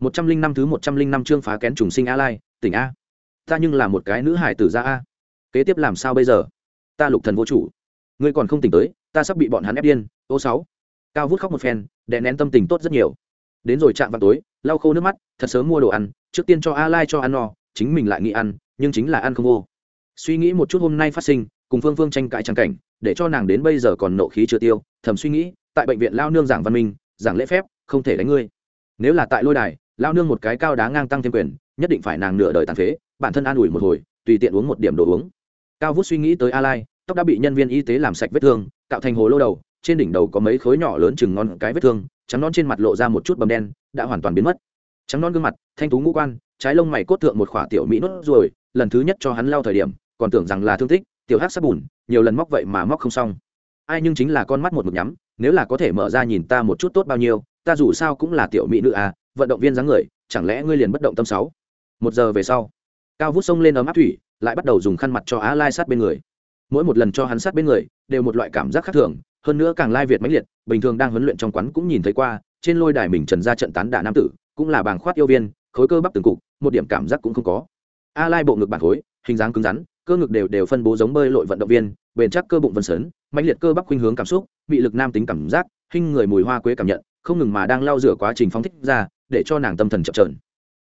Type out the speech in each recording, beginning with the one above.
một trăm linh năm thứ một trăm linh năm chương phá kén trùng sinh a lai, tỉnh a. Ta nhưng là một cái nữ hải tử ra a. Kế tiếp làm sao bây giờ? Ta lục thần vô chủ. Ngươi còn không tỉnh tới, ta sắp bị bọn hắn ép điên, ô sáu. Cao vút khóc một phen, đè nén tâm tình tốt rất nhiều. Đến rồi chạm vào tối, lau khô nước mắt, thật sớm mua đồ ăn, trước tiên cho a lai cho ăn no, chính mình lại nghĩ ăn, nhưng chính là ăn không vô. Suy nghĩ một chút hôm nay phát sinh, cùng phương phương tranh cãi trang cảnh, để cho nàng đến bây giờ còn nộ khí chưa tiêu, thầm suy nghĩ, tại bệnh viện lao nương giảng văn minh, giảng lễ phép, không thể đánh ngươi. Nếu là tại lôi đài lao nương một cái cao đá ngang tăng thêm quyền, nhất định phải nàng nửa đời tàn phế, bản thân an ủi một hồi, tùy tiện uống một điểm đồ uống. Cao vút suy nghĩ tới a lai, tóc đã bị nhân viên y tế làm sạch vết thương tạo thành hồ lô đầu, trên đỉnh đầu có mấy khối nhỏ lớn chừng ngon cái vết thương, trắng non trên mặt lộ ra một chút bầm đen, đã hoàn toàn biến mất. Trắng non gương mặt, thanh tú ngũ quan, trái lông mày cốt thượng một khỏa tiểu mỹ nốt rồi lần thứ nhất cho hắn lao thời điểm, còn tưởng rằng là thương tích, tiểu hát sắp bùn, nhiều lần móc vậy mà móc không xong. Ai nhưng chính là con mắt một mực nhắm, nếu là có thể mở ra nhìn ta một chút tốt bao nhiêu, ta dù sao cũng là tiểu mỹ nữ à vận động viên dáng người, chẳng lẽ ngươi liền bất động tâm sáu? Một giờ về sau, cao vút sông lên ấm áp thủy, lại bắt đầu dùng khăn mặt cho á lai sát bên người. Mỗi một lần cho hắn sát bên người, đều một loại cảm giác khác thường, hơn nữa càng lai việt mãnh liệt, bình thường đang huấn luyện trong quán cũng nhìn thấy qua, trên lôi đài mình trần ra trận tán đả nam tử, cũng là bàng khoát yêu viên, khối cơ bắp từng cục, một điểm cảm giác cũng không có. A lai bộ ngực bản khối hình dáng cứng rắn, cơ ngực đều đều phân bố giống bơi lội vận động viên, bền chắc cơ bụng vân sấn mãnh liệt cơ bắp khuynh hướng cảm xúc bị lực nam tính cảm giác, hình người mùi hoa quế cảm nhận, không ngừng mà đang lau rửa quá trình phóng thích ra để cho nàng tâm thần chậm trờn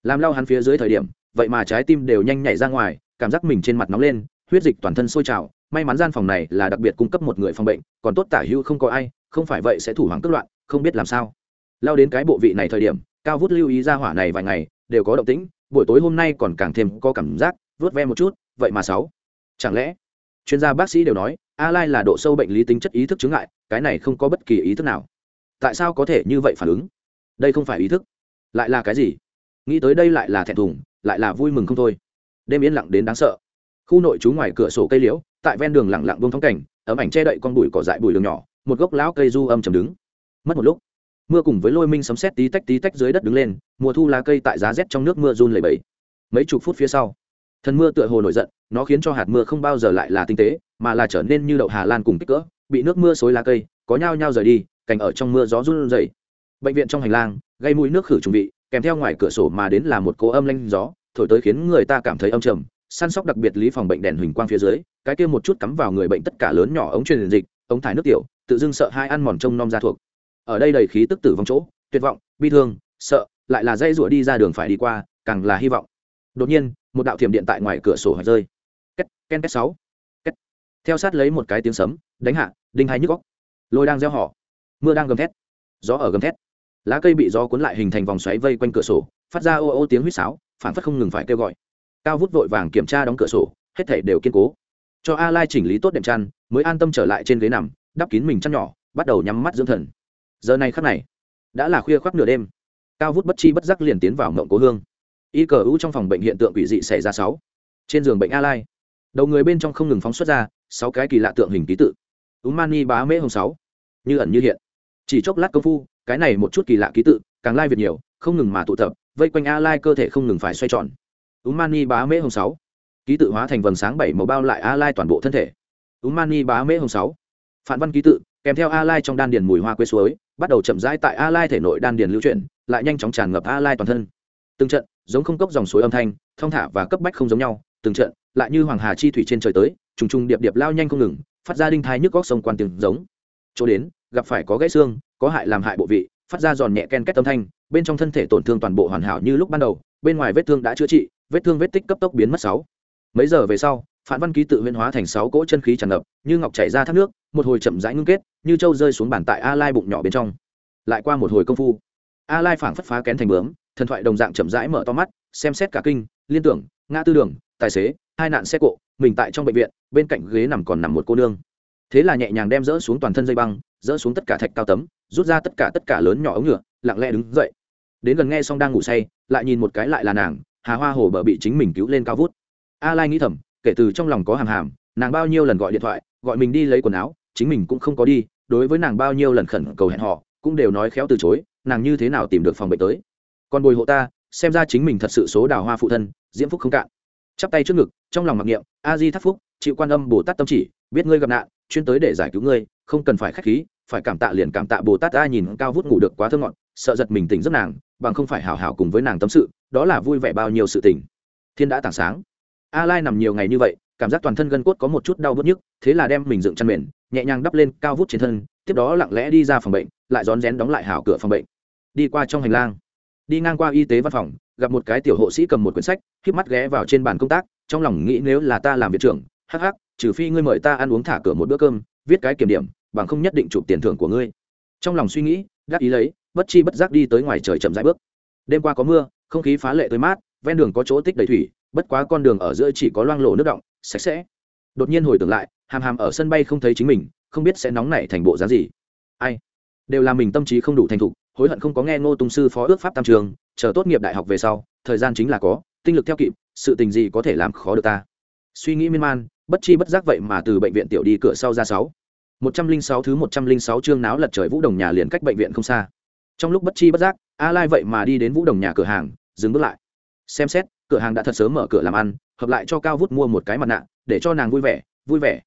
làm lau hắn phía dưới thời điểm, vậy mà trái tim đều nhanh nhảy ra ngoài, cảm giác mình trên mặt nóng lên, huyết dịch toàn thân sôi trào. May mắn gian phòng này là đặc biệt cung cấp một người phòng bệnh, còn tốt tả hữu không có ai, không phải vậy sẽ thủ hoàng cất loạn, không biết làm sao. Lao đến cái bộ vị này thời điểm, cao vút lưu ý ra hỏa này vài ngày, đều có động tĩnh, buổi tối hôm nay còn càng thêm có cảm giác, vớt ve một chút, vậy mà sáu. Chẳng lẽ, chuyên gia bác sĩ đều nói, a lai là độ sâu bệnh lý tính chất ý thức chứng ngại, cái này không có bất kỳ ý thức nào. Tại sao có thể như vậy phản ứng? Đây không phải ý thức lại là cái gì? Nghĩ tới đây lại là thẹn thùng, lại là vui mừng không thôi. Đêm yên lặng đến đáng sợ. Khu nội trú ngoài cửa sổ cây liễu, tại ven đường lặng lặng buông thóng cảnh, ấm ảnh che đậy con bụi cỏ dại bụi đường nhỏ, một gốc lão cây du âm chầm đứng. Mất một lúc, mưa cùng với lôi minh sấm sét tí tách tí tách dưới đất đứng lên, mùa thu lá cây tại giá rét trong nước mưa run lẩy bẩy. Mấy chục phút phía sau, thần mưa tựa hồ nổi giận, nó khiến cho hạt mưa không bao giờ lại là tinh tế, mà là trở nên như đậu hà lan cùng kích cỡ, bị nước mưa xối lá cây, có nhao nhao rời đi cành ở trong mưa gió run rẩy. Bệnh viện trong hành lang gây mũi nước khử trùng vị, kèm theo ngoài cửa sổ mà đến là một cố âm lanh gió, thổi tới khiến người ta cảm thấy âm trầm. Săn sóc đặc biệt lý phòng bệnh đèn huỳnh quang phía dưới, cái kia một chút cắm vào người bệnh tất cả lớn nhỏ ống truyền dịch, ống thải nước tiểu, tự dưng sợ hai ăn mòn trông nom ra thuộc. Ở đây đầy khí tức tử vong chỗ, tuyệt vọng, bi thương, sợ, lại là dây rủa đi ra đường phải đi qua, càng là hy vọng. Đột nhiên, một đạo thiểm điện tại ngoài cửa sổ hạt rơi. Két ken két, sáu. Két. Theo sát lấy một cái tiếng sấm, đánh hạ, đinh hai nhức góc lôi đang gieo họ. Mưa đang gầm thét. Gió ở gầm thét lá cây bị gió cuốn lại hình thành vòng xoáy vây quanh cửa sổ, phát ra ô ô tiếng huýt sáo phản phất không ngừng phải kêu gọi. Cao vút vội vàng kiểm tra đóng cửa sổ, hết thể đều kiên cố. Cho a lai chỉnh lý tốt đệm chăn, mới an tâm trở lại trên ghế nằm, đắp kín mình chăn nhỏ, bắt đầu nhắm mắt dưỡng thần. Giờ này khắc này, đã là khuya khoác nửa đêm. Cao vút bất chi bất giác liền tiến vào mộng cố hương. Y cờ u trong phòng bệnh hiện tượng quỷ dị xảy ra sáu. Trên giường bệnh a lai, đầu người bên trong không ngừng phóng xuất ra sáu cái kỳ lạ tượng hình ký tự. Umani bá mễ hồng sáu. Như ẩn như hiện. Chỉ chốc lát công phu cái này một chút kỳ lạ ký tự, càng lai việt nhiều, không ngừng mà tụ tập, vây quanh a lai cơ thể không ngừng phải xoay tròn. Umani bá mễ hồng sáu. Ký tự hóa thành vầng sáng bảy màu bao lại a lai toàn bộ thân thể. Umani bá mễ hồng sáu. Phản văn ký tự, kèm theo a lai trong đan điền mùi hoa quê suối, bắt đầu chậm rãi tại a lai thể nội đan điền lưu chuyển, lại nhanh chóng tràn ngập a lai toàn thân. Từng trận, giống không cốc dòng suối âm thanh, thong thả và cấp bách không giống nhau, từng trận, lại như hoàng hà chi thủy trên trời tới, trùng trùng điệp điệp lao nhanh không ngừng, phát ra đinh thai nhức góc sông quan tiếng giống. Chỗ đến gặp phải có gãy xương, có hại làm hại bộ vị, phát ra giòn nhẹ ken két âm thanh, bên trong thân thể tổn thương toàn bộ hoàn hảo như lúc ban đầu, bên ngoài vết thương đã chữa trị, vết thương vết tích cấp tốc biến mất sáu. Mấy giờ về sau phản văn ký tự huyên hóa thành sáu cỗ chân khí tràn ngập, như ngọc chảy ra thác nước, một hồi chậm rãi ngưng kết, như trâu rơi xuống bàn tại a lai bụng nhỏ bên trong. Lại qua một hồi công phu, a lai phảng phất phá kén thành bướm, thần thoại đồng dạng chậm rãi mở to mắt, xem xét cả kinh, liên tưởng, ngã tư đường, tài xế, hai nạn xe cộ, mình tại trong bệnh viện, bên cạnh ghế nằm còn nằm một cô nương thế là nhẹ nhàng đem dỡ xuống toàn thân dây băng dỡ xuống tất cả thạch cao tấm, rút ra tất cả tất cả lớn nhỏ ống nhựa, lặng lẽ đứng dậy. Đến gần nghe xong đang ngủ say, lại nhìn một cái lại là nàng, hà hoa hồ bờ bị chính mình cứu lên cao vút. A lai nghĩ thầm, kể từ trong lòng có hàm hàm, nàng bao nhiêu lần gọi điện thoại, gọi mình đi lấy quần áo, chính mình cũng không có đi, đối với nàng bao nhiêu lần khẩn cầu hẹn họ cũng đều nói khéo từ chối, nàng như thế nào tìm được phòng bệnh tới. Còn bồi hộ ta, xem ra chính mình thật sự số đào hoa phụ thân, diễm phúc không cạn. Chắp tay trước ngực, trong lòng mặc niệm, a di thắc phúc, chịu quan âm bồ tát tâm chỉ biết ngươi gặp nạn, chuyên tới để giải cứu ngươi, không cần phải khách khí, phải cảm tạ liền cảm tạ bồ tát ta nhìn cao vút ngủ được quá thơ ngọn sợ giật mình tỉnh giấc nàng, bằng không phải hào hào cùng với nàng tâm sự, đó là vui vẻ bao nhiêu sự tình. Thiên đã tảng sáng. A lai nằm nhiều ngày như vậy, cảm giác toàn thân gân cốt có một chút đau bớt nhức, thế là đem mình dựng chăn mền, nhẹ nhàng đắp lên cao vút trên thân, tiếp đó lặng lẽ đi ra phòng bệnh, lại rón rén đóng lại hảo cửa phòng bệnh. Đi qua trong hành lang. Đi ngang qua y tế văn phòng, gặp một cái tiểu hộ sĩ cầm một quyển sách k mắt ghé vào trên bàn công tác, trong lòng nghĩ nếu là ta làm viện trưởng hắc hắc, trừ phi ngươi mời ta ăn uống thả cửa một bữa cơm, viết cái kiểm điểm, bằng không nhất định chụp tiền thưởng của ngươi. Trong lòng suy nghĩ, gác ý lấy, bất chi bất giác đi tới ngoài trời chậm rãi bước. Đêm qua có mưa, không khí phá lệ tới mát, ven đường có chỗ tích đầy thủy, bất quá con đường ở giữa chỉ có loang lộ nước động, sạch sẽ. Đột nhiên hồi tưởng lại, hàm hàm ở sân bay không thấy chính mình, không biết sẽ nóng nảy thành bộ dáng gì. Ai? Đều là mình tâm trí không đủ thành thục, hối hận không có nghe ngô tung sư phó ước pháp tam trường, chờ tốt nghiệp đại học về sau, thời gian chính là có, tinh lực theo kịp, sự tình gì có thể làm khó được ta? Suy nghĩ miên man, bất chi bất giác vậy mà từ bệnh viện tiểu đi cửa sau ra sáu. một trăm linh sáu thứ một trăm linh sáu chương náo lật trời vũ đồng nhà liền cách bệnh viện không xa. Trong lúc bất chi bất giác, a lai vậy mà đi đến vũ đồng nhà cửa hàng, dừng bước lại. Xem xét, cửa hàng đã thật sớm mở cửa làm ăn, hợp lại cho cao vút mua một cái mặt nạ, để cho nàng vui vẻ vui vẻ.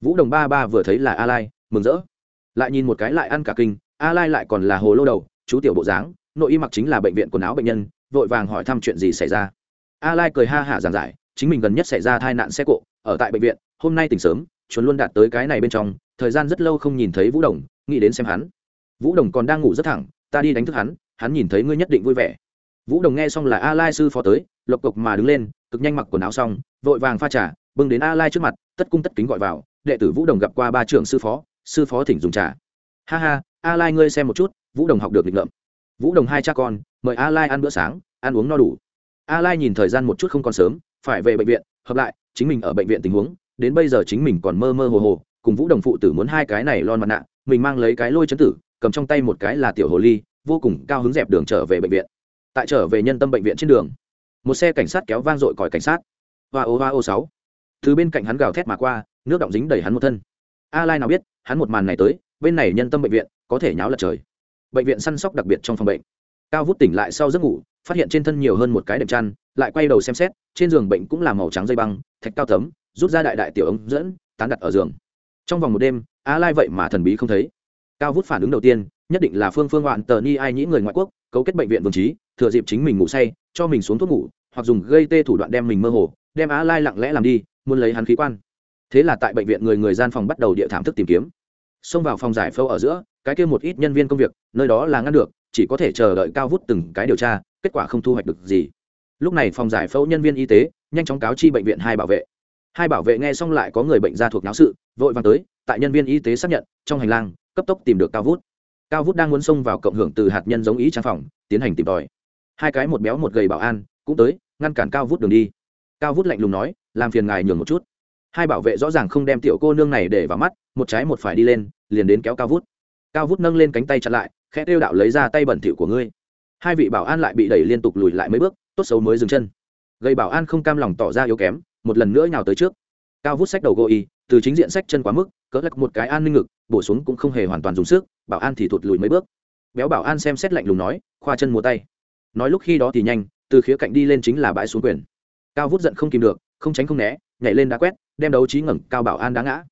Vũ đồng ba ba vừa thấy là a lai, mừng rỡ. Lại nhìn một cái lại ăn cả kinh, a lai lại còn là hồ lô đầu, chú tiểu bộ dáng, nội y mặc chính là bệnh viện quần áo bệnh nhân, vội vàng hỏi thăm chuyện gì xảy ra. A lai cười ha hả giảng giải chính mình gần nhất xảy ra tai nạn xe cộ, ở tại bệnh viện, hôm nay tỉnh sớm, chuẩn luôn đạt tới cái này bên trong, thời gian rất lâu không nhìn thấy vũ đồng, nghĩ đến xem hắn. Vũ đồng còn đang ngủ rất thẳng, ta đi đánh thức hắn hắn nhìn thấy ngươi nhất định vui vẻ. Vũ đồng nghe xong là a lai sư phó tới, lộc cộc mà đứng lên, cực nhanh mặc quần áo xong, vội vàng pha trà, bưng đến a lai trước mặt, tất cung tất kính gọi vào, đệ tử vũ đồng gặp qua ba trưởng sư phó sư phó thỉnh dùng trà. Ha ha a lai ngươi xem một chút, vũ đồng học được lịch ngợm. Vũ đồng hai cha con, mời a lai ăn bữa sáng, ăn uống no đủ. A lai nhìn thời gian một chút không còn sớm phải về bệnh viện, hợp lại, chính mình ở bệnh viện tình huống, đến bây giờ chính mình còn mơ mơ hồ hồ, cùng vũ đồng phụ tử muốn hai cái này lon mặt nạ, mình mang lấy cái lôi chấn tử, cầm trong tay một cái là tiểu hồ ly, vô cùng cao hứng dẹp đường trở về bệnh viện. Tại trở về nhân tâm bệnh viện trên đường, một xe cảnh sát kéo vang dội còi cảnh sát. Và ô va ô sáu. Từ bên cạnh hắn gào thét mà qua, nước động dính đầy hắn một thân. A lai nào biết, hắn một màn này tới, bên này nhân tâm bệnh viện, có thể nháo lật trời. Bệnh viện săn sóc đặc biệt trong phòng bệnh. Cao vút tỉnh lại sau giấc ngủ phát hiện trên thân nhiều hơn một cái đệm chăn, lại quay đầu xem xét, trên giường bệnh cũng là màu trắng dây băng, thạch cao tấm, rút ra đại đại tiểu ống dẫn, tán đặt ở giường. Trong vòng một đêm, a lai vậy mà thần bí không thấy. Cao vút phản ứng đầu tiên, nhất định là phương phương hoạn tờ ni ai nhĩ người ngoại quốc, cấu kết bệnh viện vương trí, thừa dịp chính mình ngủ say, cho mình xuống thuốc ngủ, hoặc dùng gây tê thủ đoạn đem mình mơ hồ, đem a lai lặng lẽ làm đi, muốn lấy hắn khí quan. Thế là tại bệnh viện người người gian phòng bắt đầu địa thảm thức tìm kiếm. Xông vào phòng giải phẫu ở giữa, cái kia một ít nhân viên công việc, nơi đó là ngăn được, chỉ có thể chờ đợi cao vút từng cái điều tra kết quả không thu hoạch được gì. Lúc này phòng giải phẫu nhân viên y tế nhanh chóng cáo chi bệnh viện hai bảo vệ. Hai bảo vệ nghe xong lại có người bệnh ra thuộc náo sự, vội vàng tới, tại nhân viên y tế xác nhận, trong hành lang, cấp tốc tìm được cao vút. Cao vút đang muốn xông vào cộng hưởng từ hạt nhân giống ý trang phòng, tiến hành tìm tòi. Hai cái một béo một gầy bảo an cũng tới, ngăn cản cao vút đường đi. Cao vút lạnh lùng nói, làm phiền ngài nhường một chút. Hai bảo vệ rõ ràng không đem tiểu cô nương này để vào mắt, một trái một phải đi lên, liền đến kéo cao vút. Cao vút nâng lên cánh tay chặn lại, khẽ tiêu đạo lấy ra tay bẩn thỉu của ngươi hai vị bảo an lại bị đẩy liên tục lùi lại mấy bước, tốt xấu mới dừng chân. Gây bảo an không cam lòng tỏ ra yếu kém, một lần nữa nhào tới trước. Cao vút sách đầu gô y từ chính diện sách chân quá mức, cỡ lắc một cái an ninh ngực, bổ xuống cũng không hề hoàn toàn dùng sức, bảo an thì thụt lùi mấy bước. Béo bảo an xem xét lạnh lùng nói, khoa chân mua tay. Nói lúc khi đó thì nhanh, từ khía cạnh đi lên chính là bãi xuống quyền. Cao vút giận không kìm được, không tránh không né, nhảy lên đá quét, đem đấu trí ngẩng cao bảo an đá ngã.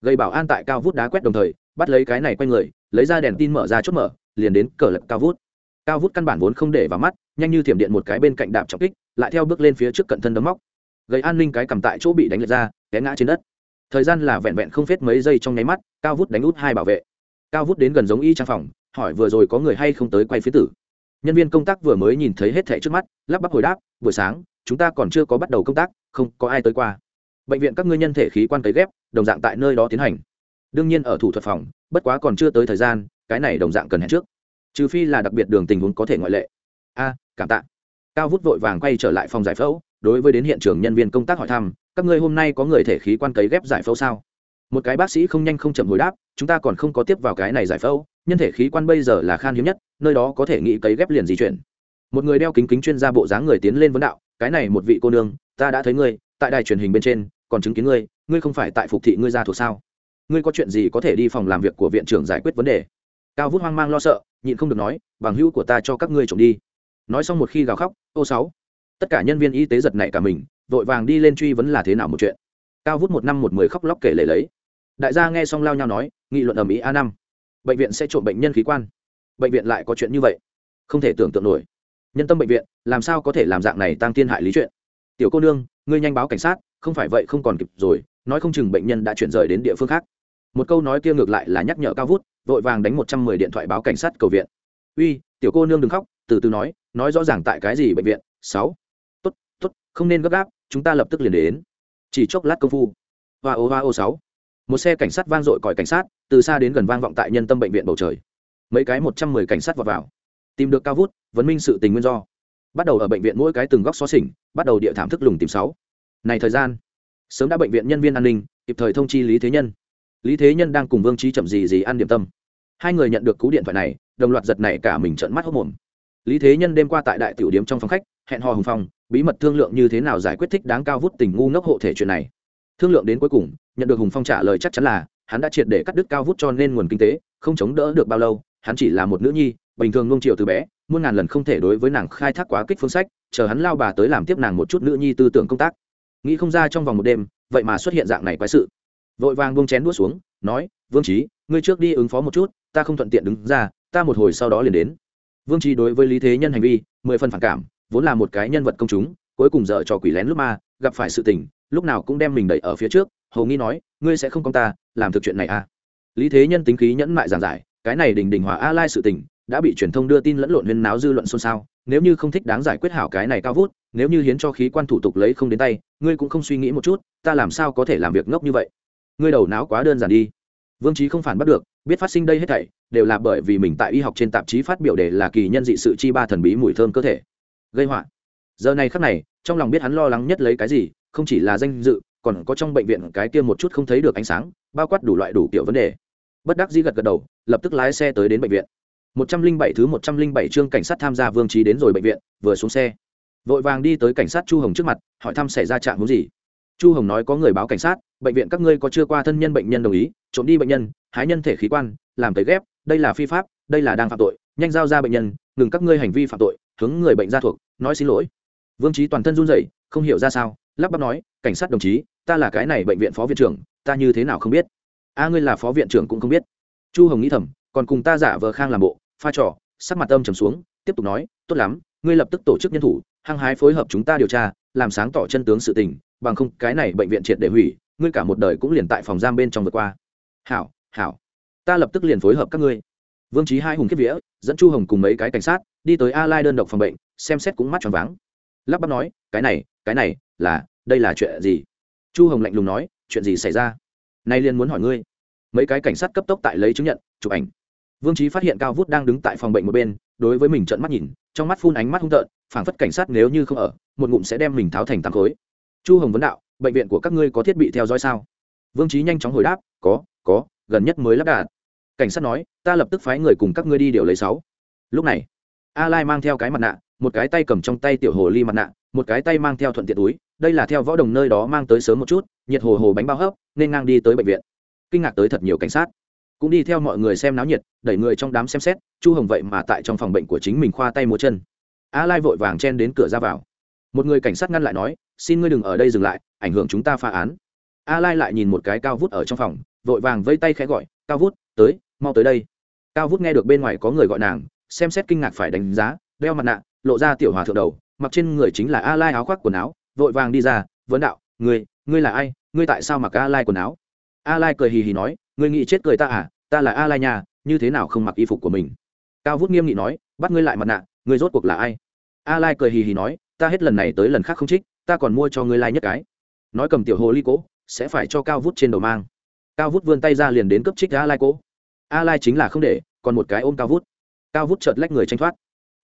Gây bảo an tại cao vút đá quét đồng thời, bắt lấy cái này quay người, lấy ra đèn tin mở ra chốt mở, liền đến cờ lật cao vút cao vút căn bản vốn không để vào mắt, nhanh như thiểm điện một cái bên cạnh đạp trọng kích, lại theo bước lên phía trước cận thân đấm móc. Gây an ninh cái cầm tại chỗ bị đánh lệch ra, té ngã trên đất. Thời gian là vẹn vẹn không phết mấy giây trong nháy mắt, cao vút đánh út hai bảo vệ. Cao vút đến gần giống y trang phòng, hỏi vừa rồi có người hay không tới quay phía tử. Nhân viên công tác vừa mới nhìn thấy hết thẻ trước mắt, lắp bắp hồi đáp, buổi sáng, chúng ta còn chưa có bắt đầu công tác, không có ai tới qua. Bệnh viện các ngươi nhân thể khí quan cấy ghép, đồng dạng tại nơi đó tiến hành. Đương nhiên ở thủ thuật phòng, bất quá còn chưa tới thời gian, cái này đồng dạng cần hẹn trước trừ phi là đặc biệt đường tình huống có thể ngoại lệ. A, cảm tạ. Cao vút vội vàng quay trở lại phòng giải phẫu, đối với đến hiện trường nhân viên công tác hỏi thăm, các ngươi hôm nay có người thể khí quan cấy ghép giải phẫu sao? Một cái bác sĩ không nhanh không chậm hồi đáp, chúng ta còn không có tiếp vào cái này giải phẫu, nhân thể khí quan bây giờ là khan hiếm nhất, nơi đó có thể nghĩ cấy ghép liền di chuyển. Một người đeo kính kính chuyên gia bộ dáng người tiến lên vấn đạo, cái này một vị cô nương, ta đã thấy ngươi, tại đài truyền hình bên trên, còn chứng kiến ngươi ngươi không phải tại phục thị ngươi ra thuộc sao? Ngươi có chuyện gì có thể đi phòng làm việc của viện trưởng giải quyết vấn đề? Cao vút hoang mang lo sợ nhịn không được nói, bằng hữu của ta cho các ngươi trộm đi. Nói xong một khi gào khóc, ô sáu. Tất cả nhân viên y tế giật nảy cả mình, vội vàng đi lên truy vấn là thế nào một chuyện. Cao vút một năm một mười khóc lóc kể lể lấy. Đại gia nghe xong lao nhau nói, nghị luận ở mỹ a năm. Bệnh viện sẽ trộm bệnh nhân khí quan. Bệnh viện lại có chuyện như vậy. Không thể tưởng tượng nổi. Nhân tâm bệnh viện, làm sao có thể làm dạng này tăng thiên hại lý chuyện? Tiểu cô nương, ngươi nhanh báo cảnh sát, không phải vậy không còn kịp rồi, nói không chừng bệnh nhân đã chuyển rời đến địa phương khác. Một câu nói kia ngược lại là nhắc nhở cao vút vội vàng đánh một trăm mười điện thoại báo cảnh sát cầu viện. Uy, tiểu cô nương đừng khóc, từ từ nói nói rõ ràng tại cái gì bệnh viện. Sáu. Tốt tốt, không nên gấp gáp, chúng ta lập tức liền đến. Chỉ chốc lát công phu. Hoa ô hoa ô, sáu. Một xe cảnh sát vang dội còi cảnh sát, từ xa đến gần vang vọng tại nhân tâm bệnh viện bầu trời. Mấy cái một trăm mười cảnh sát vọt vào. Tìm được cao vút, vấn minh sự tình nguyên do. Bắt đầu ở bệnh viện mỗi cái từng góc xó xỉnh, bắt đầu địa thảm thức lùng tìm sáu. Này thời gian, sớm đã bệnh viện nhân viên an ninh, kịp thời thông chi lý thế nhân lý thế nhân đang cùng vương trí chậm gì gì ăn điểm tâm. Hai người nhận được cú điện thoại này, đồng loạt giật này cả mình trợn mắt hốc mồm lý thế nhân đêm qua tại đại tiểu điếm trong phòng khách, hẹn hò hùng phong, bí mật thương lượng như thế nào giải quyết thích đáng cao vút tình ngu ngốc hộ thể chuyện này. Thương lượng đến cuối cùng, nhận được hùng phong trả lời chắc chắn là, hắn đã triệt để cắt đứt cao vút cho nên nguồn kinh tế, không chống đỡ được bao lâu, hắn chỉ là một nữ nhi, bình thường nung triệu từ bé, muôn ngàn lần không thể đối với nàng khai thác quá kích phương sách, chờ hắn lao bà tới làm tiếp nàng một chút nữ nhi tư tưởng công tác. Nghĩ không ra trong vòng một đêm, vậy mà xuất hiện dạng này quái sự vội vàng buông chén đũa xuống, nói, vương trí ngươi trước đi ứng phó một chút, ta không thuận tiện đứng ra, ta một hồi sau đó liền đến. Vương trí đối với lý thế nhân hành vi, mười phần phản cảm, vốn là một cái nhân vật công chúng, cuối cùng dở trò quỷ lén lúc ma, gặp phải sự tình, lúc nào cũng đem mình đẩy ở phía trước, hầu nghi nói, ngươi sẽ không công ta, làm thực chuyện này à? Lý thế nhân tính khí nhẫn mại giảng giải, cái này đình đình hòa a lai sự tình, đã bị truyền thông đưa tin lẫn lộn huyên náo dư luận xôn xao, nếu như không thích đáng giải quyết hảo cái này cao vút, nếu như hiến cho khí quan thủ tục lấy không đến tay, ngươi cũng không suy nghĩ một chút, ta làm sao có thể làm việc ngốc như vậy? Ngươi đầu não quá đơn giản đi. Vương trí không phản bắt được, biết phát sinh đây hết thảy, đều là bởi vì mình tại y học trên tạp chí phát biểu đề là kỳ nhân dị sự chi ba thần bí mùi thơm cơ thể. Gây họa. Giờ này khắc này, trong lòng biết hắn lo lắng nhất lấy cái gì, không chỉ là danh dự, còn có trong bệnh viện cái kia một chút không thấy được ánh sáng, bao quát đủ loại đủ kiểu vấn đề. Bất đắc dĩ gật gật đầu, lập tức lái xe tới đến bệnh viện. Một trăm linh bảy thứ một trăm linh bảy chương cảnh sát tham gia vương trí đến rồi bệnh viện, vừa xuống xe. Vội vàng đi tới cảnh sát chu hồng trước mặt, hỏi thăm xảy ra trạng huống gì chu hồng nói có người báo cảnh sát, bệnh viện các ngươi có chưa qua thân nhân bệnh nhân đồng ý, trộm đi bệnh nhân, hái nhân thể khí quan, làm cấy ghép, đây là phi pháp, đây là đang phạm tội, nhanh giao ra bệnh nhân, ngừng các ngươi hành vi phạm tội, hướng người bệnh ra thuộc, nói xin lỗi. Vương trí toàn thân run rẩy, không hiểu ra sao, lắp bắp nói, cảnh sát đồng chí, ta là cái này bệnh viện phó viện trưởng, ta như thế nào không biết? A, ngươi là phó viện trưởng cũng không biết. Chu hồng nghĩ thầm, còn cùng ta giả vờ khang làm bộ, pha trò. Sắc mặt âm trầm xuống, tiếp tục nói, tốt lắm, ngươi lập tức tổ chức nhân thủ, hăng hái phối hợp chúng ta điều tra, làm sáng tỏ chân tướng sự tình bằng không cái này bệnh viện triệt để hủy, ngươi cả một đời cũng liền tại phòng giam bên trong vượt qua. Hảo hảo. Ta lập tức liền phối hợp các ngươi. Vương trí hai hùng kiếp vía, dẫn chu hồng cùng mấy cái cảnh sát đi tới a lai đơn độc phòng bệnh, xem xét cũng mắt tròn váng. Lắp bắp nói, cái này cái này, là, đây là chuyện gì? Chu hồng lạnh lùng nói, chuyện gì xảy ra? Nay liền muốn hỏi ngươi. Mấy cái cảnh sát cấp tốc tại lấy chứng nhận, chụp ảnh. Vương trí phát hiện cao vút đang đứng tại phòng bệnh một bên, đối với mình trợn mắt nhìn, trong mắt phun ánh mắt hung tợn, phảng phất cảnh sát nếu như không ở, một ngụm sẽ đem mình tháo thành tám khối chu hồng vấn đạo, bệnh viện của các ngươi có thiết bị theo dõi sao? Vương trí nhanh chóng hồi đáp, có có, gần nhất mới lắp đặt. Cảnh sát nói, ta lập tức phái người cùng các ngươi đi điều lấy sáu. Lúc này, a lai mang theo cái mặt nạ, một cái tay cầm trong tay tiểu hồ ly mặt nạ, một cái tay mang theo thuận tiện túi, đây là theo võ đồng nơi đó mang tới sớm một chút, nhiệt hồ hồ bánh bao hấp, nên ngang đi tới bệnh viện. Kinh ngạc tới thật nhiều cảnh sát. Cũng đi theo mọi người xem náo nhiệt, đẩy người trong đám xem xét, chu hồng vậy mà tại trong phòng bệnh của chính mình khoa tay múa chân. A lai vội vàng chen đến cửa ra vào một người cảnh sát ngăn lại nói, xin ngươi đừng ở đây dừng lại, ảnh hưởng chúng ta phá án. A lai lại nhìn một cái cao vút ở trong phòng, vội vàng vây tay khẽ gọi, cao vút, tới, mau tới đây. Cao vút nghe được bên ngoài có người gọi nàng, xem xét kinh ngạc phải đánh giá, đeo mặt nạ, lộ ra tiểu hòa thượng đầu, mặc trên người chính là a lai áo khoác quần áo, vội vàng đi ra, vấn đạo, ngươi ngươi là ai, ngươi tại sao mặc a lai quần áo? A lai cười hì hì nói, ngươi nghĩ chết cười ta à ta là a lai nhà như thế nào không mặc y phục của mình? Cao vút nghiêm nghị nói, bắt ngươi lại mặt nạ, ngươi rốt cuộc là ai? A lai cười hì hì nói ta hết lần này tới lần khác không trích, ta còn mua cho ngươi lai nhất cái. Nói cầm tiểu hồ ly cố sẽ phải cho cao vút trên đầu mang. Cao vút vươn tay ra liền đến cấp trích a lai cố a lai chính là không để, còn một cái ôm cao vút. Cao vút chợt lách người tranh thoát.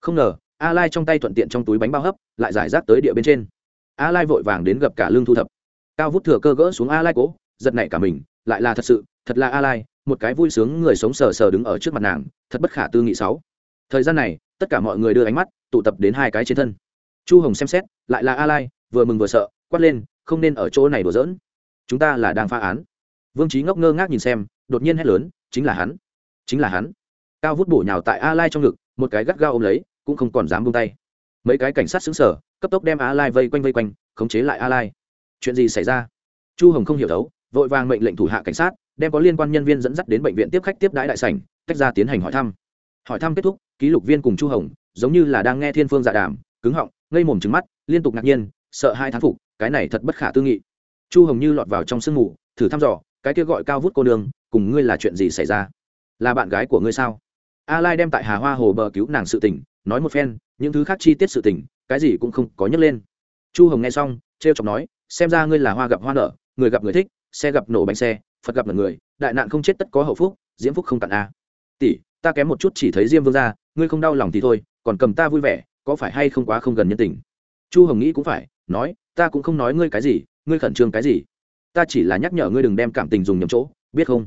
Không ngờ, a lai trong tay thuận tiện trong túi bánh bao hấp, lại giải rác tới địa bên trên. A lai vội vàng đến gặp cả lương thu thập. Cao vút thừa cơ gỡ xuống a lai cố giật nảy cả mình, lại là thật sự, thật là a lai, một cái vui sướng người sống sờ sờ đứng ở trước mặt nàng, thật bất khả tư nghị sáu. Thời gian này, tất cả mọi người đưa ánh mắt tụ tập đến hai cái trên thân chu hồng xem xét, lại là a lai, vừa mừng vừa sợ, quát lên, không nên ở chỗ này đùa giỡn. Chúng ta là đang phá án. Vương trí ngốc ngơ ngác nhìn xem, đột nhiên hét lớn, chính là hắn, chính là hắn. Cao vút bổ nhào tại a lai trong ngực, một cái gắt gao ôm lấy, cũng không còn dám buông tay. Mấy cái cảnh sát xứng sở cấp tốc đem a lai vây quanh vây quanh, khống chế lại a lai. Chuyện gì xảy ra? Chu hồng không hiểu đấu vội vàng mệnh lệnh thủ hạ cảnh sát, đem có liên quan nhân viên dẫn dắt đến bệnh viện tiếp khách tiếp đãi đại sảnh, tách ra tiến hành hỏi thăm. Hỏi thăm kết thúc, ký lục viên cùng chu hồng, giống như là đang nghe thiên phương dạ đàm, cứng họng ngây mồm trứng mắt, liên tục ngạc nhiên, sợ hai thán phục, cái này thật bất khả tư nghị. Chu hồng như lọt vào trong sương mù, thử thăm dò, cái kia gọi cao vút cô đường cùng ngươi là chuyện gì xảy ra? Là bạn gái của ngươi sao? A lai đem tại hà hoa hồ bờ cứu nàng sự tỉnh nói một phen, những thứ khác chi tiết sự tỉnh cái gì cũng không có nhấc lên. Chu hồng nghe xong, trêu chọc nói, xem ra ngươi là hoa gặp hoa nở, người gặp người thích, xe gặp nổ bánh xe, phật gặp người, đại nạn không chết tất có hậu phúc, diễm phúc không tận a. Tỷ, ta kém một chút chỉ thấy diêm vương ra, ngươi không đau lòng thì thôi, còn cầm ta vui vẻ có phải hay không quá không gần nhân tình? Chu hồng nghĩ cũng phải, nói, ta cũng không nói ngươi cái gì, ngươi khẩn trương cái gì? Ta chỉ là nhắc nhở ngươi đừng đem cảm tình dùng nhầm chỗ, biết không?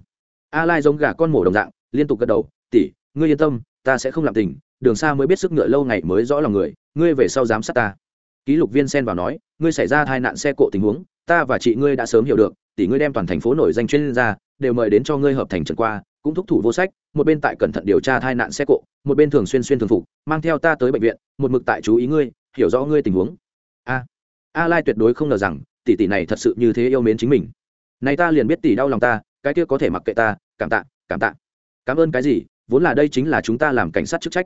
A lai giống gà con mổ đồng dạng, liên tục gật đầu, tỷ, ngươi yên tâm, ta sẽ không làm tình, đường xa mới biết sức ngựa lâu ngày mới rõ lòng người, ngươi về sau giám sát ta. Ký lục viên xen vào nói, ngươi xảy ra tai nạn xe cộ tình huống, ta và chị ngươi đã sớm hiểu được, tỷ ngươi đem toàn thành phố nổi danh chuyên gia, đều mời đến cho ngươi hợp thành trận qua cũng thúc thủ vô sách, một bên tại cẩn thận điều tra tai nạn xe cộ, một bên thường xuyên xuyên thường phục, mang theo ta tới bệnh viện, một mực tại chú ý ngươi, hiểu rõ ngươi tình huống. A a lai tuyệt đối không ngờ rằng, tỷ tỷ này thật sự như thế yêu mến chính mình. Này ta liền biết tỷ đau lòng ta, cái kia có thể mặc kệ ta, cảm tạ cảm tạ. Cảm ơn cái gì, vốn là đây chính là chúng ta làm cảnh sát chức trách.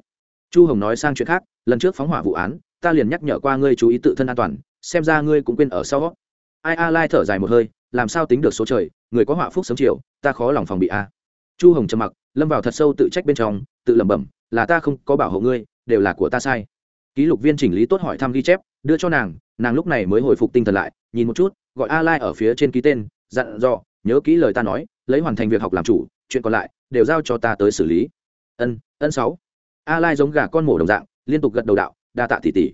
Chu hồng nói sang chuyện khác, lần trước phóng hỏa vụ án, ta liền nhắc nhở qua ngươi chú ý tự thân an toàn, xem ra ngươi cũng quên ở sau ai a lai thở dài một hơi, làm sao tính được số trời, người có họa phúc sớm chiều, ta khó lòng phòng bị a chu hồng trầm mặc, lâm vào thật sâu tự trách bên trong, tự lẩm bẩm, là ta không có bảo hộ ngươi, đều là của ta sai. Ký lục viên chỉnh lý tốt hỏi thăm ghi chép, đưa cho nàng nàng lúc này mới hồi phục tinh thần lại, nhìn một chút, gọi a lai ở phía trên ký tên, dặn dò, nhớ kỹ lời ta nói, lấy hoàn thành việc học làm chủ, chuyện còn lại, đều giao cho ta tới xử lý. Ân ân sáu. A lai giống gà con mổ đồng dạng, liên tục gật đầu đạo, đa tạ tỷ tỷ.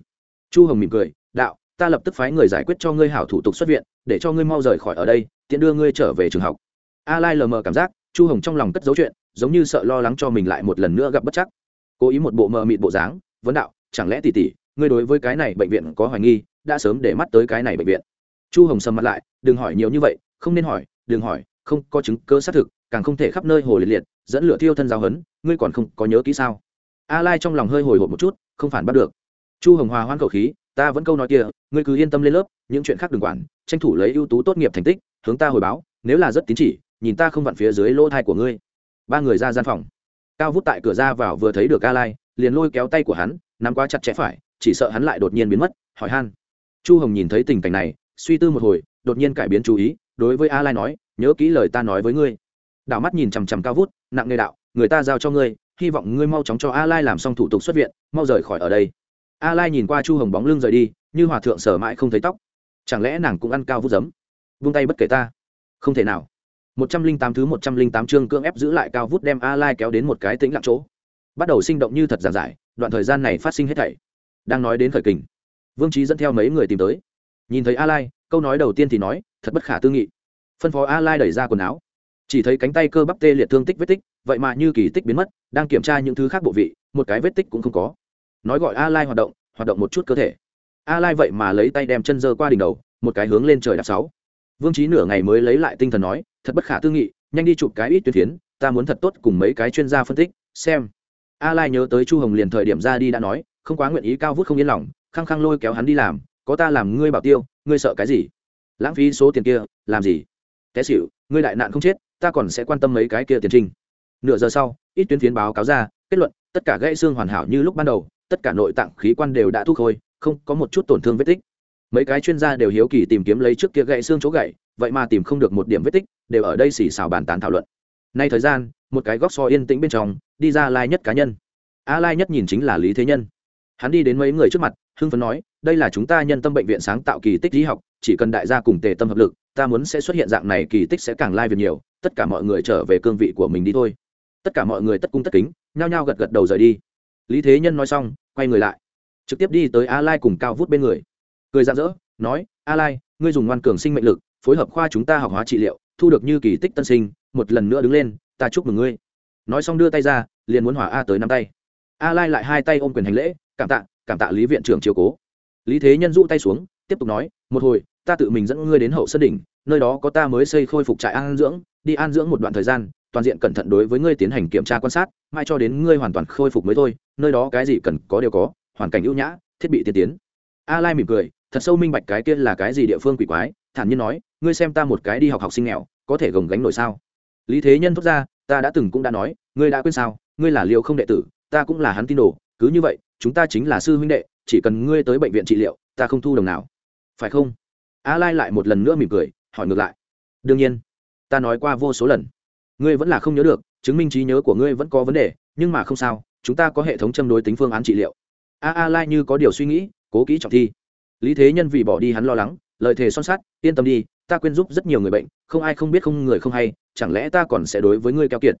Chu hồng mỉm cười, đạo, ta lập tức phái người giải quyết cho ngươi hảo thủ tục xuất viện, để cho ngươi mau rời khỏi ở đây, tiện đưa ngươi trở về trường học. A lai lờ mờ cảm giác chu hồng trong lòng cất dấu chuyện, giống như sợ lo lắng cho mình lại một lần nữa gặp bất chắc. Cố ý một bộ mờ mịt bộ dáng, vấn đạo, chẳng lẽ tỷ tỷ, ngươi đối với cái này bệnh viện có hoài nghi, đã sớm để mắt tới cái này bệnh viện? Chu hồng sầm mặt lại, đừng hỏi nhiều như vậy, không nên hỏi, đừng hỏi, không có chứng cơ xác thực, càng không thể khắp nơi hồ liệt liệt, dẫn lửa thiêu thân giao hấn ngươi còn không có nhớ kỹ sao? A lai trong lòng hơi hồi hộp một chút, không phản bắt được. Chu hồng hòa hoan khẩu khí, ta vẫn câu nói kia, ngươi cứ yên tâm lên lớp, những chuyện khác đừng quản, tranh thủ lấy ưu tú tốt nghiệp thành tích, hướng ta hồi báo, nếu là rất tín chỉ nhìn ta không vặn phía dưới lỗ thai của ngươi. Ba người ra gian phòng. Cao vút tại cửa ra vào vừa thấy được a lai, liền lôi kéo tay của hắn, nắm quá chặt chẽ phải, chỉ sợ hắn lại đột nhiên biến mất, hỏi han. Chu hồng nhìn thấy tình cảnh này, suy tư một hồi, đột nhiên cải biến chú ý, đối với a lai nói, nhớ kỹ lời ta nói với ngươi. Đảo mắt nhìn chằm chằm cao vút, nặng nghề đạo, người ta giao cho ngươi, hy vọng ngươi mau chóng cho a lai làm xong thủ tục xuất viện, mau rời khỏi ở đây. A lai nhìn qua chu hồng bóng lưng rời đi, như hòa thượng sở mãi không thấy tóc. Chẳng lẽ nàng cũng ăn cao vút giấm? Vung tay bất kể ta. Không thể nào một trăm linh tám thứ một trăm linh tám chương cưỡng ép giữ lại cao vút đem a lai kéo đến một cái tĩnh lặng chỗ. Bắt đầu sinh động như thật giản giải, đoạn thời gian này phát sinh hết thảy. Đang nói đến khởi kình, vương trí dẫn theo mấy người tìm tới. Nhìn thấy a lai câu nói đầu tiên thì nói, thật bất khả tư nghị. Phân phó a lai đẩy ra quần áo. Chỉ thấy cánh tay cơ bắp tê liệt thương tích vết tích, vậy mà như kỳ tích biến mất, đang kiểm tra những thứ khác bộ vị, một cái vết tích cũng không có. Nói gọi a lai hoạt động hoạt động một chút cơ thể. A lai vậy mà lấy tay đem chân dơ qua đỉnh đầu, một cái hướng lên trời đạp sáu. Vương trí nửa ngày mới lấy lại tinh thần nói thật bất khả tư nghị, nhanh đi chụp cái ít tuyến phiến, ta muốn thật tốt cùng mấy cái chuyên gia phân tích, xem. A lai nhớ tới chu hồng liền thời điểm ra đi đã nói, không quá nguyện ý cao vút không yên lòng, khăng khăng lôi kéo hắn đi làm, có ta làm ngươi bảo tiêu, ngươi sợ cái gì? Lãng phí số tiền kia, làm gì? Té xỉu, ngươi đại nạn không chết, ta còn sẽ quan tâm mấy cái kia tiền trình. nửa giờ sau, ít tuyến phiến báo cáo ra, kết luận, tất cả gãy xương hoàn hảo như lúc ban đầu, tất cả nội tạng khí quan đều đã thu hồi không có một chút tổn thương vết tích. Mấy cái chuyên gia đều hiếu kỳ tìm kiếm lấy trước kia gãy xương chỗ gãy vậy mà tìm không được một điểm vết tích, đều ở đây xì xào bàn tán thảo luận. Nay thời gian, một cái góc so yên tĩnh bên trong, đi ra lai nhất cá nhân. A lai nhất nhìn chính là lý thế nhân. Hắn đi đến mấy người trước mặt, hưng phấn nói, đây là chúng ta nhân tâm bệnh viện sáng tạo kỳ tích lý học, chỉ cần đại gia cùng tề tâm hợp lực, ta muốn sẽ xuất hiện dạng này kỳ tích sẽ càng lai việc nhiều, tất cả mọi người trở về cương vị của mình đi thôi. Tất cả mọi người tất cung tất kính, nhao nhao gật gật đầu rời đi. Lý thế nhân nói xong, quay người lại, trực tiếp đi tới a lai cùng cao vút bên người. Cười rạng rỡ, nói, a lai, ngươi dùng ngoan cường sinh mệnh lực phối hợp khoa chúng ta học hóa trị liệu, thu được như kỳ tích tân sinh, một lần nữa đứng lên, ta chúc mừng ngươi. Nói xong đưa tay ra, liền muốn hỏa a tới năm tay. A lai lại hai tay ôm quyền hành lễ, cảm tạ cảm tạ lý viện trưởng chiều cố. Lý thế nhân rũ tay xuống, tiếp tục nói, một hồi, ta tự mình dẫn ngươi đến hậu sơn đỉnh, nơi đó có ta mới xây khôi phục trại an dưỡng, đi an dưỡng một đoạn thời gian, toàn diện cẩn thận đối với ngươi tiến hành kiểm tra quan sát, mai cho đến ngươi hoàn toàn khôi phục mới thôi, nơi đó cái gì cần có đều có, hoàn cảnh ưu nhã, thiết bị tiên tiến. A lai mỉm cười, thật sâu minh bạch cái kia là cái gì địa phương quỷ quái, thản nhiên nói ngươi xem ta một cái đi học học sinh nghèo, có thể gồng gánh nổi sao? Lý thế nhân thốt ra, ta đã từng cũng đã nói, ngươi đã quên sao? Ngươi là liệu không đệ tử, ta cũng là hắn tin đồ, cứ như vậy, chúng ta chính là sư huynh đệ, chỉ cần ngươi tới bệnh viện trị liệu, ta không thu đồng nào. Phải không? A lai lại một lần nữa mỉm cười, hỏi ngược lại. Đương nhiên, ta nói qua vô số lần. Ngươi vẫn là không nhớ được, chứng minh trí nhớ của ngươi vẫn có vấn đề, nhưng mà không sao, chúng ta có hệ thống châm đối tính phương án trị liệu. A a lai như có điều suy nghĩ, cố kỹ trọng thi. Lý thế nhân vì bỏ đi hắn lo lắng lợi thế son sát yên tâm đi ta quên giúp rất nhiều người bệnh, không ai không biết không người không hay, chẳng lẽ ta còn sẽ đối với ngươi keo kiệt?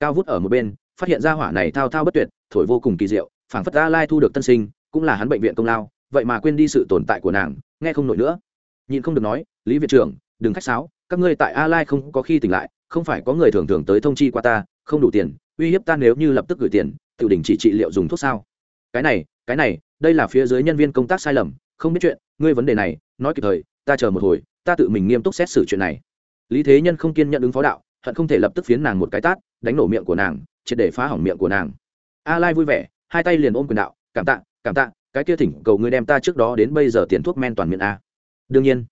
Cao vút ở một bên, phát hiện ra hỏa này thao thao bất tuyệt, thổi vô cùng kỳ diệu, phảng phất a lai thu được tân sinh, cũng là hắn bệnh viện công lao, vậy mà quên đi sự tồn tại của nàng, nghe không nổi nữa. Nhìn không được nói, lý viện trưởng, đừng khách sáo, các ngươi tại a lai không có khi tỉnh lại, không phải có người thường thường tới thông chi qua ta, không đủ tiền, uy hiếp ta nếu như lập tức gửi tiền, tự đình chỉ trị liệu dùng thuốc sao? Cái này cái này, đây là phía dưới nhân viên công tác sai lầm, không biết chuyện, ngươi vấn đề này, nói kịp thời, ta chờ một hồi ta tự mình nghiêm túc xét xử chuyện này. Lý thế nhân không kiên nhận ứng phó đạo, hận không thể lập tức phiến nàng một cái tát, đánh nổ miệng của nàng, triệt để phá hỏng miệng của nàng. A lai vui vẻ, hai tay liền ôm quyền đạo, cảm tạ cảm tạ, cái kia thỉnh cầu ngươi đem ta trước đó đến bây giờ tiền thuốc men toàn miệng a. Đương nhiên,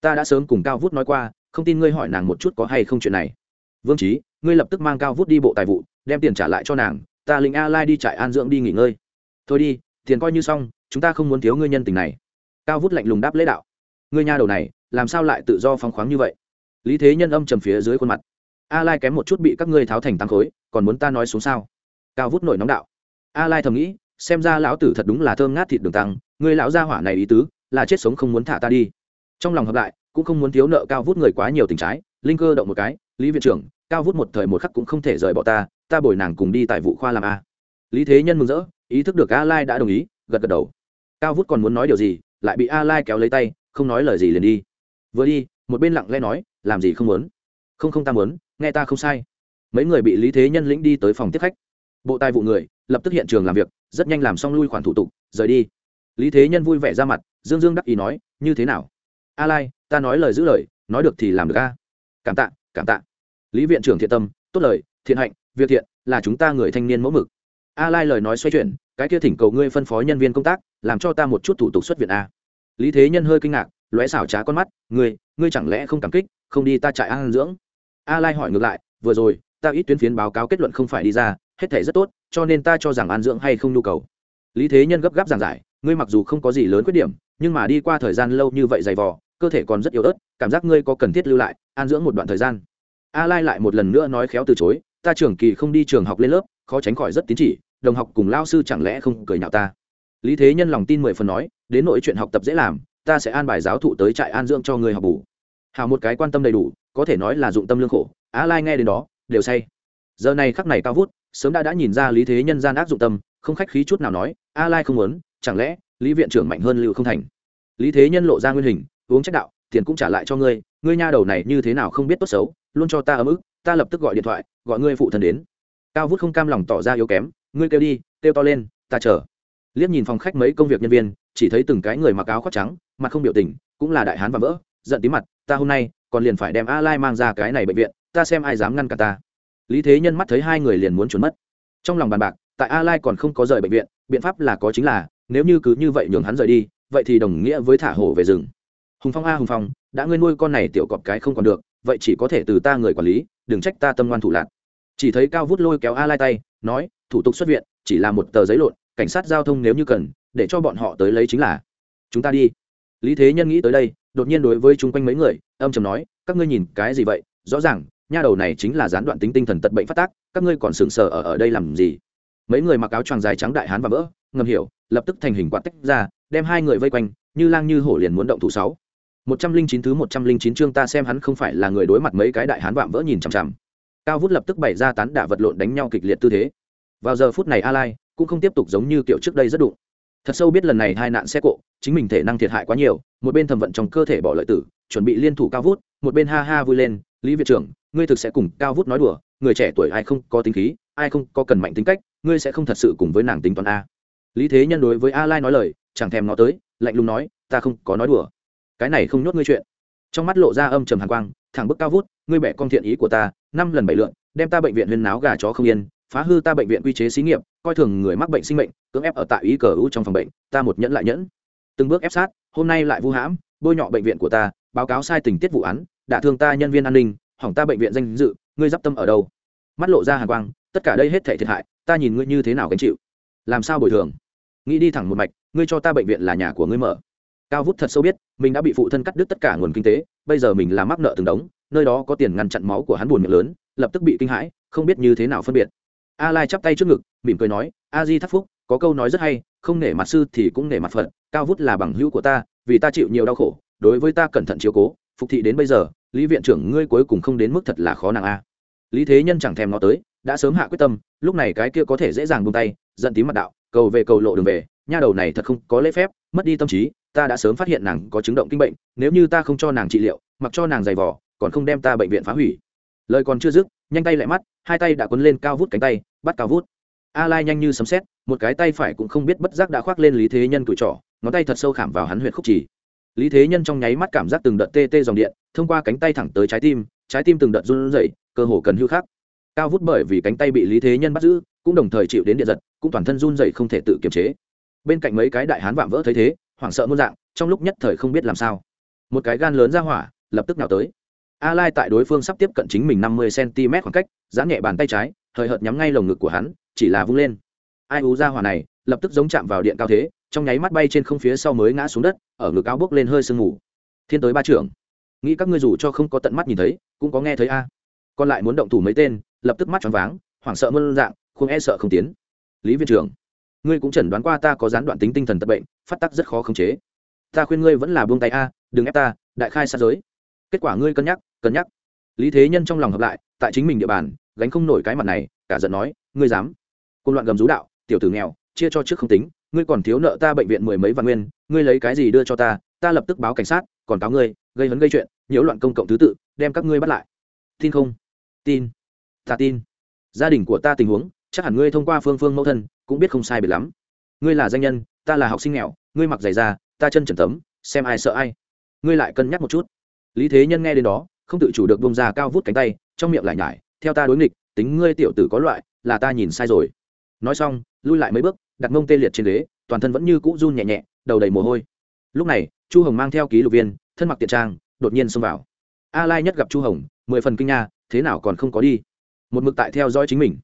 ta đã sớm cùng cao vút nói qua, không tin ngươi hỏi nàng một chút có hay không chuyện này. Vương trí ngươi lập tức mang cao vút đi bộ tài vụ, đem tiền trả lại cho nàng, ta lĩnh a lai đi trại an dưỡng đi nghỉ ngơi. Thôi đi, tiền coi như xong, chúng ta không muốn thiếu ngươi nhân tình này. Cao vút lạnh lùng đáp lễ đạo. Ngươi nha đầu này làm sao lại tự do phóng khoáng như vậy? Lý thế nhân âm trầm phía dưới khuôn mặt. A lai kém một chút bị các ngươi tháo thành tăng khối, còn muốn ta nói xuống sao? Cao vút nổi nóng đạo. A lai thầm nghĩ, xem ra lão tử thật đúng là thơm ngát thịt đường tăng người lão gia hỏa này ý tứ, là chết sống không muốn thả ta đi. Trong lòng hợp lại, cũng không muốn thiếu nợ cao vút người quá nhiều tình trái, linh cơ động một cái, lý viện trưởng, cao vút một thời một khắc cũng không thể rời bỏ ta ta bồi nàng cùng đi tại vụ khoa làm a. Lý thế nhân mừng rỡ, ý thức được a lai đã đồng ý, gật gật đầu. Cao vút còn muốn nói điều gì, lại bị a lai kéo lấy tay, không nói lời gì liền đi vừa đi, một bên lặng lẽ nói, làm gì không muốn? Không không ta muốn, nghe ta không sai. Mấy người bị lý thế nhân lĩnh đi tới phòng tiếp khách. Bộ tài vụ người, lập tức hiện trường làm việc, rất nhanh làm xong lui khoản thủ tục, rời đi. Lý thế nhân vui vẻ ra mặt, dương dương đắc ý nói, như thế nào? A lai, ta nói lời giữ lời, nói được thì làm được a. Cảm tạ cảm tạ. Lý viện trưởng thiện tâm, tốt lời, thiện hạnh, việc thiện là chúng ta người thanh niên mẫu mực. A lai lời nói xoay chuyển, cái kia thỉnh cầu ngươi phân phó nhân viên công tác, làm cho ta một chút thủ tục xuất viện a. Lý thế nhân hơi kinh ngạc lóe xảo trá con mắt, ngươi ngươi chẳng lẽ không cảm kích? Không đi ta trại an dưỡng. A lai hỏi ngược lại, vừa rồi, ta ít tuyến phiến báo cáo kết luận không phải đi ra, hết thể rất tốt, cho nên ta cho rằng an dưỡng hay không nhu cầu. Lý thế nhân gấp gáp giảng giải, ngươi mặc dù không có gì lớn khuyết điểm, nhưng mà đi qua thời gian lâu như vậy dày vò, cơ thể còn rất yếu ớt, cảm giác ngươi có cần thiết lưu lại an dưỡng một đoạn thời gian. A lai lại một lần nữa nói khéo từ chối, ta trường kỳ không đi trường học lên lớp, khó tránh khỏi rất tín chỉ, đồng học cùng lao sư chẳng lẽ không cười nhạo ta? Lý thế nhân lòng tin mười phần nói, đến nội chuyện học tập dễ làm ta sẽ an bài giáo thụ tới trại an dưỡng cho người học bù. Hào một cái quan tâm đầy đủ, có thể nói là dụng tâm lương khổ. A lai nghe đến đó, đều say. Giờ này khắc này cao vút, sớm đã đã nhìn ra lý thế nhân gian ác dụng tâm, không khách khí chút nào nói a lai không muốn, chẳng lẽ lý viện trưởng mạnh hơn lưu không thành? Lý thế nhân lộ ra nguyên hình, uống trách đạo, tiền cũng trả lại cho ngươi ngươi nha đầu này như thế nào không biết tốt xấu, luôn cho ta ấm ức, ta lập tức gọi điện thoại, gọi ngươi phụ thân đến. Cao vút không cam lòng tỏ ra yếu kém, ngươi kêu đi, kêu to lên, ta chờ. Liếc nhìn phòng khách mấy công việc nhân viên, chỉ thấy từng cái người mặc áo khoác trắng mặt không biểu tình, cũng là đại hán và vỡ, giận tí mặt, ta hôm nay còn liền phải đem a lai mang ra cái này bệnh viện, ta xem ai dám ngăn cả ta. Lý thế nhân mắt thấy hai người liền muốn trốn mất. Trong lòng bàn bạc, tại a lai còn không có rời bệnh viện, biện pháp là có chính là, nếu như cứ như vậy nhường hắn rời đi, vậy thì đồng nghĩa với thả hổ về rừng. Hùng phong a, hùng phong, đã ngươi nuôi con này tiểu cọp cái không còn được, vậy chỉ có thể từ ta người quản lý, đừng trách ta tâm ngoan thủ lạc. Chỉ thấy cao vút lôi kéo a lai tay, nói, thủ tục xuất viện, chỉ là một tờ giấy lộn, cảnh sát giao thông nếu như cần, để cho bọn họ tới lấy chính là. Chúng ta đi lý thế nhân nghĩ tới đây, đột nhiên đối với chung quanh mấy người, âm trầm nói, các ngươi nhìn cái gì vậy? Rõ ràng, nha đầu này chính là gián đoạn tính tinh thần tật bệnh phát tác, các ngươi còn sừng sờ ở ở đây làm gì? Mấy người mặc áo choàng dài trắng đại hán và vỡ, ngầm hiểu, lập tức thành hình quạt tách ra, đem hai người vây quanh, như lang như hổ liền muốn động thủ sáu. Một trăm linh chín thứ một trăm linh chín chương ta xem hắn không phải là người đối mặt mấy cái đại hán vạm vỡ nhìn chằm chằm. Cao vút lập tức bày ra tán đả vật lộn đánh nhau kịch liệt tư thế. Vào giờ phút này a lai cũng không tiếp tục giống như kiểu trước đây rất đụng. Thật sâu biết lần này hai nạn xe cộ chính mình thể năng thiệt hại quá nhiều, một bên thầm vận trong cơ thể bỏ lợi tử, chuẩn bị liên thủ cao vút, một bên ha ha vui lên, lý viện trưởng, ngươi thực sẽ cùng cao vút nói đùa, người trẻ tuổi ai không có tính khí, ai không có cần mạnh tính cách, ngươi sẽ không thật sự cùng với nàng tính toán a. Lý thế nhân đối với a lai nói lời, chẳng thèm nó tới, lạnh lùng nói, ta không có nói đùa. Cái này không nhốt ngươi chuyện. Trong mắt lộ ra âm trầm hàn quang, thẳng bức cao vút, ngươi bẻ con thiện ý của ta, năm lần bảy lượn, đem ta bệnh viện huyên náo gà chó không yên, phá hư ta bệnh viện quy chế xí nghiệp, coi thường người mắc bệnh sinh mệnh, cưỡng ép ở tại ý cờ u trong phòng bệnh, ta một nhẫn lại nhẫn từng bước ép sát, hôm nay lại vu hãm, bôi nhọ bệnh viện của ta, báo cáo sai tình tiết vụ án, đả thương ta nhân viên an ninh, hỏng ta bệnh viện danh dự, ngươi d tâm ở đâu? Mắt lộ ra hàng quang, tất cả đây hết thể thiệt hại, ta nhìn ngươi như thế nào gánh chịu? Làm sao bồi thường? Nghĩ đi thẳng một mạch, ngươi cho ta bệnh viện là nhà của ngươi mở. Cao vút thật sâu biết, mình đã bị phụ thân cắt đứt tất cả nguồn kinh tế, bây giờ mình là mắc nợ từng đống, nơi đó có tiền ngăn chặn máu của hắn buồn miệng lớn, lập tức bị kinh hãi, không biết như thế nào phân biệt. A lai chắp tay trước ngực, mỉm cười nói, a di thắc phúc, có câu nói rất hay không nể mặt sư thì cũng nể mặt phật, cao vút là bằng hữu của ta, vì ta chịu nhiều đau khổ, đối với ta cẩn thận chiếu cố, phục thị đến bây giờ, lý viện trưởng ngươi cuối cùng không đến mức thật là khó nàng a. Lý thế nhân chẳng thèm nó tới, đã sớm hạ quyết tâm, lúc này cái kia có thể dễ dàng buông tay, giận tím mặt đạo, cầu về cầu lộ đường về, nha đầu này thật không có lễ phép, mất đi tâm trí, ta đã sớm phát hiện nàng có chứng động kinh bệnh, nếu như ta không cho nàng trị liệu, mặc cho nàng giày vỏ còn không đem ta bệnh viện phá hủy. Lời còn chưa dứt, nhanh tay lại mắt, hai tay đã quấn lên cao vút cánh tay, bắt cao vút a lai nhanh như sấm xét một cái tay phải cũng không biết bất giác đã khoác lên lý thế nhân tuổi trỏ ngón tay thật sâu khảm vào hắn huyệt khúc chỉ lý thế nhân trong nháy mắt cảm giác từng đợt tê tê dòng điện, thông qua cánh tay thẳng tới trái tim trái tim từng đợt run rẩy, cơ hồ cần hưu khắc. Cao vút bởi vì cánh tay bị lý thế nhân bắt giữ, cũng đồng thời chịu đến điện giật, cũng toàn thân run rẩy không thể tự kiềm chế. Bên cạnh mấy cái đại hán vạm vỡ thấy thế, hoảng sợ muôn dạng, trong lúc nhất thời không biết làm sao. Một cái gan lớn ra hỏa, lập tức nào tới. A lai tại đối phương sắp tiếp cận chính mình 50 cm khoảng cách, giãn nhẹ bàn tay trái thời hợt nhắm ngay lồng ngực của hắn chỉ là vung lên. Ai ú ra hỏa này, lập tức giống chạm vào điện cao thế, trong nháy mắt bay trên không phía sau mới ngã xuống đất, ở ngực áo bốc lên hơi sương mù. Thiên tới ba trưởng. Nghĩ các ngươi dù cho không có tận mắt nhìn thấy, cũng có nghe thấy a. Còn lại muốn động thủ mấy tên, lập tức mắt choáng váng, hoảng sợ mơn dạng không e sợ không tiến. Lý viên trưởng, ngươi cũng chẩn đoán qua ta có gián đoạn tính tinh thần tật bệnh, phát tắc rất khó khống chế. Ta khuyên ngươi vẫn là buông tay a, đừng ép ta, đại khai xa giới. Kết quả ngươi cân nhắc cân nhắc. Lý thế nhân trong lòng hợp lại, tại chính mình địa bàn, gánh không nổi cái mặt này, cả giận nói, ngươi dám côn loạn gầm rú đạo, tiểu tử nghèo, chia cho trước không tính, ngươi còn thiếu nợ ta bệnh viện mười mấy vạn nguyên, ngươi lấy cái gì đưa cho ta ta lập tức báo cảnh sát, còn cáo ngươi, gây hấn gây chuyện, nhiễu loạn công cộng thứ tự, đem các ngươi bắt lại. Tin không? Tin. Ta tin. Gia đình của ta tình huống, chắc hẳn ngươi thông qua phương phương mẫu thân, cũng biết không sai biệt lắm. Ngươi là danh nhân, ta là học sinh nghèo, ngươi mặc giày da, ta chân trần tấm, xem ai sợ ai. Ngươi lại cân nhắc một chút. Lý thế nhân nghe đến đó, không tự chủ được bông ra cao vút cánh tay, trong miệng lại nhải, theo ta đối nghịch, tính ngươi tiểu tử có loại, là ta nhìn sai rồi nói xong, lui lại mấy bước, đặt mông tê liệt trên ghế, toàn thân vẫn như cũ run nhẹ nhẹ, đầu đầy mồ hôi. Lúc này, chu hồng mang theo ký lục viên, thân mặc tiện trang, đột nhiên xông vào. A lai nhất gặp chu hồng, mười phần kinh nha, thế nào còn không có đi? Một mực tại theo dõi chính mình.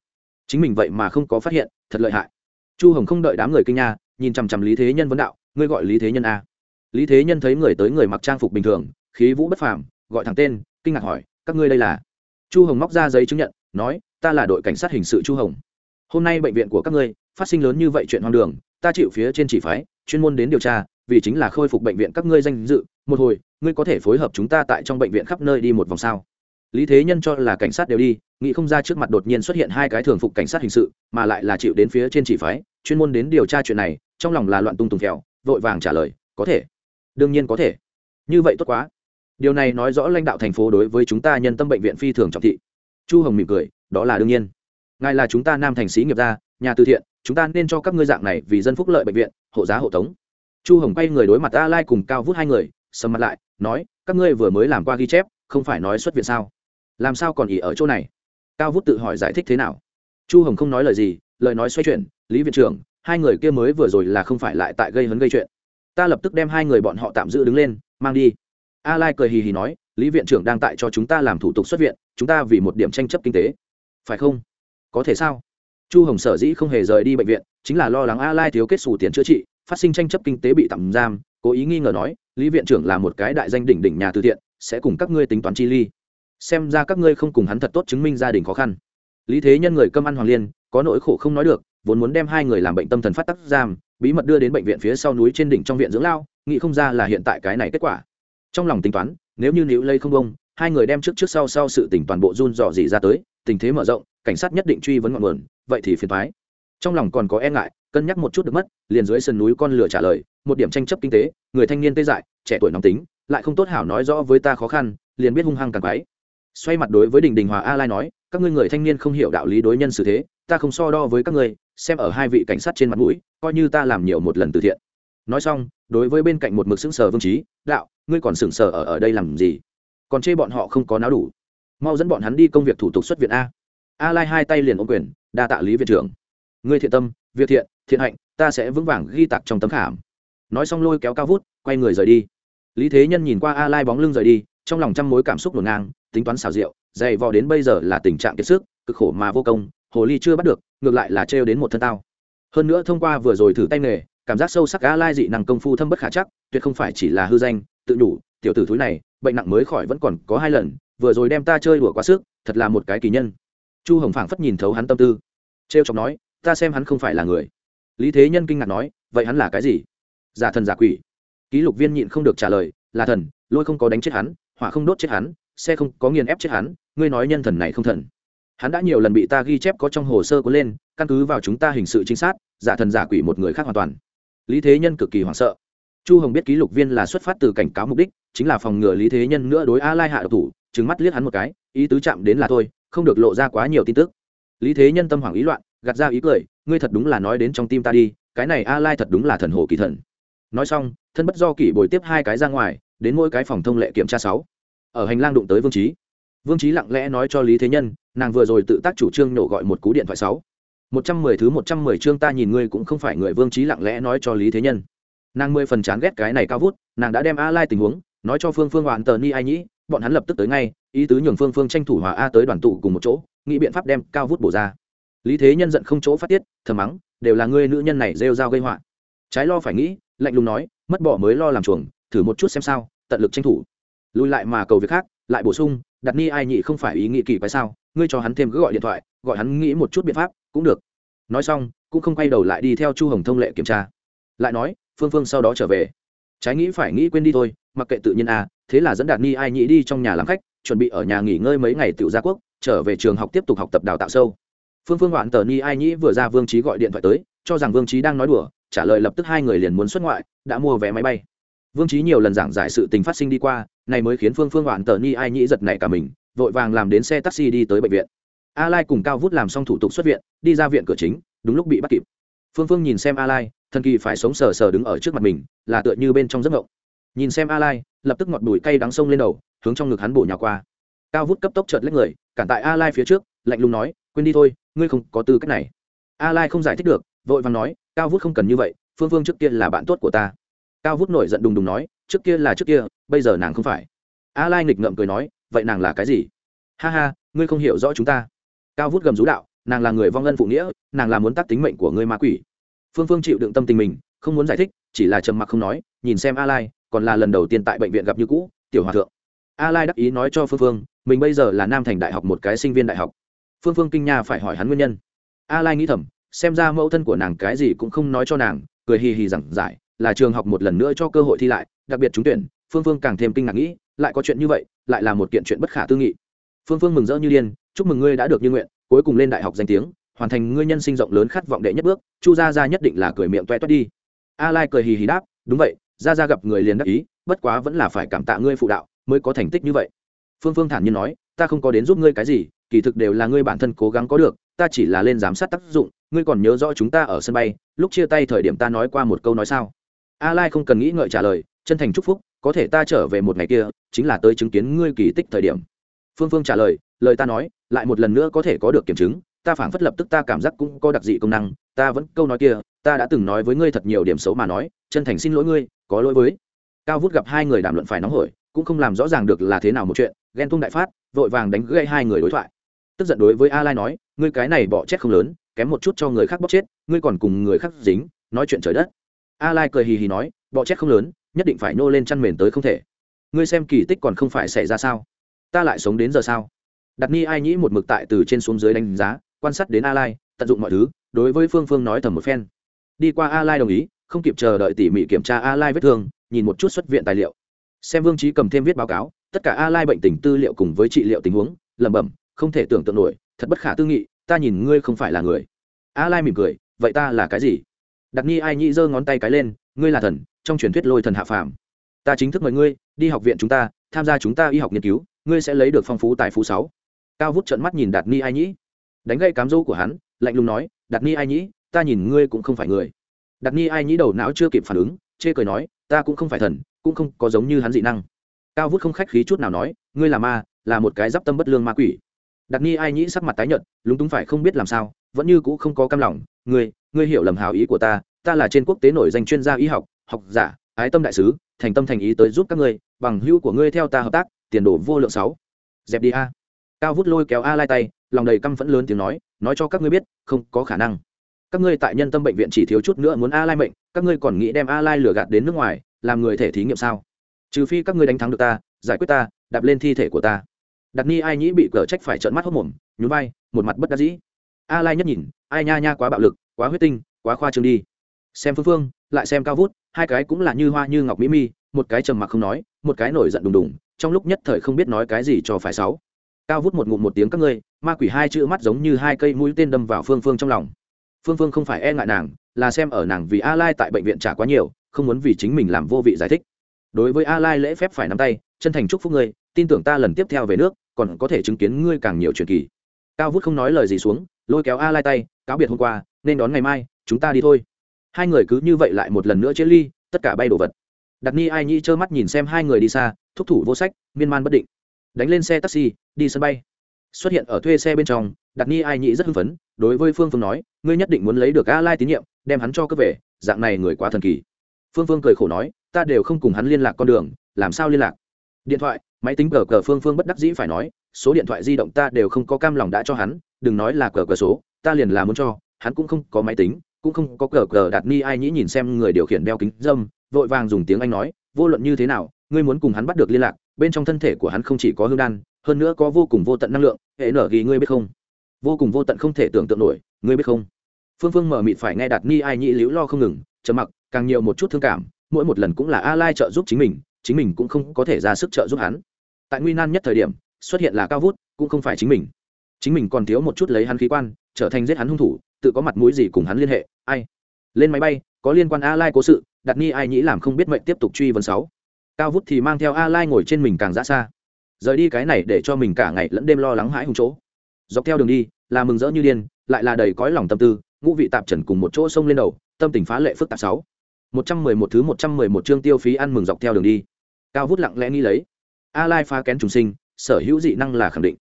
Chính mình vậy mà không có phát hiện, thật lợi hại. Chu hồng không đợi đám người kinh nha, nhìn chằm chằm lý thế nhân vấn đạo, ngươi gọi lý thế nhân a? Lý thế nhân thấy người tới người mặc trang phục bình thường, khí vũ bất phàm, gọi thẳng tên, kinh ngạc hỏi, các ngươi đây là? Chu hồng móc ra giấy chứng nhận, nói, ta là đội cảnh sát hình sự chu hồng hôm nay bệnh viện của các ngươi, phát sinh lớn như vậy chuyện hoang đường, ta chịu phía trên chỉ phái, chuyên môn đến điều tra, vì chính là khôi phục bệnh viện các ngươi danh dự. Một hồi, ngươi có thể phối hợp chúng ta tại trong bệnh viện khắp nơi đi một vòng sao? Lý thế nhân cho là cảnh sát đều đi, nghĩ không ra trước mặt đột nhiên xuất hiện hai cái thường phục cảnh sát hình sự, mà lại là chịu đến phía trên chỉ phái, chuyên môn đến điều tra chuyện này, trong lòng là loạn tung tùng phèo vội vàng trả lời, có thể. Đương nhiên có thể. Như vậy tốt quá. Điều này nói rõ lãnh đạo thành phố đối với chúng ta nhân tâm bệnh viện phi thường trọng thị. Chu hồng mỉm cười, đó là đương nhiên ngài là chúng ta nam thành sĩ nghiệp gia, nhà từ thiện, chúng ta nên cho các ngươi dạng này vì dân phúc lợi bệnh viện, hộ giá hộ tống. Chu hồng quay người đối mặt a lai cùng cao vút hai người, sầm mặt lại, nói, các ngươi vừa mới làm qua ghi chép, không phải nói xuất viện sao? Làm sao còn ỉ ở chỗ này? Cao vút tự hỏi giải thích thế nào? Chu hồng không nói lời gì, lời nói xoay chuyển, lý viện trưởng, hai người kia mới vừa rồi là không phải lại tại gây hấn gây chuyện. Ta lập tức đem hai người bọn họ tạm giữ đứng lên, mang đi. A lai cười hì hì nói, lý viện trưởng đang tại cho chúng ta làm thủ tục xuất viện, chúng ta vì một điểm tranh chấp kinh tế. Phải không? Có thể sao? Chu hồng sở dĩ không hề rời đi bệnh viện, chính là lo lắng a lai thiếu kết xù tiền chữa trị, phát sinh tranh chấp kinh tế bị tạm giam, cố ý nghi ngờ nói, lý viện trưởng là một cái đại danh đỉnh đỉnh nhà từ thiện, sẽ cùng các ngươi tính toán chi ly. Xem ra các ngươi không cùng hắn thật tốt chứng minh gia đình khó khăn. Lý thế nhân người cơm ăn hoàng liên, có nỗi khổ không nói được, vốn muốn đem hai người làm bệnh tâm thần phát tắc giam, bí mật đưa đến bệnh viện phía sau núi trên đỉnh trong viện dưỡng lao, nghĩ không ra là hiện tại cái này kết quả. Trong lòng tính toán, nếu như nữ lây không bông, hai người đem trước trước sau sau sự tỉnh toàn bộ run dò dỉ ra tới, tình thế mở rộng cảnh sát nhất định truy vấn ngọn nguồn, vậy thì phiền thoái trong lòng còn có e ngại, cân nhắc một chút được mất, liền dưới sườn núi con lửa trả lời, một điểm tranh chấp kinh tế, người thanh niên tê dại, trẻ tuổi nóng tính, lại không tốt hảo nói rõ với ta khó khăn, liền biết hung hăng càng quái. Xoay mặt đối với đình đình hòa a lai nói, các ngươi người thanh niên không hiểu đạo lý đối nhân xử thế, ta không so đo với các ngươi, xem ở hai vị cảnh sát trên mặt mũi, coi như ta làm nhiều một lần từ thiện. Nói xong, đối với bên cạnh một mực sững sờ vương trí đạo, ngươi còn sững sờ ở ở đây làm gì? Còn chê bọn họ không có náo đủ. Mau dẫn bọn hắn đi công việc thủ tục xuất viện a a lai hai tay liền ôm quyền, đa tạ lý viện trưởng. Ngươi thiện tâm, việc thiện thiện hạnh, ta sẽ vững vàng ghi tạc trong tấm khảm. Nói xong lôi kéo cao vút, quay người rời đi. Lý thế nhân nhìn qua a lai bóng lưng rời đi, trong lòng trăm mối cảm xúc ngổn ngang, tính toán xào rượu dày vò đến bây giờ là tình trạng kiệt sức, cực khổ mà vô công, hồ ly chưa bắt được, ngược lại là trêu đến một thân tao. Hơn nữa thông qua vừa rồi thử tay nghề, cảm giác sâu sắc a lai dị năng công phu thâm bất khả chắc, tuyệt không phải chỉ là hư danh, tự đủ, tiểu tử thúi này, bệnh nặng mới khỏi vẫn còn có hai lần, vừa rồi đem ta chơi đùa quá sức, thật là một cái kỳ nhân chu hồng phảng phất nhìn thấu hắn tâm tư. Trêu chọc nói, ta xem hắn không phải là người. Lý thế nhân kinh ngạc nói, vậy hắn là cái gì? Giả thần giả quỷ. Ký lục viên nhịn không được trả lời, là thần, lôi không có đánh chết hắn, hỏa không đốt chết hắn, xe không có nghiền ép chết hắn, ngươi nói nhân thần này không thần. Hắn đã nhiều lần bị ta ghi chép có trong hồ sơ có lên, căn cứ vào chúng ta hình sự chính xác giả thần giả quỷ một người khác hoàn toàn. Lý thế nhân cực kỳ hoảng sợ. Chu hồng biết ký lục viên là xuất phát từ cảnh cáo mục đích, chính là phòng ngừa lý thế nhân nữa đối a lai hạ độc thủ trứng mắt liếc hắn một cái, ý tứ chạm đến là thôi không được lộ ra quá nhiều tin tức. Lý thế nhân tâm hoảng ý loạn, gạt ra ý cười, ngươi thật đúng là nói đến trong tim ta đi, cái này a lai thật đúng là thần hồ kỳ thần. Nói xong, thân bất do kỷ bồi tiếp hai cái ra ngoài, đến mỗi cái phòng thông lệ kiểm tra sáu. Ở hành lang đụng tới vương trí vương trí lặng lẽ nói cho lý thế nhân, nàng vừa rồi tự tác chủ trương nổ gọi một cú điện thoại sáu. Một trăm mười thứ một trăm mười chương ta nhìn ngươi cũng không phải người vương trí lặng lẽ nói cho lý thế nhân. Nàng mười phần chán ghét cái này cao vút, nàng đã đem a lai tình huống nói cho phương phương hoàn tờ ni ai nhĩ bọn hắn lập tức tới ngay, ý tứ nhường phương phương tranh thủ hòa a tới đoàn tụ cùng một chỗ, nghĩ biện pháp đem cao vút bổ ra. Lý thế nhân giận không chỗ phát tiết, thầm mắng, đều là ngươi nữ nhân này rêu rao gây họa. Trái lo phải nghĩ, lạnh lùng nói, mất bỏ mới lo làm chuồng, thử một chút xem sao, tận lực tranh thủ. Lùi lại mà cầu việc khác, lại bổ sung, đặt ni ai nhị không phải ý nghĩ kỳ quái sao, ngươi cho hắn thêm cứ gọi điện thoại, gọi hắn nghĩ một chút biện pháp, cũng được. Nói xong, cũng không quay đầu lại đi theo chu hồng thông lệ kiểm tra. Lại nói, phương phương sau đó trở về. Trái nghĩ phải nghĩ quên đi thôi, mặc kệ tự nhiên à thế là dẫn đạt ni ai nhị đi trong nhà làm khách, chuẩn bị ở nhà nghỉ ngơi mấy ngày tự gia quốc, trở về trường học tiếp tục học tập đào tạo sâu. Phương phương hoạn tờ ni ai nhĩ vừa ra vương trí gọi điện thoại tới, cho rằng vương trí đang nói đùa, trả lời lập tức hai người liền muốn xuất ngoại, đã mua vé máy bay. Vương trí nhiều lần giảng giải sự tình phát sinh đi qua, này mới khiến phương phương hoạn tờ ni ai nhĩ giật nảy cả mình, vội vàng làm đến xe taxi đi tới bệnh viện. A lai cùng cao vút làm xong thủ tục xuất viện, đi ra viện cửa chính, đúng lúc bị bắt kịp. Phương phương nhìn xem a lai, thần kỳ phải sống sờ sờ đứng ở trước mặt mình, là tựa như bên trong giấc ngộng nhìn xem a lai lập tức ngọt đùi cay đắng sông lên đầu, hướng trong ngực hắn bổ nhào qua. Cao vút cấp tốc chợt lấy người, cản tại a lai phía trước, lạnh lùng nói, quên đi thôi, ngươi không có tư cách này. A lai không giải thích được, vội vàng nói, cao vút không cần như vậy, phương phương trước kia là bạn tốt của ta. Cao vút nổi giận đùng đùng nói, trước kia là trước kia, bây giờ nàng không phải. A lai nghịch ngợm cười nói, vậy nàng là cái gì? Ha ha, ngươi không hiểu rõ chúng ta. Cao vút gầm rú đạo, nàng là người vong ân phụ nghĩa, nàng là muốn tắt tính mệnh của ngươi ma quỷ. Phương phương chịu đựng tâm tình mình, không muốn giải thích, chỉ là trầm mặc không nói nhìn xem a lai còn là lần đầu tiên tại bệnh viện gặp như cũ, tiểu hòa thượng. A lai đắc ý nói cho phương phương, mình bây giờ là nam thành đại học một cái sinh viên đại học. Phương phương kinh nha phải hỏi hắn nguyên nhân. A lai nghĩ thầm, xem ra mẫu thân của nàng cái gì cũng không nói cho nàng, cười hì hì rằng giải, là trường học một lần nữa cho cơ hội thi lại, đặc biệt trúng tuyển, phương phương càng thêm kinh ngạc nghĩ, lại có chuyện như vậy, lại là một kiện chuyện bất khả tư nghị. Phương phương mừng rỡ như điên, chúc mừng ngươi đã được như nguyện, cuối cùng lên đại học danh tiếng, hoàn thành ngươi nhân sinh rộng lớn khát vọng đệ nhất bước, chu gia gia nhất định là cười miệng toe toét đi. A lai cười hì hì đáp, đúng vậy ra ra gặp người liền đắc ý, bất quá vẫn là phải cảm tạ ngươi phụ đạo, mới có thành tích như vậy. Phương phương thản nhiên nói, ta không có đến giúp ngươi cái gì, kỳ thực đều là ngươi bản thân cố gắng có được, ta chỉ là lên giám sát tác dụng, ngươi còn nhớ rõ chúng ta ở sân bay, lúc chia tay thời điểm ta nói qua một câu nói sao? A lai không cần nghĩ ngợi trả lời, chân thành chúc phúc, có thể ta trở về một ngày kia, chính là tới chứng kiến ngươi kỳ tích thời điểm. Phương phương trả lời lời ta nói, lại một lần nữa có thể có được kiểm chứng, ta phảng phất lập tức ta cảm giác cũng có đặc dị công năng, ta vẫn câu nói kia ta đã từng nói với ngươi thật nhiều điểm xấu mà nói, chân thành xin lỗi ngươi, có lỗi với. Cao vút gặp hai người đàm luận phải nóng hổi, cũng không làm rõ ràng được là thế nào một chuyện, ghen tung đại phát, vội vàng đánh gây hai người đối thoại. Tức giận đối với a lai nói, ngươi cái này bỏ chết không lớn, kém một chút cho người khác bóc chết, ngươi còn cùng người khác dính, nói chuyện trời đất. A lai cười hì hì nói, bỏ chết không lớn, nhất định phải nô lên chăn mền tới không thể. Ngươi xem kỳ tích còn không phải xảy ra sao? Ta lại sống đến giờ sao? Đặt ni ai nhĩ một mực tại từ trên xuống dưới đánh giá, quan sát đến a lai, tận dụng mọi thứ, đối với phương phương nói thầm một phen đi qua a lai đồng ý, không kịp chờ đợi tỉ mỉ kiểm tra a lai vết thương, nhìn một chút xuất viện tài liệu. Xem vương trí cầm thêm viết báo cáo, tất cả a lai bệnh tình tư liệu cùng với trị liệu tình huống, lẩm bẩm, không thể tưởng tượng nổi, thật bất khả tư nghị, ta nhìn ngươi không phải là người. A lai mỉm cười, vậy ta là cái gì? Đặc nhi ai nhĩ giơ ngón tay cái lên, ngươi là thần, trong truyền thuyết lôi thần hạ phàm. Ta chính thức mời ngươi, đi học viện chúng ta, tham gia chúng ta y học nghiên cứu, ngươi sẽ lấy được phong phú tài phú sáu. Cao vút trận mắt nhìn đạt ni ai nhĩ đánh gây cám dỗ của hắn, lạnh lùng nói, đạt ni ai nhĩ ta nhìn ngươi cũng không phải người. Đạt ni ai nhĩ đầu não chưa kịp phản ứng, chê cười nói, ta cũng không phải thần, cũng không có giống như hắn dị năng. Cao vút không khách khí chút nào nói, ngươi là ma, là một cái d tâm bất lương ma quỷ. Đặt ni ai nhĩ sắc mặt tái nhợt, lúng túng phải không biết làm sao, vẫn như cũ không có cam lòng, ngươi ngươi hiểu lầm hào ý của ta ta là trên quốc tế nổi danh chuyên gia y học học giả, ái tâm đại sứ, thành tâm thành ý tới giúp các ngươi, bằng hữu của ngươi theo ta hợp tác, tiền đồ vô lượng sáu. Dẹp đi a. Cao vút lôi kéo a lai tay, lòng đầy căm phẫn lớn tiếng nói nói cho các ngươi biết, không có khả năng các ngươi tại nhân tâm bệnh viện chỉ thiếu chút nữa muốn a lai mệnh, các ngươi còn nghĩ đem a lai lừa gạt đến nước ngoài, làm người thể thí nghiệm sao? Trừ phi các ngươi đánh thắng được ta, giải quyết ta, đạp lên thi thể của ta. Đặt ni ai nhĩ bị cờ trách phải trợn mắt hốc mồm, nhún vai, một mặt bất đắc dĩ. A lai nhất nhìn, ai nha nha quá bạo lực, quá huyết tinh, quá khoa trương đi. Xem phương phương, lại xem cao vút, hai cái cũng là như hoa như ngọc mỹ mi, một cái trầm mặc không nói, một cái nổi giận đùng đùng, trong lúc nhất thời không biết nói cái gì cho phải sáu. Cao vút một ngụm một tiếng các ngươi, ma quỷ hai chữ mắt giống như hai cây mũi tên đâm vào phương phương trong lòng phương phương không phải e ngại nàng, là xem ở nàng vì a lai tại bệnh viện trả quá nhiều, không muốn vì chính mình làm vô vị giải thích. Đối với a lai lễ phép phải nắm tay, chân thành chúc phúc ngươi, tin tưởng ta lần tiếp theo về nước, còn có thể chứng kiến ngươi càng nhiều truyền kỳ. Cao vút không nói lời gì xuống, lôi kéo a lai tay, cáo biệt hôm qua, nên đón ngày mai, chúng ta đi thôi. Hai người cứ như vậy lại một lần nữa chia ly, tất cả bay đồ vật. Đặt ni ai nhi trơ mắt nhìn xem hai người đi xa, thúc thủ vô sách, miên man bất định. Đánh lên xe taxi, đi sân bay xuất hiện ở thuê xe bên trong đặt ni ai nhị rất hưng phấn, đối với phương phương nói, ngươi nhất định muốn lấy được a lai tín nhiệm, đem hắn cho cướp về, dạng này người quá thần kỳ. Phương phương cười khổ nói, ta đều không cùng hắn liên lạc con đường, làm sao liên lạc? Điện thoại, máy tính cờ cờ phương phương bất đắc dĩ phải nói, số điện thoại di động ta đều không có cam lòng đã cho hắn, đừng nói là cờ cờ số, ta liền là muốn cho, hắn cũng không có máy tính, cũng không có cờ cờ đạt ni ai nhĩ nhìn xem người điều khiển đeo kính dâm, vội vàng dùng tiếng anh nói, vô luận như thế nào, ngươi muốn cùng hắn bắt được liên lạc, bên trong thân thể của hắn không chỉ có hương đan hơn nữa có vô cùng vô tận năng lượng, hệ nở ghi ngươi biết không? Vô cùng vô tận không thể tưởng tượng nổi, ngươi biết không? Phương phương mở mịt phải nghe đạt ni ai nhĩ liễu lo không ngừng, trầm mặc, càng nhiều một chút thương cảm, mỗi một lần cũng là a lai trợ giúp chính mình chính mình cũng không có thể ra sức trợ giúp hắn. Tại nguy nan nhất thời điểm, xuất hiện là cao vút, cũng không phải chính mình. Chính mình còn thiếu một chút lấy hắn khí quan, trở thành giết hắn hung thủ, tự có mặt mũi gì cùng hắn liên hệ, ai? Lên máy bay, có liên quan a lai cố sự đặt ni ai nhĩ làm không biết mệnh tiếp tục truy vấn sáu. Cao vút thì mang theo a lai ngồi trên mình càng ra xa rời đi cái này để cho mình cả ngày lẫn đêm lo lắng hãi hùng chỗ. Dọc theo đường đi, là mừng rỡ như điên, lại là đầy cõi lòng tâm tư, ngũ vị tạp trần cùng một chỗ sông lên đầu, tâm tình phá lệ phức tạp sáu. Một trăm mười một thứ một trăm mười một chương tiêu phí ăn mừng dọc theo đường đi. Cao vút lặng lẽ nghĩ lấy. A lai phá kén trùng sinh, sở hữu dị năng là khẳng định.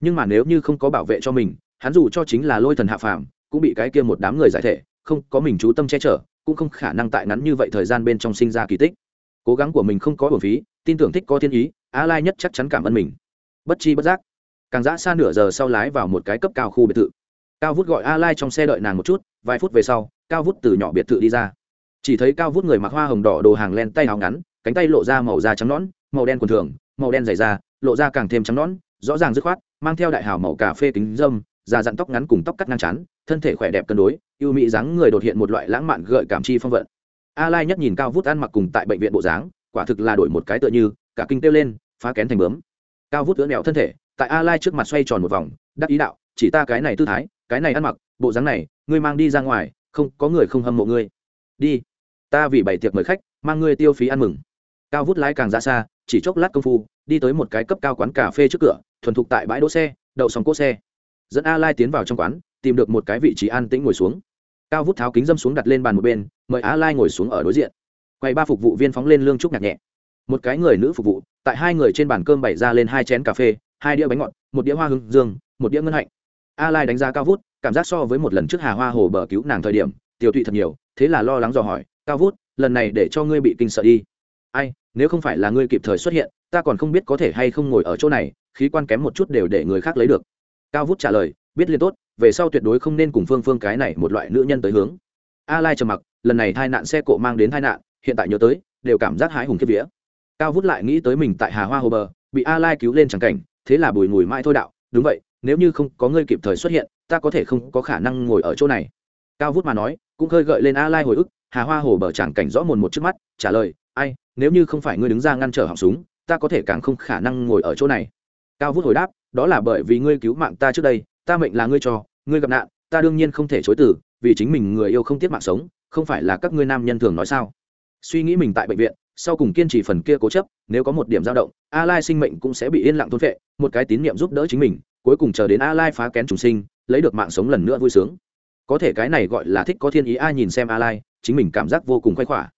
Nhưng mà nếu như không có bảo vệ cho mình, hắn dù cho chính là lôi thần hạ phàm, cũng bị cái kia một đám người giải thể, không có mình chú tâm che chở, cũng không khả năng tại ngắn như vậy thời gian bên trong sinh ra kỳ tích. Cố gắng của mình không có bổn phí, tin tưởng thích có thiên ý a lai nhất chắc chắn cảm ơn mình. Bất chi bất giác, càng dã xa nửa giờ sau lái vào một cái cấp cao khu biệt thự. Cao vút gọi a lai trong xe đợi nàng một chút, vài phút về sau, cao vút từ nhỏ biệt thự đi ra. Chỉ thấy cao vút người mặc hoa hồng đỏ đồ hàng len tay áo ngắn, cánh tay lộ ra màu da trắng nõn, màu đen quần thường, màu đen dày da, lộ ra càng thêm trắng nõn, rõ ràng dứt khoát, mang theo đại hào màu cà phê kính dâm già dặn tóc ngắn cùng tóc cắt ngang chán, thân thể khỏe đẹp cân đối, yêu mỹ dáng người đột hiện một loại lãng mạn gợi cảm chi phong vận. A lai nhất nhìn cao vút ăn mặc cùng tại bệnh viện bộ dáng, quả thực là đổi một cái tựa như, cả kinh tiêu lên phá kén thành bướm. Cao vút ưỡn mẹo thân thể, tại a lai trước mặt xoay tròn một vòng, đắc ý đạo, chỉ ta cái này tư thái, cái này ăn mặc, bộ dáng này, ngươi mang đi ra ngoài, không, có người không hâm mộ ngươi. Đi. Ta vì bảy tiệc mời khách, mang ngươi tiêu phí ăn mừng. Cao vút lái càng ra xa, chỉ chốc lát công phu, đi tới một cái cấp cao quán cà phê trước cửa, thuần thục tại bãi đỗ xe, đậu xong cỗ xe. Dẫn a lai tiến vào trong quán, tìm được một cái vị trí an tĩnh ngồi xuống. Cao vút tháo kính dâm xuống đặt lên bàn một bên, mời a lai ngồi xuống ở đối diện. Quay ba phục vụ viên phóng lên lương trúc nhạc nhẹ một cái người nữ phục vụ, tại hai người trên bàn cơm bày ra lên hai chén cà phê, hai đĩa bánh ngọt, một đĩa hoa hương dương, một đĩa ngân hạnh. A lai đánh giá cao vút, cảm giác so với một lần trước hà hoa hồ bờ cứu nàng thời điểm tiêu tụy thật nhiều, thế là lo lắng dò hỏi, cao vút, lần này để cho ngươi bị kinh sợ đi. Ai, nếu không phải là ngươi kịp thời xuất hiện, ta còn không biết có thể hay không ngồi ở chỗ này, khí quan kém một chút đều để người khác lấy được. Cao vút trả lời, biết liền tốt, về sau tuyệt đối không nên cùng phương phương cái này một loại nữ nhân tới hướng. A lai trầm mặc, lần này tai nạn xe cộ mang đến tai nạn, hiện tại nhớ tới, đều cảm giác hái hùng kiếp vía cao vút lại nghĩ tới mình tại hà hoa hồ bờ, bị a lai cứu lên chẳng cảnh, thế là bùi ngùi mãi thôi đạo, đúng vậy, nếu như không có ngươi kịp thời xuất hiện, ta có thể không có khả năng ngồi ở chỗ này. Cao vút mà nói, cũng khơi gợi lên a lai hồi ức, hà hoa hồ bờ chẳng cảnh rõ mồn một trước mắt, trả lời, ai, nếu như không phải ngươi đứng ra ngăn trở họng súng, ta có thể càng không khả năng ngồi ở chỗ này. Cao vút hồi đáp, đó là bởi vì ngươi cứu mạng ta trước đây, ta mệnh là ngươi cho, ngươi gặp nạn, ta đương nhiên không thể chối từ, vì chính mình người yêu không tiếc mạng sống, không phải là các ngươi nam nhân thường nói sao? Suy nghĩ mình tại bệnh viện sau cùng kiên trì phần kia cố chấp, nếu có một điểm dao động, a lai sinh mệnh cũng sẽ bị yên lặng thôn vệ một cái tín nhiệm giúp đỡ chính mình, cuối cùng chờ đến a lai phá kén trùng sinh, lấy được mạng sống lần nữa vui sướng. Có thể cái này gọi là thích có thiên ý, ai nhìn xem a lai, chính mình cảm giác vô cùng khoái khỏa.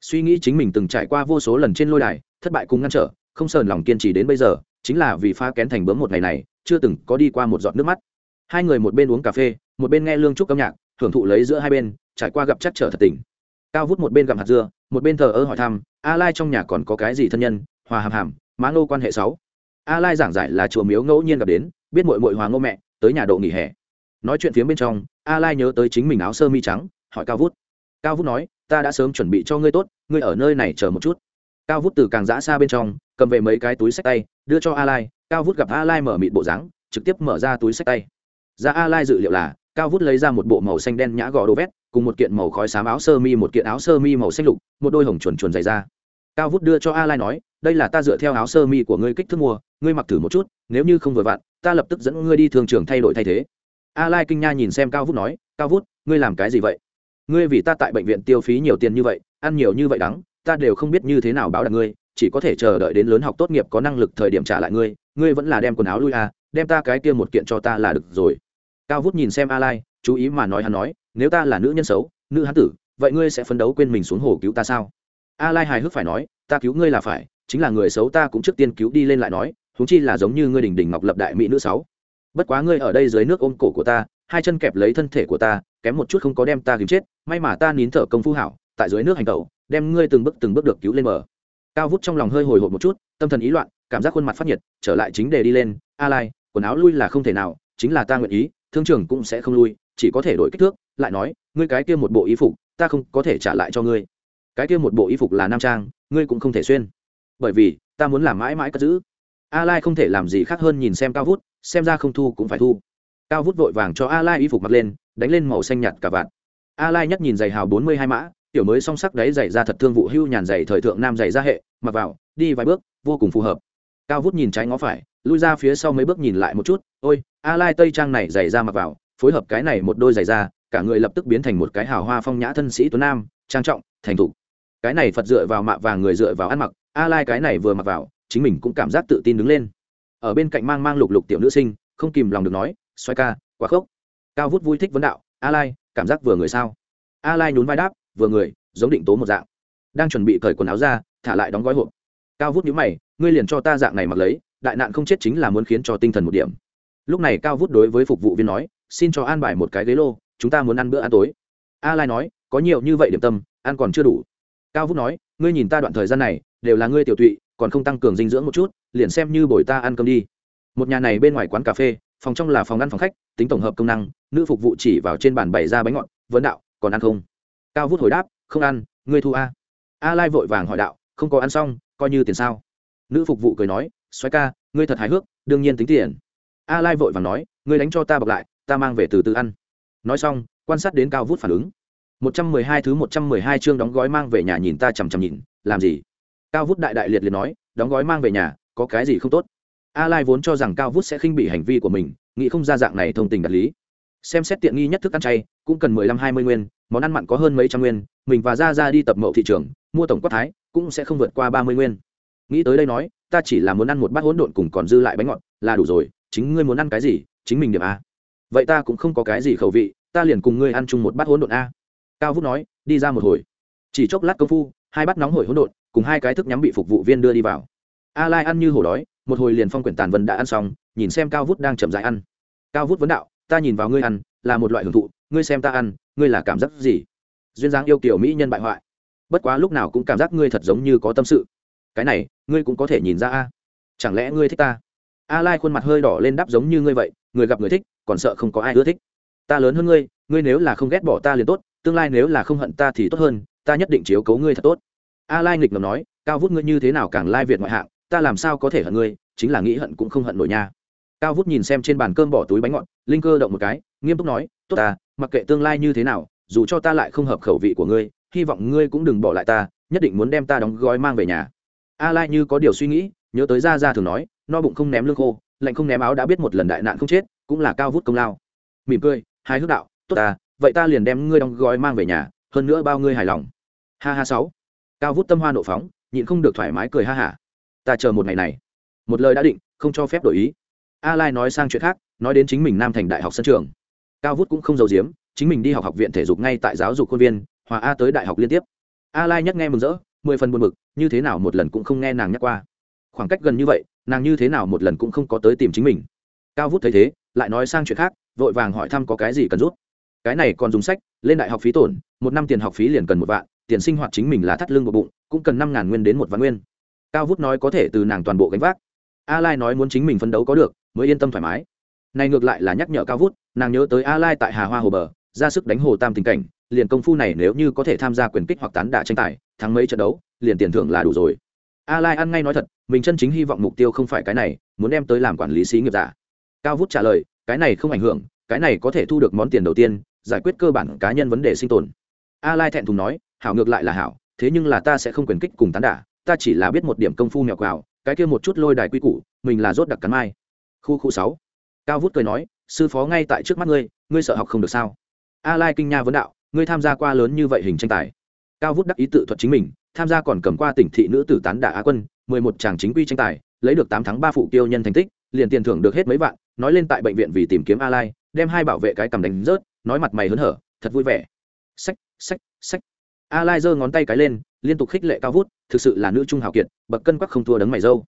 Suy nghĩ chính mình từng trải qua vô số lần trên lôi đài, thất bại cùng ngăn trở, không sờn lòng kiên trì đến bây giờ, chính là vì phá kén thành bướm một ngày này, chưa từng có đi qua một giọt nước mắt. Hai người một bên uống cà phê, một bên nghe lương trúc âm nhạc hưởng thụ lấy giữa hai bên, trải qua gặp chắc trở thật tình. Cao vút một bên gặm hạt dưa, một bên thờ ơ hỏi thăm a lai trong nhà còn có cái gì thân nhân? Hòa hàm hàm, má ngô quan hệ sáu. A lai giảng giải là chùa miếu ngẫu nhiên gặp đến, biết mội mội hòa ngô mẹ, tới nhà độ nghỉ hè. Nói chuyện phía bên trong a lai nhớ tới chính mình áo sơ mi trắng, hỏi cao vút. Cao vút nói, ta đã sớm chuẩn bị cho ngươi tốt, ngươi ở nơi này chờ một chút. Cao vút từ càng giã xa bên trong, cầm về mấy cái túi sách tay, đưa cho a lai cao vút gặp a lai mở mịt bộ dáng, trực tiếp mở ra túi sách tay. Ra a lai dự liệu là, cao vút lấy ra một bộ màu xanh đen nhã gò đồ vét cùng một kiện màu khói xám áo sơ mi, một kiện áo sơ mi màu xanh lục, một đôi hồng chuồn chuồn dày ra cao vút đưa cho a lai nói, đây là ta dựa theo áo sơ mi của ngươi kích thước mua, ngươi mặc thử một chút, nếu như không vừa vặn, ta lập tức dẫn ngươi đi thương trường thay đổi thay thế. A lai kinh nha nhìn xem cao vút nói, cao vút, ngươi làm cái gì vậy? Ngươi vì ta tại bệnh viện tiêu phí nhiều tiền như vậy, ăn nhiều như vậy đắng, ta đều không biết như thế nào báo đạt ngươi, chỉ có thể chờ đợi đến lớn học tốt nghiệp có năng lực thời điểm trả lại ngươi ngươi vẫn là đem quần áo lui à đem ta cái kia một kiện cho ta là được rồi cao vút nhìn xem a lai, chú ý mà nói hắn nói, nếu ta là nữ nhân xấu, nữ hán tử, vậy ngươi sẽ phấn đấu quên mình xuống hồ cứu ta sao? A lai hài hước phải nói, ta cứu ngươi là phải, chính là người xấu ta cũng trước tiên cứu đi lên lại nói, huống chi là giống như ngươi đình đình ngọc lập đại mỹ nữ sáu. Bất quá ngươi ở đây dưới nước ôm cổ của ta, hai chân kẹp lấy thân thể của ta, kém một chút không có đem ta kiếm chết, may mà ta nín thở công phu hảo, tại dưới nước hành tẩu, đem ngươi từng bước từng bước được cứu lên bờ. Cao vút trong lòng hơi hồi hộp một chút, tâm thần ý loạn, cảm giác khuôn mặt phát nhiệt, trở lại chính đề đi lên, a lai, quần áo lui là không thể nào, chính là ta nguyện ý thương trường cũng sẽ không lui, chỉ có thể đổi kích thước, lại nói, ngươi cái kia một bộ y phục, ta không có thể trả lại cho ngươi. Cái kia một bộ y phục là nam trang, ngươi cũng không thể xuyên. Bởi vì, ta muốn làm mãi mãi cất giữ. A lai không thể làm gì khác hơn nhìn xem cao vút, xem ra không thu cũng phải thu. Cao vút vội vàng cho a lai y phục mặc lên, đánh lên màu xanh nhạt cả vạt. A lai nhắc nhìn giày hào bốn mươi hai mã, tiểu mới song sắc đấy giày ra thật thương vụ hưu nhàn giày thời thượng nam giày ra hệ, mặc vào, đi vài bước, vô cùng phù hợp. Cao vút nhìn trái ngó phải lui ra phía sau mấy bước nhìn lại một chút, ôi, a lai tây trang này giày ra mặc vào, phối hợp cái này một đôi giày ra cả người lập tức biến thành một cái hào hoa phong nhã thân sĩ tuấn nam, trang trọng, thành thục. Cái này phật dựa vào mạ và người dựa vào ăn mặc, a lai cái này vừa mặc vào, chính mình cũng cảm giác tự tin đứng lên. Ở bên cạnh mang mang lục lục tiểu nữ sinh, không kìm lòng được nói xoay ca, quá khốc. Cao vút vui thích vấn đạo, a lai, cảm giác vừa người sao? A lai nhún vai đáp, vừa người, giống định tố một dạng. Đang chuẩn bị cởi quần áo ra, thả lại đóng gói hộp. Cao vút nhíu mày, ngươi liền cho ta dạng này mặc lấy đại nạn không chết chính là muốn khiến cho tinh thần một điểm. Lúc này cao vút đối với phục vụ viên nói, xin cho an bài một cái ghế lô, chúng ta muốn ăn bữa ăn tối. A lai nói, có nhiều như vậy điểm tâm, ăn còn chưa đủ. Cao vút nói, ngươi nhìn ta đoạn thời gian này, đều là ngươi tiểu tụy, còn không tăng cường dinh dưỡng một chút, liền xem như bồi ta ăn cơm đi. Một nhà này bên ngoài quán cà phê, phòng trong là phòng ăn phòng khách, tính tổng hợp công năng, nữ phục vụ chỉ vào trên bàn bày ra bánh ngọt, vấn đạo, còn ăn không? Cao vút hồi đáp, không ăn, ngươi thu a. A lai vội vàng hỏi đạo, không có ăn xong, coi như tiền sao? Nữ phục vụ cười nói xoáy ca, ngươi thật hài hước, đương nhiên tính tiền. A lai vội vàng nói, ngươi đánh cho ta bọc lại, ta mang về từ từ ăn. Nói xong, quan sát đến cao vút phản ứng. 112 thứ 112 chương đóng gói mang về nhà nhìn ta chằm chằm nhìn, làm gì? Cao vút đại đại liệt liệt nói, đóng gói mang về nhà, có cái gì không tốt? A lai vốn cho rằng cao vút sẽ khinh bị hành vi của mình, nghĩ không ra dạng này thông tình đạt lý. Xem xét tiện nghi nhất thức ăn chay, cũng cần mười lăm hai mươi nguyên, món ăn mặn có hơn mấy trăm nguyên, mình và ra ra đi tập mậu thị trường, mua tổng quát thái, cũng sẽ không vượt qua ba mươi nguyên. Nghĩ tới đây nói ta chỉ là muốn ăn một bát hỗn độn cùng còn dư lại bánh ngọt, là đủ rồi, chính ngươi muốn ăn cái gì, chính mình điểm a. Vậy ta cũng không có cái gì khẩu vị, ta liền cùng ngươi ăn chung một bát hỗn độn a. Cao vút nói, đi ra một hồi. Chỉ chốc lát công phu, hai bát nóng hổi hỗn độn, cùng hai cái thức nhắm bị phục vụ viên đưa đi vào. A lai ăn như hổ đói, một hồi liền phong quyển tàn vân đã ăn xong, nhìn xem cao vút đang chậm dại ăn. Cao vút vấn đạo, ta nhìn vào ngươi ăn, là một loại hưởng thụ, ngươi xem ta ăn, ngươi là cảm giác gì? Duyên dáng yêu kiểu mỹ nhân bại hoại. Bất quá lúc nào cũng cảm giác ngươi thật giống như có tâm sự cái này, ngươi cũng có thể nhìn ra a. Chẳng lẽ ngươi thích ta? A lai khuôn mặt hơi đỏ lên đắp giống như ngươi vậy, người gặp người thích, còn sợ không có ai ưa thích. Ta lớn hơn ngươi ngươi nếu là không ghét bỏ ta liền tốt, tương lai nếu là không hận ta thì tốt hơn, ta nhất định chiếu cấu ngươi thật tốt. A lai nghịch ngầm nói, cao vút ngươi như thế nào càng lai việt ngoại hạng, ta làm sao có thể hận ngươi, chính là nghĩ hận cũng không hận nổi nha. Cao vút nhìn xem trên bàn cơm bỏ túi bánh ngọt, linh cơ động một cái, nghiêm túc nói, tốt ta, mặc kệ tương lai như thế nào, dù cho ta lại không hợp khẩu vị của ngươi, hy vọng ngươi cũng đừng bỏ lại ta, nhất định muốn đem ta đóng gói mang về nhà a lai như có điều suy nghĩ, nhớ tới ra ra thường nói, no bụng không ném lương khô, lạnh không ném áo đã biết một lần đại nạn không chết, cũng là cao vút công lao. Mỉm cười hai hước đạo, tốt ta, vậy ta liền đem ngươi đóng gói mang về nhà, hơn nữa bao ngươi hài lòng. Ha ha sáu. Cao vút tâm hoa nộ phóng, nhịn không được thoải mái cười ha hả. Ta chờ một ngày này. Một lời đã định, không cho phép đổi ý. A lai nói sang chuyện khác, nói đến chính mình nam thành đại học sân trường. Cao vút cũng không giàu giếm, chính mình đi học học viện thể dục ngay tại giáo dục khuôn viên, hòa a tới đại học liên tiếp. A lai nhắc nghe mừng rỡ mười phần buồn bực, như thế nào một lần cũng không nghe nàng nhắc qua. Khoảng cách gần như vậy, nàng như thế nào một lần cũng không có tới tìm chính mình. Cao vút thấy thế, lại nói sang chuyện khác, vội vàng hỏi thăm có cái gì cần rút. Cái này còn dùng sách, lên đại học phí tổn, một năm tiền học phí liền cần một vạn, tiền sinh hoạt chính mình là thắt lưng một bụng, cũng cần năm ngàn nguyên đến một vạn nguyên. Cao vút nói có thể từ nàng toàn bộ gánh vác. A lai nói muốn chính mình phấn đấu có được, mới yên tâm thoải mái. Này ngược lại là nhắc nhở cao vút, nàng nhớ tới a lai tại hà hoa hồ bờ, ra sức đánh hồ tam tình cảnh liền công phu này nếu như có thể tham gia quyền kích hoặc tán đả tranh tài, thắng mấy trận đấu, liền tiền thưởng là đủ rồi. A lai ăn ngay nói thật, mình chân chính hy vọng mục tiêu không phải cái này, muốn đem tới làm quản lý xí nghiệp giả. Cao vút trả lời, cái này không ảnh hưởng, cái này có thể thu được món tiền đầu tiên, giải quyết cơ bản cá nhân vấn đề sinh tồn. A lai thẹn thùng nói, hảo ngược lại là hảo, thế nhưng là ta sẽ không quyền kích cùng tán đả, ta chỉ là biết một điểm công phu mèo quào, cái kia một chút lôi đài quy củ, mình là rốt đặc cắn mai. Khu khu sáu. Cao vút cười nói, sư phó ngay tại trước mắt ngươi ngươi sợ học không được sao? A lai kinh nha vấn đạo ngươi tham gia qua lớn như vậy hình tranh tài. Cao vút đắc ý tự thuật chính mình, tham gia còn cầm qua tỉnh thị nữ tử tán đả á quân, mười một chàng chính quy tranh tài, lấy được tám tháng ba phụ tiêu nhân thành tích, liền tiền thưởng được hết mấy vạn, nói lên tại bệnh viện vì tìm kiếm a lai đem hai bảo vệ cái cầm đánh rớt, nói mặt mày hớn hở, thật vui vẻ. Sách sách sách a lai giơ ngón tay cái lên, liên tục khích lệ cao vút, thực sự là nữ trung hào kiệt, bậc cân quắc không thua đấng mày dâu.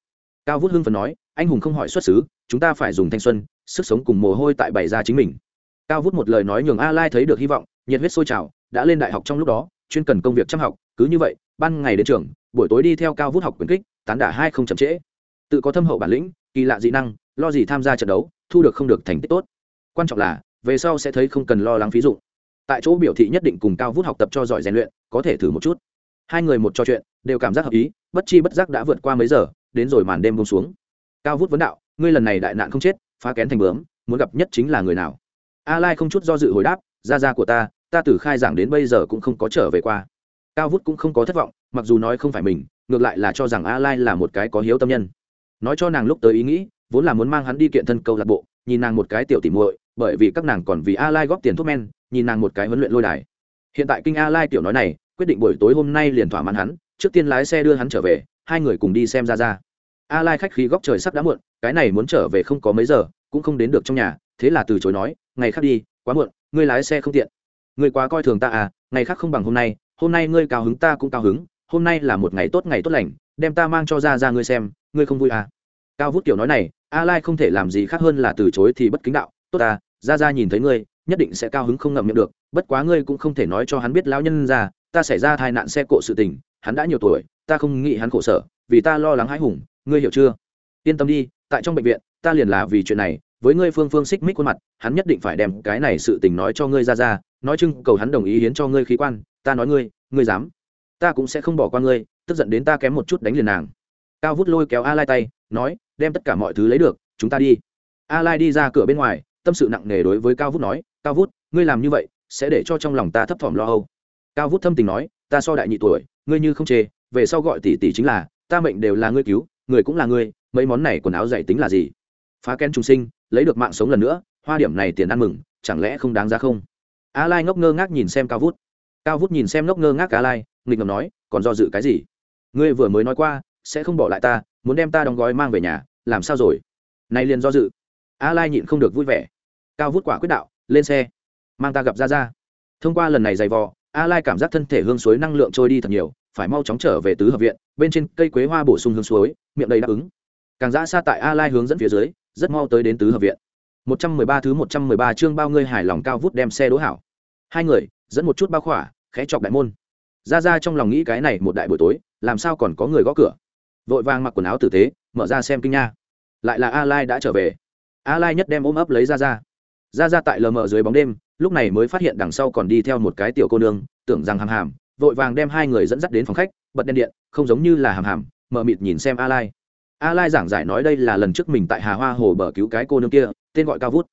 Cao vút hưng phần nói, anh hùng không hỏi xuất xứ, chúng ta phải dùng thanh xuân, sức sống cùng mồ hôi tại bày ra chính mình. Cao vút một lời nói nhường a lai thấy được hy vọng nhiệt huyết sôi trào, đã lên đại học trong lúc đó, chuyên cần công việc chăm học, cứ như vậy, ban ngày đến trường, buổi tối đi theo cao vút học quyền kích, tán đả hai không chậm trễ. Tự có thâm hậu bản lĩnh, kỳ lạ dị năng, lo gì tham gia trận đấu, thu được không được thành tích tốt. Quan trọng là, về sau sẽ thấy không cần lo lắng phí dụng. Tại chỗ biểu thị nhất định cùng cao vút học tập cho giỏi rèn luyện, có thể thử một chút. Hai người một trò chuyện, đều cảm giác hợp ý, bất chi bất giác đã vượt qua mấy giờ, đến rồi màn đêm bông xuống. Cao vút vấn đạo, ngươi lần này đại nạn không chết, phá kén thành bướm, muốn gặp nhất chính là người nào? A lai không chút do dự hồi đáp, gia gia của ta ta từ khai giảng đến bây giờ cũng không có trở về qua. Cao vút cũng không có thất vọng, mặc dù nói không phải mình, ngược lại là cho rằng a lai là một cái có hiếu tâm nhân. Nói cho nàng lúc tới ý nghĩ, vốn là muốn mang hắn đi kiện thân câu lạc bộ, nhìn nàng một cái tiểu tỉ muội, bởi vì các nàng còn vì a lai góp tiền thuốc men, nhìn nàng một cái huấn luyện lôi đài. Hiện tại kinh a lai tiểu nói này, quyết định buổi tối hôm nay liền thỏa mãn hắn, trước tiên lái xe đưa hắn trở về, hai người cùng đi xem ra ra. A lai khách khí góc trời sắp đã muộn, cái này muốn trở về không có mấy giờ, cũng không đến được trong nhà, thế là từ chối nói, ngày khác đi, quá muộn, ngươi lái xe không tiện ngươi quá coi thường ta à ngày khác không bằng hôm nay hôm nay ngươi cao hứng ta cũng cao hứng, hôm nay là một ngày tốt ngày tốt lành, đem ta mang cho ra ra ngươi xem, ngươi không vui à? Cao vút kiểu nói này, a lai không thể làm gì khác hơn là từ chối thì bất kính đạo, tốt à ra ra nhìn thấy ngươi, nhất định sẽ cao hứng không ngậm miệng được, bất quá ngươi cũng không thể nói cho hắn biết lão nhân ra, ta xảy ra tai nạn xe cộ sự tình, hắn đã nhiều tuổi, ta không nghĩ hắn khổ sở, vì ta lo lắng hãi hùng, ngươi hiểu chưa? Yên tâm đi, tại trong bệnh viện, ta liền là vì chuyện này với ngươi phương phương xích mích khuôn mặt, hắn nhất định phải đem cái này sự tình nói cho ngươi ra ra, nói chưng cầu hắn đồng ý hiến cho ngươi khí quan, ta nói ngươi ngươi dám, ta cũng sẽ không bỏ qua ngươi, tức giận đến ta kém một chút đánh liền nàng. Cao vút lôi kéo a lai tay, nói, đem tất cả mọi thứ lấy được, chúng ta đi. A lai đi ra cửa bên ngoài, tâm sự nặng nề đối với cao vút nói, cao vút, ngươi làm như vậy, sẽ để cho trong lòng ta thấp thỏm lo âu. Cao vút thâm tình nói, ta so đại nhị tuổi, ngươi như không chê, về sau gọi tỷ tỷ chính là, ta mệnh đều là ngươi cứu, người cũng là ngươi, mấy món này quần áo dạy tính là gì? Phá ken trùng sinh lấy được mạng sống lần nữa, hoa điểm này tiền ăn mừng, chẳng lẽ không đáng ra không? A lai ngốc ngơ ngác nhìn xem cao vút. Cao vút nhìn xem ngốc ngơ ngác a lai nghịch ngầm nói, còn do dự cái gì? Ngươi vừa mới nói qua, sẽ không bỏ lại ta, muốn đem ta đóng gói mang về nhà, làm sao rồi? Nay liền do dự. A lai nhịn không được vui vẻ. Cao vút quả quyết đạo, lên xe, mang ta gặp ra ra thông qua lần này dày vò a lai cảm giác thân thể hương suối năng lượng trôi đi thật nhiều, phải mau chóng trở về tứ hợp viện, bên trên cây quế hoa bổ sung hương suối, miệng đầy đáp ứng. Càng ra xa tại a lai hướng dẫn phía dưới rất mau tới đến tứ hợp viện. 113 thứ 113 chương bao ngươi hài lòng cao vút đem xe đỗ hảo. Hai người, dẫn một chút bao khỏa, khẽ chọc đại môn. Ra ra trong lòng nghĩ cái này một đại buổi tối, làm sao còn có người gõ cửa? Vội vàng mặc quần áo tử tế, mở ra xem kinh nha. Lại là a lai đã trở về. A lai nhất đem ôm ấp lấy ra ra. Ra ra tại lờ mờ dưới bóng đêm, lúc này mới phát hiện đằng sau còn đi theo một cái tiểu cô nương, tưởng rằng hàm hàm, vội vàng đem hai người dẫn dắt đến phòng khách, bật đèn điện, không giống như là hàm hàm mờ mịt nhìn xem a lai a lai giảng giải nói đây là lần trước mình tại hà hoa hồ bờ cứu cái cô nương kia, tên gọi cao vút.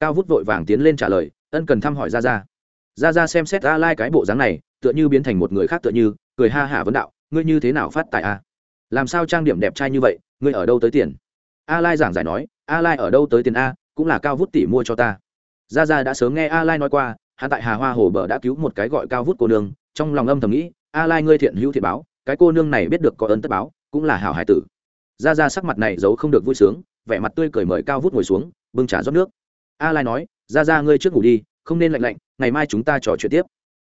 Cao vút vội vàng tiến lên trả lời, ân cần thăm hỏi ra ra ra ra xem xét a lai cái bộ dáng này, tựa như biến thành một người khác tựa như, cười ha hả vấn đạo, ngươi như thế nào phát tại a? Làm sao trang điểm đẹp trai như vậy, ngươi ở đâu tới tiền? A lai giảng giải nói, a lai ở đâu tới tiền a, cũng là cao vút tỷ mua cho ta. Ra Ra đã sớm nghe a lai nói qua, hắn tại hà hoa hồ bờ đã cứu một cái gọi cao vút cô nương, trong lòng âm thầm nghĩ, a lai ngươi thiện hữu thiện báo, cái cô nương này biết được có ơn tất báo, cũng là hảo hải tử gia gia sắc mặt này giấu không được vui sướng, vẻ mặt tươi cười mời cao vút ngồi xuống, bưng trà rót nước. A lai nói gia gia ngươi trước ngủ đi, không nên lạnh lạnh, ngày mai chúng ta trò chuyện tiếp.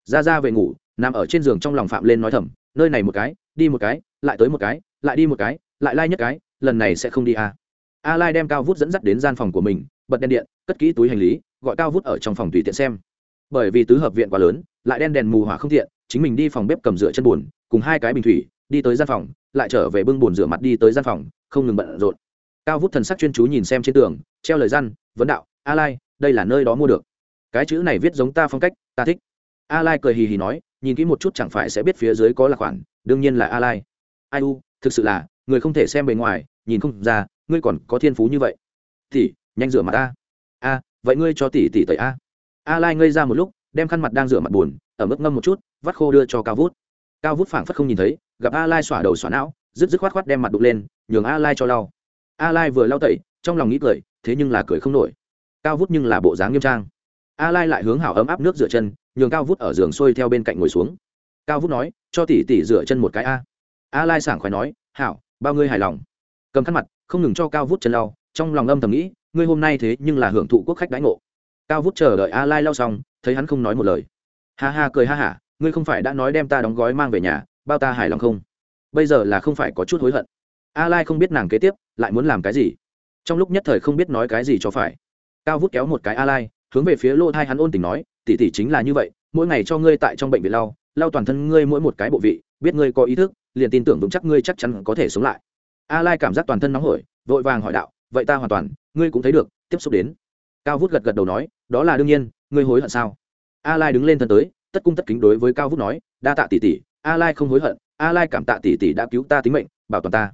Gia gia về ngủ, nằm ở trên giường trong lòng phạm lên nói thầm, nơi này một cái, đi một cái, lại tới một cái, lại đi một cái, lại lai nhất cái, lần này sẽ không đi a a lai đem cao vút dẫn dắt đến gian phòng của mình, bật đèn điện, cất kỹ túi hành lý, gọi cao vút ở trong phòng tùy tiện xem. Bởi vì tứ hợp viện quá lớn, lại đen đèn mù hỏa không thiện chính mình đi phòng bếp cầm rửa chân buồn, cùng hai cái bình thủy đi tới gian phòng lại trở về bưng buồn rửa mặt đi tới gian phòng không ngừng bận rộn. Cao vút thần sắc chuyên chú nhìn xem trên tường treo lời răn vấn đạo a lai đây là nơi đó mua được. Cái chữ này viết giống ta phong cách ta thích. A lai cười hì hì nói nhìn kỹ một chút chẳng phải sẽ biết phía dưới có là khoản đương nhiên là a lai. Ai u thực sự là người không thể xem bề ngoài nhìn không ra ngươi còn có thiên phú như vậy. Tỷ, nhanh rửa mặt ta. A vậy ngươi cho tỷ tỷ tẩy a. A lai ngây ra một lúc đem khăn mặt đang rửa mặt buồn ở mức ngâm một chút vắt khô đưa cho cao vút cao vút phảng phất không nhìn thấy, gặp a lai xỏa đầu xỏa não, dứt dứt khoát khoát đem mặt đục lên, nhường a lai cho lau. A lai vừa lau tẩy, trong lòng nghĩ cười, thế nhưng là cười không nổi. Cao vút nhưng là bộ dáng nghiêm trang. A lai lại hướng hảo ấm áp nước rửa chân, nhường cao vút ở giường xuôi theo bên cạnh ngồi xuống. Cao vút nói, cho tỷ tỷ rửa chân một cái a. A lai sảng khoái nói, hảo, bao ngươi hài lòng. Cầm khăn mặt, không ngừng cho cao vút chân lau, trong lòng âm thầm nghĩ, ngươi hôm nay thế nhưng là hưởng thụ quốc khách đãi ngộ. Cao vút chờ đợi a lai lau xong, thấy hắn không nói một lời. Ha ha cười ha hả ngươi không phải đã nói đem ta đóng gói mang về nhà, bao ta hài lòng không? Bây giờ là không phải có chút hối hận. A lai không biết nàng kế tiếp lại muốn làm cái gì. Trong lúc nhất thời không biết nói cái gì cho phải. Cao vút kéo một cái a lai, hướng về phía lô thai hắn ôn tình nói, tỷ tỷ chính là như vậy, mỗi ngày cho ngươi tại trong bệnh viện lau lau toàn thân ngươi mỗi một cái bộ vị, biết ngươi có ý thức, liền tin tưởng vững chắc ngươi chắc chắn có thể sống lại. A lai cảm giác toàn thân nóng hổi, vội vàng hỏi đạo, vậy ta hoàn toàn, ngươi cũng thấy được, tiếp xúc đến. Cao vút gật gật đầu nói, đó là đương nhiên, ngươi hối hận sao? A lai đứng lên thân tới tất cung tất kính đối với cao vút nói, đa tạ tỷ tỷ, a lai không hối hận, a lai cảm tạ tỷ tỷ đã cứu ta tính mệnh, bảo toàn ta.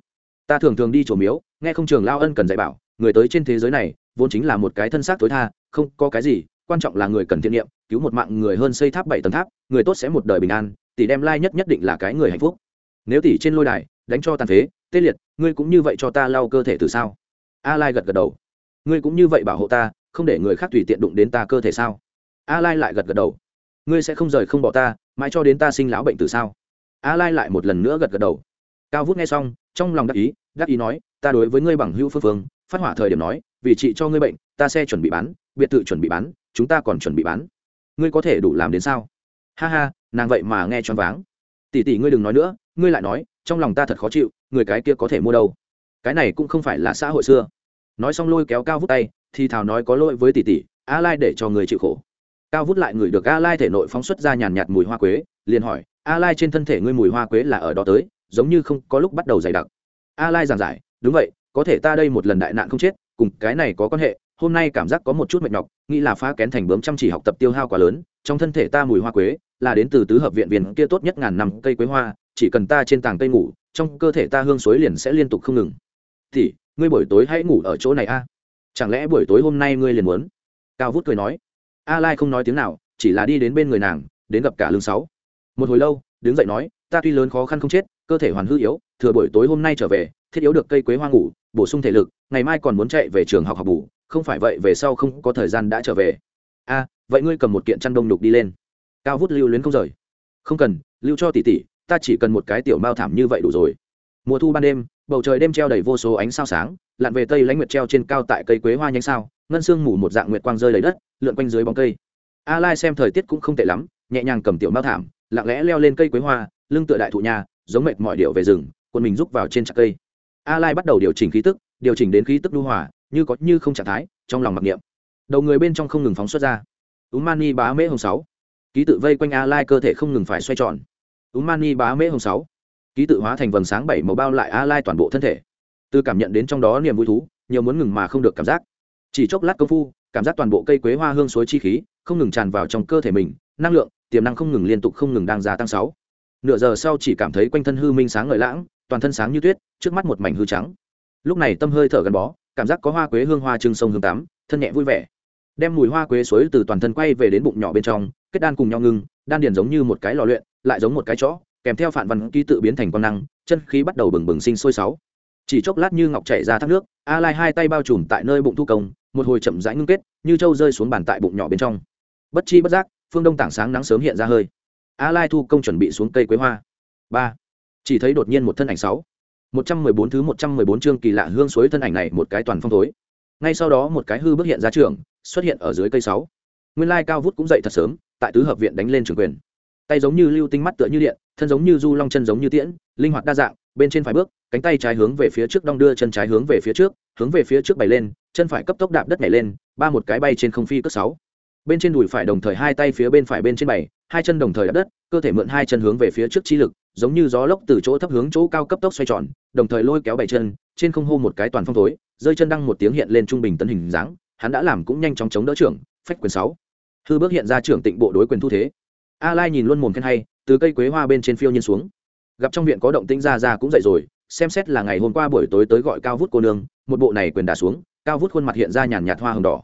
Ta thường thường đi chùa miếu, nghe không trường lao ân cần dạy bảo, người tới trên thế giới này, vốn chính là một cái thân xác tối tha, không có cái gì, quan trọng là người cần thiện niệm, cứu một mạng người hơn xây tháp bảy tầng tháp, người tốt sẽ một đời bình an, tỷ đem lai nhất nhất định là cái người hạnh phúc. Nếu tỷ trên lôi đài, đánh cho tàn phế, tê liệt, ngươi cũng như vậy cho ta lau cơ thể từ sao? A lai gật gật đầu. Ngươi cũng như vậy bảo hộ ta, không để người khác tùy tiện đụng đến ta cơ thể sao? A lai lại gật gật đầu ngươi sẽ không rời không bỏ ta, mãi cho đến ta sinh lão bệnh từ sao? A lai lại một lần nữa gật gật đầu. Cao vút nghe xong, trong lòng đắc ý đắc ý nói, ta đối với ngươi bằng hữu phương phương, phát hỏa thời điểm nói, vì trị cho ngươi bệnh, ta sẽ chuẩn bị bán, biệt thự chuẩn bị bán, chúng ta còn chuẩn bị bán. Ngươi có thể đủ làm đến sao? Ha ha, nàng vậy mà nghe choáng váng. Tỷ tỷ ngươi đừng nói nữa, ngươi lại nói, trong lòng ta thật khó chịu, người cái kia có thể mua đâu? Cái này cũng không phải là xã hội xưa. Nói xong lôi kéo cao vút tay, thì Thảo nói có lỗi với tỷ tỷ, a lai để cho người chịu khổ cao vút lại người được a lai thể nội phóng xuất ra nhàn nhạt mùi hoa quế, liền hỏi a lai trên thân thể ngươi mùi hoa quế là ở đó tới, giống như không có lúc bắt đầu dày đặc. A lai giảng giải, đúng vậy, có thể ta đây một lần đại nạn không chết, cùng cái này có quan hệ, hôm nay cảm giác có một chút mệt nhọc, nghĩ là phá kén thành bướm chăm chỉ học tập tiêu hao quá lớn, trong thân thể ta mùi hoa quế là đến từ tứ hợp viện viên kia tốt nhất ngàn năm cây quế hoa, chỉ cần ta trên tàng cây ngủ, trong cơ thể ta hương suối liền sẽ liên tục không ngừng. Thì ngươi buổi tối hãy ngủ ở chỗ này a. Chẳng lẽ buổi tối hôm nay ngươi liền muốn? Cao vút cười nói a lai không nói tiếng nào, chỉ là đi đến bên người nàng, đến gặp cả lương sáu. Một hồi lâu, đứng dậy nói, ta tuy lớn khó khăn không chết, cơ thể hoàn hư yếu, thừa buổi tối hôm nay trở về, thiết yếu được cây quế hoa ngủ, bổ sung thể lực, ngày mai còn muốn chạy về trường học học bù, không phải vậy về sau không có thời gian đã trở về. A, vậy ngươi cầm một kiện chăn đông đục đi lên. Cao vút lưu luyến không rời. Không cần, lưu cho tỷ tỷ, ta chỉ cần một cái tiểu mao thảm như vậy đủ rồi. Mùa thu ban đêm, bầu trời đêm treo đầy vô số ánh sao sáng, lặn về tây lãnh nguyệt treo trên cao tại cây quế hoa nhánh sao ngân sương mù một dạng nguyệt quang rơi lấy đất, lượn quanh dưới bóng cây. A lai xem thời tiết cũng không tệ lắm, nhẹ nhàng cầm tiểu mao thảm, lặng lẽ leo lên cây quế hoa, lưng tựa đại thụ nhà, giống mệt mọi điệu về rừng quân mình rúc vào trên chặt cây. A lai bắt đầu điều chỉnh khí tức, điều chỉnh đến khí tức lưu hòa, như có như không trạng thái, trong lòng mặc niệm. Đầu người bên trong không ngừng phóng xuất ra. Umani bá mễ hồng sáu. Ký tự vây quanh a lai cơ thể không ngừng phải xoay tròn. Umani bá mễ hồng sáu. Ký tự hóa thành vầng sáng bảy màu bao lại a lai toàn bộ thân thể. Từ cảm nhận đến trong đó niềm vui thú, nhiều muốn ngừng mà không được cảm giác chỉ chốc lát công phu, cảm giác toàn bộ cây quế hoa hương suối chi khí không ngừng tràn vào trong cơ thể mình, năng lượng, tiềm năng không ngừng liên tục không ngừng đang gia tăng sáu. Nửa giờ sau chỉ cảm thấy quanh thân hư minh sáng ngời lãng, toàn thân sáng như tuyết, trước mắt một mảnh hư trắng. Lúc này tâm hơi thở gắn bó, cảm giác có hoa quế hương hoa trưng sông hương tắm thân nhẹ vui vẻ. Đem mùi hoa quế suối từ toàn thân quay về đến bụng nhỏ bên trong, kết đan cùng nhau ngưng, đan điền giống như một cái lò luyện, lại giống một cái chó, kèm theo phản văn ký tự biến thành con năng, chân khí bắt đầu bừng bừng sinh sôi sáu. Chỉ chốc lát như ngọc chảy ra thác nước, a lai hai tay bao trùm tại nơi bụng thu công một hồi chậm rãi ngưng kết, như trâu rơi xuống bàn tại bụng nhỏ bên trong. Bất chi bất giác, phương đông tảng sáng nắng sớm hiện ra hơi. A lai thu công chuẩn bị xuống cây quế hoa. Ba. Chỉ thấy đột nhiên một thân ảnh sáu. Một trăm mười bốn thứ một trăm mười bốn chương kỳ lạ hương suối thân ảnh này một cái toàn phong thối. Ngay sau đó một cái hư bước hiện ra trường, xuất hiện ở dưới cây sáu. Nguyên lai cao vút cũng dậy thật sớm, tại tứ hợp viện đánh lên trường quyền. Tay giống như lưu tinh mắt tựa như điện, thân giống như du long chân giống như tiễn, linh hoạt đa dạng, bên trên phải bước cánh tay trái hướng về phía trước đong đưa chân trái hướng về phía trước, hướng về phía trước bày lên, chân phải cấp tốc đạp đất nhảy lên, ba một cái bay trên không phi cước sáu. Bên trên đùi phải đồng thời hai tay phía bên phải bên trên bảy, hai chân đồng thời đạp đất, cơ thể mượn hai chân hướng về phía trước chi lực, giống như gió lốc từ chỗ thấp hướng chỗ cao cấp tốc xoay tròn, đồng thời lôi kéo bảy chân, trên không hô một cái toàn phong thối, rơi chân đăng một tiếng hiện lên trung bình tấn hình dáng, hắn đã làm cũng nhanh chóng chống đỡ trưởng, phách quyền sáu. Hư bước hiện ra trưởng tịnh bộ đối quyền thu thế. A lai nhìn luôn mồm khen hay, từ cây quế hoa bên trên phiêu nhiên xuống. Gặp trong viện có động tĩnh ra ra cũng dậy rồi xem xét là ngày hôm qua buổi tối tới gọi cao vút cô nương, một bộ này quyền đà xuống, cao vút khuôn mặt hiện ra nhàn nhạt hoa hồng đỏ.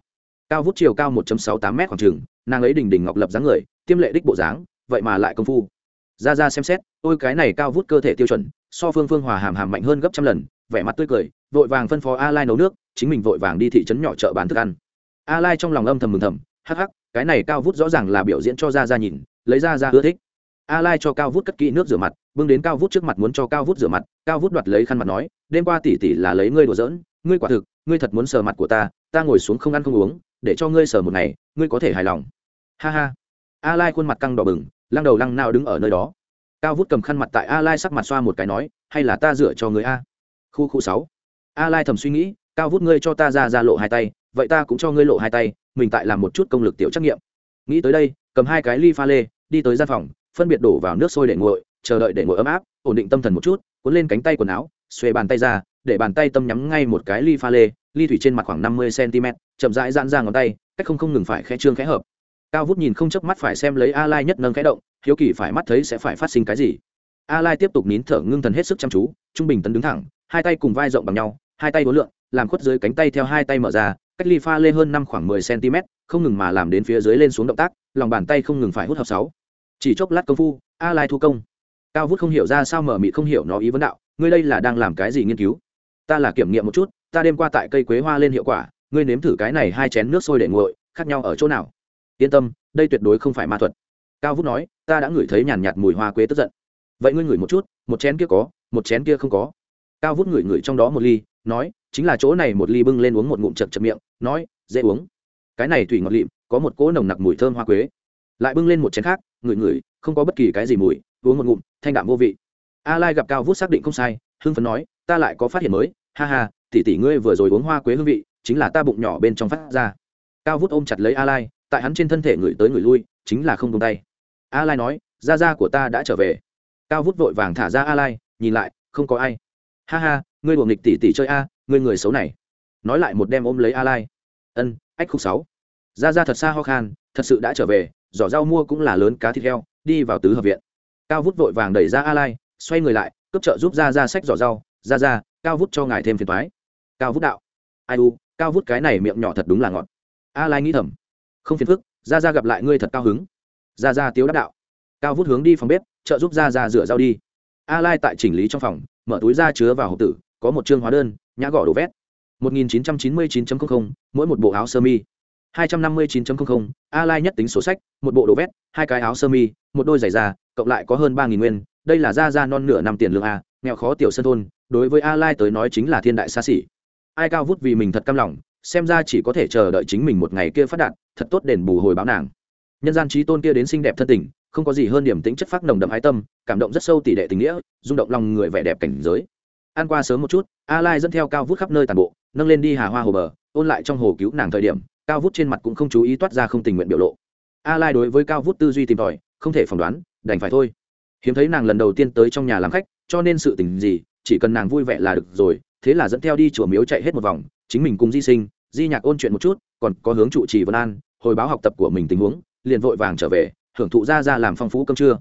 Cao vút chiều cao 1.68 m khoảng trường nàng ấy đỉnh đỉnh ngọc lập dáng người, tiêm lệ đích bộ dáng, vậy mà lại công phu. Ra ra xem xét, ôi cái này cao vút cơ thể tiêu chuẩn, so phương phương hòa hàm hàm mạnh hơn gấp trăm lần, vẻ mặt tươi cười, vội vàng phân phó a lai nấu nước, chính mình vội vàng đi thị trấn nhỏ chợ bán thức ăn. A lai trong lòng âm thầm mừng thầm, hắc hắc, cái này cao vút rõ ràng là biểu diễn cho ra ra nhìn, lấy ra ra ưa thích. A lai cho cao vút cất kỹ nước rửa mặt bưng đến cao vút trước mặt muốn cho cao vút rửa mặt, cao vút đoạt lấy khăn mặt nói, đêm qua tỷ tỷ là lấy ngươi đùa giỡn, ngươi quả thực, ngươi thật muốn sờ mặt của ta ta ngồi xuống không ăn không uống, để cho ngươi sờ một ngày, ngươi có thể hài lòng. Ha ha. A lai khuôn mặt căng đỏ bừng, lăng đầu lăng nào đứng ở nơi đó. Cao vút cầm khăn mặt tại a lai sắc mặt xoa một cái nói, hay là ta rửa cho người a? Khu khu sáu. A lai thầm suy nghĩ, cao vút ngươi cho ta ra ra lộ hai tay, vậy ta cũng cho ngươi lộ hai tay, mình tại làm một chút công lực tiểu trắc nghiệm. Nghĩ tới đây, cầm hai cái ly pha lê, đi tới gian phòng, phân biệt đổ vào nước sôi để nguội chờ đợi để ngồi ấm áp, ổn định tâm thần một chút, cuốn lên cánh tay quần áo, xuề bàn tay ra, để bàn tay tâm nhắm ngay một cái ly pha lê, ly thủy trên mặt khoảng năm mươi cm chậm rãi giãn ra ngón tay, cách không không ngừng phải khẽ trương khẽ hợp. Cao vút nhìn không chớp mắt phải xem lấy a lai nhất nâng khẽ động, hiếu kỳ phải mắt thấy sẽ phải phát sinh cái gì. A lai tiếp tục nín thở ngưng thần hết sức chăm chú, trung bình tấn đứng thẳng, hai tay cùng vai rộng bằng nhau, hai tay đối lượng làm khuất dưới cánh tay theo hai tay mở ra, cách ly pha lê hơn năm khoảng mười cm không ngừng mà làm đến phía dưới lên xuống động tác, lòng bàn tay không ngừng phải hút hợp sáu. Chỉ chốc lát công phu, a lai thu công cao vút không hiểu ra sao mở mị không hiểu nó ý vấn đạo, ngươi đây là đang làm cái gì nghiên cứu? Ta là kiểm nghiệm một chút, ta đêm qua tại cây quế hoa lên hiệu quả, ngươi nếm thử cái này hai chén nước sôi để nguội, khác nhau ở chỗ nào? Yên tâm, đây tuyệt đối không phải ma thuật. Cao vút nói, ta đã ngửi thấy nhàn nhạt mùi hoa quế tức giận. Vậy ngươi ngửi một chút, một chén kia có, một chén kia không có. Cao vút ngửi ngửi trong đó một ly, nói, chính là chỗ này một ly bưng lên uống một ngụm chật chật miệng, nói, dễ uống. Cái này thủy ngọt lịm, có một cỗ nồng nặc mùi thơm hoa quế. Lại bưng lên một chén khác, ngửi ngửi, không có bất kỳ cái gì mùi, uống một ngụm thanh đạm vô vị. A lai gặp cao vút xác định không sai, hưng phấn nói, ta lại có phát hiện mới, ha ha, tỷ tỷ ngươi vừa rồi uống hoa quế hương vị, chính là ta bụng nhỏ bên trong phát ra. Cao vút ôm chặt lấy a lai, tại hắn trên thân thể người tới người lui, chính là không tung tay. A lai nói, gia gia của ta đã trở về. Cao vút vội vàng thả ra a lai, nhìn lại, không có ai. Ha ha, ngươi buồn nghịch tỷ tỷ chơi a, ngươi người xấu này. Nói lại một đêm ôm lấy a lai. Ân, ách khúc sáu. Gia gia thật xa ho khan, thật sự đã trở về, giỏ rau mua cũng là lớn cá thịt heo, đi vào tứ hợp viện cao vút vội vàng đẩy ra a lai xoay người lại cấp trợ giúp Ra Ra sách giỏ rau. Ra Ra, cao vút cho ngài thêm phiền toái. Cao vút đạo. Ai u cao vút cái này miệng nhỏ thật đúng là ngọt. A lai nghĩ thầm. Không phiền phức Ra Ra gặp lại ngươi thật cao hứng. Ra Ra tiếu đáp đạo. Cao vút hướng đi phòng bếp trợ giúp Ra Ra rửa rau đi. A lai tại chỉnh lý trong phòng mở túi ra chứa vào hộp tử có một chương hóa đơn nhã gõ đổ vét. 1999.00, mỗi một bộ áo sơ mi. 259.00, a lai nhất tính sổ sách một bộ đồ vét hai cái áo sơ mi một đôi giày da cộng lại có hơn ba nghìn nguyên. Đây là gia gia non nửa năm tiền lương a nghèo khó tiểu sân thôn đối với a lai tới nói chính là thiên đại xa xỉ. Ai cao vút vì mình thật căm lòng xem ra chỉ có thể chờ đợi chính mình một ngày kia phát đạt thật tốt đền bù hồi báo nàng. Nhân gian trí tôn kia đến xinh đẹp thân tình không có gì hơn điểm tính chất phác nồng đậm ái tâm cảm động rất sâu tỷ đệ tình nghĩa rung động lòng người vẻ đẹp cảnh giới. Ăn qua sớm một chút a lai dẫn theo cao vút khắp nơi toàn bộ nâng lên đi hà hoa hồ bờ ôn lại trong hồ cứu nàng thời điểm cao vút trên mặt cũng không chú ý toát ra không tình nguyện biểu lộ. A lai đối với cao vút tư duy tìm tòi, không thể phỏng đoán, đành phải thôi. Hiếm thấy nàng lần đầu tiên tới trong nhà làm khách, cho nên sự tình gì, chỉ cần nàng vui vẻ là được rồi, thế là dẫn theo đi chùa miếu chạy hết một vòng, chính mình cùng di sinh, di nhạc ôn chuyện một chút, còn có hướng trụ trì vân an, hồi báo học tập của mình tình huống, liền vội vàng trở về, hưởng thụ ra ra làm phong phú cơm trưa.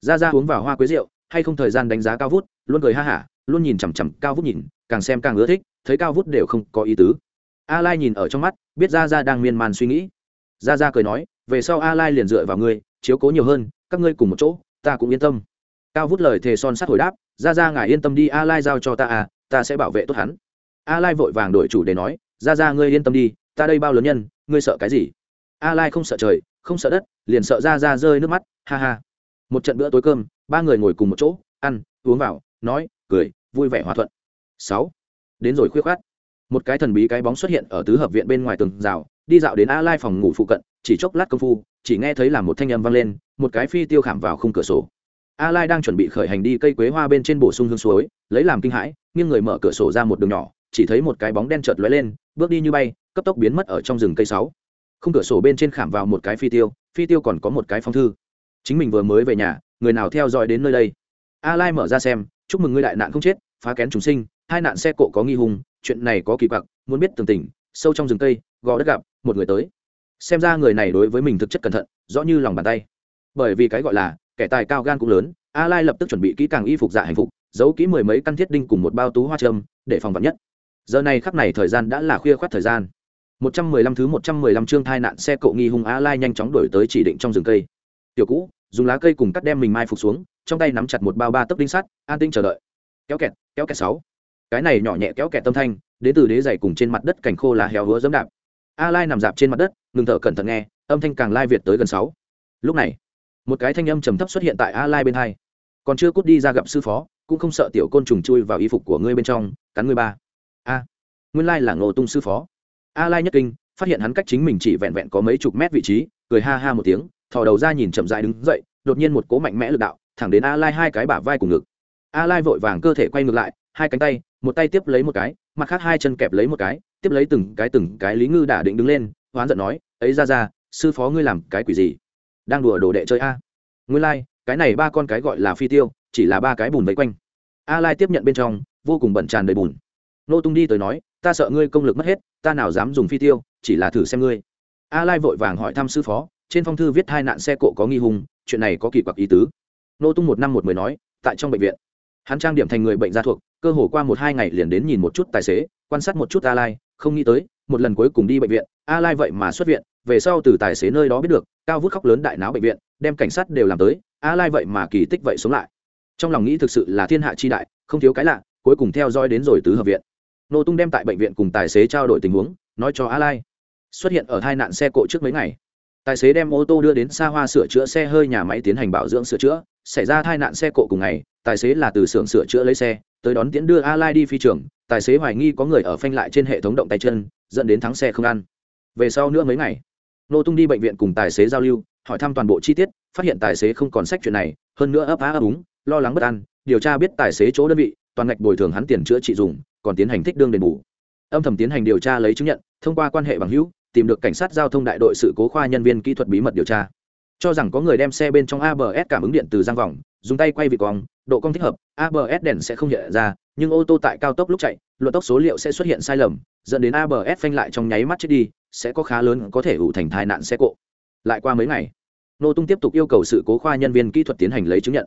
Ra ra uống vào hoa quế rượu, hay không thời gian đánh giá cao vút, luôn cười ha hả, luôn nhìn chằm chằm cao vút nhìn, càng xem càng ưa thích, thấy cao vút đều không có ý tứ a lai nhìn ở trong mắt, biết ra ra đang miên man suy nghĩ. Ra ra cười nói, về sau a lai liền dựa vào ngươi, chiếu cố nhiều hơn, các ngươi cùng một chỗ, ta cũng yên tâm. Cao vút lời thề son sắt hồi đáp ra ra ngài yên tâm đi, a lai giao cho ta à ta sẽ bảo vệ tốt hắn. A lai vội vàng đổi chủ để nói ra ra ngươi yên tâm đi, ta đây bao lớn nhân, ngươi sợ cái gì? A lai không sợ trời, không sợ đất, liền sợ ra ra rơi nước mắt, ha ha. Một trận bữa tối cơm, ba người ngồi cùng một chỗ, ăn, uống vào, nói, cười, vui vẻ hòa thuận. Sáu. Đến rồi khuya khoát một cái thần bí cái bóng xuất hiện ở tứ hợp viện bên ngoài tường rào, đi dạo đến a lai phòng ngủ phụ cận, chỉ chốc lát công phu, chỉ nghe thấy là một thanh âm vang lên, một cái phi tiêu khảm vào khung cửa sổ. A lai đang chuẩn bị khởi hành đi cây quế hoa bên trên bổ sung hương suối, lấy làm kinh hãi nhưng người mở cửa sổ ra một đường nhỏ, chỉ thấy một cái bóng đen chợt lóe lên, bước đi như bay, cấp tốc biến mất ở trong rừng cây sáu. Khung cửa sổ bên trên khảm vào một cái phi tiêu phi tiêu còn có một cái phong thư. Chính mình vừa mới về nhà, người nào theo dõi đến nơi đây? A lai mở ra xem, chúc mừng ngươi đại nạn không chết, phá kén chúng sinh, hai nạn xe cộ có nghi hùng chuyện này có kỳ quặc, muốn biết tường tình, sâu trong rừng cây, gò đất gặp, một người tới. Xem ra người này đối với mình thực chất cẩn thận, rõ như lòng bàn tay. Bởi vì cái gọi là, kẻ tài cao gan cũng lớn, a lai lập tức chuẩn bị kỹ càng y phục dạ hành phục, giấu kỹ mười mấy căn thiết đinh cùng một bao tú hoa trâm để phòng vật nhất. Giờ này khắc này thời gian đã là khuya khoát thời gian. 115 thứ 115 chương thai nạn xe cộ nghi hung a lai nhanh chóng đuổi tới chỉ định trong rừng cây. Tiểu cũ, dùng lá cây cùng cắt đem mình mai phục xuống, trong tay nắm chặt một bao ba tấc đinh sắt, an tinh chờ đợi. Kéo kẹt kéo kẹt sáu cái này nhỏ nhẹ kéo kẹt tâm thanh, đến từ đế dày cùng trên mặt đất cảnh khô là héo hứa dẫm đạp. A lai nằm dạp trên mặt đất, ngừng thở cẩn thận nghe, âm thanh càng lai việt tới gần sáu. Lúc này, một cái thanh âm trầm thấp xuất hiện tại a lai bên hai. Còn chưa cút đi ra gặp sư phó, cũng không sợ tiểu côn trùng chui vào y phục của ngươi bên trong, cắn ngươi ba. A, nguyên lai là ngô tung sư phó. A lai nhất kinh, phát hiện hắn cách chính mình chỉ vẹn vẹn có mấy chục mét vị trí, cười ha ha một tiếng, thò đầu ra nhìn chậm dại đứng dậy, đột nhiên một cố mạnh mẽ lực đạo, thẳng đến a lai hai cái bả vai cùng ngực. A lai vội vàng cơ thể quay ngược lại, hai cánh tay một tay tiếp lấy một cái mặt khác hai chân kẹp lấy một cái tiếp lấy từng cái từng cái lý ngư đả định đứng lên hoán giận nói ấy ra ra sư phó ngươi làm cái quỷ gì? Đang đùa đồ đệ chơi a. Ngươi lai、like, cái này ba con cái gọi là phi tiêu chỉ là ba cái bùn vây quanh. A lai tiếp nhận bên trong vô cùng bẩn tràn đầy bùn. Nô tung đi tới nói ta sợ ngươi công lực mất hết ta nào dám dùng phi tiêu chỉ là thử xem ngươi. A lai vội vàng hỏi thăm sư phó trên phong thư viết hai nạn xe cộ có nghi hùng chuyện này có kỳ quặc ý tứ. Nô tung một năm một mười nói tại trong bệnh viện. Hắn trang điểm thành người bệnh gia thuộc cơ hồ qua một hai ngày liền đến nhìn một chút tài xế, quan sát một chút a lai không nghĩ tới, một lần cuối cùng đi bệnh viện a lai vậy mà xuất viện, về sau từ tài xế nơi đó biết được, cao vút khóc lớn đại náo bệnh viện, đem cảnh sát đều làm tới a lai vậy mà kỳ tích vậy sống lại. Trong lòng nghĩ thực sự là thiên hạ chi đại, không thiếu cái lạ, cuối cùng theo dõi đến rồi tứ hợp viện. Nô tung đem tại bệnh viện cùng tài xế trao đổi tình huống, nói cho a lai xuất hiện ở hai nạn xe cộ trước mấy ngày. Tài xế đem ô tô đưa đến xa hoa sửa chữa xe hơi nhà máy tiến hành bảo dưỡng sửa chữa, xảy ra tai nạn xe cộ cùng ngày tài xế là từ xưởng sửa chữa lấy xe, tới đón tiễn đưa a lai đi phi trường, tài xế hoài nghi có người ở phanh lại trên hệ thống động tay chân, dẫn đến thắng xe không ăn về sau nữa mấy ngày, nô tung đi bệnh viện cùng tài xế giao lưu, hỏi thăm toàn bộ chi tiết, phát hiện tài xế không còn sách chuyện này, hơn nữa ấp á ấp úng, lo lắng bất an, điều tra biết tài xế chỗ đơn vị, toàn ngạch bồi thường hắn tiền chữa trị dùng, còn tiến hành thích đương đền bù âm thầm tiến hành điều tra lấy chứng nhận, thông qua quan hệ bằng hữu, tìm được cảnh sát giao thông đại đội sự cố khoa nhân viên kỹ thuật bí mật điều tra cho rằng có người đem xe bên trong abs cảm ứng điện từ giang vòng, dùng tay quay vị quòng độ cong thích hợp abs đèn sẽ không hiện ra, nhưng ô tô tại cao tốc lúc chạy luật tốc số liệu sẽ xuất hiện sai lầm, dẫn đến abs phanh lại trong nháy mắt chết đi, sẽ có khá lớn, có thể ủ thành tai nạn xe cộ. Lại qua mấy ngày, nô tung tiếp tục yêu cầu sự cố khoa nhân viên kỹ thuật tiến hành lấy chứng nhận.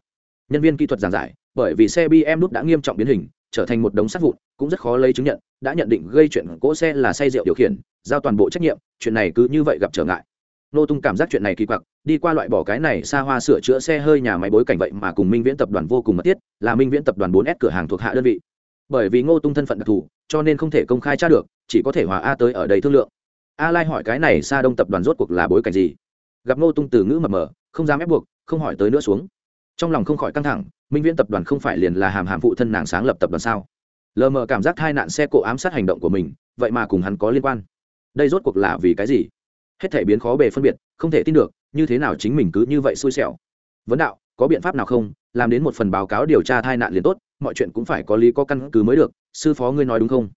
Nhân viên kỹ thuật giảng giải, bởi vì xe bm nút đã nghiêm trọng biến hình, trở thành một đống sắt vụn, cũng rất khó lấy chứng nhận, đã nhận định gây chuyện cỗ xe là say rượu điều khiển, giao toàn bộ trách nhiệm, chuyện này cứ như vậy gặp trở ngại nô tung cảm giác chuyện này kỳ quặc, đi qua loại bỏ cái này xa hoa sửa chữa xe hơi nhà máy bối cảnh vậy mà cùng minh viễn tập đoàn vô cùng mật thiết, là minh viễn tập đoàn 4 s cửa hàng thuộc hạ đơn vị. Bởi vì ngô tung thân phận đặc thù, cho nên không thể công khai tra được, chỉ có thể hòa a tới ở đây thương lượng. A lai hỏi cái này xa đông tập đoàn rốt cuộc là bối cảnh gì? Gặp ngô tung từ ngữ mập mờ, không dám ép buộc, không hỏi tới nữa xuống. Trong lòng không khỏi căng thẳng, minh viễn tập đoàn không phải liền là hàm hàm phụ thân nàng sáng lập tập đoàn sao? Lờ mờ cảm giác hai nạn xe cộ ám sát hành động của mình, vậy mà cùng hắn có liên quan. Đây rốt cuộc là vì cái gì? Hết thể biến khó bề phân biệt, không thể tin được, như thế nào chính mình cứ như vậy xui xẻo. Vấn đạo, có biện pháp nào không? Làm đến một phần báo cáo điều tra tai nạn liền tốt, mọi chuyện cũng phải có lý có căn cứ mới được, sư phó ngươi nói đúng không?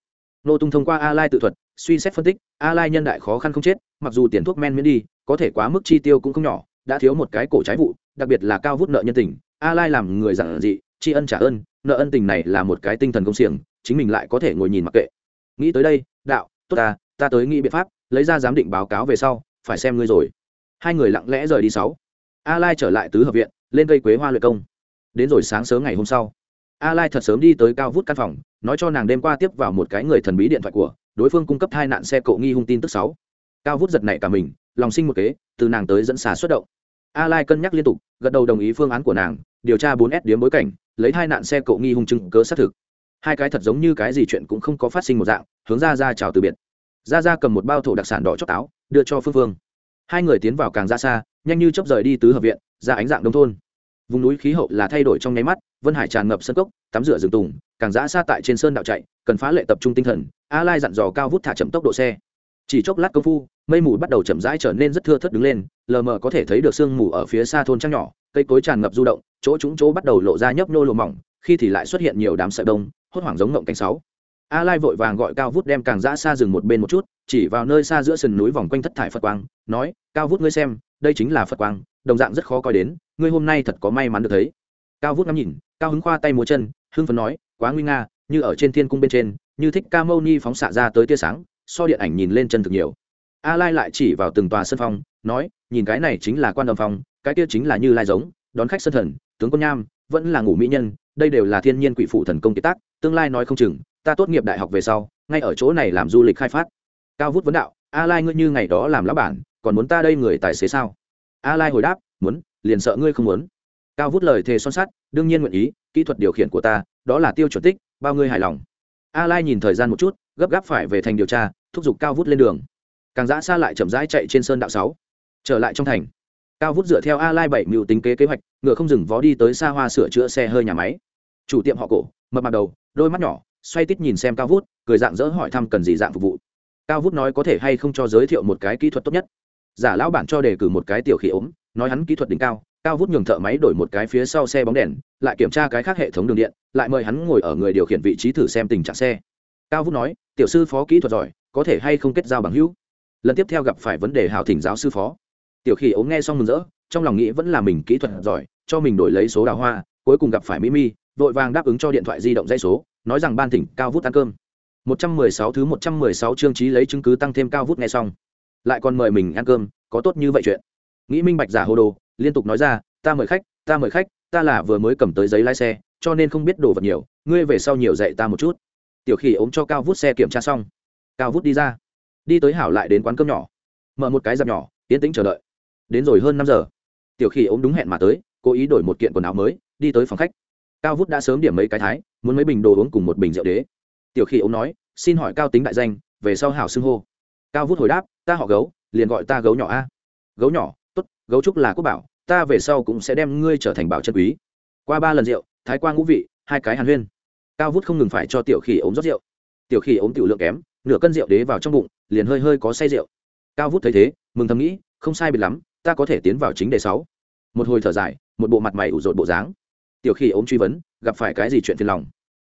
Nô tung thông qua a lai tự thuật, suy xét phân tích a lai nhân đại khó khăn không chết, mặc dù tiền thuốc men miễn đi, có thể quá mức chi tiêu cũng không nhỏ, đã thiếu một cái cổ trái vụ, đặc biệt là cao vút nợ nhân tình a lai làm người giản dị, tri ân trả ơn, nợ ân tình này là một cái tinh thần công xiềng, chính mình lại có thể ngồi nhìn mặc kệ. Nghĩ tới đây, đạo, tốt ta ta tới nghĩ biện pháp lấy ra giám định báo cáo về sau, phải xem ngươi rồi. Hai người lặng lẽ rời đi sáu. A lai trở lại tứ hợp viện, lên cây quế hoa luyện công. Đến rồi sáng sớm ngày hôm sau a lai thật sớm đi tới cao vút căn phòng, nói cho nàng đêm qua tiếp vào một cái người thần bí điện thoại của, đối phương cung cấp hai nạn xe cộ nghi hung tin tức sáu. Cao vút giật nảy cả mình, lòng sinh một kế, từ nàng tới dẫn xà xuất động. A lai cân nhắc liên tục, gật đầu đồng ý phương án của nàng, điều tra 4 s điếm bối cảnh, lấy hai nạn xe cộ nghi hung chứng cớ xác thực. Hai cái thật giống như cái gì chuyện cũng không có phát sinh một dạng, hướng ra ra chào từ biệt ra ra cầm một bao thổ đặc sản đỏ chót táo, đưa cho phương phương. Hai người tiến vào càng ra xa, nhanh như chấp rời đi tứ hợp viện, ra ánh dạng đông thôn. Vùng núi khí hậu là thay đổi trong nháy mắt, vân hải tràn ngập sân cốc, tắm rửa rừng tùng, càng giã xa tại trên sơn đạo chạy, cần phá lệ tập trung tinh thần, a lai dặn dò cao vút thả chậm tốc độ xe. Chỉ chốc lát công phu, mây mù bắt đầu chậm rãi trở nên rất thưa thớt đứng lên, lờ mờ có thể thấy được sương mù ở phía xa thôn trăng nhỏ, cây cối tràn ngập du động, chỗ chúng chỗ bắt đầu lộ ra nhấp nhô lộ mỏng, khi thì lại xuất hiện nhiều đám sợi đông hốt hoảng giống ngộng cánh sáu a lai vội vàng gọi cao vút đem càng giã xa rừng một bên một chút, chỉ vào nơi xa giữa sườn núi vòng quanh thất thải phật quang, nói, cao vút ngươi xem, đây chính là phật quang, đồng dạng rất khó coi đến, ngươi hôm nay thật có may mắn được thấy. Cao vút ngắm nhìn, cao hứng khoa tay múa chân, hưng phấn nói, quá nguy nga, như ở trên thiên cung bên trên, như thích ca mâu ni phóng xạ ra tới tia sáng, so điện ảnh nhìn lên chân thực nhiều. A lai lại chỉ vào từng tòa sân phong, nói, nhìn cái này chính là quan âm phong, cái kia chính là như lai giống, đón khách sân thần, tướng quân nham, vẫn là ngủ mỹ nhân, đây đều là thiên nhiên quỷ phụ thần công kiệt tác, tương lai nói không chừng ta tốt nghiệp đại học về sau, ngay ở chỗ này làm du lịch khai phát. Cao vút vấn đạo, a lai ngươi như ngày đó làm lão bản, còn muốn ta đây người tài xế sao? A lai hồi đáp, muốn, liền sợ ngươi không muốn. Cao vút lời thề son sắt, đương nhiên nguyện ý, kỹ thuật điều khiển của ta, đó là tiêu chuẩn tích, bao ngươi hài lòng. A lai nhìn thời gian một chút, gấp gáp phải về thành điều tra, thúc giục cao vút lên đường. Càng dã xa lại chậm rãi chạy trên sơn đạo sáu, trở lại trong thành. Cao vút dựa theo a lai bảy mưu tính kế kế hoạch, ngựa không dừng vó đi tới xa hoa sửa chữa xe hơi nhà máy. Chủ tiệm họ cổ, mập mặt đầu, đôi mắt nhỏ xoay tít nhìn xem cao vút, cười dạng dỡ hỏi thăm cần gì dạng phục vụ. Cao vút nói có thể hay không cho giới thiệu một cái kỹ thuật tốt nhất. Giả lão bản cho đề cử một cái tiểu khí ốm, nói hắn kỹ thuật đỉnh cao cao vút nhường thợ máy đổi một cái phía sau xe bóng đèn, lại kiểm tra cái khác hệ thống đường điện, lại mời hắn ngồi ở người điều khiển vị trí thử xem tình trạng xe. Cao vút nói, tiểu sư phó kỹ thuật giỏi, có thể hay không kết giao bằng hữu? Lần tiếp theo gặp phải vấn đề hào thỉnh giáo sư phó. Tiểu khí ốm nghe xong mừng rỡ, trong lòng nghĩ vẫn là mình kỹ thuật giỏi, cho mình đổi lấy số đào hoa, cuối cùng gặp phải mỹ mi vội vàng đáp ứng cho điện thoại di động dây số, nói rằng ban thỉnh cao vút ăn cơm. 116 thứ 116 chương trí lấy chứng cứ tăng thêm cao vút nghe xong. Lại còn mời mình ăn cơm, có tốt như vậy chuyện. Nghĩ minh bạch giả hồ đồ, liên tục nói ra, ta mời khách, ta mời khách, ta là vừa mới cầm tới giấy lái xe, cho nên không biết đồ vật nhiều, ngươi về sau nhiều dạy ta một chút. Tiểu khỉ ốm cho cao vút xe kiểm tra xong. Cao vút đi ra. Đi tới hảo lại đến quán cơm nhỏ. Mở một cái dạp nhỏ tiến tĩnh chờ đợi. Đến rồi hơn năm giờ. Tiểu khỉ ốm đúng hẹn mà tới, cố ý đổi một kiện quần áo mới, đi tới phòng khách cao vút đã sớm điểm mấy cái thái, muốn mấy bình đồ uống cùng một bình rượu đế. Tiểu khỉ ốm nói, xin hỏi cao tính đại danh, về sau hảo xưng hô. Cao vút hồi đáp, ta họ gấu, liền gọi ta gấu nhỏ a. Gấu nhỏ t ố t gấu trúc là quốc bảo, ta về sau cũng sẽ đem ngươi trở thành bảo chân quý. Qua ba lần rượu, thái qua ngũ vị, hai cái hàn huyên. Cao vút không ngừng phải cho tiểu khỉ ốm rót rượu. Tiểu khỉ ốm tiểu lượng kém, nửa cân rượu đế vào trong bụng, liền hơi hơi có say rượu. Cao vút thấy thế, mừng thầm nghĩ, không sai biệt lắm, ta có thể tiến vào chính đề sáu. Một hồi thở dài, một bộ mặt mày ủ rột bộ dáng tiểu khỉ ốm truy vấn, gặp phải cái gì chuyện phiền lòng.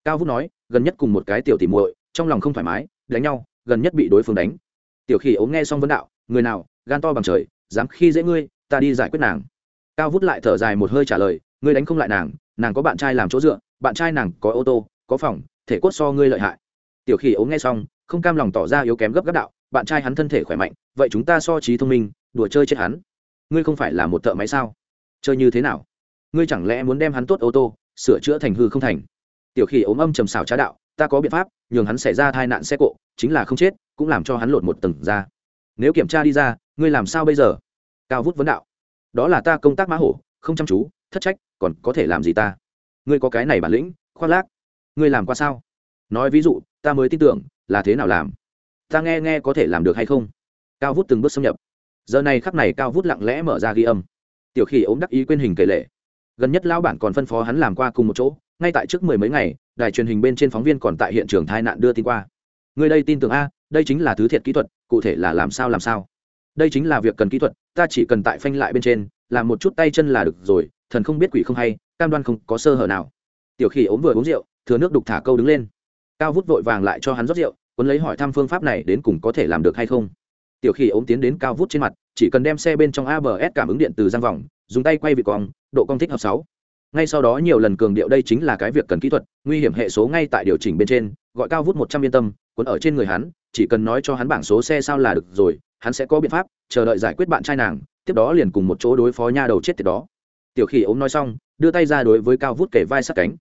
Cao vút nói, gần nhất cùng một cái tiểu tỉ muội, trong lòng không thoải mái, đánh nhau, gần nhất bị đối phương đánh. Tiểu khỉ ốm nghe xong vấn đạo, người nào, gan to bằng trời, dám khi dễ ngươi, ta đi giải quyết nàng. Cao vút lại thở dài một hơi trả lời, ngươi đánh không lại nàng nàng có bạn trai làm chỗ dựa, bạn trai nàng có ô tô, có phòng, thể cốt so ngươi lợi hại. Tiểu khỉ ốm nghe xong, không cam lòng tỏ ra yếu kém gấp gáp đạo, bạn trai hắn thân thể khỏe mạnh, vậy chúng ta so trí thông minh, đùa chơi chết hắn. Ngươi không phải là một thợ máy sao? Chơi như thế nào? Ngươi chẳng lẽ muốn đem hắn tốt ô tô, sửa chữa thành hư không thành? Tiểu khỉ ốm âm trầm xào trá đạo, ta có biện pháp, nhường hắn xảy ra tai nạn xe cộ, chính là không chết, cũng làm cho hắn lột một tầng ra. Nếu kiểm tra đi ra, ngươi làm sao bây giờ? Cao vút vấn đạo. Đó là ta công tác mã hổ, không chăm chú, thất trách, còn có thể làm gì ta? Ngươi có cái này bản lĩnh, khoác lác. Ngươi làm qua sao? Nói ví dụ, ta mới tin tưởng, là thế nào làm? Ta nghe nghe có thể làm được hay không? Cao vút từng bước xâm nhập. Giờ này khắc này cao vút lặng lẽ mở ra ghi âm. Tiểu khỉ ốm đắc ý quên hình kể lệ gần nhất lão bản còn phân phó hắn làm qua cùng một chỗ, ngay tại trước mười mấy ngày, đài truyền hình bên trên phóng viên còn tại hiện trường tai nạn đưa tin qua. Người đây tin tưởng a, đây chính là thứ thiệt kỹ thuật, cụ thể là làm sao làm sao? Đây chính là việc cần kỹ thuật, ta chỉ cần tại phanh lại bên trên, làm một chút tay chân là được rồi, thần không biết quỷ không hay, cam đoan không có sơ hở nào. Tiểu khỉ ốm vừa uống rượu, thừa nước đục thả câu đứng lên. Cao vút vội vàng lại cho hắn rót rượu quấn lấy hỏi thăm phương pháp này đến cùng có thể làm được hay không. Tiểu khỉ ốm tiến đến cao vút trên mặt, chỉ cần đem xe bên trong abs cảm ứng điện từ giang vòng, dùng tay quay vị cong độ cong thích hợp sáu. Ngay sau đó nhiều lần cường điệu đây chính là cái việc cần kỹ thuật, nguy hiểm hệ số ngay tại điều chỉnh bên trên, gọi cao vút một trăm yên tâm, cuốn ở trên người hắn, chỉ cần nói cho hắn bảng số xe sao là được rồi, hắn sẽ có biện pháp, chờ đợi giải quyết bạn trai nàng, tiếp đó liền cùng một chỗ đối phó nha đầu chết tiệt đó. Tiểu khỉ ốm nói xong, đưa tay ra đối với cao vút kể vai sát cánh.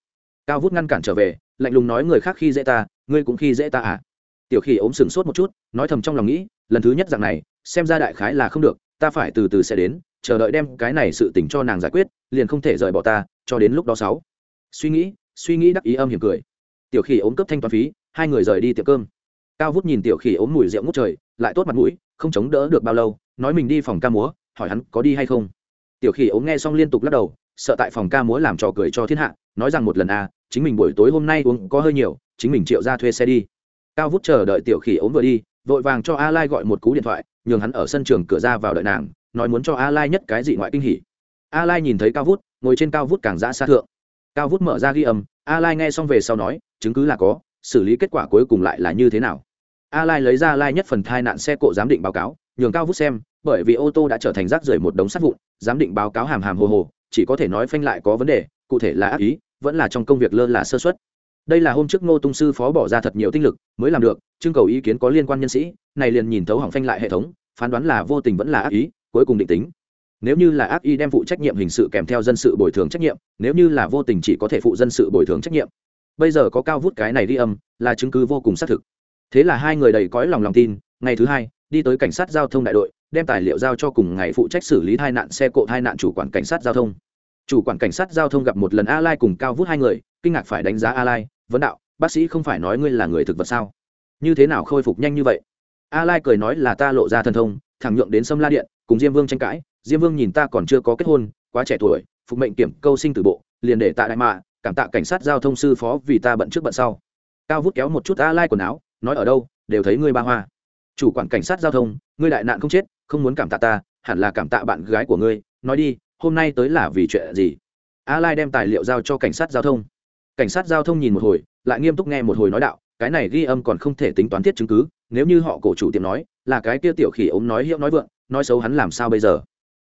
Cao vút ngăn cản trở về, lạnh lùng nói người khác khi dễ ta, ngươi cũng khi dễ ta à? Tiểu khỉ ốm sừng sốt một chút, nói thầm trong lòng nghĩ, lần thứ nhất dạng này, xem ra đại khái là không được, ta phải từ từ sẽ đến, chờ đợi đem cái này sự tình cho nàng giải quyết liền không thể rời bỏ ta, cho đến lúc đó sáu. Suy nghĩ suy nghĩ đắc ý âm hiểm cười. Tiểu khỉ ốm cấp thanh toán phí, hai người rời đi tiệm cơm. Cao vút nhìn tiểu khỉ ốm mùi rượu ngút trời, lại tốt mặt mũi, không chống đỡ được bao lâu, nói mình đi phòng ca múa, hỏi hắn có đi hay không. Tiểu khỉ ốm nghe xong liên tục lắc đầu, sợ tại phòng ca múa làm trò cười cho thiên hạ, nói rằng một lần a chính mình buổi tối hôm nay uống có hơi nhiều, chính mình triệu ra thuê xe đi. Cao vút chờ đợi tiểu khỉ ốm vừa đi, vội vàng cho a lai gọi một cú điện thoại, nhường hắn ở sân trường cửa ra vào đợi nàng, nói muốn cho a lai nhất cái gì ngoại kinh hỉ a lai nhìn thấy cao vút, ngồi trên cao vút càng dã xa thượng. Cao vút mở ra ghi âm, a lai nghe xong về sau nói, chứng cứ là có, xử lý kết quả cuối cùng lại là như thế nào? A lai lấy ra lai nhất phần thai nạn xe cộ giám định báo cáo, nhường cao vút xem, bởi vì ô tô đã trở thành rác rưởi một đống sắt vụn, giám định báo cáo hàm hàm hồ hồ, chỉ có thể nói phanh lại có vấn đề, cụ thể là ác ý, vẫn là trong công việc lơ là sơ xuất đây là hôm trước ngô tung sư phó bỏ ra thật nhiều tinh lực, mới làm được trưng cầu ý kiến có liên quan nhân sĩ, này liền nhìn thấu hỏng phanh lại hệ thống, phán đoán là vô tình vẫn là ác ý, cuối cùng định tính nếu như là ác ý đem phụ trách nhiệm hình sự kèm theo dân sự bồi thường trách nhiệm, nếu như là vô tình chỉ có thể phụ dân sự bồi thường trách nhiệm. Bây giờ có cao vút cái này đi âm, là chứng cứ vô cùng xác thực. Thế là hai người đầy cõi lòng lòng tin, ngày thứ hai, đi tới cảnh sát giao thông đại đội, đem tài liệu giao cho cùng ngày phụ trách xử lý tai nạn xe cộ tai nạn chủ quản cảnh sát giao thông. Chủ quản cảnh sát giao thông gặp một lần a lai cùng cao vút hai người, kinh ngạc phải đánh giá a lai, vấn đạo, bác sĩ không phải nói ngươi là người thực vật sao? Như thế nào khôi phục nhanh như vậy? A lai cười nói là ta lộ ra thần thông thẳng nhượng đến sâm la điện, cùng diêm vương tranh cãi, diêm vương nhìn ta còn chưa có kết hôn, quá trẻ tuổi, phục mệnh kiểm câu sinh từ bộ, liền để tạ đại mạ, cảm tạ cảnh sát giao thông sư phó vì ta bận trước bận sau. Cao vút kéo một chút a lai quần áo, nói, ở đâu, đều thấy ngươi ba hoa. Chủ quản cảnh sát giao thông, ngươi đại nạn không chết, không muốn cảm tạ ta, hẳn là cảm tạ bạn gái của ngươi, nói đi, hôm nay tới là vì chuyện gì? A lai đem tài liệu giao cho cảnh sát giao thông. Cảnh sát giao thông nhìn một hồi, lại nghiêm túc nghe một hồi nói đạo, cái này ghi âm còn không thể tính toán thiết chứng cứ nếu như họ cổ chủ tiệm nói, là cái kia tiểu khỉ ống nói hiệu nói vượng, nói xấu hắn làm sao bây giờ?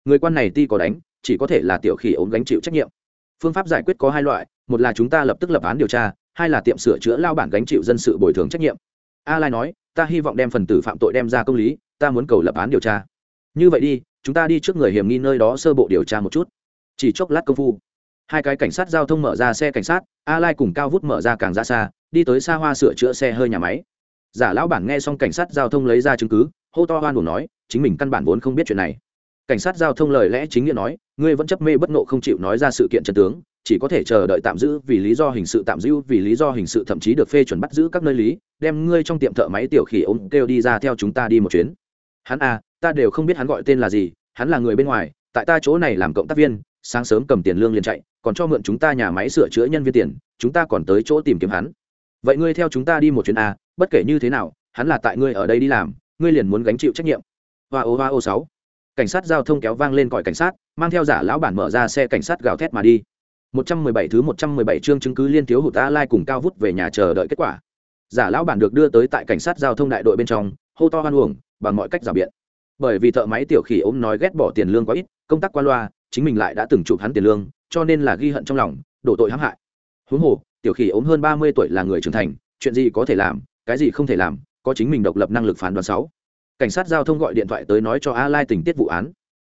Người quan này ti có đánh, chỉ có thể là tiểu khỉ ống gánh chịu trách nhiệm. Phương pháp giải quyết có hai loại, một là chúng ta lập tức lập án điều tra, hai là tiệm sửa chữa lao bản gánh chịu dân sự bồi thường trách nhiệm. A lai nói, ta hy vọng đem phần tử phạm tội đem ra công lý, ta muốn cầu lập án điều tra. Như vậy đi, chúng ta đi trước người hiểm nghi nơi đó sơ bộ điều tra một chút. Chỉ chốc lát công phu, hai cái cảnh sát giao thông mở ra xe cảnh sát, a lai cùng cao vút mở ra càng ra xa, đi tới xa hoa sửa chữa xe hơi nhà máy giả lão bản nghe xong cảnh sát giao thông lấy ra chứng cứ, hô to hoan buồn nói, chính mình căn bản vốn không biết chuyện này. Cảnh sát giao thông lời lẽ chính nghĩa nói, ngươi vẫn chấp mê bất nộ không chịu nói ra sự kiện chân tướng, chỉ có thể chờ đợi tạm giữ vì lý do hình sự tạm giữ, vì lý do hình sự thậm chí được phê chuẩn bắt giữ các nơi lý, đem ngươi trong tiệm thợ máy tiểu khỉ ống kêu đi ra theo chúng ta đi một chuyến. Hắn à ta đều không biết hắn gọi tên là gì, hắn là người bên ngoài, tại ta chỗ này làm cộng tác viên, sáng sớm cầm tiền lương liền chạy, còn cho mượn chúng ta nhà máy sửa chữa nhân viên tiền, chúng ta còn tới chỗ tìm kiếm hắn vậy ngươi theo chúng ta đi một chuyến à bất kể như thế nào hắn là tại ngươi ở đây đi làm ngươi liền muốn gánh chịu trách nhiệm hoa ô hoa ô sáu cảnh sát giao thông kéo vang lên còi cảnh sát mang theo giả lão bản mở ra xe cảnh sát gào thét mà đi 117 thứ 117 chương chứng cứ liên thiếu hụt ta Lai cùng cao vút về nhà chờ đợi kết quả. Giả lão bản được đưa tới tại cảnh sát giao thông đại đội bên trong, hô to hoan uổng, bằng mọi cách rào biện. Bởi vì thợ máy tiểu khỉ ốm nói ghét bỏ tiền lương quá ít, công tác qua loa, chính mình lại đã từng chụp hắn tiền lương, cho nên là ghi hận trong lòng, đổ tội hãm hại. Huống hồ, tiểu khỉ ốm hơn 30 tuổi là người trưởng thành, chuyện gì có thể làm, cái gì không thể làm, có chính mình độc lập năng lực phán đoán sáu. Cảnh sát giao thông gọi điện thoại tới nói cho A Lai tình tiết vụ án.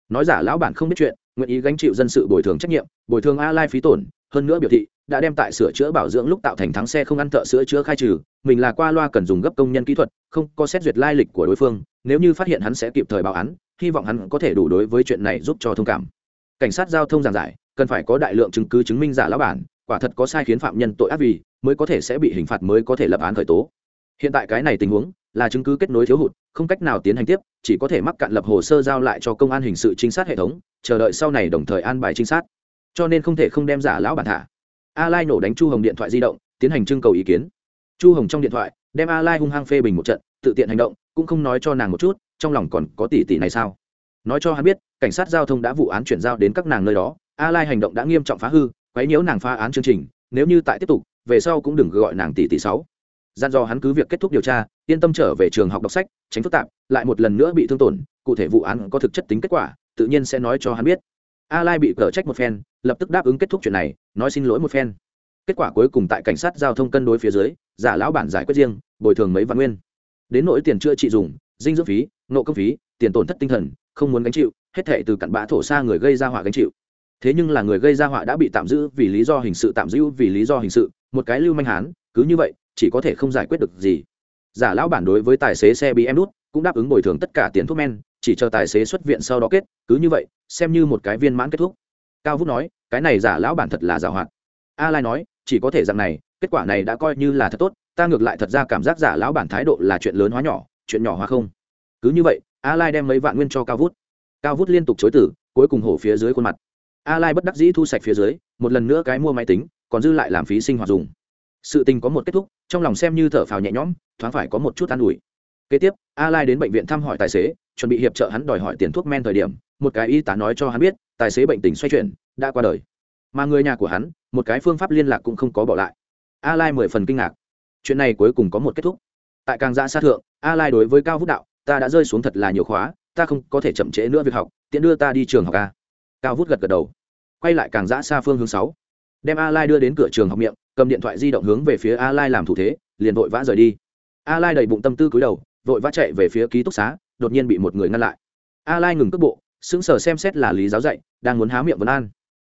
Nói giả lão bản không biết chuyện, nguyện ý gánh chịu dân sự bồi thường trách nhiệm bồi thường a lai phí tổn hơn nữa biểu thị đã đem tại sửa chữa bảo dưỡng lúc tạo thành thắng xe không ăn thợ sửa chữa khai trừ mình là qua loa cần dùng gấp công nhân kỹ thuật không có xét duyệt lai lịch của đối phương nếu như phát hiện hắn sẽ kịp thời báo án hy vọng hắn có thể đủ đối với chuyện này giúp cho thông cảm cảnh sát giao thông giảng giải cần phải có đại lượng chứng cứ chứng minh giả lão bản quả thật có sai khiến phạm nhân tội ác vì, mới có thể sẽ bị hình phạt mới có thể lập án khởi tố. Hiện tại cái này tình huống là chứng cứ kết nối thiếu hụt, không cách nào tiến hành tiếp, chỉ có thể mắc cạn lập hồ sơ giao lại cho công an hình sự trinh sát hệ thống, chờ đợi sau này đồng thời an bài trinh sát. Cho nên không thể không đem giả lão bản thả. A lai nổ đánh chu hồng điện thoại di động, tiến hành trưng cầu ý kiến. Chu hồng trong điện thoại, đem a lai hung hăng phê bình một trận, tự tiện hành động, cũng không nói cho nàng một chút, trong lòng còn có tỷ tỷ này sao? Nói cho hắn biết, cảnh sát giao thông đã vụ án chuyển giao đến các nàng nơi đó a lai hành động đã nghiêm trọng phá hư quấy nhiễu nàng phá án chương trình, nếu như tại tiếp tục, về sau cũng đừng gọi nàng tỷ tỷ sáu. Gian do hắn cứ việc kết thúc điều tra, yên tâm trở về trường học đọc sách, tránh phức tạp, lại một lần nữa bị thương tổn, cụ thể vụ án có thực chất tính kết quả, tự nhiên sẽ nói cho hắn biết. A lai bị cở trách một phen, lập tức đáp ứng kết thúc chuyện này, nói xin lỗi một phen. Kết quả cuối cùng tại cảnh sát giao thông cân đối phía dưới, giả lão bản giải quyết riêng, bồi thường mấy vạn nguyên. Đến nỗi tiền chữa trị dùng, dinh dưỡng phí, nộ công phí, tiền tổn thất tinh thần, không muốn gánh chịu, hết thệ từ cặn bã thổ xa người gây ra họa gánh chịu thế nhưng là người gây ra họa đã bị tạm giữ vì lý do hình sự, tạm giữ vì lý do hình sự. Một cái lưu manh hán, cứ như vậy, chỉ có thể không giải quyết được gì. Giả lão bản đối với tài xế xe bị em đút, cũng đáp ứng bồi thường tất cả tiền thuốc men, chỉ chờ tài xế xuất viện sau đó kết, cứ như vậy, xem như một cái viên mãn kết thúc. Cao vũ nói, cái này giả lão bản thật là giảo hoạt a lai nói, chỉ có thể rằng này, kết quả này đã coi như là thật tốt, ta ngược lại thật ra cảm giác giả lão bản thái độ là chuyện lớn hóa nhỏ, chuyện nhỏ hóa không. Cứ như vậy, a lai đem mấy vạn nguyên cho cao vút. Cao vút liên tục chối tử, cuối cùng hổ phía dưới khuôn mặt a lai bất đắc dĩ thu sạch phía dưới, một lần nữa cái mua máy tính, còn dư lại làm phí sinh hoạt dùng. Sự tình có một kết thúc, trong lòng xem như thở phào nhẹ nhõm, thoáng phải có một chút an ủi. Kế tiếp, a lai đến bệnh viện thăm hỏi tài xế, chuẩn bị hiệp trợ hắn đòi hỏi tiền thuốc men thời điểm, một cái y tá nói cho hắn biết, tài xế bệnh tình xoay chuyển, đã qua đời. Mà người nhà của hắn, một cái phương pháp liên lạc cũng không có bỏ lại. A lai mười phần kinh ngạc. Chuyện này cuối cùng có một kết thúc. Tại càng giã sát thượng, a lai đối với cao vũ đạo, ta đã rơi xuống thật là nhiều khóa, ta không có thể chậm trễ nữa việc học, tiện đưa ta đi trường học a cao vút gật gật đầu. Quay lại càng giã xa phương hướng sáu. Đem a lai đưa đến cửa trường học miệng, cầm điện thoại di động hướng về phía a lai làm thủ thế, liền vội vã rời đi. A lai đầy bụng tâm tư cúi đầu, vội vã chạy về phía ký túc xá, đột nhiên bị một người ngăn lại. A lai ngừng cước bộ, sững sờ xem xét là lý giáo dạy, đang muốn há miệng vấn an.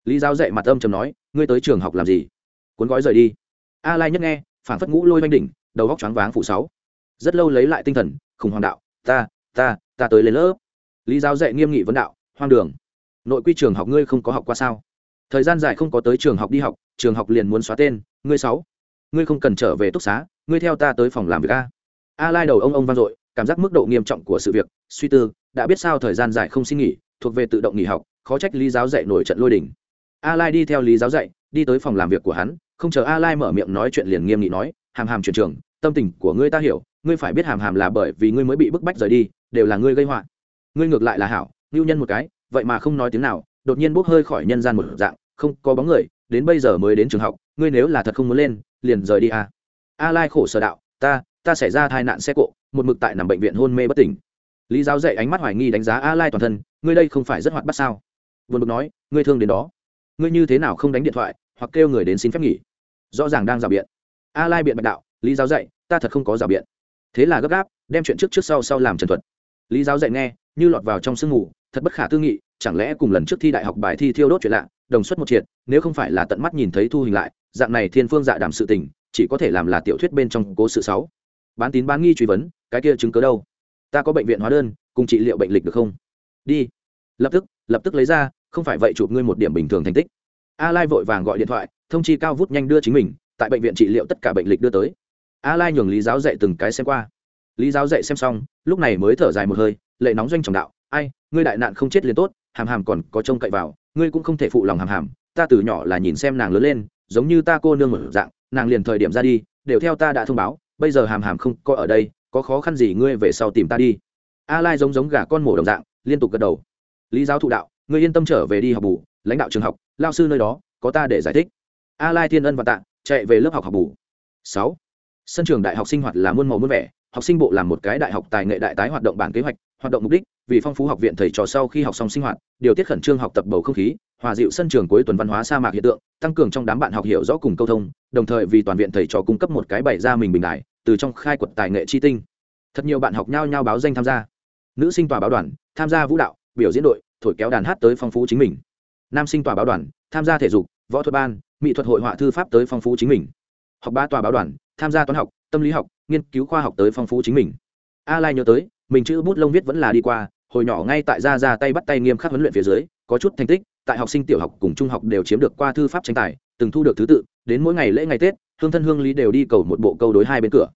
Lý giáo dạy mặt âm trầm nói, ngươi tới trường học làm gì? Cuốn gói rời đi. A lai nhấc nghe phản phất ngũ lôi oanh đỉnh, đầu góc choáng váng phủ sáu. Rất lâu lấy lại tinh thần, khủng hoảng đạo, ta ta ta tới lên lớp. Lý giáo dạy nghiêm nghị vấn đạo, hoang đường nội quy trường học ngươi không có học qua sao? Thời gian dài không có tới trường học đi học, trường học liền muốn xóa tên, ngươi sáu. Ngươi không cần trở về túc xá, ngươi theo ta tới phòng làm việc a. A lai đầu ông ông vang dội, cảm giác mức độ nghiêm trọng của sự việc, suy tư, đã biết sao thời gian dài không xin nghỉ, thuộc về tự động nghỉ học, khó trách lý giáo dạy nổi trận lôi đình. a lai đi theo lý giáo dạy, đi tới phòng làm việc của hắn, không chờ a lai mở miệng nói chuyện liền nghiêm nghị nói, hàm hàm chuyển trường, tâm tình của ngươi ta hiểu, ngươi phải biết hàm hàm là bởi vì ngươi mới bị bức bách rời đi, đều là ngươi gây họa. Ngươi ngược lại là hảo ngưu nhân một cái vậy mà không nói tiếng nào, đột nhiên bốc hơi khỏi nhân gian một dạng, không có bóng người, đến bây giờ mới đến trường học, ngươi nếu là thật không muốn lên, liền rời đi a a lai khổ sở đạo, ta ta xảy ra tai nạn xe cộ, một mực tại nằm bệnh viện hôn mê bất tỉnh. Lý giáo dạy ánh mắt hoài nghi đánh giá a lai toàn thân, ngươi đây không phải rất hoạt bắt sao? Vượt bực nói, ngươi thương đến đó. Ngươi như thế nào không đánh điện thoại, hoặc kêu người đến xin phép nghỉ? Rõ ràng đang rào biện. A lai biện bạch đạo, lý giáo dạy, ta thật không có rào biện. Thế là gấp gáp, đem chuyện trước trước sau sau làm trần thuật. Lý giáo dạy nghe, như lọt vào trong sương ngủ thật bất khả tư nghị chẳng lẽ cùng lần trước thi đại học bài thi thiêu đốt chuyện lạ, đồng suất một triệt, nếu không phải là tận mắt nhìn thấy thu hình lại, dạng này thiên phương dạ đảm sự tình, chỉ có thể làm là tiểu thuyết bên trong cố sự sáu. Bán tín bán nghi truy vấn, cái kia chứng cớ đâu? Ta có bệnh viện hóa đơn, cùng trị liệu bệnh lịch được không? Đi. Lập tức lập tức lấy ra, không phải vậy chụp ngươi một điểm bình thường thành tích. A lai vội vàng gọi điện thoại, thông chi cao vút nhanh đưa chính mình, tại bệnh viện trị liệu tất cả bệnh lịch đưa tới. A lai nhường lý giáo dạy từng cái xem qua. Lý giáo dạy xem xong, lúc này mới thở dài một hơi, lệ nóng doanh trọng đạo, ai, ngươi đại nạn không chết liền tốt hàm hàm còn có trông cậy vào, ngươi cũng không thể phụ lòng hàm hàm, ta từ nhỏ là nhìn xem nàng lớn lên, giống như ta cô nương một dạng, nàng liền thời điểm ra đi, đều theo ta đã thông báo, bây giờ hàm hàm không có ở đây, có khó khăn gì ngươi về sau tìm ta đi. A lai giống giống gà con mổ đồng dạng, liên tục gật đầu. Lý giáo thụ đạo, ngươi yên tâm trở về đi học bù, lãnh đạo trường học, lao sư nơi đó, có ta để giải thích. A lai thiên ân và tạ, chạy về lớp học học bù. Sáu. Sân trường đại học sinh hoạt là muôn màu muôn vẻ, học sinh bộ làm một cái đại học tài nghệ đại tái hoạt động bản kế hoạch, hoạt động mục đích vì phong phú học viện thầy trò sau khi học xong sinh hoạt, điều tiết khẩn trương học tập bầu không khí, hòa dịu sân trường cuối tuần văn hóa sa mạc hiện tượng, tăng cường trong đám bạn học hiểu rõ cùng câu thông, đồng thời vì toàn viện thầy trò cung cấp một cái bày ra mình bình đại, từ trong khai quật tài nghệ chi tinh. Thật nhiều bạn học nhao nhao báo danh tham gia. Nữ sinh tòa báo đoàn, tham gia vũ đạo, biểu diễn đội, thổi kéo đàn hát tới phong phú chính mình. Nam sinh tòa báo đoàn, tham gia thể dục, võ thuật ban, mỹ thuật hội họa thư pháp tới phong phú chính mình. Học ba tòa báo đoàn, tham gia toán học, tâm lý học, nghiên cứu khoa học tới phong phú chính mình. A lai nhớ tới, mình chữ bút lông viết vẫn là đi qua hồi nhỏ ngay tại ra ra tay bắt tay nghiêm khắc huấn luyện phía dưới, có chút thành tích, tại học sinh tiểu học cùng trung học đều chiếm được qua thư pháp tranh tài, từng thu được thứ tự, đến mỗi ngày lễ ngày tết, hương thân hương lý đều đi cầu một bộ câu đối hai bên cửa.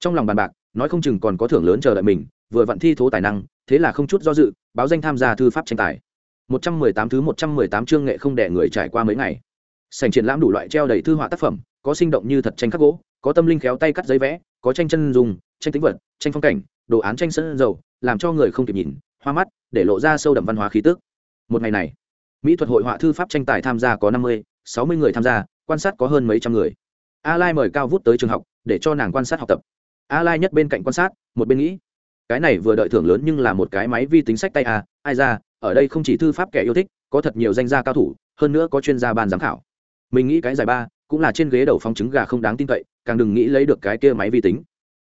Trong lòng bàn bạc, nói không chừng còn có thưởng lớn chờ đợi mình, vừa vặn thi thố tài năng, thế là không chút do dự, báo danh tham gia thư pháp tranh tài. 118 thứ 118 chương nghệ không đẻ người trải qua mấy ngày. Sảnh triển lãm đủ loại treo đầy thư họa tác phẩm, có sinh động như thật tranh khắc gỗ, có tâm linh khéo tay cắt giấy vẽ, có tranh chân dùng tranh tính vật, tranh phong cảnh, đồ án tranh sân dầu, làm cho người không kịp nhìn hoa mắt, để lộ ra sâu đậm văn hóa khí tức. Một ngày này, mỹ thuật hội họa thư pháp tranh tài tham gia có năm mươi, sáu mươi người tham gia, quan sát có hơn mấy trăm người. A lai mời cao vút tới trường học, để cho nàng quan sát học tập. A lai nhất bên cạnh quan sát, một bên nghĩ, cái này vừa đợi thưởng lớn nhưng là một cái máy vi tính sách tay à ai ra, ở đây không chỉ thư pháp kẻ yêu thích, có thật nhiều danh gia cao thủ, hơn nữa có chuyên gia ban giám khảo. Mình nghĩ cái giải ba, cũng là trên ghế đầu phóng trứng gà không đáng tin cậy, càng đừng nghĩ lấy được cái kia máy vi tính.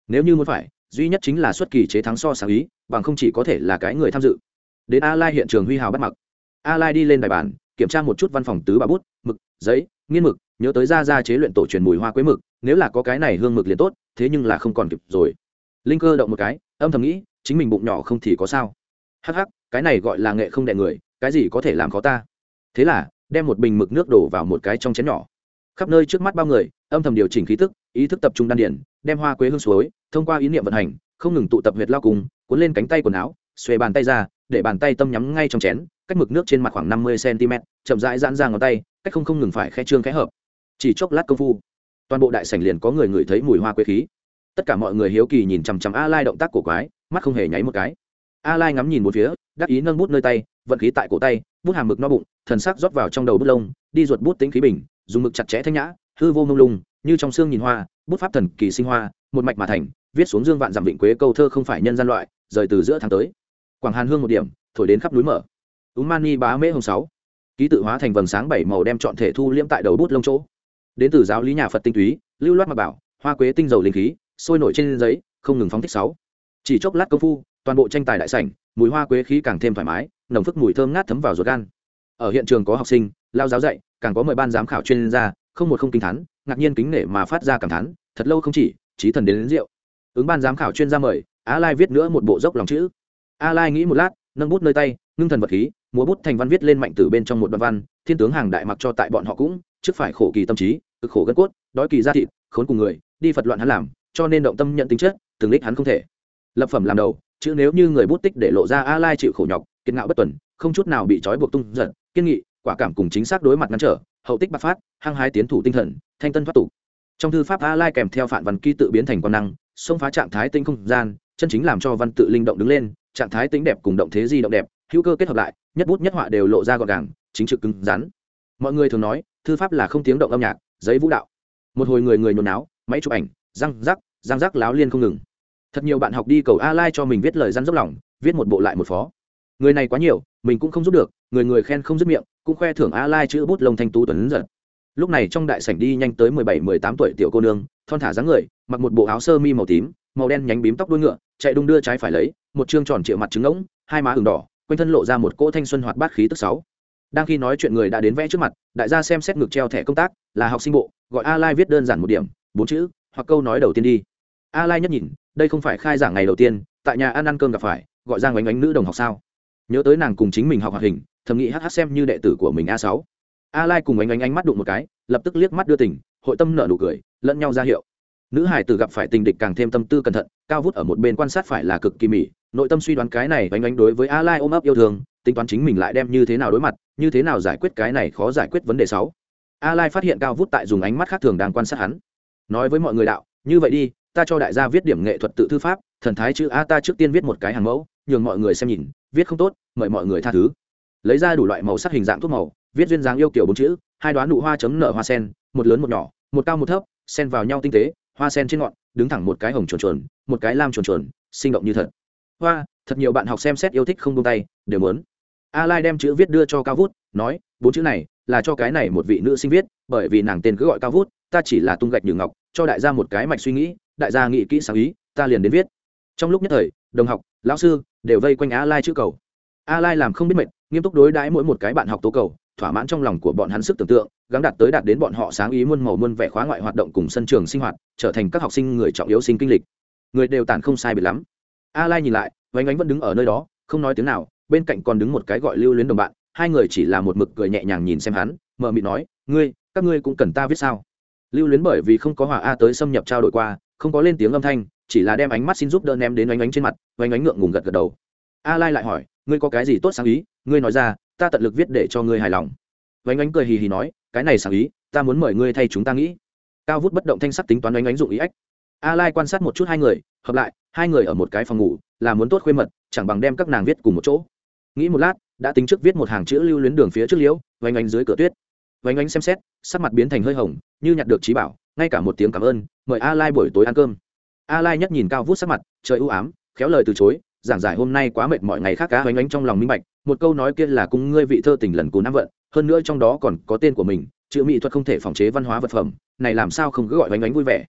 Nếu như muốn phải duy nhất chính là xuất kỳ chế thắng so sáng ý, bằng không chỉ có thể là cái người tham dự. Đến a lai hiện trường huy hào bắt mặc. A lai đi lên đài bàn, kiểm tra một chút văn phòng tứ bà bút, mực, giấy, nghiên mực, nhớ tới ra ra chế luyện tổ truyền mùi hoa quế mực, nếu là có cái này hương mực liền tốt, thế nhưng là không còn kịp rồi. Linh cơ động một cái, âm thầm nghĩ, chính mình bụng nhỏ không thì có sao. Hắc hắc, cái này gọi là nghệ không đẹ người, cái gì có thể làm khó ta? Thế là, đem một bình mực nước đổ vào một cái trong chén nhỏ. Khắp nơi trước mắt bao người, âm thầm điều chỉnh khí tức ý thức tập trung đan điển, đem hoa quế hương suối, thông qua ý niệm vận hành, không ngừng tụ tập huyệt lao cùng, cuốn lên cánh tay quần áo, xuề bàn tay ra, để bàn tay tâm nhắm ngay trong chén, cách mực nước trên mặt khoảng năm mươi cm chậm rãi giãn ra ngón tay, cách không không ngừng phải khe trương khẽ hợp. Chỉ chốc lát công phu, toàn bộ đại sảnh liền có người ngửi thấy mùi hoa quế khí. Tất cả mọi người hiếu kỳ nhìn chằm chằm a lai động tác của quái, mắt không hề nháy một cái. A lai ngắm nhìn một phía, đắc ý nâng bút nơi tay, vận khí tại cổ tay, bút hàm mực no bụng, thần sắc rót vào trong đầu bút lông, đi ruột bút tính khí bình, dùng mực chặt chẽ thanh nhã, hư vô mông lung như trong xương nhìn hoa, bút pháp thần kỳ sinh hoa, một mạch mà thành, viết xuống dương vạn dặm vịnh quế câu thơ không phải nhân gian loại, rời từ giữa tháng tới. Quảng hàn hương một điểm, thổi đến khắp núi mở. Úm mani bá mễ hồng sáu. Ký tự hóa thành vầng sáng bảy màu đem chọn thể thu liễm tại đầu bút lông chỗ. Đến từ giáo lý nhà phật tinh túy, lưu loát mà bảo, hoa quế tinh dầu linh khí, sôi nổi trên giấy, không ngừng phóng thích sáu. Chỉ chốc lát công phu, toàn bộ tranh tài đại sảnh, mùi hoa quế khí càng thêm thoải mái, nồng phức mùi thơm ngát thấm vào ruột gan. Ở hiện trường có học sinh, lao giáo dạy, càng có mời ban giám khảo chuyên gia, không một không kinh thán ngạc nhiên kính nể mà phát ra cảm thán thật lâu không chỉ trí thần đến, đến rượu. Ứng ban giám khảo chuyên gia mời a lai viết nữa một bộ dốc lòng chữ. A lai nghĩ một lát nâng bút nơi tay ngưng thần vật khí múa bút thành văn viết lên mạnh từ bên trong một đoạn văn thiên tướng hàng đại mặc cho tại bọn họ cũng trước phải khổ kỳ tâm trí cực khổ gân cốt đói kỳ gia thịt khốn cùng người đi phật loạn hắn làm cho nên động tâm nhận tính chất từng lích hắn không thể. Lập phẩm làm đầu chữ nếu như người bút tích để lộ ra a lai chịu khổ nhọc kiệt ngạo bất tuần không chút nào bị trói buộc tung giận kiên nghị quả cảm cùng chính xác đối mặt ngăn trở, hậu tích bạc phát, hăng hái tiến thủ tinh thần, thanh tân thoát tục. Trong thư pháp a lai kèm theo phản văn ký tự biến thành quan năng, xông phá trạng thái tinh không gian, chân chính làm cho văn tự linh động đứng lên, trạng thái tính đẹp cùng động thế di động đẹp, hữu cơ kết hợp lại, nhất bút nhất họa đều lộ ra gọn gàng, chính trực cứng rắn. Mọi người thường nói, thư pháp là không tiếng động âm nhạc, giấy vũ đạo. Một hồi người người nôn náo, máy chụp ảnh, răng rắc răng rắc láo liên không ngừng. Thật nhiều bạn học đi cầu a lai cho mình viết lời răn dốc lòng, viết một bộ lại một phó. Người này quá nhiều, mình cũng không giúp được người người khen không dứt miệng, cũng khoe thưởng a lai chữ bút lông thanh tú tuấn giật. Lúc này trong đại sảnh đi nhanh tới mười bảy, mười tám tuổi tiểu cô nương, thon thả dáng người, mặc một bộ áo sơ mi màu tím, màu đen nhánh bím tóc đuôi ngựa, chạy đung đưa trái phải lấy, một chương tròn triệu mặt trứng ngỗng, hai má ửng đỏ, quanh thân lộ ra một cỗ thanh xuân hoạt bát khí tức sáu. Đang khi nói chuyện người đã đến vẽ trước mặt, đại gia xem xét ngực treo thẻ công tác, là học sinh bộ, gọi a lai viết đơn giản một điểm, bốn chữ, hoặc câu nói đầu tiên đi. A lai nhất nhìn, đây không phải khai giảng ngày đầu tiên, tại nhà ăn ăn cơm gặp phải, gọi ra ngoánh oánh nữ đồng học sao. Nhớ tới nàng cùng chính mình học hoạt hình thầm nghĩ hh xem như đệ tử của mình a sáu. A lai cùng ánh ánh ánh mắt đụng một cái, lập tức liếc mắt đưa tình, hội tâm nở nụ cười, lẫn nhau ra hiệu. Nữ hải tử gặp phải tình địch càng thêm tâm tư cẩn thận, cao vút ở một bên quan sát phải là cực kỳ mỉ, nội tâm suy đoán cái này ánh ánh đối với a lai ôm ấp yêu thương, tính toán chính mình lại đem như thế nào đối mặt, như thế nào giải quyết cái này khó giải quyết vấn đề sáu. A lai phát hiện cao vút tại dùng ánh mắt khác thường đang quan sát hắn. Nói với mọi người đạo, như vậy đi, ta cho đại gia viết điểm nghệ thuật tự thư pháp, thần thái chữ a ta trước tiên viết một cái hàng mẫu, nhường mọi người xem nhìn, viết không tốt, mời mọi người tha thứ lấy ra đủ loại màu sắc hình dạng thuốc màu, viết duyên dáng yêu kiểu bốn chữ, hai đoán nụ hoa chấm nở hoa sen, một lớn một nhỏ, một cao một thấp sen vào nhau tinh tế, hoa sen trên ngọn, đứng thẳng một cái hồng chuồn chuồn, một cái lam chuồn chuồn, sinh động như thật. Hoa, thật nhiều bạn học xem xét yêu thích không buông tay, đều muốn. A lai đem chữ viết đưa cho cao vút, nói, bốn chữ này là cho cái này một vị nữ sinh viết, bởi vì nàng tên cứ gọi cao vút, ta chỉ là tung gạch nhường ngọc, cho đại gia một cái mạch suy nghĩ, đại gia nghĩ kỹ sáng ý, ta liền đến viết. Trong lúc nhất thời, đồng học, lão sư đều vây quanh a lai chữ cầu. A lai làm không biết mệt nghiêm túc đối đãi mỗi một cái bạn học tố cầu, thỏa mãn trong lòng của bọn hắn sức tưởng tượng, gắng đạt tới đạt đến bọn họ sáng ý muôn màu muôn vẻ khóa ngoại hoạt động cùng sân trường sinh hoạt, trở thành các học sinh người trọng yếu sinh kinh lịch. Người đều tản không sai biệt lắm. A lai nhìn lại, vánh ánh vẫn đứng ở nơi đó, không nói tiếng nào, bên cạnh còn đứng một cái gọi lưu luyến đồng bạn, hai người chỉ là một mực cười nhẹ nhàng nhìn xem hắn mờ mịt nói, ngươi, các ngươi cũng cần ta viết sao? Lưu luyến bởi vì không có hòa a tới xâm nhập trao đổi qua, không có lên tiếng âm thanh, chỉ là đem ánh mắt xin giúp đỡ ném đến oanh Ánh trên mặt oanh Ánh ngượng ngùng gật gật đầu. A lai lại hỏi ngươi có cái gì tốt sáng ý, ngươi nói ra, ta tận lực viết để cho ngươi hài lòng. Vánh ánh cười hì hì nói, cái này sáng ý, ta muốn mời ngươi thay chúng ta nghĩ. Cao vút bất động thanh sắc tính toán ánh ánh dụng ý ách. A lai quan sát một chút hai người, hợp lại, hai người ở một cái phòng ngủ, là muốn tốt khuê mật, chẳng bằng đem các nàng viết cùng một chỗ. Nghĩ một lát, đã tính trước viết một hàng chữ lưu luyến đường phía trước liễu vánh ánh dưới cửa tuyết. Vánh ánh xem xét, sắc mặt biến thành hơi hồng, như nhặt được trí bảo, ngay cả một tiếng cảm ơn, mời a lai buổi tối ăn cơm. A lai nhất nhìn cao vút sắc mặt, trời ưu ám, khéo lời từ chối giảng giải hôm nay quá mệt mọi ngày khác cá oanh ánh trong lòng minh bạch, một câu nói kia là cùng ngươi vị thơ tình lần cú năm vận, hơn nữa trong đó còn có tên của mình, chữ mỹ thuật không thể phòng chế văn hóa vật phẩm, này làm sao không cứ gọi oanh ánh vui vẻ.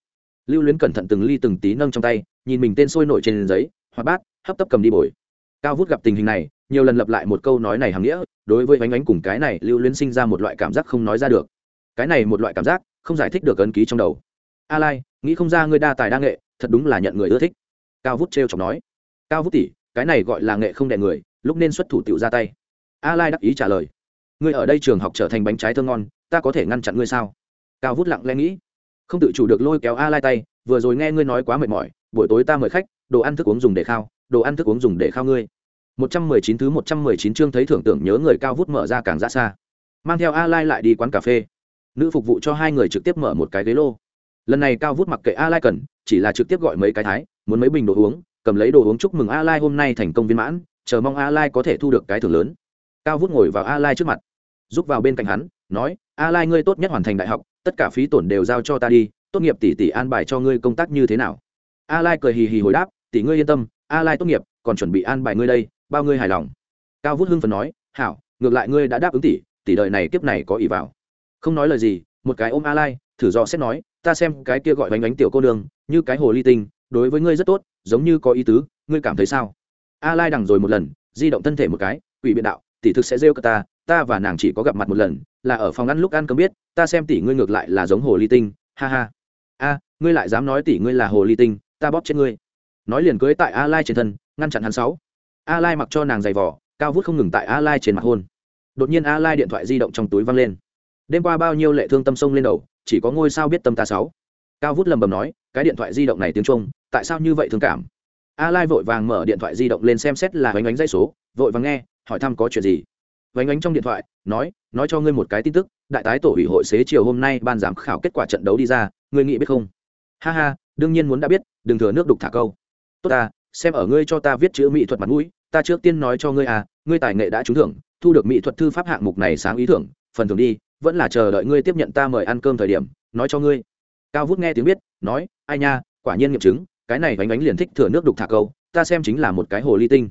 Lưu luyến cẩn thận từng ly từng tí nâng trong tay, nhìn mình tên sôi nổi trên giấy hoặc bát, hấp tấp cầm đi bồi. Cao vút gặp tình hình này, nhiều lần lặp lại một câu nói này hàm nghĩa, đối với oanh ánh cùng cái này, lưu luyến sinh ra một loại cảm giác không nói ra được. Cái này một loại cảm giác, không giải thích được ấn ký trong đầu. A lai, nghĩ không ra ngươi đa tài đa nghệ, thật đúng là nhận người ưa thích. Cao vút trêu chọc nói cao vút tỷ, cái này gọi là nghệ không đẻ người, lúc nên xuất thủ tiểu ra tay. A lai đắc ý trả lời. Ngươi ở đây trường học trở thành bánh trái thơ ngon, ta có thể ngăn chặn ngươi sao? Cao vút lặng lẽ nghĩ. Không tự chủ được lôi kéo a lai tay, vừa rồi nghe ngươi nói quá mệt mỏi, buổi tối ta mời khách, đồ ăn thức uống dùng để khao, đồ ăn thức uống dùng để khao ngươi. 119 thứ 119 chương thấy thưởng tưởng nhớ người cao vút mở ra càng ra xa. Mang theo a lai lại đi quán cà phê. Nữ phục vụ cho hai người trực tiếp mở một cái ghế lô. Lần này cao vút mặc kệ a lai cần, chỉ là trực tiếp gọi mấy cái thái, muốn mấy bình đồ uống cầm lấy đồ uống chúc mừng a lai hôm nay thành công viên mãn, chờ mong a lai có thể thu được cái thưởng lớn. Cao vút ngồi vào a lai trước mặt, giúp vào bên cạnh hắn, nói a lai ngươi tốt nhất hoàn thành đại học, tất cả phí tổn đều giao cho ta đi, tốt nghiệp tỷ tỷ an bài cho ngươi công tác như thế nào? A lai cười hì hì hồi đáp, tỷ ngươi yên tâm a lai tốt nghiệp, còn chuẩn bị an bài ngươi đây, bao ngươi hài lòng. Cao vút hưng phần nói, hảo, ngược lại ngươi đã đáp ứng tỷ tỷ đời này kiếp này có ỷ vào. Không nói lời gì, một cái ôm a lai thử do xét nói, ta xem cái kia gọi bánh bánh tiểu cô đường như cái hồ ly tinh đối với ngươi rất tốt, giống như có ý tứ, ngươi cảm thấy sao? A lai đằng rồi một lần, di động thân thể một cái, quỷ biện đạo, tỷ thực sẽ rêu cả ta ta và nàng chỉ có gặp mặt một lần, là ở phòng ăn lúc ăn cơm biết, ta xem tỷ ngươi ngược lại là giống hồ ly tinh, ha ha. A, ngươi lại dám nói tỷ ngươi là hồ ly tinh, ta bóp chết ngươi. Nói liền cưới tại a lai trên thân, ngăn chặn hắn sáu. A lai mặc cho nàng giày vỏ cao vút không ngừng tại a lai trên mặt hôn. Đột nhiên a lai điện thoại di động trong túi văng lên. Đêm qua bao nhiêu lệ thương tâm sông lên đầu, chỉ có ngôi sao biết tâm ta sáu. Cao vút lầm bầm nói, cái điện thoại di động này tiếng trung tại sao như vậy thương cảm? A lai vội vàng mở điện thoại di động lên xem xét là vánh ánh dây số, vội vàng nghe, hỏi thăm có chuyện gì. Vánh ánh trong điện thoại, nói nói cho ngươi một cái tin tức, đại tái tổ ủy hội xế chiều hôm nay ban giám khảo kết quả trận đấu đi ra, ngươi nghĩ biết không? Ha ha, đương nhiên muốn đã biết, đừng thừa nước đục thả câu. Tốt ta, xem ở ngươi cho ta viết chữ mỹ thuật mặt mũi, ta trước tiên nói cho ngươi à ngươi tài nghệ đã trúng thưởng, thu được mỹ thuật thư pháp hạng mục này sáng ý thưởng, phần thưởng đi, vẫn là chờ đợi ngươi tiếp nhận ta mời ăn cơm thời điểm, nói cho ngươi. Cao vút nghe tiếng biết, nói, ai nha, quả nhiên nghiệm chứng cái này bánh bánh liền thích thừa nước đục thả câu, ta xem chính là một cái hồ ly tinh.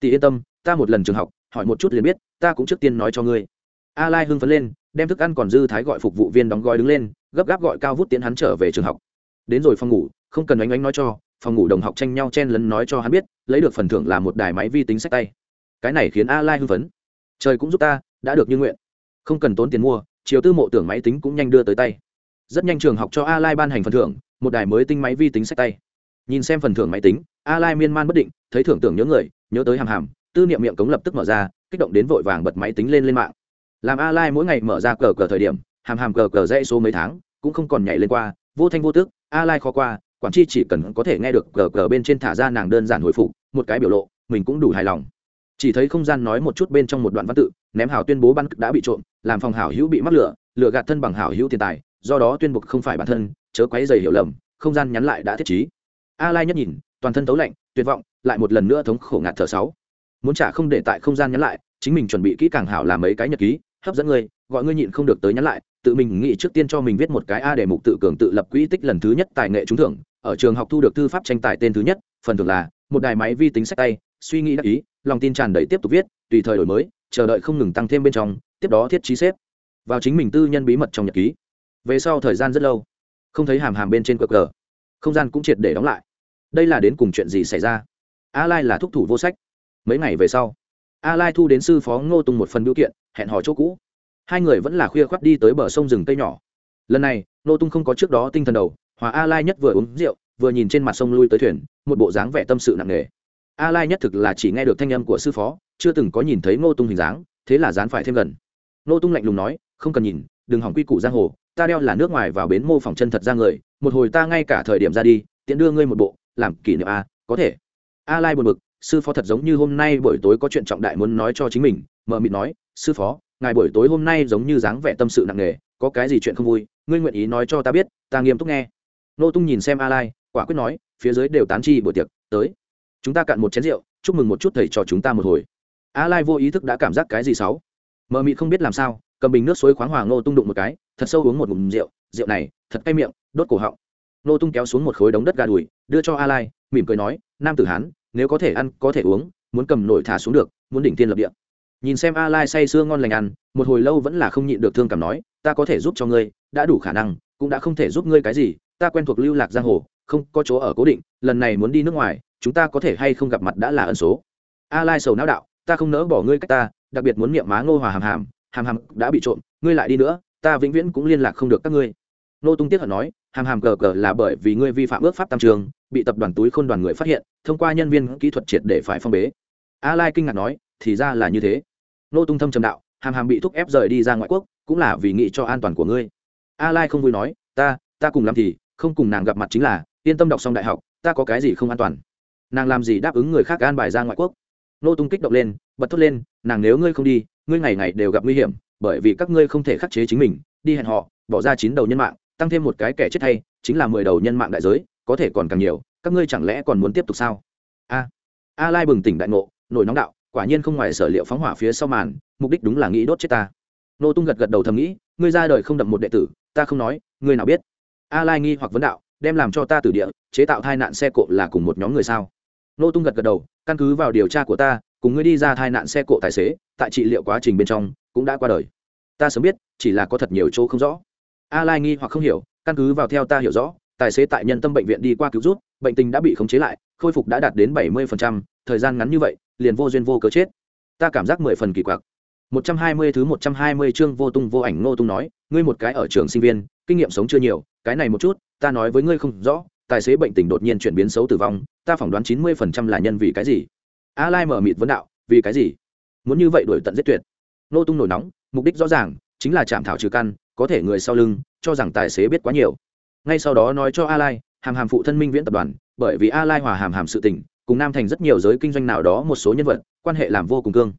Tỷ yên tâm, ta một lần trường học, hỏi một chút liền biết, ta cũng trước tiên nói cho ngươi. A lai hưng phấn lên, đem thức ăn còn dư thái gọi phục vụ viên đóng gói đứng lên, gấp gáp gọi cao vút tiến hắn trở về trường học. Đến rồi phòng ngủ, không cần ánh ánh nói cho, phòng ngủ đồng học tranh nhau chen lấn nói cho hắn biết, lấy được phần thưởng là một đài máy vi tính sách tay. Cái này khiến a lai hưng phấn. Trời cũng giúp ta, đã được như nguyện. Không cần tốn tiền mua, chiều tư mộ tưởng máy tính cũng nhanh đưa tới tay. Rất nhanh trường học cho a lai ban hành phần thưởng, một đài mới tinh máy vi tính sách tay nhìn xem phần thưởng máy tính a lai miên man bất định, thấy thưởng tưởng nhớ người, nhớ tới hàm hàm, tư niệm miệng cống lập tức mở ra, kích động đến vội vàng bật máy tính lên lên mạng. Làm a lai mỗi ngày mở ra cờ cờ thời điểm, hàm hàm cờ cờ dãy số mấy tháng, cũng không còn nhảy lên qua, vô thanh vô tức a lai khó qua, quản chi chỉ cần có thể nghe được cờ cờ bên trên thả ra nàng đơn giản hồi phục, một cái biểu lộ, mình cũng đủ hài lòng. Chỉ thấy không gian nói một chút bên trong một đoạn văn tự, ném hảo tuyên bố bắn đã bị trộm, làm phòng hảo hữu bị mắc lửa, lừa gạt thân bằng hảo hữu tiền tài, do đó tuyên buộc không phải bản thân, chớ quấy dày hiểu lầm, không gian nhắn lại đã thiết trí a lai nhất nhìn, toàn thân tấu lạnh, tuyệt vọng, lại một lần nữa thống khổ ngạt thở sáu. Muốn trả không để tại không gian nhắn lại, chính mình chuẩn bị kỹ càng hảo làm mấy cái nhật ký, hấp dẫn ngươi gọi ngươi nhịn không được tới nhắn lại, tự mình nghĩ trước tiên cho mình viết một cái a để mục tự cường tự lập quỹ tích lần thứ nhất tài nghệ trúng thưởng, ở trường học thu được thư pháp tranh tài tên thứ nhất, phần thưởng là, một đài máy vi tính sách tay, suy nghĩ đắc ý, lòng tin tràn đầy tiếp tục viết, tùy thời đổi mới, chờ đợi không ngừng tăng thêm bên trong, tiếp đó thiết trí xếp vào chính mình tư nhân bí mật trong nhật ký. Về sau thời gian rất lâu, không thấy hàm hàm bên trên cờ cờ không gian cũng triệt để đóng lại đây là đến cùng chuyện gì xảy ra? A lai là thúc thủ vô sách. Mấy ngày về sau, a lai thu đến sư phó ngô tùng một phần biểu kiện, hẹn hò chỗ cũ. Hai người vẫn là khuya khoắt đi tới bờ sông rừng tây nhỏ. Lần này, ngô tung không có trước đó tinh thần đầu, hòa a lai nhất vừa uống rượu, vừa nhìn trên mặt sông lui tới thuyền, một bộ dáng vẻ tâm sự nặng nề. A lai nhất thực là chỉ nghe được thanh âm của sư phó, chưa từng có nhìn thấy ngô tung hình dáng, thế là dán phải thêm gần. Ngô tung lạnh lùng nói, không cần nhìn, đừng hỏng quy củ giang hồ, ta đeo là nước ngoài vào bến mô phỏng chân thật ra người, một hồi ta ngay cả thời điểm ra đi, tiện đưa ngươi một bộ làm kỷ niệm a, có thể. A lai buồn bực, sư phó thật giống như hôm nay buổi tối có chuyện trọng đại muốn nói cho chính mình mờ mịt nói, sư phó, ngài buổi tối hôm nay giống như dáng vẻ tâm sự nặng nề, có cái gì chuyện không vui, ngươi nguyện ý nói cho ta biết, ta nghiêm túc nghe. Nô tung nhìn xem a lai, quả quyết nói, phía dưới đều tán chi buổi tiệc, tới. Chúng ta cạn một chén rượu, chúc mừng một chút thầy cho chúng ta một hồi. A lai vô ý thức đã cảm giác cái gì xấu. Mờ mịt không biết làm sao, cầm bình nước suối khoáng hòa ngô tung đụng một cái, thật sâu uống một ngụm rượu rượu này, thật cay miệng, đốt cổ họng. Nô tung kéo xuống một khối đống đất gà đùi, đưa cho a lai, mỉm cười nói, nam tử hán, nếu có thể ăn, có thể uống, muốn cầm nổi thả xuống được, muốn đỉnh tiên lập địa. Nhìn xem a lai say sưa ngon lành ăn, một hồi lâu vẫn là không nhịn được thương cảm nói, ta có thể giúp cho ngươi, đã đủ khả năng, cũng đã không thể giúp ngươi cái gì, ta quen thuộc lưu lạc giang hồ, không có chỗ ở cố định, lần này muốn đi nước ngoài, chúng ta có thể hay không gặp mặt đã là ẩn số. A lai sầu não đạo, ta không nỡ bỏ ngươi cách ta, đặc biệt muốn niệm má ngô hòa hàm hàm hàm hàm đã bị trộm, ngươi lại đi nữa, ta vĩnh viễn cũng liên lạc không được các ngươi nô tung tiếc hận nói, hàm hàm cờ cờ là bởi vì ngươi vi phạm ước pháp tam trường, bị tập đoàn túi khôn đoàn người phát hiện, thông qua nhân viên kỹ thuật triệt để phải phong bế. A lai kinh ngạc nói, thì ra là như thế. Nô tung thâm trầm đạo, hàm hàm bị thúc ép rời đi ra ngoại quốc, cũng là vì nghĩ cho an toàn của ngươi. A lai không vui nói, ta ta cùng làm thì, không cùng nàng gặp mặt chính là, yên tâm đọc xong đại học, ta có cái gì không an toàn. Nàng làm gì đáp ứng người khác an bài ra ngoại quốc. Nô tung kích động lên, bật thốt lên, nàng nếu ngươi không đi, ngươi ngày ngày đều gặp nguy hiểm, bởi vì các ngươi không thể khắc chế chính mình, đi hẹn họ, bỏ ra chín đầu nhân mạng tăng thêm một cái kẻ chết thay chính là mười đầu nhân mạng đại giới, có thể còn càng nhiều, các ngươi chẳng lẽ còn muốn tiếp tục sao? A a lai bừng tỉnh đại ngộ, nổi nóng đạo, quả nhiên không ngoài sở liệu phóng hỏa phía sau màn, mục đích đúng là nghĩ đốt chết ta. Nô tung gật gật đầu thầm nghĩ, ngươi ra đời không đậm một đệ tử, ta không nói, ngươi nào biết? A lai nghi hoặc vấn đạo, đem làm cho ta tử địa, chế tạo thai nạn xe cộ là cùng một nhóm người sao? Nô tung gật gật đầu, căn cứ vào điều tra của ta, cùng ngươi đi ra thai nạn xe cộ tài xế, tại trị liệu quá trình bên trong, cũng đã qua đời. Ta sớm biết, chỉ là có thật nhiều chỗ không rõ a lai nghi hoặc không hiểu căn cứ vào theo ta hiểu rõ tài xế tại nhân tâm bệnh viện đi qua cứu rút bệnh tình đã bị khống chế lại khôi phục đã đạt đến 70%, thời gian ngắn như vậy liền vô duyên vô cớ chết. Ta cảm giác mười phần kỳ quặc. một trăm hai mươi thứ một trăm hai mươi chương vô tung vô ảnh ngô tung nói ngươi một cái ở trường sinh viên kinh nghiệm sống chưa nhiều cái này một chút ta nói với ngươi không rõ tài xế bệnh tình đột nhiên chuyển biến xấu tử vong ta phỏng đoán chín mươi phần trăm là nhân vì cái gì? A lai mở mịt vấn đạo vì cái gì? Muốn như vậy đuổi tận giết tuyệt. Ngô tung nổi nóng mục đích rõ ràng chính là chạm thảo trừ căn có thể người sau lưng, cho rằng tài xế biết quá nhiều. Ngay sau đó nói cho a lai, hàm hàm phụ thân minh viễn tập đoàn, bởi vì a lai hòa hàm hàm sự tình, cùng nam thành rất nhiều giới kinh doanh nào đó một số nhân vật, quan hệ làm vô cùng cương.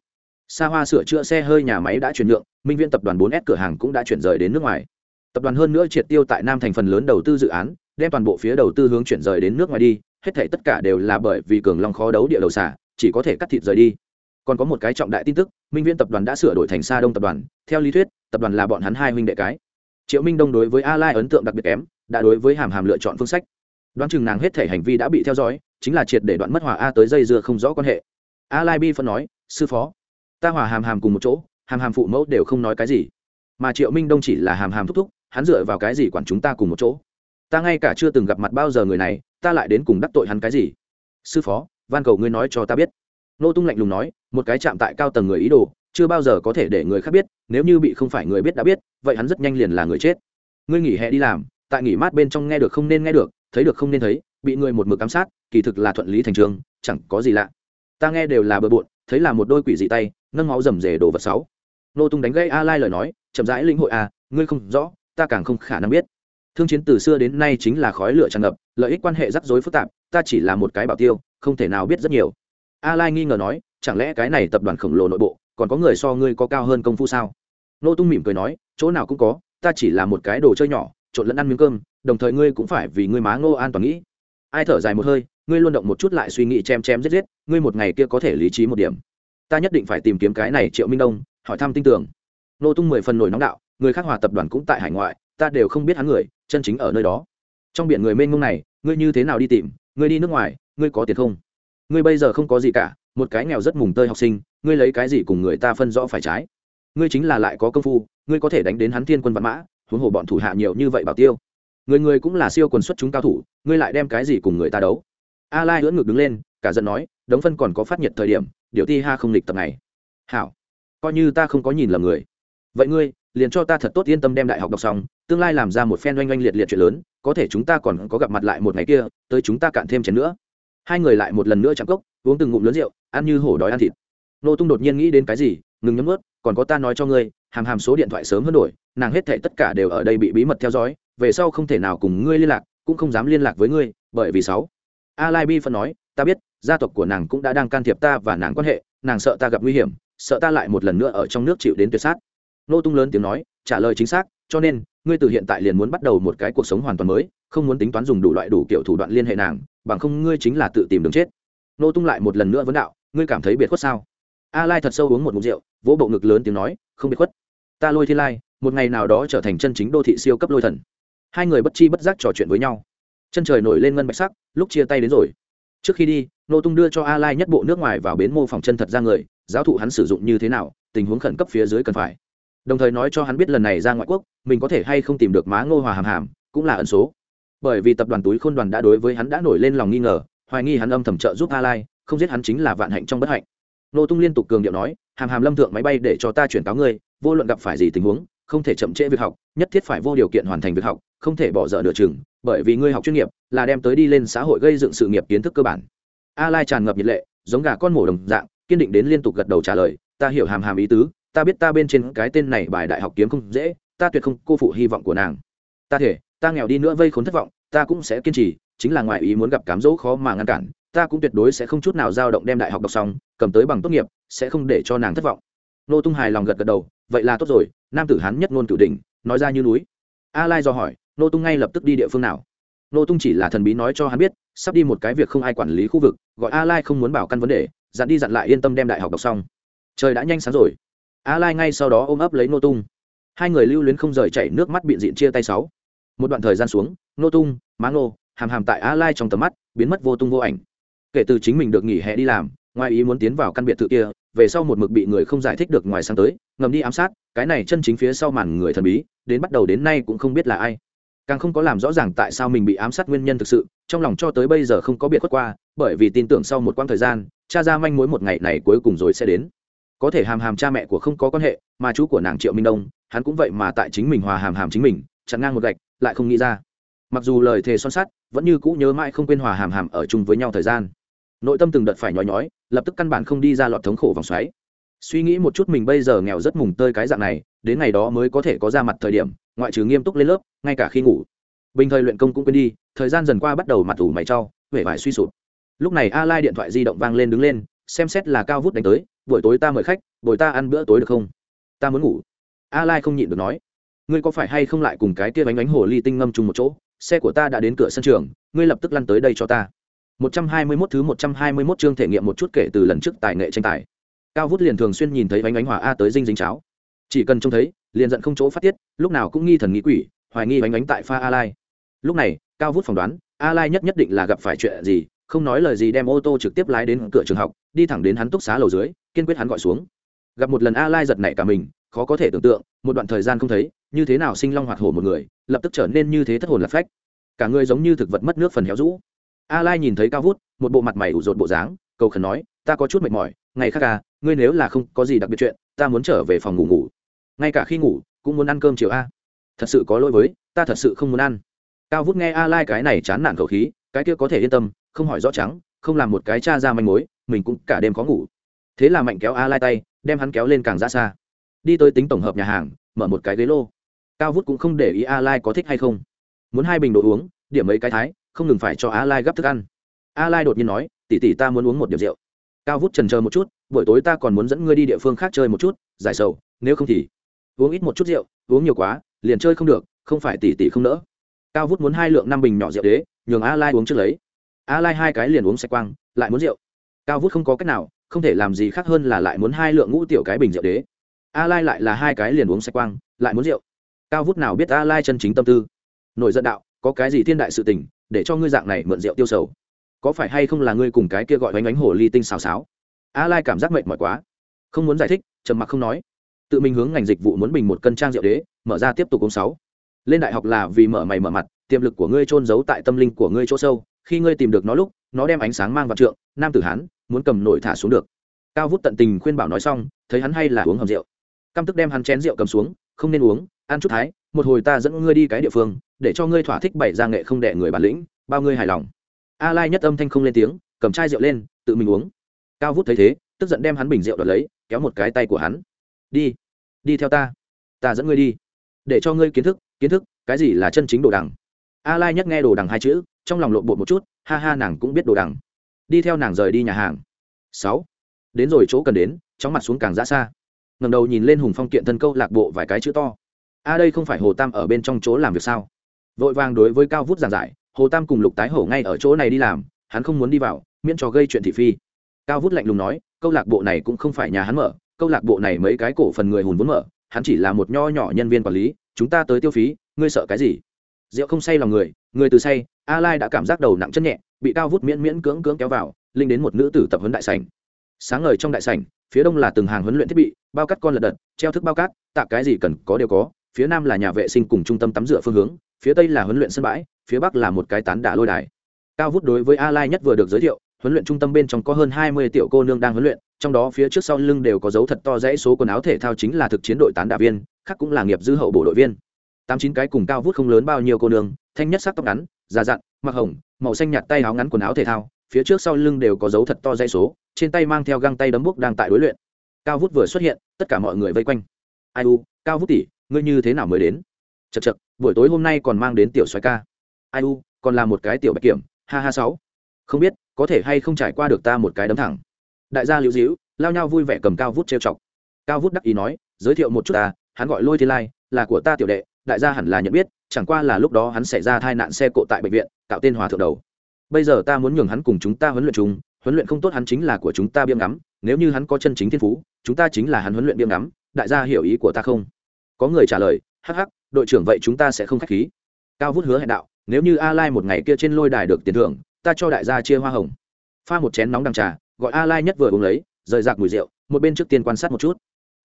Xa hoa sửa chữa xe hơi nhà máy đã chuyển nhượng, minh viễn tập đoàn 4S cửa hàng cũng đã chuyển rời đến nước ngoài. Tập đoàn hơn nữa triệt tiêu tại nam thành phần lớn đầu tư dự án, đem toàn bộ phía đầu tư hướng chuyển rời đến nước ngoài đi, hết thể tất cả đều là bởi vì cường long khó đấu địa đầu xả chỉ có thể cắt thịt rời đi còn có một cái trọng đại tin tức, minh viễn tập đoàn đã sửa đổi thành sa đông tập đoàn. Theo lý thuyết, tập đoàn là bọn hắn hai huynh đệ cái. Triệu minh đông đối với a lai ấn tượng đặc biệt kém, đã đối với hàm hàm lựa chọn phương sách. Đoán chừng nàng hết thể hành vi đã bị theo dõi, chính là triệt để đoạn mất hòa a tới dây dưa không rõ quan hệ. A lai bi phân nói, sư phó, ta hòa hàm hàm cùng một chỗ, hàm hàm phụ mẫu đều không nói cái gì. Mà triệu minh đông chỉ là hàm hàm thúc thúc, hắn dựa vào cái gì quản chúng ta cùng một chỗ? Ta ngay cả chưa từng gặp mặt bao giờ người này, ta lại đến cùng đắc tội hắn cái gì? Sư phó, van cầu ngươi nói cho ta biết nô tung lạnh lùng nói, một cái chạm tại cao tầng người ý đồ, chưa bao giờ có thể để người khác biết, nếu như bị không phải người biết đã biết, vậy hắn rất nhanh liền là người chết. Ngươi nghỉ hè đi làm, tại nghỉ mát bên trong nghe được không nên nghe được, thấy được không nên thấy, bị người một mực ám sát, kỳ thực là thuận lý thành trường, chẳng có gì lạ. Ta nghe đều là bừa bộn, thấy là một đôi quỷ dị tay, nâng máu rầm rề đồ vật sáu. Nô tung đánh gây a lai lời nói, chậm rãi lĩnh hội a ngươi không rõ, ta càng không khả năng biết. Thương chiến từ xưa đến nay chính là khói lửa tràn ngập, lợi ích quan hệ rắc rối phức tạp, ta chỉ là một cái bảo tiêu, không thể nào biết rất nhiều a lai nghi ngờ nói, chẳng lẽ cái này tập đoàn khổng lồ nội bộ, còn có người so ngươi có cao hơn công phu sao? Nô tung mỉm cười nói, chỗ nào cũng có, ta chỉ là một cái đồ chơi nhỏ, trộn lẫn ăn miếng cơm, đồng thời ngươi cũng phải vì ngươi má ngô an toàn nghĩ. Ai thở dài một hơi, ngươi luôn động một chút lại suy nghĩ chém chém giết giết, ngươi một ngày kia có thể lý trí một điểm. Ta nhất định phải tìm kiếm cái này triệu minh đông, hỏi thăm tin tưởng. Nô tung mười phần nổi nóng đạo, người khác hòa tập đoàn cũng tại hải ngoại, ta đều không biết hắn người, chân chính ở nơi đó. Trong biển người mênh mông này, ngươi như thế nào đi tìm, ngươi đi nước ngoài, ngươi có tiền không? Ngươi bây giờ không có gì cả, một cái nghèo rất mùng tơi học sinh, ngươi lấy cái gì cùng người ta phân rõ phải trái? Ngươi chính là lại có công phu, ngươi có thể đánh đến hắn thiên quân văn mã, huống hồ bọn thủ hạ nhiều như vậy bảo tiêu. Người người cũng là siêu quần xuất chúng cao thủ, ngươi lại đem cái gì cùng người ta đấu? A lai ưỡn ngực đứng lên, cả giận nói, đống phân còn có phát nhiệt thời điểm, điều ti ha không lịch tập này hảo, coi như ta không có nhìn lầm người. Vậy ngươi, liền cho ta thật tốt yên tâm đem đại học đọc xong, tương lai làm ra một phen oanh oanh liệt liệt chuyện lớn, có thể chúng ta còn có gặp mặt lại một ngày kia, tới chúng ta cạn thêm chén nữa hai người lại một lần nữa chạm cốc, uống từng ngụm lớn rượu, ăn như hổ đói ăn thịt. Nô tung đột nhiên nghĩ đến cái gì, ngừng nhấm ướt còn có ta nói cho ngươi, hàm hàm số điện thoại sớm hơn đổi, nàng hết thệ tất cả đều ở đây bị bí mật theo dõi, về sau không thể nào cùng ngươi liên lạc, cũng không dám liên lạc với ngươi, bởi vì sáu. A lai bi phân nói, ta biết, gia tộc của nàng cũng đã đang can thiệp ta và nàng quan hệ, nàng sợ ta gặp nguy hiểm, sợ ta lại một lần nữa ở trong nước chịu đến tuyệt sát. Nô tung lớn tiếng nói, trả lời chính xác, cho nên, ngươi từ hiện tại liền muốn bắt đầu một cái cuộc sống hoàn toàn mới không muốn tính toán dùng đủ loại đủ kiểu thủ đoạn liên hệ nàng, bằng không ngươi chính là tự tìm đường chết. Nô tung lại một lần nữa vấn đạo, ngươi cảm thấy biệt khuất sao? A lai thật sâu uống một mụn rượu, vỗ bộ ngực lớn tiếng nói, không biệt khuất. Ta lôi thiên lai, một ngày nào đó trở thành chân chính đô thị siêu cấp lôi thần. Hai người bất chi bất giác trò chuyện với nhau. Chân trời nổi lên ngân bạch sắc, lúc chia tay đến rồi. Trước khi đi, nô tung đưa cho a lai nhất bộ nước ngoài vào bến mô phỏng chân thật ra người, giáo thụ hắn sử dụng như thế nào, tình huống khẩn cấp phía dưới cần phải. Đồng thời nói cho hắn biết lần này ra ngoại quốc, mình có thể hay không tìm được má ngô hòa hàm hàm, cũng là ẩn số bởi vì tập đoàn túi khôn đoàn đã đối với hắn đã nổi lên lòng nghi ngờ, hoài nghi hắn âm thầm trợ giúp a lai không giết hắn chính là vạn hạnh trong bất hạnh. Nô tung liên tục cường điệu nói, hàm hàm lâm thượng máy bay để cho ta chuyển cáo ngươi, vô luận gặp phải gì tình huống, không thể chậm trễ việc học, nhất thiết phải vô điều kiện hoàn thành việc học, không thể bỏ dở nửa chừng, bởi vì ngươi học chuyên nghiệp, là đem tới đi lên xã hội gây dựng sự nghiệp kiến thức cơ bản. A lai tràn ngập nhiệt lệ, giống gà con mổ đồng dạng, kiên định đến liên tục gật đầu trả lời, ta hiểu hàm hàm ý tứ, ta biết ta bên trên cái tên này bài đại học kiếm không dễ, ta tuyệt không cô phụ hy vọng của nàng. Ta thể ta nghèo đi nữa vây khốn thất vọng, ta cũng sẽ kiên trì, chính là ngoài ý muốn gặp cám dỗ khó mà ngăn cản, ta cũng tuyệt đối sẽ không chút nào dao động đem đại học đọc xong, cầm tới bằng tốt nghiệp, sẽ không để cho nàng thất vọng. Nô tung hài lòng gật gật đầu, vậy là tốt rồi, nam tử hán nhất ngôn cửu đình nói ra như núi. A lai do hỏi, nô tung ngay lập tức đi địa phương nào? Nô tung chỉ là thần bí nói cho hắn biết, sắp đi một cái việc không ai quản lý khu vực, gọi a lai không muốn bảo căn vấn đề, dặn đi dặn lại yên tâm đem đại học đọc xong. Trời đã nhanh sáng rồi. A lai ngay sau đó ôm ấp lấy nô tung. Hai người lưu luyến không rời chảy nước mắt biện diện chia tay sáu một đoạn thời gian xuống, nô tung, má ngô, hàm hàm tại a lai trong tầm mắt, biến mất vô tung vô ảnh. Kể từ chính mình được nghỉ hè đi làm, ngoài ý muốn tiến vào căn biệt thự kia, về sau một mực bị người không giải thích được ngoài sáng tới, ngầm đi ám sát, cái này chân chính phía sau màn người thần bí, đến bắt đầu đến nay cũng không biết là ai. Càng không có làm rõ ràng tại sao mình bị ám sát nguyên nhân thực sự, trong lòng cho tới bây giờ không có biệt khuất qua, bởi vì tin tưởng sau một quãng thời gian, cha ra manh mối một ngày này cuối cùng rồi sẽ đến. Có thể hàm hàm cha mẹ của không có quan hệ, mà chú của nàng triệu minh đông, hắn cũng vậy mà tại chính mình hòa hàm hàm chính mình, chặn ngang một gạch lại không nghĩ ra. Mặc dù lời thề son sắt, vẫn như cũ nhớ mãi không quên hòa hàm hàm ở chung với nhau thời gian. Nội tâm từng đợt phải nhói nhói, lập tức căn bản không đi ra lọt thống khổ vòng xoáy. Suy nghĩ một chút mình bây giờ nghèo rất mùng tơi cái dạng này, đến ngày đó mới có thể có ra mặt thời điểm, ngoại trừ nghiêm túc lên lớp, ngay cả khi ngủ. Bình thời luyện công cũng quên đi, thời gian dần qua bắt đầu mặt ủ mày trau huệ vải suy sụp. Lúc này a lai điện thoại di động vang lên đứng lên, xem xét là cao vút đánh tới, buổi tối ta mời khách, buổi ta ăn bữa tối được không? Ta muốn ngủ. A lai không nhịn được nói ngươi có phải hay không lại cùng cái kia bánh bánh hồ ly tinh ngâm chung một chỗ? Xe của ta đã đến cửa sân trường, ngươi lập tức lăn tới đây cho ta. 121 thứ 121 chương thể nghiệm một chút kể từ lần trước tài nghệ tranh tài. Cao vút liền thường xuyên nhìn thấy bánh bánh hòa a tới dinh dính cháo. Chỉ cần trông thấy, liền giận không chỗ phát tiết, lúc nào cũng nghi thần nghĩ quỷ, hoài nghi bánh bánh tại pha a lai lúc này, cao vút phỏng đoán a lai nhất nhất định là gặp phải chuyện gì, không nói lời gì đem ô tô trực tiếp lái đến cửa trường học, đi thẳng đến hắn túc xá lầu dưới, kiên quyết hắn gọi xuống. Gặp một lần a lai giật nảy cả mình, khó có thể tưởng tượng, một đoạn thời gian không thấy như thế nào sinh long hoạt hổ một người, lập tức trở nên như thế thất hồn lạc phách. Cả người giống như thực vật mất nước phần héo rũ. A lai nhìn thấy cao vút, một bộ mặt mày ủ rột bộ dáng, cầu khẩn nói, ta có chút mệt mỏi, ngày khác à ngươi nếu là không có gì đặc biệt chuyện, ta muốn trở về phòng ngủ ngủ. Ngay cả khi ngủ, cũng muốn ăn cơm chiều a. Thật sự có lỗi với, ta thật sự không muốn ăn. Cao vút nghe a lai cái này chán nản khẩu khí, cái kia có thể yên tâm, không hỏi rõ trắng, không làm một cái cha ra manh mối, mình cũng cả đêm khó ngủ. Thế là mạnh kéo a lai tay, đem hắn kéo lên càng ra xa. Đi tới tính tổng hợp nhà hàng, mở một cái ghế lô cao vút cũng không để ý a lai có thích hay không. Muốn hai bình đồ uống, điểm mấy cái thái, không ngừng phải cho a lai gấp thức ăn. A lai đột nhiên nói, tỷ tỷ ta muốn uống một điểm rượu. Cao vút trần chờ một chút, buổi tối ta còn muốn dẫn ngươi đi địa phương khác chơi một chút, giải sầu, nếu không thì uống ít một chút rượu, uống nhiều quá, liền chơi không được, không phải tỷ tỷ không nỡ. Cao vút muốn hai lượng năm bình nhỏ rượu đế, nhường a lai uống trước lấy. A lai hai cái liền uống sạch quang, lại muốn rượu. Cao vút không có cách nào, không thể làm gì khác hơn là lại muốn hai lượng ngũ tiểu cái bình rượu đế. A lai lại là hai cái liền uống sạch quang, lại muốn rượu cao vút nào biết a lai chân chính tâm tư? Nổi giận đạo, có cái gì thiên đại sự tình, để cho ngươi dạng này mượn rượu tiêu sầu? Có phải hay không là ngươi cùng cái kia gọi bánh bánh hồ ly tinh xào xáo? A lai cảm giác mệt mỏi quá, không muốn giải thích, trầm mặc không nói. Tự mình hướng ngành dịch vụ muốn bình một cân trang rượu đế, mở ra tiếp tục uống sáu. Lên đại học là vì mở mày mở mặt, tiềm lực của ngươi trôn giấu tại tâm linh của ngươi chỗ sâu, khi ngươi tìm được nó lúc, nó đem ánh sáng mang vào trượng, nam tử hán, muốn cầm nổi thả xuống được. Cao vút tận tình khuyên bảo nói xong, thấy hắn hay là uống hầm rượu. Căm tức đem hắn chén rượu cầm xuống, không nên uống ăn chút thái, một hồi ta dẫn ngươi đi cái địa phương, để cho ngươi thỏa thích bày ra nghệ không đẻ người bản lĩnh, bao ngươi hài lòng. A lai nhất âm thanh không lên tiếng, cầm chai rượu lên, tự mình uống. Cao vút thấy thế, tức giận đem hắn bình rượu đoạt lấy, kéo một cái tay của hắn. Đi đi theo ta. Ta dẫn ngươi đi. Để cho ngươi kiến thức kiến thức, cái gì là chân chính đồ đằng. A lai nhắc nghe đồ đằng hai chữ, trong lòng lộn bột một chút, ha ha nàng cũng biết đồ đằng. Đi theo nàng rời đi nhà hàng. Sáu. Đến rồi chỗ cần đến, chóng mặt xuống càng ra xa. Ngầm đầu nhìn lên hùng phong kiện thân câu lạc bộ vài cái chữ to a đây không phải hồ tam ở bên trong chỗ làm việc sao? Vội vàng đối với cao vút giảng giải, hồ tam cùng lục tái hổ ngay ở chỗ này đi làm, hắn không muốn đi vào, miễn cho gây chuyện thị phi. Cao vút lạnh lùng nói, câu lạc bộ này cũng không phải nhà hắn mở, câu lạc bộ này mấy cái cổ phần người hùn vốn mở, hắn chỉ là một nho nhỏ nhân viên quản lý, chúng ta tới tiêu phí, ngươi sợ cái gì? Rượu không say lòng người người từ say, a lai đã cảm giác đầu nặng chân nhẹ, bị cao vút miễn miễn cưỡng cưỡng kéo vào, linh đến một nữ tử tập huấn đại sảnh. Sáng ngời trong đại sảnh, phía đông là từng hàng huấn luyện thiết bị, bao cắt con lật đật, treo thức bao cát, tạ cái gì cần có đều có phía nam là nhà vệ sinh cùng trung tâm tắm rửa phương hướng, phía tây là huấn luyện sân bãi, phía bắc là một cái tán đả lôi đài. Cao vút đối với a lai nhất vừa được giới thiệu, huấn luyện trung tâm bên trong có hơn 20 tiểu cô nương đang huấn luyện, trong đó phía trước sau lưng đều có dấu thật to dãy số quần áo thể thao chính là thực chiến đội tán đả viên, khác cũng là nghiệp dư hậu bộ đội viên. Tám chín cái cùng cao vút không lớn bao nhiêu cô nương, thanh nhất sắc tóc ngắn, già dặn, mặc hồng, màu xanh nhạt tay áo ngắn quần áo thể thao, phía trước sau lưng đều có dấu thật to dãy số, trên tay mang theo găng tay đấm bốc đang tại đối luyện. Cao vút vừa xuất hiện, tất cả mọi người vây quanh. Ai u, cao vút tỷ ngươi như thế nào mới đến? Chật chật buổi tối hôm nay còn mang đến tiểu xoài ca. Ai u, còn là một cái tiểu bạch kiểm, ha ha sáu. Không biết, có thể hay không trải qua được ta một cái đấm thẳng. Đại gia liễu dĩu lao nhau vui vẻ cầm cao vút trêu chọc. Cao vút đắc ý nói, giới thiệu một chút ta, hắn gọi lôi thiên lai, là của ta tiểu đệ, đại gia hẳn là nhận biết, chẳng qua là lúc đó hắn xảy ra tai nạn xe cộ tại bệnh viện tạo tên hòa thượng đầu. Bây giờ ta muốn nhường hắn cùng chúng ta huấn luyện chung, huấn luyện không tốt hắn chính là của chúng ta biêm ngắm, nếu như hắn có chân chính thiên phú, chúng ta chính là hắn huấn luyện biêm ngắm, đại gia hiểu ý của ta không? Có người trả lời, hắc hắc, đội trưởng vậy chúng ta sẽ không khách khí. Cao vút hứa hẹn đạo, nếu như a lai một ngày kia trên lôi đài được tiền thưởng, ta cho đại gia chia hoa hồng. Pha một chén nóng đằng trà, gọi a lai nhất vừa uống lấy, rời rạc mùi rượu, một bên trước tiên quan sát một chút.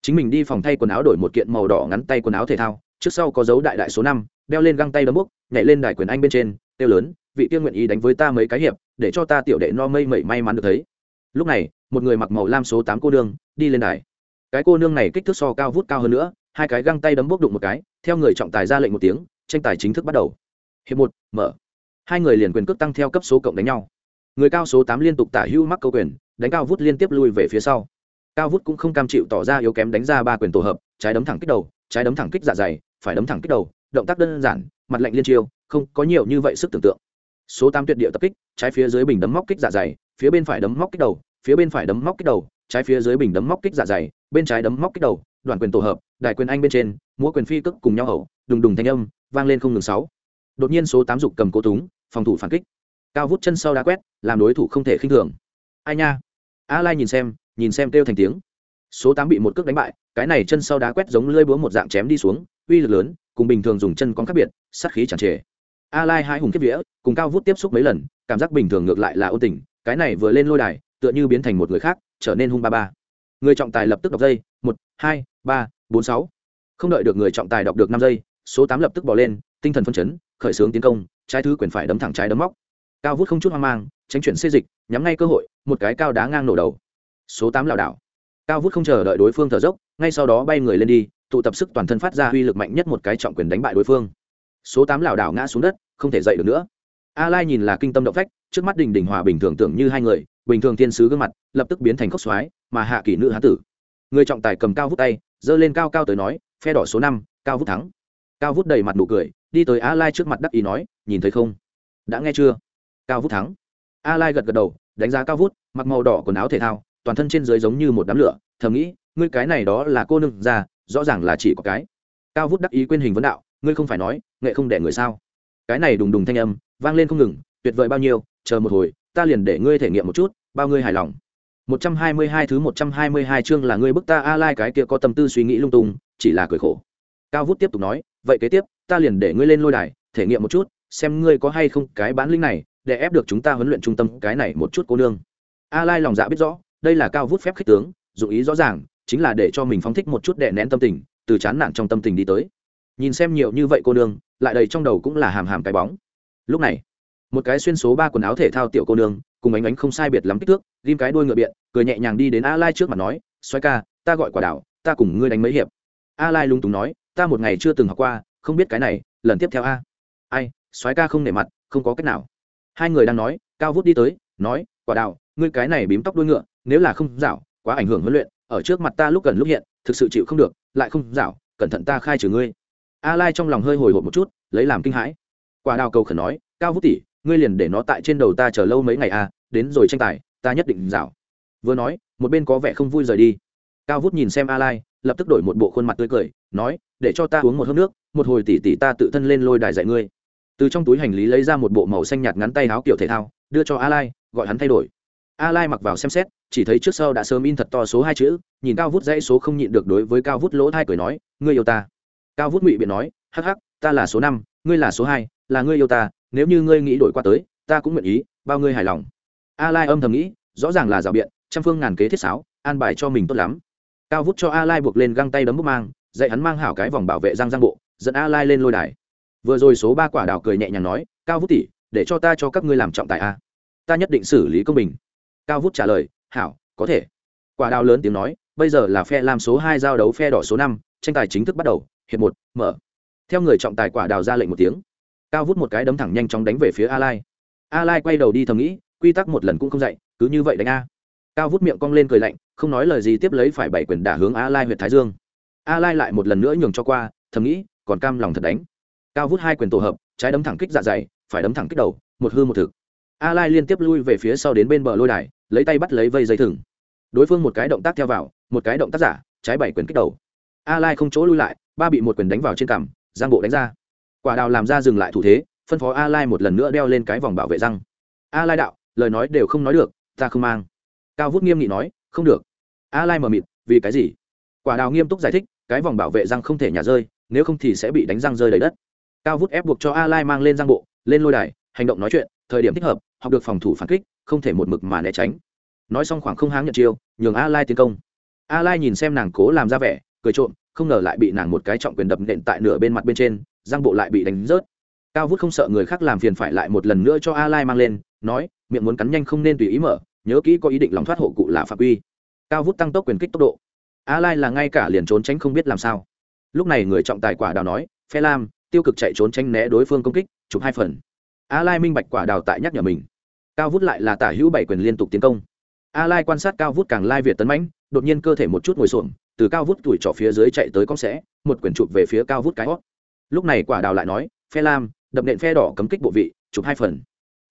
Chính mình đi phòng thay quần áo đổi một kiện màu đỏ ngắn tay quần áo thể thao, trước sau có dấu đại đại số năm, đeo lên găng tay đấm bốc nhảy lên đài quyền anh bên trên tiêu lớn, vị tiên nguyện ý đánh với ta mấy cái hiệp, để cho ta tiểu đệ no mây mẩy may mắn được thấy. Lúc này, một người mặc màu lam số tám cô nương, đi lên đài. Cái cô nương này kích thước so cao vút cao hơn nữa hai cái găng tay đấm bốc đụng một cái, theo người trọng tài ra lệnh một tiếng, tranh tài chính thức bắt đầu. Hiệp một, mở. Hai người liền quyền cước tăng theo cấp số cộng đánh nhau. Người cao số tám liên tục tả hưu mắc câu quyền, đánh cao vút liên tiếp lui về phía sau. Cao vút cũng không cam chịu tỏ ra yếu kém đánh ra ba quyền tổ hợp, trái đấm thẳng kích đầu, trái đấm thẳng kích dạ dày, phải đấm thẳng kích đầu, động tác đơn giản, mặt lạnh liên chiêu, không có nhiều như vậy sức tưởng tượng. Số tám tuyệt địa tập kích, trái phía dưới bình đấm móc kích dạ dày, phía bên phải đấm móc kích đầu, phía bên phải đấm móc kích đầu, trái phía dưới bình đấm móc kích dạ dày, bên trái đấm móc kích đầu đoàn quyền tổ hợp đại quyền anh bên trên, múa quyền phi cước cùng nhau hậu, đùng đùng thanh âm, vang lên không ngừng sáu. Đột nhiên số tám dục cầm cố túng, phòng thủ phản kích. Cao vút chân sau đá quét, làm đối thủ không thể khinh thường. Ai nha? A lai nhìn xem nhìn xem kêu thành tiếng. Số tám bị một cước đánh bại, cái này chân sau đá quét giống lưỡi búa một dạng chém đi xuống, uy lực lớn, cùng bình thường dùng chân con khác biệt, sát khí chẳng trề. A lai hai hùng kiếp vía, cùng cao vút tiếp xúc mấy lần, cảm giác bình thường ngược lại là ôn tình, cái này vừa lên lôi đài, tựa như biến thành một người khác, trở nên hung ba ba. Người trọng tài lập tức đọc dây, một, hai, ba bốn sáu. Không đợi được người trọng tài đọc được năm giây, số tám lập tức bỏ lên, tinh thần phân chấn, khởi xướng tiến công, trái thứ quyền phải đấm thẳng trái đấm móc. Cao vút không chút hoang mang, tránh chuyển xê dịch, nhắm ngay cơ hội, một cái cao đá ngang nổ đầu. Số tám lảo đảo. Cao vút không chờ đợi đối phương thở dốc, ngay sau đó bay người lên đi, tụ tập sức toàn thân phát ra uy lực mạnh nhất một cái trọng quyền đánh bại đối phương. Số tám lảo đảo ngã xuống đất, không thể dậy được nữa. A lai nhìn là kinh tâm động phách, trước mắt đình đình hòa bình thường tưởng như hai người, bình thường thiên sứ gương mặt, lập tức biến thành khốc xoái mà hạ kỷ nữ hán tử. Người trọng tài cầm cao vút tay giơ lên cao cao tới nói, phe đỏ số năm, cao vút thắng. Cao vút đầy mặt nụ cười, đi tới a lai trước mặt đắc ý nói, nhìn thấy không? Đã nghe chưa? Cao vút thắng. A lai gật gật đầu, đánh giá cao vút, mặc màu đỏ quần áo thể thao, toàn thân trên dưới giống như một đám lửa, thầm nghĩ, ngươi cái này đó là cô nương già, rõ ràng là chỉ có cái. Cao vút đắc ý quên hình vấn đạo, ngươi không phải nói, nghệ không đẻ người sao? Cái này đùng đùng thanh âm, vang lên không ngừng, tuyệt vời bao nhiêu, chờ một hồi, ta liền để ngươi thể nghiệm một chút, bao ngươi hài lòng. 122 thứ 122 chương là ngươi bức ta a lai cái kia có tâm tư suy nghĩ lung tung, chỉ là cười khổ. Cao vút tiếp tục nói, vậy kế tiếp, ta liền để ngươi lên lôi đài, thể nghiệm một chút, xem ngươi có hay không cái bán linh này, để ép được chúng ta huấn luyện trung tâm cái này một chút cô nương. A lai lòng dạ biết rõ, đây là cao vút phép khích tướng, dụng ý rõ ràng, chính là để cho mình phóng thích một chút đè nén tâm tình, từ chán nản trong tâm tình đi tới. Nhìn xem nhiều như vậy cô nương, lại đầy trong đầu cũng là hàm hàm cái bóng. Lúc này, một cái xuyên số ba quần áo thể thao tiểu cô nương cùng ánh ánh không sai biệt lắm kích thước, ghim cái đuôi ngựa biện, cười nhẹ nhàng đi đến a lai trước mặt nói xoay ca, ta gọi quả đảo, ta cùng ngươi đánh mấy hiệp. A lai lung túng nói, ta một ngày chưa từng học qua, không biết cái này, lần tiếp theo a. Ai xoáy ca không nể mặt, không có cách nào. Hai người đang nói, cao vút đi tới, nói, quả đào ngươi cái này bím tóc đuôi ngựa, nếu là không dạo quá ảnh hưởng huấn luyện, ở trước mặt ta lúc gần lúc hiện, thực sự chịu không được, lại không dạo cẩn thận ta khai trừ ngươi. A lai trong lòng hơi hồi hộp một chút, lấy làm kinh hãi. Quả đào cầu khẩn nói, cao vút tỷ ngươi liền để nó tại trên đầu ta chờ lâu mấy ngày à đến rồi tranh tài, ta nhất định rảo. Vừa nói, một bên có vẻ không vui rời đi. Cao vút nhìn xem a lai lập tức đổi một bộ khuôn mặt tươi cười, nói, để cho ta uống một hớp nước, một hồi tỉ tỉ ta tự thân lên lôi đài dạy ngươi. Từ trong túi hành lý lấy ra một bộ màu xanh nhạt ngắn tay áo kiểu thể thao, đưa cho a lai gọi hắn thay đổi. A lai mặc vào xem xét, chỉ thấy trước sau đã sớm in thật to số hai chữ, nhìn cao vút dãy số không nhịn được đối với cao vút lỗ thai cười nói, ngươi yêu ta. Cao vút ngụy biện nói, hắc hắc, ta là số năm, ngươi là số hai, là ngươi yêu ta nếu như ngươi nghĩ đổi qua tới, ta cũng nguyện ý, bao ngươi hài lòng. A lai âm thầm nghĩ, rõ ràng là rào biện, trăm phương ngàn kế thiết sáo, an bài cho mình tốt lắm. Cao vút cho a lai buộc lên găng tay đấm bút mang, dạy hắn mang hảo cái vòng bảo vệ răng răng bộ, dẫn a lai lên lôi đài. Vừa rồi số ba quả đào cười nhẹ nhàng nói, cao vút tỷ, để cho ta cho các ngươi làm trọng tài a. Ta nhất định xử lý công bình. Cao vút trả lời, hảo, có thể. Quả đào lớn tiếng nói, bây giờ là phe làm số hai giao đấu phe đỏ số năm, tranh tài chính thức bắt đầu, hiệp một, mở. Theo người trọng tài quả đào ra lệnh một tiếng cao vút một cái đấm thẳng nhanh chóng đánh về phía a lai. A lai quay đầu đi thầm nghĩ, quy tắc một lần cũng không dạy, cứ như vậy đánh a. Cao vút miệng cong lên cười lạnh, không nói lời gì tiếp lấy phải bảy quyền đả hướng a lai huyện thái dương. A lai lại một lần nữa nhường cho qua, thầm nghĩ, còn cam lòng thật đánh. Cao vút hai quyền tổ hợp, trái đấm thẳng kích dạ dày, phải đấm thẳng kích đầu, một hư một thực. A lai liên tiếp lui về phía sau đến bên bờ lôi đài, lấy tay bắt lấy vây dây thừng. Đối phương một cái động tác theo vào, một cái động tác giả, trái bảy quyền kích đầu. A lai không chỗ lui lại, ba bị một quyền đánh vào trên cằm, giang bộ đánh ra quả đào làm ra dừng lại thủ thế, phân phó a lai một lần nữa đeo lên cái vòng bảo vệ răng. A lai đạo, lời nói đều không nói được, ta không mang. Cao vút nghiêm nghị nói, không được. A lai mờ mịt, vì cái gì? Quả đào nghiêm túc giải thích, cái vòng bảo vệ răng không thể nhả rơi, nếu không thì sẽ bị đánh răng rơi đầy đất. Cao vút ép buộc cho a lai mang lên răng bộ, lên lôi đài, hành động nói chuyện, thời điểm thích hợp, học được phòng thủ phản kích, không thể một mực mà né tránh. Nói xong khoảng không háng nhận chiêu, nhường a lai tiến công. A lai nhìn xem nàng cố làm ra vẻ, cười trộm, không ngờ lại bị nàng một cái trọng quyền đập nện tại nửa bên mặt bên trên giang bộ lại bị đánh rớt. Cao vút không sợ người khác làm phiền phải lại một lần nữa cho a lai mang lên, nói, miệng muốn cắn nhanh không nên tùy ý mở, nhớ kỹ có ý định lòng thoát hộ cụ là phạm quy. Cao vút tăng tốc quyền kích tốc độ. A lai là ngay cả liền trốn tránh không biết làm sao. Lúc này người trọng tài quả đào nói, phe lam, tiêu cực chạy trốn tránh né đối phương công kích, chụp hai phần. A lai minh bạch quả đào tại nhắc nhở mình. Cao vút lại là tả hữu bảy quyền liên tục tiến công. A lai quan sát cao vút càng lai việt tấn mãnh, đột nhiên cơ thể một chút ngồi xổm, từ cao vút tuổi trỏ phía dưới chạy tới cong sẽ một quyền chụp về phía cao vút cái hót lúc này quả đào lại nói, phe lam, đập nện phe đỏ cấm kích bộ vị, chụp hai phần.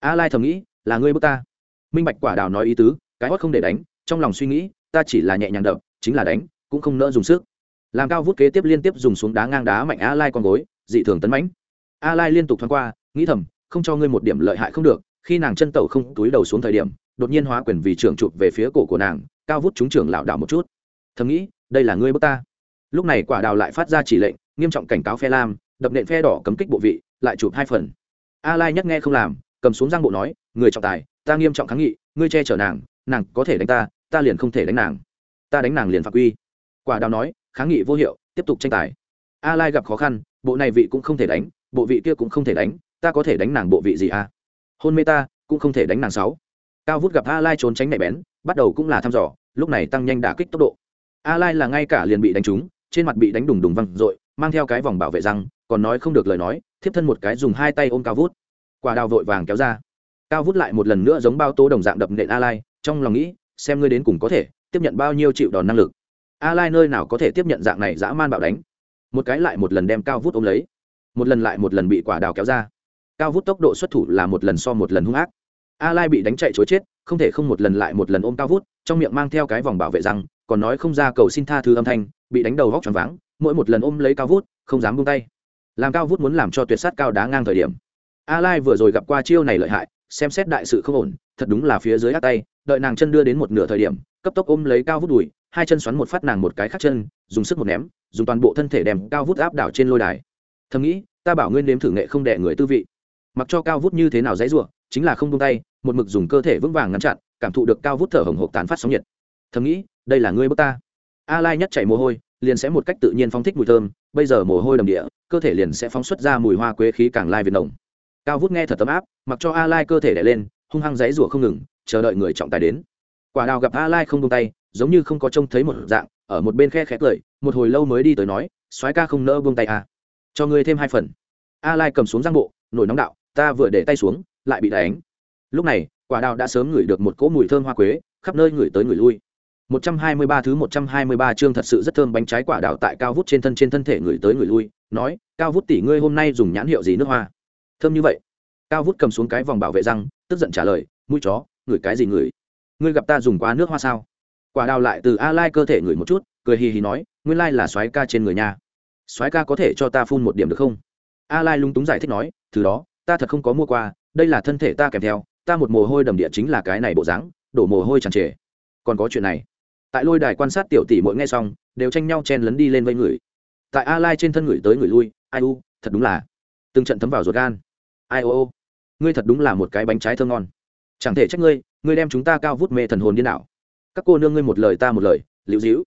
A lai thầm nghĩ, là ngươi bước ta. Minh bạch quả đào nói ý tứ, cái hót không để đánh, trong lòng suy nghĩ, ta chỉ là nhẹ nhàng đập, chính là đánh, cũng không nỡ dùng sức. Làm cao vút kế tiếp liên tiếp dùng xuống đá ngang đá mạnh a lai con gối, dị thường tấn mãnh. A lai liên tục thoáng qua, nghĩ thầm, không cho ngươi một điểm lợi hại không được, khi nàng chân tẩu không túi đầu xuống thời điểm, đột nhiên hóa quyền vì trưởng chụp về phía cổ của nàng, cao vút chúng trưởng lảo đảo một chút. Thầm nghĩ, đây là ngươi bước ta. Lúc này quả đào lại phát ra chỉ lệnh, nghiêm trọng cảnh cáo phe lam đập nện phe đỏ cấm kích bộ vị, lại chụp hai phần. A lai nhất nghe không làm, cầm xuống giang bộ nói, người trọng tài, ta nghiêm trọng kháng nghị, ngươi che chở nàng nàng có thể đánh ta ta liền không thể đánh nàng. Ta đánh nàng liền phạt quy. Quả đào nói, kháng nghị vô hiệu, tiếp tục tranh tài. A lai gặp khó khăn, bộ này vị cũng không thể đánh, bộ vị kia cũng không thể đánh, ta có thể đánh nàng bộ vị gì a hôn mê ta, cũng không thể đánh nàng sáu. Cao vút gặp a lai trốn tránh nhạy bén, bắt đầu cũng là thăm dò, lúc này tăng nhanh đả kích tốc độ. A lai là ngay cả liền bị đánh trúng, trên mặt bị đánh đùng đùng văng rồi mang theo cái vòng bảo vệ răng còn nói không được lời nói, thiếp thân một cái dùng hai tay ôm cao vút. Quả đào vội vàng kéo ra. Cao vút lại một lần nữa giống bao tố đồng dạng đập nện a lai, trong lòng nghĩ, xem ngươi đến cùng có thể tiếp nhận bao nhiêu chịu đòn năng lực. A lai nơi nào có thể tiếp nhận dạng này dã man bạo đánh? Một cái lại một lần đem cao vút ôm lấy. Một lần lại một lần bị quả đào kéo ra. Cao vút tốc độ xuất thủ là một lần so một lần hung ác. A lai bị đánh chạy chối chết, không thể không một lần lại một lần ôm cao vút, trong miệng mang theo cái vòng bảo vệ răng, còn nói không ra cầu xin tha thứ âm thanh, bị đánh đầu góc tròn váng, mỗi một lần ôm lấy cao vút, không dám buông tay làm cao vút muốn làm cho tuyệt sát cao đá ngang thời điểm. A lai vừa rồi gặp qua chiêu này lợi hại, xem xét đại sự không ổn, thật đúng là phía dưới áp tay, đợi nàng chân đưa đến một nửa thời điểm, cấp tốc ôm lấy cao vút đùi, hai chân xoắn một phát nàng một cái khác chân, dùng sức một ném, dùng toàn bộ thân thể đem cao vút áp đảo trên lôi đài. Thầm nghĩ, ta bảo nguyên nếm thử nghệ không đẻ người tư vị. Mặc cho cao vút như thế nào dãy ruộng chính là không buông tay, một mực dùng cơ thể vững vàng ngăn chặn, cảm thụ được cao vút thở hồng hộc tán phát sóng nhiệt. Thầm nghĩ, đây là ngươi bước ta. A lai nhất chảy mồ hôi, liền sẽ một cách tự nhiên phóng thích mùi thơm bây giờ mồ hôi đầm địa, cơ thể liền sẽ phóng xuất ra mùi hoa quế khí càng lai việt nồng. Cao vút nghe thật tấm áp, mặc cho a lai cơ thể đẻ lên, hung hăng giấy rủa không ngừng, chờ đợi người trọng tài đến. Quả đào gặp a lai không buông tay, giống như không có trông thấy một dạng, ở một bên khe khẽ cười, một hồi lâu mới đi tới nói, soái ca không nỡ buông tay à. cho ngươi thêm hai phần. A lai cầm xuống giang bộ, nổi nóng đạo, ta vừa để tay xuống, lại bị đánh. Lúc này, quả đào đã sớm ngửi được một cỗ mùi thơm hoa quế, khắp nơi ngửi tới ngửi lui. 123 thứ 123 chương thật sự rất thơm bánh trái quả đào tại cao vút trên thân trên thân thể người tới người lui, nói, cao vút tỷ ngươi hôm nay dùng nhãn hiệu gì nước hoa? Thơm như vậy. Cao vút cầm xuống cái vòng bảo vệ răng, tức giận trả lời, mũi chó, ngửi cái gì ngửi? Ngươi gặp ta dùng quá nước hoa sao? Quả đào lại từ a lai cơ thể người một chút, cười hì hì nói, nguyên lai là soái ca trên người nhà soái ca có thể cho ta phun một điểm được không? A lai lung túng giải thích nói, thứ đó, ta thật không có mua qua, đây là thân thể ta kèm theo, ta một mồ hôi đầm địa chính là cái này bộ dáng, đổ mồ hôi tràn trề. Còn có chuyện này tại lôi đài quan sát tiểu tỷ mỗi nghe xong, đều tranh nhau chen lấn đi lên vây người. Tại a lai trên thân người tới người lui, ai u, thật đúng là, từng trận thấm vào ruột gan. Ai ô ô, ngươi thật đúng là một cái bánh trái thơm ngon. Chẳng thể trách ngươi ngươi đem chúng ta cao vút mê thần hồn điên đảo. Các cô nương ngươi một lời ta một lời, liễu dĩu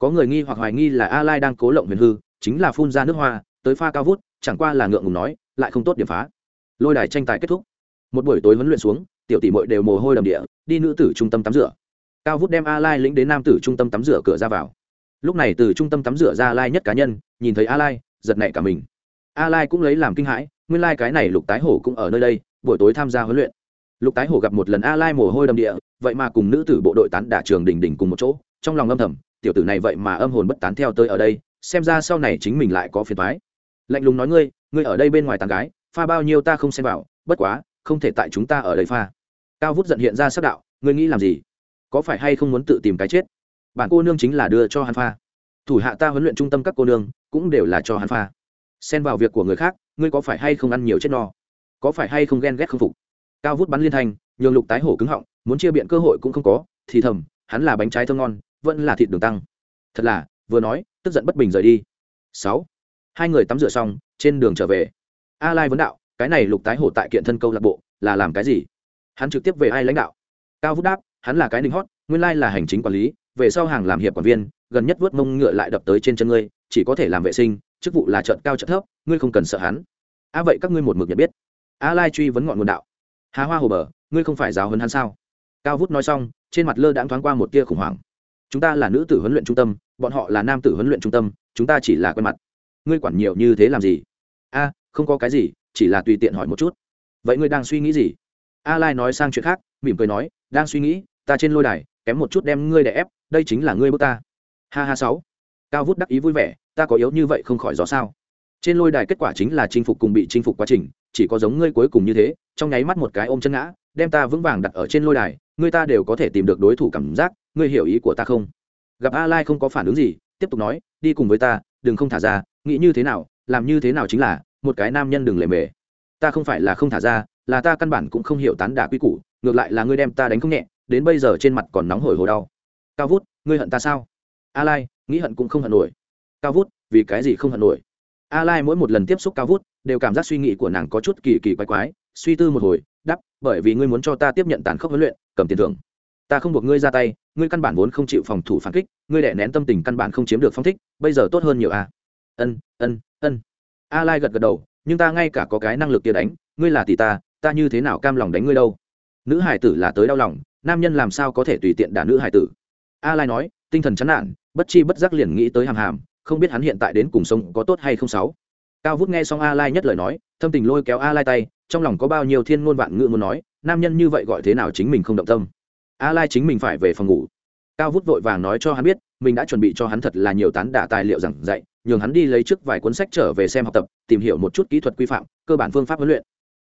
có người nghi hoặc hoài nghi là a lai đang cố lộng huyền hư, chính là phun ra nước hoa, tới pha cao vút, chẳng qua là ngượng ngùng nói, lại không tốt điểm phá. Lôi đài tranh tài kết thúc. Một buổi tối huấn luyện xuống, tiểu tỷ muội đều mồ hôi đầm địa, đi nữ tử trung tâm tắm rửa cao vút đem a lai lĩnh đến nam tử trung tâm tắm rửa cửa ra vào. Lúc này từ trung tâm tắm rửa ra lai nhất cá nhân, nhìn thấy a lai, giật nảy cả mình. A lai cũng lấy làm kinh hãi, nguyên lai cái này lục tái hổ cũng ở nơi đây, buổi tối tham gia huấn luyện. Lục tái hổ gặp một lần a lai mồ hôi đầm địa, vậy mà cùng nữ tử bộ đội tán đả trường đỉnh đỉnh cùng một chỗ, trong lòng âm thầm, tiểu tử này vậy mà âm hồn bất tán theo tới ở đây, xem ra sau này chính mình lại có phiền thoái lạnh lùng nói ngươi ngươi ở đây bên ngoài tàn gái, pha bao nhiêu ta không xem vào, bất quá, không thể tại chúng ta ở đây pha. Cao vút giận hiện ra sắc đạo, ngươi nghĩ làm gì? Có phải hay không muốn tự tìm cái chết? Bản cô nương chính là đưa cho hắn pha. Thủ hạ ta huấn luyện trung tâm các cô nương cũng đều là cho hắn pha. Xen vào việc của người khác, ngươi có phải hay không ăn nhiều chết no? Có phải hay không ghen ghét không phục? Cao vút bắn liên thành nhường lục tái hổ cứng họng, muốn chia biện cơ hội cũng không có, thì thầm, hắn là bánh trái thơm ngon, vẫn là thịt đường tăng. Thật là, vừa nói, tức giận bất bình rời đi. Sáu. Hai người tắm rửa xong, trên đường trở về. A lai vấn đạo, cái này lục tái hổ tại kiện thân câu lạc bộ, là làm cái gì? Hắn trực tiếp về ai lãnh đạo? Cao vút đáp hắn là cái ninh hót, nguyên lai là hành chính quản lý, về sau hàng làm hiệp quản viên, gần nhất vớt mông ngựa lại đập tới trên chân ngươi, chỉ có thể làm vệ sinh, chức vụ là trận cao trận thấp, ngươi không cần sợ hắn. A vậy các ngươi một mực nhận biết. A lai truy vấn ngọn nguồn đạo. Hà hoa hồ bờ, ngươi không phải giáo huấn hắn sao? Cao vút nói xong, trên mặt lơ đãng thoáng qua một tia khủng hoảng. Chúng ta là nữ tử huấn luyện trung tâm, bọn họ là nam tử huấn luyện trung tâm, chúng ta chỉ là quen mặt. Ngươi quản nhiều như thế làm gì? A, không có cái gì, chỉ là tùy tiện hỏi một chút. Vậy ngươi đang suy nghĩ gì? A lai nói sang chuyện khác, mỉm cười nói, đang suy nghĩ ta trên lôi đài, kém một chút đem ngươi đè ép, đây chính là ngươi bước ta. Ha ha sáu. Cao vút đắc ý vui vẻ, ta có yếu như vậy không khỏi gió sao? Trên lôi đài kết quả chính là chinh phục cùng bị chinh phục quá trình, chỉ có giống ngươi cuối cùng như thế, trong nháy mắt một cái ôm chân ngã, đem ta vững vàng đặt ở trên lôi đài, ngươi ta đều có thể tìm được đối thủ cảm giác, ngươi hiểu ý của ta không? Gặp a lai không có phản ứng gì, tiếp tục nói, đi cùng với ta, đừng không thả ra, nghĩ như thế nào, làm như thế nào chính là, một cái nam nhân đừng lề mề. Ta không phải là không thả ra, là ta căn bản cũng không hiểu tán đả quy củ, ngược lại là ngươi đem ta đánh không nhẹ đến bây giờ trên mặt còn nóng hổi hồ đau. Cao vút, ngươi hận ta sao? A lai, nghĩ hận cũng không hận nổi. Cao vút, vì cái gì không hận nổi? A lai mỗi một lần tiếp xúc cao vút, đều cảm giác suy nghĩ của nàng có chút kỳ kỳ quái quái, suy tư một hồi đắp bởi vì ngươi muốn cho ta tiếp nhận tàn khốc huấn luyện, cầm tiền thưởng. Ta không buộc ngươi ra tay, ngươi căn bản vốn không chịu phòng thủ phản kích, ngươi đẻ nén tâm tình căn bản không chiếm được phong thích, bây giờ tốt hơn nhiều a à? ân ân ân. A lai gật gật đầu, nhưng ta ngay cả có cái năng lực kia đánh, ngươi là tỷ ta ta như thế nào cam lòng đánh ngươi đâu? Nữ hải tử là tới đau lòng nam nhân làm sao có thể tùy tiện đả nữ hải tử? A lai nói, tinh thần chán nản, bất chi bất giác liền nghĩ tới hàm hàm, không biết hắn hiện tại đến cùng sông có tốt hay không sáu. Cao vút nghe xong a lai nhất lời nói, thâm tình lôi kéo a lai tay, trong lòng có bao nhiêu thiên ngôn vạn ngữ muốn nói, nam nhân như vậy gọi thế nào chính mình không động tâm. A lai chính mình phải về phòng ngủ. Cao vút vội vàng nói cho hắn biết, mình đã chuẩn bị cho hắn thật là nhiều tán đả tài liệu giảng dạy, nhường hắn đi lấy trước vài cuốn sách trở về xem học tập, tìm hiểu một chút kỹ thuật quy phạm, cơ bản phương pháp huấn luyện.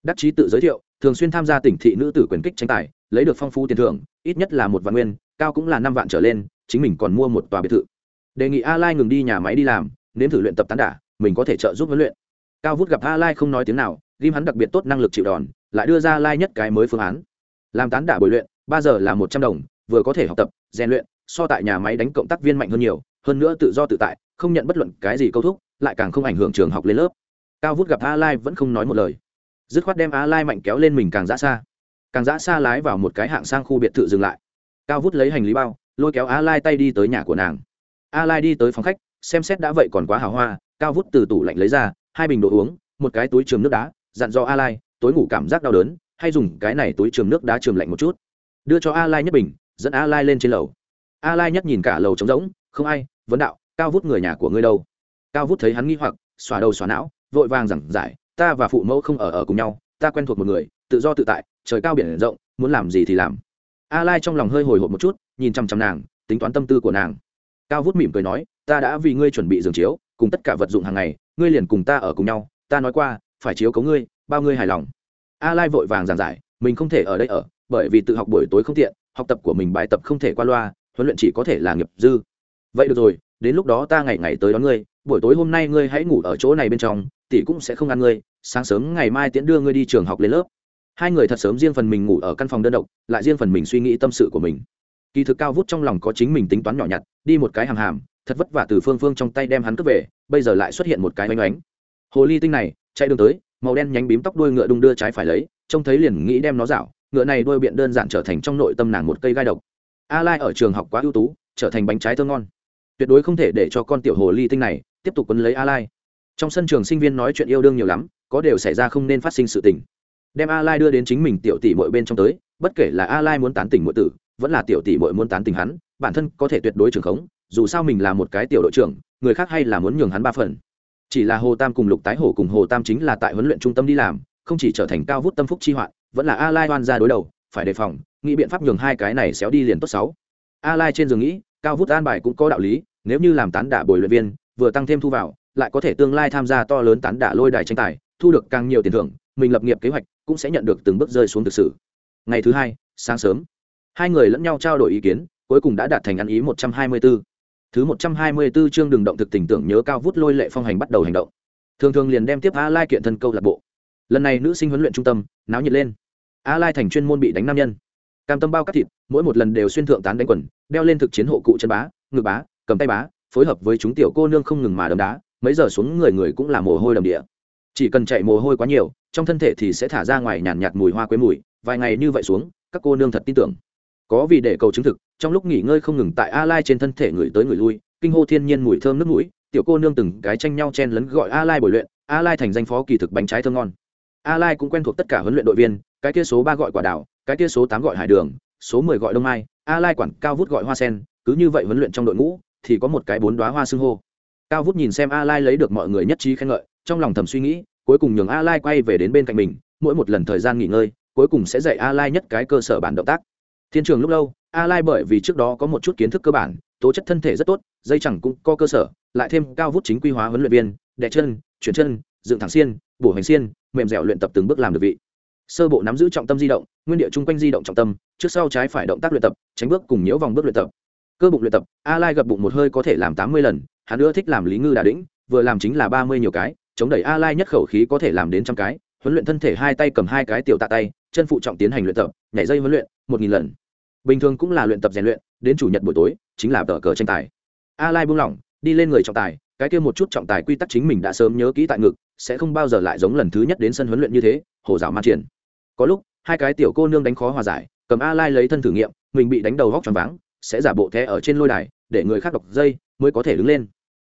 Đắc chí tự giới thiệu thường xuyên tham gia tỉnh thị nữ tử quyền kích tranh tài, lấy được phong phú tiền thưởng, ít nhất là một vạn nguyên, cao cũng là năm vạn trở lên, chính mình còn mua một tòa biệt thự. Đề nghị a lai ngừng đi nhà máy đi làm, nếm thử luyện tập tán đả, mình có thể trợ giúp huấn luyện. Cao vút gặp a lai không nói tiếng nào, ghim hắn đặc biệt tốt năng lực chịu đòn, lại đưa ra lai nhất cái mới phương án. Làm tán đả bồi luyện, ba giờ là một trăm đồng, vừa có thể học tập, rèn luyện, so tại nhà máy đánh cộng tác viên mạnh hơn nhiều, hơn nữa tự do tự tại, không nhận bất luận cái gì câu thúc, lại càng không ảnh hưởng trường học lên lớp. Cao vút gặp a lai vẫn không nói một lời dứt khoát đem a lai mạnh kéo lên mình càng dã xa. Càng dã xa lái vào một cái hạng sang khu biệt thự dừng lại. Cao vút lấy hành lý bao, lôi kéo a lai tay đi tới nhà của nàng. A lai đi tới phòng khách, xem xét đã vậy còn quá hào hoa, cao vút từ tủ lạnh lấy ra, hai bình đồ uống, một cái túi trường nước đá, dặn do a lai, tối ngủ cảm giác đau đớn, hay dùng cái này túi trường nước đá trường lạnh một chút? Đưa cho a lai nhất bình, dẫn a lai lên trên lầu. A lai nhất nhìn cả lầu trống rỗng, không ai, vấn đạo, cao vút người nhà của ngươi đâu? Cao vút thấy hắn nghi hoặc, xòa đầu xòa não, vội vàng giảng giải ta và phụ mẫu không ở ở cùng nhau, ta quen thuộc một người, tự do tự tại, trời cao biển rộng, muốn làm gì thì làm. A lai trong lòng hơi hồi hộp một chút, nhìn chăm chăm nàng, tính toán tâm tư của nàng. Cao vút mỉm cười nói, ta đã vì ngươi chuẩn bị giường chiếu, cùng tất cả vật dụng hàng ngày, ngươi liền cùng ta ở cùng nhau, ta nói qua, phải chiếu cấu ngươi, bao ngươi hài lòng. A lai vội vàng giảng giải, mình không thể ở đây ở, bởi vì tự học buổi tối không tiện, học tập của mình bài tập không thể qua loa, huấn luyện chỉ có thể là nghiệp dư. Vậy được rồi đến lúc đó ta ngày ngày tới đón ngươi, buổi tối hôm nay ngươi hãy ngủ ở chỗ này bên trong, tỷ cũng sẽ không ăn ngươi, sáng sớm ngày mai tiễn đưa ngươi đi trường học lên lớp. Hai người thật sớm riêng phần mình ngủ ở căn phòng đơn độc, lại riêng phần mình suy nghĩ tâm sự của mình. Kỳ thực cao vút trong lòng có chính mình tính toán nhỏ nhặt, đi một cái hàm hàm, thật vất vả từ phương phương trong tay đem hắn cướp về, bây giờ lại xuất hiện một cái oanh oánh. Hồ ly tinh này, chạy đường tới, màu đen nhánh bím tóc đuôi ngựa đung đưa trái phải lấy, trông thấy liền nghĩ đem nó dạo ngựa này đuôi biện đơn giản trở thành trong nội tâm nàng một cây gai độc. A lai ở trường học quá ưu tú, trở thành bánh trái thơ ngon tuyệt đối không thể để cho con tiểu hồ ly tinh này tiếp tục quấn lấy a lai. Trong sân trường sinh viên nói chuyện yêu đương nhiều lắm, có đều xảy ra không nên phát sinh sự tình. Đem a lai đưa đến chính mình tiểu tỷ mỗi bên trong tới, bất kể là a lai muốn tán tỉnh mỗi tử, vẫn là tiểu tỷ mỗi muốn tán tỉnh hắn, bản thân có thể tuyệt đối trường khống, dù sao mình là một cái tiểu đội trưởng, người khác hay là muốn nhường hắn ba phần. Chỉ là hồ tam cùng lục tái hổ cùng hồ tam chính là tại huấn luyện trung tâm đi làm, không chỉ trở thành cao vút tâm phúc chi hoạn, vẫn là a lai oan ra đối đầu, phải đề phòng, nghĩ biện pháp nhường hai cái này xéo đi liền tốt sáu a lai trên giường nghĩ cao vút an bài cũng có đạo lý nếu như làm tán đả bồi luyện viên vừa tăng thêm thu vào lại có thể tương lai tham gia to lớn tán đả lôi đài tranh tài thu được càng nhiều tiền thưởng mình lập nghiệp kế hoạch cũng sẽ nhận được từng bước rơi xuống thực sự ngày thứ hai sáng sớm hai người lẫn nhau trao đổi ý kiến cuối cùng đã đạt thành ăn ý một trăm hai mươi 124. Thứ một trăm hai mươi 124 chương đường động thực tình tưởng nhớ cao vút lôi lệ phong hành bắt đầu hành động. Thường thường liền đem tiếp A Lai kiện thân câu lạc bộ. Lần này nữ sinh huấn luyện trung tâm, náo nhiệt lên. A Lai thành chuyên môn bị đánh nam nhân. Cam tâm bao cắt thịt, mỗi một lần đều xuyên thượng tán đánh quần, đeo lên thực chiến hộ cụ chân bá, ngực bá, cầm tay bá, phối hợp với chúng tiểu cô nương không ngừng mà đấm đá, mấy giờ xuống người người cũng là mồ hôi đầm địa. Chỉ cần chạy mồ hôi quá nhiều, trong thân thể thì sẽ thả ra ngoài nhàn nhạt, nhạt mùi hoa quế mùi, vài ngày như vậy xuống, các cô nương thật tin tưởng có vì để cầu chứng thực trong lúc nghỉ ngơi không ngừng tại a lai trên thân thể người tới người lui kinh hô thiên nhiên mùi thơm nước mũi tiểu cô nương từng cái tranh nhau chen lấn gọi a lai bồi luyện a lai thành danh phó kỳ thực bánh trái thơm ngon a lai cũng quen thuộc tất cả huấn luyện đội viên cái kia số ba gọi quả đảo cái kia số tám gọi hải đường, số mười gọi đông mai, a lai quản cao vút gọi hoa sen, cứ như vậy huấn luyện trong đội ngũ, thì có một cái bốn đoá hoa xưng hô. Cao vút nhìn xem a lai lấy được mọi người nhất trí khen ngợi, trong lòng thầm suy nghĩ, cuối cùng nhường a lai quay về đến bên cạnh mình, mỗi một lần thời gian nghỉ ngơi, cuối cùng sẽ dạy a lai nhất cái cơ sở bản động tác. Thiên trường lúc lâu, a lai bởi vì trước đó có một chút kiến thức cơ bản, tố chất thân thể rất tốt, dây chẳng cũng có cơ sở, lại thêm cao vút chính quy hóa huấn luyện viên đẻ chân, chuyển chân, dựng thẳng xiên, bổ hành xiên, mềm dẻo luyện tập từng bước làm được vị sơ bộ nắm giữ trọng tâm di động, nguyên địa chung quanh di động trọng tâm, trước sau trái phải động tác luyện tập, tránh bước cùng nhiễu vòng bước luyện tập. Cơ bụng luyện tập, a lai gập bụng một hơi có thể làm tám mươi lần, hắn ưa thích làm lý ngư đà đĩnh, vừa làm chính là ba mươi nhiều cái, chống đẩy a lai nhất khẩu khí có thể làm đến trăm cái, huấn luyện thân thể hai tay cầm hai cái tiểu tạ tay, chân phụ trọng tiến hành luyện tập, nhảy dây huấn luyện, một nghìn lần. Bình thường cũng là luyện tập rèn luyện, đến chủ nhật buổi tối, chính là tờ cờ tranh tài. A lai buông lỏng, đi lên người trọng tài, cái kia một chút trọng tài quy tắc chính mình đã sớm nhớ kỹ tại ngực, sẽ không bao giờ lại giống lần thứ nhất đến sân huấn luyện như thế, hồ dạo man triển có lúc, hai cái tiểu cô nương đánh khó hòa giải, cầm a lai lấy thân thử nghiệm, mình bị đánh đầu góc tròn váng, sẽ giả bộ thế ở trên lôi đài, để người khác đọc dây, mới có thể đứng lên.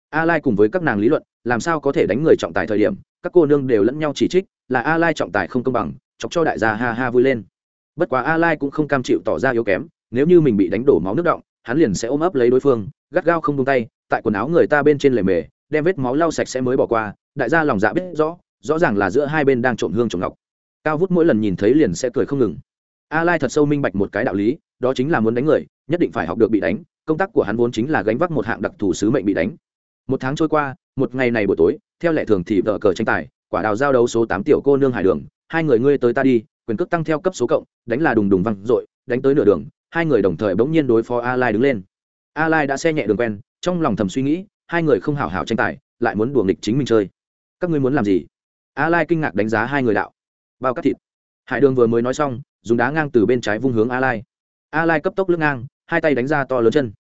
A lai cùng với các nàng lý luận, làm sao có thể đánh người trọng tài thời điểm, các cô nương đều lẫn nhau chỉ trích, là a lai trọng tài không công bằng, chọc cho đại gia ha ha vui lên. Bất quá a lai cũng không cam chịu tỏ ra yếu kém, nếu như mình bị đánh đổ máu nước động, hắn liền sẽ ôm ấp lấy đối phương, gắt gao không tung tay, tại quần áo người ta bên trên lề mề, đem vết máu lau sạch sẽ mới bỏ qua, đại gia lòng dạ biết rõ rõ ràng là giữa hai bên đang trộm hương trộm ngọc cao vút mỗi lần nhìn thấy liền sẽ cười không ngừng. A lai thật sâu minh bạch một cái đạo lý, đó chính là muốn đánh người, nhất định phải học được bị đánh, công tác của hắn vốn chính là gánh vác một hạng đặc thù sứ mệnh bị đánh. Một tháng trôi qua, một ngày này buổi tối, theo lệ thường thì vợ cờ tranh tài, quả đào giao đấu số tám tiểu cô nương hải đường, hai người ngươi tới ta đi, quyền cước tăng theo cấp số cộng, đánh là đùng đùng văng dội, đánh tới nửa đường, hai người đồng thời bỗng nhiên đối phó a lai đứng lên. A lai đã xe nhẹ đường quen, trong lòng thầm suy nghĩ, hai người không hảo hảo tranh tài, lại muốn đùa nghịch chính mình chơi. Các ngươi muốn làm gì? A lai kinh ngạc đánh giá hai người đạo bao cắt thịt. Hải đường vừa mới nói xong, dùng đá ngang từ bên trái vung hướng a lai. A lai cấp tốc lướt ngang, hai tay đánh ra to lớn chân.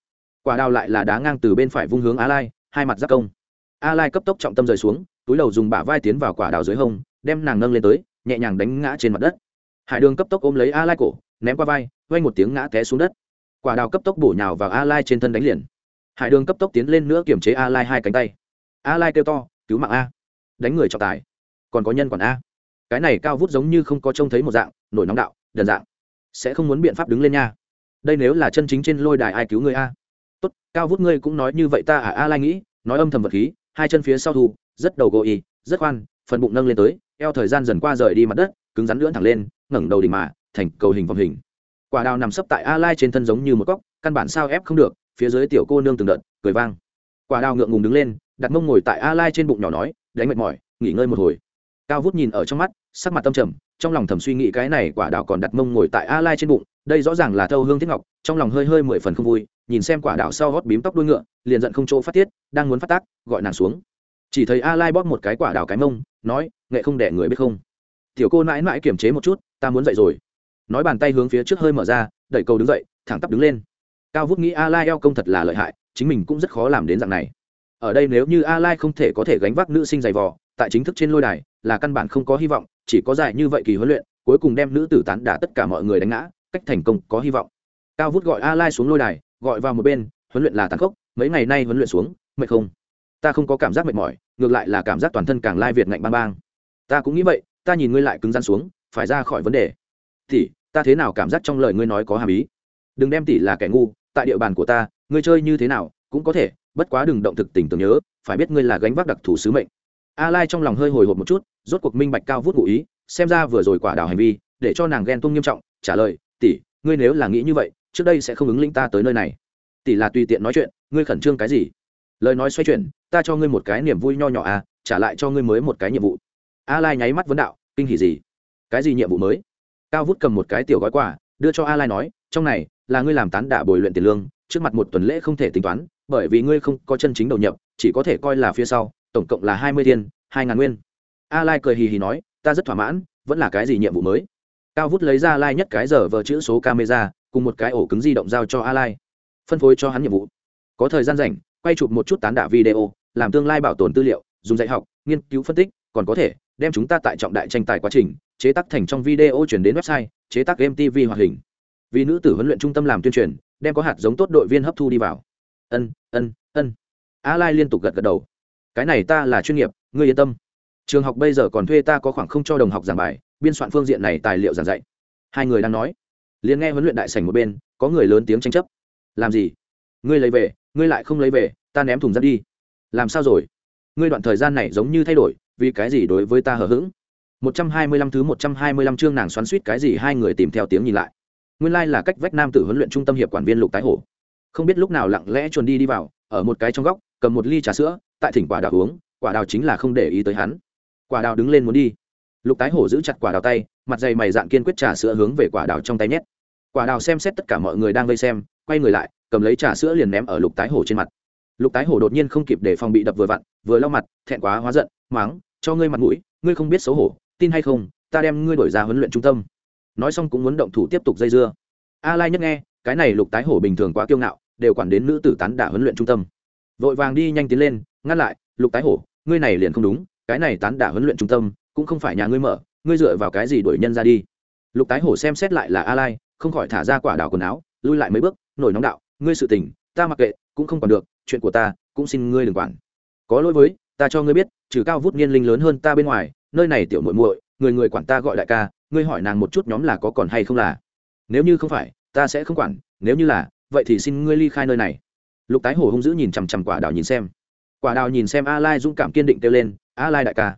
Quả đào lại là đá ngang từ bên phải vung hướng a lai, hai mặt giáp công. A lai cấp tốc trọng tâm rời xuống, túi đầu dùng bả vai tiến vào quả đào dưới hông, đem nàng nâng lên tới, nhẹ nhàng đánh ngã trên mặt đất. Hải đường cấp tốc ôm lấy a lai cổ, ném qua vai quay một tiếng ngã té xuống đất. Quả đào cấp tốc bổ nhào vào a lai trên thân đánh liền. Hải đường cấp tốc tiến lên nữa kiểm chế a lai hai cánh tay. A lai kêu to, cứu mạng a! Đánh người trọng tài! Còn có nhân quản a! Cái này cao vút giống như không có trông thấy một dạng, nổi nóng đạo, đần dạng. Sẽ không muốn biện pháp đứng lên nha. Đây nếu là chân chính trên lôi đài ai cứu người a? Tốt, cao vút ngươi cũng nói như vậy ta à a lai nghĩ, nói âm thầm vật khí, hai chân phía sau thu, rất đầu gỗ y, rất khoan, phần bụng nâng lên tới, eo thời gian dần qua rời đi mặt đất, cứng rắn lưỡn thẳng lên, ngẩng đầu đỉnh mà, thành cầu hình vòng hình. Quả đào nằm sấp tại a lai trên thân giống như một cóc căn bản sao ép không được, phía dưới tiểu cô nương từng đợt, cười vang. Quả đào ngượng ngùng đứng lên, đặt mông ngồi tại a lai trên bụng nhỏ nói, đánh mệt mỏi, nghỉ ngơi một hồi cao vút nhìn ở trong mắt, sắc mặt tâm trầm, trong lòng thầm suy nghĩ cái này quả đào còn đặt mông ngồi tại a lai trên bụng, đây rõ ràng là thâu hương thiết ngọc, trong lòng hơi hơi mười phần không vui, nhìn xem quả đào sau gót bím tóc đuôi ngựa, liền giận không chỗ phát tiết, đang muốn phát tác, gọi nàng xuống. Chỉ thấy a lai bóp một cái quả đào cái mông, nói, nghệ không đẻ người biết không? Tiểu cô mãi mãi kiềm chế một chút, ta muốn dậy rồi. Nói bàn tay hướng phía trước hơi mở ra, đẩy cầu đứng dậy, thẳng tắp đứng lên. Cao vút nghĩ a lai eo công thật là lợi hại, chính mình cũng rất khó làm đến dạng này. Ở đây nếu như a lai không thể có thể gánh vác nữ sinh giày vò, tại chính thức trên lôi đài là căn bản không có hy vọng, chỉ có dài như vậy kỳ huấn luyện, cuối cùng đem nữ tử tán đả tất cả mọi người đánh ngã, cách thành công có hy vọng. Cao vút gọi a lai xuống lôi đài, gọi vào một bên, huấn luyện là tàn khốc, mấy ngày nay huấn luyện xuống, mệt không? Ta không có cảm giác mệt mỏi, ngược lại là cảm giác toàn thân càng lai việt ngạnh bang bang. Ta cũng nghĩ vậy, ta nhìn ngươi lại cứng rắn xuống, phải ra khỏi vấn đề. Thì ta thế nào cảm giác trong lời ngươi nói có hàm ý? Đừng đem tỷ là kẻ ngu, tại địa bàn của ta, ngươi chơi như thế nào cũng có thể, bất quá đừng động thực tình tưởng nhớ, phải biết ngươi là gánh vác đặc thù sứ mệnh a lai trong lòng hơi hồi hộp một chút, rốt cuộc minh bạch cao vút ngụ ý, xem ra vừa rồi quả đảo hành vi, để cho nàng ghen tung nghiêm trọng, trả lời, tỷ, ngươi nếu là nghĩ như vậy, trước đây sẽ không ứng linh ta tới nơi này. Tỷ là tùy tiện nói chuyện, ngươi khẩn trương cái gì? Lời nói xoay chuyển, ta cho ngươi một cái niềm vui nho nhỏ à trả lại cho ngươi mới một cái nhiệm vụ. A lai nháy mắt vấn đạo, kinh hỉ gì? Cái gì nhiệm vụ mới? Cao vút cầm một cái tiểu gói quà, đưa cho a lai nói, trong này là ngươi làm tán đả bồi luyện tiền lương, trước mặt một tuần lễ không thể tính toán, bởi vì ngươi không có chân chính đầu nhập, chỉ có thể coi là phía sau tổng cộng là hai mươi thiên, hai ngàn nguyên. A lai cười hì hì nói, ta rất thỏa mãn, vẫn là cái gì nhiệm vụ mới? Cao vút lấy ra lai nhất cái giờ vờ chữ số camera, cùng một cái ổ cứng di động giao cho a lai phân phối cho hắn nhiệm vụ. Có thời gian rảnh, quay chụp một chút tán đả video, làm tương lai bảo tồn tư liệu, dùng dạy học, nghiên cứu phân tích, còn có thể đem chúng ta tại trọng đại tranh tài quá trình, chế tác thành trong video chuyển đến website, chế tác game tv hoạt hình. Vì nữ tử huấn luyện trung tâm làm tuyên truyền, đem có hạt giống tốt đội viên hấp thu đi vào. Ân ân ân. A lai liên tục gật gật đầu cái này ta là chuyên nghiệp, ngươi yên tâm. Trường học bây giờ còn thuê ta có khoảng không cho đồng học giảng bài, biên soạn phương diện này tài liệu giảng dạy. Hai người đang nói, liền nghe huấn luyện đại sảnh một bên, có người lớn tiếng tranh chấp. Làm gì? Ngươi lấy về, ngươi lại không lấy về, ta ném thùng rác đi. Làm sao rồi? Ngươi đoạn thời gian này giống như thay đổi, vì cái gì đối với ta hờ hững? Một trăm hai mươi lăm thứ một trăm hai mươi lăm chương nàng xoắn suýt cái gì, hai người tìm theo tiếng nhìn lại. Nguyên lai là cách vách nam tử huấn luyện trung tâm hiệp quản viên lục tái hổ. Không biết lúc nào lặng lẽ chuồn đi đi vào, ở một cái trong góc, cầm một ly trà sữa tại thỉnh quả đào uống, quả đào chính là không để ý tới hắn. Quả đào đứng lên muốn đi. Lục tái hổ giữ chặt quả đào tay, mặt dày mày dạn kiên quyết trà sữa hướng về quả đào trong tay nhét. Quả đào xem xét tất cả mọi người đang vây xem, quay người lại, cầm lấy trà sữa liền ném ở lục tái hổ trên mặt. Lục tái hổ đột nhiên không kịp để phòng bị đập vừa vặn, vừa lau mặt, thẹn quá hóa giận, máng, cho ngươi mặt mũi, ngươi không biết xấu hổ, tin hay không, ta đem ngươi đổi ra huấn luyện trung tâm. Nói xong cũng muốn động thủ tiếp tục dây dưa. A lai nhất nghe, cái này lục tái hổ bình thường quá kiêu ngạo, đều quản đến nữ tử tán đả huấn luyện trung tâm vội vàng đi nhanh tiến lên, ngăn lại, lục tái hổ, ngươi này liền không đúng, cái này tán đả huấn luyện trung tâm, cũng không phải nhà ngươi mở, ngươi dựa vào cái gì đuổi nhân ra đi? Lục tái hổ xem xét lại là a lai không khỏi thả ra quả đào quần áo, lui lại mấy bước, nổi nóng đạo, ngươi sự tình, ta mặc kệ, cũng không còn được, chuyện của ta, cũng xin ngươi đừng quản. Có lỗi với, ta cho ngươi biết, trừ cao vút niên linh lớn hơn ta bên ngoài, nơi này tiểu muội muội, người người quản ta gọi đại ca, ngươi hỏi nàng một chút nhóm là có còn hay không là. Nếu như không phải, ta sẽ không quản, nếu như là, vậy thì xin ngươi ly khai nơi này lục tái hổ hung dữ nhìn chằm chằm quả đào nhìn xem. Quả đào nhìn xem a lai dũng cảm kiên định kêu lên, a lai đại ca,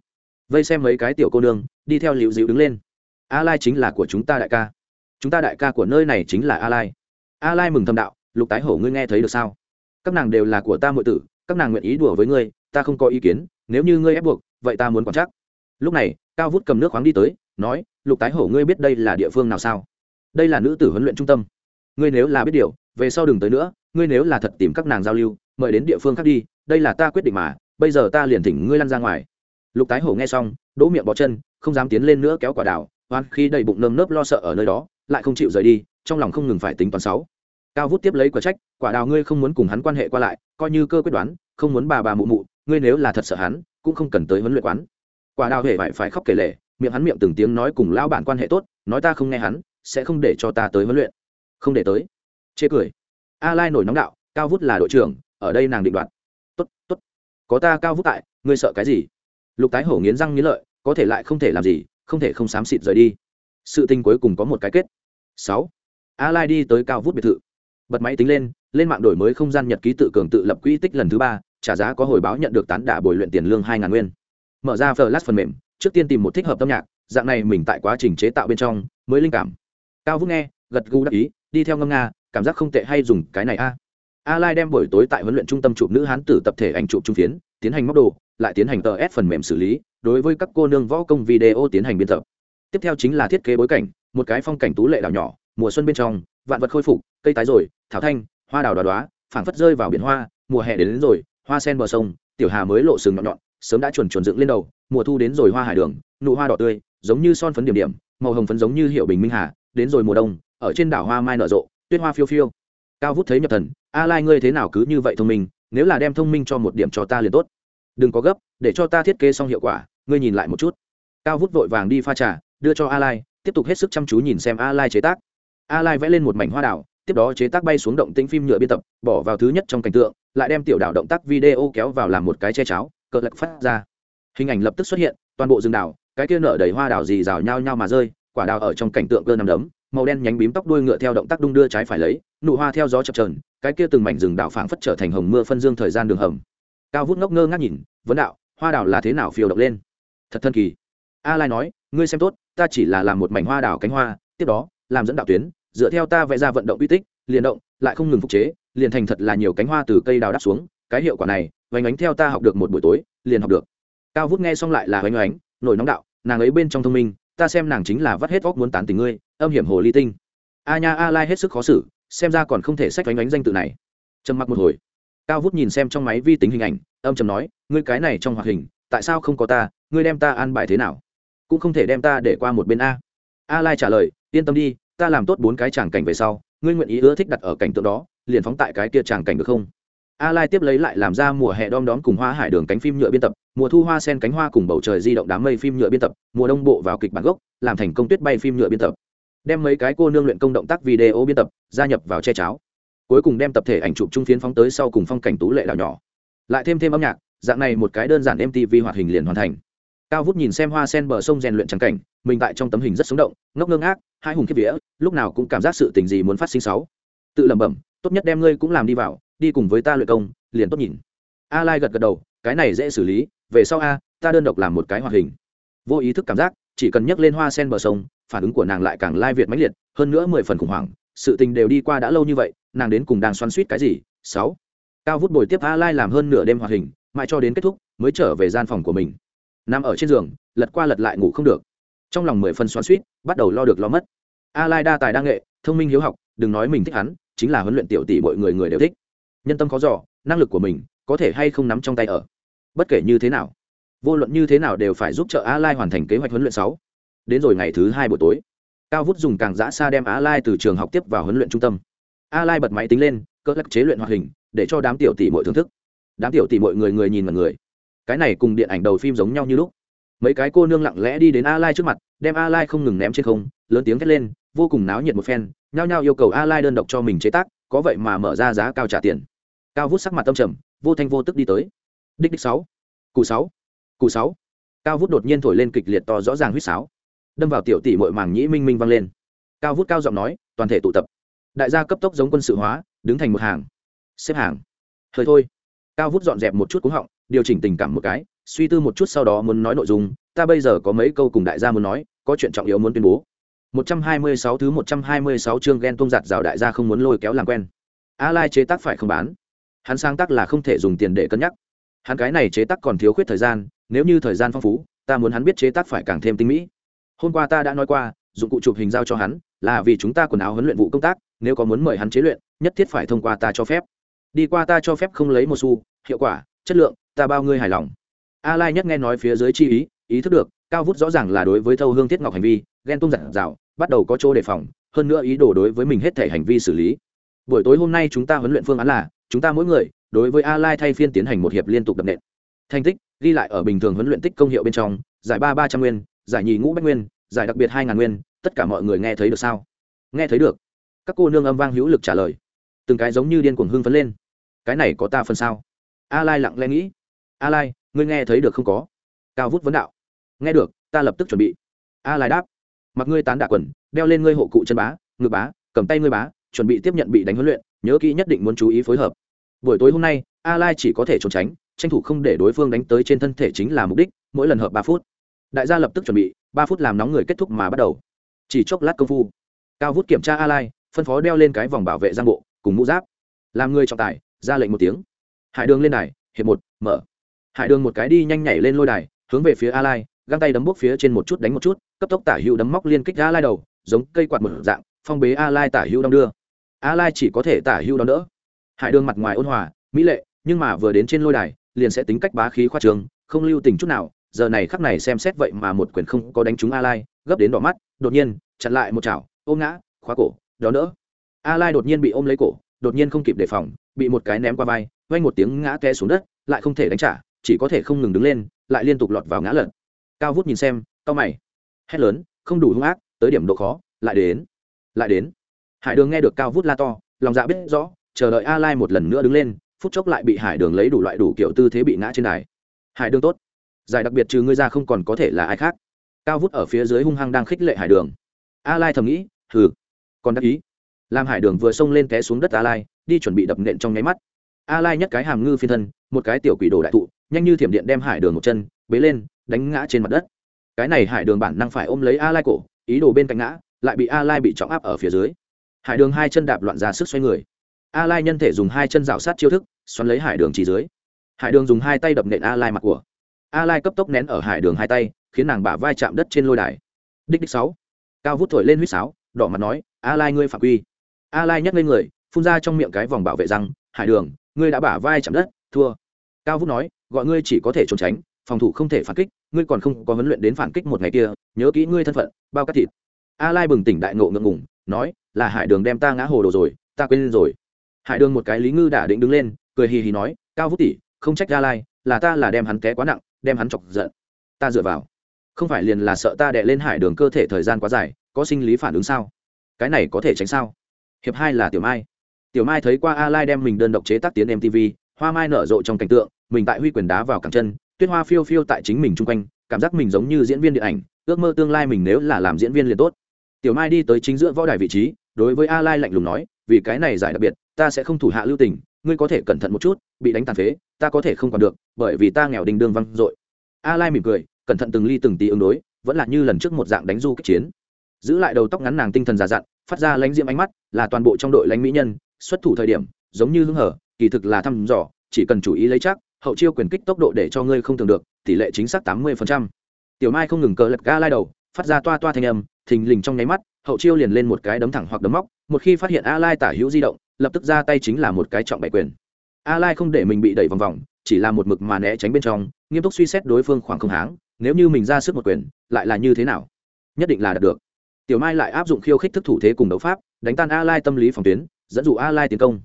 vây xem mấy cái tiểu cô nương, đi theo liễu dịu đứng lên. A lai chính là của chúng ta đại ca. Chúng ta đại ca của nơi này chính là a lai. A lai mừng thầm đạo, lục tái hổ ngươi nghe thấy được sao? Các nàng đều là của ta muội tử, các nàng nguyện ý đùa với ngươi, ta không có ý kiến, nếu như ngươi ép buộc, vậy ta muốn quản chắc lúc này, cao vút cầm nước khoáng đi tới, nói, lục tái hổ ngươi biết đây là địa phương nào sao? Đây là nữ tử huấn luyện trung tâm. Ngươi nếu là biết điều về sau đừng tới nữa, ngươi nếu là thật tìm các nàng giao lưu, mời đến địa phương khác đi, đây là ta quyết định mà, bây giờ ta liền thỉnh ngươi lăn ra ngoài. Lục tái hổ nghe xong, đỗ miệng bỏ chân, không dám tiến lên nữa kéo quả đào, hoan khi đầy bụng nơm nớp lo sợ ở nơi đó, lại không chịu rời đi, trong lòng không ngừng phải tính toán sáu. Cao vút tiếp lấy quả trách, quả đào ngươi không muốn cùng hắn quan hệ qua lại, coi như cơ quyết đoán, không muốn bà bà mụ mụ, ngươi nếu là thật sợ hắn, cũng không cần tới huấn luyện quán. Quả đào hề phải phải khóc kể lể, miệng hắn miệng từng tiếng nói cùng lão bản quan hệ tốt, nói ta không nghe hắn, sẽ không để cho ta tới huấn luyện. Không để tới chê cười. A lai nổi nóng đạo, cao vút là đội trưởng, ở đây nàng định đoạt. Tốt tốt. Có ta cao vút tại, ngươi sợ cái gì? Lục tái hổ nghiến răng nghiến lợi, có thể lại không thể làm gì, không thể không xám xịt rời đi. Sự tình cuối cùng có một cái kết. Sáu. A lai đi tới cao vút biệt thự. Bật máy tính lên lên mạng đổi mới không gian nhật ký tự cường tự lập quỹ tích lần thứ ba, trả giá có hồi báo nhận được tán đả bồi luyện tiền lương hai ngàn nguyên. Mở ra flash phần mềm, trước tiên tìm một thích hợp âm nhạc, dạng này mình tại quá trình chế tạo bên trong mới linh cảm. Cao vút nghe, gật gù đắc ý, đi theo ngâm nga cảm giác không tệ hay dùng cái này a. A lai đem buổi tối tại huấn luyện trung tâm chụp nữ hán tử tập thể ảnh chụp trung phiến tiến hành móc đồ lại tiến hành tờ ép phần mềm xử lý đối với các cô nương võ công video tiến hành biên tập. Tiếp theo chính là thiết kế bối cảnh một cái phong cảnh tú lệ đảo nhỏ mùa xuân bên trong vạn vật khôi phục cây tái rồi thảo thanh hoa đào đoá đoá phảng phất rơi vào biển hoa mùa hè đến, đến rồi hoa sen bờ sông tiểu hà mới lộ sừng nhọn nhọn sớm đã chuẩn chuẩn dựng lên đầu mùa thu đến rồi hoa hải đường nụ hoa đỏ tươi giống như son phấn điểm điểm màu hồng phấn giống như hiệu bình minh hà đến rồi mùa đông ở trên đảo hoa mai nở rộ tuyết hoa phiêu phiêu. Cao vút thấy nhập thần, a lai ngươi thế nào cứ như vậy thông minh, nếu là đem thông minh cho một điểm cho ta liền tốt. Đừng có gấp, để cho ta thiết kế xong hiệu quả, ngươi nhìn lại một chút. Cao vút vội vàng đi pha trà, đưa cho a lai, tiếp tục hết sức chăm chú nhìn xem a lai chế tác. A lai vẽ lên một mảnh hoa đảo tiếp đó chế tác bay xuống động tĩnh phim nhựa biên tập, bỏ vào thứ nhất trong cảnh tượng, lại đem tiểu đảo động tác video kéo vào làm một cái che cháo cỡ lạc phát ra. Hình ảnh lập tức xuất hiện, toàn bộ rừng đảo, cái kia nở đầy hoa đảo gì rào nhau nhau mà rơi, quả đào ở trong cảnh tượng cơ nằm đấm màu đen nhánh bím tóc đuôi ngựa theo động tác đung đưa trái phải lấy, nụ hoa theo gió chập trờn cái kia từng mảnh rừng đạo phảng phất trở thành hồng mưa phân dương thời gian đường hầm. Cao vút ngốc ngơ ngác nhìn, vấn đạo, hoa đảo là thế nào phiêu động lên? Thật thân kỳ. A lai nói, ngươi xem tốt, ta chỉ là làm một mảnh hoa đảo cánh hoa, tiếp đó, làm dẫn đạo tuyến, dựa theo ta vẽ ra vận động uy tích, liền động, lại không ngừng phục chế, liền thành thật là nhiều cánh hoa từ cây đào đắp xuống, cái hiệu quả này vánh ánh theo ta học được một buổi tối, liền học được. Cao vút nghe xong lại là vánh ánh nổi nóng đạo, nàng ấy bên trong thông minh, ta xem nàng chính là vắt hết óc muốn tán tình ngươi âm hiểm hồ ly tinh. A nha, a lai hết sức khó xử, xem ra còn không thể sách vánh vánh danh tự này. Trầm mặc một hồi. Cao vút nhìn xem trong máy vi tính hình ảnh, âm trầm nói, ngươi cái này trong hoạt hình, tại sao không có ta? Ngươi đem ta an bài thế nào? Cũng không thể đem ta để qua một bên a. A lai trả lời, yên tâm đi, ta làm tốt bốn cái tràng cảnh về sau, ngươi nguyện ý ưa thích đặt ở cảnh tượng đó, liền phóng tại cái kia tràng cảnh được không? A lai tiếp lấy lại làm ra mùa hè đom đóm cùng hoa hải đường cánh phim nhựa biên tập, mùa thu hoa sen cánh hoa cùng bầu trời di động đám mây phim nhựa biên tập, mùa đông bộ vào kịch bản gốc, làm thành công tuyết bay phim nhựa biên tập đem mấy cái cô nương luyện công động tác video biên tập, gia nhập vào che cháo. Cuối cùng đem tập thể ảnh chụp trung phiến phóng tới sau cùng phong cảnh tú lệ đảo nhỏ. Lại thêm thêm âm nhạc, dạng này một cái đơn giản mtv hoạt hình liền hoàn thành. Cao vút nhìn xem hoa sen bờ sông rèn luyện trắng cảnh, mình tại trong tấm hình rất sống động, ngốc ngơ ngác, hai hùng kiếp vía, lúc nào cũng cảm giác sự tình gì muốn phát sinh sáu tự lẩm bẩm, tốt nhất đem ngươi cũng làm đi vào, đi cùng với ta luyện công, liền tốt nhìn. A lai gật gật đầu, cái này dễ xử lý, về sau a, ta đơn độc làm một cái hoạt hình. Vô ý thức cảm giác chỉ cần nhấc lên hoa sen bờ sông, phản ứng của nàng lại càng lai việt mãnh liệt, hơn nữa mười phần khủng hoảng, sự tình đều đi qua đã lâu như vậy, nàng đến cùng đang xoắn suýt cái gì? Sáu. Cao vút bồi tiếp a lai làm hơn nửa đêm hoạt hình, mãi cho đến kết thúc, mới trở về gian phòng của mình. Nằm ở trên giường, lật qua lật lại ngủ không được. Trong lòng mười phần xoắn suýt, bắt đầu lo được lo mất. A lai đa tài đa nghệ, thông minh hiếu học, đừng nói mình thích hắn, chính là huấn luyện tiểu tỷ mọi người người đều thích. Nhân tâm khó dò, năng lực của mình có thể hay không nắm trong tay ở. Bất kể như thế nào vô luận như thế nào đều phải giúp trợ a lai hoàn thành kế hoạch huấn luyện sáu. Đến rồi ngày thứ hai buổi tối, cao vút dùng càng giã xa đem a lai từ trường học tiếp vào huấn luyện trung tâm. A lai bật máy tính lên cỡ lắc chế luyện hoạt hình, để cho đám tiểu tỷ mọi thưởng thức. Đám tiểu tỷ mọi người người nhìn mọi người. Cái này cùng điện ảnh đầu phim giống nhau như lúc. Mấy cái cô nương lặng lẽ đi đến a lai trước mặt, đem a lai không ngừng ném trên không, lớn tiếng thét lên, vô cùng náo nhiệt một phen, nhao nhao yêu cầu a lai đơn độc cho mình chế tác, có vậy mà mở ra giá cao trả tiền. Cao vút sắc mặt tâm trầm, vô thanh vô tức đi tới. Đích đích sáu. Cụ sáu cụ sáu. Cao vút đột nhiên thổi lên kịch liệt to rõ ràng huýt sáo. Đâm vào tiểu tỷ mội màng nhĩ minh minh vang lên. Cao vút cao giọng nói, toàn thể tụ tập. Đại gia cấp tốc giống quân sự hóa, đứng thành một hàng. Xếp hàng. Hơi thôi. Cao vút dọn dẹp một chút cúng họng, điều chỉnh tình cảm một cái, suy tư một chút sau đó muốn nói nội dung. Ta bây giờ có mấy câu cùng đại gia muốn nói, có chuyện trọng yếu muốn tuyên bố. 126 thứ 126 chương ghen tuông giặt rào đại gia không muốn lôi kéo làm quen. A lai chế tác phải không bán. Hắn sáng tác là không thể dùng tiền để cân nhắc hắn cái này chế tác còn thiếu khuyết thời gian, nếu như thời gian phong phú, ta muốn hắn biết chế tác phải càng thêm tinh mỹ. Hôm qua ta đã nói qua, dụng cụ chụp hình giao cho hắn, là vì chúng ta quần áo huấn luyện vụ công tác, nếu có muốn mời hắn chế luyện, nhất thiết phải thông qua ta cho phép. Đi qua ta cho phép không lấy một xu, hiệu quả, chất lượng, ta bao ngươi hài lòng. A lai nhất nghe nói phía dưới chi ý ý thức được, cao vút rõ ràng là đối với thâu hương thiết ngọc hành vi, ghen tung giận dạo bắt đầu có chỗ đề phòng, hơn nữa ý đồ đối với mình hết thể hành vi xử lý. Buổi tối hôm nay chúng ta huấn luyện phương án là, chúng ta mỗi người đối với a lai thay phiên tiến hành một hiệp liên tục đập nện. Thành tích, ghi lại ở bình thường huấn luyện tích công hiệu bên trong, giải ba ba trăm nguyên, giải nhì ngũ bách nguyên, giải đặc biệt hai ngàn nguyên, tất cả mọi người nghe thấy được sao? Nghe thấy được. Các cô nương âm vang hữu lực trả lời. Từng cái giống như điên cuồng hưng phấn lên. Cái này có ta phần sao? A lai lặng lẽ nghĩ. A lai ngươi nghe thấy được không có? Cao vút vấn đạo. Nghe được, ta lập tức chuẩn bị. A lai đáp. Mặc ngươi tán đạ quần, đeo lên ngươi hộ cụ chân bá, ngực bá, cầm tay ngươi bá, chuẩn bị tiếp nhận bị đánh huấn luyện, nhớ kỹ nhất định muốn chú ý phối hợp buổi tối hôm nay, a lai chỉ có thể trốn tránh, tranh thủ không để đối phương đánh tới trên thân thể chính là mục đích, mỗi lần hợp ba phút. Đại gia lập tức chuẩn bị, ba phút làm nóng người kết thúc mà bắt đầu. Chỉ chốc lát công phu, cao vút kiểm tra a lai, phân phó đeo lên cái vòng bảo vệ giang bộ, cùng mũ giáp. Làm người trọng tài ra lệnh một tiếng. Hải đường lên đài, hiệp một, mở. Hải đường một cái đi nhanh nhảy lên lôi đài, hướng về phía a lai, găng tay đấm bốc phía trên một chút đánh một chút, cấp tốc tả hữu đấm móc liên kích a lai đầu, giống cây quạt một dạng, phong bế a lai tả hữu đong đưa. A lai chỉ có thể tả hữu đong đỡ hải đường mặt ngoài ôn hòa, mỹ lệ, nhưng mà vừa đến trên lôi đài, liền sẽ tính cách bá khí khoa trường, không lưu tình chút nào, giờ này khắc này xem xét vậy mà một quyền không có đánh trúng a lai gấp đến đỏ mắt, đột nhiên, chặn lại một chảo, ôm ngã, khóa cổ đó đỡ. A lai đột nhiên bị ôm lấy cổ, đột nhiên không kịp đề phòng, bị một cái ném qua vai, vang một tiếng ngã té xuống đất, lại không thể đánh trả, chỉ có thể không ngừng đứng lên, lại liên tục lọt vào ngã lật. Cao vút nhìn xem cao mày, hét lớn, không đủ hung ác, tới điểm độ khó, lại đến lại đến. Hải đường nghe được cao vút la to, lòng dạ biết rõ chờ đợi a lai một lần nữa đứng lên, phút chốc lại bị hải đường lấy đủ loại đủ kiểu tư thế bị ngã trên đài. Hải đường tốt. Giải đặc biệt trừ ngươi ra không còn có thể là ai khác. Cao vút ở phía dưới hung hăng đang khích lệ hải đường. A lai thầm nghĩ, hừ, còn đắc ý. Làm hải đường vừa xông lên té xuống đất a lai, đi chuẩn bị đập nện trong nháy mắt. A lai nhất cái hàm ngư phiên thân, một cái tiểu quỷ đồ đại thụ, nhanh như thiểm điện đem hải đường một chân, bế lên, đánh ngã trên mặt đất. Cái này hải đường bản năng phải ôm lấy a lai cổ, ý đồ bên cạnh ngã, lại bị a lai bị trọng áp ở phía dưới. Hải đường hai chân đạp loạn ra sức xoay người a lai nhân thể dùng hai chân rào sát chiêu thức, xoắn lấy hải đường chỉ dưới. Hải đường dùng hai tay đập nện a lai mặt của. A lai cấp tốc nén ở hải đường hai tay, khiến nàng bả vai chạm đất trên lôi đài. Đích đích sáu. Cao vút thổi lên huýt sáo, đỏ mặt nói, a lai ngươi phạm quy. A lai nhắc lên người, phun ra trong miệng cái vòng bảo vệ rằng hải đường, ngươi đã bả vai chạm đất, thua. Cao vút nói, gọi ngươi chỉ có thể trốn tránh, phòng thủ không thể phản kích, ngươi còn không có huấn luyện đến phản kích một ngày kia, nhớ kỹ ngươi thân phận, bao cắt thịt. A lai bừng tỉnh đại ngộ ngượng ngùng, nói, là hải đường đem ta ngã hồ đồ rồi, ta quên rồi hải đường một cái lý ngư đã định đứng lên, cười hì hì nói, cao vũ tỷ, không trách gia lai, là ta là đem hắn té quá nặng, đem hắn chọc giận. Ta dựa vào. Không phải liền là sợ ta đè lên hải đường cơ thể thời gian quá dài, có sinh lý phản ứng sao? Cái này có thể tránh sao? Hiệp hai là tiểu mai. Tiểu mai thấy qua a lai đem mình đơn độc chế tác tiến mtv hoa mai nở rộ trong cảnh tượng, mình tại huy quyền đá vào cẳng chân, tuyết hoa phiêu phiêu tại chính mình chung quanh, cảm giác mình giống như diễn viên điện ảnh, ước mơ tương lai mình nếu là làm diễn viên liền tốt. Tiểu mai đi tới chính giữa võ đài vị trí đối với a lai lạnh lùng nói, vì cái này giải đặc biệt, ta sẽ không thủ hạ lưu tình, ngươi có thể cẩn thận một chút, bị đánh tàn phế, ta có thể không còn được, bởi vì ta nghèo đình đương văng dội. A lai mỉm cười, cẩn thận từng ly từng tí ứng đối, vẫn là như lần trước một dạng đánh du kích chiến. Giữ lại đầu tóc ngắn nàng tinh thần già dặn, phát ra lãnh diễm ánh mắt, là toàn bộ trong đội lãnh mỹ nhân, xuất thủ thời điểm, giống như hưng hở, kỳ thực là thăm dò, chỉ cần chú ý lấy chắc, hậu chiêu quyền kích tốc độ để cho ngươi không tưởng được, tỷ lệ chính xác tám mươi tiểu mai không ngừng cờ lật ga lai đầu, phát ra toa toa thanh âm thình lình trong nháy mắt, hậu chiêu liền lên một cái đấm thẳng hoặc đấm móc, một khi phát hiện a lai tả hữu di động, lập tức ra tay chính là một cái trọng bại quyền. A lai không để mình bị đẩy vòng vòng, chỉ là một mực mà né tránh bên trong, nghiêm túc suy xét đối phương khoảng không háng, nếu như mình ra sức một quyền, lại là như thế nào? Nhất định là đạt được. Tiểu mai lại áp dụng khiêu khích thức thủ thế cùng đấu pháp, đánh tan a lai tâm lý phòng tuyến, dẫn dụ a lai tiến công.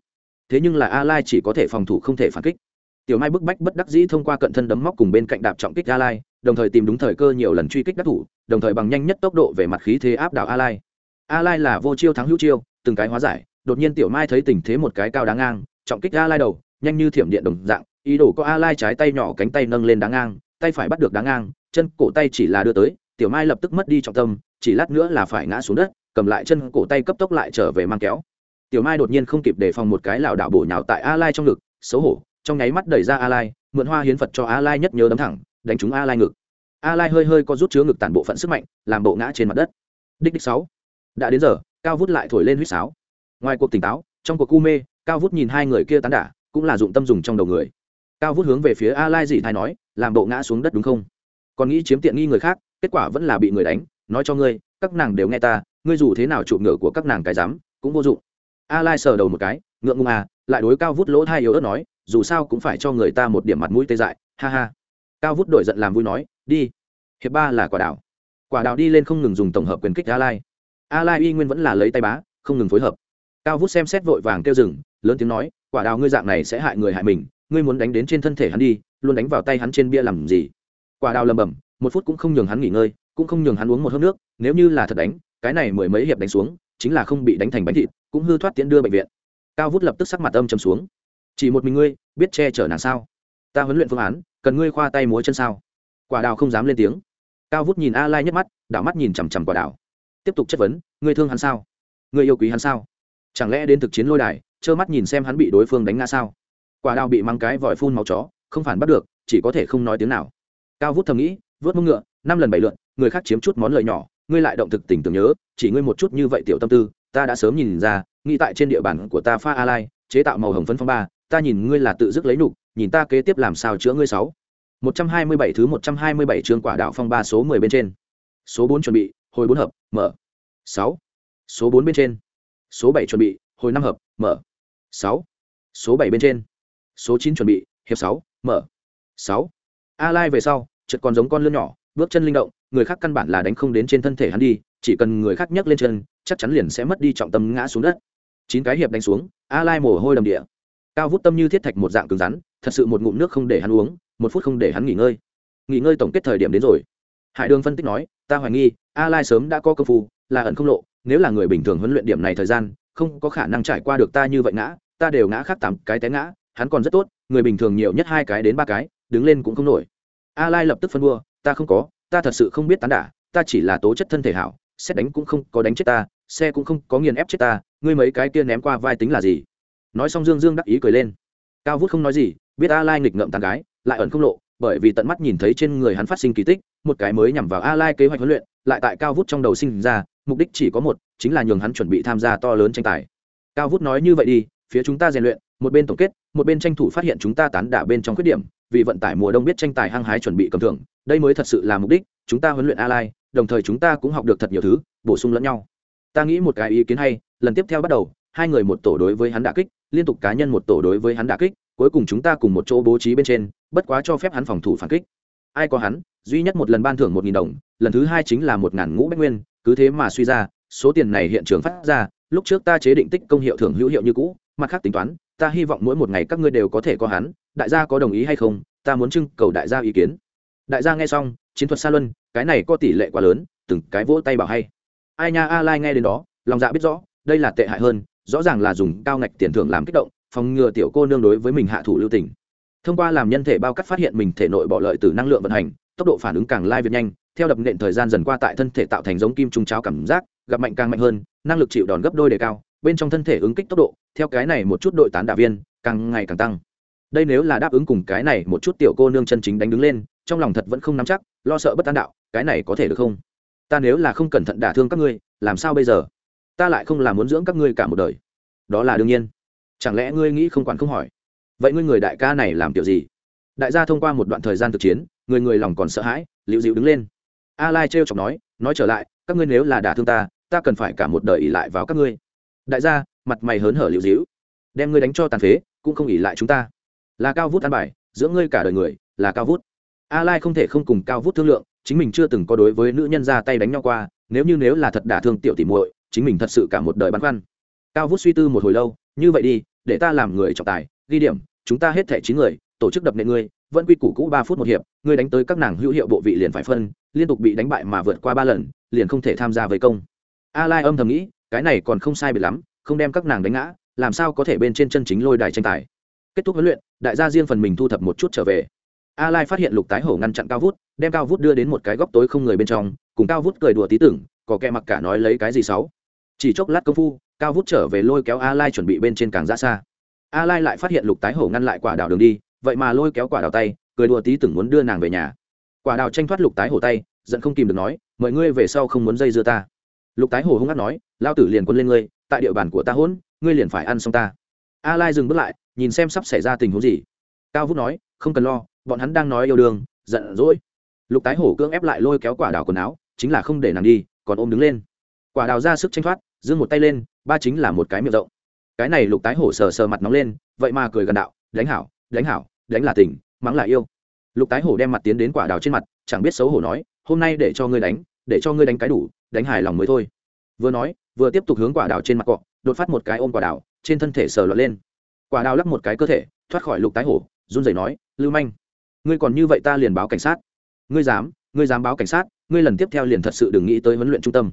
Thế nhưng là a lai chỉ có thể phòng thủ không thể phản kích. Tiểu mai bức bách bất đắc dĩ thông qua cận thân đấm móc cùng bên cạnh đạp trọng kích a lai đồng thời tìm đúng thời cơ nhiều lần truy kích đắc thủ, đồng thời bằng nhanh nhất tốc độ về mặt khí thế áp đảo a lai a lai là vô chiêu thắng hữu chiêu, từng cái hóa giải, đột nhiên tiểu mai thấy tình thế một cái cao đáng ngang, trọng kích a lai đầu, nhanh như thiểm điện đồng dạng, ý đồ có a lai trái tay nhỏ cánh tay nâng lên đáng ngang, tay phải bắt được đáng ngang, chân cổ tay chỉ là đưa tới, tiểu mai lập tức mất đi trọng tâm, chỉ lát nữa là phải ngã xuống đất, cầm lại chân cổ tay cấp tốc lại trở về mang kéo. Tiểu mai đột nhiên không kịp đề phòng một cái lảo đảo bổ nhào tại a lai trong ngực, xấu hổ, trong nháy mắt đẩy ra a lai mượn hoa hiến phật cho a lai nhất nhớ đấm thẳng đánh trúng a lai ngực. A lai hơi hơi có rút chứa ngực tản bộ phận sức mạnh, làm bộ ngã trên mặt đất. Đích đích sáu. Đã đến giờ, cao vút lại thổi lên huýt sáo. Ngoài cuộc tỉnh táo, trong cuộc cu mê, cao vút nhìn hai người kia tán đả, cũng là dụng tâm dùng trong đầu người. Cao vút hướng về phía a lai dị thái nói, làm bộ ngã xuống đất đúng không? Còn nghĩ chiếm tiện nghi người khác, kết quả vẫn là bị người đánh. Nói cho ngươi, các nàng đều nghe ta, ngươi dù thế nào chụp ngựa của các nàng cái dám, cũng vô dụng. A lai sờ đầu một cái, ngượng ngùng à lại đối cao vút lỗ thai yếu ớt nói, dù sao cũng phải cho người ta một điểm mặt mũi tê dại, ha ha cao vút đổi giận làm vui nói, đi, hiệp ba là quả đảo. Quả đảo đi lên không ngừng dùng tổng hợp quyền kích a lai. A lai y nguyên vẫn là lấy tay bá, không ngừng phối hợp. Cao vút xem xét vội vàng kêu rừng lớn tiếng nói, quả đào ngươi dạng này sẽ hại người hại mình, ngươi muốn đánh đến trên thân thể hắn đi, luôn đánh vào tay hắn trên bia làm gì? Quả đào lầm bầm, một phút cũng không nhường hắn nghỉ ngơi, cũng không nhường hắn uống một hớp nước, nếu như là thật đánh, cái này mười mấy hiệp đánh xuống, chính là không bị đánh thành bánh thịt, cũng hư thoát tiễn đưa bệnh viện. Cao vút lập tức sắc mặt âm chầm xuống. Chỉ một mình ngươi, biết che chở nàng sao? Ta huấn luyện phương án, cần ngươi khoa tay múa chân sao? Quả đào không dám lên tiếng. Cao vút nhìn a lai nhấc mắt, đảo mắt nhìn chằm chằm quả đào. Tiếp tục chất vấn, ngươi thương hắn sao? Ngươi yêu quý hắn sao? Chẳng lẽ đến thực chiến lôi đài, trơ mắt nhìn xem hắn bị đối phương đánh ngã sao? Quả đào bị mang cái vòi phun máu chó, không phản bắt được, chỉ có thể không nói tiếng nào. Cao vút thầm nghĩ, vớt mông ngựa, năm lần bảy lượn, người khác chiếm chút món lợi nhỏ, ngươi lại động thực tình tưởng nhớ, chỉ ngươi một chút như vậy tiểu tâm tư, ta đã sớm nhìn ra, nghĩ tại trên địa bàn của ta pha a lai, chế tạo màu hồng phấn phong ba ta nhìn ngươi là tự dứt lấy nhục, nhìn ta kế tiếp làm sao chữa ngươi sáu. Một trăm hai mươi bảy thứ một trăm hai mươi bảy chương quả đạo phong ba số mười bên trên. Số bốn chuẩn bị hồi bốn hợp mở. Sáu. Số bốn bên trên. Số bảy chuẩn bị hồi năm hợp mở. Sáu. Số bảy bên trên. Số chín chuẩn bị hiệp sáu mở. Sáu. A lai về sau chợt còn giống con lươn nhỏ bước chân linh động người khác căn bản là đánh không đến trên thân thể hắn đi chỉ cần người khác nhấc lên chân chắc chắn liền sẽ mất đi trọng tâm ngã xuống đất. Chín cái hiệp đánh xuống a lai mồ hôi đầm địa cao vút tâm như thiết thạch một dạng cứng rắn, thật sự một ngụm nước không để hắn uống, một phút không để hắn nghỉ ngơi. Nghỉ ngơi tổng kết thời điểm đến rồi. Hải đường phân tích nói, ta hoài nghi a lai sớm đã có công phu, là ẩn không lộ, nếu là người bình thường huấn luyện điểm này thời gian, không có khả năng trải qua được ta như vậy ngã, ta đều ngã khác tám cái té ngã, hắn còn rất tốt, người bình thường nhiều nhất hai cái đến ba cái, đứng lên cũng không nổi. A lai lập tức phân đua ta không có, ta thật sự không biết tán đả, ta chỉ là tố chất thân thể hảo, xét đánh cũng không có đánh chết ta, xe cũng không có nghiền ép chết ta, ngươi mấy cái kia ném qua vai tính là gì? Nói xong dương dương đắc ý cười lên. Cao vút không nói gì, biết a lai nghịch ngợm tàn gái, lại ẩn không lộ, bởi vì tận mắt nhìn thấy trên người hắn phát sinh kỳ tích, một cái mới nhằm vào a lai kế hoạch huấn luyện, lại tại cao vút trong đầu sinh ra, mục đích chỉ có một, chính là nhường hắn chuẩn bị tham gia to lớn tranh tài. Cao vút nói như vậy đi, phía chúng ta rèn luyện, một bên tổng kết, một bên tranh thủ phát hiện chúng ta tán đả bên trong khuyết điểm, vì vận tải mùa đông biết tranh tài hăng hái chuẩn bị cầm thưởng, đây mới thật sự là mục đích, chúng ta huấn luyện a lai đồng thời chúng ta cũng học được thật nhiều thứ, bổ sung lẫn nhau. Ta nghĩ một cái ý kiến hay, lần tiếp theo bắt đầu hai người một tổ đối với hắn đả kích, liên tục cá nhân một tổ đối với hắn đả kích, cuối cùng chúng ta cùng một chỗ bố trí bên trên, bất quá cho phép hắn phòng thủ phản kích. Ai có hắn, duy nhất một lần ban thưởng một nghìn đồng, lần thứ hai chính là một ngàn ngũ bách nguyên, cứ thế mà suy ra, số tiền này hiện trường phát ra, lúc trước ta chế định tích công hiệu thưởng hữu hiệu như cũ, mặt khác tính toán, ta hy vọng mỗi một ngày các ngươi đều có thể có hắn, đại gia có đồng ý hay không, ta muốn trưng cầu đại gia ý kiến. Đại gia nghe xong, chiến thuật xa luân, cái này có tỷ lệ quá lớn, từng cái vỗ tay bảo hay. Ai nha, a lai nghe đến đó, lòng dạ biết rõ, đây là tệ hại hơn rõ ràng là dùng cao ngạch tiền thưởng làm kích động, phòng ngừa tiểu cô nương đối với mình hạ thủ lưu tình. Thông qua làm nhân thể bao cắt phát hiện mình thể nội bỏ lợi từ năng lượng vận hành, tốc độ phản ứng càng lai việt nhanh, theo đập nện thời gian dần qua tại thân thể tạo thành giống kim trung cháo cảm giác, gặp mạnh càng mạnh hơn, năng lực chịu đòn gấp đôi đề cao, bên trong thân thể ứng kích tốc độ, theo cái này một chút đội tán đả viên, càng ngày càng tăng. Đây nếu là đáp ứng cùng cái này một chút tiểu cô nương chân chính đánh đứng lên, trong lòng thật vẫn không nắm chắc, lo sợ bất tán đạo, cái này có thể được không? Ta nếu là không cẩn thận đả thương các ngươi, làm sao bây giờ? Ta lại không làm muốn dưỡng các ngươi cả một đời. Đó là đương nhiên. Chẳng lẽ ngươi nghĩ không quản không hỏi? Vậy ngươi người đại ca này làm kiểu gì? Đại gia thông qua một đoạn thời gian thực chiến, người người lòng còn sợ hãi liệu dịu đứng lên. A lai trêu chọc nói nói trở lại, các ngươi nếu là đả thương ta ta cần phải cả một đời ỉ lại vào các ngươi. Đại gia, mặt mày hớn hở liệu dịu đem ngươi đánh cho tàn phế, cũng không ỉ lại chúng ta. Là cao vút ăn bài giữa ngươi cả đời người, là cao vút. A lai không thể không cùng cao vút thương lượng, chính mình chưa từng có đối với nữ nhân ra tay đánh nhau qua, nếu như nếu là thật đả thương tiểu tỷ muội chính mình thật sự cả một đời băn khoăn. Cao vút suy tư một hồi lâu, như vậy đi, để ta làm người trọng tài, ghi điểm, chúng ta hết thẻ chín người, tổ chức đập nệ ngươi, vẫn quy củ cũ ba phút một hiệp, ngươi đánh tới các nàng hữu hiệu bộ vị liền phải phân, liên tục bị đánh bại mà vượt qua ba lần, liền không thể tham gia với công. A lai âm thầm nghĩ, cái này còn không sai biệt lắm, không đem các nàng đánh ngã, làm sao có thể bên trên chân chính lôi đài tranh tài? Kết thúc huấn luyện, đại gia riêng phần mình thu thập một chút trở về. A lai phát hiện lục tái hổ ngăn chặn cao vút, đem cao vút đưa đến một cái góc tối không người bên trong, cùng cao vút cười đùa tí tưởng, có kẻ mặc cả nói lấy cái gì xấu? Chỉ chốc lát công phu, cao vút trở về lôi kéo a lai chuẩn bị bên trên càng ra xa. A lai lại phát hiện lục tái hổ ngăn lại quả đào đường đi, vậy mà lôi kéo quả đào tay, cười đùa tí tưởng muốn đưa nàng về nhà. Quả đào tranh thoát lục tái hổ tay, giận không kìm được nói, mọi ngươi về sau không muốn dây dưa ta. Lục tái hổ hung hát nói lao tử liền quân lên ngươi, tại địa bàn của ta hỗn, ngươi liền phải ăn xong ta. A lai dừng bước lại, nhìn xem sắp xảy ra tình huống gì. Cao vút nói, không cần lo, bọn hắn đang nói yêu đương, giận dỗi. Lục tái hổ cưỡng ép lại lôi kéo quả đào quần áo, chính là không để nàng đi, còn ôm đứng lên. Quả đào ra sức tranh thoát giương một tay lên, ba chính là một cái miệng rộng. Cái này lục tái hổ sờ sờ mặt nóng lên, vậy mà cười gần đạo, đánh hảo đánh hảo, đánh là tình, mắng là yêu. Lục tái hổ đem mặt tiến đến quả đào trên mặt, chẳng biết xấu hổ nói, hôm nay để cho ngươi đánh, để cho ngươi đánh cái đủ, đánh hài lòng mới thôi. Vừa nói, vừa tiếp tục hướng quả đào trên mặt cọ, đột phát một cái ôm quả đào, trên thân thể sờ lọt lên. Quả đào lắc một cái cơ thể, thoát khỏi lục tái hổ, run rẩy nói, lưu manh, ngươi còn như vậy ta liền báo cảnh sát. Ngươi dám ngươi dám báo cảnh sát, ngươi lần tiếp theo liền thật sự đừng nghĩ tới huấn luyện trung tâm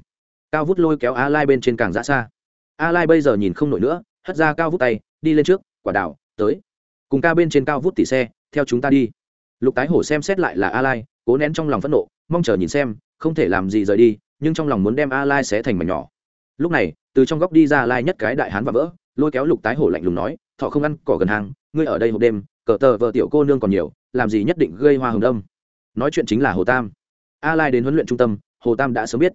cao vút lôi kéo a lai bên trên càng giã xa. A lai bây giờ nhìn không nổi nữa hất ra cao vút tay đi lên trước quả đảo, tới. Cùng ca bên trên cao vút tỉ xe theo chúng ta đi. Lục tái hổ xem xét lại là a lai cố nén trong lòng phẫn nộ mong chờ nhìn xem không thể làm gì rời đi nhưng trong lòng muốn đem a lai xé thành mảnh nhỏ. Lúc này từ trong góc đi ra a lai nhất cái đại hán và vỡ lôi kéo lục tái hổ lạnh lùng nói thọ không ăn cỏ gần hàng ngươi ở đây hộp đêm cờ tờ vợ tiểu cô nương còn nhiều làm gì nhất định gây hoa hồng đông nói chuyện chính là hồ tam. A lai đến huấn luyện trung tâm hồ tam đã sớm biết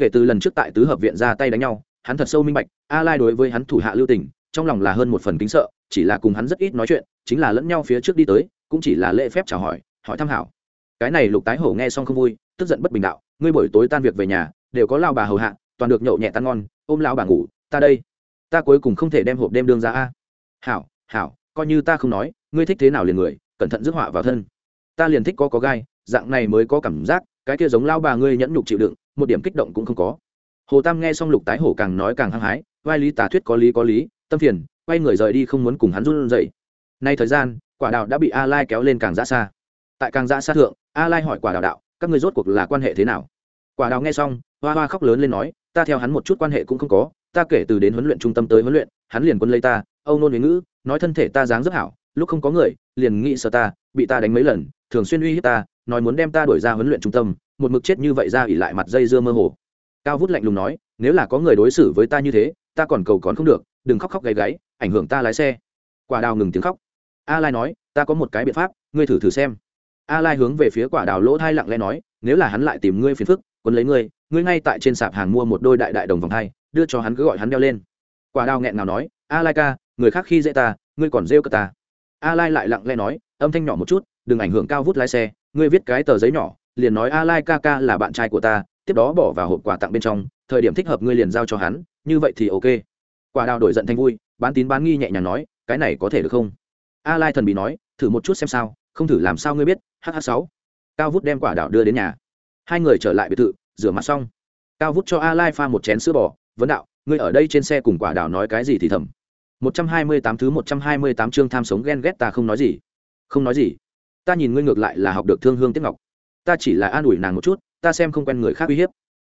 kể từ lần trước tại tứ hợp viện ra tay đánh nhau, hắn thật sâu minh bạch a lai đối với hắn thủ hạ lưu tình, trong lòng là hơn một phần kính sợ, chỉ là cùng hắn rất ít nói chuyện, chính là lẫn nhau phía trước đi tới, cũng chỉ là lễ phép chào hỏi hỏi thăm hảo. Cái này lục tái hổ nghe xong không vui, tức giận bất bình đạo, ngươi buổi tối tan việc về nhà, đều có lao bà hầu hạ, toàn được nhậu nhẹ tan ngon, ôm lao bà ngủ, ta đây, ta cuối cùng không thể đem hộp đêm đương ra a. Hảo hảo, coi như ta không nói, ngươi thích thế nào liền người, cẩn thận rước họa vào thân. Ta liền thích có có gai, dạng này mới có cảm giác, cái kia giống lao bà ngươi nhẫn nhục chịu đựng một điểm kích động cũng không có. Hồ tam nghe xong lục tái hổ càng nói càng hăng hái, vai lý tà thuyết có lý có lý, tâm phiền, quay người rời đi không muốn cùng hắn run dậy nay thời gian, quả đào đã bị a lai kéo lên càng ra xa. Tại càng ra xa thượng, a lai hỏi quả đào đạo, các người rốt cuộc là quan hệ thế nào? Quả đào nghe xong, hoa hoa khóc lớn lên nói, ta theo hắn một chút quan hệ cũng không có, ta kể từ đến huấn luyện trung tâm tới huấn luyện, hắn liền quân lấy ta, âu nôn với ngữ, nói thân thể ta dáng rất hảo, lúc không có người, liền nghĩ sợ ta, bị ta đánh mấy lần, thường xuyên uy hiếp ta, nói muốn đem ta đuổi ra huấn luyện trung tâm một mực chết như vậy ra ỉ lại mặt dây dưa mơ hồ. Cao vút lạnh lùng nói, nếu là có người đối xử với ta như thế, ta còn cầu còn không được, đừng khóc khóc gáy gáy, ảnh hưởng ta lái xe. Quả đào ngừng tiếng khóc. A lai nói, ta có một cái biện pháp, ngươi thử thử xem. A lai hướng về phía quả đào lỗ thai lặng lẽ nói, nếu là hắn lại tìm ngươi phiền phức quân lấy ngươi ngươi ngay tại trên sạp hàng mua một đôi đại đại đồng vòng hai, đưa cho hắn cứ gọi hắn đeo lên. Quả đào nghẹn nào nói, a lai ca, người khác khi dễ ta, ngươi còn rêu cơ ta. A lai lại lặng lẽ nói, âm thanh nhỏ một chút, đừng ảnh hưởng cao vút lái xe, ngươi viết cái tờ giấy nhỏ liền nói a lai ca ca là bạn trai của ta, tiếp đó bỏ vào hộp quà tặng bên trong, thời điểm thích hợp ngươi liền giao cho hắn, như vậy thì ok. Quả đào đổi giận thành vui, bán tín bán nghi nhẹ nhàng nói, cái này có thể được không? A lai thần bị nói, thử một chút xem sao, không thử làm sao ngươi biết hh sáu. Cao vút đem quả đào đưa đến nhà. Hai người trở lại biệt thự, rửa mặt xong. Cao vút cho a lai pha một chén sữa bò, vấn đạo, ngươi ở đây trên xe cùng quả đào nói cái gì thì thầm. 128 thứ 128 chương tham sống ghen ghét ta không nói gì. Không nói gì. Ta nhìn ngươi ngược lại là học được thương hương tiếc ngọc ta chỉ là an ủi nàng một chút, ta xem không quen người khác uy hiếp.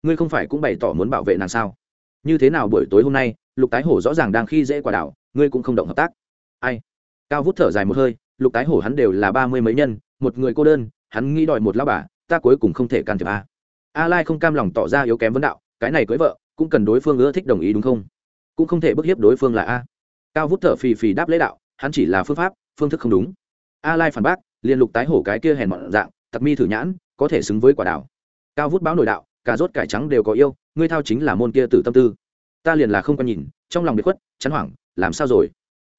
Ngươi không phải cũng bày tỏ muốn bảo vệ nàng sao? Như thế nào buổi tối hôm nay, lục tái hổ rõ ràng đang khi dễ quả đảo, ngươi cũng không động hợp tác. Ai? Cao vút thở dài một hơi, lục tái hổ hắn đều là ba mươi mấy nhân, một người cô đơn, hắn nghĩ đòi một lao bà, ta cuối cùng không thể can thiệp a. A lai không cam lòng tỏ ra yếu kém vấn đạo, cái này cưới vợ, cũng cần đối phương ưa thích đồng ý đúng không? Cũng không thể bức hiếp đối phương là a. Cao vút thở phì phì đáp lễ đạo, hắn chỉ là phương pháp, phương thức không đúng. A lai phản bác liên lục tái hổ cái kia hèn mọn dạng tặc mi thử nhãn, có thể xứng với quả đảo. Cao vút báo nổi đạo cà rốt cải trắng đều có yêu, ngươi thao chính là môn kia tử tâm tư. Ta liền là không có nhìn, trong lòng bị khuất, chán hoảng, làm sao rồi?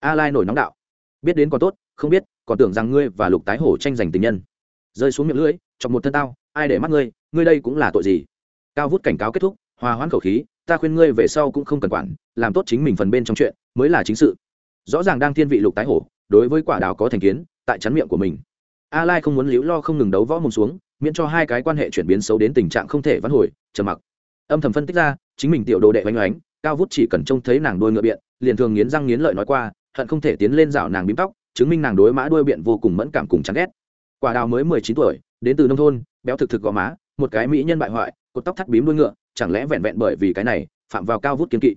A lai nổi nóng đạo. Biết đến còn tốt, không biết, còn tưởng rằng ngươi và lục tái hổ tranh giành tình nhân. Rơi xuống miệng lưỡi, chọc một thân tao, ai để mắt ngươi ngươi đây cũng là tội gì? Cao vút cảnh cáo kết thúc, hòa hoãn khẩu khí, ta khuyên ngươi về sau cũng không cần quản, làm tốt chính mình phần bên trong chuyện, mới là chính sự. Rõ ràng đang thiên vị lục tái hổ, đối với quả đào có thành kiến, tại chắn miệng của mình a lai không muốn liễu lo không ngừng đấu võ mồm xuống, miễn cho hai cái quan hệ chuyển biến xấu đến tình trạng không thể vãn hồi, trầm mặc. Âm thầm phân tích ra, chính mình tiểu đồ đệ oanh oánh, cao vút chỉ cần trông thấy nàng đôi ngựa biện, liền thường nghiến răng nghiến lợi nói qua, hận không thể tiến lên rảo nàng bím tóc, chứng minh nàng đối mã đôi biện vô cùng mẫn cảm cùng chán ghét. Quả đào mới mười chín tuổi, đến từ nông thôn, béo thực thực gò má, một cái mỹ nhân bại hoại, cột tóc thắt bím đuôi ngựa, chẳng lẽ vẹn vẹn bởi vì cái này, phạm vào cao vút kiên kỵ.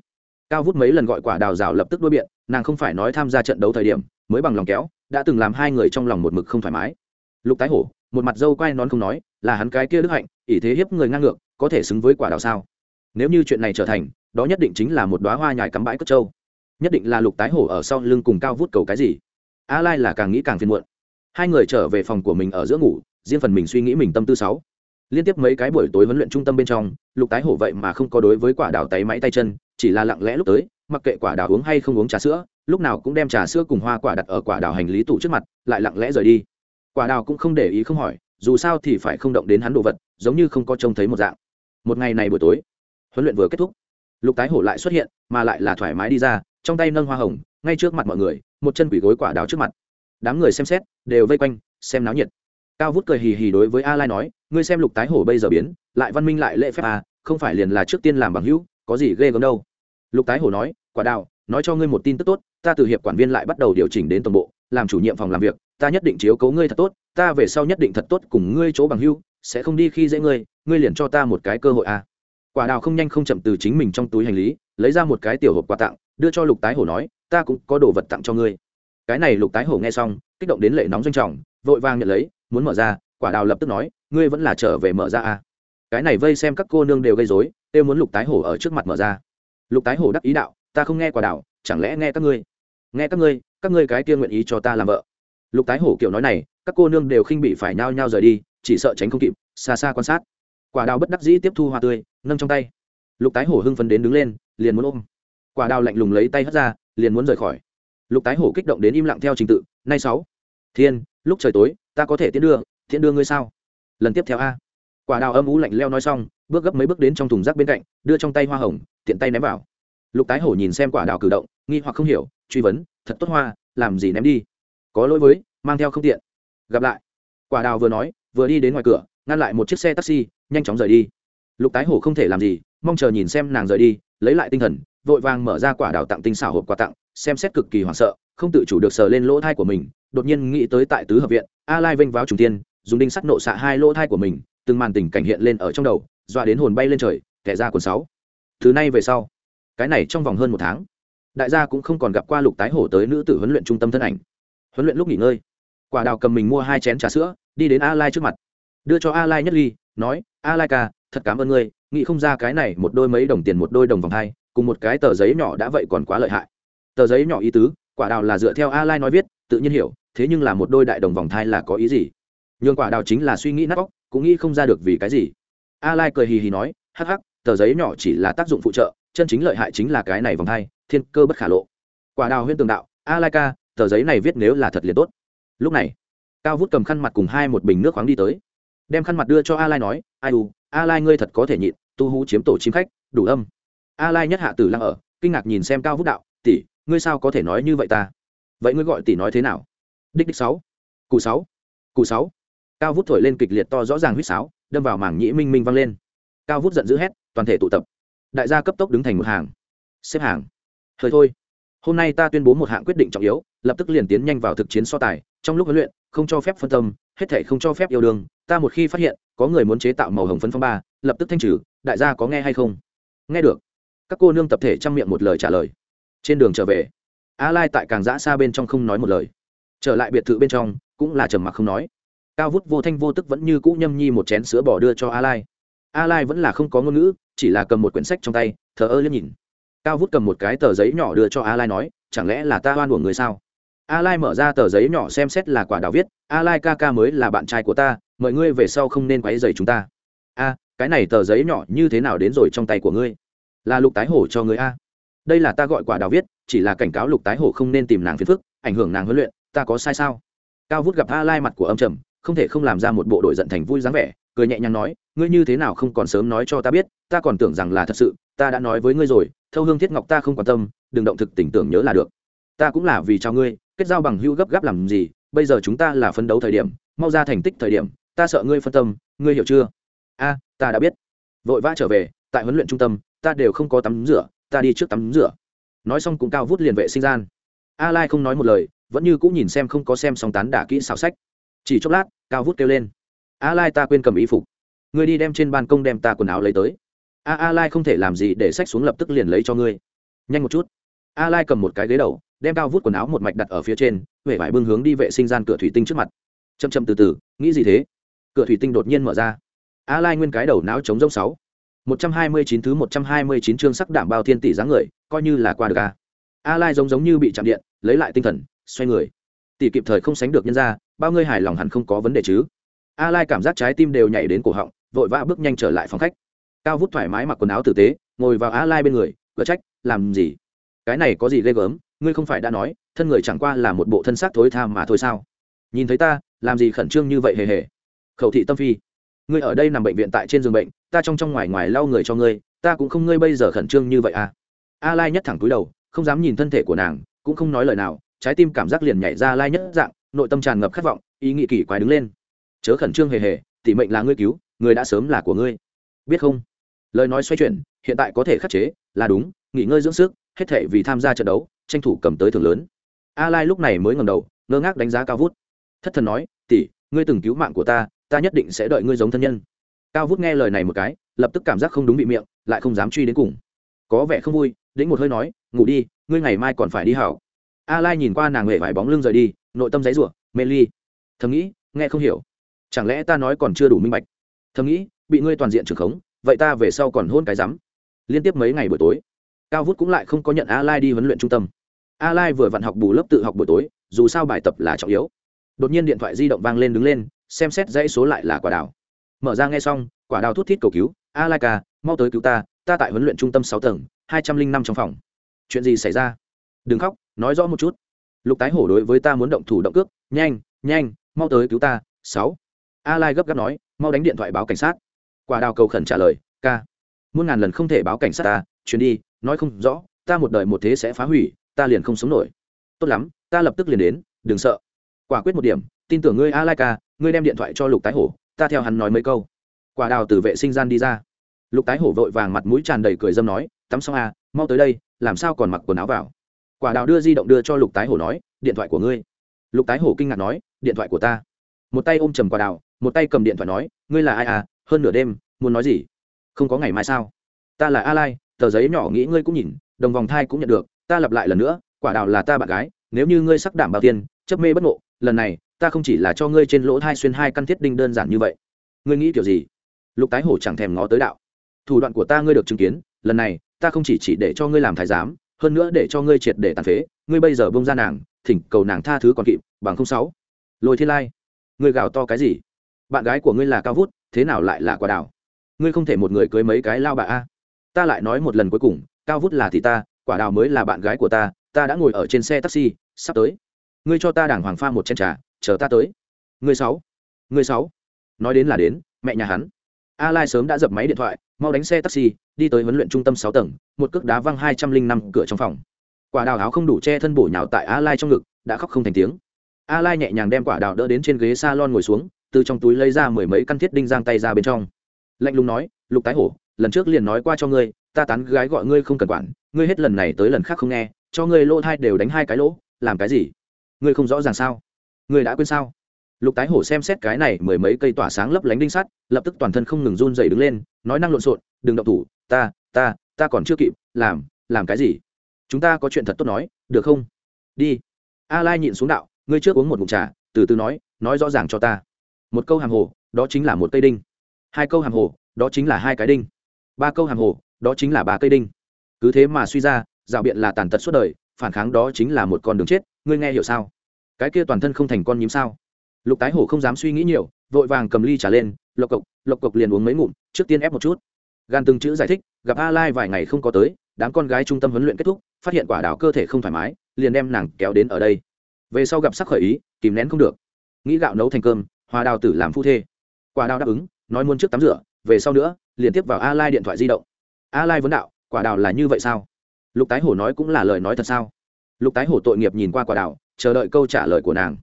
Cao vút mấy lần gọi quả đào rào lập tức đuôi biện, nàng không phải nói tham gia trận đấu thời điểm, mới bằng lòng kéo, đã từng làm hai người trong lòng một mực không thoải mái lục tái hổ, một mặt dâu quay nón không nói, là hắn cái kia đức hạnh, ỷ thế hiếp người ngang ngược, có thể xứng với quả đào sao? Nếu như chuyện này trở thành, đó nhất định chính là một đoá hoa nhài cắm bãi cất trâu. Nhất định là lục tái hổ ở sau lưng cùng cao vút cầu cái gì? A lai là càng nghĩ càng phiền muộn. Hai người trở về phòng của mình ở giữa ngủ, riêng phần mình suy nghĩ mình tâm tư sáu. Liên tiếp mấy cái buổi tối huấn luyện trung tâm bên trong, lục tái hổ vậy mà không có đối với quả đào tay máy tay chân, chỉ là lặng lẽ lúc tới, mặc kệ quả đào uống hay không uống trà sữa, lúc nào cũng đem trà sữa cùng hoa quả đặt ở quả đào hành lý tủ trước mặt, lại lặng lẽ rời đi quả đào cũng không để ý không hỏi, dù sao thì phải không động đến hắn đồ vật, giống như không có trông thấy một dạng. Một ngày này buổi tối, huấn luyện vừa kết thúc, lục tái hổ lại xuất hiện, mà lại là thoải mái đi ra, trong tay nâng hoa hồng, ngay trước mặt mọi người, một chân quỷ gối quả đào trước mặt. Đám người xem xét, đều vây quanh, xem náo nhiệt. Cao vút cười hì hì đối với a lai nói, ngươi xem lục tái hổ bây giờ biến, lại văn minh lại lễ phép à không phải liền là trước tiên làm bằng hữu, có gì ghê gớm đâu. Lục tái hổ nói, quả đào, nói cho ngươi một tin tức tốt, ta từ hiệp quản viên lại bắt đầu điều chỉnh đến tổng bộ, làm chủ nhiệm phòng làm việc ta nhất định chiếu cố ngươi thật tốt, ta về sau nhất định thật tốt cùng ngươi chỗ bằng hữu, sẽ không đi khi dễ ngươi ngươi liền cho ta một cái cơ hội à. Quả đào không nhanh không chậm từ chính mình trong túi hành lý, lấy ra một cái tiểu hộp quà tặng, đưa cho lục tái hổ nói, ta cũng có đồ vật tặng cho ngươi. Cái này lục tái hổ nghe xong, kích động đến lệ nóng doanh trọng, vội vàng nhận lấy, muốn mở ra, quả đào lập tức nói, ngươi vẫn là trở về mở ra à. Cái này vây xem các cô nương đều gây dối têu muốn lục tái hổ ở trước mặt mở ra. Lục tái hổ đắc ý đạo, ta không nghe quả đào, chẳng lẽ nghe các ngươi? Nghe các ngươi các ngươi cái kia nguyện ý cho ta làm vợ lục tái hổ kiểu nói này, các cô nương đều khinh bị phải nhao nhao rời đi, chỉ sợ tránh không kịp, xa xa quan sát. Quả đào bất đắc dĩ tiếp thu hoa tươi, nâng trong tay. Lục tái hổ hưng phấn đến đứng lên, liền muốn ôm. Quả đào lạnh lùng lấy tay hất ra, liền muốn rời khỏi. Lục tái hổ kích động đến im lặng theo trình tự, nay sáu, thiên, lúc trời tối, ta có thể tiến đưa, tiễn đưa ngươi sao? Lần tiếp theo a. Quả đào âm ú lạnh leo nói xong, bước gấp mấy bước đến trong thùng rác bên cạnh, đưa trong tay hoa hồng, tiện tay ném vào. Lục tái hổ nhìn xem quả đào cử động, nghi hoặc không hiểu, truy vấn, thật tốt hoa, làm gì ném đi? Có lỗi với, mang theo không tiện. Gặp lại. Quả đào vừa nói, vừa đi đến ngoài cửa, ngăn lại một chiếc xe taxi, nhanh chóng rời đi. Lục tái hổ không thể làm gì, mong chờ nhìn xem nàng rời đi, lấy lại tinh thần, vội vàng mở ra quả đào tặng tinh xảo hộp quà tặng, xem xét cực kỳ hoảng sợ, không tự chủ được sờ lên lỗ thai của mình, đột nhiên nghĩ tới tại tứ hợp viện, a lai vênh váo trùng tiên, dùng đinh sắt nộ xạ hai lỗ thai của mình, từng màn tình cảnh hiện lên ở trong đầu, dọa đến hồn bay lên trời, kẻ ra quần sáu. Thứ này về sau. Cái này trong vòng hơn một tháng. Đại gia cũng không còn gặp qua lục tái hổ tới nữ tử huấn luyện trung tâm thân ảnh huấn luyện lúc nghỉ ngơi. Quả đào cầm mình mua hai chén trà sữa, đi đến a lai trước mặt. Đưa cho a lai nhất ly, nói, a lai ca, thật cảm ơn ngươi, nghĩ không ra cái này một đôi mấy đồng tiền một đôi đồng vòng hai, cùng một cái tờ giấy nhỏ đã vậy còn quá lợi hại. Tờ giấy nhỏ ý tứ, quả đào là dựa theo a lai nói viết, tự nhiên hiểu, thế nhưng là một đôi đại đồng vòng thai là có ý gì? Nhường quả đào chính là suy nghĩ nát óc, cũng nghĩ không ra được vì cái gì. A lai cười hì hì nói, hắc hắc, tờ giấy nhỏ chỉ là tác dụng phụ trợ, chân chính lợi hại chính là cái này vòng thai thiên cơ bất khả lộ. Quả đào huyên tường đạo, a lai ca tờ giấy này viết nếu là thật liền tốt. Lúc này, cao vút cầm khăn mặt cùng hai một bình nước khoáng đi tới. Đem khăn mặt đưa cho a lai nói, ai u, a lai ngươi thật có thể nhịn, tu hú chiếm tổ chim khách, đủ âm. A lai nhất hạ tử lăng ở, kinh ngạc nhìn xem cao vút đạo, tỷ, ngươi sao có thể nói như vậy ta? Vậy ngươi gọi tỷ nói thế nào? Đích đích sáu, cụ sáu cụ sáu. Cao vút thổi lên kịch liệt to rõ ràng huýt sáo, đâm vào mảng nhĩ minh minh vang lên. Cao vút giận dữ hét, toàn thể tụ tập. Đại gia cấp tốc đứng thành một hàng, xếp hàng. Hơi thôi, hôm nay ta tuyên bố một hạng quyết định trọng yếu lập tức liền tiến nhanh vào thực chiến so tài, trong lúc huấn luyện, không cho phép phân tâm, hết thể không cho phép yêu đương, ta một khi phát hiện, có người muốn chế tạo màu hồng phấn phong ba, lập tức thanh trừ, đại gia có nghe hay không? Nghe được. Các cô nương tập thể chăm miệng một lời trả lời. Trên đường trở về, a lai tại càng giã xa bên trong không nói một lời. Trở lại biệt thự bên trong, cũng là trầm mặc không nói. Cao vút vô thanh vô tức vẫn như cũ nhâm nhi một chén sữa bỏ đưa cho a lai. A lai vẫn là không có ngôn ngữ, chỉ là cầm một quyển sách trong tay, thờ ơ liếc nhìn. Cao vút cầm một cái tờ giấy nhỏ đưa cho a lai nói, chẳng lẽ là ta oan của người sao? A lai mở ra tờ giấy nhỏ xem xét là quả đào viết, a lai ca ca mới là bạn trai của ta, mời ngươi về sau không nên quấy rầy chúng ta. A, cái này tờ giấy nhỏ như thế nào đến rồi trong tay của ngươi? Là lục tái hổ cho ngươi a. Đây là ta gọi quả đào viết, chỉ là cảnh cáo lục tái hổ không nên tìm nàng phiền phức, ảnh hưởng nàng huấn luyện, ta có sai sao? Cao vút gặp a lai mặt của âm trầm, không thể không làm ra một bộ đội giận thành vui dáng vẻ, cười nhẹ nhàng nói, ngươi như thế nào không còn sớm nói cho ta biết, ta còn tưởng rằng là thật sự, ta đã nói với ngươi rồi, thâu hương thiết ngọc ta không quan tâm, đừng động thực tỉnh tưởng nhớ là được. Ta cũng là vì cho ngươi kết giao bằng hữu gấp gáp làm gì, bây giờ chúng ta là phấn đấu thời điểm, mau ra thành tích thời điểm, ta sợ ngươi phân tâm, ngươi hiểu chưa? A, ta đã biết. Vội vã trở về, tại huấn luyện trung tâm, ta đều không có tắm rửa, ta đi trước tắm rửa. Nói xong cũng cao vút liền vệ sinh gian. A lai không nói một lời, vẫn như cũng nhìn xem không có xem xong tán đả kỹ xào sách. Chỉ chốc lát, cao vút kêu lên. A lai ta quên cầm y phục. Ngươi đi đem trên ban công đem ta quần áo lấy tới. A a lai không thể làm gì để sách xuống lập tức liền lấy cho ngươi. Nhanh một chút. A lai cầm một cái ghế đầu đem cao vút quần áo một mạch đặt ở phía trên huệ vải bưng hướng đi vệ sinh gian cửa thủy tinh trước mặt. Chậm chậm từ từ, nghĩ gì thế? Cửa thủy tinh đột nhiên mở ra. A lai nguyên cái đầu não chống rông sáu. Một trăm hai mươi chín thứ một trăm hai mươi chín chương sắc đảm bao thiên tỷ dáng người, coi như là qua được a. A lai giống giống như bị chạm điện, lấy lại tinh thần, xoay người. Tỷ kịp thời không sánh được nhân ra, bao ngươi hài lòng hẳn không có vấn đề chứ? A lai cảm giác trái tim đều nhảy đến cổ họng, vội vã bước nhanh trở lại phòng khách. Cao vút thoải mái mặc quần áo tử tế, ngồi vào a lai bên người gỡ trách, làm gì? Cái này có gì ghê gớm? Ngươi không phải đã nói, thân người chẳng qua là một bộ thân xác thối tha mà thôi sao? Nhìn thấy ta, làm gì khẩn trương như vậy hề hề? Khẩu thị tâm phi, ngươi ở đây nằm bệnh viện tại trên giường bệnh, ta trong trong ngoài ngoài lau người cho ngươi, ta cũng không ngươi bây giờ khẩn trương như vậy à? A lai nhất thẳng túi đầu, không dám nhìn thân thể của nàng, cũng không nói lời nào, trái tim cảm giác liền nhảy ra lai nhất dạng, nội tâm tràn ngập khát vọng, ý nghĩ kỳ quái đứng lên. Chớ khẩn trương hề hề, tỉ mệnh là ngươi cứu, người đã sớm là của ngươi. Biết không? Lời nói xoay chuyển, hiện tại có thể khắc chế, là đúng, nghỉ ngơi dưỡng sức, hết thể vì tham gia trận đấu tranh thủ cầm tới thưởng lớn. A lai lúc này mới ngầm đầu, ngơ ngác đánh giá cao vút. Thất thần nói, tỷ, ngươi từng cứu mạng của ta ta nhất định sẽ đợi ngươi giống thân nhân. Cao vút nghe lời này một cái, lập tức cảm giác không đúng bị miệng, lại không dám truy đến cùng. Có vẻ không vui, đĩnh một hơi nói, ngủ đi, ngươi ngày mai còn phải đi hảo a lai nhìn qua nàng huệ vải bóng lưng rời đi, nội tâm giấy rủa mê ly. Thầm nghĩ, nghe không hiểu. Chẳng lẽ ta nói còn chưa đủ minh bạch? Thầm nghĩ, bị ngươi toàn diện trưởng khống, vậy ta về sau còn hôn cái rắm. Liên tiếp mấy ngày buổi tối cao vút cũng lại không có nhận a lai đi huấn luyện trung tâm. A lai vừa vặn học bù lớp tự học buổi tối, dù sao bài tập là trọng yếu. Đột nhiên điện thoại di động vang lên đứng lên, xem xét dãy số lại là quả đào. Mở ra nghe xong, quả đào thút thít cầu cứu, a lai ca, mau tới cứu ta ta tại huấn luyện trung tâm sáu tầng, hai trăm linh năm trong phòng. Chuyện gì xảy ra? Đừng khóc, nói rõ một chút. Lục tái hổ đối với ta muốn động thủ động cước, nhanh nhanh, mau tới cứu ta, sáu. A lai gấp gáp nói, mau đánh điện thoại báo cảnh sát. Quả đào cầu khẩn trả lời, ca, muôn ngàn lần không thể báo cảnh sát ta, chuyến đi nói không rõ, ta một đời một thế sẽ phá hủy, ta liền không sống nổi. Tốt lắm, ta lập tức liền đến, đừng sợ. Quả quyết một điểm, tin tưởng ngươi a lai ca ngươi đem điện thoại cho lục tái hổ, ta theo hắn nói mấy câu. Quả đào từ vệ sinh gian đi ra. Lục tái hổ vội vàng mặt mũi tràn đầy cười dâm nói, tắm xong a mau tới đây, làm sao còn mặc quần áo vào? Quả đào đưa di động đưa cho lục tái hổ nói, điện thoại của ngươi. Lục tái hổ kinh ngạc nói, điện thoại của ta. Một tay ôm trầm quả đào, một tay cầm điện thoại nói, ngươi là ai à? Hơn nửa đêm, muốn nói gì? Không có ngày mai sao? Ta là a lai tờ giấy nhỏ nghĩ ngươi cũng nhìn, đồng vòng thai cũng nhận được, ta lặp lại lần nữa, quả đào là ta bạn gái, nếu như ngươi sắc đảm bao tiền, chấp mê bất ngộ, lần này, ta không chỉ là cho ngươi trên lỗ thai xuyên hai căn thiết đinh đơn giản như vậy. Ngươi nghĩ kiểu gì? Lục tái hổ chẳng thèm ngó tới đạo. Thủ đoạn của ta ngươi được chứng kiến, lần này, ta không chỉ chỉ để cho ngươi làm thái giám, hơn nữa để cho ngươi triệt để tàn phế, ngươi bây giờ bông ra nàng, thỉnh cầu nàng tha thứ còn kịp, bằng không sáu. Lôi thiên lai, ngươi gào to cái gì? Bạn gái của ngươi là cao vút, thế nào lại là quả đào ngươi không thể một người cưới mấy cái lao bà a ta lại nói một lần cuối cùng, cao vút là thì ta, quả đào mới là bạn gái của ta ta đã ngồi ở trên xe taxi, sắp tới. Ngươi cho ta đảng hoàng pha một chén trà, chờ ta tới. Ngươi sáu ngươi sáu. Nói đến là đến, mẹ nhà hắn. A lai sớm đã dập máy điện thoại, mau đánh xe taxi, đi tới huấn luyện trung tâm sáu tầng, một cước đá văng hai trăm linh năm cửa trong phòng. Quả đào áo không đủ che thân bổ nhào tại a lai trong ngực, đã khóc không thành tiếng. A lai nhẹ nhàng đem quả đào đỡ đến trên ghế salon ngồi xuống, từ trong túi lấy ra mười mấy căn thiết đinh giang tay ra bên trong. Lạnh lùng nói, lục tái hổ lần trước liền nói qua cho ngươi, ta tán gái gọi ngươi không cần quản, ngươi hết lần này tới lần khác không nghe, cho ngươi lỗ thai đều đánh hai cái lỗ, làm cái gì? Ngươi không rõ ràng sao? Ngươi đã quên sao? Lục tái hổ xem xét cái này mười mấy cây tỏa sáng lấp lánh đinh sắt, lập tức toàn thân không ngừng run dày đứng lên, nói năng lộn xộn, đừng động thủ, ta ta ta còn chưa kịp, làm làm cái gì? Chúng ta có chuyện thật tốt nói, được không? Đi. A lai nhịn xuống đạo, ngươi trước uống một ngụm trà, từ từ nói nói rõ ràng cho ta. Một câu hàng hồ, đó chính là một cây đinh. Hai câu hàng hồ, đó chính là hai cái đinh ba câu hàng hồ, đó chính là ba cây đinh. Cứ thế mà suy ra, rào biện là tàn tật suốt đời, phản kháng đó chính là một con đường chết, ngươi nghe hiểu sao? Cái kia toàn thân không thành con nhím sao? Lục tái hổ không dám suy nghĩ nhiều, vội vàng cầm ly trả lên, lộc cộc lộc cộc liền uống mấy ngụm, trước tiên ép một chút. Gan từng chữ giải thích, gặp a lai vài ngày không có tới, đám con gái trung tâm huấn luyện kết thúc, phát hiện quả đào cơ thể không thoải mái, liền đem nàng kéo đến ở đây. Về sau gặp sắc khởi ý, kìm nén không được. Nghĩ gạo nấu thành cơm, hòa đào tử làm phu thê. Quả đào đáp ứng, nói muốn trước tắm rửa về sau nữa, liền tiếp vào a lai điện thoại di động. A lai vấn đạo, quả đào là như vậy sao? Lục tái hổ nói cũng là lời nói thật sao? Lục tái hổ tội nghiệp nhìn qua quả đào chờ đợi câu trả lời của nàng.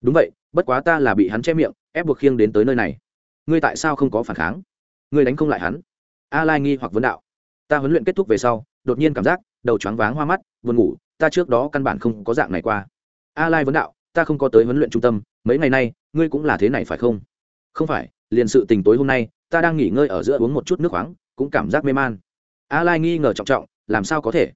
Đúng vậy, bất quá ta là bị hắn che miệng, ép buộc khiêng đến tới nơi này. Ngươi tại sao không có phản kháng? Ngươi đánh không lại hắn. A lai nghi hoặc vấn đạo. Ta huấn luyện kết thúc về sau, đột nhiên cảm giác, đầu choáng váng hoa mắt, buồn ngủ, ta trước đó căn bản không có dạng này qua. A lai vấn đạo, ta không có tới huấn luyện trung tâm, mấy ngày nay, ngươi cũng là thế này phải không? Không phải, liền sự tình tối hôm nay ta đang nghỉ ngơi ở giữa uống một chút nước khoáng, cũng cảm giác mê man. A lai nghi ngờ trọng trọng, làm sao có thể?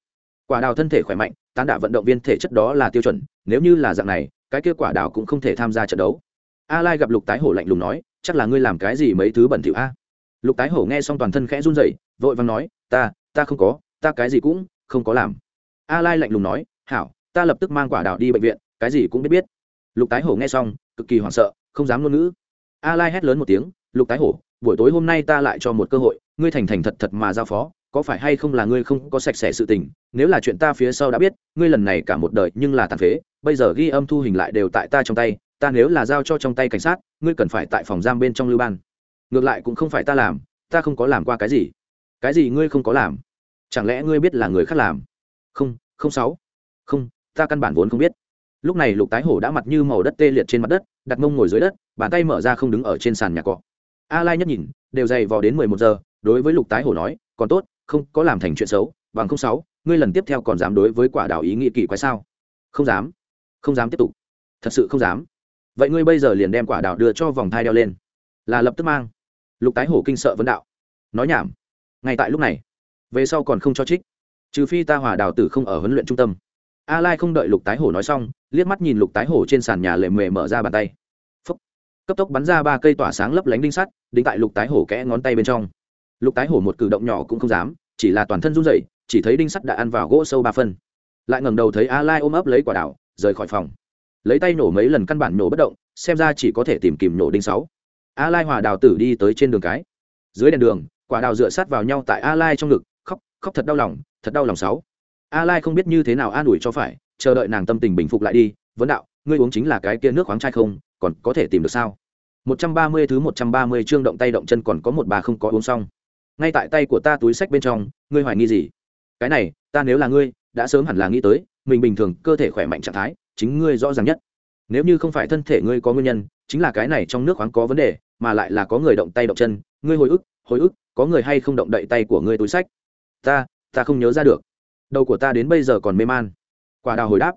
Quả đào thân thể khỏe mạnh, tán đả vận động viên thể chất đó là tiêu chuẩn, nếu như là dạng này, cái kết quả đào cũng không thể tham gia trận đấu. A lai gặp lục tái hổ lạnh lùng nói, chắc là ngươi làm cái gì mấy thứ bẩn thỉu a? Lục tái hổ nghe xong toàn thân khẽ run rẩy, vội vàng nói, ta ta không có, ta cái gì cũng không có làm. A lai lạnh lùng nói, hảo, ta lập tức mang quả đào đi bệnh viện, cái gì cũng biết biết. Lục tái hổ nghe xong, cực kỳ hoảng sợ, không dám ngôn ngữ. A lai hét lớn một tiếng, lục tái hổ buổi tối hôm nay ta lại cho một cơ hội, ngươi thành thành thật thật mà giao phó, có phải hay không là ngươi không có sạch sẽ sự tình? Nếu là chuyện ta phía sau đã biết, ngươi lần này cả một đời nhưng là tàn phế, bây giờ ghi âm thu hình lại đều tại ta trong tay, ta nếu là giao cho trong tay cảnh sát, ngươi cần phải tại phòng giam bên trong lưu ban. Ngược lại cũng không phải ta làm, ta không có làm qua cái gì. Cái gì ngươi không có làm? Chẳng lẽ ngươi biết là người khác làm? Không không sáu. Không, ta căn bản vốn không biết. Lúc này lục tái hổ đã mặt như màu đất tê liệt trên mặt đất, đặt mông ngồi dưới đất, bàn tay mở ra không đứng ở trên sàn nhà cọ a lai nhất nhìn, đều dày vò đến mười một giờ, đối với lục tái hổ nói, còn tốt, không có làm thành chuyện xấu, bằng không sáu, ngươi lần tiếp theo còn dám đối với quả đảo ý nghĩ kỳ quái sao? Không dám không dám tiếp tục. Thật sự không dám. Vậy ngươi bây giờ liền đem quả đảo đưa cho vòng thai đeo lên. Là lập tức mang. Lục tái hổ kinh sợ vấn đạo. Nói nhảm. Ngay tại lúc này, về sau còn không cho trích. Trừ phi ta hòa đào tử không ở huấn luyện trung tâm. A lai không đợi lục tái hổ nói xong, liếc mắt nhìn lục tái hổ trên sàn nhà lệ mề mở ra bàn tay cấp tốc bắn ra ba cây tỏa sáng lấp lánh đinh sắt, đính tại lục tái hổ kẽ ngón tay bên trong. Lục tái hổ một cử động nhỏ cũng không dám, chỉ là toàn thân run rẩy, chỉ thấy đinh sắt đã ăn vào gỗ sâu ba phân. Lại ngẩng đầu thấy a lai ôm ấp lấy quả đảo, rời khỏi phòng. Lấy tay nổ mấy lần căn bản nổ bất động, xem ra chỉ có thể tìm kìm nổ đinh sáu. A lai hòa đào tử đi tới trên đường cái. Dưới đèn đường, quả đào dựa sát vào nhau tại a lai trong ngực, khóc khóc thật đau lòng, thật đau lòng sáu. A lai không biết như thế nào an ủi cho phải, chờ đợi nàng tâm tình bình phục lại đi, vấn đạo, ngươi uống chính là cái kia nước khoáng chai không? Còn có thể tìm được sao? 130 thứ 130 chương động tay động chân còn có một bà không có uống xong. Ngay tại tay của ta túi sách bên trong, ngươi hoài nghi gì? Cái này, ta nếu là ngươi, đã sớm hẳn là nghĩ tới, mình bình thường cơ thể khỏe mạnh trạng thái, chính ngươi rõ ràng nhất. Nếu như không phải thân thể ngươi có nguyên nhân, chính là cái này trong nước khoáng có vấn đề, mà lại là có người động tay động chân, ngươi hồi ức hồi ức, có người hay không động đậy tay của ngươi túi sách? Ta ta không nhớ ra được. Đầu của ta đến bây giờ còn mê man. Quả đào hồi đáp.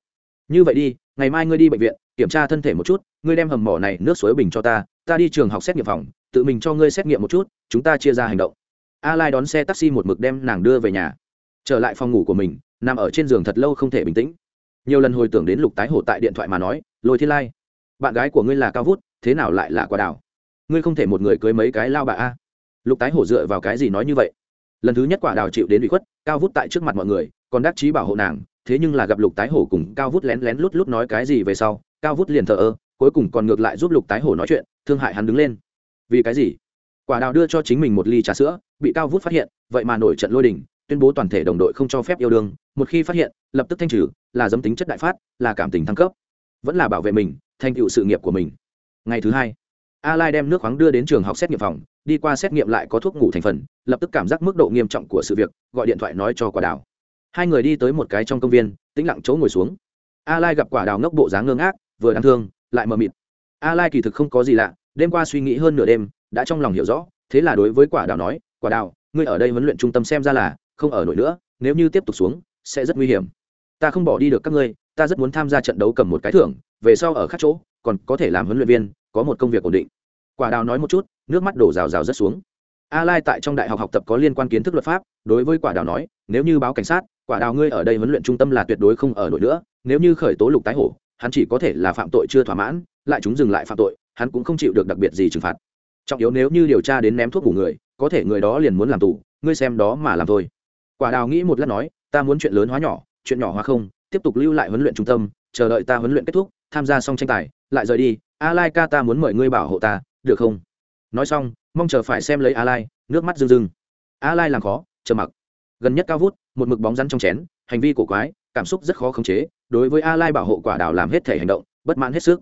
Như vậy đi ngày mai ngươi đi bệnh viện, kiểm tra thân thể một chút, ngươi đem hầm mỏ này nước suối bình cho ta ta đi trường học xét nghiệm phòng, tự mình cho ngươi xét nghiệm một chút, chúng ta chia ra hành động. A lai đón xe taxi một mực đem nàng đưa về nhà. Trở lại phòng ngủ của mình, nằm ở trên giường thật lâu không thể bình tĩnh. Nhiều lần hồi tưởng đến lục tái hổ tại điện thoại mà nói, lôi thiên lai, bạn gái của ngươi là cao vút, thế nào lại là quả đào ngươi không thể một người cưới mấy cái lao bà a? Lục tái hổ dựa vào cái gì nói như vậy? Lần thứ nhất quả đào chịu đến bị khuất, cao vút tại trước mặt mọi người, còn đắc chí bảo hộ nàng thế nhưng là gặp lục tái hổ cùng cao vút lén lén lút lút nói cái gì về sau, cao vút liền thờ ơ, cuối cùng còn ngược lại giúp lục tái hổ nói chuyện, thương hại hắn đứng lên. Vì cái gì? Quả đào đưa cho chính mình một ly trà sữa, bị cao vút phát hiện, vậy mà nổi trận lôi đình, tuyên bố toàn thể đồng đội không cho phép yêu đương, một khi phát hiện, lập tức thanh trừ, là dấm tính chất đại phát, là cảm tình thăng cấp. Vẫn là bảo vệ mình, thành tựu sự nghiệp của mình. Ngày thứ hai, a lai đem nước khoáng đưa đến trường học xét nghiệm phòng, đi qua xét nghiệm lại có thuốc ngủ thành phần, lập tức cảm giác mức độ nghiêm trọng của sự việc, gọi điện thoại nói cho quả đào hai người đi tới một cái trong công viên, tĩnh lặng chỗ ngồi xuống. A lai gặp quả đào ngốc bộ dáng ngơ ngác, vừa đáng thương, lại mờ mịt. A lai kỳ thực không có gì lạ, đêm qua suy nghĩ hơn nửa đêm, đã trong lòng hiểu rõ, thế là đối với quả đào nói, quả đào, ngươi ở đây huấn luyện trung tâm xem ra là không ở nổi nữa, nếu như tiếp tục xuống, sẽ rất nguy hiểm. Ta không bỏ đi được các ngươi, ta rất muốn tham gia trận đấu cầm một cái thưởng, về sau ở khác chỗ, còn có thể làm huấn luyện viên, có một công việc ổn định. Quả đào nói một chút, nước mắt đổ rào rào rất xuống. A lai tại trong đại học học tập có liên quan kiến thức luật pháp, đối với quả đào nói, nếu như báo cảnh sát quả đào ngươi ở đây huấn luyện trung tâm là tuyệt đối không ở nổi nữa, nếu như khởi tố lục tái hổ, hắn chỉ có thể là phạm tội chưa thỏa mãn, lại chúng dừng lại phạm tội, hắn cũng không chịu được đặc biệt gì trừng phạt. Trọng yếu nếu như điều tra đến ném thuốc ngủ người, có thể người đó liền muốn làm tù, ngươi xem đó mà làm thôi. Quả đào nghĩ một lát nói, ta muốn chuyện lớn hóa nhỏ, chuyện nhỏ hóa không, tiếp tục lưu lại huấn luyện trung tâm, chờ đợi ta huấn luyện kết thúc, tham gia xong tranh tài, lại rời đi a lai ca ta muốn mời ngươi bảo hộ ta, được không? Nói xong, mong chờ phải xem lấy a lai nước mắt rưng rưng. A lai làm khó, chờ mặc. Gần nhất cao vút một mực bóng rắn trong chén, hành vi cổ quái, cảm xúc rất khó khống chế, đối với a lai bảo hộ quả đào làm hết thể hành động, bất mãn hết sức.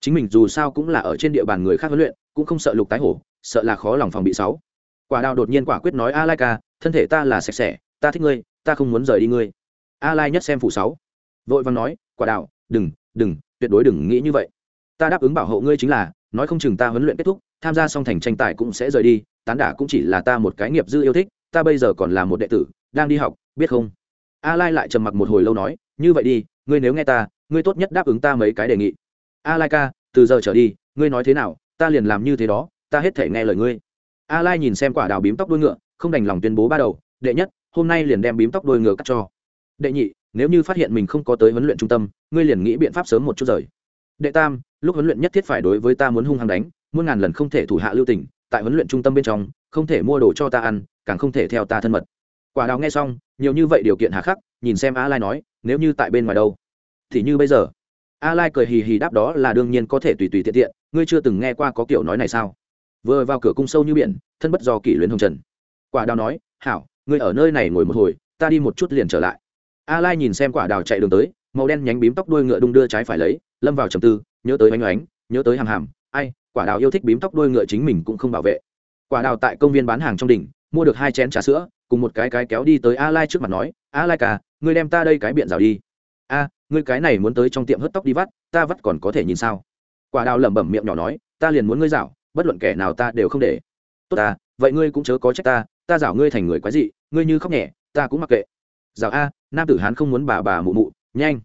Chính mình dù sao cũng là ở trên địa bàn người khác huấn luyện, cũng không sợ lục tái hổ, sợ là khó lòng phòng bị sáu. Quả đào đột nhiên quả quyết nói, a lai ca, thân thể ta là sạch sẽ, ta thích ngươi, ta không muốn rời đi ngươi. A lai nhất xem phụ sáu. Vội vàng nói, quả đào đừng đừng, tuyệt đối đừng nghĩ như vậy. Ta đáp ứng bảo hộ ngươi chính là, nói không chừng ta huấn luyện kết thúc, tham gia xong thành tranh tài cũng sẽ rời đi, tán đả cũng chỉ là ta một cái nghiệp dư yêu thích, ta bây giờ còn là một đệ tử đang đi học, biết không? A lai lại trầm mặc một hồi lâu nói, như vậy đi, ngươi nếu nghe ta, ngươi tốt nhất đáp ứng ta mấy cái đề nghị. A lai ca, từ giờ trở đi, ngươi nói thế nào, ta liền làm như thế đó, ta hết thể nghe lời ngươi. A lai nhìn xem quả đào bím tóc đuôi ngựa, không đành lòng tuyên bố ba đầu, đệ nhất, hôm nay liền đem bím tóc đuôi ngựa cắt cho. Đệ nhị, nếu như phát hiện mình không có tới huấn luyện trung tâm, ngươi liền nghĩ biện pháp sớm một chút rời. Đệ tam, lúc huấn luyện nhất thiết phải đối với ta muốn hung hăng đánh, muôn ngàn lần không thể thủ hạ lưu tình, tại huấn luyện trung tâm bên trong, không thể mua đồ cho ta ăn, càng không thể theo ta thân mật quả đào nghe xong, nhiều như vậy điều kiện hà khắc, nhìn xem a lai nói, nếu như tại bên ngoài đâu? Thì như bây giờ. A lai cười hì hì đáp đó là đương nhiên có thể tùy tùy tiện tiện, ngươi chưa từng nghe qua có kiểu nói này sao? Vừa vào cửa cung sâu như biển, thân bất do kỷ luyến hồng trần. Quả đào nói, hảo, ngươi ở nơi này ngồi một hồi, ta đi một chút liền trở lại. A lai nhìn xem quả đào chạy đường tới, màu đen nhánh bím tóc đuôi ngựa đung đưa trái phải lấy, lâm vào trầm tư, nhớ tới oanh oánh nhớ tới hàm hàm, ai, quả đào yêu thích bím tóc đuôi ngựa chính mình cũng không bảo vệ. Quả đào tại công viên bán hàng trong đỉnh, mua được hai chén trà sữa cùng một cái cái kéo đi tới a lai trước mặt nói, a lai cả ngươi đem ta đây cái biện rào đi. A, ngươi cái này muốn tới trong tiệm hớt tóc đi vắt, ta vắt còn có thể nhìn sao? Quả đào lẩm bẩm miệng nhỏ nói, ta liền muốn ngươi rảo, bất luận kẻ nào ta đều không để. Tốt ta, vậy ngươi cũng chớ có trách ta ta rảo ngươi thành người quái dị, ngươi như khóc nhẹ, ta cũng mặc kệ. Rảo a, nam tử hán không muốn bà bà mụ mụ, nhanh,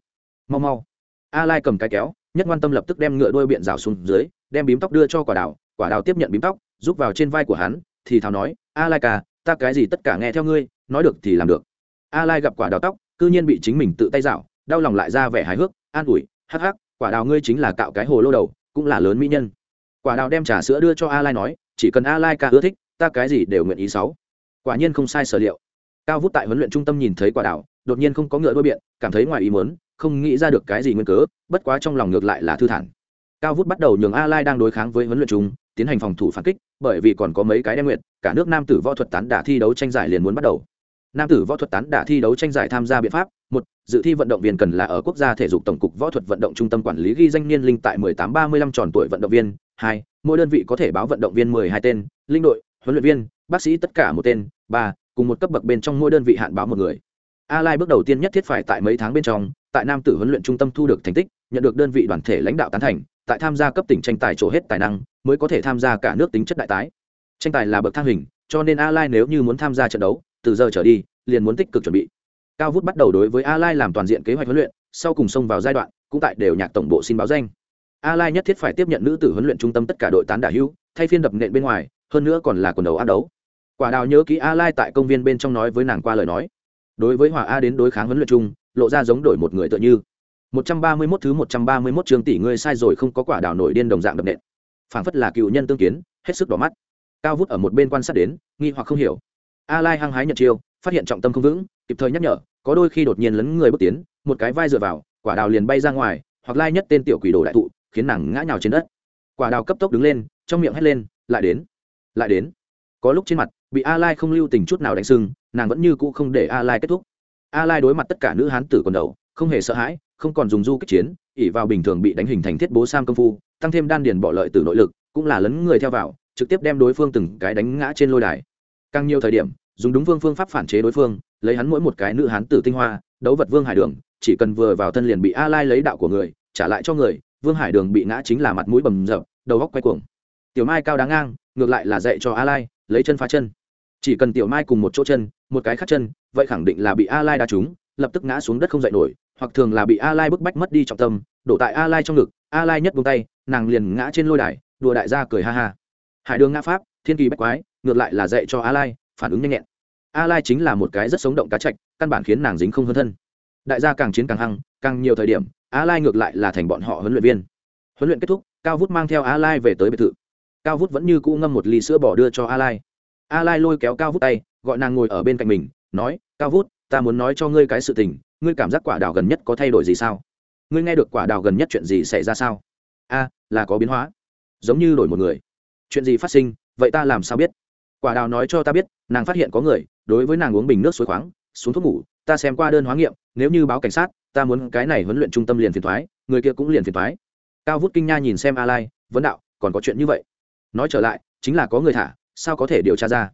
mau mau. A lai cầm cái kéo, nhất quan tâm lập tức đem ngựa đuôi biện rào xuống dưới, đem bím tóc đưa cho quả đào quả đào tiếp nhận bím tóc giúp vào trên vai của hắn, thì thào nói, a lai ca ta cái gì tất cả nghe theo ngươi nói được thì làm được. A lai gặp quả đào tóc cư nhiên bị chính mình tự tay dạo, đau lòng lại ra vẻ hài hước an ủi hắc hắc quả đào ngươi chính là cạo cái hồ lô đầu cũng là lớn mỹ nhân. Quả đào đem trà sữa đưa cho a lai nói chỉ cần a lai ca ưa thích ta cái gì đều nguyện ý sáu. Quả nhiên không sai sở liệu. Cao vút tại huấn luyện trung tâm nhìn thấy quả đào đột nhiên không có ngựa đôi biện cảm thấy ngoài ý muốn không nghĩ ra được cái gì nguyên cớ bất quá trong lòng ngược lại là thư thản. Cao vút bắt đầu nhường a lai đang đối kháng với huấn luyện chúng tiến hành phòng thủ phản kích, bởi vì còn có mấy cái đem nguyện cả nước nam tử võ thuật tán đả thi đấu tranh giải liền muốn bắt đầu. Nam tử võ thuật tán đả thi đấu tranh giải tham gia biện pháp, một, dự thi vận động viên cần là ở quốc gia thể dục tổng cục võ thuật vận động trung tâm quản lý ghi danh niên linh tại 18-35 tròn tuổi vận động viên. Hai, mỗi đơn vị có thể báo vận động viên 12 tên, linh đội, huấn luyện viên, bác sĩ tất cả một tên. Ba, cùng một cấp bậc bên trong mỗi đơn vị hạn báo một người. A lai bước đầu tiên nhất thiết phải tại mấy tháng bên trong, tại nam tử huấn luyện trung tâm thu được thành tích, nhận được đơn vị đoàn thể lãnh đạo tán thành tại tham gia cấp tỉnh tranh tài trổ hết tài năng, mới có thể tham gia cả nước tính chất đại tái. Tranh tài là bậc thang hình, cho nên a lai nếu như muốn tham gia trận đấu, từ giờ trở đi, liền muốn tích cực chuẩn bị. Cao vút bắt đầu đối với a lai làm toàn diện kế hoạch huấn luyện, sau cùng xông vào giai đoạn, cũng tại đều nhạc tổng bộ xin báo danh. A lai nhất thiết phải tiếp nhận nữ tử huấn luyện trung tâm tất cả đội tán đả hữu, thay phiên đập nện bên ngoài, hơn nữa còn là quần đầu áp đấu. Quả đào nhớ kỹ a lai tại công viên bên trong nói với nàng qua lời nói. Đối với hòa a đến đối kháng huấn luyện chung, lộ ra giống đổi một người tựa như. 131 thứ 131 trường tỷ ngươi sai rồi không có quả đào nổi điên đồng dạng đập nện. Phảng phất là cựu nhân tương kiến, hết sức đỏ mắt. Cao vút ở một bên quan sát đến, nghi hoặc không hiểu. A lai hăng hái nhận chiêu, phát hiện trọng tâm không vững, kịp thời nhắc nhở, có đôi khi đột nhiên lấn người bước tiến, một cái vai dựa vào, quả đào liền bay ra ngoài, hoặc lai nhất tên tiểu quỷ đồ đại thụ, khiến nàng ngã nhào trên đất. Quả đào cấp tốc đứng lên, trong miệng hét lên, lại đến lại đến. Có lúc trên mặt, bị a lai không lưu tình chút nào đánh sưng, nàng vẫn như cũ không để a lai kết thúc. A lai đối mặt tất cả nữ hán tử quần đầu, không hề sợ hãi không còn dùng du kích chiến ỉ vào bình thường bị đánh hình thành thiết bố sam công phu, tăng thêm đan điền bỏ lợi từ nội lực, cũng là lấn người theo vào, trực tiếp đem đối phương từng cái đánh ngã trên lôi đài. Càng nhiều thời điểm, dùng đúng vương phương pháp phản chế đối phương, lấy hắn mỗi một cái nữ hán tử tinh hoa, đấu vật vương hải đường, chỉ cần vừa vào thân liền bị a lai lấy đạo của người, trả lại cho người, vương hải đường bị ngã chính là mặt mũi bầm dập, đầu góc quay cuồng. Tiểu mai cao đáng ngang, ngược lại là dạy cho a lai, lấy chân phá chân. Chỉ cần tiểu mai cùng một chỗ chân, một cái khác chân, vậy khẳng định là bị a lai đá trúng lập tức ngã xuống đất không dậy nổi, hoặc thường là bị a lai bức bách mất đi trọng tâm, đổ tại a lai trong ngực, a lai nhất buông tay, nàng liền ngã trên lôi đài, đùa đại gia cười ha ha. Hải đường ngã pháp, thiên kỳ bách quái, ngược lại là dạy cho a lai, phản ứng nhanh nhẹn. A lai chính là một cái rất sống động cá chạch, căn bản khiến nàng dính không hơn thân. Đại gia càng chiến càng hăng, càng nhiều thời điểm, a lai ngược lại là thành bọn họ huấn luyện viên. Huấn luyện kết thúc, cao vút mang theo a lai về tới biệt thự. Cao vút vẫn như cũ ngâm một ly sữa bỏ đưa cho a lai. A lai lôi kéo cao vút tay, gọi nàng ngồi ở bên cạnh mình, nói, cao vút ta muốn nói cho ngươi cái sự tình, ngươi cảm giác quả đào gần nhất có thay đổi gì sao? Ngươi nghe được quả đào gần nhất chuyện gì xảy ra sao? A, là có biến hóa. Giống như đổi một người. Chuyện gì phát sinh, vậy ta làm sao biết? Quả đào nói cho ta biết, nàng phát hiện có người, đối với nàng uống bình nước suối khoáng, xuống thuốc ngủ, ta xem qua đơn hóa nghiệm, nếu như báo cảnh sát, ta muốn cái này huấn luyện trung tâm liền phiền thoái, người kia cũng liền phiền thoái. Cao vút kinh nha nhìn xem a lai vấn đạo, còn có chuyện như vậy? Nói trở lại, chính là có người thả, sao có thể điều tra ra?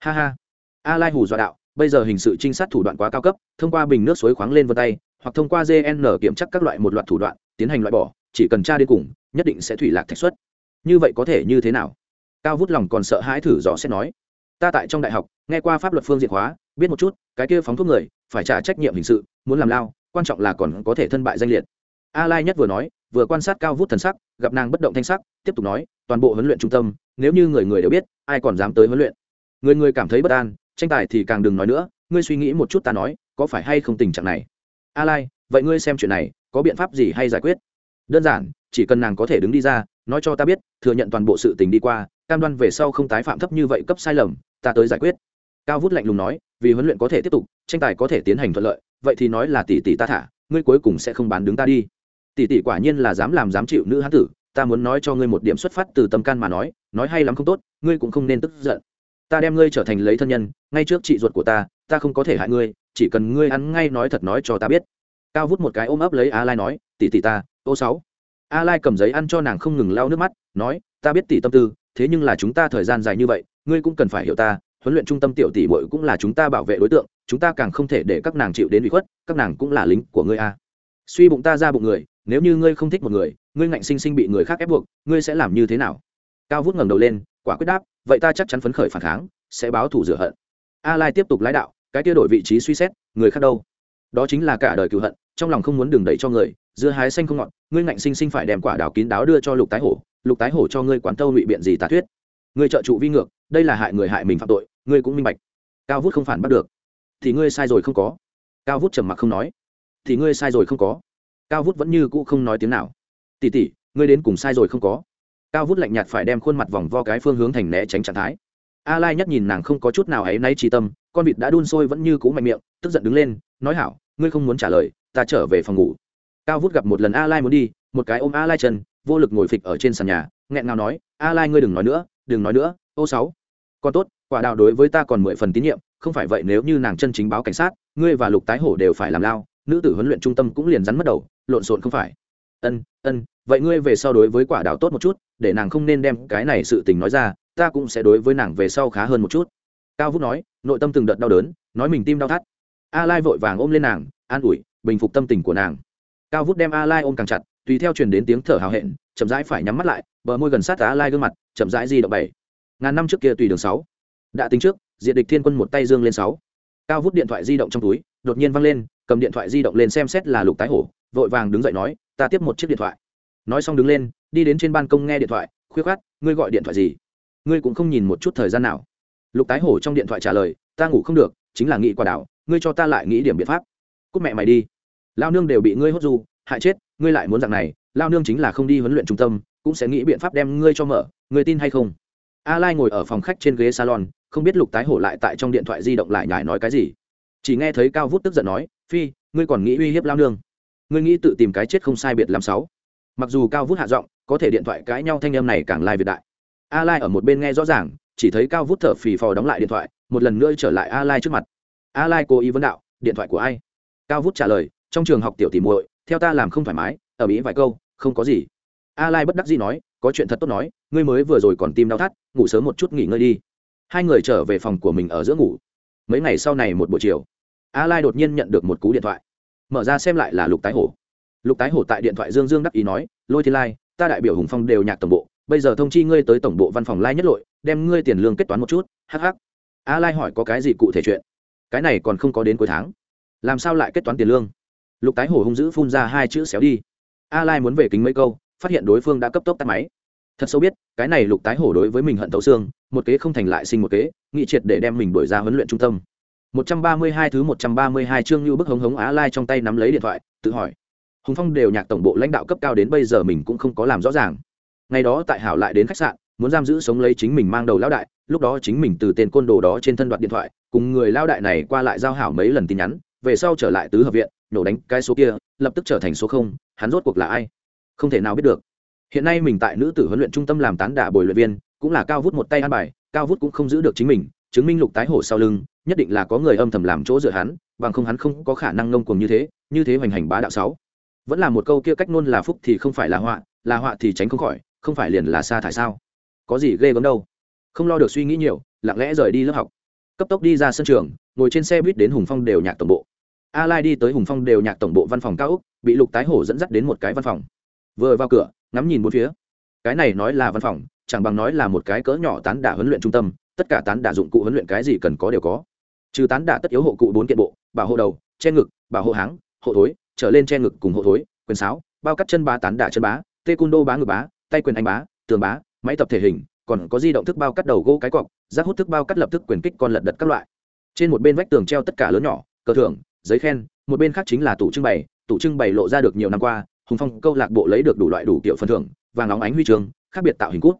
Ha ha. A lai hù dọa đạo bây giờ hình sự trinh sát thủ đoạn quá cao cấp, thông qua bình nước suối khoáng lên vân tay, hoặc thông qua gn kiểm chắc các loại một loạt thủ đoạn, tiến hành loại bỏ, chỉ cần tra đi cùng, nhất định sẽ thủy lạc thạch xuất. Như vậy có thể như thế nào? Cao vút lòng còn sợ hãi thử dò xét nói. Ta tại trong đại học, nghe qua pháp luật phương diện hóa, biết một chút, cái kia phóng thuốc người, phải trả trách nhiệm hình sự, muốn làm lao, quan trọng là còn có thể thân bại danh liệt. A lai nhất vừa nói, vừa quan sát cao vút thần sắc, gặp nàng bất động thanh sắc, tiếp tục nói, toàn bộ huấn luyện trung tâm, nếu như người người đều biết, ai còn dám tới huấn luyện? Người người cảm thấy bất an tranh tài thì càng đừng nói nữa, ngươi suy nghĩ một chút ta nói, có phải hay không tình trạng này? A lai vậy ngươi xem chuyện này, có biện pháp gì hay giải quyết? Đơn giản, chỉ cần nàng có thể đứng đi ra, nói cho ta biết, thừa nhận toàn bộ sự tình đi qua, cam đoan về sau không tái phạm thấp như vậy cấp sai lầm, ta tới giải quyết. Cao vút lạnh lùng nói, vì huấn luyện có thể tiếp tục, tranh tài có thể tiến hành thuận lợi, vậy thì nói là tỷ tỷ ta thả, ngươi cuối cùng sẽ không bán đứng ta đi. Tỷ tỷ quả nhiên là dám làm dám chịu nữ hán tử, ta muốn nói cho ngươi một điểm xuất phát từ tâm can mà nói nói hay lắm không tốt, ngươi cũng không nên tức giận ta đem ngươi trở thành lấy thân nhân, ngay trước chị ruột của ta ta không có thể hại ngươi, chỉ cần ngươi ăn ngay nói thật nói cho ta biết. Cao vút một cái ôm ấp lấy a lai nói, tỷ tỷ ta, ô sáu. A lai cầm giấy ăn cho nàng không ngừng lau nước mắt, nói, ta biết tỷ tâm tư, thế nhưng là chúng ta thời gian dài như vậy, ngươi cũng cần phải hiểu ta, huấn luyện trung tâm tiểu tỷ muội cũng là chúng ta bảo vệ đối tượng, chúng ta càng không thể để các nàng chịu đến bị khuất, các nàng cũng là lính của ngươi a. Suy bụng ta ra bụng người, nếu như ngươi không thích một người, ngươi ngạnh sinh sinh bị người khác ép buộc, ngươi sẽ làm như thế nào? Cao vút ngẩng đầu lên quả quyết đáp, vậy ta chắc chắn phấn khởi phản kháng, sẽ báo thủ rửa hận. A lai tiếp tục lái đạo, cái kia đổi vị trí suy xét, người khác đâu? Đó chính là cả đời cựu hận, trong lòng không muốn đường đẩy cho người, dưa hái xanh không ngọt, ngươi ngạnh sinh sinh phải đem quả đào kín đáo đưa cho lục tái hổ, lục tái hổ cho ngươi quán tâu ngụy biện gì tà thuyết. Ngươi trợ trụ vi ngược, đây là hại người hại mình phạm tội, ngươi cũng minh bạch. Cao vút không phản bắt được. Thì ngươi sai rồi không có. Cao vút trầm mặc không nói. Thì ngươi sai rồi không có. Cao vút vẫn như cũ không nói tiếng nào. Tỉ tỉ ngươi đến cùng sai rồi không có cao vút lạnh nhạt phải đem khuôn mặt vòng vo cái phương hướng thành né tránh trạng thái. A lai nhất nhìn nàng không có chút nào ấy nay trí tâm, con vịt đã đun sôi vẫn như cũ mạnh miệng, tức giận đứng lên, nói hảo, ngươi không muốn trả lời, ta trở về phòng ngủ. Cao vút gặp một lần a lai muốn đi, một cái ôm a lai chân, vô lực ngồi phịch ở trên sàn nhà, nghẹn ngào nói, a lai ngươi đừng nói nữa, đừng nói nữa, ô sáu con tốt, quả đạo đối với ta còn mười phần tín nhiệm, không phải vậy nếu như nàng chân chính báo cảnh sát, ngươi và lục tái hổ đều phải làm lao, nữ tử huấn luyện trung tâm cũng liền rắn mất đầu, lộn xộn không phải. Ân ân vậy ngươi về sau đối với quả đào tốt một chút, để nàng không nên đem cái này sự tình nói ra, ta cũng sẽ đối với nàng về sau khá hơn một chút. Cao vút nói, nội tâm từng đợt đau đớn, nói mình tim đau thắt. A lai vội vàng ôm lên nàng, an ủi, bình phục tâm tình của nàng. Cao vút đem a lai ôm càng chặt, tùy theo truyền đến tiếng thở hào hẹn, chậm rãi phải nhắm mắt lại, bờ môi gần sát a lai gương mặt, chậm rãi di động bảy. Ngàn năm trước kia tùy đường sáu. Đã tính trước diện địch thiên quân một tay dương lên sáu. Cao vút điện thoại di động trong túi, đột nhiên văng lên, cầm điện thoại di động lên xem xét là lục tái hổ, vội vàng đứng dậy nói, ta tiếp một chiếc điện thoại nói xong đứng lên, đi đến trên ban công nghe điện thoại khuyết khát ngươi gọi điện thoại gì? Ngươi cũng không nhìn một chút thời gian nào. Lục tái hổ trong điện thoại trả lời, ta ngủ không được, chính là nghĩ quả đảo, ngươi cho ta lại nghĩ điểm biện pháp. Cúc mẹ mày đi. Lao nương đều bị ngươi hốt du, hại chết, ngươi lại muốn dạng này, lao nương chính là không đi huấn luyện trung tâm, cũng sẽ nghĩ biện pháp đem ngươi cho mở, ngươi tin hay không? A lai ngồi ở phòng khách trên ghế salon, không biết lục tái hổ lại tại trong điện thoại di động lại nhải nói cái gì. Chỉ nghe thấy cao vút tức giận nói, phi, ngươi còn nghĩ uy hiếp lao nương? Ngươi nghĩ tự tìm cái chết không sai biệt làm sáu mặc dù cao vút hạ giọng, có thể điện thoại cãi nhau thanh âm này càng lai việt đại. A lai ở một bên nghe rõ ràng, chỉ thấy cao vút thở phì phò đóng lại điện thoại, một lần nữa trở lại a lai trước mặt. A lai cố ý vấn đạo, điện thoại của ai? Cao vút trả lời, trong trường học tiểu tìm muội, theo ta làm không thoải mái, ở mỹ vài câu, không có gì. A lai bất đắc dĩ nói, có chuyện thật tốt nói, ngươi mới vừa rồi còn tim đau thắt, ngủ sớm một chút nghỉ ngơi đi. Hai người trở về phòng của mình ở giữa ngủ. Mấy ngày sau này một buổi chiều a lai đột nhiên nhận được một cú điện thoại. Mở ra xem lại là lục tái hổ lục tái hổ tại điện thoại dương dương đắc ý nói lôi thiên lai ta đại biểu hùng phong đều nhạc tổng bộ bây giờ thông chi ngươi tới tổng bộ văn phòng lai nhất lội đem ngươi tiền lương kết toán một chút hh a lai hỏi có cái gì cụ thể chuyện? Cái này còn không có đến cuối tháng. Làm sao lại kết toán tiền lương? Lục tái hổ hung dữ phun ra hai chữ xéo đi. A lai muốn về kính mấy câu phát hiện đối phương đã cấp tốc tắt máy. Thật sâu biết cái này lục tái hổ đối với mình hận tấu xương một kế không thành lại sinh một kế nghị triệt để đem mình đổi ra huấn luyện trung tâm. 132 thứ 132 chương như bức hống hống Á Lai trong tay nắm lấy điện thoại, tự hỏi. Hùng Phong đều nhạc tổng bộ lãnh đạo cấp cao đến bây giờ mình cũng không có làm rõ ràng. ngày đó tại hảo lại đến khách sạn, muốn giam giữ sống lấy chính mình mang đầu lão đại, lúc đó chính mình từ tên côn đồ đó trên thân đoạt điện thoại, cùng người lão đại này qua lại giao hảo mấy lần tin nhắn, về sau trở lại tứ hợp viện, nổ đánh cái số kia, lập tức trở thành số không, hắn rốt cuộc là ai? Không thể nào biết được. Hiện nay mình tại nữ tử huấn luyện trung tâm làm tán đả bồi luyện viên, cũng là cao vút một tay ăn bài, cao vút cũng không giữ được chính mình, chứng minh lục tái hổ sau lưng, nhất định là có người âm thầm làm chỗ dựa hắn, bằng không hắn không có khả năng ngông cuồng như thế như thế hoành hành bá đạo sáu vẫn là một câu kia cách ngôn là phúc thì không phải là họa là họa thì tránh không khỏi, không phải liền là sa thải sao? Có gì ghê gớm đâu. Không lo được suy nghĩ nhiều, lặng lẽ rời đi lớp học. Cấp tốc đi ra sân trường, ngồi trên xe buýt đến hùng phong đều nhạc tổng bộ. A lai đi tới hùng phong đều nhạc tổng bộ văn phòng cao úc bị lục tái hổ dẫn dắt đến một cái văn phòng. Vừa vào cửa, ngắm nhìn bốn phía. Cái này nói là văn phòng, chẳng bằng nói là một cái cỡ nhỏ tán đả huấn luyện trung tâm, tất cả tán đả dụng cụ huấn luyện cái gì cần có đều có. Trừ tán đả tất yếu hộ cụ bốn kiện bộ, bảo hộ đầu, che ngực, bảo hộ háng, hộ thối trở lên che ngực cùng hộ thối, quyền sáo, bao cắt chân bá tán đả chân bá tê cung đô bá ngực bá, tay quyền anh bá, tường bá, máy tập thể hình, còn có di động thức bao cắt đầu gỗ cái cọc, rác hút thức bao cắt lập thức quyền kích con lật đật các loại. Trên một bên vách tường treo tất cả lớn nhỏ, cờ thưởng, giấy khen, một bên khác chính là tủ trưng bày, tủ trưng bày lộ ra được nhiều năm qua, hùng phong câu lạc bộ lấy được đủ loại đủ kiểu phần thưởng, vàng óng ánh huy trường khác biệt tạo hình cút.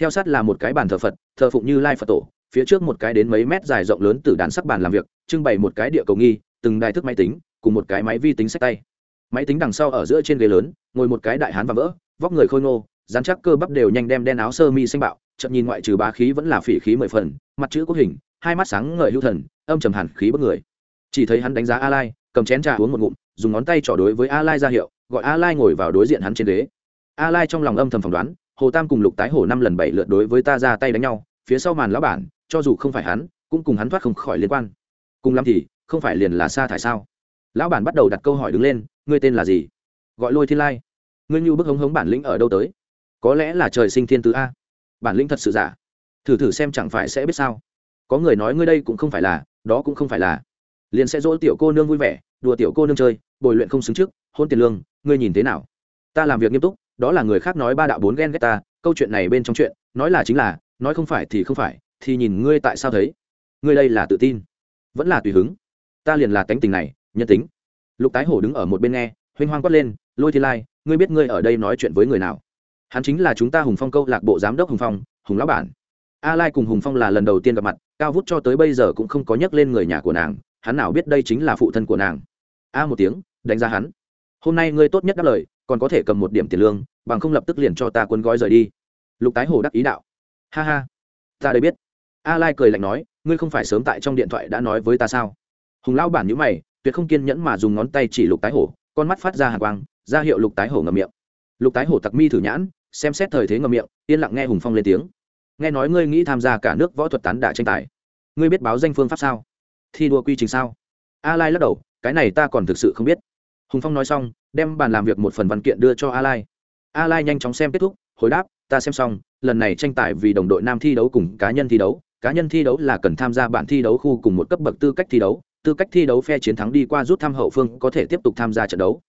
Theo sát là một cái bàn thờ phật, thờ phụng như lai phật tổ, phía trước một cái đến mấy mét dài rộng lớn từ đàn sắc bàn làm việc, trưng bày một cái địa cầu nghi, từng đài thức máy tính cùng một cái máy vi tính sách tay. Máy tính đằng sau ở giữa trên ghế lớn, ngồi một cái đại hán và vỡ, vóc người khôi ngô dán chắc cơ bắp đều nhanh đem đen áo sơ mi xanh bạo chậm nhìn ngoại trừ bá khí vẫn là phỉ khí mười phần, mặt chữ quốc hình, hai mắt sáng ngời hữu thần, âm trầm hẳn khí bất người. Chỉ thấy hắn đánh giá a lai, cầm chén trà uống một ngụm, dùng ngón tay trỏ đối với a lai ra hiệu, gọi a lai ngồi vào đối diện hắn trên ghế. A lai trong lòng âm thầm phỏng đoán, hồ tam cùng lục tái hổ năm lần bảy lượt đối với ta ra tay đánh nhau, phía sau màn lão bản, cho dù không phải hắn, cũng cùng hắn thoát không khỏi liên quan. Cùng lắm thì, không phải liền là sa thải sao? Lão bản bắt đầu đặt câu hỏi đứng lên, ngươi tên là gì? Gọi lôi thiên lai. Ngươi như bức hống hống bản lĩnh ở đâu tới? Có lẽ là trời sinh thiên tứ a. Bản lĩnh thật sự giả? Thử thử xem chẳng phải sẽ biết sao? Có người nói ngươi đây cũng không phải là, đó cũng không phải là. Liền sẽ dỗ tiểu cô nương vui vẻ, đùa tiểu cô nương chơi, bồi luyện không xứng trước, hôn tiền lương, ngươi nhìn thế nào? Ta làm việc nghiêm túc, đó là người khác nói ba đạo bốn ghen ghét ta, câu chuyện này bên trong chuyện, nói là chính là, nói không phải thì không phải, thì nhìn ngươi tại sao thấy. Ngươi đây là tự tin, vẫn là tùy hứng. Ta liền là tánh tình này nhân tính. Lục tái hổ đứng ở một bên nghe huênh hoang quát lên, lôi thiên lai, ngươi biết ngươi ở đây nói chuyện với người nào? Hắn chính là chúng ta hùng phong câu lạc bộ giám đốc hùng phong, hùng lão bản. A lai cùng hùng phong là lần đầu tiên gặp mặt, cao vút cho tới bây giờ cũng không có nhắc lên người nhà của nàng, hắn nào biết đây chính là phụ thân của nàng. A một tiếng, đánh giá hắn. Hôm nay ngươi tốt nhất đáp lời, còn có thể cầm một điểm tiền lương, bằng không lập tức liền cho ta quân gói rời đi. Lục tái hổ đắc ý đạo. Ha ha, ta đây biết. A lai cười lạnh nói, ngươi không phải sớm tại trong điện thoại đã nói với ta sao? Hùng lão bản như mày tuyệt không kiên nhẫn mà dùng ngón tay chỉ lục tái hổ, con mắt phát ra hàng quang, ra hiệu lục tái hổ ngầm miệng. Lục tái hổ tặc mi thử nhãn, xem xét thời thế ngầm miệng, yên lặng nghe hùng phong lên tiếng. Nghe nói ngươi nghĩ tham gia cả nước võ thuật tán đả tranh tài. Ngươi biết báo danh phương pháp sao? Thi đua quy trình sao? A lai lắc đầu, cái này ta còn thực sự không biết. Hùng phong nói xong, đem bàn làm việc một phần văn kiện đưa cho a lai a lai nhanh chóng xem kết thúc, hồi đáp, ta xem xong, lần này tranh tài vì đồng đội nam thi đấu cùng cá nhân thi đấu, cá nhân thi đấu là cần tham gia bản thi đấu khu cùng một cấp bậc tư cách thi đấu tư cách thi đấu phe chiến thắng đi qua rút thăm hậu phương có thể tiếp tục tham gia trận đấu.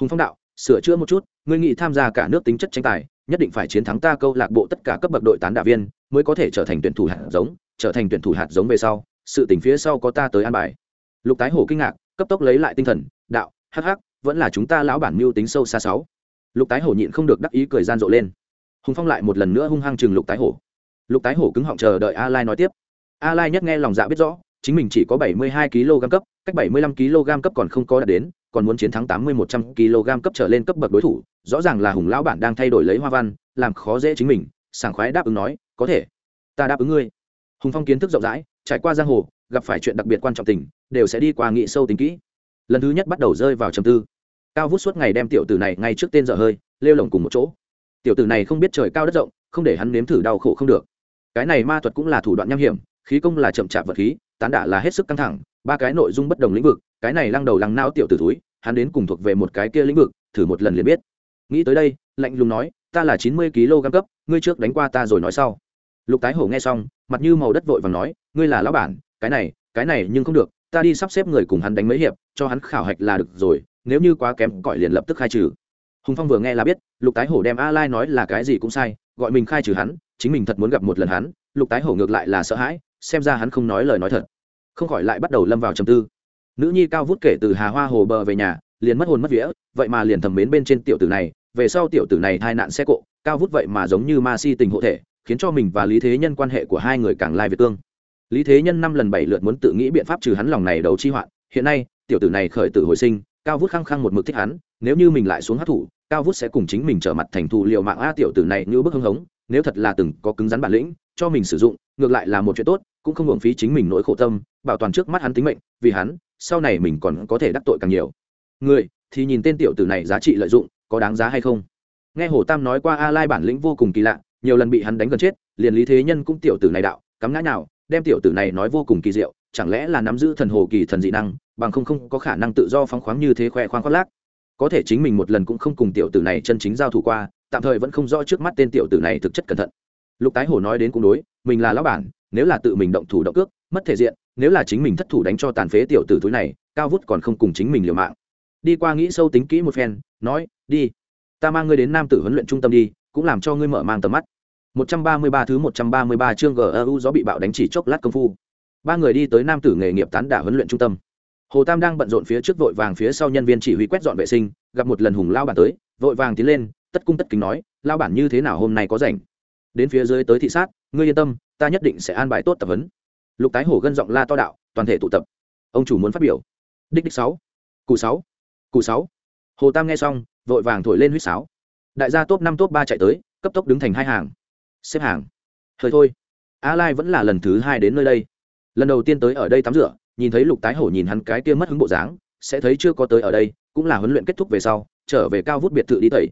Hùng phong đạo, sửa chữa một chút, ngươi nghĩ tham gia cả nước tính chất tranh tài, nhất định phải chiến thắng ta câu lạc bộ tất cả cấp bậc đội tán đả viên, mới có thể trở thành tuyển thủ hạt giống, trở thành tuyển thủ hạt giống về sau, sự tình phía sau có ta tới an bài. Lục tái hổ kinh ngạc, cấp tốc lấy lại tinh thần, đạo, hắc hắc, vẫn là chúng ta lão bản mưu tính sâu xa sáu. Lục tái hổ nhịn không được đắc ý cười gian rộ lên. Hùng phong lại một lần nữa hung hăng chừng lục tái hổ. Lục tái hổ cứng họng chờ đợi a lai nói tiếp. A lai nhất nghe lòng dạ biết rõ chính mình chỉ có 72 kg cấp, cách 75 kg cấp còn không có đạt đến, còn muốn chiến thắng 80-100 kg cấp trở lên cấp bậc đối thủ, rõ ràng là hùng lão bản đang thay đổi lấy hoa văn, làm khó dễ chính mình, sảng khoái đáp ứng nói, có thể, ta đáp ứng ngươi. Hùng phong kiến thức rộng rãi, trải qua giang hồ, gặp phải chuyện đặc biệt quan trọng tình, đều sẽ đi qua nghị sâu tính kỹ. Lần thứ nhất bắt đầu rơi vào trầm tư. Cao vút suốt ngày đem tiểu tử này ngay trước tên dở hơi, lêu lồng cùng một chỗ. Tiểu tử này không biết trời cao đất rộng, không để hắn nếm thử đau khổ không được. Cái này ma thuật cũng là thủ đoạn nham hiểm, khí công là chậm chạp vật khí tán đả là hết sức căng thẳng, ba cái nội dung bất đồng lĩnh vực, cái này lăng đầu lăng não tiểu tử túi hắn đến cùng thuộc về một cái kia lĩnh vực, thử một lần liền biết. Nghĩ tới đây, lạnh lùng nói, ta là chín mươi kg cấp, ngươi trước đánh qua ta rồi nói sau. Lục tái hổ nghe xong, mặt như màu đất vội và nói, ngươi là lão bản, cái này cái này nhưng không được, ta đi sắp xếp người cùng hắn đánh mấy hiệp, cho hắn khảo hạch là được rồi, nếu như quá kém cỏi liền lập tức khai trừ. Hùng phong vừa nghe là biết, lục tái hổ đem a lai nói là cái gì cũng sai, gọi mình khai trừ hắn, chính mình thật muốn gặp một lần hắn, lục tái hổ ngược lại là sợ hãi xem ra hắn không nói lời nói thật. Không khỏi lại bắt đầu lâm vào trầm tư. Nữ nhi cao vút kể từ hà hoa hồ bờ về nhà, liền mất hồn mất vía, vậy mà liền thầm mến bên trên tiểu tử này, về sau tiểu tử này tai nạn xe cộ, cao vút vậy mà giống như ma si tình hộ thể, khiến cho mình và lý thế nhân quan hệ của hai người càng lai việt tương. Lý thế nhân năm lần bảy lượt muốn tự nghĩ biện pháp trừ hắn lòng này đầu chi hoạn, hiện nay, tiểu tử này khởi tử hồi sinh, cao vút khăng khăng một mực thích hắn, nếu như mình lại xuống hát thủ cao vút sẽ cùng chính mình trở mặt thành thù liệu mạng a, tiểu tử này như bức hưng hống, nếu thật là từng có cứng rắn bản lĩnh, cho mình sử dụng, ngược lại là một chuyện tốt cũng không hưởng phí chính mình nỗi khổ tâm, bảo toàn trước mắt hắn tính mệnh, vì hắn, sau này mình còn có thể đắc tội càng nhiều. Người, thì nhìn tên tiểu tử này giá trị lợi dụng, có đáng giá hay không? Nghe hồ tam nói qua a lai bản lĩnh vô cùng kỳ lạ, nhiều lần bị hắn đánh gần chết, liền lý thế nhân cũng tiểu tử này đạo, cắm ngã nào đem tiểu tử này nói vô cùng kỳ diệu, chẳng lẽ là nắm giữ thần hồ kỳ thần dị năng, bằng không không có khả năng tự do phóng khoáng như thế khoe khoang khoác lác. Có thể chính mình một lần cũng không cùng tiểu tử này chân chính giao thủ qua, tạm thời vẫn không rõ trước mắt tên tiểu tử này thực chất cẩn thận. Lục tái hổ nói đến cũng đối, mình là lão bản nếu là tự mình động thủ động cước mất thể diện nếu là chính mình thất thủ đánh cho tàn phế tiểu tử túi này cao vút còn không cùng chính mình liều mạng đi qua nghĩ sâu tính kỹ một phen nói đi ta mang ngươi đến nam tử huấn luyện trung tâm đi cũng làm cho ngươi mở mang tầm mắt 133 thứ 133 chương GEU gió bị bạo đánh chỉ chốc lát công phu. Ba người đi tới nam tử nghề nghiệp tán đả huấn luyện trung tâm. Hồ Tam đang bận rộn phía trước vội vàng phía sau nhân viên chỉ huy quét dọn vệ sinh, gặp một lần Hùng lao bản tới, vội vàng tiến lên, tất cung tất kính nói, lao bản như thế nào hôm nay có rảnh. Đến phía dưới tới thị sát, ngươi yên tâm, ta nhất định sẽ an bài tốt tập huấn. Lục Tái Hổ gân giọng la to đạo, toàn thể tụ tập. Ông chủ muốn phát biểu. Đích đích sáu, Cụ sáu, Cụ sáu. Hồ Tam nghe xong, vội vàng thổi lên huýt sáo. Đại gia top năm top ba chạy tới, cấp tốc đứng thành hai hàng xếp hàng hơi thôi a lai vẫn là lần thứ hai đến nơi đây lần đầu tiên tới ở đây tắm rửa nhìn thấy lục tái hổ nhìn hắn cái kia mất hứng bộ dáng sẽ thấy chưa có tới ở đây cũng là huấn luyện kết thúc về sau trở về cao vút biệt thự đi tẩy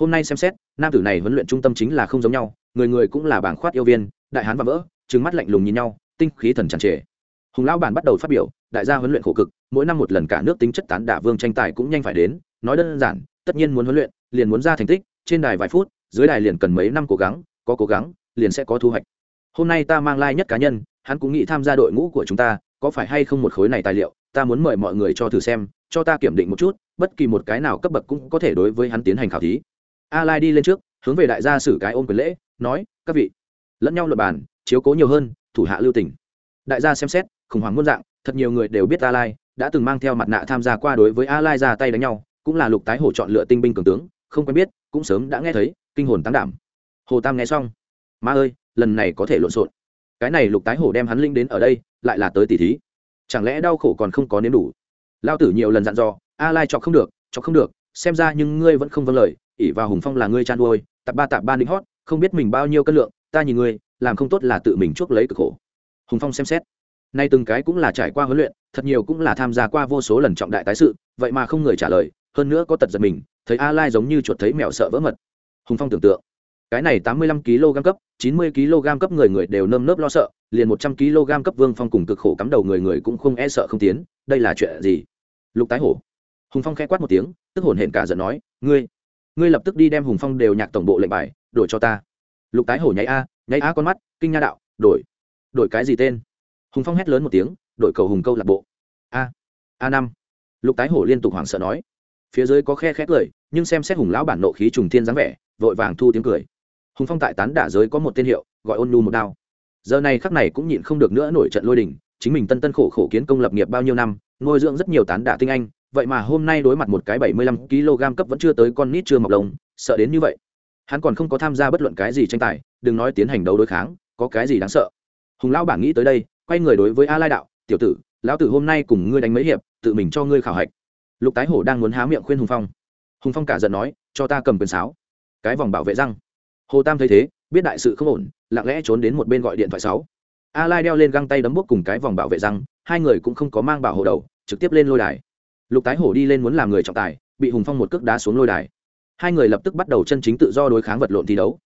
hôm nay xem xét nam tử này huấn luyện trung tâm chính là không giống nhau người người cũng là bảng khoát yêu viên, đại hán và vỡ, trừng mắt lạnh lùng nhìn nhau, tinh khí thần tràn trề. Hùng lão bản bắt đầu phát biểu, đại gia huấn luyện khổ cực, mỗi năm một lần cả nước tính chất tán đả vương tranh tài cũng nhanh phải đến, nói đơn giản, tất nhiên muốn huấn luyện, liền muốn ra thành tích, trên đài vài phút, dưới đài liền cần mấy năm cố gắng, có cố gắng, liền sẽ có thu hoạch. Hôm nay ta mang lai nhất cá nhân, hắn cũng nghĩ tham gia đội ngũ của chúng ta, có phải hay không một khối này tài liệu, ta muốn mời mọi người cho thử xem, cho ta kiểm định một chút, bất kỳ một cái nào cấp bậc cũng có thể đối với hắn tiến hành khảo thí. A lai đi lên trước, hướng về đại gia sử cái ôm quyền lễ nói, các vị, lẫn nhau luật bàn, chiếu cố nhiều hơn, thủ hạ lưu tỉnh đại gia xem xét, khủng hoảng muôn dạng, thật nhiều người đều biết a lai đã từng mang theo mặt nạ tham gia qua đối với a lai ra tay đánh nhau, cũng là lục tái hổ chọn lựa tinh binh cường tướng, không quen biết, cũng sớm đã nghe thấy, kinh hồn tăng đảm. Hồ tam nghe xong ma ơi, lần này có thể lộn xộn. Cái này lục tái hổ đem hắn linh đến ở đây, lại là tới tỷ thí. Chẳng lẽ đau khổ còn không có nếm đủ? Lao tử nhiều lần dặn dò a lai chọc không được, chọc không được, xem ra nhưng ngươi vẫn không vâng lời, ỷ vào hùng phong là ngươi chăn nuôi tạp ba tạp ba lính hót không biết mình bao nhiêu cân lượng, ta nhìn ngươi, làm không tốt là tự mình chuốc lấy cực khổ. Hùng phong xem xét. Nay từng cái cũng là trải qua huấn luyện, thật nhiều cũng là tham gia qua vô số lần trọng đại tái sự, vậy mà không người trả lời, hơn nữa có tật giật mình, thấy a lai giống như chuột thấy mèo sợ vỡ mật. Hùng phong tưởng tượng, cái này tám mươi lăm kg cấp, chín mươi kg cấp người người đều nơm nớp lo sợ, liền một trăm kg cấp vương phong cùng cực khổ cắm đầu người người cũng không e sợ không tiến, đây là chuyện gì? Lục tái hổ. Hùng phong khẽ quát một tiếng, tức hồn hển cả giận nói, ngươi ngươi lập tức đi đem hùng phong đều nhạc tổng bộ lệnh bài, đổi cho ta. Lục tái hổ nháy a nháy a con mắt, kinh nha đạo, đổi. Đổi cái gì tên? Hùng phong hét lớn một tiếng, đổi cầu hùng câu lạc bộ. A a năm. Lục tái hổ liên tục hoảng sợ nói. Phía dưới có khe khét cười, nhưng xem xét hùng lão bản nộ khí trùng thiên dáng vẻ, vội vàng thu tiếng cười. Hùng phong tại tán đả giới có một tên hiệu, gọi ôn nu một đao. Giờ này khắc này cũng nhịn không được nữa nổi trận lôi đình, chính mình tân tân khổ khổ kiến công lập nghiệp bao nhiêu năm, nuôi dưỡng rất nhiều tán đả tinh anh vậy mà hôm nay đối mặt một cái bảy mươi lăm kg cấp vẫn chưa tới con nít chưa mọc lông, sợ đến như vậy. Hắn còn không có tham gia bất luận cái gì tranh tài, đừng nói tiến hành đấu đối kháng, có cái gì đáng sợ. Hùng lão bản nghĩ tới đây, quay người đối với a lai đạo, tiểu tử, lão tử hôm nay cùng ngươi đánh mấy hiệp, tự mình cho ngươi khảo hạch. Lục tái hổ đang muốn há miệng khuyên hùng phong. Hùng phong cả giận nói, cho ta cầm quyền sáo. Cái vòng bảo vệ răng. Hồ tam thấy thế, biết đại sự không ổn, lặng lẽ trốn đến một bên gọi điện thoại sáu. A lai đeo lên găng tay đấm bốc cùng cái vòng bảo vệ răng, hai người cũng không có mang bảo hộ đầu, trực tiếp lên lôi đài lục tái hổ đi lên muốn làm người trọng tài, bị hùng phong một cước đá xuống lôi đài. Hai người lập tức bắt đầu chân chính tự do đối kháng vật lộn thi đấu.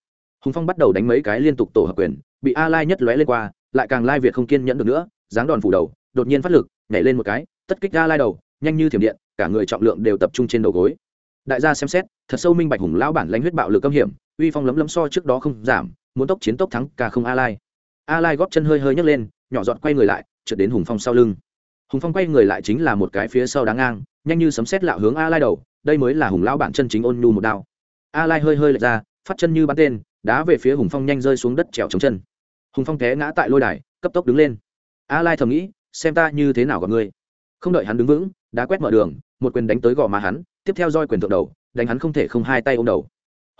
Hùng phong bắt đầu đánh mấy cái liên tục tổ hợp quyền, bị a lai nhất lóe lên qua, lại càng lai việt không kiên nhẫn được nữa dáng đòn phủ đầu, đột nhiên phát lực, nhảy lên một cái, tất kích a lai đầu, nhanh như thiểm điện, cả người trọng lượng đều tập trung trên đầu gối. Đại gia xem xét, thật sâu minh bạch hùng lão bản lãnh huyết bạo lực âm hiểm, uy phong lấm lấm so trước đó không giảm, muốn tốc chiến tốc thắng cả không a lai a lai góp chân hơi hơi nhấc lên, nhỏ giọt quay người lại, trượt đến hùng phong sau lưng hùng phong quay người lại chính là một cái phía sau đáng ngang, nhanh như sấm xét lạo hướng a lai đầu, đây mới là hùng lão bản chân chính ôn nhu một đao. A lai hơi hơi lệch ra, phát chân như bắn tên, đá về phía hùng phong nhanh rơi xuống đất trèo chống chân. Hùng phong té ngã tại lôi đài, cấp tốc đứng lên. A lai thầm nghĩ, xem ta như thế nào gặp ngươi. Không đợi hắn đứng vững, đá quét mở đường, một quyền đánh tới gò má hắn, tiếp theo roi quyền thượng đầu, đánh hắn không thể không hai tay ôm đầu.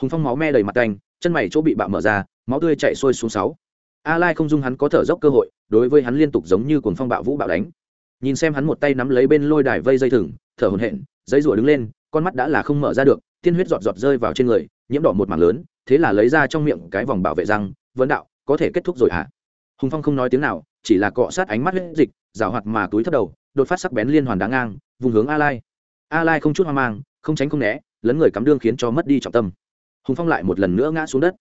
Hùng phong máu me đầy mặt canh chân mày chỗ bị bạo mở ra, máu tươi chạy sôi xuống sáu. A lai không dung hắn có thở dốc cơ hội, đối với hắn liên tục giống như cuồng phong bạo vũ bạo đánh nhìn xem hắn một tay nắm lấy bên lôi đài vây dây thừng, thở hổn hển dây rủa đứng lên, con mắt đã là không mở ra được, tiên huyết giọt giọt rơi vào trên người, nhiễm đỏ một mảng lớn, thế là lấy ra trong miệng cái vòng bảo vệ răng vấn đạo, có thể kết thúc rồi hả? Hùng phong không nói tiếng nào, chỉ là cọ sát ánh mắt huyết dịch, rào hoạt mà túi thấp đầu, đột phát sắc bén liên hoàn đáng ngang, vùng hướng a lai. A lai không chút hoang mang, không tránh không né, lấn người cắm đương khiến cho mất đi trọng tâm. Hùng phong lại một lần nữa ngã xuống đất.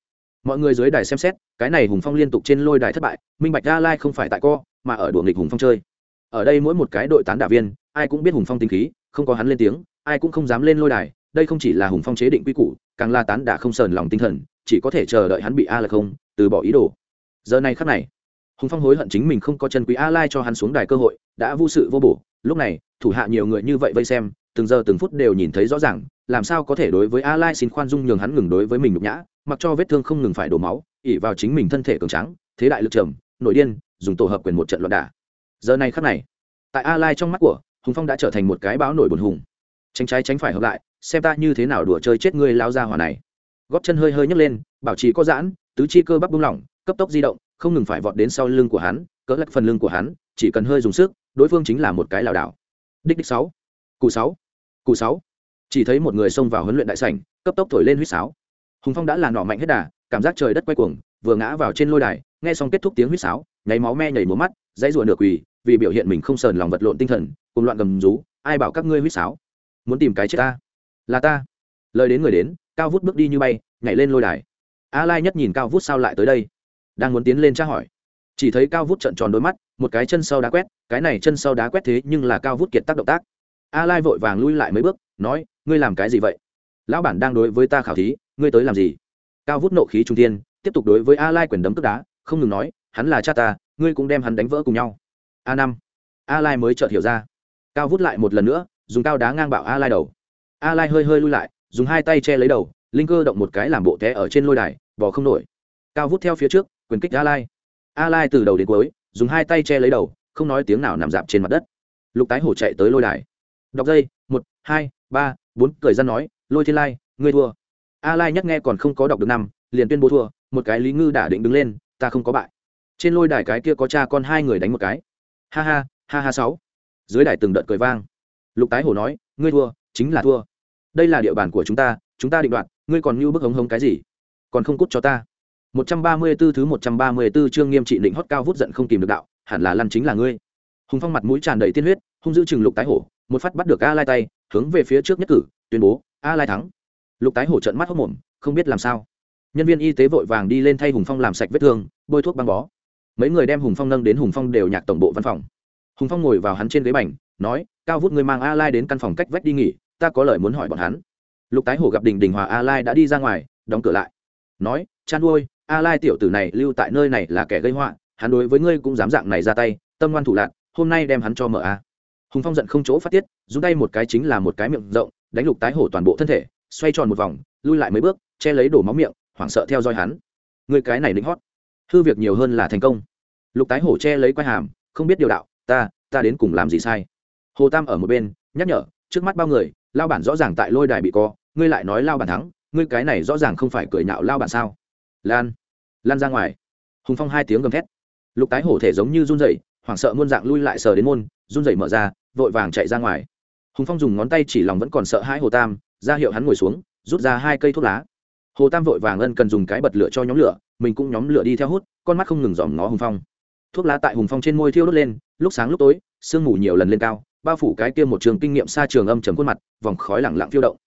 Mọi người dưới đài xem xét, cái này hùng phong liên tục trên lôi đài thất bại, minh bạch a lai không phải tại co, mà ở đùa nghịch hùng phong chơi ở đây mỗi một cái đội tán đả viên, ai cũng biết hùng phong tinh khí, không có hắn lên tiếng, ai cũng không dám lên lôi đài, đây không chỉ là hùng phong chế định quy củ, càng la tán đả không sờn lòng tinh thần, chỉ có thể chờ đợi hắn bị a là không từ bỏ ý đồ. Giờ này khắc này, hùng phong hối hận chính mình không có chân quý a lai cho hắn xuống đài cơ hội, đã vô sự vô bổ. Lúc này, thủ hạ nhiều người như vậy vây xem, từng giờ từng phút đều nhìn thấy rõ ràng, làm sao có thể đối với a lai xin khoan dung nhường hắn ngừng đối với mình nhục nhã, mặc cho vết thương không ngừng phải đổ máu ỉ vào chính mình thân thể cường trắng thế đại lực trầm, nội điên, dùng tổ hợp quyền một trận loạn đả giờ này khắc này, tại a lai trong mắt của, hùng phong đã trở thành một cái báo nổi buồn hùng. Tránh trái tránh phải hợp lại, xem ta như thế nào đùa chơi chết ngươi lao ra hỏa này. Góp chân hơi hơi nhấc lên, bảo trì có giãn, tứ chi cơ bắp buông lỏng, cấp tốc di động, không ngừng phải vọt đến sau lưng của hắn, cỡ lắc phần lưng của hắn, chỉ cần hơi dùng sức, đối phương chính là một cái lảo đảo. Đích đích sáu cụ sáu cụ sáu. Chỉ thấy một người xông vào huấn luyện đại sảnh, cấp tốc thổi lên huýt sáo. Hùng phong đã là nọ mạnh hết đà, cảm giác trời đất quay cuồng, vừa ngã vào trên lôi đài, nghe xong kết thúc tiếng huýt sáo, nháy máu me nhảy múa mắt, dãy rùa nửa quỳ vì biểu hiện mình không sờn lòng vật lộn tinh thần, cùng loạn gầm rú, ai bảo các ngươi huýt sáo? Muốn tìm cái chết ta? Là ta. Lời đến người đến, cao vút bước đi như bay, nhảy lên lôi đài. A lai nhất nhìn cao vút sao lại tới đây? Đang muốn tiến lên tra hỏi. Chỉ thấy cao vút trận tròn đôi mắt, một cái chân sau đá quét, cái này chân sau đá quét thế nhưng là cao vút kiệt tác động tác. A lai vội vàng lui lại mấy bước, nói, ngươi làm cái gì vậy? Lão bản đang đối với ta khảo thí, ngươi tới làm gì? Cao vút nộ khí trung tiên tiếp tục đối với a lai quyền đấm tức đá, không ngừng nói, hắn là cha ta, ngươi cũng đem hắn đánh vỡ cùng nhau a năm. A lai mới chợt hiểu ra. Cao vút lại một lần nữa, dùng cao đá ngang bạo a lai đầu. A lai hơi hơi lui lại, dùng hai tay che lấy đầu, linh cơ động một cái làm bộ té ở trên lôi đài bỏ không nổi. Cao vút theo phía trước, quyền kích a lai a lai từ đầu đến cuối, dùng hai tay che lấy đầu, không nói tiếng nào nằm dạp trên mặt đất. Lục tái hổ chạy tới lôi đài. Đọc dây, một, hai, ba, bốn, cười ra nói, lôi thiên lai, ngươi thua. A lai nhắc nghe còn không có đọc được năm, liền tuyên bố thua, một cái lý ngư đã định đứng lên, ta không có bại. Trên lôi đài cái kia có cha con hai người đánh một cái ha ha ha ha sáu. Dưới đài từng đợt cười vang. Lục tái hổ nói, ngươi thua, chính là thua. Đây là địa bàn của chúng ta chúng ta định đoạt, ngươi còn như bức hống hống cái gì? Còn không cút cho ta. 134 thứ 134 chương nghiêm trị định hót cao vút giận không tìm được đạo, hẳn là lăn chính là ngươi. Hùng phong mặt mũi tràn đầy tiên huyết, hung giữ chừng lục tái hổ, một phát bắt được a lai tay, hướng về phía trước nhất cử, tuyên bố, a lai thắng. Lục tái hổ trận mắt hốc mồm, không biết làm sao. Nhân viên y tế vội vàng đi lên thay hùng phong làm sạch vết thương, bôi thuốc băng bó mấy người đem hùng phong nâng đến hùng phong đều nhạc tổng bộ văn phòng. Hùng phong ngồi vào hắn trên ghế bành, nói, cao vút người mang a lai đến căn phòng cách vách đi nghỉ, ta có lời muốn hỏi bọn hắn. Lục tái hổ gặp đình đình hòa a lai đã đi ra ngoài, đóng cửa lại. Nói, chan nuôi a lai tiểu tử này lưu tại nơi này là kẻ gây họa, hắn đối với ngươi cũng dám dạng này ra tay, tâm ngoan thủ lạc hôm nay đem hắn cho mở a. Hùng phong giận không chỗ phát tiết dùng tay một cái chính là một cái miệng rộng, đánh lục tái hổ toàn bộ thân thể, xoay tròn một vòng, lui lại mấy bước, che lấy đổ máu miệng, hoảng sợ theo dõi hắn. Người cái này lính hót hư việc nhiều hơn là thành công. Lục tái hổ che lấy quai hàm không biết điều đạo ta ta đến cùng làm gì sai? Hồ tam ở một bên nhắc nhở trước mắt bao người lao bản rõ ràng tại lôi đài bị co ngươi lại nói lao bản thắng ngươi cái này rõ ràng không phải cười nhạo lao bản sao? Lan lan ra ngoài. Hùng phong hai tiếng gầm thét. Lục tái hổ thể giống như run rẩy, hoảng sợ muôn dạng lui lại sờ đến môn run rẩy mở ra vội vàng chạy ra ngoài. Hùng phong dùng ngón tay chỉ lòng vẫn còn sợ hãi hồ tam ra hiệu hắn ngồi xuống rút ra hai cây thuốc lá. Hồ tam vội vàng ân cần dùng cái bật lửa cho nhóm lửa mình cũng nhóm lửa đi theo hút, con mắt không ngừng dòm ngó hùng phong. Thuốc lá tại hùng phong trên môi thiêu đốt lên, lúc sáng lúc tối, sương mù nhiều lần lên cao, bao phủ cái kia một trường kinh nghiệm xa trường âm trầm khuôn mặt, vòng khói lẳng lặng phiêu động.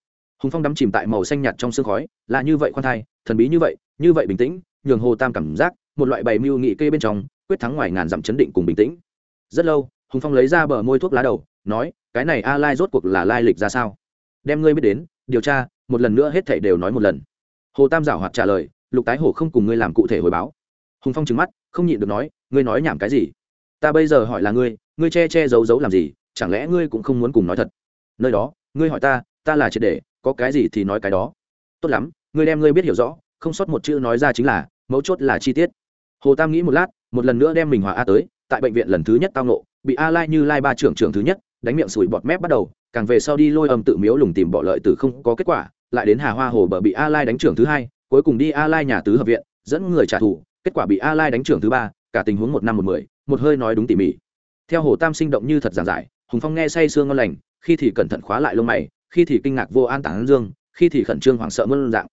Hùng phong đắm chìm tại màu xanh nhạt trong sương khói, là như vậy khoan thai, thần bí như vậy như vậy bình tĩnh, nhường hồ tam cảm giác, một loại bày mưu nghị kê bên trong, quyết thắng ngoài ngàn dặm chấn định cùng bình tĩnh. Rất lâu, hùng phong lấy ra bờ môi thuốc lá đầu, nói, cái này a lai rốt cuộc là lai lịch ra sao? Đem ngươi biết đến, điều tra, một lần nữa hết thảy đều nói một lần. Hồ tam giảo hoạt trả lời lục tái hổ không cùng ngươi làm cụ thể hồi báo. Hùng phong trừng mắt, không nhịn được nói, ngươi nói nhảm cái gì? Ta bây giờ hỏi là ngươi ngươi che che giấu giấu làm gì, chẳng lẽ ngươi cũng không muốn cùng nói thật? Nơi đó, ngươi hỏi ta ta là triệt để, có cái gì thì nói cái đó. Tốt lắm, ngươi đem ngươi biết hiểu rõ, không sót một chữ nói ra chính là, mấu chốt là chi tiết. Hồ tam nghĩ một lát, một lần nữa đem mình hòa a tới, tại bệnh viện lần thứ nhất tao nộ bị a lai như lai ba trưởng trưởng thứ nhất, đánh miệng sủi bọt mép bắt đầu, càng về sau đi lôi âm tự miếu lùng tìm bỏ lợi từ không có kết quả, lại đến hà hoa hồ bờ bị a lai đánh trưởng thứ hai cuối cùng đi a lai nhà tứ hợp viện, dẫn người trả thù, kết quả bị a lai đánh trưởng thứ ba, cả tình huống một năm một mười, một hơi nói đúng tỉ mỉ. Theo hồ tam sinh động như thật giản giải, hùng phong nghe say sương ngon lành, khi thì cẩn thận khóa lại lông mày, khi thì kinh ngạc vô an tản dương, khi thì khẩn trương hoảng sợ mơn dạng.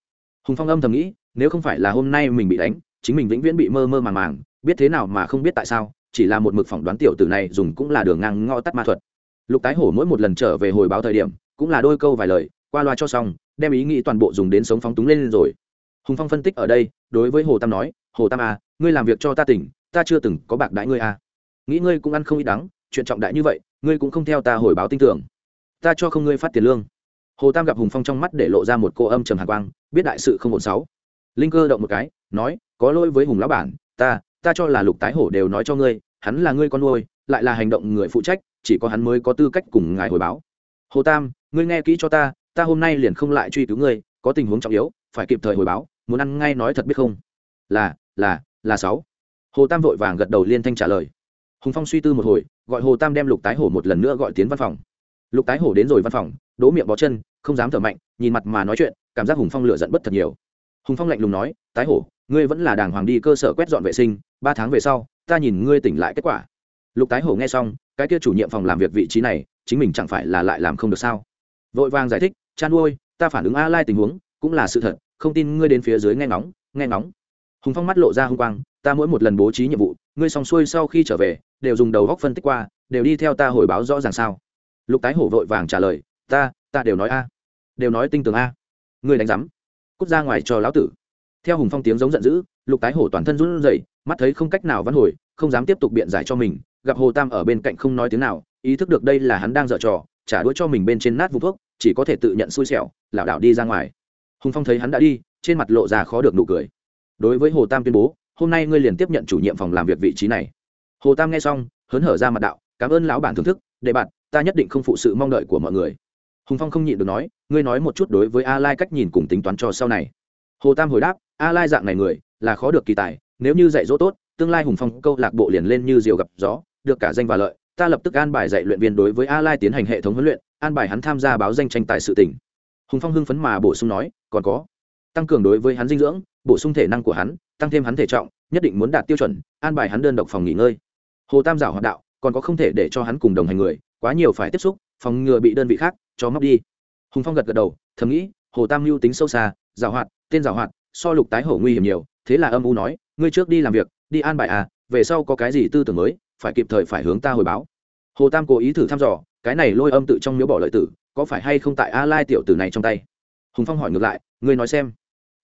Hùng phong âm thầm nghĩ, nếu không phải là hôm nay mình bị đánh, chính mình vĩnh viễn bị mơ mơ màng màng, biết thế nào mà không biết tại sao, chỉ là một mực phỏng đoán tiểu tử này dùng cũng là đường ngang ngõ tắt ma thuật. Lục tái hổ mỗi một lần trở về hồi báo thời điểm, cũng là đôi câu vài lời, qua loa cho xong, đem ý nghĩ toàn bộ dùng đến sống phóng túng lên rồi hùng phong phân tích ở đây, đối với hồ tam nói, hồ tam à ngươi làm việc cho ta tỉnh, ta chưa từng có bạc đãi ngươi à. Nghĩ ngươi cũng ăn không ít đắng, chuyện trọng đại như vậy, ngươi cũng không theo ta hồi báo tin tưởng. Ta cho không ngươi phát tiền lương. Hồ tam gặp hùng phong trong mắt để lộ ra một cô âm trầm hàn quang, biết đại sự không ổn sáu. Linh cơ động một cái, nói, có lỗi với hùng lão bản, ta ta cho là lục tái hổ đều nói cho ngươi, hắn là ngươi con nuôi, lại là hành động người phụ trách, chỉ có hắn mới có tư cách cùng ngài hồi báo. Hồ tam, ngươi nghe kỹ cho ta ta hôm nay liền không lại truy cứu ngươi, có tình huống trọng yếu, phải kịp thời hồi báo muốn ăn ngay nói thật biết không? Là là là sáu. Hồ tam vội vàng gật đầu liên thanh trả lời. Hùng phong suy tư một hồi, gọi hồ tam đem lục tái hổ một lần nữa gọi tiến văn phòng. Lục tái hổ đến rồi văn phòng, đỗ miệng bó chân, không dám thở mạnh, nhìn mặt mà nói chuyện, cảm giác hùng phong lựa giận bất thật nhiều. Hùng phong lạnh lùng nói, tái hổ, ngươi vẫn là đàng hoàng đi cơ sở quét dọn vệ sinh, ba tháng về sau, ta nhìn ngươi tỉnh lại kết quả. Lục tái hổ nghe xong, cái kia chủ nhiệm phòng làm việc vị trí này, chính mình chẳng phải là lại làm không được sao? Vội vàng giải thích, chan nuôi ta phản ứng a lai tình huống cũng là sự thật không tin ngươi đến phía dưới nghe ngóng nghe ngóng. Hùng phong mắt lộ ra h u n g quang, ta mỗi một lần bố trí nhiệm vụ, ngươi xong xuôi sau khi trở về, đều dùng đầu góc phân tích qua, đều đi theo ta hồi báo rõ ràng sao? Lục tái hổ vội vàng trả lời, ta ta đều nói a, đều nói tinh tường a. Ngươi đánh giám, cút ra ngoài cho lão tử. Theo hùng phong tiếng giống giận dữ, lục tái hổ toàn thân run rẩy, mắt thấy không cách nào văn hồi, không dám tiếp tục biện giải cho mình, gặp hồ tam ở bên cạnh không nói tiếng nào, ý thức được đây là hắn đang dở trò, trả đũa cho mình bên trên nát vụ thuốc, chỉ có thể tự nhận xui xẻo, lảo đảo đi ra ngoài hùng phong thấy hắn đã đi, trên mặt lộ ra khó được nụ cười. Đối với hồ tam tuyên bố, hôm nay ngươi liền tiếp nhận chủ nhiệm phòng làm việc vị trí này. Hồ tam nghe xong, hớn hở ra mặt đạo, cảm ơn lão bản thưởng thức để bạn, ta nhất định không phụ sự mong đợi của mọi người. Hùng phong không nhịn được nói, ngươi nói một chút đối với a lai cách nhìn cùng tính toán cho sau này. Hồ tam hồi đáp, a lai dạng này người, là khó được kỳ tài, nếu như dạy dỗ tốt, tương lai hùng phong câu lạc bộ liền lên như diều gặp gió, được cả danh và lợi, ta lập tức an bài dạy luyện viên đối với a lai tiến hành hệ thống huấn luyện, an bài hắn tham gia báo danh tranh tài sự tỉnh hùng phong hưng phấn mà bổ sung nói còn có. Tăng cường đối với hắn dinh dưỡng, bổ sung thể năng của hắn, tăng thêm hắn thể trọng, nhất định muốn đạt tiêu chuẩn, an bài hắn đơn độc phòng nghỉ ngơi. Hồ tam giảo hoạt đạo, còn có không thể để cho hắn cùng đồng hành người, quá nhiều phải tiếp xúc, phòng ngừa bị đơn vị khác cho móc đi. Hùng phong gật gật đầu, thầm nghĩ, hồ tam mưu tính sâu xa, giảo hoạt, tên giảo hoạt, so lục tái hổ nguy hiểm nhiều, thế là âm u nói, ngươi trước đi làm việc, đi an bài à về sau có cái gì tư tưởng mới, phải kịp thời phải hướng ta hồi báo. Hồ tam cố ý thử thăm dò, cái này lôi âm tự trong miếu bỏ lợi tử, có phải hay không tại a lai tiểu tử này trong tay? Hùng phong hỏi ngược lại, ngươi nói xem.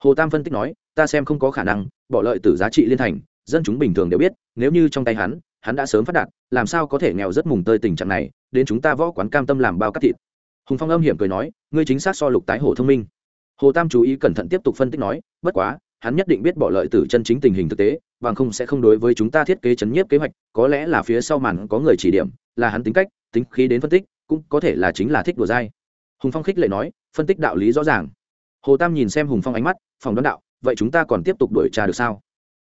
Hồ tam phân tích nói, ta xem không có khả năng, bỏ lợi từ giá trị liên thành, dân chúng bình thường đều biết, nếu như trong tay hắn hắn đã sớm phát đạt, làm sao có thể nghèo rất mùng tơi tình trạng này, đến chúng ta võ quán cam tâm làm bao cắt thịt. Hùng phong âm hiểm cười nói, ngươi chính xác so lục tái hồ thông minh. Hồ tam chú ý cẩn thận tiếp tục phân tích nói, bất quá, hắn nhất định biết bỏ lợi từ chân chính tình hình thực tế, bằng không sẽ không đối với chúng ta thiết kế chấn nhiếp kế hoạch, có lẽ là phía sau màn có người chỉ điểm, là hắn tính cách, tính khí đến phân tích, cũng có thể là chính là thích đùa dai hùng phong khích lệ nói phân tích đạo lý rõ ràng hồ tam nhìn xem hùng phong ánh mắt phòng đón đạo vậy chúng ta còn tiếp tục đuổi tra được sao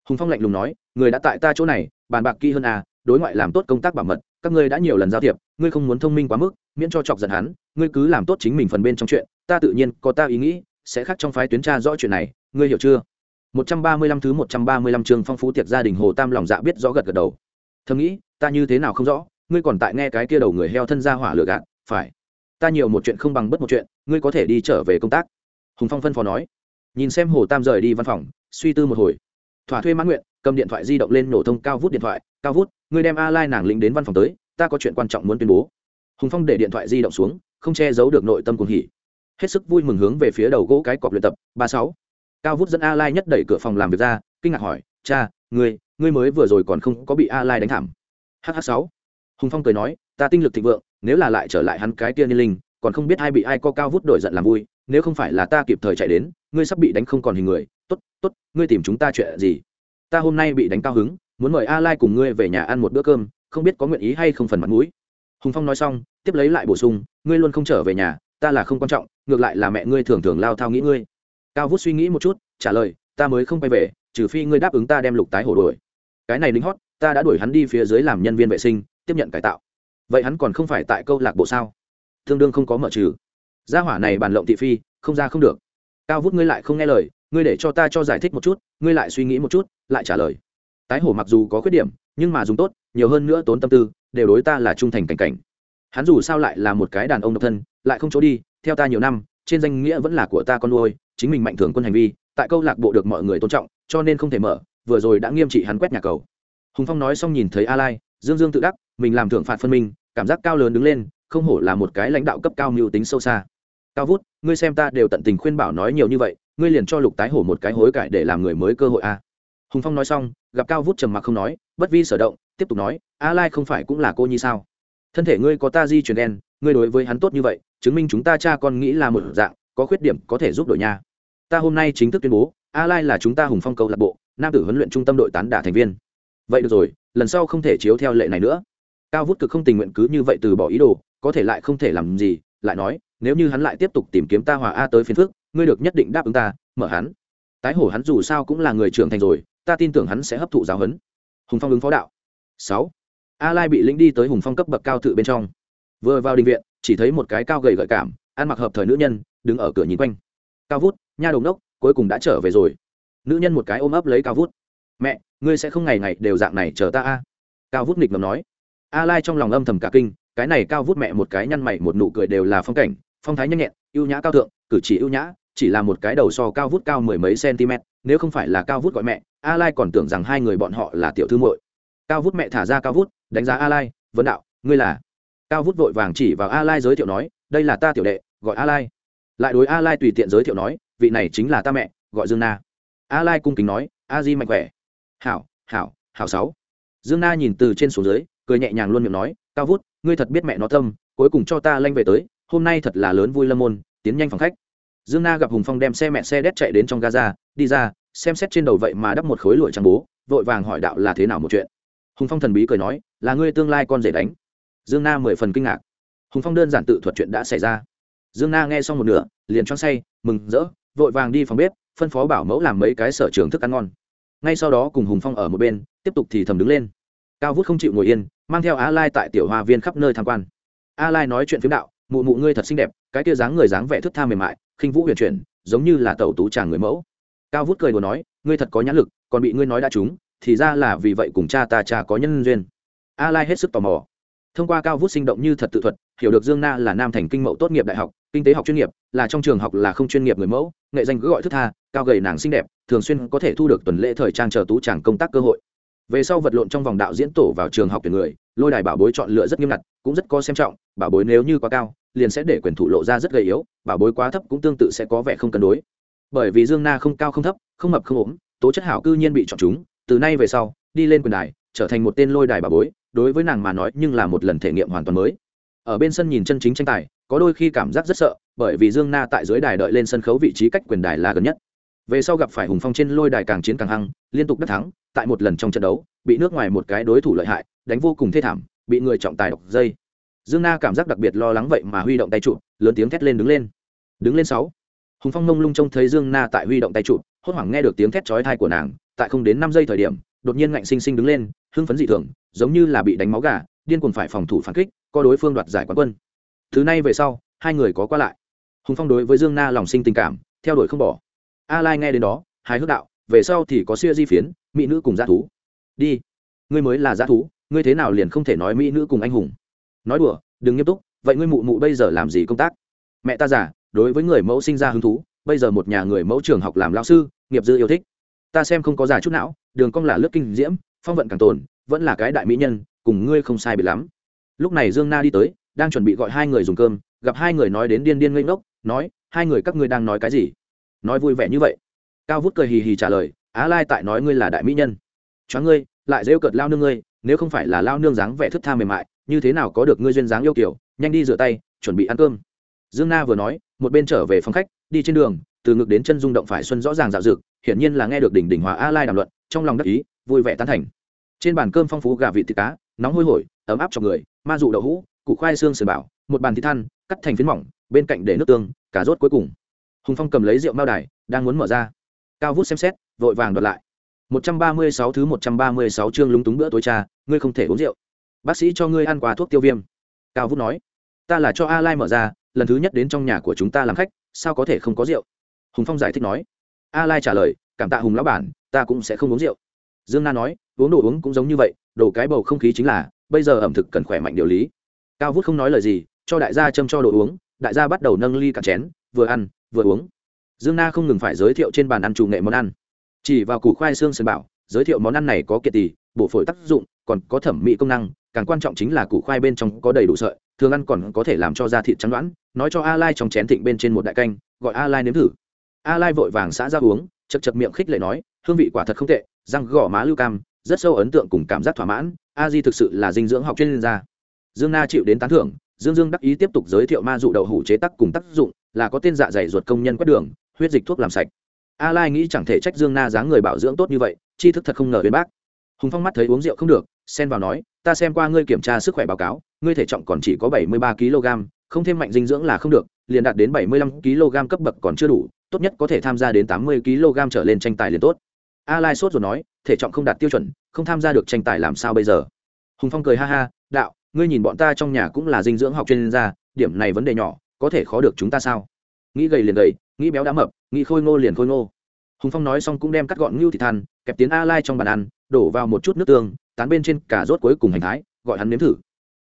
hùng phong lạnh lùng nói người đã tại ta chỗ này bàn bạc kỹ hơn à đối ngoại làm tốt công tác bảo mật các ngươi đã nhiều lần giao thiệp ngươi không muốn thông minh quá mức miễn cho chọc giận hắn ngươi cứ làm tốt chính mình phần bên trong chuyện ta tự nhiên có ta ý nghĩ sẽ khác trong phái tuyến tra rõ chuyện này ngươi hiểu chưa 135 thứ 135 chương phong phú tiệc gia đình Hồ Tam lòng dạ biết rõ gật gật đầu. Thầm nghĩ, ta như thế nào không rõ, ngươi còn tại nghe cái kia đầu người heo thân ra hỏa lửa gạt, phải. Ta nhiều một chuyện không bằng bất một chuyện, ngươi có thể đi trở về công tác. Hùng Phong phân phó nói. Nhìn xem Hồ Tam rời đi văn phòng, suy tư một hồi. Thỏa thuê mãn nguyện, cầm điện thoại di động lên nổ thông cao vút điện thoại, cao vút, ngươi đem A Lai nàng lĩnh đến văn phòng tới, ta có chuyện quan trọng muốn tuyên bố. Hùng Phong để điện thoại di động xuống, không che giấu được nội tâm cuồng hỉ. Hết sức vui mừng hướng về phía đầu gỗ cái cọp luyện tập, ba sáu cao vút dẫn a lai nhất đẩy cửa phòng làm việc ra kinh ngạc hỏi cha ngươi ngươi mới vừa rồi còn không có bị a lai đánh thảm hh sáu hùng phong cười nói ta tinh lực thịnh vượng nếu là lại trở lại hắn cái kia niên linh, còn không biết ai bị ai co cao vút đổi giận làm vui, nếu không phải là ta kịp thời chạy đến, ngươi sắp bị đánh không còn hình người, tốt tốt, ngươi tìm chúng ta chuyện gì? Ta hôm nay bị đánh cao hứng, muốn mời a lai cùng ngươi về nhà ăn một bữa cơm, không biết có nguyện ý hay không phần mặt mũi. Hùng phong nói xong, tiếp lấy lại bổ sung, ngươi luôn không trở về nhà, ta là không quan trọng, ngược lại là mẹ ngươi thường thường lao thao nghĩ ngươi. Cao vút suy nghĩ một chút, trả lời, ta mới không quay về, trừ phi ngươi đáp ứng ta đem lục tái hổ đuổi. Cái này lính hót, ta đã đuổi hắn đi phía dưới làm nhân viên vệ sinh, tiếp nhận cải tạo vậy hắn còn không phải tại câu lạc bộ sao? Tương đương không có mở trừ. Gia hỏa này bàn lộng thị phi, không ra không được. Cao vút ngươi lại không nghe lời, ngươi để cho ta cho giải thích một chút, ngươi lại suy nghĩ một chút, lại trả lời. Tái hổ mặc dù có khuyết điểm, nhưng mà dùng tốt, nhiều hơn nữa tốn tâm tư, đều đối ta là trung thành cảnh cảnh. Hắn dù sao lại là một cái đàn ông độc thân, lại không chỗ đi, theo ta nhiều năm, trên danh nghĩa vẫn là của ta con nuôi, chính mình mạnh thường quân hành vi, tại câu lạc bộ được mọi người tôn trọng, cho nên không thể mở, vừa rồi đã nghiêm trị hắn quét nhà cầu. Hùng phong nói xong nhìn thấy a lai, dương dương tự đắc mình làm thượng phạt phân minh, cảm giác cao lớn đứng lên, không hổ là một cái lãnh đạo cấp cao mưu tính sâu xa. Cao vút, ngươi xem ta đều tận tình khuyên bảo nói nhiều như vậy, ngươi liền cho lục tái hổ một cái hối cải để làm người mới cơ hội a hùng phong nói xong, gặp cao vút trầm mặc không nói, bất vi sở động, tiếp tục nói, a lai không phải cũng là cô nhi sao? Thân thể ngươi có ta di chuyển đen, ngươi đối với hắn tốt như vậy, chứng minh chúng ta cha con nghĩ là một dạng, có khuyết điểm có thể giúp đội nha ta hôm nay chính thức tuyên bố, a lai là chúng ta hùng phong câu lạc bộ, nam tử huấn luyện trung tâm đội tán đả thành viên. Vậy được rồi, lần sau không thể chiếu theo lệ này nữa cao vút cực không tình nguyện cứ như vậy từ bỏ ý đồ, có thể lại không thể làm gì, lại nói, nếu như hắn lại tiếp tục tìm kiếm ta hòa a tới phiền phước ngươi được nhất định đáp ứng ta, mở hắn. Tái hổ hắn dù sao cũng là người trưởng thành rồi, ta tin tưởng hắn sẽ hấp thụ giáo huấn. Hùng phong ứng phó đạo. Sáu. A lai bị lĩnh đi tới hùng phong cấp bậc cao tự bên trong. Vừa vào đình viện, chỉ thấy một cái cao gầy gợi cảm, ăn mặc hợp thời nữ nhân, đứng ở cửa nhìn quanh. Cao vút, nha đồng đốc cuối cùng đã trở về rồi. Nữ nhân một cái ôm ấp lấy cao vút. Mẹ, ngươi sẽ không ngày ngày đều dạng này chờ ta a? Cao vút nghịch ngầm nói a lai trong lòng âm thầm cả kinh, cái này cao vút mẹ một cái nhăn mày, một nụ cười đều là phong cảnh, phong thái nhanh nhẹn, ưu nhã cao thượng, cử chỉ ưu nhã, chỉ là một cái đầu so cao vút cao mười mấy cm, nếu không phải là cao vút gọi mẹ, a lai còn tưởng rằng hai người bọn họ là tiểu thư muội. Cao vút mẹ thả ra cao vút, đánh giá a lai vấn đạo, ngươi là? Cao vút vội vàng chỉ vào a lai giới thiệu nói, đây là ta tiểu đệ, gọi a lai. Lại đối a lai tùy tiện giới thiệu nói, vị này chính là ta mẹ, gọi dương na. A lai cung kính nói, a di mạnh khỏe. Hảo hảo hảo sáu. Dương na nhìn từ trên xuống dưới cười nhẹ nhàng luôn miệng nói, cao vút, ngươi thật biết mẹ nó tâm, cuối cùng cho ta lanh về tới, hôm nay thật là lớn vui lâm môn, tiến nhanh phòng khách. Dương na gặp hùng phong đem xe mẹ xe đét chạy đến trong gaza đi ra, xem xét trên đầu vậy mà đắp một khối lụi trắng bố, vội vàng hỏi đạo là thế nào một chuyện. Hùng phong thần bí cười nói, là ngươi tương lai con rể đánh. Dương na mười phần kinh ngạc. Hùng phong đơn giản tự thuật chuyện đã xảy ra. Dương na nghe xong một nửa, liền choáng say, mừng rỡ, vội vàng đi phòng bếp, phân phó bảo mẫu làm mấy cái sở trường thức ăn ngon. Ngay sau đó cùng hùng phong ở một bên, tiếp tục thì thầm đứng lên cao vút không chịu ngồi yên, mang theo a lai tại tiểu hoa viên khắp nơi tham quan. A lai nói chuyện phiếm đạo, mụ mụ ngươi thật xinh đẹp, cái kia dáng người dáng vẻ thức tha mềm mại, khinh vũ huyền chuyển, giống như là tẩu tú chàng người mẫu. Cao vút cười đùa nói, ngươi thật có nhãn lực, còn bị ngươi nói đã trúng, thì ra là vì vậy cùng cha ta cha có nhân duyên. A lai hết sức tò mò. Thông qua cao vút sinh động như thật tự thuật, hiểu được dương na là nam thành kinh mẫu tốt nghiệp đại học, kinh tế học chuyên nghiệp, là trong trường học là không chuyên nghiệp người mẫu, nghệ danh cứ gọi thức tha, cao gầy nàng xinh đẹp, thường xuyên có thể thu được tuần lễ thời trang chờ tú chàng công tác cơ hội về sau vật lộn trong vòng đạo diễn tổ vào trường học tuyển người, lôi đài bảo bối chọn lựa rất nghiêm ngặt, cũng rất có xem trọng, bảo bối nếu như quá cao, liền sẽ để quyền thủ lộ ra rất gầy yếu, bảo bối quá thấp cũng tương tự sẽ có vẻ không cân đối. Bởi vì dương na không cao không thấp, không mập không ốm, tố chất hảo cư nhiên bị chọn chúng, từ nay về sau, đi lên quyền đài, trở thành một tên lôi đài bảo bối, đối với nàng mà nói nhưng là một lần thể nghiệm hoàn toàn mới. Ở bên sân nhìn chân chính tranh tài, có đôi khi cảm giác rất sợ, bởi vì dương na tại dưới đài đợi lên sân khấu vị trí cách quyền đài là gần nhất về sau gặp phải hùng phong trên lôi đài càng chiến càng hăng, liên tục đắc thắng, tại một lần trong trận đấu, bị nước ngoài một cái đối thủ lợi hại, đánh vô cùng thê thảm, bị người trọng tài đọc dây. Dương na cảm giác đặc biệt lo lắng vậy mà huy động tay trụ, lớn tiếng thét lên đứng lên. Đứng lên sáu. Hùng phong mông lung trông thấy dương na tại huy động tay trụ, hốt hoảng nghe được tiếng thét chói thai của nàng, tại không đến năm giây thời điểm, đột nhiên ngạnh sinh sinh đứng lên, hưng phấn dị thường, giống như là bị đánh máu gà, điên cuồng phải phòng thủ phản kích co đối phương đoạt giải quán quân. Thứ nay về sau, hai người có qua lại. Hùng phong đối với dương na lòng sinh tình cảm, theo đuổi không bỏ a lai nghe đến đó, hài hước đạo, về sau thì có xia di phiến, mỹ nữ cùng g thú. Đi, ngươi mới là g thú, ngươi thế nào liền không thể nói mỹ nữ cùng anh hùng? Nói đùa, đừng nghiêm túc, vậy ngươi mụ mụ bây giờ làm gì công tác? Mẹ ta giả đối với người mẫu sinh ra hứng thú, bây giờ một nhà người mẫu trường học làm lao sư, nghiệp dư yêu thích. Ta xem không có giả chút não, đường cong là lướt kinh diễm, phong vận càng tồn, vẫn là cái đại mỹ nhân, cùng ngươi không sai bị lắm. Lúc này dương na đi tới, đang chuẩn bị gọi hai người dùng cơm, gặp hai người nói đến điên điên ngây ngốc, nói, hai người các ngươi đang nói cái gì? Nói vui vẻ như vậy. Cao vút cười hì hì trả lời, á lai tại nói ngươi là đại mỹ nhân. Choáng ngươi, lại rêu cợt lao nương ngươi, nếu không phải là lao nương dáng vẻ thức tha mềm mại, như thế nào có được ngươi duyên dáng yêu kiểu, nhanh đi rửa tay, chuẩn bị ăn cơm. Dương na vừa nói, một bên trở về phòng khách, đi trên đường, từ ngực đến chân rung động phải xuân rõ ràng dạo dực, hiển nhiên là nghe được đỉnh đỉnh hòa a lai đàm luận, trong lòng đắc ý, vui vẻ tán thành. Trên bàn cơm phong phú gà vịt thịt cá, nóng hôi hổi, ấm áp cho người, ma dụ đậu hũ, củ khoai xương sườn bảo, một bàn thịt than, cắt thành phiến mỏng, bên cạnh để nước tương, cà rốt cuối cùng hùng phong cầm lấy rượu mao đài đang muốn mở ra. Cao vút xem xét vội vàng đoạt lại. Một trăm ba mươi sáu thứ một trăm ba mươi sáu chương lúng túng bữa tối trà, ngươi không thể uống rượu. Bác sĩ cho ngươi ăn quà thuốc tiêu viêm. Cao vút nói ta là cho a lai mở ra lần thứ nhất đến trong nhà của chúng ta làm khách sao có thể không có rượu? Hùng phong giải thích nói a lai trả lời cảm tạ hùng lão bản ta cũng sẽ không uống rượu. Dương na nói uống đồ uống cũng giống như vậy đổ cái bầu không khí chính là bây giờ ẩm thực cần khỏe mạnh điều lý. Cao vút không nói lời gì cho đại gia châm cho đồ uống đại gia bắt đầu nâng ly cả chén vừa ăn vừa uống. Dương na không ngừng phải giới thiệu trên bàn ăn chủ nghệ món ăn. Chỉ vào củ khoai xương sơn bảo, giới thiệu món ăn này có kiệt tỷ bổ phổi tác dụng, còn có thẩm mỹ công năng, càng quan trọng chính là củ khoai bên trong có đầy đủ sợi, thường ăn còn có thể làm cho da thịt trắng đoán nói cho a lai trong chén thịnh bên trên một đại canh, gọi a lai nếm thử. A lai vội vàng xã ra uống, chật chật miệng khích lệ nói, hương vị quả thật không tệ, răng gõ má lưu cam, rất sâu ấn tượng cùng cảm giác thỏa mãn, a di thực sự là dinh dưỡng học chuyên gia. Dương na chịu đến tán thưởng, dương dương đắc ý tiếp tục giới thiệu ma dụ đậu hủ chế tắc cùng tác dụng là có tên dạ dày ruột công nhân quét đường, huyết dịch thuốc làm sạch. A lai nghĩ chẳng thể trách dương na dáng người bảo dưỡng tốt như vậy chi thức thật không ngờ đến bác. Hùng phong mắt thấy uống rượu không được, xen vào nói, ta xem qua ngươi kiểm tra sức khỏe báo cáo, ngươi thể trọng còn chỉ có 73 kg không thêm mạnh dinh dưỡng là không được, liền đạt đến 75 kg cấp bậc còn chưa đủ, tốt nhất có thể tham gia đến 80 kg trở lên tranh tài liền tốt. A lai sốt rồi nói, thể trọng không đạt tiêu chuẩn, không tham gia được tranh tài làm sao bây giờ? Hùng phong cười ha ha, đạo, ngươi nhìn bọn ta trong nhà cũng là dinh dưỡng học chuyên gia, điểm này vấn đề nhỏ có thể khó được chúng ta sao? Nghĩ gầy liền gầy, nghĩ béo đã mập, nghĩ khôi ngô liền khôi ngô. Hùng phong nói xong cũng đem cắt gọn ngưu thịt than, kẹp tiến a lai trong bàn ăn, đổ vào một chút nước tương, tán bên trên cả rốt cuối cùng hành thái, gọi hắn nếm thử.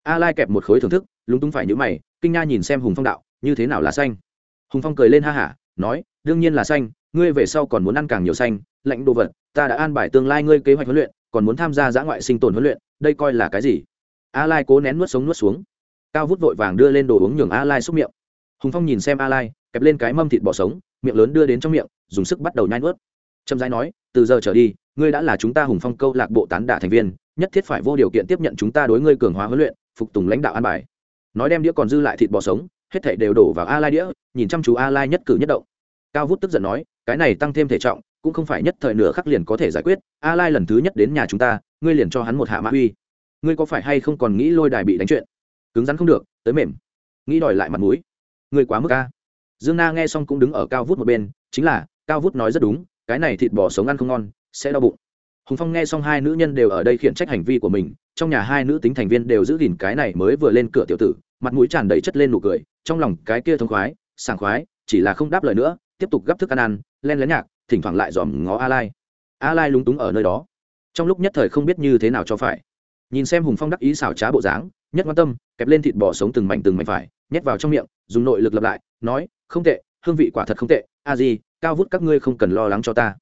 A lai kẹp một khối thưởng thức, lúng túng phải nhữ mày, kinh nha nhìn xem hùng phong đạo, như thế nào là xanh? Hùng phong cười lên ha hả, nói, đương nhiên là xanh, ngươi về sau còn muốn ăn càng nhiều xanh, lạnh đồ vật, ta đã an bài tương lai ngươi kế hoạch huấn luyện, còn muốn tham gia giã ngoại sinh tồn huấn luyện, đây coi là cái gì? A lai cố nén nuốt sống nuốt xuống. Cao vút vội vàng đưa lên đồ uống nhường a lai xúc miệng hùng phong nhìn xem a lai, kẹp lên cái mâm thịt bò sống, miệng lớn đưa đến trong miệng, dùng sức bắt đầu nhai nuốt. Trâm giai nói, từ giờ trở đi, ngươi đã là chúng ta hùng phong câu lạc bộ tán đả thành viên, nhất thiết phải vô điều kiện tiếp nhận chúng ta đối ngươi cường hóa huấn luyện, phục tùng lãnh đạo an bài. Nói đem đĩa còn dư lại thịt bò sống, hết thảy đều đổ vào a lai đĩa, nhìn chăm chú a lai nhất cử nhất động. Cao vút tức giận nói, cái này tăng thêm thể trọng, cũng không phải nhất thời nửa khắc liền có thể giải quyết, a lai lần thứ nhất đến nhà chúng ta, ngươi liền cho hắn một hạ mã uy. Ngươi có phải hay không còn nghĩ lôi đài bị đánh chuyện? Cứng rắn không được, tới mềm. Nghĩ đòi lại mặt mũi ngươi quá mức ca dương na nghe xong cũng đứng ở cao vút một bên, chính là, cao vút nói rất đúng, cái này thịt bò sống ăn không ngon, sẽ đau bụng. Hùng phong nghe xong hai nữ nhân đều ở đây khiển trách hành vi của mình, trong nhà hai nữ tính thành viên đều giữ gìn cái này mới vừa lên cửa tiểu tử, mặt mũi tràn đầy chất lên nụ cười, trong lòng cái kia thông khoái, sảng khoái, chỉ là không đáp lời nữa, tiếp tục gấp thức ăn ăn, len lén nhạc, thỉnh thoảng lại dòm ngó a lai. A lai lúng túng ở nơi đó. Trong lúc nhất thời không biết như thế nào cho phải. Nhìn xem hùng phong đắc ý xảo trá bộ dáng, nhất quan tâm, kẹp lên thịt bò sống từng mảnh từng mảnh phải nhét vào trong miệng dùng nội lực lập lại nói không tệ hương vị quả thật không tệ a gì cao vút các ngươi không cần lo lắng cho ta.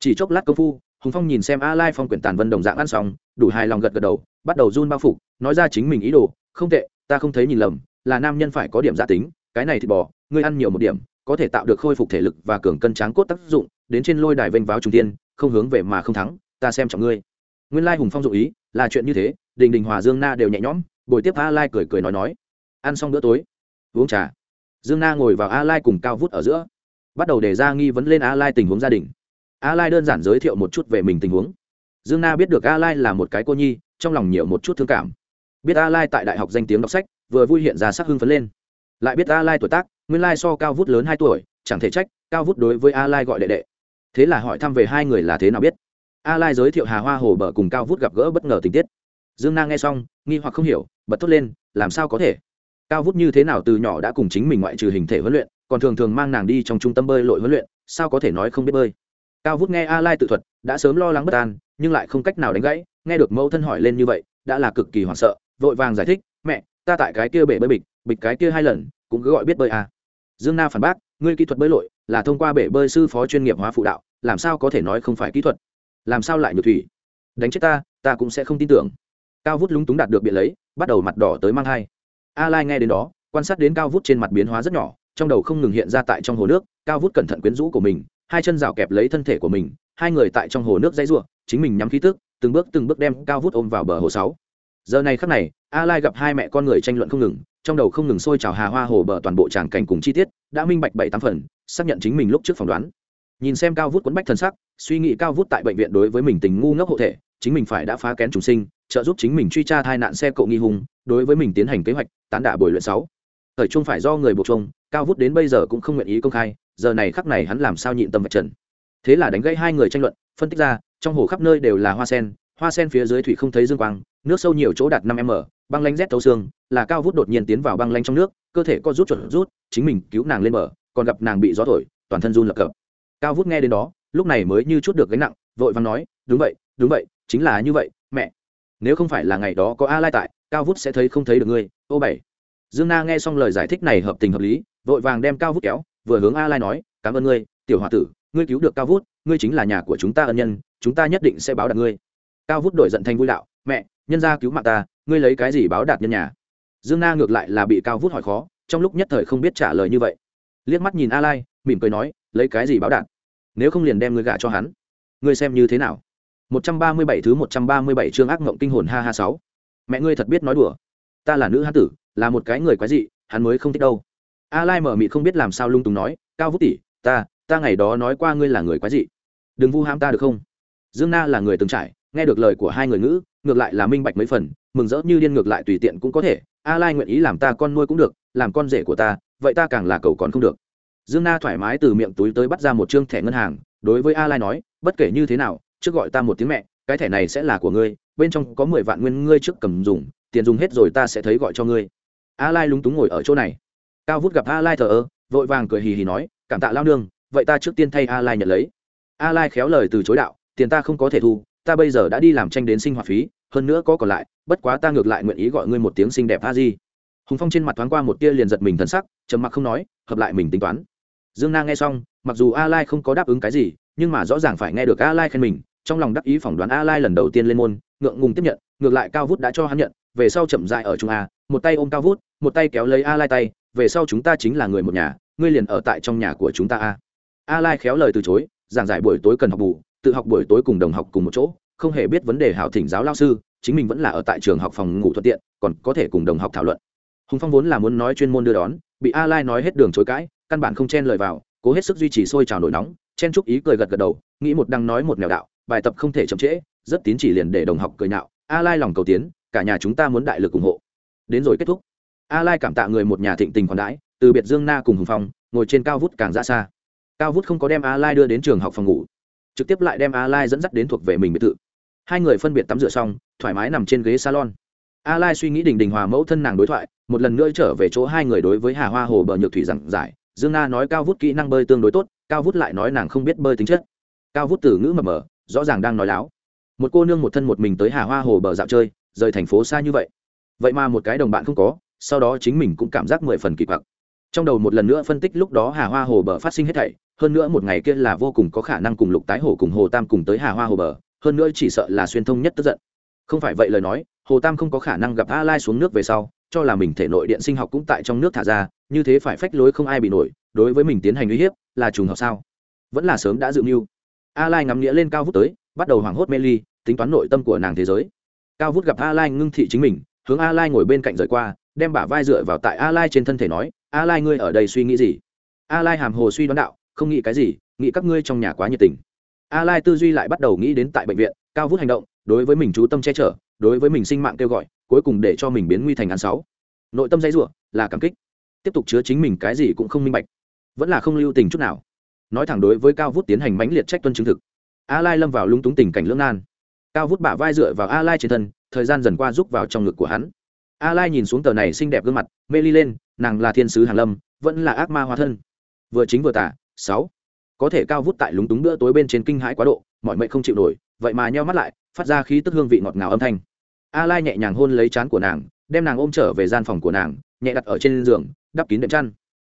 Chỉ chốc lát công phu hùng phong nhìn xem a lai phong quyển tàn vân đồng dạng ăn xong đủ hài lòng gật gật đầu bắt đầu run bao phục nói ra chính mình ý đồ không tệ ta không thấy nhìn lầm là nam nhân phải có điểm giả tính cái này thì bỏ, ngươi ăn nhiều một điểm có thể tạo được khôi phục thể lực và cường cân tráng cốt tác dụng đến trên lôi đài vênh váo trung tiên không hướng về mà không thắng ta xem trọng ngươi. Nguyên lai hùng phong dụ ý là chuyện như thế đình đình hòa dương na đều nhẹ nhõm bồi tiếp a lai cười cười nói nói ăn xong bữa tối uống trà. Dương na ngồi vào a lai cùng cao vút ở giữa, bắt đầu đề ra nghi vấn lên a lai tình huống gia đình. A lai đơn giản giới thiệu một chút về mình tình huống. Dương na biết được a lai là một cái cô nhi, trong lòng nhiều một chút thương cảm. Biết a lai tại đại học danh tiếng đọc sách, vừa vui hiện ra sắc hưng phấn lên. Lại biết a lai tuổi tác, nguyên lai so cao vút lớn hai tuổi, chẳng thể trách cao vút đối với a lai gọi đệ đệ. Thế là hỏi thăm về hai người là thế nào biết. A lai giới thiệu hà hoa hồ bờ cùng cao vút gặp gỡ bất ngờ tình tiết. Dương na nghe xong, nghi hoặc không hiểu, bật thốt lên, làm sao có thể? Cao vút như thế nào từ nhỏ đã cùng chính mình ngoại trừ hình thể huấn luyện, còn thường thường mang nàng đi trong trung tâm bơi lội huấn luyện, sao có thể nói không biết bơi? Cao vút nghe a lai tự thuật, đã sớm lo lắng bất an, nhưng lại không cách nào đánh gãy, nghe được mẫu thân hỏi lên như vậy, đã là cực kỳ hoảng sợ, vội vàng giải thích, mẹ, ta tại cái kia bể bơi bịch bịch cái kia hai lần, cũng cứ gọi biết bơi à. dương na phản bác, ngươi kỹ thuật bơi lội là thông qua bể bơi sư phó chuyên nghiệp hóa phụ đạo, làm sao có thể nói không phải kỹ thuật? Làm sao lại nhược thủy? Đánh chết ta ta cũng sẽ không tin tưởng. Cao vút lúng túng đạt được biện lấy, bắt đầu mặt đỏ tới mang hai a lai nghe đến đó, quan sát đến cao vút trên mặt biến hóa rất nhỏ, trong đầu không ngừng hiện ra tại trong hồ nước, cao vút cẩn thận quyến rũ của mình, hai chân rào kẹp lấy thân thể của mình, hai người tại trong hồ nước dãy ruộng chính mình nhắm khí tức, từng bước từng bước đem cao vút ôm vào bờ hồ sáu. Giờ này khắc này, a lai gặp hai mẹ con người tranh luận không ngừng, trong đầu không ngừng sôi trào hà hoa hồ bờ toàn bộ tràng cảnh cùng chi tiết, đã minh bạch bảy tám phần, xác nhận chính mình lúc trước phỏng đoán. Nhìn xem cao vút quấn bách thần sắc, suy nghĩ cao vút tại bệnh viện đối với mình tình ngu ngốc hộ thể, chính mình phải đã phá kén trùng sinh trợ giúp chính mình truy tra tai nạn xe cộ nghi hùng đối với mình tiến hành kế hoạch, tán đả bồi luyện sáu. Thời trung phải do người buộc trung cao vút đến bây giờ cũng không nguyện ý công khai, giờ này khắc này hắn làm sao nhịn tâm vật trần. Thế là đánh gãy hai người tranh luận, phân tích ra, trong hồ khắp nơi đều là hoa sen hoa sen phía dưới thủy không thấy dương quang, nước sâu nhiều chỗ đạt năm m, băng lanh rét thấu xương, là cao vút đột nhiên tiến vào băng lanh trong nước, cơ thể có rút chuẩn rút, chính mình cứu nàng lên bờ, còn gặp nàng bị gió thổi, toàn thân run lập cập. Cao vút nghe đến đó, lúc này mới như chút được gánh nặng, vội vàng nói, đúng vậy đúng vậy, chính là như vậy, mẹ nếu không phải là ngày đó có a lai tại, cao vút sẽ thấy không thấy được ngươi, ô bảy. Dương na nghe xong lời giải thích này hợp tình hợp lý, vội vàng đem cao vút kéo, vừa hướng a lai nói, cảm ơn ngươi, tiểu hòa tử, ngươi cứu được cao vút, ngươi chính là nhà của chúng ta ân nhân, chúng ta nhất định sẽ báo đạt ngươi. Cao vút đổi giận thành vui đạo, mẹ, nhân gia cứu mạng ta, ngươi lấy cái gì báo đạt nhân nhà? Dương na ngược lại là bị cao vút hỏi khó, trong lúc nhất thời không biết trả lời như vậy. Liếc mắt nhìn a lai, mỉm cười nói, lấy cái gì báo đạt? Nếu không liền đem ngươi gả cho hắn. Ngươi xem như thế nào? 137 thứ 137 chương ác ngộng kinh hồn, ha ha, sáu. Mẹ ngươi thật biết nói đùa. Ta là nữ hán tử, là một cái người quái dị, hắn mới không thích đâu. A lai mở mịt không biết làm sao lung tung nói, cao vũ tỷ, ta ta ngày đó nói qua ngươi là người quái dị. Đừng vu ham ta được không? Dương na là người từng trải, nghe được lời của hai người ngữ, ngược lại là minh bạch mấy phần, mừng rỡ như điên ngược lại tùy tiện cũng có thể. A lai nguyện ý làm ta con nuôi cũng được, làm con rể của ta, vậy ta càng là cầu còn không được. Dương na thoải mái từ miệng túi tới bắt ra một chương thẻ ngân hàng, đối với a lai nói, bất kể như thế nào trước gọi ta một tiếng mẹ, cái thẻ này sẽ là của ngươi, bên trong có mười vạn nguyên ngươi trước cầm dùng, tiền dùng hết rồi ta sẽ thấy gọi cho ngươi. A lai lúng túng ngồi ở chỗ này. Cao vút gặp a lai thờ ơ, vội vàng cười hì hì nói, cảm tạ lao nương, vậy ta trước tiên thay a lai nhận lấy. A lai khéo lời từ chối đạo, tiền ta không có thể thu, ta bây giờ đã đi làm tranh đến sinh hoạt phí, hơn nữa có còn lại, bất quá ta ngược lại nguyện ý gọi ngươi một tiếng xinh đẹp a di. Hùng phong trên mặt thoáng qua một tia liền giật mình thân sắc, trầm mặc không nói, hợp lại mình tính toán. Dương na nghe xong, mặc dù a lai không có đáp ứng cái gì, nhưng mà rõ ràng phải nghe được a lai khen mình trong lòng đắc ý phỏng đoán a lai lần đầu tiên lên môn, ngượng ngùng tiếp nhận, ngược lại cao vút đã cho hắn nhận, về sau chậm dại ở trung a, một tay ôm cao vút, một tay kéo lấy a lai tay, về sau chúng ta chính là người một nhà, ngươi liền ở tại trong nhà của chúng ta a. A lai khéo lời từ chối, giảng giải buổi tối cần học bù, tự học buổi tối cùng đồng học cùng một chỗ, không hề biết vấn đề hảo thỉnh giáo lao sư, chính mình vẫn là ở tại trường học phòng ngủ thuận tiện, còn có thể cùng đồng học thảo luận. Hùng phong vốn là muốn nói chuyên môn đưa đón, bị a lai nói hết đường chối cãi, căn bản không chen lời vào, cố hết sức duy trì sôi trào nổi nóng, chen chúc ý cười gật gật đầu, nghĩ một đăng nói một nẻo đạo bài tập không thể chậm trễ, rất tín chỉ liền để đồng học cười nhạo, a lai lòng cầu tiến, cả nhà chúng ta muốn đại lực ủng hộ. Đến rồi kết thúc. A lai cảm tạ người một nhà thịnh tình còn đãi, từ biệt dương na cùng hùng phong, ngồi trên cao vút càng ra xa. Cao vút không có đem a lai đưa đến trường học phòng ngủ, trực tiếp lại đem a lai dẫn dắt đến thuộc về mình biệt thự. Hai người phân biệt tắm rửa xong, thoải mái nằm trên ghế salon. A lai suy nghĩ đình đình hòa mẫu thân nàng đối thoại, một lần nữa trở về chỗ hai người đối với hà hoa hồ bờ nhược thủy giảng giải. Dương na nói cao vút kỹ năng bơi tương đối tốt, cao vút lại nói nàng không biết bơi tính chất. Cao vút từ ngữ mập mờ rõ ràng đang nói láo. Một cô nương một thân một mình tới hà hoa hồ bờ dạo chơi, rời thành phố xa như vậy. Vậy mà một cái đồng bạn không có, sau đó chính mình cũng cảm giác mười phần kỳ quặc. Trong đầu một lần nữa phân tích lúc đó hà hoa hồ bờ phát sinh hết thảy, hơn nữa một ngày kia là vô cùng có khả năng cùng lục tái hồ cùng hồ tam cùng tới hà hoa hồ bờ, hơn nữa chỉ sợ là xuyên thông nhất tức giận. Không phải vậy lời nói, hồ tam không có khả năng gặp a lai xuống nước về sau, cho là mình thể nội điện sinh học cũng tại trong nước thả ra, như thế phải phách lối không ai bị nổi, đối với mình tiến hành uy hiếp là trùng hợp sao? Vẫn là sớm đã dự mưu a lai ngắm nghĩa lên cao vút tới, bắt đầu hoảng hốt mê ly, tính toán nội tâm của nàng thế giới. Cao vút gặp a lai ngưng thị chính mình, hướng a lai ngồi bên cạnh rời qua, đem bả vai dựa vào tại a lai trên thân thể nói a lai ngươi ở đây suy nghĩ gì? A lai hàm hồ suy đoán đạo, không nghĩ cái gì, nghĩ các ngươi trong nhà quá nhiệt tình. A lai tư duy lại bắt đầu nghĩ đến tại bệnh viện, cao vút hành động, đối với mình chú tâm che chở, đối với mình sinh mạng kêu gọi, cuối cùng để cho mình biến nguy thành án sáu. Nội tâm dãy rủa là cảm kích. Tiếp tục chứa chính mình cái gì cũng không minh bạch, vẫn là không lưu tình chút nào nói thẳng đối với cao vút tiến hành mãnh liệt trách tuân chứng thực. A lai lâm vào lung túng tình cảnh lưỡng nan. Cao vút bả vai dựa vào a lai trên thân, thời gian dần qua rúc vào trong ngực của hắn. A lai nhìn xuống tờ này xinh đẹp gương mặt, mê ly lên, nàng là thiên sứ hàn lâm, vẫn là ác ma hóa thân. Vừa chính vừa tả, sáu. Có thể cao vút tại lúng túng bữa tối bên trên kinh hãi quá độ, mọi mệnh không chịu nổi, vậy mà nheo mắt lại, phát ra khí tức hương vị ngọt ngào âm thanh. A lai nhẹ nhàng hôn lấy trán của nàng, đem nàng ôm trở về gian phòng của nàng, nhẹ đặt ở trên giường, đắp kín đệm chăn.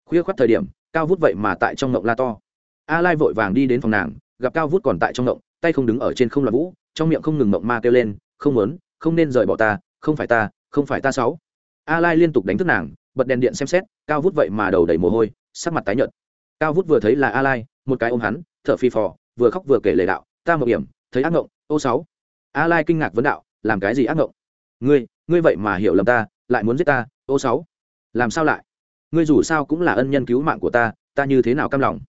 Khuya khoắt thời điểm, cao vút vậy mà tại trong ngộng la to a lai vội vàng đi đến phòng nàng, gặp cao vút còn tại trong ngộng tay không đứng ở trên không loạn vũ, trong miệng không ngừng ngộng ma kêu lên, không muốn, không nên rời bỏ ta, không phải ta, không phải ta sáu. A lai liên tục đánh thức nàng, bật đèn điện xem xét, cao vút vậy mà đầu đầy mồ hôi, sắc mặt tái nhợt. Cao vút vừa thấy là a lai, một cái ôm hắn, thở phi phò, vừa khóc vừa kể lệ đạo, ta mộng hiểm, thấy ác ngộng, ô sáu. A lai kinh ngạc vấn đạo, làm cái gì ác ngộng? Ngươi ngươi vậy mà hiểu lầm ta, lại muốn giết ta, ô sáu. Làm sao lại? Ngươi dù sao cũng là ân nhân cứu mạng của ta ta như thế nào cam lòng?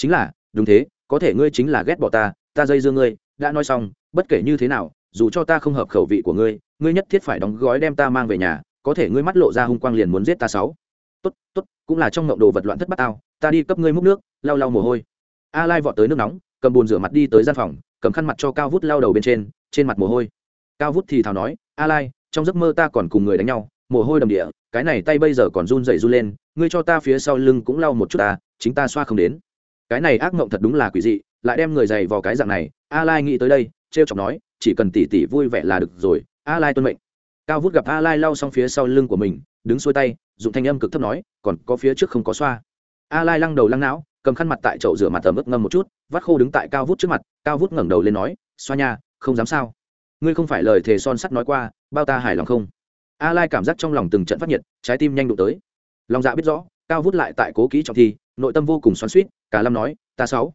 Chính là, đúng thế, có thể ngươi chính là ghét bỏ ta ta dây dưa ngươi, đã nói xong, bất kể như thế nào, dù cho ta không hợp khẩu vị của ngươi ngươi nhất thiết phải đóng gói đem ta mang về nhà, có thể ngươi mắt lộ ra hung quang liền muốn giết ta sáu. Tốt tốt, cũng là trong ngộng đồ vật loạn thất bát tao, ta đi cấp ngươi múc nước, lau lau mồ hôi. A lai vọt tới nước nóng, cầm bồn rửa mặt đi tới gian phòng, cầm khăn mặt cho cao vút lau đầu bên trên trên mặt mồ hôi. Cao vút thì thào nói, a lai, trong giấc mơ ta còn cùng người đánh nhau, mồ hôi đầm địa, cái này tay bây giờ còn run dậy run lên, ngươi cho ta phía sau lưng cũng lau một chút ta, chính ta xoa không đến cái này ác mộng thật đúng là quỷ dị, lại đem người dày vào cái dạng này, a lai nghĩ tới đây, trêu chọc nói, chỉ cần tỉ tỉ vui vẻ là được rồi, a lai tuân mệnh. Cao vút gặp a lai lau xong phía sau lưng của mình, đứng xuôi tay, dùng thanh âm cực thấp nói, còn có phía trước không có xoa. A lai lăng đầu lăng não, cầm khăn mặt tại chậu rửa mặt tầm ướp ngâm một chút, vắt khô đứng tại cao vút trước mặt, cao vút ngẩng đầu lên nói, xoa nha, không dám sao. Ngươi không phải lời thề son sắt nói qua, bao ta hài lòng không? A lai cảm giác trong lòng từng trận phát nhiệt, trái tim nhanh đụng tới. Lòng dạ biết rõ, cao vút lại tại cố kỹ trọng thi nội tâm vô cùng xoắn suýt, cả lâm nói, ta sáu,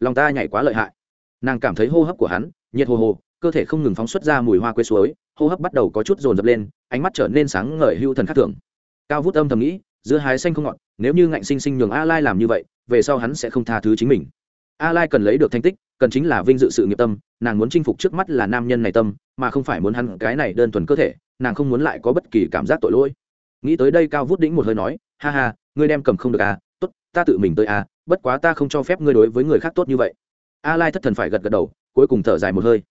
lòng ta nhảy quá lợi hại. Nàng cảm thấy hô hấp của hắn, nhiệt hồ hồ, cơ thể không ngừng phóng xuất ra mùi hoa quê suối, hô hấp bắt đầu có chút dồn dập lên, ánh mắt trở nên sáng ngời hưu thần khắc thường. Cao vút âm thầm nghĩ giữa hái xanh không ngọt, nếu như ngạnh sinh sinh nhường a lai làm như vậy, về sau hắn sẽ không tha thứ chính mình. A lai cần lấy được thành tích, cần chính là vinh dự sự nghiệp tâm, nàng muốn chinh phục trước mắt là nam nhân này tâm, mà không phải muốn hắn cái này đơn thuần cơ thể, nàng không muốn lại có bất kỳ cảm giác tội lỗi. Nghĩ tới đây cao vút đĩnh một hơi nói, ha ha, ngươi đem cầm không được à ta tự mình tới à bất quá ta không cho phép ngươi đối với người khác tốt như vậy. A lai thất thần phải gật gật đầu, cuối cùng thở dài một hơi.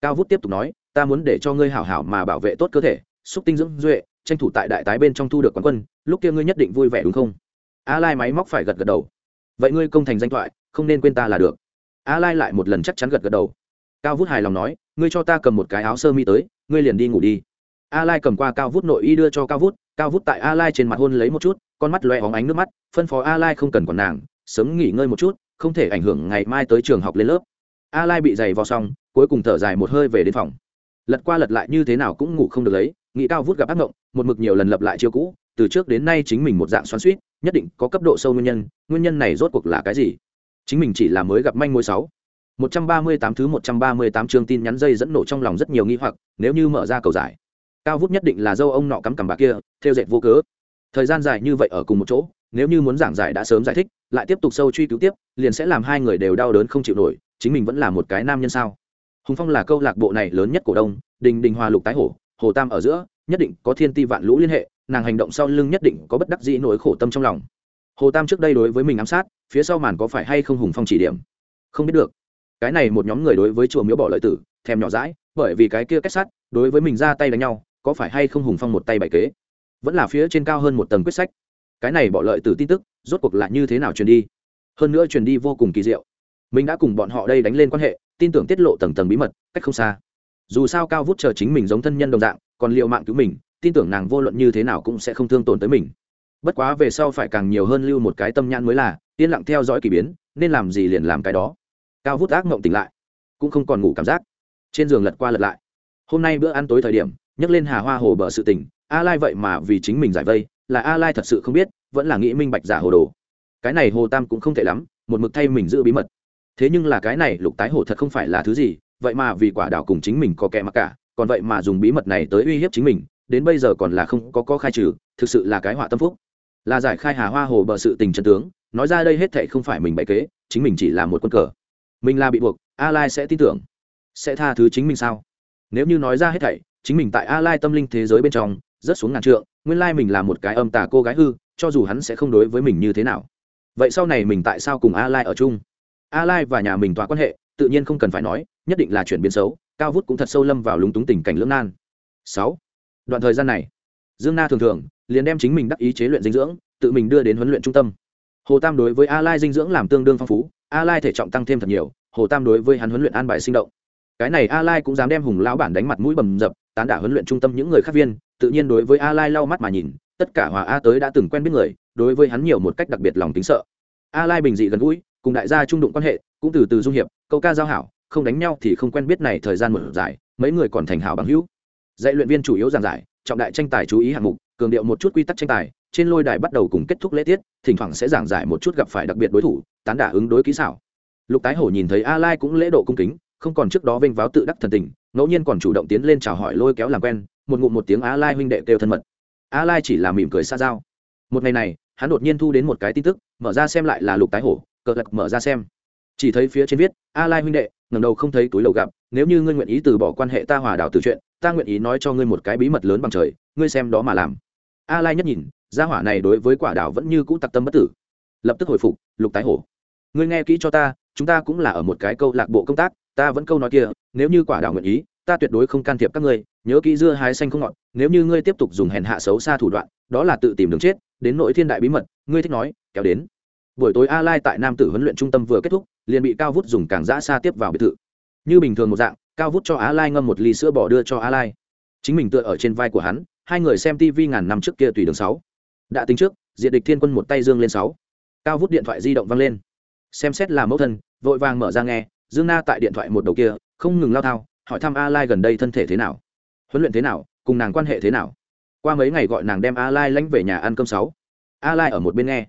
Cao vút tiếp tục nói, ta muốn để cho ngươi hảo hảo mà bảo vệ tốt cơ thể, xúc tinh dưỡng duệ, tranh thủ tại đại tái bên trong thu được quán quân, lúc kia ngươi nhất định vui vẻ đúng không? A lai máy móc phải gật gật đầu. Vậy ngươi công thành danh thoại, không nên quên ta là được. A lai lại một lần chắc chắn gật gật đầu. Cao vút hài lòng nói, ngươi cho ta cầm một cái áo sơ mi tới, ngươi liền đi ngủ đi. A lai cầm qua cao vút nội y đưa cho cao vút cao vút tại a lai trên mặt hôn lấy một chút, con mắt loe hóng ánh nước mắt, phân phó a lai không cần còn nàng, sớm nghỉ ngơi một chút, không thể ảnh hưởng ngày mai tới trường học lên lớp. A lai bị giày vào xong, cuối cùng thở dài một hơi về đến phòng. Lật qua lật lại như thế nào cũng ngủ không được lấy, nghĩ cao vút gặp ác mộng, một mực nhiều lần lập lại chiêu cũ, từ trước đến nay chính mình một dạng xoắn suýt nhất định có cấp độ sâu nguyên nhân nguyên nhân này rốt cuộc là cái gì? Chính mình chỉ là mới gặp manh mối sáu. Một trăm ba mươi tám thứ một trăm ba mươi tám chương tin nhắn dây dẫn nổ trong lòng rất nhiều nghi hoặc, nếu như mở ra cầu giải cao vút nhất định là dâu ông nọ cắm cằm bà kia, theo dệt vô cớ. Thời gian dài như vậy ở cùng một chỗ, nếu như muốn giảng giải đã sớm giải thích, lại tiếp tục sâu truy cứu tiếp, liền sẽ làm hai người đều đau đớn không chịu nổi, chính mình vẫn là một cái nam nhân sao? Hùng phong là câu lạc bộ này lớn nhất cổ đông, đình đình hòa lục tái hổ, hồ tam ở giữa, nhất định có thiên ti vạn lũ liên hệ, nàng hành động sau lưng nhất định có bất đắc dĩ nỗi khổ tâm trong lòng. Hồ tam trước đây đối với mình ám sát, phía sau màn có phải hay không hùng phong chỉ điểm? Không biết được. Cái này một nhóm người đối với chùa miếu bỏ lợi tử, thèm nhỏ rãi bởi vì cái kia kết sát, đối với mình ra tay đánh nhau có phải hay không hùng phong một tay bày kế? Vẫn là phía trên cao hơn một tầng quyết sách. Cái này bỏ lợi từ tin tức, rốt cuộc lại như thế nào truyền đi? Hơn nữa truyền đi vô cùng kỳ diệu. Mình đã cùng bọn họ đây đánh lên quan hệ, tin tưởng tiết lộ tầng tầng bí mật, cách không xa. Dù sao cao vút chờ chính mình giống thân nhân đồng dạng, còn liệu mạng cứu mình, tin tưởng nàng vô luận như thế nào cũng sẽ không thương tổn tới mình. Bất quá về sau phải càng nhiều hơn lưu một cái tâm nhãn mới là, yên lặng theo dõi k ỳ biến, nên làm gì liền làm cái đó. Cao vút ác mộng tỉnh lại, cũng không còn ngủ cảm giác. Trên giường lật qua lật lại. Hôm nay bữa ăn tối thời điểm nhắc lên hà hoa hồ bờ sự tình, a lai vậy mà vì chính mình giải vây, là a lai thật sự không biết, vẫn là nghĩ minh bạch giả hồ đồ. Cái này hồ tam cũng không thể lắm, một mực thay mình giữ bí mật. Thế nhưng là cái này lục tái hồ thật không phải là thứ gì, vậy mà vì quả đảo cùng chính mình có kẻ mặc cả, còn vậy mà dùng bí mật này tới uy hiếp chính mình, đến bây giờ còn là không có có khai trừ, thực sự là cái họa tâm phúc. Là giải khai hà hoa hồ bờ sự tình chân tướng, nói ra đây hết thệ không phải mình bày kế, chính mình chỉ là một quân cờ. Mình là bị buộc, a lai sẽ tin tưởng, sẽ tha thứ chính mình sao? Nếu như nói ra hết thảy chính mình tại a lai tâm linh thế giới bên trong, rất xuống ngàn trượng, nguyên lai mình là một cái âm tà cô gái hư, cho dù hắn sẽ không đối với mình như thế nào. Vậy sau này mình tại sao cùng a lai ở chung? A lai và nhà mình tòa quan hệ, tự nhiên không cần phải nói, nhất định là chuyển biến xấu, cao vút cũng thật sâu lâm vào lúng túng tình cảnh lưỡng nan. Sáu. Đoạn thời gian này, dương na thường thường, liền đem chính mình đắc ý chế luyện dinh dưỡng, tự mình đưa đến huấn luyện trung tâm. Hồ tam đối với a lai dinh dưỡng làm tương đương phong phú, a lai thể trọng tăng thêm thật nhiều, hồ tam đối với hắn huấn luyện an bài sinh động. Cái này a lai cũng dám đem hùng lão bản đánh mặt mũi bầm dập tán đả huấn luyện trung tâm những người khác viên, tự nhiên đối với a lai lau mắt mà nhìn, tất cả hòa a tới đã từng quen biết người, đối với hắn nhiều một cách đặc biệt lòng tính sợ. A lai bình dị gần gũi, cùng đại gia trung đụng quan hệ, cũng từ từ dung hiệp, câu ca giao hảo, không đánh nhau thì không quen biết này thời gian một dài, mấy người còn thành hảo bằng hữu. Dạy luyện viên chủ yếu giảng giải, trọng đại tranh tài chú ý hạng mục, cường điệu một chút quy tắc tranh tài, trên lôi đài bắt đầu cùng kết thúc lễ tiết, thỉnh thoảng sẽ giảng giải một chút gặp phải đặc biệt đối thủ, tán đả ứng đối kỹ xảo. Lục tái hổ nhìn thấy a lai cũng lễ độ cung kính, không còn trước đó vênh váo tự đắc thần tình ngẫu nhiên còn chủ động tiến lên chào hỏi lôi kéo làm quen, một ngụm một tiếng Á lai huynh đệ kêu thân mật. Á lai chỉ là mỉm cười xa giao. Một ngày này, hắn đột nhiên thu đến một cái tin tức, mở ra xem lại là lục tái hổ, cờ lạc mở ra xem. Chỉ thấy phía trên viết, a lai huynh đệ ngầm đầu không thấy túi lầu gặp, nếu như ngươi nguyện ý từ bỏ quan hệ ta hòa đảo từ chuyện, ta nguyện ý nói cho ngươi một cái bí mật lớn bằng trời, ngươi xem đó mà làm. A lai nhất nhìn, gia hỏa này đối với quả đảo vẫn như cũ tặc tâm bất tử. Lập tức hồi phục, lục tái hổ, ngươi nghe kỹ cho ta, chúng ta cũng là ở một cái câu lạc bộ công tác ta vẫn câu nói kia, nếu như quả đảo nguyện ý, ta tuyệt đối không can thiệp các ngươi, nhớ kỹ dưa hái xanh không ngọt, nếu như ngươi tiếp tục dùng hèn hạ xấu xa thủ đoạn, đó là tự tìm đường chết, đến nội thiên đại bí mật, ngươi thích nói, kéo đến. Buổi tối a lai tại nam tử huấn luyện trung tâm vừa kết thúc, liền bị cao vút dùng càng giã xa tiếp vào biệt thự. Như bình thường một dạng, cao vút cho a lai ngâm một ly sữa bỏ đưa cho a lai chính mình tựa ở trên vai của hắn, hai người xem tv ngàn năm trước kia tùy đường sáu. Đã tính trước diện địch thiên quân một tay dương lên sáu. Cao vút điện thoại di động văng lên. Xem xét là mẫu thân, vội vàng mở ra nghe dương na tại điện thoại một đầu kia, không ngừng lao thao, hỏi thăm a lai gần đây thân thể thế nào, huấn luyện thế nào, cùng nàng quan hệ thế nào. Qua mấy ngày gọi nàng đem a lai lãnh về nhà ăn cơm sáu. A lai ở một bên nghe.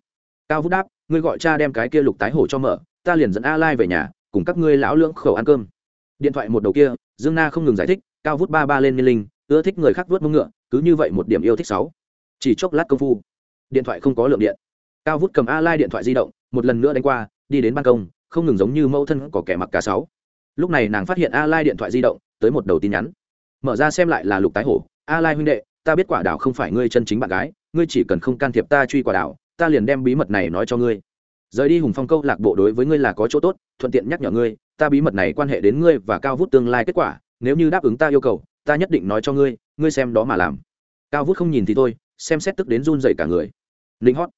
Cao vút đáp, ngươi gọi cha đem cái kia lục tái hổ cho mở, ta liền dẫn a lai về nhà, cùng các ngươi lão lưỡng khẩu ăn cơm. Điện thoại một đầu kia, dương na không ngừng giải thích, cao vút ba ba lên niên linh, ưa thích người khác vớt mông ngựa, cứ như vậy một điểm yêu thích sáu. Chỉ chốc lát công phu, điện thoại không có lượng điện. Cao vút cầm a lai điện thoại di động, một lần nữa đánh qua, đi đến ban công không ngừng giống như mẫu thân có kẻ mặc cả sáu. Lúc này nàng phát hiện a lai điện thoại di động, tới một đầu tin nhắn. Mở ra xem lại là lục tái hổ. A lai huynh đệ, ta biết quả đảo không phải ngươi chân chính bạn gái, ngươi chỉ cần không can thiệp ta truy quả đảo, ta liền đem bí mật này nói cho ngươi. Rời đi hùng phong câu lạc bộ đối với ngươi là có chỗ tốt, thuận tiện nhắc nhở ngươi, ta bí mật này quan hệ đến ngươi và cao vút tương lai kết quả, nếu như đáp ứng ta yêu cầu, ta nhất định nói cho ngươi ngươi xem đó mà làm. Cao vút không nhìn thì thôi, xem xét tức đến run dậy cả người. Linh hót.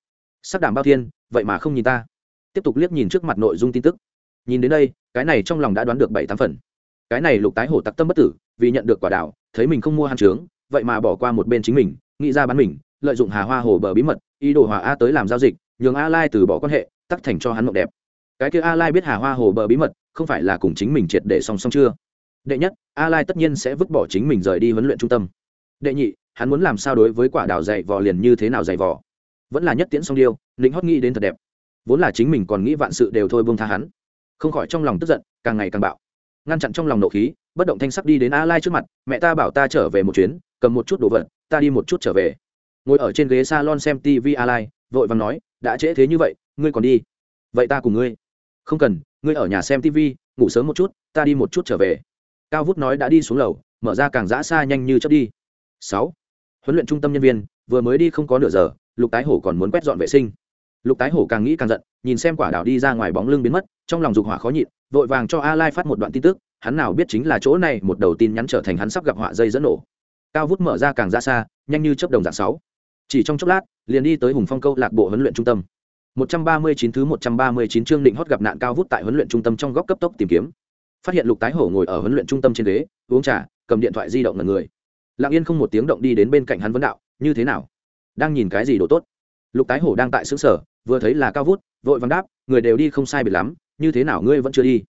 Sắc đảm bao thiên, vậy mà không nhìn ta tiếp tục liếc nhìn trước mặt nội dung tin tức. Nhìn đến đây, cái này trong lòng đã đoán được bảy tám phần. Cái này lục tái hổ tặc tâm bất tử, vì nhận được quả đảo, thấy mình không mua hàn trướng, vậy mà bỏ qua một bên chính mình, nghĩ ra bán mình, lợi dụng hà hoa hồ bờ bí mật, ý đồ hòa a tới làm giao dịch, nhường a lai từ bỏ quan hệ, tắc thành cho hắn mộng đẹp. Cái kia a lai biết hà hoa hồ bờ bí mật, không phải là cùng chính mình triệt để song song chưa? Đệ nhất, a lai tất nhiên sẽ vứt bỏ chính mình rời đi huấn luyện trung tâm. Đệ nhị, hắn muốn làm sao đối với quả đào dày vò liền như thế nào dày vò? Vẫn là nhất tiễn song điêu lính hót nghĩ đến thật đẹp vốn là chính mình còn nghĩ vạn sự đều thôi buông tha hắn. Không khỏi trong lòng tức giận, càng ngày càng bạo. Ngăn chặn trong lòng nộ khí, bất động thanh sắc đi đến a lai trước mặt, mẹ ta bảo ta trở về một chuyến, cầm một chút đồ vật, ta đi một chút trở về. Ngồi ở trên ghế salon xem tv a lai, vội vàng nói, đã trễ thế như vậy, ngươi còn đi. Vậy ta cùng ngươi. Không cần, ngươi ở nhà xem tv ngủ sớm một chút, ta đi một chút trở về. Cao vút nói đã đi xuống lầu, mở ra càng giã xa nhanh như chớp đi. Sáu. Huấn luyện trung tâm nhân viên, vừa mới đi không có nửa giờ, lục tái hổ còn muốn quét dọn vệ sinh lục tái hổ càng nghĩ càng giận, nhìn xem quả đảo đi ra ngoài bóng lưng biến mất, trong lòng dục hỏa khó nhịn, vội vàng cho a lai phát một đoạn tin tức, hắn nào biết chính là chỗ này một đầu tin nhắn trở thành hắn sắp gặp họa dây dẫn nổ. Cao vút mở ra càng ra xa, nhanh như chớp đồng dạng sáu. Chỉ trong chốc lát, liền đi tới hùng phong câu lạc bộ huấn luyện trung tâm. 139 thứ 139 chương định hót gặp nạn cao vút tại huấn luyện trung tâm trong góc cấp tốc tìm kiếm. Phát hiện lục tái hổ ngồi ở huấn luyện trung tâm trên ghế, uống trà, cầm điện thoại di động là người. Lặng yên không một tiếng động đi đến bên cạnh hắn vấn đạo, như thế nào? Đang nhìn cái gì đồ tốt? Lục tái hổ đang tại xứ sở vừa thấy là cao vút, vội vàng đáp, người đều đi không sai biệt lắm, như thế nào ngươi vẫn chưa đi?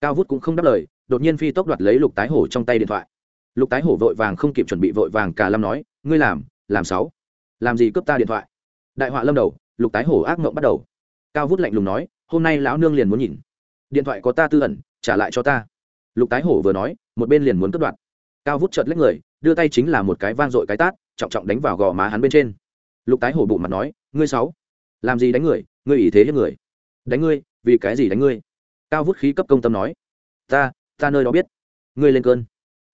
Cao vút cũng không đáp lời, đột nhiên phi tốc đoạt lấy lục tái hổ trong tay điện thoại. Lục tái hổ vội vàng không kịp chuẩn bị vội vàng cả lâm nói, ngươi làm làm sáu. Làm gì cướp ta điện thoại? Đại họa lâm đầu, lục tái hổ ác mộng bắt đầu. Cao vút lạnh lùng nói, hôm nay lão nương liền muốn nhìn. Điện thoại có ta tư ẩn, trả lại cho ta. Lục tái hổ vừa nói, một bên liền muốn cướp đoạt. Cao vút chợt lấy người, đưa tay chính là một cái vang dội cái tát, trọng trọng đánh vào gò má hắn bên trên. Lục tái hổ bụng mặt nói ngươi sáu, làm gì đánh người, ngươi ý thế hết người. Đánh ngươi, vì cái gì đánh ngươi? Cao vút khí cấp công tâm nói. Ta ta nơi đó biết. Ngươi lên cơn.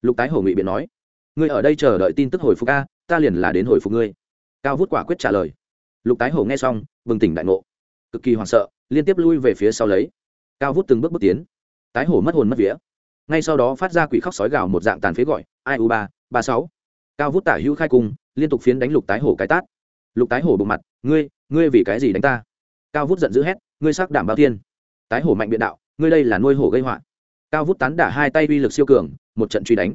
Lục tái hổ ngụy biện nói. Ngươi ở đây chờ đợi tin tức hồi phục a, ta liền là đến hồi phục ngươi. Cao vút quả quyết trả lời. Lục tái hổ nghe xong, bừng tỉnh đại ngộ. Cực kỳ hoảng sợ, liên tiếp lui về phía sau lấy. Cao vút từng bước bước tiến. Tái hổ mất hồn mất vía. Ngay sau đó phát ra quỷ khóc sói gào một dạng tàn phế gọi. Ai u ba ba sáu. Cao vút tả hữu khai cung, liên tục phiến đánh lục tái hổ cái tát. Lục tái hổ bộ mặt ngươi ngươi vì cái gì đánh ta? Cao vút giận dữ hét, ngươi sắc đảm bao thiên. Tái hổ mạnh biện đạo, ngươi đây là nuôi hổ gây họa. Cao vút tán đả hai tay uy lực siêu cường, một trận truy đánh.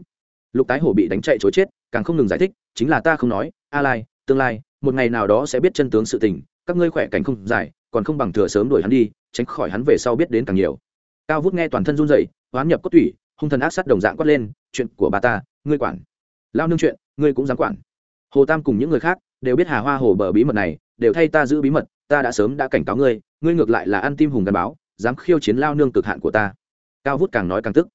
Lục tái hổ bị đánh chạy chối chết, càng không ngừng giải thích, chính là ta không nói, a lai, tương lai, một ngày nào đó sẽ biết chân tướng sự tình, các ngươi khỏe cảnh không dài, còn không bằng thừa sớm đuổi hắn đi, tránh khỏi hắn về sau biết đến càng nhiều. Cao vút nghe toàn thân run rẩy, hoán nhập cốt tủy, hung thần ác sát đồng dạng quát lên, chuyện của bà ta, ngươi quản. Lao nương chuyện, ngươi cũng dám quản. Hồ tam cùng những người khác đều biết hà hoa hồ bờ bí mật này đều thay ta giữ bí mật, ta đã sớm đã cảnh cáo ngươi ngươi ngược lại là ăn tim hùng gắn báo, dám khiêu chiến lao nương cực hạn của ta. Cao vút càng nói càng tức.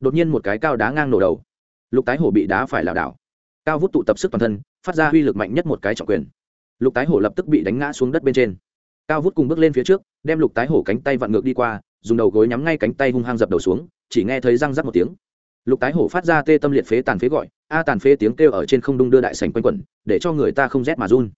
Đột nhiên một cái cao đá ngang nổ đầu. Lục tái hổ bị đá phải lảo đảo. Cao vút tụ tập sức toàn thân, phát ra uy lực mạnh nhất một cái trọng quyền. Lục tái hổ lập tức bị đánh ngã xuống đất bên trên. Cao vút cùng bước lên phía trước, đem lục tái hổ cánh tay vặn ngược đi qua, dùng đầu gối nhắm ngay cánh tay hung hăng dập đầu xuống, chỉ nghe thấy răng rắc một tiếng. Lục tái hổ phát ra tê tâm liệt phế tàn phế gọi, a tàn phế tiếng kêu ở trên không đung đưa đại sành quanh quẩn, để cho người ta không rét mà run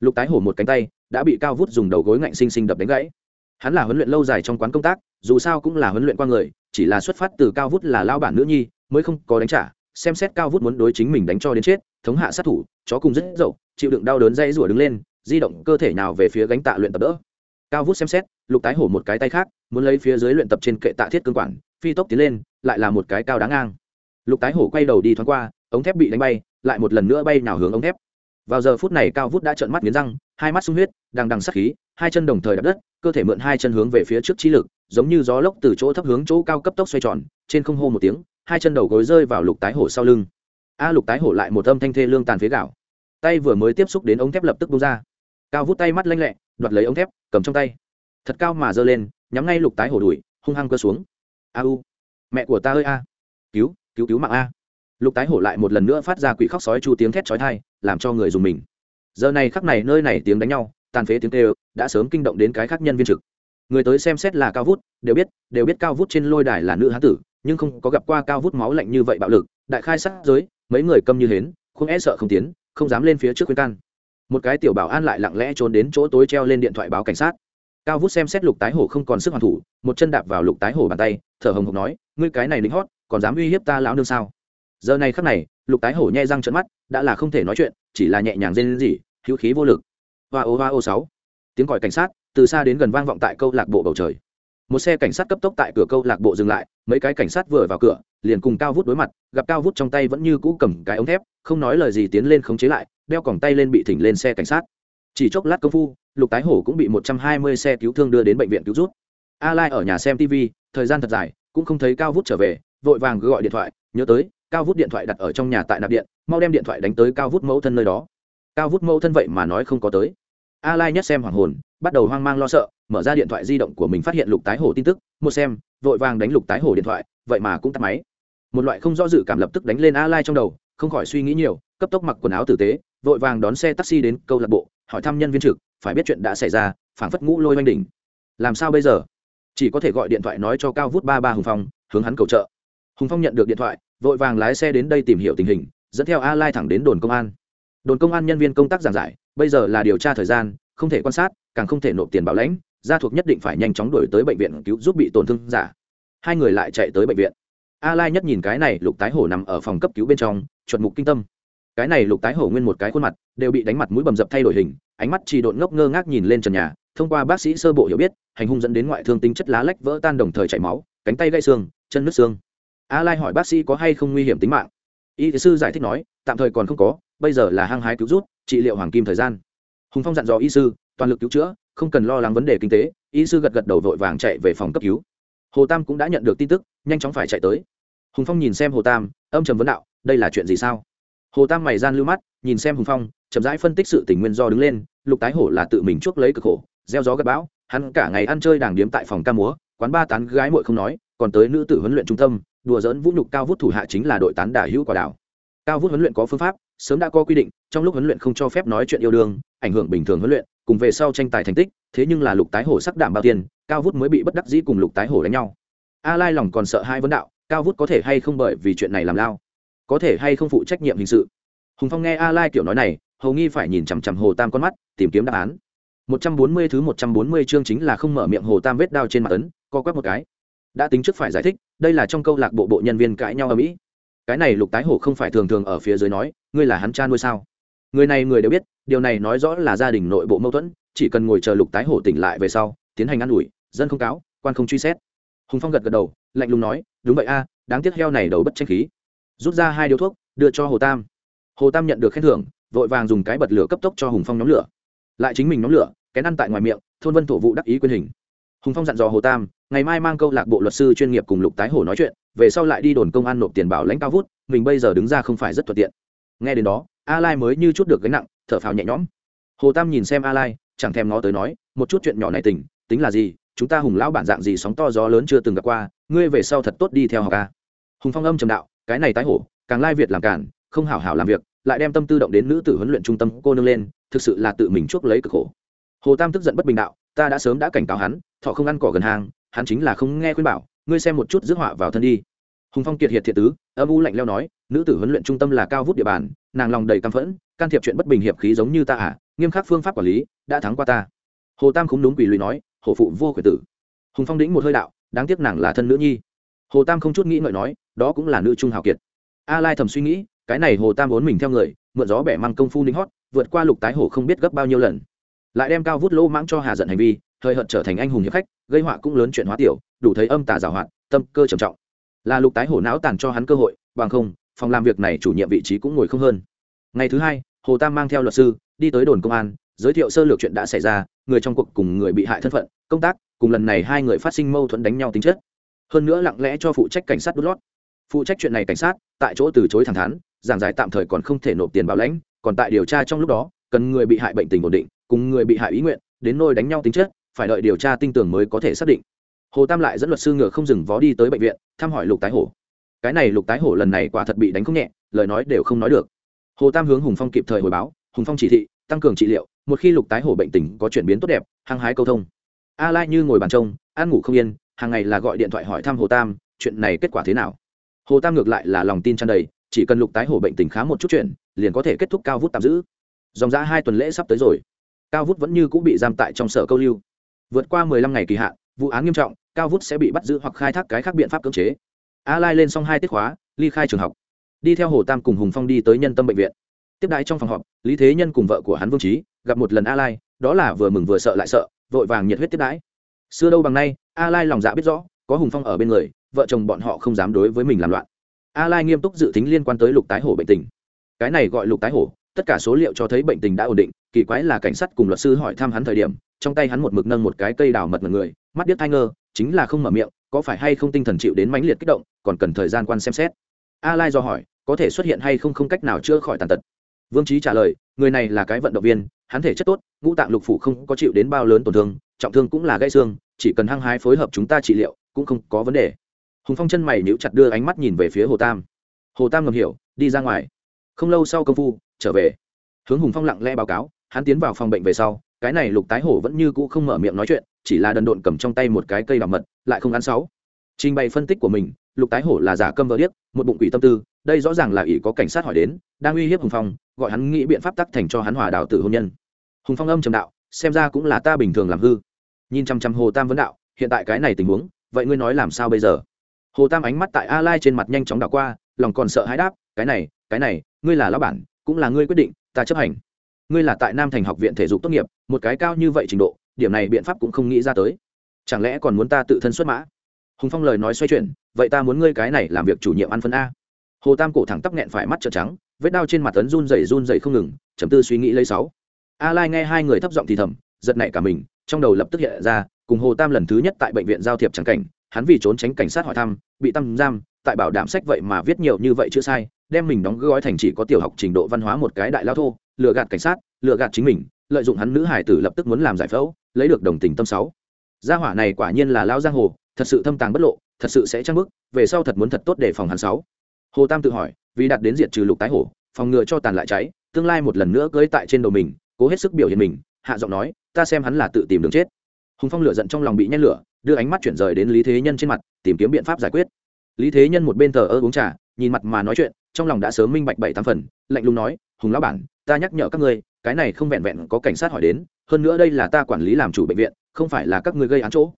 lục tái hổ một cánh tay, đã bị cao vút dùng đầu gối ngạnh xinh xinh đập đánh gãy. Hắn là huấn luyện lâu dài trong quán công tác, dù sao cũng là huấn luyện qua người, chỉ là xuất phát từ cao vút là lao bản nữ nhi, mới không có đánh trả, xem xét cao vút muốn đối chính mình đánh cho đến chết, thống hạ sát thủ, chó cùng rất dậu, chịu đựng đau đớn dây rủa đứng lên, di động cơ thể nào về phía gánh tạ luyện tập đỡ. Cao vút xem xét, lục tái hổ một cái tay khác, muốn lấy phía dưới luyện tập trên kệ tạ thiết cương quản, phi tốc tiến lên, lại là một cái cao đáng ngang. Lục tái hổ quay đầu đi thoáng qua, ống thép bị đánh bay, lại một lần nữa bay nào hướng ống thép vào giờ phút này cao vút đã trợn mắt nghiến răng hai mắt sung huyết đang đằng sắc khí hai chân đồng thời đập đất cơ thể mượn hai chân hướng về phía trước chi lực giống như gió lốc từ chỗ thấp hướng chỗ cao cấp tốc xoay tròn trên không hô một tiếng hai chân đầu gối rơi vào lục tái hổ sau lưng. A lục tái hổ lại một âm thanh thê lương tàn phế gạo. Tay vừa mới tiếp xúc đến ống thép lập tức bung ra. Cao vút tay mắt lanh lẹ đoạt lấy ống thép cầm trong tay. Thật cao mà giơ lên nhắm ngay lục tái hổ đuổi, hung hăng cơ xuống. A u. Mẹ của ta ơi a. Cứu cứu cứu mạng a lục tái hổ lại một lần nữa phát ra quỷ khóc sói chu tiếng thét chói thai làm cho người dùng mình. Giờ này khắc này nơi này tiếng đánh nhau, tàn phế tiếng kêu, đã sớm kinh động đến cái khác nhân viên trực. Người tới xem xét là cao vút, đều biết đều biết cao vút trên lôi đài là nữ hán tử, nhưng không có gặp qua cao vút máu lạnh như vậy bạo lực, đại khai sát giới, mấy người câm như hến, không e sợ không tiến, không dám lên phía trước khuyên can. Một cái tiểu bảo an lại lặng lẽ trốn đến chỗ tối treo lên điện thoại báo cảnh sát. Cao vút xem xét lục tái hổ không còn sức hoàn thủ, một chân đạp vào lục tái hổ bàn tay, thở hồng hộc nói, ngươi cái này lính hót, còn dám uy hiếp ta lão nương sao? Giờ này khắc này, lục tái hổ nhai răng trận mắt, đã là không thể nói chuyện, chỉ là nhẹ nhàng rên rỉ, hữu khí vô lực. Và ô, hoa ô sáu. Tiếng còi cảnh sát, từ xa đến gần vang vọng tại câu lạc bộ bầu trời. Một xe cảnh sát cấp tốc tại cửa câu lạc bộ dừng lại, mấy cái cảnh sát vừa vào cửa, liền cùng cao vút đối mặt, gặp cao vút trong tay vẫn như cũ cầm cái ống thép, không nói lời gì tiến lên khống chế lại, đeo còng tay lên bị thỉnh lên xe cảnh sát. Chỉ chốc lát công phu, lục tái hổ cũng bị một trăm hai mươi xe cứu thương đưa đến bệnh viện cứu rút a lai ở nhà xem tv thời gian thật dài, cũng không thấy cao vút trở về, vội vàng gọi điện thoại, nhớ tới cao vút điện thoại đặt ở trong nhà tại nạp điện, mau đem điện thoại đánh tới cao vút mẫu thân nơi đó. Cao vút mẫu thân vậy mà nói không có tới. A lai nhất xem hoàng hồn, bắt đầu hoang mang lo sợ, mở ra điện thoại di động của mình phát hiện lục tái hổ tin tức, một xem, vội vàng đánh lục tái hổ điện thoại, vậy mà cũng tắt máy. Một loại không rõ dự cảm lập tức đánh lên a lai trong đầu, không khỏi suy nghĩ nhiều, cấp tốc mặc quần áo tử tế, vội vàng đón xe taxi đến câu lạc bộ, hỏi thăm nhân viên trực, phải biết chuyện đã xảy ra, phảng phất ngũ lôi oanh đỉnh. Làm sao bây giờ? Chỉ có thể gọi điện thoại nói cho cao vút ba ba hùng phong, hướng hắn cầu trợ. Hùng phong nhận được điện thoại vội vàng lái xe đến đây tìm hiểu tình hình, dẫn theo a lai thẳng đến đồn công an. Đồn công an nhân viên công tác giảng giải, bây giờ là điều tra thời gian, không thể quan sát, càng không thể nộp tiền bảo lãnh, gia thuộc nhất định phải nhanh chóng đổi tới bệnh viện cứu giúp bị tổn thương giả. Hai người lại chạy tới bệnh viện. A lai nhất nhìn cái này lục tái hổ nằm ở phòng cấp cứu bên trong chuẩn mục kinh tâm. Cái này lục tái hổ nguyên một cái khuôn mặt, đều bị đánh mặt mũi bầm dập thay đổi hình, ánh mắt chỉ độn ngốc ngơ ngác nhìn lên trần nhà, thông qua bác sĩ sơ bộ hiểu biết, hành hung dẫn đến ngoại thương tính chất lá lách vỡ tan đồng thời chảy máu, cánh tay gãy xương, chân nứt xương a lai hỏi bác sĩ có hay không nguy hiểm tính mạng. Y sư giải thích nói, tạm thời còn không có, bây giờ là hăng hái cứu rút, trị liệu hoàng kim thời gian. Hùng phong dặn dò y sư, toàn lực cứu chữa, không cần lo lắng vấn đề kinh tế. Y sư gật gật đầu vội vàng chạy về phòng cấp cứu. Hồ tam cũng đã nhận được tin tức, nhanh chóng phải chạy tới. Hùng phong nhìn xem hồ tam, âm trầm vấn đạo, đây là chuyện gì sao? Hồ tam mày gian lưu mắt, nhìn xem hùng phong, chậm rãi phân tích sự tình nguyên do đứng lên, lục tái hổ là tự mình chuốc lấy cực khổ, gieo gió gặp bão, hắn cả ngày ăn chơi đàng điếm tại phòng ca múa, quán ba tán gái muội không nói, còn tới nữ tử huấn luyện trung tâm đùa dỡn vũ nhục cao vút thủ hạ chính là đội tán đả hữu quả đảo. Cao vút huấn luyện có phương pháp, sớm đã có quy định, trong lúc huấn luyện không cho phép nói chuyện yêu đương, ảnh hưởng bình thường huấn luyện, cùng về sau tranh tài thành tích, thế nhưng là lục tái hổ sắc đảm bao tiền, cao vút mới bị bất đắc dĩ cùng lục tái hổ đánh nhau. A lai lòng còn sợ hai vấn đạo, cao vút có thể hay không bởi vì chuyện này làm lao? Có thể hay không phụ trách nhiệm hình sự? Hùng phong nghe a lai kiểu nói này, hầu nghi phải nhìn chằm chằm hồ tam con mắt, tìm kiếm đáp án. 140 thứ 140 chương chính là không mở miệng hồ tam vết đao trên mặt ấn, co quắp một cái đã tính trước phải giải thích, đây là trong câu lạc bộ bộ nhân viên cãi nhau ở mỹ. Cái này lục tái hổ không phải thường thường ở phía dưới nói, ngươi là hắn cha nuôi sao? Người này người đều biết, điều này nói rõ là gia đình nội bộ mâu thuẫn, chỉ cần ngồi chờ lục tái hổ tỉnh lại về sau, tiến hành ă n ủi, dân không cáo, quan không truy xét. Hùng phong gật gật đầu, lạnh lùng nói, đúng vậy a, đáng tiếc heo này đầu bất tranh khí. Rút ra hai điếu thuốc, đưa cho hồ tam. Hồ tam nhận được khen thưởng, vội vàng dùng cái bật lửa cấp tốc cho hùng phong nhóm lửa. Lại chính mình nhóm lửa, kén ăn tại ngoài miệng, thôn vân thổ vụ đắc ý quyền hình. Hùng phong dặn dò hồ tam ngày mai mang câu lạc bộ luật sư chuyên nghiệp cùng lục tái hổ nói chuyện, về sau lại đi đồn công an nộp tiền bảo lãnh cao vút, mình bây giờ đứng ra không phải rất thuận tiện. Nghe đến đó, a lai mới như chút được gánh nặng, thở phào nhẹ nhõm. Hồ tam nhìn xem a lai, chẳng thèm ngó tới nói, một chút chuyện nhỏ này tình, tính là gì? Chúng ta hùng lão bản dạng gì sóng to gió lớn chưa từng gặp qua, ngươi về sau thật tốt đi theo học ca hùng phong âm trầm đạo, cái này tái hổ, càng lai việt làm cản, không hảo hảo làm việc, lại đem tâm tư động đến nữ tử huấn luyện trung tâm cô nương lên, thực sự là tự mình chuốc lấy cực khổ. Hồ tam tức giận bất bình đạo, ta đã sớm đã cảnh cáo hắn, thọ không ăn cỏ gần hàng hắn chính là không nghe khuyên bảo, ngươi xem một chút rước họa vào thân đi. Hùng phong kiệt hiệt thiệt tứ, âm u lạnh leo nói, nữ tử huấn luyện trung tâm là cao vút địa bàn, nàng lòng đầy căm phẫn, can thiệp chuyện bất bình hiệp khí giống như ta à nghiêm khắc phương pháp quản lý, đã thắng qua ta. Hồ tam không đúng quỷ lùi nói, hổ phụ vô khởi tử. Hùng phong đĩnh một hơi đạo, đáng tiếc nàng là thân nữ nhi. Hồ tam không chút nghĩ ngợi nói, đó cũng là nữ trung hào kiệt. A lai thầm suy nghĩ, cái này hồ tam vốn mình theo người, mượn gió bẻ mang công phu ninh hót, vượt qua lục tái hổ không biết gấp bao nhiêu lần. Lại đem cao vút lỗ mãng cho hà giận hành vi thời hận trở thành anh hùng hiệp khách, gây họa cũng lớn chuyện hóa tiểu, đủ thấy âm tà giảo hoạt, tâm cơ trầm trọng. Là lục tái hổ não tàn cho hắn cơ hội, bằng không, phòng làm việc này chủ nhiệm vị trí cũng ngồi không hơn. Ngày thứ hai, hồ tam mang theo luật sư, đi tới đồn công an, giới thiệu sơ lược chuyện đã xảy ra, người trong cuộc cùng người bị hại thân phận, công tác, cùng lần này hai người phát sinh mâu thuẫn đánh nhau tính chất. Hơn nữa lặng lẽ cho phụ trách cảnh sát đút lót. Phụ trách chuyện này cảnh sát, tại chỗ từ chối thẳng thắn, giảng giải tạm thời còn không thể nộp tiền bảo lãnh, còn tại điều tra trong lúc đó, cần người bị hại bệnh tình ổn định, cùng người bị hại ý nguyện, đến nôi đánh nhau tính chất phải đợi điều tra tinh tường mới có thể xác định. Hồ tam lại dẫn luật sư ngựa không dừng vó đi tới bệnh viện, thăm hỏi lục tái hổ. Cái này lục tái hổ lần này quả thật bị đánh không nhẹ, lời nói đều không nói được. Hồ tam hướng hùng phong kịp thời hồi báo, hùng phong chỉ thị, tăng cường trị liệu, một khi lục tái hổ bệnh tình có chuyển biến tốt đẹp, hăng hái câu thông. A lai như ngồi bàn trông, ăn ngủ không yên, hàng ngày là gọi điện thoại hỏi thăm hồ tam, chuyện này kết quả thế nào? Hồ tam ngược lại là lòng tin tràn đầy, chỉ cần lục tái hổ bệnh tình khá một chút chuyện, liền có thể kết thúc cao vút tạm giữ. Dòng ra hai tuần lễ sắp tới rồi. Cao vút vẫn như cũng bị giam tại trong sở câu lưu vượt qua mười lăm ngày kỳ hạn, vụ án nghiêm trọng, cao vút sẽ bị bắt giữ hoặc khai thác cái khác biện pháp cưỡng chế. A lai lên xong hai tiết khóa, ly khai trường học. Đi theo hồ tam cùng hùng phong đi tới nhân tâm bệnh viện. Tiếp đãi trong phòng họp, lý thế nhân cùng vợ của hắn vương trí gặp một lần a lai, đó là vừa mừng vừa sợ lại sợ, vội vàng nhiệt huyết tiếp đãi. Xưa đâu bằng nay, a lai lòng dạ biết rõ, có hùng phong ở bên người, vợ chồng bọn họ không dám đối với mình làm loạn. A lai nghiêm túc dự tính liên quan tới lục tái hổ bệnh tình. Cái này gọi lục tái hổ tất cả số liệu cho thấy bệnh tình đã ổn định, kỳ quái là cảnh sát cùng luật sư hỏi thăm hắn thời điểm, trong tay hắn một mực nâng một cái cây đào mật mật người, mắt biết thai ngơ chính là không mở miệng, có phải hay không tinh thần chịu đến mãnh liệt kích động, còn cần thời gian quan xem xét. A lai do hỏi, có thể xuất hiện hay không không cách nào chữa khỏi tàn tật. Vương trí trả lời, người này là cái vận động viên, hắn thể chất tốt, ngũ tạng lục phủ không có chịu đến bao lớn tổn thương, trọng thương cũng là gãy xương, chỉ cần hăng hái phối hợp chúng ta trị liệu, cũng không có vấn đề. Hùng phong chân mày níu chặt đưa ánh mắt nhìn về phía hồ tam. Hồ tam ngầm hiểu, đi ra ngoài. Không lâu sau công phu trở về. Hướng hùng phong lặng lẽ báo cáo, hắn tiến vào phòng bệnh về sau, cái này lục tái hổ vẫn như cũ không mở miệng nói chuyện, chỉ là đần độn cầm trong tay một cái cây bảo mật, lại không ăn sáu. Trình bày phân tích của mình, lục tái hổ là giả câm vỡ điếc, một bụng quỷ tâm tư, đây rõ ràng là ỷ có cảnh sát hỏi đến, đang uy hiếp hùng phong, gọi hắn nghĩ biện pháp tắc thành cho hắn hòa đào tử hôn nhân. Hùng phong âm trầm đạo, xem ra cũng là ta bình thường làm hư. Nhìn chăm chăm hồ tam vấn đạo, hiện tại cái này tình huống, vậy ngươi nói làm sao bây giờ? Hồ tam ánh mắt tại a lai trên mặt nhanh chóng đảo qua, lòng còn sợ hãi đáp, cái này cái này, ngươi là lão bản cũng là ngươi quyết định, ta chấp hành. Ngươi là tại nam thành học viện thể dục tốt nghiệp, một cái cao như vậy trình độ, điểm này biện pháp cũng không nghĩ ra tới. Chẳng lẽ còn muốn ta tự thân xuất mã? Hùng phong lời nói xoay chuyển, vậy ta muốn ngươi cái này làm việc chủ nhiệm ăn phân a. Hồ tam cổ thẳng tóc nghẹn phải mắt trợn trắng, vết đau trên mặt tấn run rẩy run rẩy không ngừng chấm tư suy nghĩ lấy sáu. A lai nghe hai người thấp giọng thì thầm, giật nảy cả mình, trong đầu lập tức hiện ra, cùng hồ tam lần thứ nhất tại bệnh viện giao thiệp trắng cảnh, hắn vì trốn tránh cảnh sát hỏi thăm, bị tăm giam, tại bảo đảm sách vậy mà viết nhiều như vậy chưa sai đem mình đóng gói thành chỉ có tiểu học trình độ văn hóa một cái đại lao thô, lừa gạt cảnh sát, lừa gạt chính mình, lợi dụng hắn nữ hải tử lập tức muốn làm giải phẫu, lấy được đồng tình tâm sáu. Gia hỏa này quả nhiên là lao giang hồ, thật sự thâm tàng bất lộ, thật sự sẽ trang bức về sau thật muốn thật tốt để phòng hắn sáu. Hồ tam tự hỏi, vì đạt đến diệt trừ lục tái hổ, phòng ngừa cho tàn lại cháy, tương lai một lần nữa cưới tại trên đầu mình, cố hết sức biểu hiện mình, hạ giọng nói, ta xem hắn là tự tìm đường chết. Hùng phong lửa giận trong lòng bị nhét lửa, đưa ánh mắt chuyển rời đến lý thế nhân trên mặt, tìm kiếm biện pháp giải quyết. Lý thế nhân một bên thờ ơ uống trà, nhìn mặt mà nói chuyện trong lòng đã sớm minh bạch bảy tám phần, lạnh lùng nói, hùng lão bản, ta nhắc nhở các ngươi, cái này không vẹn vẹn có cảnh sát hỏi đến, hơn nữa đây là ta quản lý làm chủ bệnh viện, không phải là các ngươi gây án chỗ.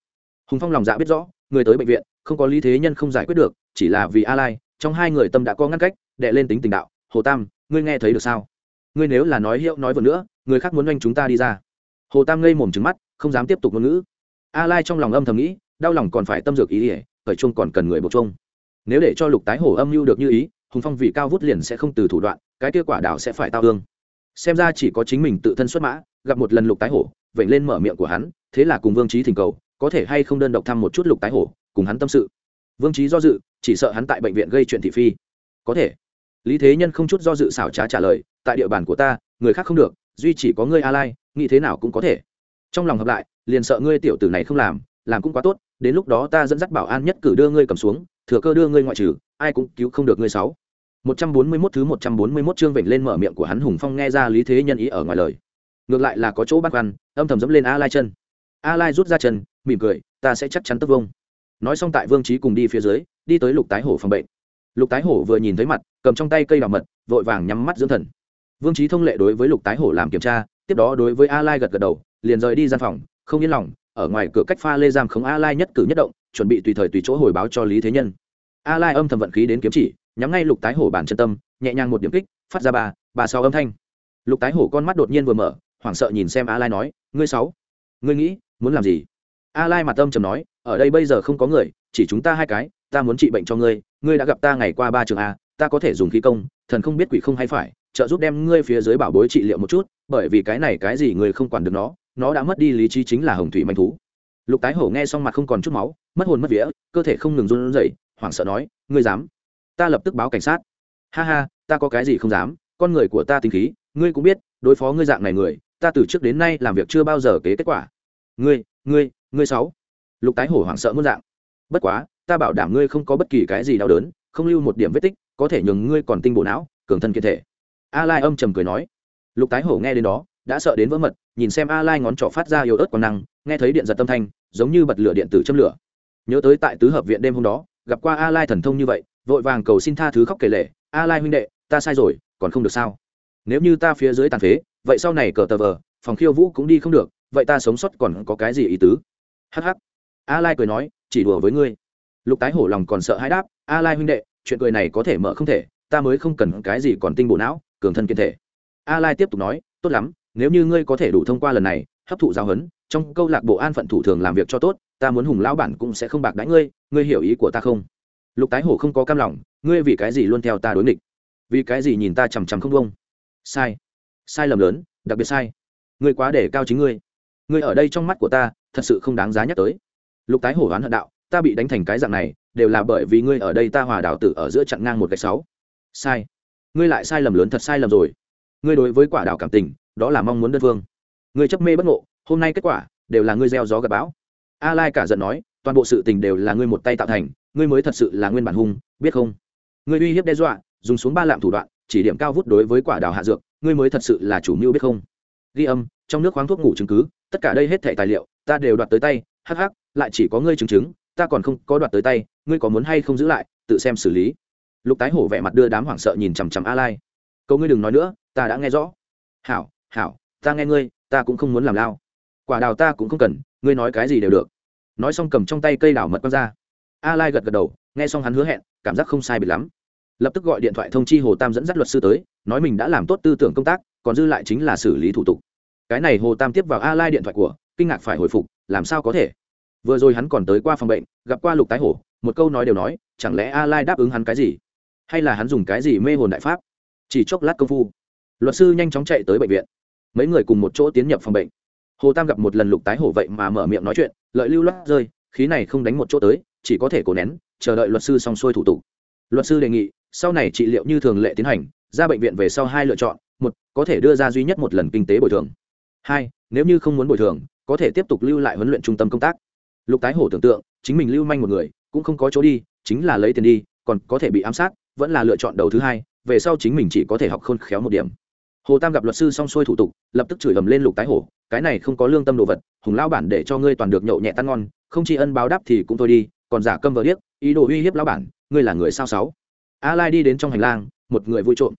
Hùng phong lòng dạ biết rõ, người tới bệnh viện, không có lý thế nhân không giải quyết được, chỉ là vì a lai trong hai người tâm đã có ngăn cách, đệ lên tính tình đạo, hồ tam, ngươi nghe thấy được sao? Ngươi nếu là nói hiệu nói vừa nữa, người khác muốn oanh chúng ta đi ra. Hồ tam ngây mồm trứng mắt, không dám tiếp tục ngôn ngữ. A lai trong lòng âm thầm nghĩ, đau lòng còn phải tâm dược ý ỉa khởi chung còn cần người buộc chung nếu để cho lục tái hổ âm mưu được như ý hùng phong vì cao vút liền sẽ không từ thủ đoạn, cái kia quả đảo sẽ phải tao hương. Xem ra chỉ có chính mình tự thân xuất mã, gặp một lần lục tái hổ vậy lên mở miệng của hắn, thế là cùng vương trí thỉnh cầu, có thể hay không đơn độc thăm một chút lục tái hổ, cùng hắn tâm sự. Vương trí do dự, chỉ sợ hắn tại bệnh viện gây chuyện thị phi. Có thể. Lý thế nhân không chút do dự xảo trá trả lời, tại địa bàn của ta, người khác không được, duy chỉ có ngươi a lai nghĩ thế nào cũng có thể. Trong lòng hợp lại, liền sợ ngươi tiểu tử này không làm làm cũng quá tốt, đến lúc đó ta dẫn dắt bảo an nhất cử đưa ngươi cầm xuống, thừa cơ đưa ngươi ngoại trừ, ai cũng cứu không được ngươi sáu một trăm bốn mươi 141 thứ một trăm bốn mươi 141 chương vịnh lên mở miệng của hắn Hùng Phong nghe ra lý thế nhân ý ở ngoài lời. Ngược lại là có chỗ bắt gan, âm thầm dẫm lên A Lai chân. A Lai rút ra chân, mỉm cười, ta sẽ chắc chắn tất vông. Nói xong tại Vương Chí cùng đi phía dưới, đi tới Lục Tái Hổ phòng bệnh. Lục Tái Hổ vừa nhìn thấy mặt, cầm trong tay cây đào mật, vội vàng nhắm mắt dưỡng thần. Vương Chí thông lệ đối với Lục Tái Hổ làm kiểm tra, tiếp đó đối với A Lai gật gật đầu, liền rời đi gian phòng, không yên lòng, ở ngoài cửa cách pha lê giam khống A Lai nhất cử nhất động, chuẩn bị tùy thời tùy chỗ hồi báo cho Lý Thế Nhân. A Lai âm thầm vận khí đến kiếm chỉ, nhắm ngay lục tái hổ bản chân tâm, nhẹ nhàng một điểm kích, phát ra bà bà sáu âm thanh. Lục tái hổ con mắt đột nhiên vừa mở, hoảng sợ nhìn xem a lai nói, ngươi sáu, ngươi nghĩ, muốn làm gì? A lai mặt tâm trầm nói, ở đây bây giờ không có người, chỉ chúng ta hai cái, ta muốn trị bệnh cho ngươi ngươi đã gặp ta ngày qua ba trường a, ta có thể dùng khí công, thần không biết quỷ không hay phải, trợ giúp đem ngươi phía dưới bảo bối trị liệu một chút, bởi vì cái này cái gì người không quản được nó nó đã mất đi lý trí chính là hồng thủy manh thú. Lục tái hổ nghe xong mặt không còn chút máu, mất hồn mất vía, cơ thể không ngừng run rẩy, hoảng sợ nói, ngươi dám ta lập tức báo cảnh sát. Ha ha, ta có cái gì không dám, con người của ta tính khí, ngươi cũng biết, đối phó ngươi dạng này người, ta từ trước đến nay làm việc chưa bao giờ kế kết quả. Ngươi ngươi ngươi sáu. Lục tái hổ hoảng sợ muôn dạng. Bất quá, ta bảo đảm ngươi không có bất kỳ cái gì đau đớn, không lưu một điểm vết tích, có thể nhường ngươi còn tinh bổ não, cường thân kiên thể. A lai âm trầm cười nói. Lục tái hổ nghe đến đó, đã sợ đến vỡ mật, nhìn xem a lai ngón trỏ phát ra yếu ớt còn năng, nghe thấy điện giật tâm thanh, giống như bật lửa điện tử châm lửa. Nhớ tới tại tứ hợp viện đêm hôm đó, gặp qua a lai thần thông như vậy vội vàng cầu xin tha thứ khóc kể lệ, a lai huynh đệ, ta sai rồi, còn không được sao? Nếu như ta phía dưới tàn phế, vậy sau này cờ tờ vờ, phòng khiêu vũ cũng đi không được, vậy ta sống sót còn có cái gì ý tứ? Hh a lai cười nói, chỉ đùa với ngươi. Lục tái hổ lòng còn sợ hãi đáp, a lai huynh đệ, chuyện cười này có thể mở không thể, ta mới không cần cái gì còn tinh bộ não, cường thân kiên thể. A lai tiếp tục nói, tốt lắm, nếu như ngươi có thể đủ thông qua lần này, hấp thụ giáo huấn, trong câu lạc bộ an phận thủ thường làm việc cho tốt, ta muốn hùng lão bản cũng sẽ không bạc đãi ngươi ngươi hiểu ý của ta không? Lục tái hổ không có cam lòng, ngươi vì cái gì luôn theo ta đối nghịch? Vì cái gì nhìn ta chằm chằm không bông sai. Sai lầm lớn, đặc biệt sai. Ngươi quá để cao chính ngươi. Ngươi ở đây trong mắt của ta, thật sự không đáng giá nhắc tới. Lục tái hổ oán hận đạo, ta bị đánh thành cái dạng này, đều là bởi vì ngươi ở đây ta hòa đảo tử ở giữa chặn ngang một gạch sáu. Sai. Ngươi lại sai lầm lớn thật sai lầm rồi. Ngươi đối với quả đảo cảm tình, đó là mong muốn đơn phương. Ngươi chấp mê bất ngộ, hôm nay kết quả, đều là ngươi gieo gió gặp bão. A lai cả giận nói, toàn bộ sự tình đều là ngươi một tay tạo thành ngươi mới thật sự là nguyên bản hung, biết không? Ngươi uy hiếp đe dọa, dùng xuống ba lạm thủ đoạn, chỉ điểm cao vút đối với quả đào hạ dược, ngươi mới thật sự là chủ mưu biết không? Ghi âm, trong nước khoáng thuốc ngủ chứng cứ, tất cả đây hết thẻ tài liệu, ta đều đoạt tới tay, hắc hắc, lại chỉ có ngươi chứng chứng, ta còn không có đoạt tới tay, ngươi có muốn hay không giữ lại, tự xem xử lý. Lục tái hổ vẻ mặt đưa đám hoảng sợ nhìn chằm chằm a lai. Câu ngươi đừng nói nữa, ta đã nghe rõ. Hảo hảo, ta nghe ngươi, ta cũng không muốn làm lao. Quả đào ta cũng không cần, ngươi nói cái gì đều được. Nói xong cầm trong tay cây đào mật quăng ra a lai gật gật đầu, nghe xong hắn hứa hẹn, cảm giác không sai biệt lắm. Lập tức gọi điện thoại thông chi hồ tam dẫn dắt luật sư tới, nói mình đã làm tốt tư tưởng công tác, còn dư lại chính là xử lý thủ tục. Cái này hồ tam tiếp vào a lai điện thoại của, kinh ngạc phải hồi phục, làm sao có thể? Vừa rồi hắn còn tới qua phòng bệnh, gặp qua lục tái hổ, một câu nói đều nói, chẳng lẽ a lai đáp ứng hắn cái gì? Hay là hắn dùng cái gì mê hồn đại pháp? Chỉ chốc lát công phu, luật sư nhanh chóng chạy tới bệnh viện. Mấy người cùng một chỗ tiến nhập phòng bệnh. Hồ tam gặp một lần lục tái hổ vậy mà mở miệng nói chuyện, lợi lưu loát rơi, khí này không đánh một chỗ tới chỉ có thể cố nén, chờ đợi luật sư xong xuôi thủ tục. Luật sư đề nghị, sau này trị liệu như thường lệ tiến hành, ra bệnh viện về sau hai lựa chọn, một, có thể đưa ra duy nhất một lần kinh tế bồi thường. Hai, nếu như không muốn bồi thường, có thể tiếp tục lưu lại huấn luyện trung tâm công tác. Lục tái hổ tưởng tượng, chính mình lưu manh một người, cũng không có chỗ đi, chính là lấy tiền đi, còn có thể bị ám sát, vẫn là lựa chọn đầu thứ hai, về sau chính mình chỉ có thể học khôn khéo một điểm. Hồ tam gặp luật sư xong xuôi thủ tục, lập tức chửi ầm lên lục tái hổ, cái này không có lương tâm đồ vật, hùng lao bản để cho ngươi toàn được nhậu nhẹ tan ngon, không tri ân báo đáp thì cũng thôi đi còn giả câm vờ điếc, ý đồ uy hiếp lão bản, ngươi là người sao sáu? A lai đi đến trong hành lang, một người vui trộm.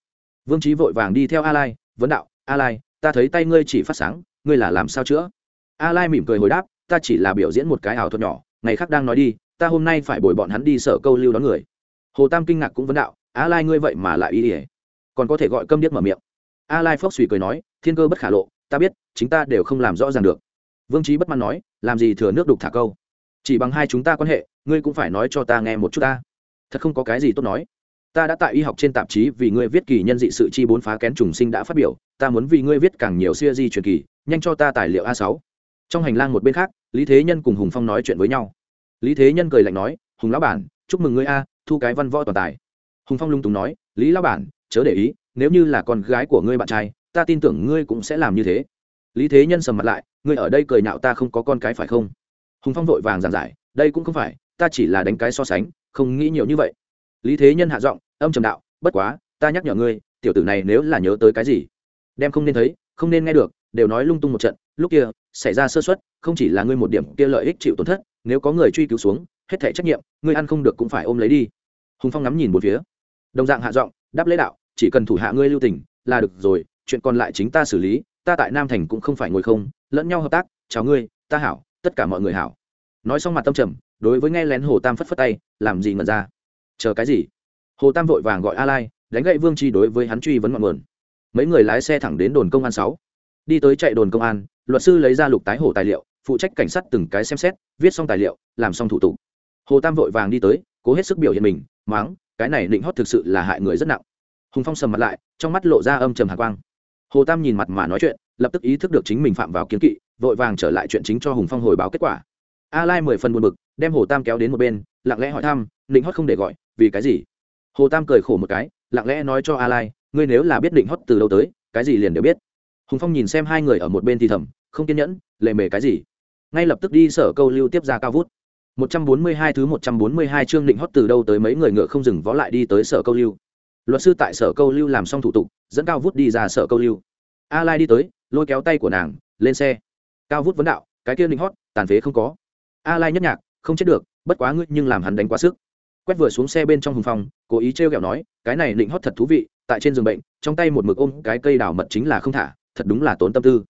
Vương trí vội vàng đi theo a lai, vấn đạo, a lai, ta thấy tay ngươi chỉ phát sáng, ngươi là làm sao chữa? A lai mỉm cười hồi đáp, ta chỉ là biểu diễn một cái ảo thuật nhỏ, ngày khác đang nói đi, ta hôm nay phải bồi bọn hắn đi sở câu lưu đón người. Hồ tam kinh ngạc cũng vấn đạo, a lai ngươi vậy mà lại ý ỉa còn có thể gọi câm điếc mở miệng. A lai phốc suy cười nói, thiên cơ bất khả lộ, ta biết, chính ta đều không làm rõ ràng được. Vương trí bất mãn nói, làm gì thừa nước đục thả câu? Chỉ bằng hai chúng ta quan hệ ngươi cũng phải nói cho ta nghe một chút ta. Thật không có cái gì tốt nói. Ta đã tại y học trên tạp chí vì ngươi viết kỳ nhân dị sự chi bốn phá kén trùng sinh đã phát biểu, ta muốn vì ngươi viết càng nhiều siêu di truyền kỳ, nhanh cho ta tài liệu a sáu. Trong hành lang một bên khác, lý thế nhân cùng hùng phong nói chuyện với nhau. Lý thế nhân cười lạnh nói, hùng lão bản, chúc mừng ngươi a, thu cái văn võ toàn tài. Hùng phong lung túng nói, lý lão bản, chớ để ý, nếu như là con gái của ngươi bạn trai, ta tin tưởng ngươi cũng sẽ làm như thế. Lý thế nhân sầm mặt lại, ngươi ở đây cười nhạo ta không có con cái phải không? Hùng phong vội vàng giảng giải, đây cũng không phải ta chỉ là đánh cái so sánh không nghĩ nhiều như vậy. Lý thế nhân hạ giọng âm trầm đạo bất quá ta nhắc nhở ngươi tiểu tử này nếu là nhớ tới cái gì đem không nên thấy không nên nghe được đều nói lung tung một trận lúc kia xảy ra sơ suất, không chỉ là ngươi một điểm kia lợi ích chịu tổn thất nếu có người truy cứu xuống hết thể trách nhiệm ngươi ăn không được cũng phải ôm lấy đi. Hùng phong ngắm nhìn một phía. Đồng dạng hạ giọng đáp lễ đạo chỉ cần thủ hạ ngươi lưu tình là được rồi chuyện còn lại chính ta xử lý ta tại nam thành cũng không phải ngồi không lẫn nhau hợp tác chào ngươi ta hảo tất cả mọi người hảo. Nói xong mặt tâm trầm đối với nghe lén hồ tam phất phất tay, làm gì ngẩn ra? Chờ cái gì? Hồ tam vội vàng gọi a lai, đánh gậy vương chi đối với hắn truy vấn ngọn nguồn. Mấy người lái xe thẳng đến đồn công an sáu. Đi tới chạy đồn công an, luật sư lấy ra lục tái hồ tài liệu, phụ trách cảnh sát từng cái xem xét, viết xong tài liệu, làm xong thủ tục. Hồ tam vội vàng đi tới, cố hết sức biểu hiện mình máng cái này định hót thực sự là hại người rất nặng. Hùng phong sầm mặt lại, trong mắt lộ ra âm trầm hạ quang. Hồ tam nhìn mặt mà nói chuyện, lập tức ý thức được chính mình phạm vào kiến kỵ, vội vàng trở lại chuyện chính cho hùng phong hồi báo kết quả. A lai mười phần buồn bực đem hồ tam kéo đến một bên, lặng lẽ hỏi thăm, định hót không để gọi, vì cái gì? Hồ tam cười khổ một cái, lặng lẽ nói cho a lai, ngươi nếu là biết định hót từ đâu tới, cái gì liền đều biết. Hùng phong nhìn xem hai người ở một bên thì thầm, không kiên nhẫn, lệ mề cái gì? Ngay lập tức đi sở câu lưu tiếp ra cao vút. 142 thứ 142 chương định hót từ đâu tới mấy người ngựa không dừng vó lại đi tới sở câu lưu. Luật sư tại sở câu lưu làm xong thủ tục, dẫn cao vút đi ra sở câu lưu. A lai đi tới, lôi kéo tay của nàng, lên xe. Cao vút vấn đạo, cái kia định hót, tàn phế không có. A lai nhất nhạc không chết được, bất quá ngươi nhưng làm hắn đánh quá sức. Quét vừa xuống xe bên trong hùng phòng, cố ý trêu ghẹo nói, cái này định hót thật thú vị, tại trên giường bệnh, trong tay một mực ôm cái cây đào mật chính là không thả, thật đúng là tốn tâm tư.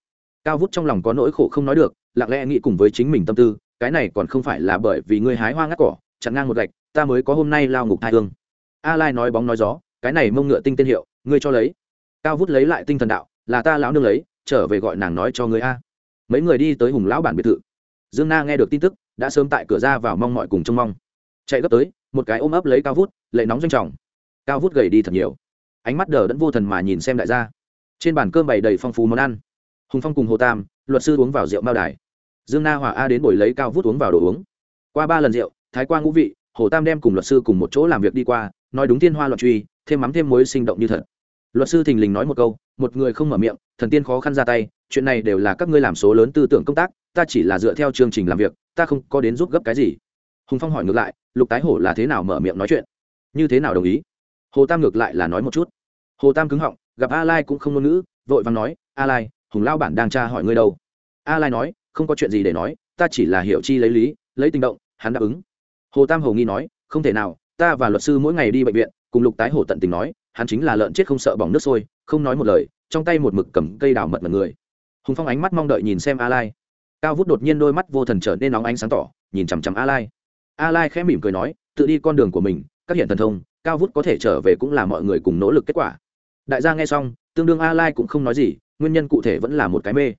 Cao vút trong lòng có nỗi khổ không nói được, lặng lẽ nghĩ cùng với chính mình tâm tư, cái này còn không phải là bởi vì ngươi hái hoa ngắt cỏ, chặn ngang một gạch, ta mới có hôm nay lao ngục thai hương. A lai nói bóng nói gió, cái này mông ngựa tinh tên hiệu, ngươi cho lấy. Cao vút lấy lại tinh thần đạo, là ta lão nương lấy, trở về gọi nàng nói cho ngươi a. Mấy người đi tới hùng lão bản biệt thự. Dương na nghe được tin tức đã sớm tại cửa ra vào mong mọi cùng trông mong. Chạy gấp tới, một cái ôm ấp lấy cao vút, lệ nóng doanh trọng. Cao vút gầy đi thật nhiều. Ánh mắt đờ đẫn vô thần mà nhìn xem đại gia. Trên bàn cơm bày đầy phong phú món ăn. Hùng phong cùng hồ tam, luật sư uống vào rượu mao đài. Dương na hòa a đến bồi lấy cao vút uống vào đồ uống. Qua ba lần rượu, thái quang ngũ vị, hồ tam đem cùng luật sư cùng một chỗ làm việc đi qua, nói đúng tiên hoa luật truy, thêm mắm thêm muối sinh động như thật. Luật sư thình lình nói một câu, một người không mở miệng, thần tiên khó khăn ra tay, chuyện này đều là các ngươi làm số lớn tư tưởng công tác, ta chỉ là dựa theo chương trình làm việc ta không có đến giúp gấp cái gì. Hùng phong hỏi ngược lại, lục tái hổ là thế nào mở miệng nói chuyện? Như thế nào đồng ý? Hồ tam ngược lại là nói một chút. Hồ tam cứng họng, gặp a lai cũng không ngôn ngữ, vội vàng nói, a lai, hùng lao bản đang tra hỏi ngươi đâu? A lai nói, không có chuyện gì để nói, ta chỉ là hiểu chi lấy lý, lấy tình động, hắn đáp ứng. Hồ tam hồ nghi nói, không thể nào, ta và luật sư mỗi ngày đi bệnh viện, cùng lục tái hổ tận tình nói, hắn chính là lợn chết không sợ bỏng nước sôi, không nói một lời, trong tay một mực cầm cây đào mật mật người. Hùng phong ánh mắt mong đợi nhìn xem a lai cao vút đột nhiên đôi mắt vô thần trở nên nóng ánh sáng tỏ, nhìn chằm chằm a lai a lai khẽ mỉm cười nói, tự đi con đường của mình, các hiện thần thông, cao vút có thể trở về cũng là mọi người cùng nỗ lực kết quả. Đại gia nghe xong, tương đương a lai cũng không nói gì, nguyên nhân cụ thể vẫn là một cái mê.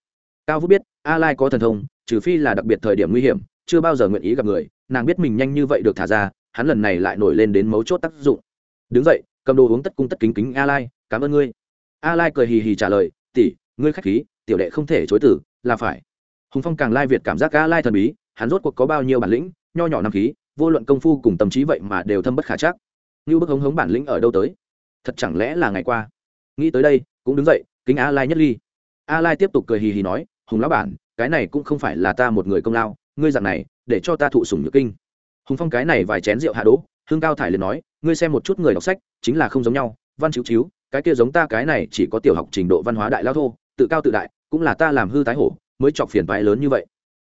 Cao vút biết a lai có thần thông, trừ phi là đặc biệt thời điểm nguy hiểm, chưa bao giờ nguyện ý gặp người, nàng biết mình nhanh như vậy được thả ra, hắn lần này lại nổi lên đến mấu chốt tác dụng. Đứng dậy, cầm đồ uống tất cung tất kính kính a lai cảm ơn ngươi. A lai cười hì hì trả lời, tỷ, ngươi khách khí, tiểu đệ không thể chối tử là phải hùng phong càng lai việt cảm giác ca lai thần bí, hắn rốt cuộc có bao nhiêu bản lĩnh, nho nhỏ năm khí, vô luận công phu cùng tâm trí vậy mà đều thâm bất khả chắc. Như bức hống hống bản lĩnh ở đâu tới? Thật chẳng lẽ là ngày qua? Nghĩ tới đây, cũng đứng dậy, kính a lai nhất ly. A lai tiếp tục cười hì hì nói, hùng lão bản, cái này cũng không phải là ta một người công lao, ngươi dạng này, để cho ta thụ sủng nhược kinh. Hùng phong cái này vài chén rượu hạ đỗ, hương cao thải liền nói, ngươi xem một chút người đọc sách, chính là không giống nhau, văn chữ chiếu, cái kia giống ta cái này chỉ có tiểu học trình độ văn hóa đại lao thô, tự cao tự đại, cũng là ta làm hư tái hổ mới chọc phiền toái lớn như vậy.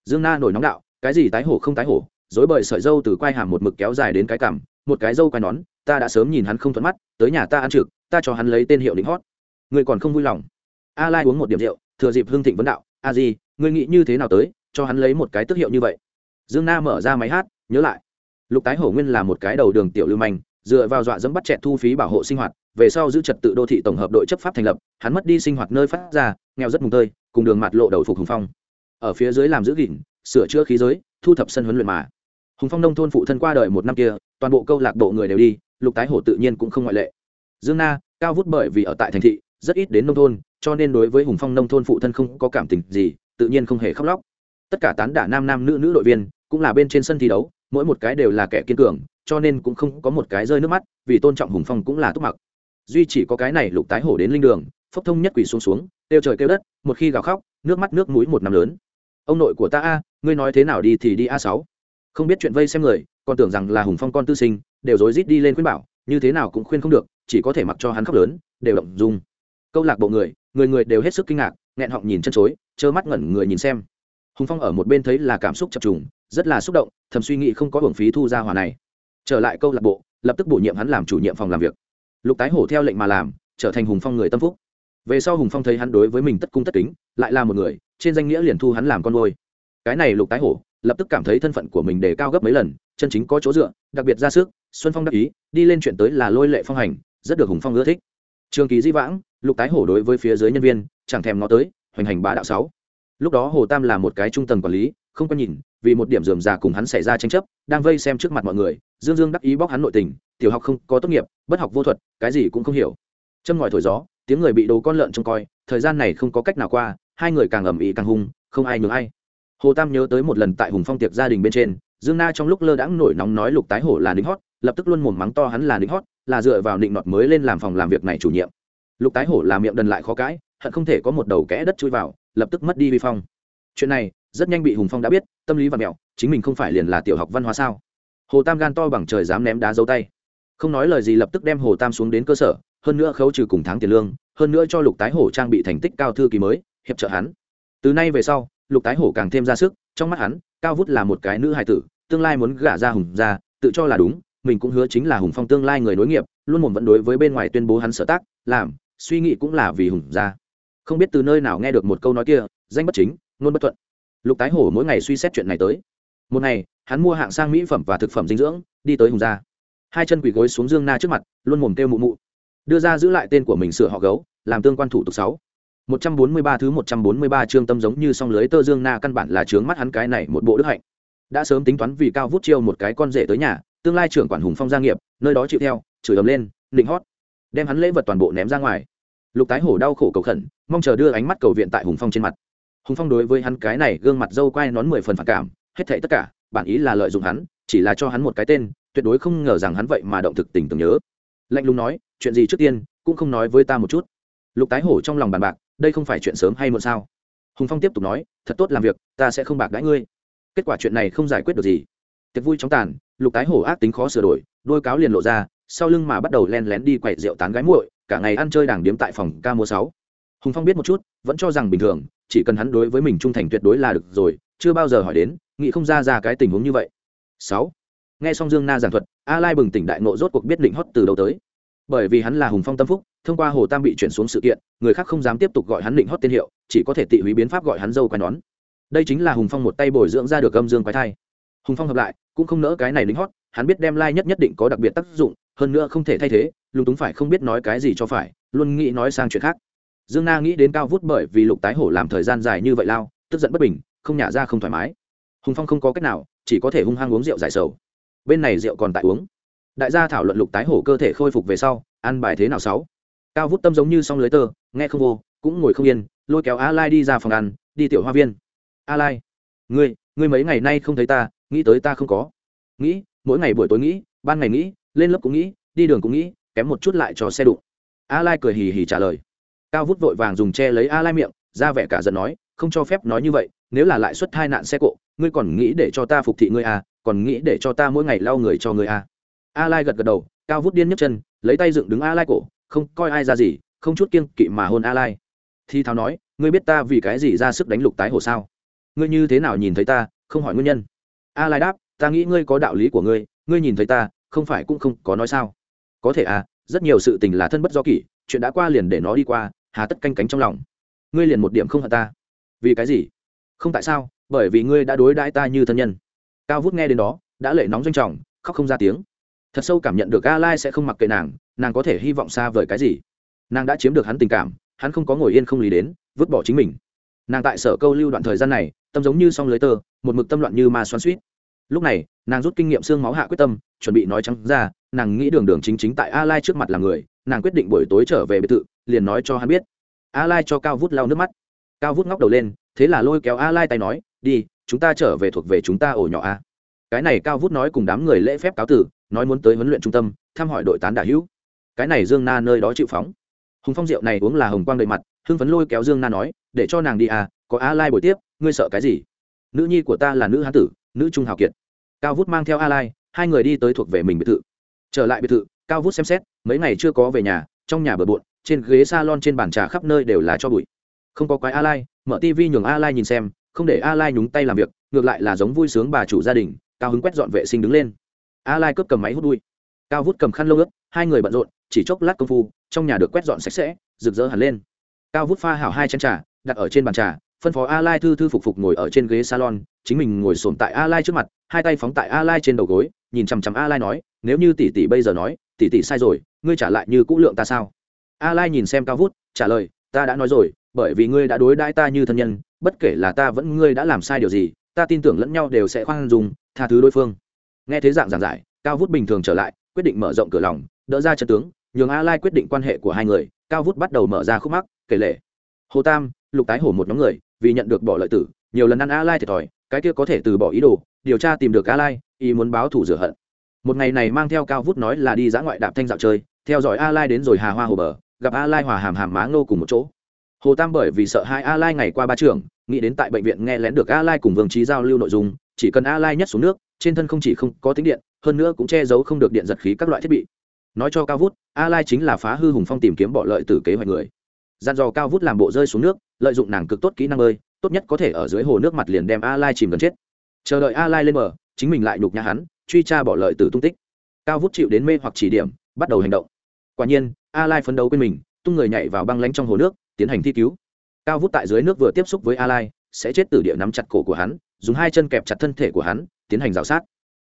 Dương na nổi nóng đạo, cái gì tái hổ không tái hổ dối bời sợi dâu từ quai hàm một mực kéo dài đến cái cằm, một cái dâu quai nón, ta đã sớm nhìn hắn không thuận mắt, tới nhà ta ăn trực, ta cho hắn lấy tên hiệu đính hót. Người còn không vui lòng. A lai uống một điểm rượu, thừa dịp hương thịnh vấn đạo, a di, ngươi nghĩ như thế nào tới, cho hắn lấy một cái tước hiệu như vậy? Dương na mở ra máy hát, nhớ lại, lục tái hổ nguyên là một cái đầu đường tiểu lưu manh, dựa vào dọa dẫm bắt trẻ thu phí bảo hộ sinh hoạt về sau giữ trật tự đô thị tổng hợp đội chấp pháp thành lập, hắn mất đi sinh hoạt nơi phát ra, nghèo rất mùng tơi, cùng đường mặt lộ đầu phục hùng phong. Ở phía dưới làm giữ gìn, sửa chữa khí giới, thu thập sân huấn luyện mà. Hùng phong nông thôn phụ thân qua đời một năm kia, toàn bộ câu lạc bộ người đều đi, lục tái hổ tự nhiên cũng không ngoại lệ. Dương na, cao vút bởi vì ở tại thành thị, rất ít đến nông thôn, cho nên đối với hùng phong nông thôn phụ thân không có cảm tình gì, tự nhiên không hề khóc lóc. Tất cả tán đả nam nam nữ nữ đội viên, cũng là bên trên sân thi đấu, mỗi một cái đều là kẻ kiên cường, cho nên cũng không có một cái rơi nước mắt, vì tôn trọng hùng phong cũng là túc mặc duy chỉ có cái này lục tái hổ đến linh đường, phốc thông nhất quỷ xuống xuống, kêu trời kêu đất, một khi gào khóc, nước mắt nước mũi một năm lớn. Ông nội của ta a, ngươi nói thế nào đi thì đi a sáu. Không biết chuyện vây xem người, còn tưởng rằng là hùng phong con tư sinh, đều rối rít đi lên khuyên bảo, như thế nào cũng khuyên không được, chỉ có thể mặc cho hắn khóc lớn, đều động dung. Câu lạc bộ người người người đều hết sức kinh ngạc, nghẹn họng nhìn chân chối, trơ mắt ngẩn người nhìn xem. Hùng phong ở một bên thấy là cảm xúc chập trùng, rất là xúc động, thầm suy nghĩ không có hưởng phí thu ra hòa này. Trở lại câu lạc bộ, lập tức bổ nhiệm hắn làm chủ nhiệm phòng làm việc lục tái hổ theo lệnh mà làm, trở thành hùng phong người tâm phúc. Về sau hùng phong thấy hắn đối với mình tất cung tất kính, lại là một người, trên danh nghĩa liền thu hắn làm con nuôi. Cái này lục tái hổ, lập tức cảm thấy thân phận của mình đề cao gấp mấy lần, chân chính có chỗ dựa, đặc biệt ra sức, xuân phong đắc ý, đi lên chuyện tới là lôi lệ phong hành, rất được hùng phong ưa thích. Trường kỳ di vãng, lục tái hổ đối với phía dưới nhân viên, chẳng thèm ngó tới, hoành hành bá đạo sáu. Lúc đó hồ tam là một cái trung tầng quản lý, không có nhìn vì một điểm dườm già cùng hắn xảy ra tranh chấp, đang vây xem trước mặt mọi người, dương dương đắc ý bóc hắn nội tình, tiểu học không có tốt nghiệp, bất học vô thuật, cái gì cũng không hiểu. Châm ngòi thổi gió, tiếng người bị đồ con lợn trông coi, thời gian này không có cách nào qua, hai người càng ầm ĩ càng hung, không ai nhường ai. Hồ tam nhớ tới một lần tại hùng phong tiệc gia đình bên trên, dương na trong lúc lơ đãng nổi nóng nói lục tái hổ là lính hót, lập tức luôn mồm mắng to hắn là lính hót, là dựa vào định nọt mới lên làm phòng làm việc này chủ nhiệm. Lục tái hổ là miệng đần lại khó cãi, hận không thể có một đầu kẽ đất chui vào, lập tức mất đi vi phong chuyện này rất nhanh bị hùng phong đã biết, tâm lý và mẹo, chính mình không phải liền là tiểu học văn hóa sao? Hồ tam gan to bằng trời dám ném đá dấu tay. Không nói lời gì lập tức đem hồ tam xuống đến cơ sở, hơn nữa khấu trừ cùng tháng tiền lương, hơn nữa cho lục tái hổ trang bị thành tích cao thư ký mới, hiệp trợ hắn. Từ nay về sau, lục tái hổ càng thêm ra sức, trong mắt hắn, cao vút là một cái nữ hài tử, tương lai muốn gả ra hùng ra tự cho là đúng, mình cũng hứa chính là hùng phong tương lai người nối nghiệp, luôn mồm vẫn đối với bên ngoài tuyên bố hắn sở tác, làm, suy nghĩ cũng là vì hùng ra không biết từ nơi nào nghe được một câu nói kia, danh bất chính ngôn bất thuận. Lục tái hổ mỗi ngày suy xét chuyện này tới. Một ngày, hắn mua hạng sang mỹ phẩm và thực phẩm dinh dưỡng, đi tới hùng gia. Hai chân quỳ gối xuống dương na trước mặt, luôn mồm kêu mụ mụ. Đưa ra giữ lại tên của mình sửa họ gấu, làm tương quan thủ tục sáu. Một trăm bốn mươi ba thứ một trăm bốn mươi ba chương tâm giống như song lưới tơ dương na căn bản là trướng mắt hắn cái này một bộ đức hạnh. Đã sớm tính toán vì cao vút chiêu một cái con rể tới nhà, tương lai trưởng quản hùng phong gia nghiệp, nơi đó chịu theo, chửi ầm lên định hót, đem hắn lễ vật toàn bộ ném ra ngoài. Lục tái hổ đau khổ cầu khẩn, mong chờ đưa ánh mắt cầu viện tại hùng phong trên mặt hùng phong đối với hắn cái này gương mặt dâu quai nón mười phần phản cảm, hết thảy tất cả, bản ý là lợi dụng hắn, chỉ là cho hắn một cái tên, tuyệt đối không ngờ rằng hắn vậy mà động thực tình tưởng nhớ. Lạnh lùng nói, chuyện gì trước tiên, cũng không nói với ta một chút. Lục tái hổ trong lòng bàn bạc, đây không phải chuyện sớm hay muộn sao? Hùng phong tiếp tục nói, thật tốt làm việc, ta sẽ không bạc đãi ngươi. Kết quả chuyện này không giải quyết được gì. Tiệc vui chóng tàn, lục tái hổ ác tính khó sửa đổi, đôi cáo liền lộ ra, sau lưng mà bắt đầu len lén đi quậy rượu tán gái muội, cả ngày ăn chơi đảng điếm tại phòng ca mua sáu hùng phong biết một chút, vẫn cho rằng bình thường, chỉ cần hắn đối với mình trung thành tuyệt đối là được rồi, chưa bao giờ hỏi đến, nghĩ không ra ra cái tình huống như vậy. Sáu. Nghe xong dương na giảng thuật, a lai bừng tỉnh đại ngộ rốt cuộc biết định hót từ đầu tới. Bởi vì hắn là hùng phong tâm phúc, thông qua hồ tam bị chuyển xuống sự kiện, người khác không dám tiếp tục gọi hắn định hót tên hiệu, chỉ có thể tị húy biến pháp gọi hắn dâu quái nón. Đây chính là hùng phong một tay bồi dưỡng ra được âm dương quái thai. Hùng phong hợp lại, cũng không nỡ cái này định hót, hắn biết đem lai nhất nhất định có đặc biệt tác dụng, hơn nữa không thể thay thế, lúng túng phải không biết nói cái gì cho phải, luôn nghĩ nói sang chuyện khác dương na nghĩ đến cao vút bởi vì lục tái hổ làm thời gian dài như vậy lao, tức giận bất bình, không nhả ra không thoải mái. Hùng phong không có cách nào, chỉ có thể hung hăng uống rượu giải sầu. Bên này rượu còn tại uống. Đại gia thảo luận lục tái hổ cơ thể khôi phục về sau, ăn bài thế nào sáu? Cao vút tâm giống như s lưới tơ, nghe không vô, cũng ngồi không yên, lôi kéo a lai đi ra phòng ăn, đi tiểu hoa viên. A lai, ngươi ngươi mấy ngày nay không thấy ta, nghĩ tới ta không có. Nghĩ, mỗi ngày buổi tối nghĩ, ban ngày nghĩ, lên lớp cũng nghĩ, đi đường cũng nghĩ, kém một chút lại cho xe đụng. A lai cười hì hì trả lời cao vút vội vàng dùng che lấy a lai miệng, ra vẻ cả giận nói, không cho phép nói như vậy, nếu là lại xuất hai nạn xe cộ, ngươi còn nghĩ để cho ta phục thị ngươi à còn nghĩ để cho ta mỗi ngày lau người cho ngươi à. A lai gật gật đầu, cao vút điên nhấc chân, lấy tay dựng đứng a lai cổ, không coi ai ra gì, không chút kiêng kỵ mà hôn a lai. Thi tháo nói, ngươi biết ta vì cái gì ra sức đánh lục tái hồ sao? Ngươi như thế nào nhìn thấy ta, không hỏi nguyên nhân. A lai đáp, ta nghĩ ngươi có đạo lý của ngươi ngươi nhìn thấy ta, không phải cũng không có nói sao? Có thể à rất nhiều sự tình là thân bất do kỷ, chuyện đã qua liền để nó đi qua hà tất canh cánh trong lòng. Ngươi liền một điểm không hận ta. Vì cái gì? Không tại sao? Bởi vì ngươi đã đối đãi ta như thân nhân. Cao vút nghe đến đó, đã lệ nóng doanh trọng, khóc không ra tiếng. Thật sâu cảm nhận được a lai sẽ không mặc kệ nàng nàng có thể hy vọng xa vời cái gì. Nàng đã chiếm được hắn tình cảm, hắn không có ngồi yên không lý đến, vứt bỏ chính mình. Nàng tại sở câu lưu đoạn thời gian này, tâm giống như song lưới tơ, một mực tâm loạn như ma xoắn suýt lúc này, nàng rút kinh nghiệm xương máu hạ quyết tâm, chuẩn bị nói trắng ra, nàng nghĩ đường đường chính chính tại a lai trước mặt là người, nàng quyết định buổi tối trở về biệt thự liền nói cho hắn biết. A lai cho cao vút lau nước mắt. Cao vút ngóc đầu lên, thế là lôi kéo a lai tay nói, đi, chúng ta trở về thuộc về chúng ta ổ nhỏ a. Cái này cao vút nói cùng đám người lễ phép cáo tử, nói muốn tới huấn luyện trung tâm, thăm hỏi đội tán đả hữu. Cái này dương na nơi đó chịu phóng. Hùng phong rượu này uống là hồng quang đầy mặt, hưng phấn lôi kéo dương na nói, để cho nàng đi à có a lai buổi tiếp, ngươi sợ cái gì? Nữ nhi của ta là nữ hán tử, nữ trung hào kiệt. Cao vút mang theo a lai hai người đi tới thuộc về mình biệt thự. Trở lại biệt thự, cao vút xem xét, mấy ngày chưa có về nhà, trong nhà bờ bộn trên ghế salon trên bàn trà khắp nơi đều là cho bụi. Không có quái a lai mở tv nhường a lai nhìn xem, không để a lai nhúng tay làm việc, ngược lại là giống vui sướng bà chủ gia đình, cao hứng quét dọn vệ sinh đứng lên. A lai cướp cầm máy hút đuôi cao vút cầm khăn lâu ướt, hai người bận rộn, chỉ chốc lát công phu, trong nhà được quét dọn sạch sẽ, rực rỡ hẳn lên. Cao vút pha hảo hai chén trà, đặt ở trên bàn trà, phân phó a lai thư thư phục phục ngồi ở trên ghế salon, chính mình ngồi sồn tại a lai trước mặt, hai tay phóng tại a lai trên đầu gối, nhìn chằm chằm a lai nói, nếu như tỷ tỷ bây giờ nói, tỷ tỷ sai rồi, ngươi trả lại như cũ lượng ta sao? A lai nhìn xem cao vút, trả lời, ta đã nói rồi, bởi vì ngươi đã đối đãi ta như thân nhân, bất kể là ta vẫn ngươi đã làm sai điều gì, ta tin tưởng lẫn nhau đều sẽ khoan dung, tha thứ đối phương. Nghe thế dạng giảng giải, cao vút bình thường trở lại, quyết định mở rộng cửa lòng, đỡ ra trận tướng, nhường a lai quyết định quan hệ của hai người. Cao vút bắt đầu mở ra khúc mắc, kể lệ hồ tam, lục tái hổ một nhóm người, vì nhận được bỏ lợi tử, nhiều lần ăn a lai thiệt thòi, cái kia có thể từ bỏ ý đồ, điều tra tìm được a lai, ý muốn báo thủ rửa hận. Một ngày này mang theo cao vút nói là đi dã ngoại đạp thanh dạo chơi, theo dõi a lai đến rồi hà hoa hồ bờ gặp a lai hòa hàm hàm má ngô cùng một chỗ. Hồ tam bởi vì sợ hai a lai ngày qua ba trường, nghĩ đến tại bệnh viện nghe lén được a lai cùng vương trí giao lưu nội dung, chỉ cần a lai nhất xuống nước, trên thân không chỉ không có tính điện, hơn nữa cũng che giấu không được điện giật khí các loại thiết bị. Nói cho cao vút, a lai chính là phá hư hùng phong tìm kiếm bỏ lợi từ kế hoạch người. Gian dò cao vút làm bộ rơi xuống nước, lợi dụng nàng cực tốt kỹ năng bơi tốt nhất có thể ở dưới hồ nước mặt liền đem a lai chìm gần chết. Chờ đợi a lai lên bờ, chính mình lại nhục nhã hắn, truy tra bỏ lợi từ tung tích. Cao vút chịu đến mê hoặc chỉ điểm, bắt đầu hành động quả nhiên, a lai phấn đấu quên mình, tung người nhảy vào băng lánh trong hồ nước, tiến hành thi cứu. Cao vút tại dưới nước vừa tiếp xúc với a lai, sẽ chết từ địa nắm chặt cổ của hắn, dùng hai chân kẹp chặt thân thể của hắn, tiến hành rào sát.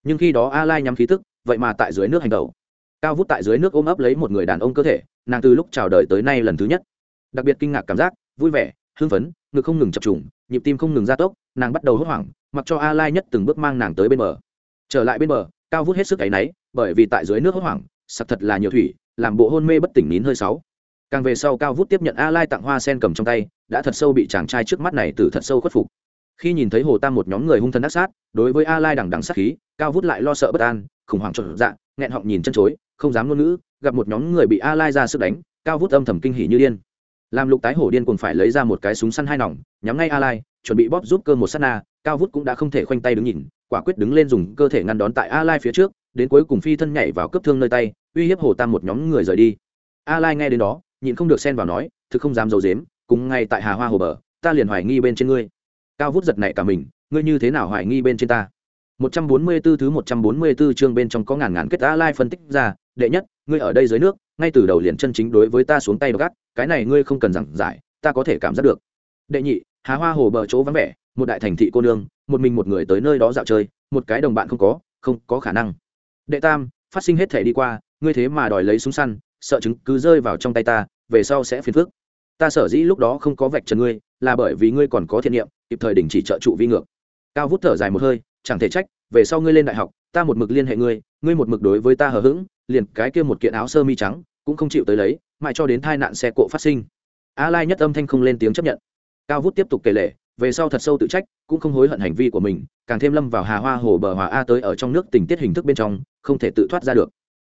Nhưng khi đó a lai nhắm khí tức, vậy mà tại dưới nước hành động. Cao vút tại dưới nước ôm ấp lấy một người đàn ông cơ thể, nàng từ lúc chào đời tới nay lần thứ nhất. Đặc biệt kinh ngạc cảm giác, vui vẻ, hưng phấn, ngực không ngừng chập trùng, nhịp tim không ngừng gia tốc, nàng bắt đầu hốt hoảng, mặc cho a lai nhất từng bước mang nàng tới bên bờ. Trở lại bên bờ, cao vút hết sức áy náy, bởi vì tại dưới nước hốt hoảng sặc thật là nhiều thủy làm bộ hôn mê bất tỉnh nín hơi sáu. Càng về sau cao vút tiếp nhận a lai tặng hoa sen cầm trong tay, đã thật sâu bị chàng trai trước mắt này từ thật sâu khuất phục. Khi nhìn thấy hồ tam một nhóm người hung thân ác sát, đối với a lai đằng đằng sát khí, cao vút lại lo sợ bất an, khủng hoảng trộn dạng nghẹn họng nhìn chân chối, không dám ngôn ngữ, gặp một nhóm người bị a lai ra sức đánh, cao vút âm thầm kinh hỉ như điên. Làm lục tái hổ điên cùng phải lấy ra một cái súng săn hai nòng, nhắm ngay a lai, chuẩn bị bóp giúp cơ một sát na, cao vút cũng đã không thể khoanh tay đứng nhìn, quả quyết đứng lên dùng cơ thể ngăn đón tại a lai phía trước đến cuối cùng phi thân nhảy vào cấp thương nơi tay uy hiếp hồ tam một nhóm người rời đi a lai nghe đến đó nhịn không được xen vào nói thực không dám giấu i dếm cùng ngay tại hà hoa hồ bờ ta liền hoài nghi bên trên ngươi cao vút giật này cả mình ngươi như thế nào hoài nghi bên trên ta 144 thứ 144 chương bên trong có ngàn ngàn kết A Lai phân tích ra, đệ nhất, ngươi ở đây dưới nước, ngay từ đầu liền chân chính đối với ta xuống tay gắt, cái này ngươi không cần giảng giải, ta có thể cảm giác được. Đệ nhị, Hà Hoa hồ bờ chỗ vắng vẻ, một đại thành thị cô nương, một mình một người tới nơi đó dạo chơi, một cái đồng bạn không có, không có khả năng. Đệ tam, phát sinh hết thể đi qua, ngươi thế mà đòi lấy súng săn, sợ chứng cứ rơi vào trong tay ta, về sau sẽ phiền phức. Ta sở dĩ lúc đó không có vạch trần ngươi, là bởi vì ngươi còn có thiện niệm, kịp thời đình chỉ trợ trụ vi ngược. Cao vút thở dài một hơi, chẳng thể trách về sau ngươi lên đại học ta một mực liên hệ ngươi ngươi một mực đối với ta hờ hững liền cái kia một kiện áo sơ mi trắng cũng không chịu tới lấy mãi cho đến tai nạn xe cộ phát sinh a lai nhất âm thanh không lên tiếng chấp nhận cao vút tiếp tục kể lể về sau thật sâu tự trách cũng không hối hận hành vi của mình càng thêm lâm vào hà hoa hồ bờ hòa a tới ở trong nước tình tiết hình thức bên trong không thể tự thoát ra được.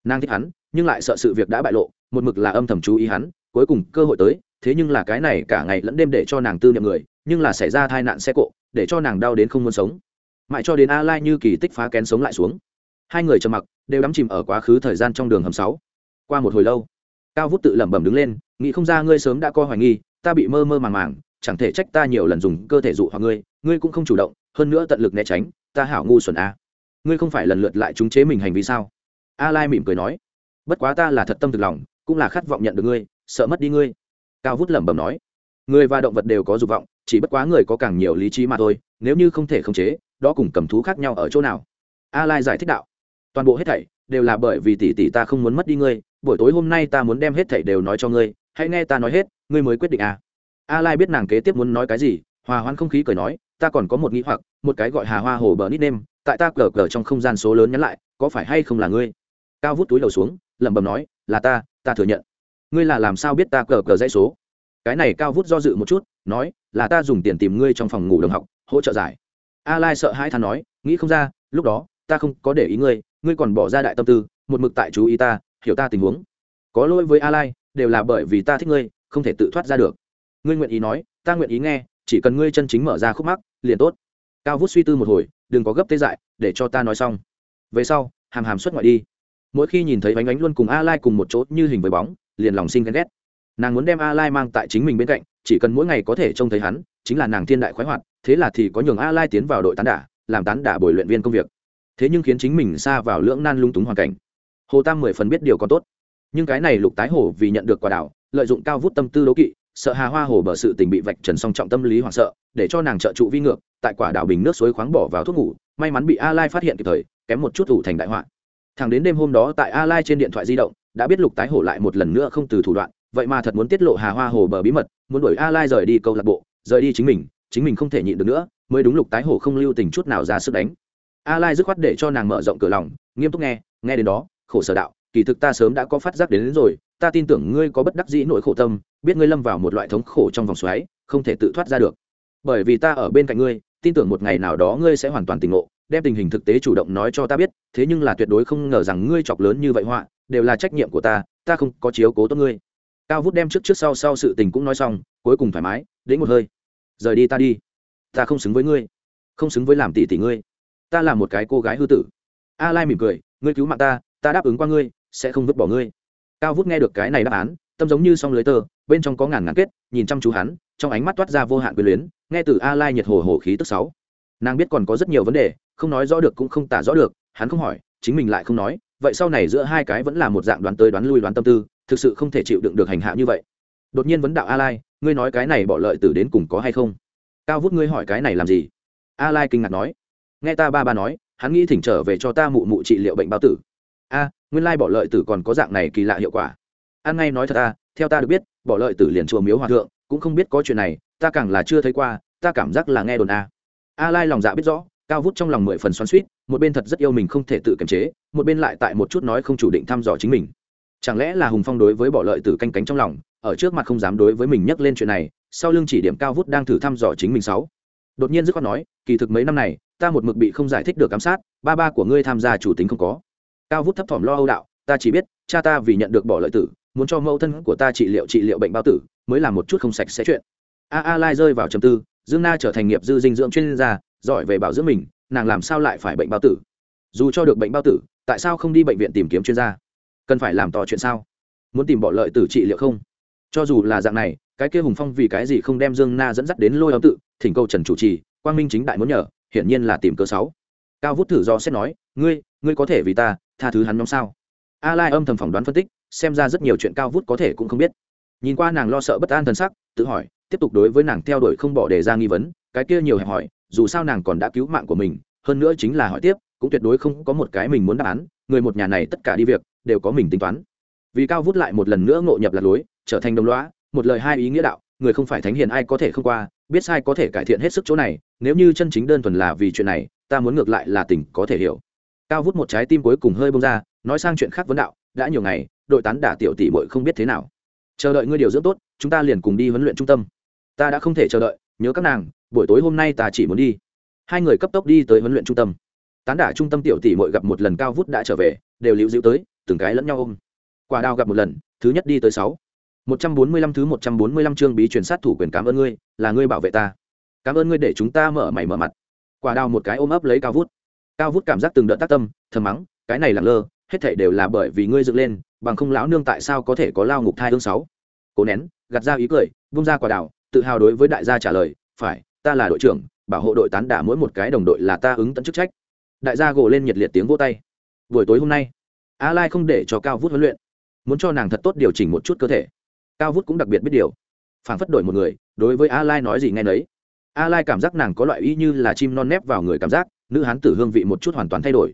Nàng thích hắn, nhưng lại sợ sự việc đã bại lộ, một mực là âm thầm chú ý hắn, cuối cùng cơ hội tới, thế nhưng là cái này cả ngày lẫn đêm để cho nàng tư niệm người, nhưng là xảy ra tai nạn xe cộ, để cho nàng đau đến không muốn sống. Mãi cho đến a lai như kỳ tích phá kén sống lại xuống. Hai người trầm mặc, đều đắm chìm ở quá khứ thời gian trong đường hầm sáu. Qua một hồi lâu, cao vút tự lẩm bẩm đứng lên, nghĩ không ra ngươi sớm đã coi hoài nghi, ta bị mơ mơ màng màng, chẳng thể trách ta nhiều lần dùng cơ thể dụ hoặc ngươi ngươi cũng không chủ động, hơn nữa tận lực né tránh, ta hảo ngu xuẩn a ngươi không phải lần lượt lại chúng chế mình hành vi sao? A lai mỉm cười nói, bất quá ta là thật tâm thực lòng, cũng là khát vọng nhận được ngươi, sợ mất đi ngươi. Cao vút lẩm bẩm nói, người và động vật đều có dục vọng, chỉ bất quá người có càng nhiều lý trí mà thôi, nếu như không thể khống chế, đó cùng cầm thú khác nhau ở chỗ nào? A lai giải thích đạo, toàn bộ hết thảy đều là bởi vì tỷ tỷ ta không muốn mất đi ngươi, buổi tối hôm nay ta muốn đem hết thảy đều nói cho ngươi, hãy nghe ta nói hết, ngươi mới quyết định à? A lai biết nàng kế tiếp muốn nói cái gì, hòa hoãn không khí cười nói, ta còn có một nghĩ hoặc, một cái gọi hà hoa hồ bờ nít nêm tại ta cờ cờ trong không gian số lớn nhắn lại, có phải hay không là ngươi? Cao vút túi đầu xuống, lẩm bẩm nói, là ta ta thừa nhận. Ngươi là làm sao biết ta cờ cờ dãy số? Cái này cao vút do dự một chút, nói, là ta dùng tiền tìm ngươi trong phòng ngủ đồng học, hỗ trợ giải. A lai sợ hãi than nói, nghĩ không ra, lúc đó, ta không có để ý ngươi ngươi còn bỏ ra đại tâm tư, một mực tại chú ý ta, hiểu ta tình huống. Có lỗi với a lai, đều là bởi vì ta thích ngươi, không thể tự thoát ra được. Ngươi nguyện ý nói, ta nguyện ý nghe, chỉ cần ngươi chân chính mở ra khúc mắc, liền tốt. Cao vút suy tư một hồi đừng có gấp tê dại, để cho ta nói xong. Về sau, hàm hàm xuất ngoại đi. Mỗi khi nhìn thấy bánh bánh luôn cùng a lai cùng một chỗ như hình với bóng, liền lòng sinh ghen ghét. Nàng muốn đem a lai mang tại chính mình bên cạnh, chỉ cần mỗi ngày có thể trông thấy hắn, chính là nàng thiên đại khoái hoạt, thế là thì có nhường a lai tiến vào đội tán đả, làm tán đả bồi luyện viên công việc. Thế nhưng khiến chính mình xa vào lưỡng nan lung túng hoàn cảnh. Hồ tam mười phần biết điều có tốt. Nhưng cái này lục tái hổ vì nhận được quả đảo, lợi dụng cao vút tâm tư đố kỵ sợ hà hoa hồ bờ sự tình bị vạch trần song trọng tâm lý hoảng sợ để cho nàng trợ trụ vi ngược tại quả đảo bình nước suối khoáng bỏ vào thuốc ngủ may mắn bị a lai phát hiện kịp thời kém một chút ủ thành đại họa. Thằng đến đêm hôm đó tại a lai trên điện thoại di động đã biết lục tái hổ lại một lần nữa không từ thủ đoạn vậy mà thật muốn tiết lộ hà hoa hồ bờ bí mật muốn đuổi a lai rời đi câu lạc bộ rời đi chính mình chính mình không thể nhịn được nữa mới đúng lục tái hổ không lưu tình chút nào ra sức đánh. A lai dứt khoát để cho nàng mở rộng cửa lòng nghiêm túc nghe nghe đến đó khổ sở đạo kỳ thực ta sớm đã có phát giác đến, đến rồi ta tin tưởng ngươi có bất đắc dĩ nỗi khổ tâm, biết ngươi lâm vào một loại thống khổ trong vòng xoáy, không thể tự thoát ra được. Bởi vì ta ở bên cạnh ngươi, tin tưởng một ngày nào đó ngươi sẽ hoàn toàn tỉnh ngộ, đem tình hình thực tế chủ động nói cho ta biết, thế nhưng là tuyệt đối không ngờ rằng ngươi chọc lớn như vậy họa, đều là trách nhiệm của ta ta không có chiếu cố tốt ngươi. Cao vút đem trước trước sau sau sự tình cũng nói xong, cuối cùng thoải mái đến một hơi. Rời đi ta đi. Ta không xứng với ngươi. Không xứng với làm tỷ tỷ ngươi. Ta là một cái cô gái hư tử. A lai mỉm cười, ngươi cứu mạng ta ta đáp ứng qua ngươi, sẽ không vứt bỏ ngươi cao vút nghe được cái này đáp án, tâm giống như song lưới tơ, bên trong có ngàn ngàn kết, nhìn chăm chú hắn, trong ánh mắt toát ra vô hạn quyền luyến, nghe từ a lai nhiệt hồ hồ khí tức sáu. Nàng biết còn có rất nhiều vấn đề, không nói rõ được cũng không tả rõ được, hắn không hỏi, chính mình lại không nói, vậy sau này giữa hai cái vẫn là một dạng đoán tới đoán lui đoán tâm tư, thực sự không thể chịu đựng được hành hạ như vậy. Đột nhiên vấn đạo a lai ngươi nói cái này bỏ lợi tử đến cùng có hay không? Cao vút ngươi hỏi cái này làm gì? A lai kinh ngạc nói. Nghe ta ba ba nói, hắn nghĩ thỉnh trở về cho ta mụ mụ trị liệu bệnh bao tử a, nguyên lai bỏ lợi tử còn có dạng này kỳ lạ hiệu quả. An ngay nói thật ta theo ta được biết, bỏ lợi tử liền chùa miếu hòa thượng, cũng không biết có chuyện này, ta càng là chưa thấy qua, ta cảm giác là nghe đồn a. A lai lòng dạ biết rõ, cao vút trong lòng mười phần xoắn suýt một bên thật rất yêu mình không thể tự kiềm chế, một bên lại tại một chút nói không chủ định thăm dò chính mình. Chẳng lẽ là hùng phong đối với bỏ lợi tử canh cánh trong lòng, ở trước mặt không dám đối với mình nhắc lên chuyện này, sau lưng chỉ điểm cao vút đang thử thăm dò chính mình sáu. Đột nhiên dứt khoát nói, kỳ thực mấy năm này, ta một mực bị không giải thích được giám sát, ba ba của ngươi tham gia chủ tính không có cao vút thấp thỏm lo âu đạo, ta chỉ biết, cha ta vì nhận được bỏ lợi tử, muốn cho mẫu thân của ta trị liệu trị liệu bệnh bao tử, mới là một chút không sạch sẽ chuyện. A a lai rơi vào trầm tư, dương na trở thành nghiệp dư dinh dưỡng chuyên gia, giỏi về bảo dưỡng mình, nàng làm sao lại phải bệnh bao tử? Dù cho được bệnh bao tử, tại sao không đi bệnh viện tìm kiếm chuyên gia? Cần phải làm tò chuyện sao? Muốn tìm bỏ lợi tử trị liệu không? Cho dù là dạng này, cái kia hùng phong vì cái gì không đem dương na dẫn dắt đến lôi áo tự, thỉnh cầu trần chủ trì, quang minh chính đại muốn nhờ, hiển nhiên là tìm cơ sáu. Cao vút thử do xét nói, ngươi ngươi có thể vì ta tha thứ hắn nhóm sao? A lai âm thầm phỏng đoán phân tích, xem ra rất nhiều chuyện cao vút có thể cũng không biết. Nhìn qua nàng lo sợ bất an thần sắc, tự hỏi, tiếp tục đối với nàng theo đuổi không bỏ đề ra nghi vấn, cái kia nhiều hẹp hỏi, dù sao nàng còn đã cứu mạng của mình, hơn nữa chính là hỏi tiếp, cũng tuyệt đối không có một cái mình muốn đáp án, người một nhà này tất cả đi việc, đều có mình tính toán. Vì cao vút lại một lần nữa ngộ nhập lạc lối, trở thành đồng loá một lời hai ý nghĩa đạo, người không phải thánh hiền ai có thể không qua, biết sai có thể cải thiện hết sức chỗ này, nếu như chân chính đơn thuần là vì chuyện này, ta muốn ngược lại là tình có thể hiểu cao vút một trái tim cuối cùng hơi bông ra, nói sang chuyện khác vấn đạo, đã nhiều ngày, đội tán đả tiểu tỷ bội không biết thế nào. Chờ đợi ngươi điều dưỡng tốt, chúng ta liền cùng đi huấn luyện trung tâm. Ta đã không thể chờ đợi, nhớ các nàng, buổi tối hôm nay ta chỉ muốn đi. Hai người cấp tốc đi tới huấn luyện trung tâm. Tán đả trung tâm tiểu tỷ mội gặp một lần cao vút đã trở về, đều lưu giữ tới, từng cái lẫn nhau ôm. Quả đào gặp một lần, thứ nhất đi tới sáu. Một trăm bốn mươi lăm thứ một trăm bốn mươi lăm chương bí truyền sát thủ quyền cảm ơn ngươi, là ngươi bảo vệ ta. Cảm ơn ngươi để chúng ta mở mày mở mặt. Quả đào một cái ôm ấp lấy cao vút cao vút cảm giác từng đợt tác tâm, thầm mắng, cái này lẳng lơ, hết thảy đều là bởi vì ngươi dựng lên, bằng không lão nương tại sao có thể có lao ngục thai hương sáu? Cố nén, gạt ra ý cười bung ra quả đào, tự hào đối với đại gia trả lời, phải, ta là đội trưởng, bảo hộ đội tán đả mỗi một cái đồng đội là ta ứng tận chức trách. Đại gia gồ lên nhiệt liệt tiếng vô tay. Buổi tối hôm nay, a lai không để cho cao vút huấn luyện, muốn cho nàng thật tốt điều chỉnh một chút cơ thể. Cao vút cũng đặc biệt biết điều. Phản phất đổi một người, đối với a lai nói gì nghe nấy. A lai cảm giác nàng có loại y như là chim non nép vào người cảm giác nữ hán tử hương vị một chút hoàn toàn thay đổi.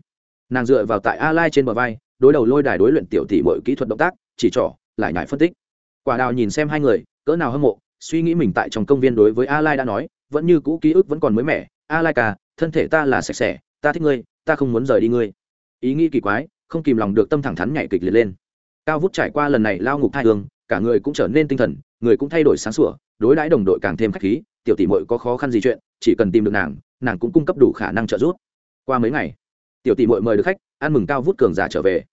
Nàng dựa vào tại a lai trên bờ vai, đối đầu lôi đài đối luyện tiểu tỷ mọi kỹ thuật động tác, chỉ trỏ, lại nhải phân tích. Quả đào nhìn xem hai người, cỡ nào hâm mộ, suy nghĩ mình tại trong công viên đối với a lai đã nói, vẫn như cũ ký ức vẫn còn mới mẻ. A lai ca, thân thể ta là sạch sẽ, ta thích ngươi, ta không muốn rời đi ngươi. Ý nghĩ kỳ quái, không kìm lòng được tâm thẳng thắn nhảy kịch liệt lên. Cao vút trải qua lần này lao ngục thai hương, cả người cũng trở nên tinh thần, người cũng thay đổi sáng sủa, đối đãi đồng đội càng thêm khách khí, tiểu tỷ muội có khó khăn gì chuyện, chỉ cần tìm được nàng nàng cũng cung cấp đủ khả năng trợ giúp. Qua mấy ngày, tiểu tỷ muội mời được khách, ăn mừng cao vút cường giả trở về.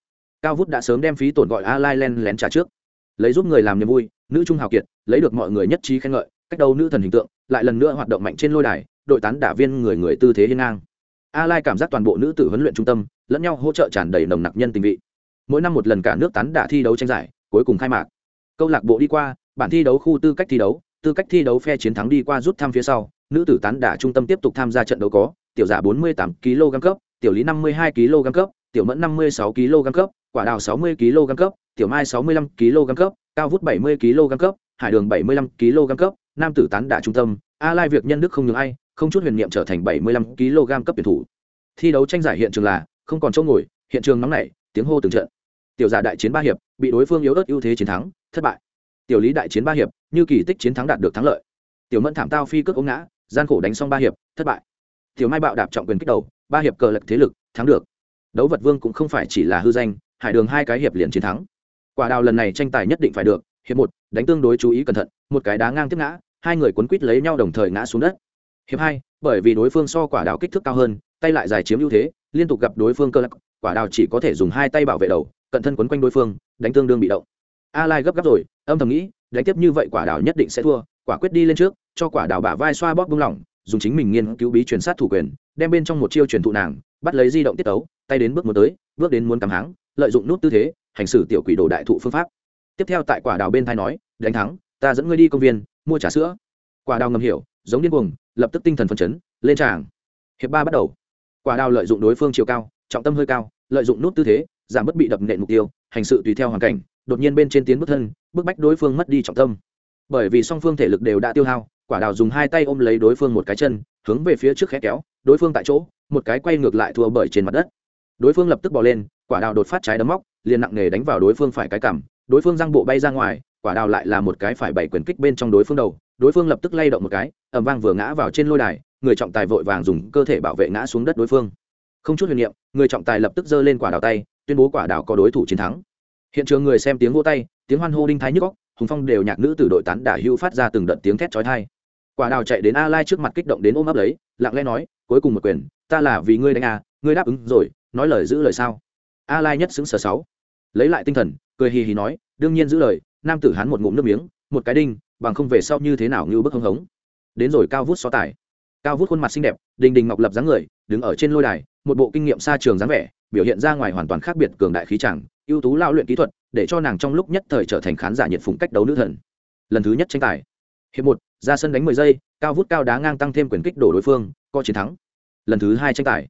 Cao vút đã sớm đem phí tổn gọi a lai len lén trả trước. Lấy giúp người làm niềm vui, nữ trung hào kiệt, lấy được mọi người nhất trí khen ngợi, cách đầu nữ thần hình tượng, lại lần nữa hoạt động mạnh trên lôi đài, đội tán đả viên người người tư thế hiên ngang. A lai cảm giác toàn bộ nữ tử huấn luyện trung tâm, lẫn nhau hỗ trợ tràn đầy nồng nặc nhân tình vị. Mỗi năm một lần cả nước tán đả thi đấu tranh giải, cuối cùng khai mạc. Câu lạc bộ đi qua, bản thi đấu khu tư cách thi đấu, tư cách thi đấu phe chiến thắng đi qua rút thăm phía sau nữ tử tán đả trung tâm tiếp tục tham gia trận đấu có, tiểu giả 48 kg cấp, tiểu lý 52 kg cấp, tiểu mẫn 56 kg cấp, quả đào 60 kg cấp, tiểu mai 65 kg cấp, cao vút 70 kg cấp, hải đường 75 kg cấp, nam tử tán đả trung tâm, a lai việc nhân đức không nhường ai, không chút huyền niệm trở thành 75 kg cấp tuyển thủ. Thi đấu tranh giải hiện trường là, không còn chỗ ngồi, hiện trường nóng nảy, tiếng hô từng trận. Tiểu giả đại chiến ba hiệp, bị đối phương yếu ớt ưu thế chiến thắng, thất bại. Tiểu lý đại chiến ba hiệp, như kỳ tích chiến thắng đạt được thắng lợi. Tiểu mẫn thảm tao phi cước ống ngã gian khổ đánh xong ba hiệp, thất bại. Tiểu mai bạo đạp trọng quyền kích đầu, ba hiệp cờ lệch thế lực, thắng được. Đấu vật vương cũng không phải chỉ là hư danh, hải đường hai cái hiệp liền chiến thắng. Quả đào lần này tranh tài nhất định phải được, hiệp một, đánh tương đối chú ý cẩn thận, một cái đá ngang tiếp ngã, hai người quấn quít lấy nhau đồng thời ngã xuống đất. Hiệp hai, bởi vì đối phương so quả đào kích thước cao hơn, tay lại dài chiếm ưu thế, liên tục gặp đối phương cơ lắc, quả đào chỉ có thể dùng hai tay bảo vệ đầu, cận thân quấn quanh đối phương, đánh tương đương bị động. A lai gấp gáp rồi, âm thầm nghĩ đánh tiếp như vậy quả đào nhất định sẽ thua, quả quyết đi lên trước, cho quả đào bả vai xoa bóp bung lỏng, dùng chính mình nghiên cứu bí truyền sát thủ quyền, đem bên trong một chiêu truyền thụ nàng, bắt lấy di động tiết tấu, tay đến bước muốn tới, bước đến muốn cắm háng, lợi dụng nút tư thế, hành xử tiểu quỷ đồ đại thụ phương pháp. Tiếp theo tại quả đào bên thai nói, đánh thắng, ta dẫn ngươi đi công viên, mua trà sữa. Quả đào ngầm hiểu, giống điên cuồng, lập tức tinh thần phấn chấn, lên tràng. Hiệp ba bắt đầu. Quả đào lợi dụng đối phương chiều cao, trọng tâm hơi cao, lợi dụng nút tư thế, giảm bất bị đập nện mục tiêu, hành sự tùy theo hoàn cảnh đột nhiên bên trên tiến bước thân, bức bách đối phương mất đi trọng tâm. Bởi vì song phương thể lực đều đã tiêu hao, quả đào dùng hai tay ôm lấy đối phương một cái chân, hướng về phía trước khẽ kéo, đối phương tại chỗ, một cái quay ngược lại thua bởi trên mặt đất. Đối phương lập tức bỏ lên, quả đào đột phát trái đấm móc, liền nặng nề đánh vào đối phương phải cái cằm, đối phương răng bộ bay ra ngoài, quả đào lại là một cái phải bảy quyền kích bên trong đối phương đầu, đối phương lập tức lay động một cái ẩm vang vừa ngã vào trên lôi đài, người trọng tài vội vàng dùng cơ thể bảo vệ ngã xuống đất đối phương. Không chút huyền niệm, người trọng tài lập tức giơ lên quả đào tay, tuyên bố quả đào có đối thủ chiến thắng hiện trường người xem tiếng vô tay, tiếng hoan hô đinh thái nhức góc hùng phong đều nhạc nữ từ đội tán đả hưu phát ra từng đợt tiếng thét trói thai quả đào chạy đến a lai trước mặt kích động đến ôm ấp lấy, lặng lẽ nói, cuối cùng một quyền, ta là vì ngươi đánh a, ngươi đáp ứng rồi, nói lời giữ lời sao? A lai nhất xứng sở sáu, lấy lại tinh thần, cười hì hì nói, đương nhiên giữ lời, nam tử hắn một ngụm nước miếng, một cái đinh, bằng không về sau như thế nào như bức hưng hống. Đến rồi cao vút so tài. Cao vút khuôn mặt xinh đẹp, đình đình ngọc lập dáng người, đứng ở trên lôi đài một bộ kinh nghiệm xa trường dáng vẻ, biểu hiện ra ngoài hoàn toàn khác biệt cường đại khí chẳng, ưu tú lao luyện kỹ thuật, để cho nàng trong lúc nhất thời trở thành khán giả nhiệt phụng cách đấu nữ thần. Lần thứ nhất tranh tài. Hiệp một, ra sân đánh mười giây, cao vút cao đá ngang tăng thêm quyền kích đổ đối phương, có chiến thắng. Lần thứ hai tranh tài.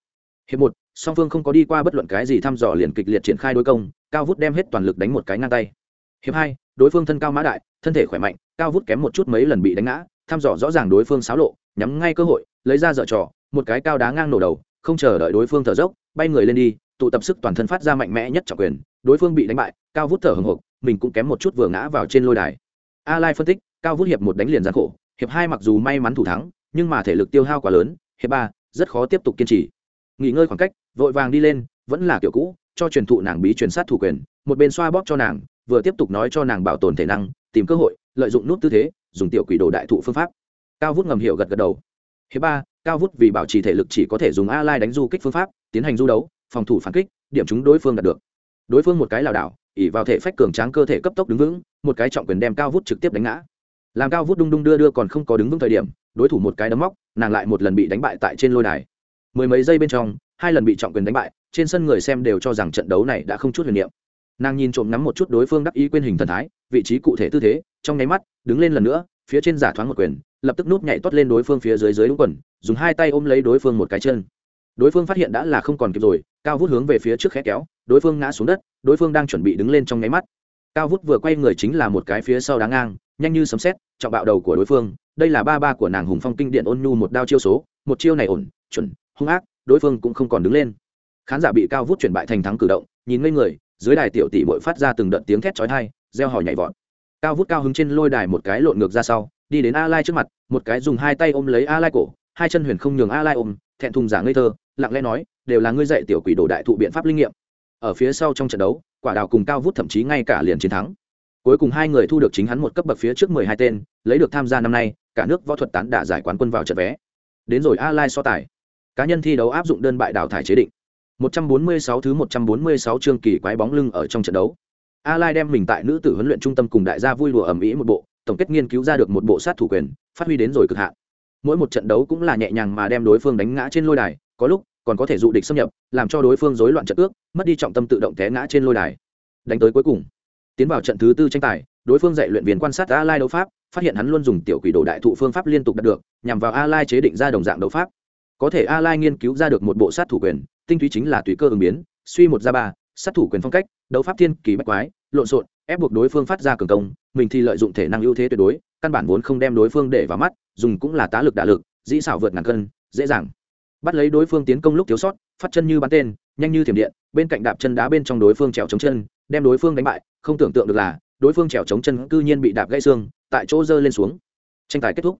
Hiệp một, song phương không có đi qua bất luận cái gì thăm dò liền kịch liệt triển khai đối công, cao vút đem hết toàn lực đánh một cái ngang tay. Hiệp hai, đối phương thân cao mã đại, thân thể khỏe mạnh, cao vút kém một chút mấy lần bị đánh ngã, thăm dò rõ ràng đối phương xáo lộ, nhắm ngay cơ hội, lấy ra dở trò, một cái cao đá ngang nổ đầu không chờ đợi đối phương thở dốc, bay người lên đi, tụ tập sức toàn thân phát ra mạnh mẽ nhất trọng quyền, đối phương bị đánh bại, cao vút thở hồng hộc mình cũng kém một chút vừa ngã vào trên lôi đài. A lai phân tích, cao vút hiệp một đánh liền gian khổ, hiệp hai mặc dù may mắn thủ thắng, nhưng mà thể lực tiêu hao quá lớn, hiệp ba, rất khó tiếp tục kiên trì. Nghỉ ngơi khoảng cách, vội vàng đi lên, vẫn là kiểu cũ, cho truyền thụ nàng bí truyền sát thủ quyền, một bên xoa bóp cho nàng, vừa tiếp tục nói cho nàng bảo tồn thể năng, tìm cơ hội, lợi dụng nút tư thế, dùng tiểu quỷ đồ đại thụ phương pháp. Cao vút ngầm hiểu gật gật đầu hiệp ba, cao vút vì bảo trì thể lực chỉ có thể dùng a lai đánh du kích phương pháp, tiến hành du đấu, phòng thủ phản kích, điểm chúng đối phương đạt được. Đối phương một cái lảo đảo ỉ vào thể phách cường tráng cơ thể cấp tốc đứng vững, một cái trọng quyền đem cao vút trực tiếp đánh ngã. Làm cao vút đung đung đưa đưa còn không có đứng vững thời điểm, đối thủ một cái đấm móc, nàng lại một lần bị đánh bại tại trên lôi đài. Mười mấy giây bên trong, hai lần bị trọng quyền đánh bại, trên sân người xem đều cho rằng trận đấu này đã không chút huyền niệm. Nàng nhìn trộm ngắm một chút đối phương đắc ý quên hình thần thái, vị trí cụ thể tư thế, trong nháy mắt, đứng lên lần nữa, phía trên giả thoáng một quyền lập tức nút nhảy toát lên đối phương phía dưới dưới đúng quần, dùng hai tay ôm lấy đối phương một cái chân. Đối phương phát hiện đã là không còn kịp rồi, cao vút hướng về phía trước khẽ kéo, đối phương ngã xuống đất, đối phương đang chuẩn bị đứng lên trong nháy mắt. Cao vút vừa quay người chính là một cái phía sau đá ngang, nhanh như sấm xét trọng bạo đầu của đối phương, đây là ba ba của nàng hùng phong kinh điện ôn nhu một đao chiêu số, một chiêu này ổn, chuẩn, hung ác, đối phương cũng không còn đứng lên. Khán giả bị cao vút chuyển bại thành thắng cử động, nhìn ngây người, dưới đài tiểu tỷ bội phát ra từng đợt tiếng thét chói tai, reo hò nhảy vọt. Cao vút cao hứng trên lôi đài một cái lộn ngược ra sau đi đến a lai trước mặt, một cái dùng hai tay ôm lấy a lai cổ, hai chân huyền không nhường a lai ôm, thẹn thùng giả ngây thơ, lặng lẽ nói, đều là ngươi dạy tiểu quỷ đồ đại thụ biện pháp linh nghiệm. Ở phía sau trong trận đấu, quả đào cùng cao vút thậm chí ngay cả liền chiến thắng. Cuối cùng hai người thu được chính hắn một cấp bậc phía trước mười hai tên, lấy được tham gia năm nay, cả nước võ thuật tán đả giải quán quân vào trận vé. Đến rồi a lai so tài. Cá nhân thi đấu áp dụng đơn bại đào thải chế định. 146 thứ 146 chương kỳ quái bóng lưng ở trong trận đấu. A lai đem mình tại nữ tử huấn luyện trung tâm cùng đại gia vui lùa ẩm ý một bộ tổng kết nghiên cứu ra được một bộ sát thủ quyền, phát huy đến rồi cực hạn. Mỗi một trận đấu cũng là nhẹ nhàng mà đem đối phương đánh ngã trên lôi đài, có lúc còn có thể dụ địch xâm nhập, làm cho đối phương rối loạn trận ước, mất đi trọng tâm tự động té ngã trên lôi đài. Đánh tới cuối cùng, tiến vào trận thứ tư tranh tài, đối phương dạy luyện viên quan sát a lai đấu pháp, phát hiện hắn luôn dùng tiểu quỷ đồ đại thụ phương pháp liên tục đạt được, nhằm vào a lai chế định ra đồng dạng đấu pháp. Có thể a lai nghiên cứu ra được một bộ sát thủ quyền, tinh túy chính là tùy cơ ứng biến, suy một ra ba, sát thủ quyền phong cách, đấu pháp thiên kỳ bách quái lộn xộn, ép buộc đối phương phát ra cường công, mình thì lợi dụng thể năng ưu thế tuyệt đối, căn bản vốn không đem đối phương để vào mắt, dùng cũng là tá lực đả lực, dĩ xảo vượt ngàn cân, dễ dàng. Bắt lấy đối phương tiến công lúc thiếu sót, phát chân như bắn tên, nhanh như thiểm điện, bên cạnh đạp chân đá bên trong đối phương trèo chống chân, đem đối phương đánh bại, không tưởng tượng được là, đối phương trèo chống chân cư nhiên bị đạp gãy xương, tại chỗ dơ lên xuống. Tranh tài kết thúc.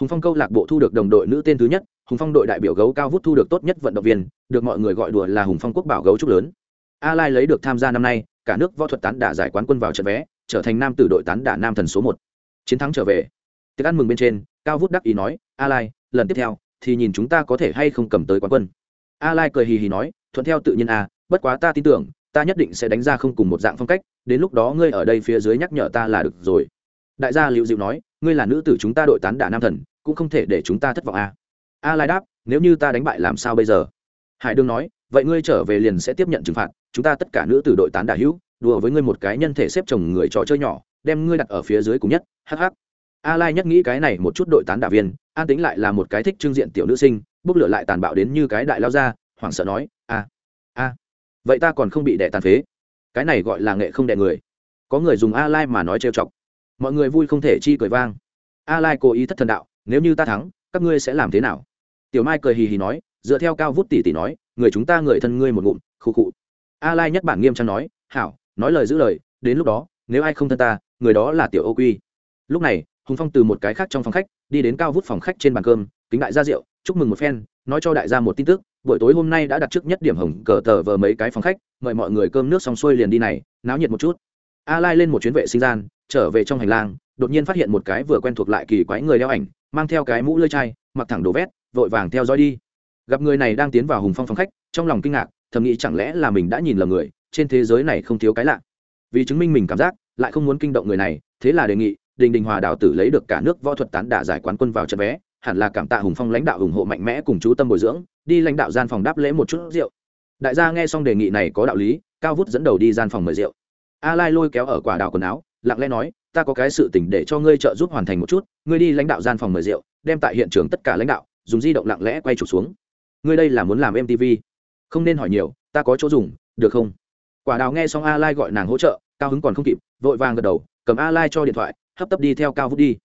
Hùng phong câu lạc bộ thu được đồng đội nữ tên thứ nhất, hùng phong đội đại biểu gấu cao vút thu được tốt nhất vận động viên, được mọi người gọi đùa là hùng phong quốc bảo gấu trúc lớn a lai lấy được tham gia năm nay, cả nước võ thuật tán đả giải quán quân vào trận vé, trở thành nam tử đội tán đả nam thần số một. Chiến thắng trở về. Tiệc ăn mừng bên trên, cao vút đắc ý nói, a lai, lần tiếp theo thì nhìn chúng ta có thể hay không cầm tới quán quân. A lai cười hì hì nói, thuận theo tự nhiên a bất quá ta tin tưởng, ta nhất định sẽ đánh ra không cùng một dạng phong cách, đến lúc đó ngươi ở đây phía dưới nhắc nhở ta là được rồi. Đại gia liệu dịu nói, ngươi là nữ tử chúng ta đội tán đả nam thần, cũng không thể để chúng ta thất vọng a a lai đáp, nếu như ta đánh bại làm sao bây giờ? Hải đương nói vậy ngươi trở về liền sẽ tiếp nhận trừng phạt, chúng ta tất cả nữ tử đội tán đả hữu, đùa với ngươi một cái nhân thể xếp chồng người trò chơi nhỏ, đem ngươi đặt ở phía dưới cùng nhất hh a lai nhất nghĩ cái này một chút đội tán đả viên, an tính lại là một cái thích trưng diện tiểu nữ sinh, bốc lửa lại tàn bạo đến như cái đại lao ra, hoảng sợ nói, a a, vậy ta còn không bị đẻ tàn phế? Cái này gọi là nghệ không đẻ người. Có người dùng a lai mà nói trêu chọc. Mọi người vui không thể chi cười vang. A lai cố ý thất thần đạo, nếu như ta thắng, các ngươi sẽ làm thế nào? Tiểu mai cười hì hì nói, dựa theo cao vút tỷ tỷ nói người chúng ta người thân ngươi một ngụm, khụ khụ. A lai nhất bản nghiêm trang nói, hảo, nói lời giữ lời, đến lúc đó, nếu ai không thân ta, người đó là tiểu ô quy. Lúc này, hùng phong từ một cái khác trong phòng khách, đi đến cao vút phòng khách trên bàn cơm, kính đại gia rượu, chúc mừng một phen, nói cho đại gia một tin tức, buổi tối hôm nay đã đặt trước nhất điểm hồng cờ tờ vờ mấy cái phòng khách, mời mọi người cơm nước xong xuôi liền đi này, náo nhiệt một chút. A lai lên một chuyến vệ sinh gian, trở về trong hành lang, đột nhiên phát hiện một cái vừa quen thuộc lại kỳ quái người đeo ảnh, mang theo cái mũ lơi chai, mặc thẳng đồ vét, vội vàng theo dõi đi gặp người này đang tiến vào hùng phong phòng khách, trong lòng kinh ngạc, thầm nghĩ chẳng lẽ là mình đã nhìn lầm người, trên thế giới này không thiếu cái lạ. Vì chứng minh mình cảm giác, lại không muốn kinh động người này, thế là đề nghị, đình đình hòa đào tử lấy được cả nước võ thuật tán đả giải quán quân vào trận vé, hẳn là cảm tạ hùng phong lãnh đạo ủng hộ mạnh mẽ cùng chú tâm bồi dưỡng, đi lãnh đạo gian phòng đáp lễ một chút rượu. Đại gia nghe xong đề nghị này có đạo lý, cao vút dẫn đầu đi gian phòng mời rượu. A lai lôi kéo ở quả đào quần áo, lặng lẽ nói, ta có cái sự tình để cho ngươi trợ giúp hoàn thành một chút, ngươi đi lãnh đạo gian phòng mời rượu, đem tại hiện trường tất cả lãnh đạo, dùng di động lặng lẽ quay chụp xuống ngươi đây là muốn làm mtv không nên hỏi nhiều, ta có chỗ dùng, được không? Quả đào nghe xong a lai gọi nàng hỗ trợ, cao hứng còn không kịp, vội vàng gật đầu, cầm a lai cho điện thoại, hấp tấp đi theo cao vút đi.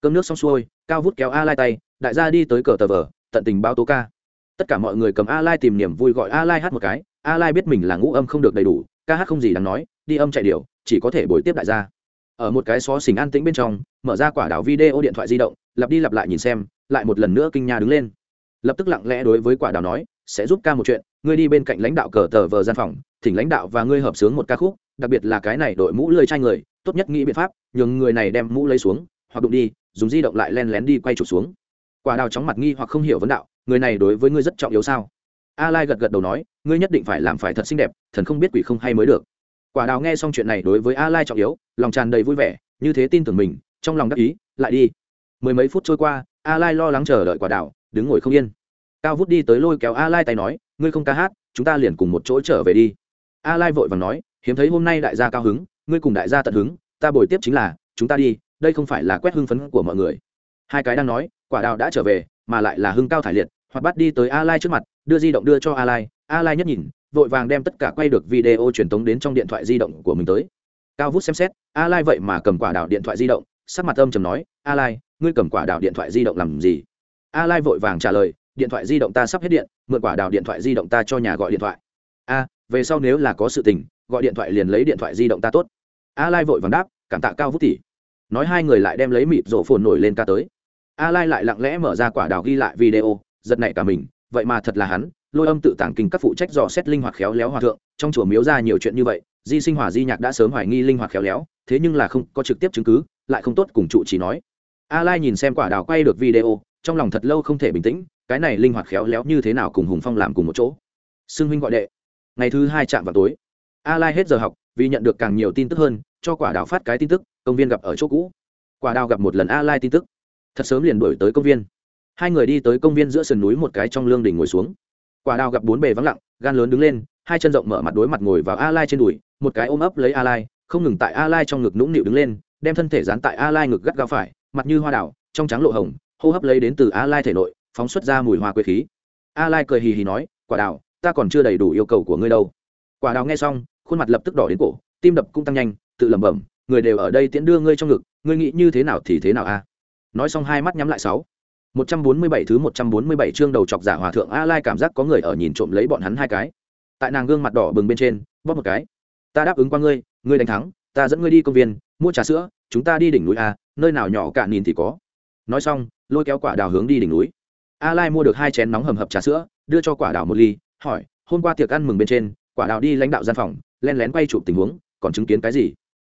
Cơm nước xong xuôi, cao vút kéo a lai tay, đại gia đi tới cờ tờ vờ, tận tình báo tố ca. Tất cả mọi người cầm a lai tìm niềm vui gọi a lai hát một cái, a lai biết mình là ngũ âm không được đầy đủ, ca hát không gì đáng nói, đi âm chạy điều chỉ có thể bồi tiếp đại gia. Ở một cái xó xỉnh an tĩnh bên trong, mở ra quả đảo video điện thoại di động, lặp đi lặp lại nhìn xem, lại một lần nữa kinh nha đứng lên lập tức lặng lẽ đối với quả đào nói, sẽ giúp ca một chuyện, ngươi đi bên cạnh lãnh đạo cờ tờ vờ gian phòng, thỉnh lãnh đạo và ngươi hợp sướng một ca khúc, đặc biệt là cái này đội mũ lơi trai người, tốt nhất nghĩ biện pháp, nhường người này đem mũ lấy xuống, hoặc đụng đi, dùng di động lại len lén đi quay trục xuống. Quả đào chóng mặt nghi hoặc không hiểu vấn đạo, người này đối với ngươi rất trọng yếu sao? A lai gật gật đầu nói, ngươi nhất định phải làm phải thật xinh đẹp, thần không biết quỷ không hay mới được. Quả đào nghe xong chuyện này đối với a lai trọng yếu, lòng tràn đầy vui vẻ, như thế tin tưởng mình, trong lòng đắc ý, lại đi. Mười mấy phút trôi qua, a lai lo lắng chờ đợi quả đào đứng ngồi không yên. Cao vút đi tới lôi kéo a lai tay nói, ngươi không ca hát, chúng ta liền cùng một chỗ trở về đi. A lai vội vàng nói, hiếm thấy hôm nay đại gia cao hứng, ngươi cùng đại gia tận hứng, ta bồi tiếp chính là, chúng ta đi, đây không phải là quét hưng phấn của mọi người. Hai cái đang nói, quả đào đã trở về, mà lại là hưng cao thải liệt, hoặc bắt đi tới a lai trước mặt, đưa di động đưa cho a lai. A lai nhất nhìn, vội vàng đem tất cả quay được video truyền tống đến trong điện thoại di động của mình tới. Cao vút xem xét, a lai vậy mà cầm quả đào điện thoại di động, sắc mặt âm trầm nói, a lai, ngươi cầm quả đào điện thoại di động làm gì? A lai vội vàng trả lời, điện thoại di động ta sắp hết điện, mượn quả đào điện thoại di động ta cho nhà gọi điện thoại. A, về sau nếu là có sự tình, gọi điện thoại liền lấy điện thoại di động ta tốt. A lai vội vàng đáp, cảm tạ cao vút tỷ. Nói hai người lại đem lấy mịt rổ phồn nổi lên ca tới. A lai lại lặng lẽ mở ra quả đào ghi lại video, giật nảy cả mình, vậy mà thật là hắn, lôi âm tự tàng kinh các phụ trách dò xét linh hoạt khéo léo hòa thượng, trong chùa miếu ra nhiều chuyện như vậy, di sinh hòa di nhạc đã sớm hoài nghi linh hoạt khéo léo, thế nhưng là không có trực tiếp chứng cứ, lại không tốt cùng trụ chỉ nói. A lai nhìn xem quả đào quay được video trong lòng thật lâu không thể bình tĩnh, cái này linh hoạt khéo léo như thế nào cùng hùng phong làm cùng một chỗ. Xưng huynh gọi đệ. Ngày thứ hai chạm vào tối. A lai hết giờ học, vì nhận được càng nhiều tin tức hơn, cho quả đào phát cái tin tức, công viên gặp ở chỗ cũ. Quả đào gặp một lần a lai tin tức. Thật sớm liền đổi tới công viên. Hai người đi tới công viên giữa sườn núi một cái trong lương đỉnh ngồi xuống. Quả đào gặp bốn bề vắng lặng, gan lớn đứng lên, hai chân rộng mở mặt đối mặt ngồi vào a lai trên đùi, một cái ôm ấp lấy a lai, không ngừng tại a lai trong ngực nũng nịu đứng lên, đem thân thể dán tại a lai ngực gắt gao phải, mặt như hoa đào trong trắng lộ hồng hô hấp lấy đến từ a lai thể nội phóng xuất ra mùi hoa quế khí a lai cười hì hì nói quả đào ta còn chưa đầy đủ yêu cầu của ngươi đâu quả đào nghe xong khuôn mặt lập tức đỏ đến cổ tim đập cũng tăng nhanh tự lẩm bẩm người đều ở đây tiễn đưa ngươi trong ngực ngươi nghĩ như thế nào thì thế nào a nói xong hai mắt nhắm lại sáu 147 thứ 147 chương đầu chọc giả hòa thượng A Lai cảm giác có người ở nhìn trộm lấy bọn hắn hai cái. Tại nàng gương mặt đỏ bừng bên trên, bóp một cái. Ta đáp ứng qua ngươi, ngươi đánh thắng, ta dẫn ngươi đi công viên, mua trà sữa, chúng ta đi đỉnh núi a, nơi nào nhỏ cả nhìn thì có. Nói xong, lôi kéo quả đào hướng đi đỉnh núi. A Lai mua được hai chén nóng hầm hập trà sữa, đưa cho quả đào một ly, hỏi, hôm qua tiệc ăn mừng bên trên, quả đào đi lãnh đạo gian phòng, len lén quay chụp tình huống, còn chứng kiến cái gì?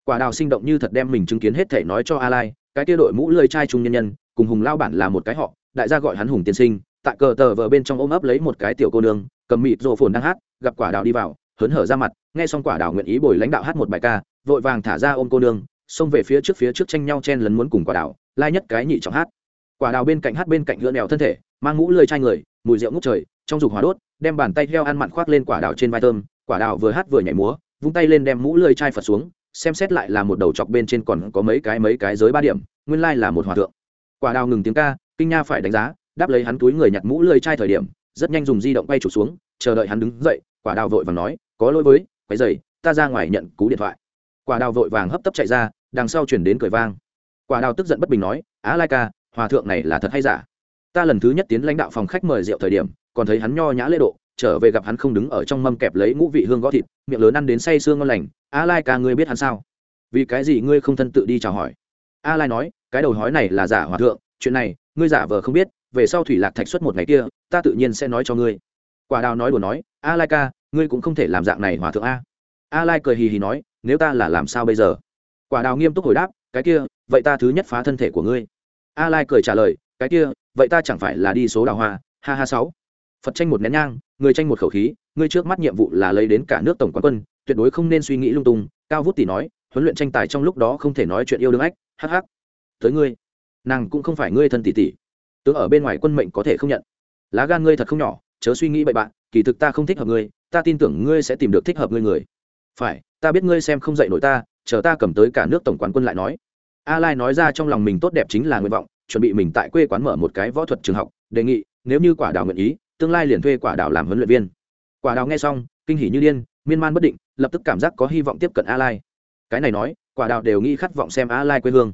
Quả đào sinh động như thật đem mình chứng kiến hết thể nói cho A Lai, cái kia đội mũ lơi trai trung nhân nhân, cùng hùng lao bản là một cái họ đại gia gọi hắn hùng tiên sinh tại cờ tờ vờ bên trong ôm ấp lấy một cái tiểu cô nương cầm mịt rồ phồn đang hát gặp quả đào đi vào hớn hở ra mặt nghe xong quả đào nguyện ý bồi lãnh đạo hát một bài ca vội vàng thả ra ôm cô nương xông về phía trước phía trước tranh nhau chen lấn muốn cùng quả đào lai nhất cái nhị trọng hát quả đào bên cạnh hát bên cạnh lưỡn nèo thân thể, mang mũ lười chai người, mùi rượu ngút trời, trong dục hỏa đốt, đem bàn tay heo ăn mặn khoác lên quả đào trên vai thơm, quả đào vừa hát vừa nhảy múa, vung tay lên đem mũ lười chai phật xuống, xem xét lại là một đầu chọc bên trên còn có mấy cái mấy cái giới ba điểm, nguyên lai là một hòa thượng. Quả đào ngừng tiếng ca, kinh nha phải đánh giá, đáp lấy hắn túi người nhặt mũ lơi chai thời điểm, rất nhanh dùng di động bay trục xuống, chờ đợi hắn đứng dậy, quả đào vội vàng nói, có lỗi với quái dày ta ra ngoài nhận cú điện thoại. Quả đào vội vàng hấp tấp chạy ra, đằng sau chuyển đến cười vang. Quả đào tức giận bất bình nói, á lai ca hòa thượng này là thật hay giả? Ta lần thứ nhất tiến lãnh đạo phòng khách mời rượu thời điểm, còn thấy hắn nho nhã lễ độ, trở về gặp hắn không đứng ở trong mâm kẹp lấy ngũ vị hương gõ thịt, miệng lớn ăn đến say sương ngon lành. A lai ca ngươi biết hắn sao? Vì cái gì ngươi không thân tự đi chào hỏi? A lai nói, cái đầu hói này là giả hòa thượng, chuyện này, ngươi giả vờ không biết, về sau thủy lạc thạch xuất một ngày kia, ta tự nhiên sẽ nói cho ngươi. Quả đào nói đùa nói, a lai ca, ngươi cũng không thể làm dạng này hòa thượng a. A lai cười hì hì nói, nếu ta là làm sao bây giờ? Quả đào nghiêm túc hồi đáp, cái kia, vậy ta thứ nhất phá thân thể của ngươi a lai cười trả lời, cái kia, vậy ta chẳng phải là đi số đào hoa? Ha ha sáu. Phật tranh một nén nhang, người tranh một khẩu khí ngươi trước mắt nhiệm vụ là lấy đến cả nước tổng quán quân, tuyệt đối không nên suy nghĩ lung tung, cao vút tỷ nói, huấn luyện tranh tài trong lúc đó không thể nói chuyện yêu đương ách, hắc hắc. Tới ngươi, nàng cũng không phải ngươi thân tỷ tỷ. Tướng ở bên ngoài quân mệnh có thể không nhận. Lá gan ngươi thật không nhỏ, chớ suy nghĩ bậy bạn, kỳ thực ta không thích hợp ngươi, ta tin tưởng ngươi sẽ tìm được thích hợp ngươi người. Phải, ta biết ngươi xem không dạy nổi ta, chờ ta cầm tới cả nước tổng quán quân lại nói a lai nói ra trong lòng mình tốt đẹp chính là nguyện vọng, chuẩn bị mình tại quê quán mở một cái võ thuật trường học, đề nghị, nếu như quả đào nguyện ý, tương lai liền thuê quả đào làm huấn luyện viên. Quả đào nghe xong, kinh hỉ như điên, miên man bất định, lập tức cảm giác có hy vọng tiếp cận a lai cái này nói, quả đào đều nghĩ khát vọng xem a lai quê hương.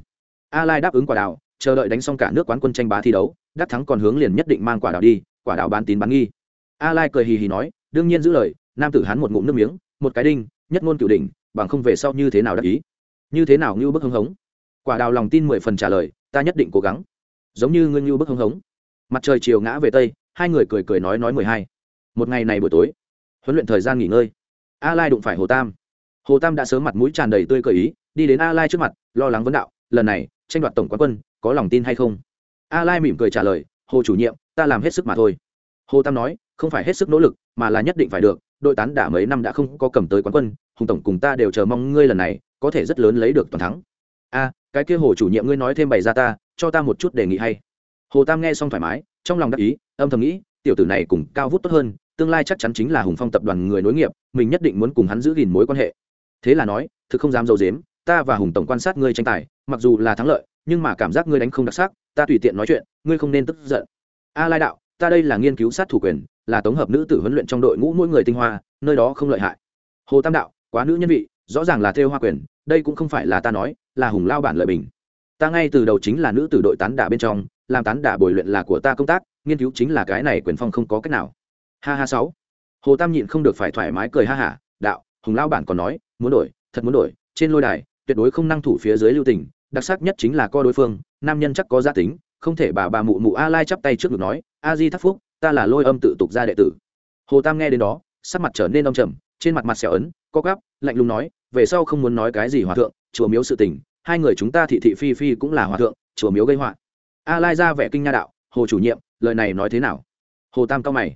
A lai đáp ứng quả đào chờ đợi đánh xong cả nước quán quân tranh bá thi đấu, đắc thắng còn hướng liền nhất định mang quả đào đi, quả đào bán tín bán nghi. A lai cười hì hì nói, đương nhiên giữ lời, nam tử hắn một ngụm nước miếng, một cái đinh, nhất ngôn cửu đỉnh, bằng không về sau như thế nào đắc ý? Như thế nào như bức hưng hống? Quả đào lòng tin mười phần trả lời, ta nhất định cố gắng. Giống như ngươi như bức hưng hống. Mặt trời chiều ngã về tây, hai người cười cười nói nói mười hai. Một ngày này buổi tối, huấn luyện thời gian nghỉ ngơi. A lai đụng phải hồ tam. Hồ tam đã sớm mặt mũi tràn đầy tươi cởi ý, đi đến a lai trước mặt, lo lắng vấn đạo, lần này, tranh đoạt tổng quán quân, có lòng tin hay không? A lai mỉm cười trả lời, hồ chủ nhiệm, ta làm hết sức mà thôi. Hồ tam nói, không phải hết sức nỗ lực, mà là nhất định phải được, đội tán đã mấy năm đã không có cầm tới quán quân, hùng tổng cùng ta đều chờ mong ngươi lần này, có thể rất lớn lấy được toàn thắng. A cái kia hồ chủ nhiệm ngươi nói thêm bày ra ta, cho ta một chút đề nghị hay. Hồ tam nghe xong thoải mái, trong lòng đắc ý, âm thầm nghĩ, tiểu tử này cùng cao vút tốt hơn, tương lai chắc chắn chính là hùng phong tập đoàn người nối nghiệp, mình nhất định muốn cùng hắn giữ gìn mối quan hệ. Thế là nói, thực không dám dâu dếm ta và hùng tổng quan sát ngươi tranh tài, mặc dù là thắng lợi, nhưng mà cảm giác ngươi đánh không đặc sắc, ta tùy tiện nói chuyện, ngươi không nên tức giận. A lai đạo, ta đây là nghiên cứu sát thủ quyền, là tổng hợp nữ tử huấn luyện trong đội ngũ mỗi người tinh hoa, nơi đó không lợi hại. Hồ tam đạo, quá nữ nhân vị, rõ ràng là theo hoa quyền đây cũng không phải là ta nói, là hùng lao bản lợi bình. Ta ngay từ đầu chính là nữ tử đội tán đả bên trong, làm tán đả bồi luyện là của ta công tác, nghiên cứu chính là cái này quyền phong không có cách nào. Ha ha sáu. Hồ tam nhịn không được phải thoải mái cười ha hả đạo, hùng lao bản còn nói, muốn đổi, thật muốn đổi, trên lôi đài, tuyệt đối không năng thủ phía dưới lưu tình, đặc sắc nhất chính là co đối phương, nam nhân chắc có gia tính, không thể bà bà mụ mụ a lai chắp tay trước ngực nói, a di thắc phúc, ta là lôi âm tự tục ra đệ tử. Hồ tam nghe đến đó, sắc mặt trở nên đông trầm, trên mặt mặt xẻo ấn, co gắp lạnh lùng nói về sau không muốn nói cái gì hòa thượng, chùa miếu sự tình, hai người chúng ta thị thị phi phi cũng là hòa thượng, chùa miếu gây họa. A lai ra vẻ kinh nha đạo, hồ chủ nhiệm, lời này nói thế nào? Hồ tam cao mày.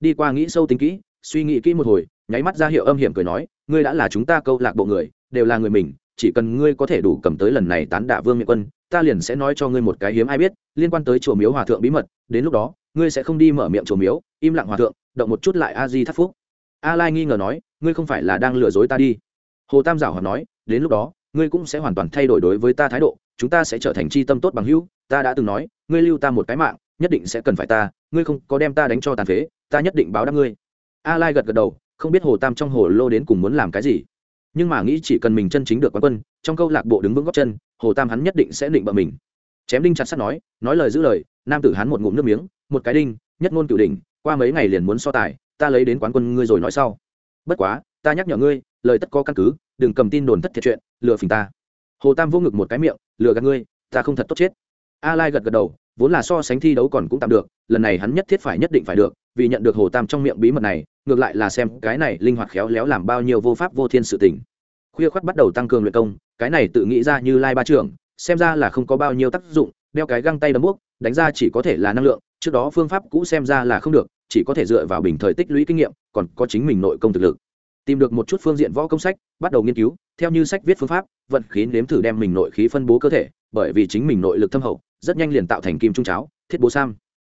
Đi qua nghĩ sâu tính kỹ, suy nghĩ kỹ một hồi, nháy mắt ra hiệu âm hiểm cười nói, ngươi đã là chúng ta câu lạc bộ người, đều là người mình, chỉ cần ngươi có thể đủ cầm tới lần này tán đả vương miện quân, ta liền sẽ nói cho ngươi một cái hiếm ai biết, liên quan tới chùa miếu hòa thượng bí mật, đến lúc đó, ngươi sẽ không đi mở miệng chùa miếu, im lặng hòa thượng, động một chút lại a di thắt phúc. A lai nghi ngờ nói, ngươi không phải là đang lừa dối ta đi hồ tam giảo hòa nói, đến lúc đó, ngươi cũng sẽ hoàn toàn thay đổi đối với ta thái độ, chúng ta sẽ trở thành chi tâm tốt bằng hữu, ta đã từng nói, ngươi lưu ta một cái mạng, nhất định sẽ cần phải ta, ngươi không có đem ta đánh cho tàn phế, ta nhất định báo đáp ngươi. A lai gật gật đầu, không biết hồ tam trong hồ lô đến cùng muốn làm cái gì. Nhưng mà nghĩ chỉ cần mình chân chính được quán quân, trong câu lạc bộ đứng vững góc chân, hồ tam hắn nhất định sẽ định bợ mình. Chém đinh chặt sắt nói nói lời giữ lời, nam tử hắn một ngụm nước miếng, một cái đinh, nhất ngôn cửu đỉnh, qua mấy ngày liền muốn so tài, ta lấy đến quán quân ngươi rồi nói sau. Bất quá ta nhắc nhở ngươi, lời tất có căn cứ, đừng cầm tin đồn thất thiệt chuyện, lừa phình ta. Hồ tam vô ngực một cái miệng, lừa gạt ngươi, ta không thật tốt chết. A lai gật gật đầu, vốn là so sánh thi đấu còn cũng tạm được, lần này hắn nhất thiết phải nhất định phải được, vì nhận được hồ tam trong miệng bí mật này, ngược lại là xem cái này linh hoạt khéo léo làm bao nhiêu vô pháp vô thiên sự tình. Khuya khoắt bắt đầu tăng cường luyện công, cái này tự nghĩ ra như lai ba trưởng, xem ra là không có bao nhiêu tác dụng, đeo cái găng tay đấm bút đánh ra chỉ có thể là năng lượng, trước đó phương pháp cũ xem ra là không được, chỉ có thể dựa vào bình thời tích lũy kinh nghiệm, còn có chính mình nội công thực lực tìm được một chút phương diện võ công sách, bắt đầu nghiên cứu, theo như sách viết phương pháp, vận khí nếm thử đem mình nội khí phân bố cơ thể, bởi vì chính mình nội lực thâm hậu, rất nhanh liền tạo thành kim trung cháo, thiết bố sam.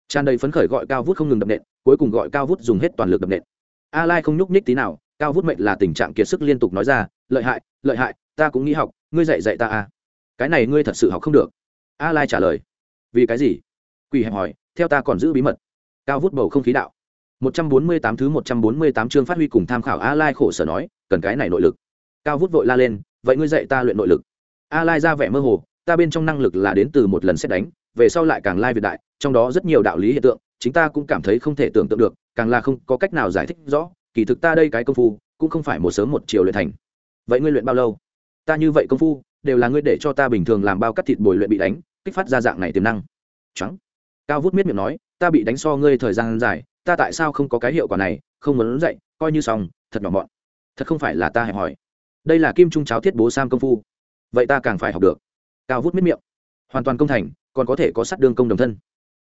Tràn đầy phấn khởi gọi cao vút không ngừng đập nện, cuối cùng gọi cao vút dùng hết toàn lực đập nện. A lai không nhúc nhích tí nào, cao vút mệnh là tình trạng kiệt sức liên tục nói ra, lợi hại lợi hại, ta cũng nghĩ học, ngươi dạy dạy ta à. Cái này ngươi thật sự học không được. A lai trả lời. Vì cái gì? Quỳ hẹp hỏi, theo ta còn giữ bí mật. Cao vút bầu không khí đạo. 148 thứ 148 chương phát huy cùng tham khảo a lai khổ sở nói, cần cái này nội lực. Cao vút vội la lên, vậy ngươi dạy ta luyện nội lực. A lai ra vẻ mơ hồ, ta bên trong năng lực là đến từ một lần xét đánh, về sau lại càng lai việt đại, trong đó rất nhiều đạo lý hiện tượng, chính ta cũng cảm thấy không thể tưởng tượng được, càng là không có cách nào giải thích rõ, kỳ thực ta đây cái công phu, cũng không phải một sớm một chiều luyện thành. Vậy ngươi luyện bao lâu? Ta như vậy công phu, đều là ngươi để cho ta bình thường làm bao cắt thịt bồi luyện bị đánh, kích phát ra dạng này tiềm năng. Trắng cao vút miết miệng nói, ta bị đánh so ngươi thời gian dài ta tại sao không có cái hiệu quả này, không muốn dậy coi như xong, thật nhỏ mọn. Thật không phải là ta hẹp hỏi đây là kim trung cháo thiết bố sam công phu. Vậy ta càng phải học được. Cao vút miết miệng. Hoàn toàn công thành, còn có thể có sát đương công đồng thân.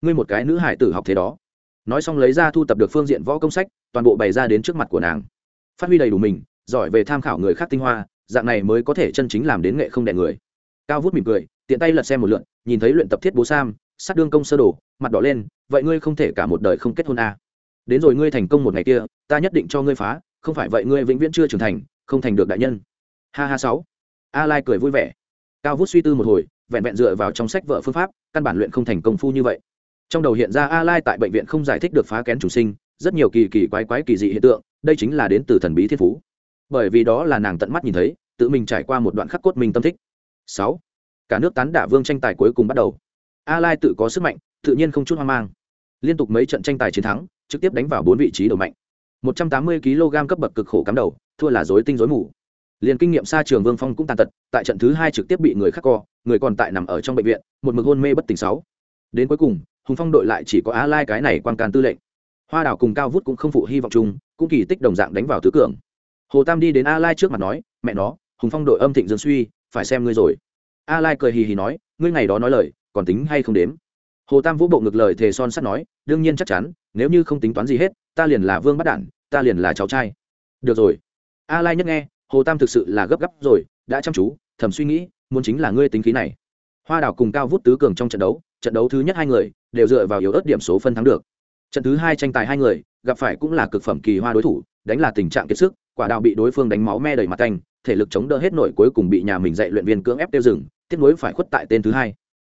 Ngươi một cái nữ hải tử học thế đó. Nói xong lấy ra thu tập được phương diện võ công sách, toàn bộ bày ra đến trước mặt của nàng. Phát huy đầy đủ mình, giỏi về tham khảo người khác tinh hoa, dạng này mới có thể chân chính làm đến nghệ không đẻ người. Cao vút mỉm cười, tiện tay lật xem một lượn, nhìn thấy luyện tập thiết bố sam, sát đương công sơ đồ, mặt đỏ lên, vậy ngươi không thể cả một đời không kết hôn à đến rồi ngươi thành công một ngày kia, ta nhất định cho ngươi phá, không phải vậy ngươi vĩnh viễn chưa trưởng thành, không thành được đại nhân. Ha ha sáu. A lai cười vui vẻ. Cao vút suy tư một hồi, vẹn vẹn dựa vào trong sách vợ phương pháp, căn bản luyện không thành công phu như vậy. Trong đầu hiện ra a lai tại bệnh viện không giải thích được phá kén chủ sinh, rất nhiều kỳ kỳ quái quái kỳ dị hiện tượng, đây chính là đến từ thần bí thiên phú. Bởi vì đó là nàng tận mắt nhìn thấy, tự mình trải qua một đoạn khắc cốt mình tâm thích. Sáu. Cả nước tán đả vương tranh tài cuối cùng bắt đầu. A lai tự có sức mạnh, tự nhiên không chút hoang mang. Liên tục mấy trận tranh tài chiến thắng trực tiếp đánh vào bốn vị trí đầu mạnh. 180 kg cấp bậc cực khổ cắm đầu, thua là dối tinh dối mù. Liền kinh nghiệm xa trường vương phong cũng tàn tật, tại trận thứ hai trực tiếp bị người khắc co, người còn tại nằm ở trong bệnh viện, một mực hôn mê bất tỉnh sáu. Đến cuối cùng, hùng phong đội lại chỉ có a lai cái này quan can tư lệnh. Hoa đào cùng cao vút cũng không phụ hy vọng chung, cũng kỳ tích đồng dạng đánh vào tứ cường. Hồ tam đi đến a lai trước mặt nói, mẹ nó, hùng phong đội âm thịnh dương suy, phải xem ngươi rồi. A lai cười hì hì nói, ngươi ngày đó nói lời, còn tính hay không đếm? Hồ tam vũ bộ ngực lời thề son sắt nói, đương nhiên chắc chắn, nếu như không tính toán gì hết, ta liền là vương bắt đản, ta liền là cháu trai. Được rồi. A lai nhất nghe, hồ tam thực sự là gấp gáp rồi, đã chăm chú, thầm suy nghĩ, muốn chính là ngươi tính khí này. Hoa đào cùng cao vút tứ cường trong trận đấu trận đấu thứ nhất hai người, đều dựa vào yếu ớt điểm số phân thắng được. Trận thứ hai tranh tài hai người, gặp phải cũng là cực phẩm kỳ hoa đối thủ, đánh là tình trạng kiệt sức, quả đào bị đối phương đánh máu me đầy mặt canh, thể lực chống đỡ hết nổi cuối cùng bị nhà mình dạy luyện viên cưỡng ép tiêu dừng tiếp nối phải khuất tại tên thứ hai.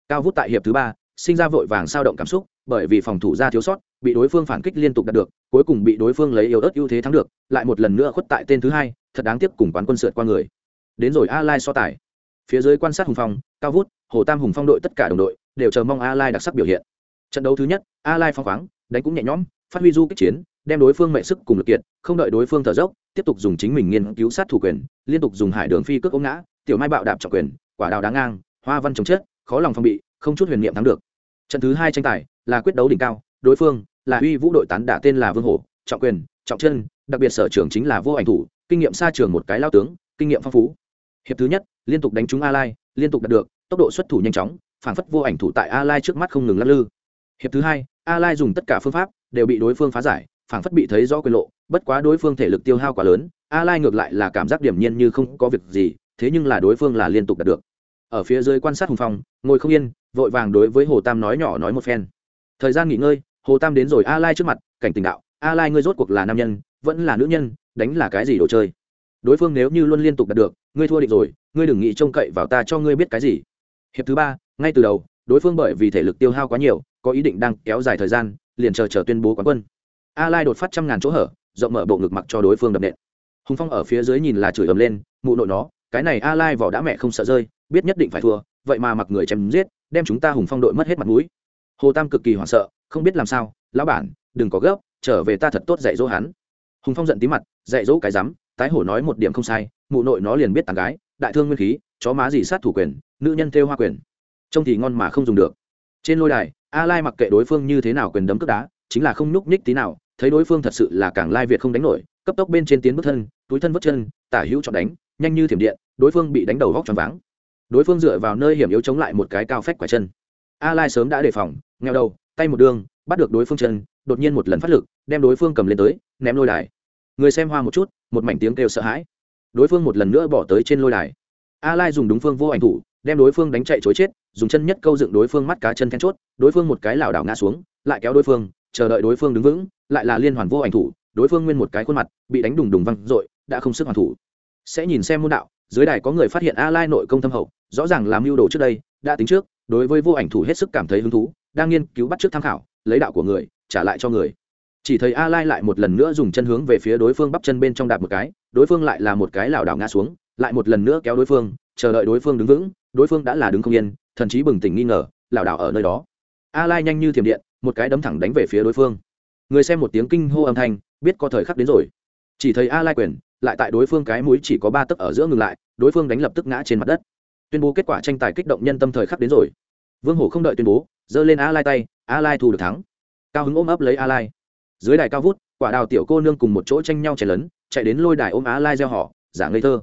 Cao vút tại hiệp thứ ba sinh ra vội vàng sao động cảm xúc, bởi vì phòng thủ ra thiếu sót, bị đối phương phản kích liên tục đạt được, cuối cùng bị đối phương lấy yếu ớt ưu thế thắng được, lại một lần nữa khuất tại tên thứ hai, thật đáng tiếc cùng quán quân sượt qua người. Đến rồi a lai so tài. Phía dưới quan sát hùng phong, cao vút, hồ tam hùng phong đội tất cả đồng đội đều chờ mong a lai đặc sắc biểu hiện. Trận đấu thứ nhất a lai phong khoáng, đánh cũng nhẹ nhõm, phát huy du kích chiến, đem đối phương mệ sức cùng lực kiệt, không đợi đối phương thở dốc, tiếp tục dùng chính mình nghiên cứu sát thủ quyền, liên tục dùng hải đường phi cước ống ngã, tiểu mai bạo đạp trọng quyền, quả đào đáng ngang, hoa văn chống chết, khó lòng phong bị, không chút huyền niệm thắng được trận thứ hai tranh tài là quyết đấu đỉnh cao, đối phương là uy vũ đội tán đả tên là vương hổ, trọng quyền, trọng chân, đặc biệt sở trường chính là vô ảnh thủ, kinh nghiệm xa trường một cái lao tướng, kinh nghiệm phong phú. Hiệp thứ nhất, liên tục đánh trúng a lai liên tục đạt được, tốc độ xuất thủ nhanh chóng, phản phất vô ảnh thủ tại a lai trước mắt không ngừng lắc lư. Hiệp thứ hai a lai dùng tất cả phương pháp đều bị đối phương phá giải, phản phất bị thấy rõ quyền lộ, bất quá đối phương thể lực tiêu hao quá lớn a lai ngược lại là cảm giác điểm nhiên như không có việc gì, thế nhưng là đối phương là liên tục đạt được. Ở phía dưới quan sát hùng phong, ngồi không yên vội vàng đối với hồ tam nói nhỏ nói một phen. Thời gian nghỉ ngơi, hồ tam đến rồi a lai trước mặt, cảnh tình đạo, a lai ngươi rốt cuộc là nam nhân, vẫn là nữ nhân, đánh là cái gì đồ chơi? Đối phương nếu như luôn liên tục đạt được, ngươi thua địch rồi, ngươi đừng nghĩ trông cậy vào ta cho ngươi biết cái gì. Hiệp thứ ba, ngay từ đầu, đối phương bởi vì thể lực tiêu hao quá nhiều, có ý định đang kéo dài thời gian, liền chờ chờ tuyên bố quán quân. A lai đột phát trăm ngàn chỗ hở, rộng mở bộ ngực mặc cho đối phương đập nện. Hùng phong ở phía dưới nhìn là chửi ầm lên, mụ nội nó, cái này a lai vỏ đã mẹ không sợ rơi, biết nhất định phải thua, vậy mà mặc người chém giết đem chúng ta hùng phong đội mất hết mặt mũi. Hồ tam cực kỳ hoảng sợ, không biết làm sao, lão bản, đừng có gấp, trở về ta thật tốt dạy dỗ hắn. Hùng phong giận tí mặt, dạy dỗ cái rắm, tái hổ nói một điểm không sai, mụ nội nó liền biết tàn gái, đại thương nguyên khí, chó má gì sát thủ quyền, nữ nhân thêu hoa quyền. Trông thì ngon mà không dùng được. Trên lôi đài, a lai mặc kệ đối phương như thế nào quyền đấm cướp đá, chính là không nhúc nhích tí nào, thấy đối phương thật sự là càng lai việt không đánh nổi, cấp tốc bên trên tiến bước thân, túi thân vứt chân, tả hữu chọn đánh, nhanh như thiểm điện, đối phương bị đánh đầu góc tròn váng đối phương dựa vào nơi hiểm yếu chống lại một cái cao phách quả chân. A lai sớm đã đề phòng ngheo đầu, tay một đường, bắt được đối phương chân, đột nhiên một lần phát lực, đem đối phương cầm lên tới, ném lôi đài. Người xem hoa một chút, một mảnh tiếng kêu sợ hãi. Đối phương một lần nữa bỏ tới trên lôi đài. A lai dùng đúng phương vô ảnh thủ, đem đối phương đánh chạy chối chết, dùng chân nhất câu dựng đối phương mắt cá chân then chốt, đối phương một cái lảo đảo ngã xuống, lại kéo đối phương, chờ đợi đối phương đứng vững, lại là liên hoàn vô ảnh thủ, đối phương nguyên một cái khuôn mặt, bị đánh đùng đùng văng dội, đã không sức hoàn thủ. Sẽ nhìn xem môn đạo, dưới đài có người phát hiện a lai nội công thâm hậu rõ ràng làm mưu đồ trước đây, đã tính trước, đối với vô ảnh thủ hết sức cảm thấy hứng thú, đang nghiên cứu bắt trước tham khảo, lấy đạo của người, trả lại cho người. Chỉ thấy a lai lại một lần nữa dùng chân hướng về phía đối phương bắp chân bên trong đạp một cái, đối phương lại là một cái lảo đảo ngã xuống, lại một lần nữa kéo đối phương, chờ đợi đối phương đứng vững, đối phương đã là đứng không yên, thần chí bừng tỉnh nghi ngờ, lảo đảo ở nơi đó. A lai nhanh như thiểm điện, một cái đấm thẳng đánh về phía đối phương. Người xem một tiếng kinh hô âm thanh, biết có thời khắc đến rồi. Chỉ thấy a lai quyền, lại tại đối phương cái mũi chỉ có ba tấc ở giữa ngừng lại, đối phương đánh lập tức ngã trên mặt đất tuyên bố kết quả tranh tài kích động nhân tâm thời khắc đến rồi. Vương hổ không đợi tuyên bố, giơ lên a lai tay, a lai thu được thắng. Cao hứng ôm ấp lấy a lai. Dưới đài cao vút, quả đào tiểu cô nương cùng một chỗ tranh nhau chạy lớn chạy đến lôi đài ôm a lai gieo họ, giả ngây thơ.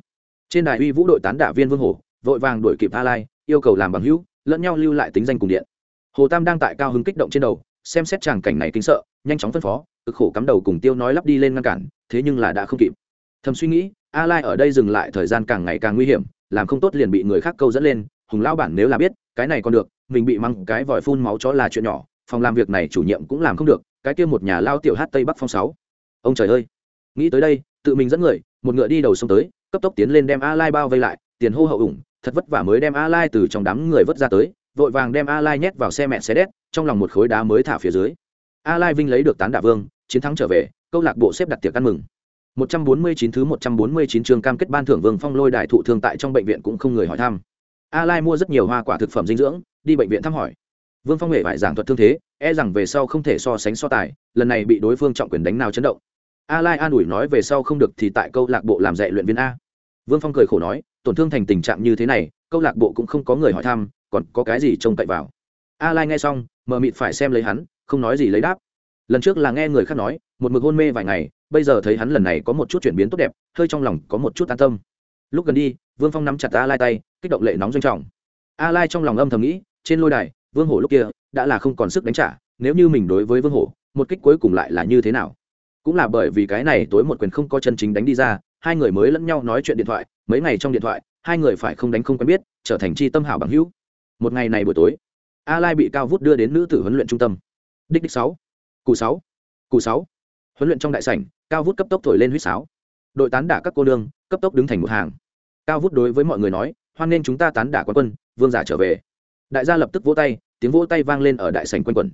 Trên đài uy vũ đội tán đả viên vương hổ, vội vàng đuổi kịp a lai, yêu cầu làm bằng hữu, lẫn nhau lưu lại tính danh cùng điện. Hồ tam đang tại cao hứng kích động trên đầu, xem xét tràng cảnh này kính sợ, nhanh chóng phân phó, cực khổ cắm đầu cùng tiêu nói lắp đi lên ngăn cản, thế nhưng là đã không kịp. Thầm suy nghĩ, a lai ở đây dừng lại thời gian càng ngày càng nguy hiểm làm không tốt liền bị người khác câu dẫn lên, hùng lão bản nếu là biết, cái này còn được, mình bị măng cái vòi phun máu chó là chuyện nhỏ, phòng làm việc này chủ nhiệm cũng làm không được, cái kia một nhà lao tiểu hát tây bắc phong sáu. Ông trời ơi! Nghĩ tới đây, tự mình dẫn người, một ngựa đi đầu sông tới, cấp tốc tiến lên đem a lai bao vây lại, tiền hô hậu ủng, thật vất vả mới đem a lai từ trong đám người vớt ra tới, vội vàng đem a lai nhét vào xe mẹ xe đét, trong lòng một khối đá mới thả phía dưới. A lai vinh lấy được tán đả vương, chiến thắng trở về, câu lạc bộ xếp đặt tiệc ăn mừng. 149 thứ 149 trường cam kết ban thưởng Vương Phong lôi đại thụ thương tại trong bệnh viện cũng không người hỏi thăm. A Lai mua rất nhiều hoa quả thực phẩm dinh dưỡng, đi bệnh viện thăm hỏi. Vương Phong hề phải giảng thuật thương thế, e rằng về sau không thể so sánh so tài, lần này bị đối phương trọng quyền đánh nào chấn động. A Lai an ủi nói về sau không được thì tại câu lạc bộ làm dạy luyện viên a. Vương Phong cười khổ nói, tổn thương thành tình trạng như thế này, câu lạc bộ cũng không có người hỏi thăm, còn có cái gì trông cậy vào. A Lai nghe xong, mờ mịt phải xem lấy hắn, không nói gì lấy đáp. Lần trước là nghe người khác nói, một mực hôn mê vài ngày, bây giờ thấy hắn lần này có một chút chuyển biến tốt đẹp, hơi trong lòng có một chút an tâm. Lúc gần đi, vương phong nắm chặt a lai tay, kích động lệ nóng doanh trọng. A lai trong lòng âm thầm nghĩ, trên lôi đài, vương hổ lúc kia, đã là không còn sức đánh trả, nếu như mình đối với vương hổ, một kích cuối cùng lại là như thế nào? Cũng là bởi vì cái này tối một quyền không có chân chính đánh đi ra, hai người mới lẫn nhau nói chuyện điện thoại, mấy ngày trong điện thoại, hai người phải không đánh không quen biết, trở thành chi tâm hảo bằng hữu. Một ngày này buổi tối, a lai bị cao vút đưa đến nữ tử huấn luyện trung tâm. Đích đích sáu cụ sáu cụ sáu. Huấn luyện trong đại sảnh cao vút cấp tốc thổi lên huýt sáo. Đội tán đả các cô đương cấp tốc đứng thành một hàng. Cao vút đối với mọi người nói, hoan nên chúng ta tán đả quán quân, vương giả trở về. Đại gia lập tức vỗ tay, tiếng vỗ tay vang lên ở đại sảnh quân quẩn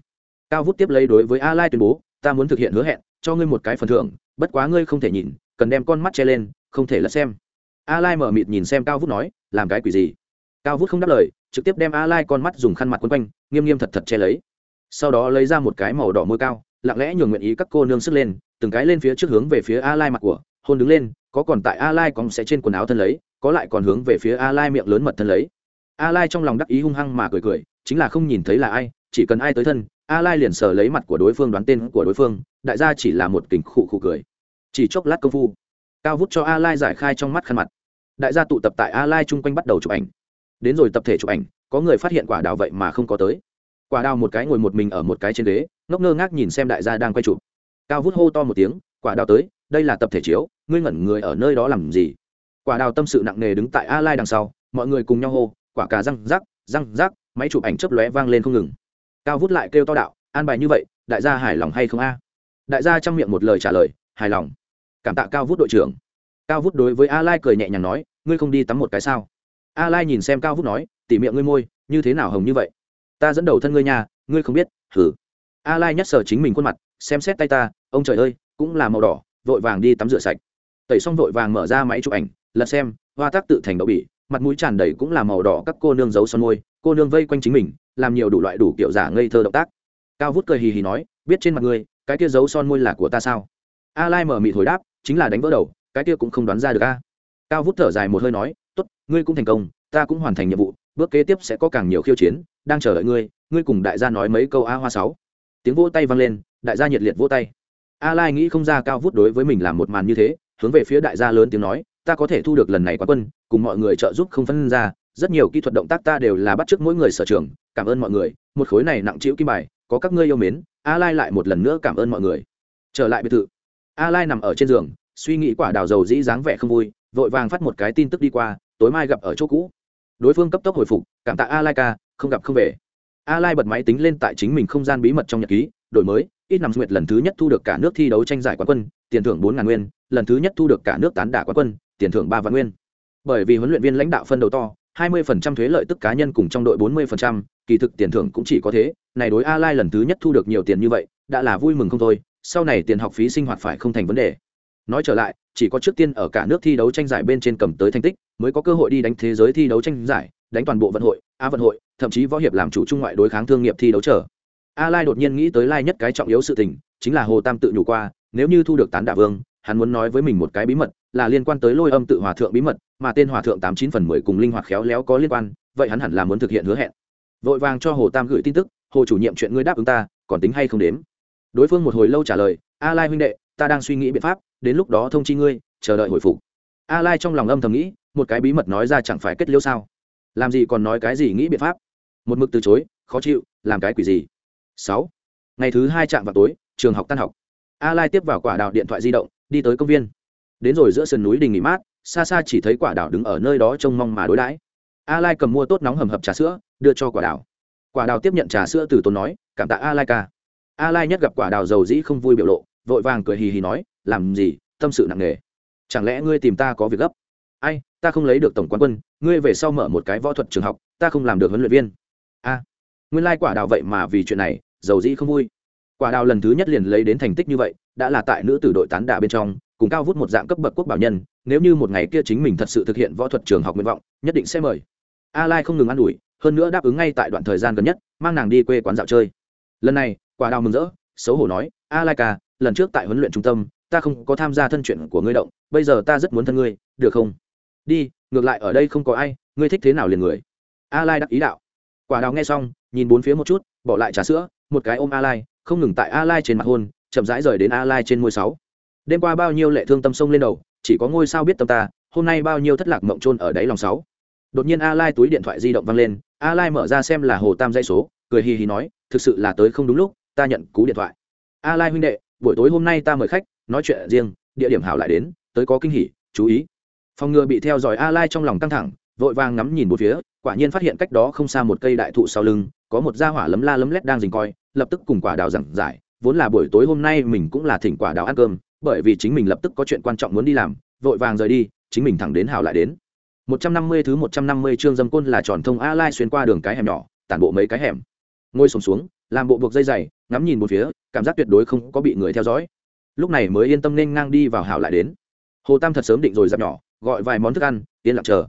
cao vút tiếp lấy đối với a lai tuyên bố, ta muốn thực hiện hứa hẹn, cho ngươi một cái phần thưởng, bất quá ngươi không thể nhìn, cần đem con mắt che lên, không thể lật xem. A lai mở mịt nhìn xem cao vút nói, làm cái quỷ gì? Cao vút không đáp lời, trực tiếp đem a lai con mắt dùng khăn mặt quấn quanh, nghiêm nghiêm thật thật che lấy. Sau đó lấy ra một cái màu đỏ môi cao, lặng lẽ nhường nguyện ý các cô nương sức lên từng cái lên phía trước hướng về phía a lai mặt của, hôn đứng lên, có còn tại a lai còn sẽ trên quần áo thân lấy, có lại còn hướng về phía a lai miệng lớn mật thân lấy. A lai trong lòng đắc ý hung hăng mà cười cười, chính là không nhìn thấy là ai, chỉ cần ai tới thân a lai liền sờ lấy mặt của đối phương đoán tên của đối phương, đại gia chỉ là một kình khụ khụ cười. Chỉ chốc lát công phu, cao vút cho a lai giải khai trong mắt khăn mặt. Đại gia tụ tập tại a lai chung quanh bắt đầu chụp ảnh. Đến rồi tập thể chụp ảnh, có người phát hiện quả đào vậy mà không có tới. Quả đào một cái ngồi một mình ở một cái trên ghế, ngốc ngơ ngác nhìn xem đại gia đang quay chụp cao vút hô to một tiếng, quả đào tới, đây là tập thể chiếu, ngươi ngẩn người ở nơi đó làm gì? Quả đào tâm sự nặng nề đứng tại a lai đằng sau, mọi người cùng nhau hô, quả cà răng rắc răng rắc, máy chụp ảnh chớp lóe vang lên không ngừng. Cao vút lại kêu to đạo, an bài như vậy, đại gia hài lòng hay không a? Đại gia trong miệng một lời trả lời, hài lòng. Cảm tạ cao vút đội trưởng. Cao vút đối với a lai cười nhẹ nhàng nói, ngươi không đi tắm một cái sao? A lai nhìn xem cao vút nói, tỉ miệng ngươi môi, như thế nào hồng như vậy? Ta dẫn đầu thân ngươi nhà ngươi không biết, hử. A lai nhắc sở chính mình khuôn mặt xem xét tay ta, ông trời ơi, cũng là màu đỏ, vội vàng đi tắm rửa sạch. Tẩy xong vội vàng mở ra máy chụp ảnh, lật xem, hoa tác tự thành đậu bỉ, mặt mũi tràn đầy cũng là màu đỏ các cô nương giấu son môi, cô nương vây quanh chính mình, làm nhiều đủ loại đủ kiểu giả ngây thơ động tác. Cao vút cười hì hì nói, biết trên mặt ngươi cái kia giấu son môi là của ta sao? A lai mở mịt hồi đáp, chính là đánh vỡ đầu, cái kia cũng không đoán ra được a. Cao vút thở dài một hơi nói, tốt, ngươi cũng thành công, ta cũng hoàn thành nhiệm vụ, bước kế tiếp sẽ có càng nhiều khiêu chiến, đang chờ đợi ngươi ngươi cùng đại gia nói mấy câu a hoa sáu tiếng vỗ tay vang lên, đại gia nhiệt liệt vỗ tay. A lai nghĩ không ra cao vút đối với mình làm một màn như thế, hướng về phía đại gia lớn tiếng nói, ta có thể thu được lần này quá quân, cùng mọi người trợ giúp không phân ra, rất nhiều kỹ thuật động tác ta đều là bắt chước mỗi người sở trường, cảm ơn mọi người, một khối này nặng chịu kim bài, có các ngươi yêu mến. A lai lại một lần nữa cảm ơn mọi người. Trở lại biệt thự, a lai nằm ở trên giường, suy nghĩ quả đào dầu dĩ dáng vẻ không vui, vội vàng phát một cái tin tức đi qua, tối mai gặp ở chỗ cũ. Đối phương cấp tốc hồi phục, cảm tạ a lai ca, không gặp không về a lai bật máy tính lên tại chính mình không gian bí mật trong nhật ký, đổi mới, ít năm nguyệt lần thứ nhất thu được cả nước thi đấu tranh giải quán quân, tiền thưởng bốn ngàn nguyên, lần thứ nhất thu được cả nước tán đả quán quân, tiền thưởng ba vạn nguyên. Bởi vì huấn luyện viên lãnh đạo phân đầu to, hai mươi phần trăm thuế lợi tức cá nhân cùng trong đội bốn mươi phần trăm, kỳ thực tiền thưởng cũng chỉ có thế, này đối a lai lần thứ nhất thu được nhiều tiền như vậy, đã là vui mừng không thôi, sau này tiền học phí sinh hoạt phải không thành vấn đề. Nói trở lại, chỉ có trước tiên ở cả nước thi đấu tranh giải bên trên cầm tới thành tích, mới có cơ hội đi đánh thế giới thi đấu tranh giải, đánh toàn bộ vận hội a vận hội, thậm chí võ hiệp làm chủ trung ngoại đối kháng thương nghiệp thi đấu trở a lai đột nhiên nghĩ tới lai nhất cái trọng yếu sự tình, chính là hồ tam tự nhủ qua, nếu như thu được tán đả vương, hắn muốn nói với mình một cái bí mật, là liên quan tới lôi âm tự hòa thượng bí mật, mà tên hòa thượng tám chín phần mười cùng linh hoạt khéo léo có liên quan, vậy hắn hẳn là muốn thực hiện hứa hẹn. Vội vàng cho hồ tam gửi tin tức, hồ chủ nhiệm chuyện ngươi đáp ứng ta, còn tính hay không đếm? Đối phương một hồi lâu trả lời, a lai huynh đệ, ta đang suy nghĩ biện pháp, đến lúc đó thông chi ngươi, chờ đợi hồi phục. A lai trong lòng âm thầm nghĩ, một cái bí mật nói ra chẳng phải kết liêu sao? Làm gì còn nói cái gì nghĩ biện pháp. Một mực từ chối, khó chịu, làm cái quỷ gì? Sáu. Ngày thứ hai chạm vào tối, trường học tan học. A lai tiếp vào quả đào điện thoại di động, đi tới công viên. Đến rồi giữa sườn núi đình nghỉ mát, xa xa chỉ thấy quả đào đứng ở nơi đó trông mong mà đối đãi. A lai cầm mua tốt nóng hầm hập trà sữa, đưa cho quả đào quả đào tiếp nhận trà sữa từ tốn nói, cảm tạ a lai ca. A lai nhất gặp quả đào giàu dĩ không vui biểu lộ, vội vàng cười hì hì nói, làm gì, tâm sự nặng nề. Chẳng lẽ ngươi tìm ta có việc gấp? Ai, ta không lấy được tổng quán quân, ngươi về sau mở một cái võ thuật trường học, ta không làm được huấn luyện viên. A, nguyên lai quả đào vậy mà vì chuyện này dầu dĩ không vui. Quả đào lần thứ nhất liền lấy đến thành tích như vậy, đã là tại nữ tử đội tán đả bên trong, cùng cao vút một dạng cấp bậc quốc bảo nhân, nếu như một ngày kia chính mình thật sự thực hiện võ thuật trường học nguyện vọng, nhất định sẽ mời. A lai không ngừng ă n ủi, hơn nữa đáp ứng ngay tại đoạn thời gian gần nhất, mang nàng đi quê quán dạo chơi. Lần này, quả đào mừng rỡ, xấu hổ nói, a lai ca, lần trước tại huấn luyện trung tâm, ta không có tham gia thân chuyện của ngươi động, bây giờ ta rất muốn thân ngươi, được không? Đi, ngược lại ở đây không có ai, ngươi thích thế nào liền người. A lai đắc ý đạo. Quả đào nghe xong, nhìn bốn phía một chút, bỏ lại trà sữa, một cái ôm a lai, không ngừng tại a lai trên mặt hôn, chậm rãi rời đến a lai trên môi sáu. Đêm qua bao nhiêu lệ thương tâm sông lên đầu, chỉ có ngôi sao biết tâm ta, hôm nay bao nhiêu thất lạc mộng trôn ở đáy lòng sáu. Đột nhiên a lai túi điện thoại di động văng lên, a lai mở ra xem là hồ tam dây số, cười hì hì nói, thực sự là tới không đúng lúc, ta nhận cú điện thoại. A lai huynh đệ, buổi tối hôm nay ta mời khách, nói chuyện riêng, địa điểm hảo lại đến, tới có kinh hỉ, chú ý phòng ngừa bị theo dõi a lai trong lòng căng thẳng, vội vàng ngắm nhìn một phía, quả nhiên phát hiện cách đó không xa một cây đại thụ sau lưng, có một gia hỏa lấm la lấm lét đang dình coi, lập tức cùng quả đào giảng giải, vốn là buổi tối hôm nay mình cũng là thỉnh quả đào ăn cơm, bởi vì chính mình lập tức có chuyện quan trọng muốn đi làm, vội vàng rời đi, chính mình thẳng đến hảo lại đến. 150 thứ 150 chương dâm côn là tròn thông a lai xuyên qua đường cái hẻm nhỏ, tản bộ mấy cái hẻm. Ngồi xuống xuống, làm bộ buộc dây dày ngắm nhìn một phía, cảm giác tuyệt đối không có bị người theo dõi. Lúc này mới yên tâm nên ngang đi vào hảo lại đến. Hồ tam thật sớm định rồi dạp nhỏ gọi vài món thức ăn, yên lặng chờ.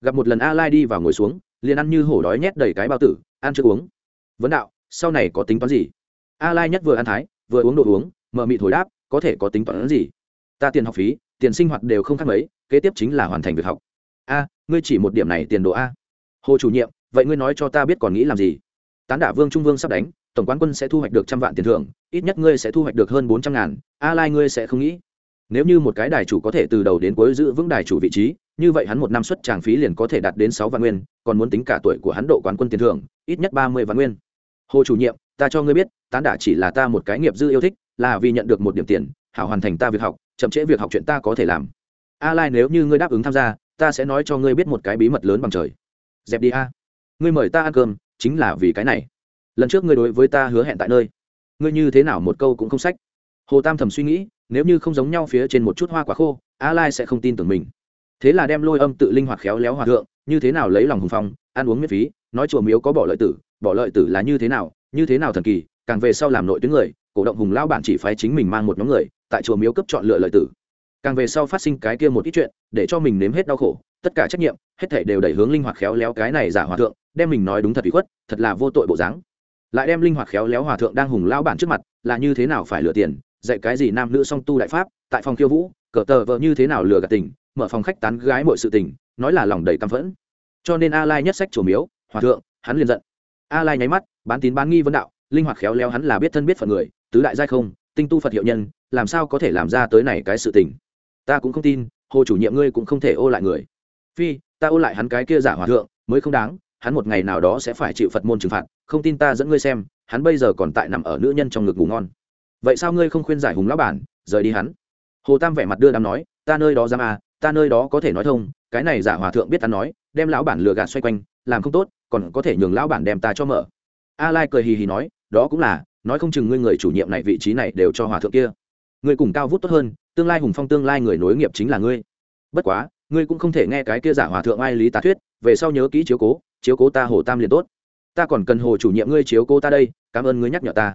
Gặp một lần a lai đi vào ngồi xuống, liền ăn như hổ đói nhét đầy cái bao tử, ăn chưa uống. Vấn đạo, sau này có tính toán gì? A lai nhất vừa ăn thái, vừa uống đồ uống mờ mịt hồi đáp, có thể có tính toán gì? Ta tiền học phí, tiền sinh hoạt đều không khác mấy, kế tiếp chính là hoàn thành việc học. A, ngươi chỉ một điểm này tiền đồ a. Hồ chủ nhiệm, vậy ngươi nói cho ta biết còn nghĩ làm gì? Tán đả vương trung vương sắp đánh, tổng quán quân sẽ thu hoạch được trăm vạn tiền thưởng, ít nhất ngươi sẽ thu hoạch được hơn bốn trăm ngàn a lai ngươi sẽ không nghĩ nếu như một cái đài chủ có thể từ đầu đến cuối giữ vững đài chủ vị trí, như vậy hắn một năm xuất tràng phí liền có thể đạt đến sáu vạn nguyên, còn muốn tính cả tuổi của hắn độ quán quân tiền thưởng, ít nhất ba mươi vạn nguyên. Hồ chủ nhiệm, ta cho ngươi biết, tán đả chỉ là ta một cái nghiệp dư yêu thích, là vì nhận được một điểm tiền, hảo hoàn thành ta việc học, chậm trễ việc học chuyện ta có thể làm. A lai nếu như ngươi đáp ứng tham gia, ta sẽ nói cho ngươi biết một cái bí mật lớn bằng trời. Dẹp đi a. Ngươi mời ta ăn cơm, chính là vì cái này. Lần trước ngươi đối với ta hứa hẹn tại nơi. Ngươi như thế nào một câu cũng không sách. Hồ tam thầm suy nghĩ nếu như không giống nhau phía trên một chút hoa quả khô, a lai sẽ không tin tưởng mình. Thế là đem lôi âm tự linh hoạt khéo léo hòa thượng, như thế nào lấy lòng hùng phong, ăn uống miễn phí, nói chùa miếu có bỏ lợi tử, bỏ lợi tử là như thế nào, như thế nào thần kỳ, càng về sau làm nội tuyến người, cổ động hùng lao bản chỉ phái chính mình mang một nhóm người, tại chùa miếu cấp chọn lựa lợi tử. Càng về sau phát sinh cái kia một ít chuyện, để cho mình nếm hết đau khổ, tất cả trách nhiệm, hết thể đều đẩy hướng linh hoạt khéo léo cái này giả hòa thượng, đem mình nói đúng thật bị khuất, thật là vô tội bộ dáng. Lại đem linh hoạt khéo léo hòa thượng đang hùng lao bản trước mặt, là như thế nào phải lừa tiền dạy cái gì nam nữ song tu đại pháp, tại phòng khiêu vũ, cờ tờ vợ như thế nào lừa gạt tình, mở phòng khách tán gái mọi sự tình, nói là lòng đầy căm phẫn. Cho nên a lai nhất sách chủ miếu, hòa thượng, hắn liền giận. A lai nháy mắt, bán tín bán nghi vấn đạo, linh hoạt khéo léo hắn là biết thân biết phận người, tứ đại giai không, tinh tu phật hiệu nhân, làm sao có thể làm ra tới này cái sự tình? Ta cũng không tin, hồ chủ nhiệm ngươi cũng không thể ô lại người. Phi, ta ô lại hắn cái kia giả hòa thượng, mới không đáng, hắn một ngày nào đó sẽ phải chịu phật môn trừng phạt, không tin ta dẫn ngươi xem, hắn bây giờ còn tại nằm ở nữ nhân trong ngực ngủ ngon vậy sao ngươi không khuyên giải hùng lão bản, rời đi hắn? Hồ tam vẻ mặt đưa đám nói, ta nơi đó dám à ta nơi đó có thể nói thông, cái này giả hòa thượng biết ta nói, đem lão bản lừa gạt xoay quanh, làm không tốt, còn có thể nhường lão bản đem ta cho mở. A lai cười hì hì nói, đó cũng là, nói không chừng ngươi người chủ nhiệm này vị trí này đều cho hòa thượng kia. Ngươi cùng cao vút tốt hơn, tương lai hùng phong tương lai người nối nghiệp chính là ngươi. Bất quá, ngươi cũng không thể nghe cái kia giả hòa thượng ai lý tá thuyết, về sau nhớ kỹ chiếu cố chiếu cố ta hồ tam liền tốt. Ta còn cần hồ chủ nhiệm ngươi chiếu cố ta đây, cảm ơn ngươi nhắc nhở ta.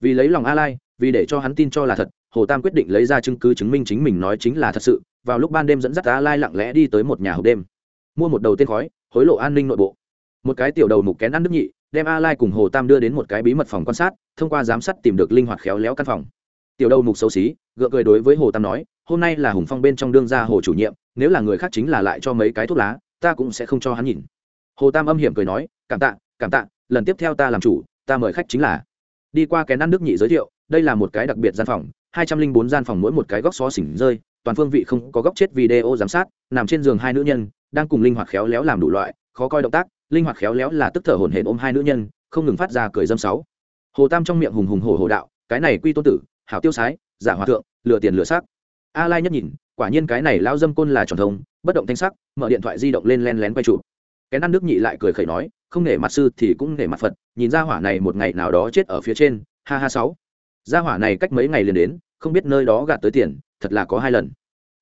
Vì lấy lòng a lai vì để cho hắn tin cho là thật, hồ tam quyết định lấy ra chứng cứ chứng minh chính mình nói chính là thật sự, vào lúc ban đêm dẫn dắt a lai lặng lẽ đi tới một nhà hộp đêm. Mua một đầu tên khói, hối lộ an ninh nội bộ. Một cái tiểu đầu mục kén ăn nước nhị, đem a lai cùng hồ tam đưa đến một cái bí mật phòng quan sát, thông qua giám sát tìm được linh hoạt khéo léo căn phòng. Tiểu đầu mục xấu xí, gượng cười đối với hồ tam nói, hôm nay là hùng phong bên trong đương gia hồ chủ nhiệm, nếu là người khác chính là lại cho mấy cái thuốc lá, ta cũng sẽ không cho hắn nhìn. Hồ tam âm hiểm cười nói, cảm tạ cảm tạ, lần tiếp theo ta làm chủ, ta mời khách chính là đi qua kén năn nước nhị giới thiệu, đây là một cái đặc biệt gian phòng, hai trăm linh bốn gian phòng mỗi một cái góc xó xỉnh rơi, toàn phương vị không có góc chết video giám sát, nằm trên giường hai nữ nhân, đang cùng linh hoạt khéo léo làm đủ loại, khó coi động tác, linh hoạt khéo léo là tức thở hổn hển ôm hai nữ nhân, không ngừng phát ra cười dâm sáu. Hồ tam trong miệng hùng hùng hổ hổ đạo, cái này quy tôn tử, hảo tiêu sái, giả hòa thượng, lừa tiền lừa xác. A lai nhất nhìn, quả nhiên cái này lao dâm côn là tròn thông, bất động thanh sắc, mở điện thoại di động lên len lén quay chụp cái năn nước nhị lại cười khẩy nói, không nể mặt sư thì cũng nể mặt phật, nhìn ra hỏa này một ngày nào đó chết ở phía trên. Ha ha sáu. Ra hỏa này cách mấy ngày liền đến, không biết nơi đó gạt tới tiền, thật là có hai lần.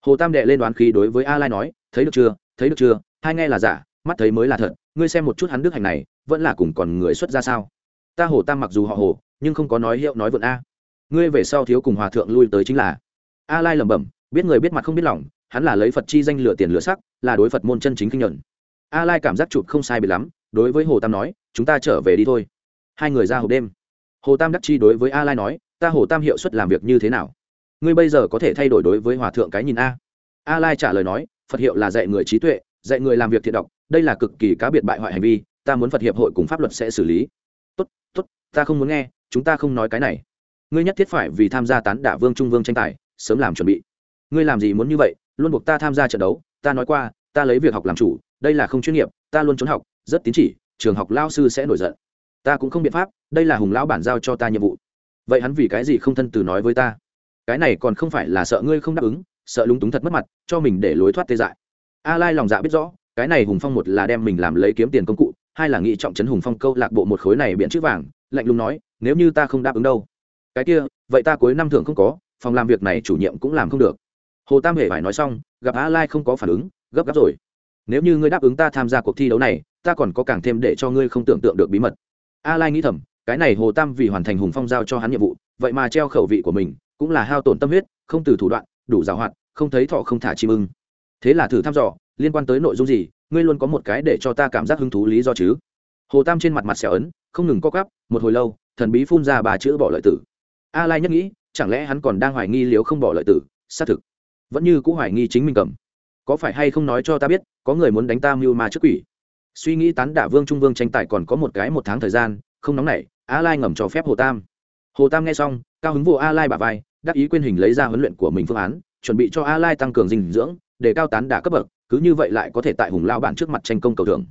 Hồ tam đệ lên đoán khí đối với a lai nói, thấy được chưa, thấy được chưa, hai nghe là giả, mắt thấy mới là thật, ngươi xem một chút hắn đức hành này, vẫn là cùng còn người xuất ra sao? Ta hồ tam mặc dù họ hồ, nhưng không có nói hiệu nói vượn a. Ngươi về sau thiếu cùng hòa thượng lui tới chính là. A lai lẩm bẩm, biết người biết mặt không biết lòng, hắn là lấy phật chi danh lửa tiền lửa sắc, là đối phật môn chân chính kinh nhuận a lai cảm giác chụp không sai bị lắm, đối với hồ tam nói, chúng ta trở về đi thôi. Hai người ra hộp đêm. Hồ tam đắc chi đối với a lai nói, ta hồ tam hiệu suất làm việc như thế nào? Ngươi bây giờ có thể thay đổi đối với hòa thượng cái nhìn a. A lai trả lời nói, phật hiệu là dạy người trí tuệ, dạy người làm việc thiện độc, đây là cực kỳ cá biệt bại hoại hành vi, ta muốn phật hiệp hội cùng pháp luật sẽ xử lý. Tốt tốt, ta không muốn nghe, chúng ta không nói cái này. Ngươi nhất thiết phải vì tham gia tán đả vương trung vương tranh tài, sớm làm chuẩn bị. Ngươi làm gì muốn như vậy? Luôn buộc ta tham gia trận đấu, ta nói qua, ta lấy việc học làm chủ đây là không chuyên nghiệp, ta luôn trốn học, rất tín chỉ, trường học lao sư sẽ nổi giận. Ta cũng không biện pháp, đây là hùng lão bản giao cho ta nhiệm vụ. Vậy hắn vì cái gì không thân từ nói với ta? Cái này còn không phải là sợ ngươi không đáp ứng, sợ lúng túng thật mất mặt, cho mình để lối thoát tê dại. A lai lòng dạ biết rõ, cái này hùng phong một là đem mình làm lấy kiếm tiền công cụ, hai là nghị trọng trấn hùng phong câu lạc bộ một khối này biện chữ vàng, lạnh lùng nói, nếu như ta không đáp ứng đâu. Cái kia, vậy ta cuối năm thưởng không có, phòng làm việc này chủ nhiệm cũng làm không được. Hồ tam hề phải nói xong, gặp a lai không có phản ứng, gấp gáp rồi nếu như ngươi đáp ứng ta tham gia cuộc thi đấu này, ta còn có càng thêm để cho ngươi không tưởng tượng được bí mật. A lai nghĩ thầm, cái này hồ tam vì hoàn thành hùng phong giao cho hắn nhiệm vụ, vậy mà treo khẩu vị của mình, cũng là hao tổn tâm huyết, không từ thủ đoạn, đủ giàu hoạt, không thấy thọ không thả chim ưng. Thế là thử thăm dò, liên quan tới nội dung gì, ngươi luôn có một cái để cho ta cảm giác hứng thú lý do chứ? Hồ tam trên mặt mặt xẻo ấn, không ngừng co cắp một hồi lâu, thần bí phun ra bà chữ bỏ lợi tử. A lai nhất nghĩ, chẳng lẽ hắn còn đang hoài nghi liếu không bỏ lợi tử? Xác thực, vẫn như cũng hoài nghi chính mình cầm. Có phải hay không nói cho ta biết có người muốn đánh ta mưu ma trước quỷ. Suy nghĩ tán đả vương trung vương tranh tài còn có một cái một tháng thời gian, không nóng nảy, a lai ngầm cho phép hồ tam. Hồ tam nghe xong, cao hứng vô a lai bà vai, đắc ý quyên hình lấy ra huấn luyện của mình phương án, chuẩn bị cho a lai tăng cường dinh dưỡng, để cao tán đả cấp bậc, cứ như vậy lại có thể tại hùng lao bản trước mặt tranh công cầu thưởng.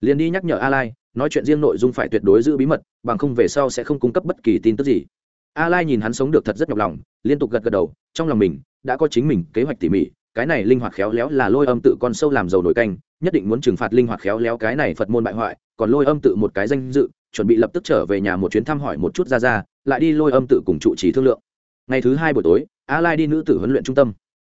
Liền đi nhắc nhở a lai, nói chuyện riêng nội dung phải tuyệt đối giữ bí mật, bằng không về sau sẽ không cung cấp bất kỳ tin tức gì. A lai nhìn hắn sống được thật rất nhọc lòng, liên tục gật gật đầu, trong lòng mình đã có chính mình kế hoạch tỉ mỉ cái này linh hoạt khéo léo là lôi âm tự con sâu làm dầu nổi canh, nhất định muốn trừng phạt linh hoạt khéo léo cái này phật môn bại hoại, còn lôi âm tự một cái danh dự, chuẩn bị lập tức trở về nhà một chuyến thăm hỏi một chút ra ra, lại đi lôi âm tự cùng trụ trì thương lượng. Ngày thứ hai buổi tối, a lai đi nữ tử huấn luyện trung tâm.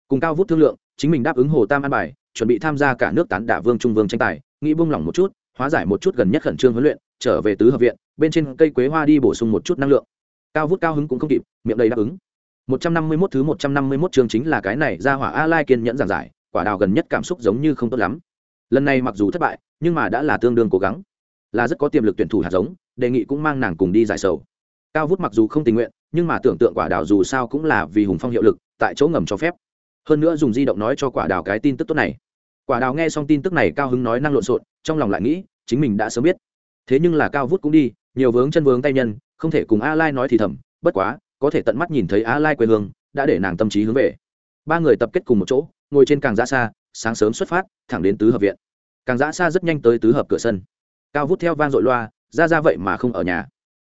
Cùng cao vút thương lượng, chính mình đáp ứng hồ tam an bài, chuẩn bị tham gia cả nước tán đả vương trung vương tranh tài, nghĩ buông lỏng một chút, hóa giải một chút gần nhất khẩn trương huấn luyện, trở về tứ hợp viện, bên trên cây quế hoa đi bổ sung một chút năng lượng. Cao vút cao hứng cũng không kịp, miệng đầy đáp ứng. 151 thứ 151 chương chính là cái này ra hỏa a lai kiên nhẫn giảng giải, quả đào gần nhất cảm xúc giống như không tốt lắm. Lần này mặc dù thất bại, nhưng mà đã là tương đương cố gắng. Là rất có tiềm lực tuyển thủ hạt giống, đề nghị cũng mang nàng cùng đi giải sầu. Cao vút mặc dù không tình nguyện, nhưng mà tưởng tượng quả đào dù sao cũng là vì hùng phong hiệu lực, tại chỗ ngầm cho phép. Hơn nữa dùng di động nói cho quả đào cái tin tức tốt này. Quả đào nghe xong tin tức này, cao hứng nói năng lộn xộn, trong lòng lại nghĩ, chính mình đã sớm biết. Thế nhưng là cao vút cũng đi, nhiều vướng chân vướng tay nhân, không thể cùng a lai nói thì thầm, bất quá có thể tận mắt nhìn thấy a lai quê hương, đã để nàng tâm trí hướng về. Ba người tập kết cùng một chỗ, ngồi trên càng giã xa, sáng sớm xuất phát, thẳng đến tứ hợp viện. Càng giã xa rất nhanh tới tứ hợp cửa sân. Cao vút theo vang dội loa, ra ra vậy mà không ở nhà.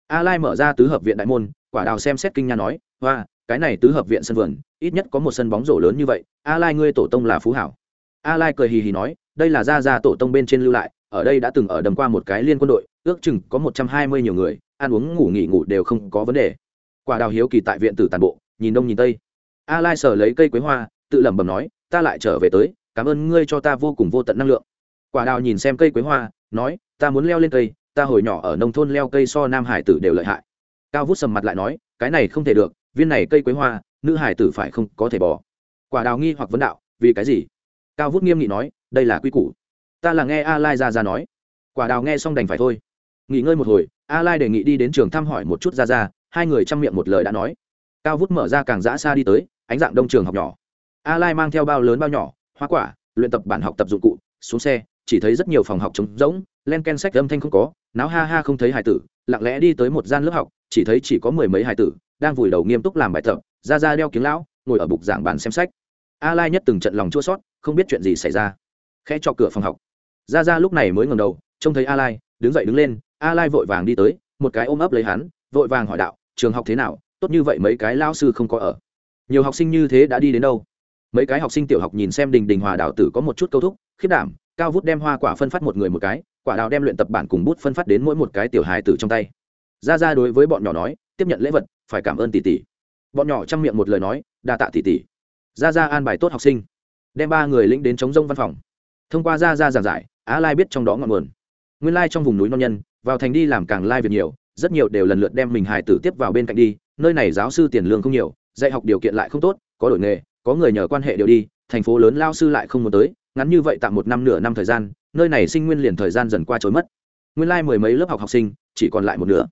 A lai mở ra tứ hợp viện đại môn, quả đào xem xét kinh nha nói, hoa, cái này tứ hợp viện sân vườn, ít nhất có một sân bóng rổ lớn như vậy, a lai ngươi tổ tông là phú hảo. A lai cười hì hì nói, đây là ra ra tổ tông bên trên lưu lại, ở đây đã từng ở đầm qua một cái liên quân đội, ước chừng có một trăm hai mươi nhiều người, ăn uống, ngủ nghỉ ngủ đều không có vấn đề quả đào hiếu kỳ tại viện tử tàn bộ, nhìn đông nhìn tây. A lai sở lấy cây quế hoa, tự lẩm bẩm nói, ta lại trở về tới, cảm ơn ngươi cho ta vô cùng vô tận năng lượng. Quả đào nhìn xem cây quế hoa, nói, ta muốn leo lên cây, ta hồi nhỏ ở nông thôn leo cây so nam hải tử đều lợi hại. Cao vút sầm mặt lại nói, cái này không thể được, viên này cây quế hoa, nữ hải tử phải không có thể bỏ. Quả đào nghi hoặc vấn đạo, vì cái gì? Cao vút nghiêm nghị nói, đây là quy củ. Ta là nghe a lai ra ra nói. Quả đào nghe xong đành phải thôi. Nghỉ ngơi một hồi. A lai đề nghị đi đến trường thăm hỏi một chút ra ra hai người chăm miệng một lời đã nói. Cao vút mở ra càng giã xa đi tới, ánh dạng đông trường học nhỏ. A lai mang theo bao lớn bao nhỏ, hoa quả, luyện tập bản học tập dụng cụ, xuống xe, chỉ thấy rất nhiều phòng học trống rỗng, len ken sách âm thanh không có, náo ha ha không thấy hải tử, lặng lẽ đi tới một gian lớp học, chỉ thấy chỉ có mười mấy hải tử, đang vùi đầu nghiêm túc làm bài tập, ra ra đeo kiếng lão, ngồi ở bục giảng bàn xem sách. A lai nhất từng trận lòng chua sót không biết chuyện gì xảy ra. Khẽ cho cửa phòng học. Ra ra lúc này mới ngẩng đầu, trông thấy a lai, đứng dậy đứng lên, a lai vội vàng đi tới, một cái ôm ấp lấy hắn, vội vàng hỏi đạo trường học thế nào, tốt như vậy mấy cái lao sư không có ở. Nhiều học sinh như thế đã đi đến đâu? Mấy cái học sinh tiểu học nhìn xem đình đình hòa đạo tử có một chút câu thúc khiết đảm, cao vút đem hoa quả phân phát một người một cái, quả đào đem luyện tập bản cùng bút phân phát đến mỗi một cái tiểu hài tử trong tay. Ra ra đối với bọn nhỏ nói, tiếp nhận lễ vật, phải cảm ơn tỷ tỷ. Bọn nhỏ chăm miệng một lời nói, đa tạ tỷ tỷ. Ra ra an bài tốt học sinh. Đem ba người lĩnh đến chống rông văn phòng. Thông qua ra ra giảng giải, á lai biết trong đó ngọn nguồn. Nguyên lai trong vùng núi non nhân, vào thành đi làm càng lai việc nhiều rất nhiều đều lần lượt đem mình hài tử tiếp vào bên cạnh đi, nơi này giáo sư tiền lương không nhiều, dạy học điều kiện lại không tốt, có đổi nghề, có người nhờ quan hệ đều đi, thành phố lớn lao sư lại không muốn tới, ngắn như vậy tạm một năm nửa năm thời gian, nơi này sinh nguyên liền thời gian dần qua trôi mất. Nguyên lai mười mấy lớp học học sinh, chỉ còn lại một nửa.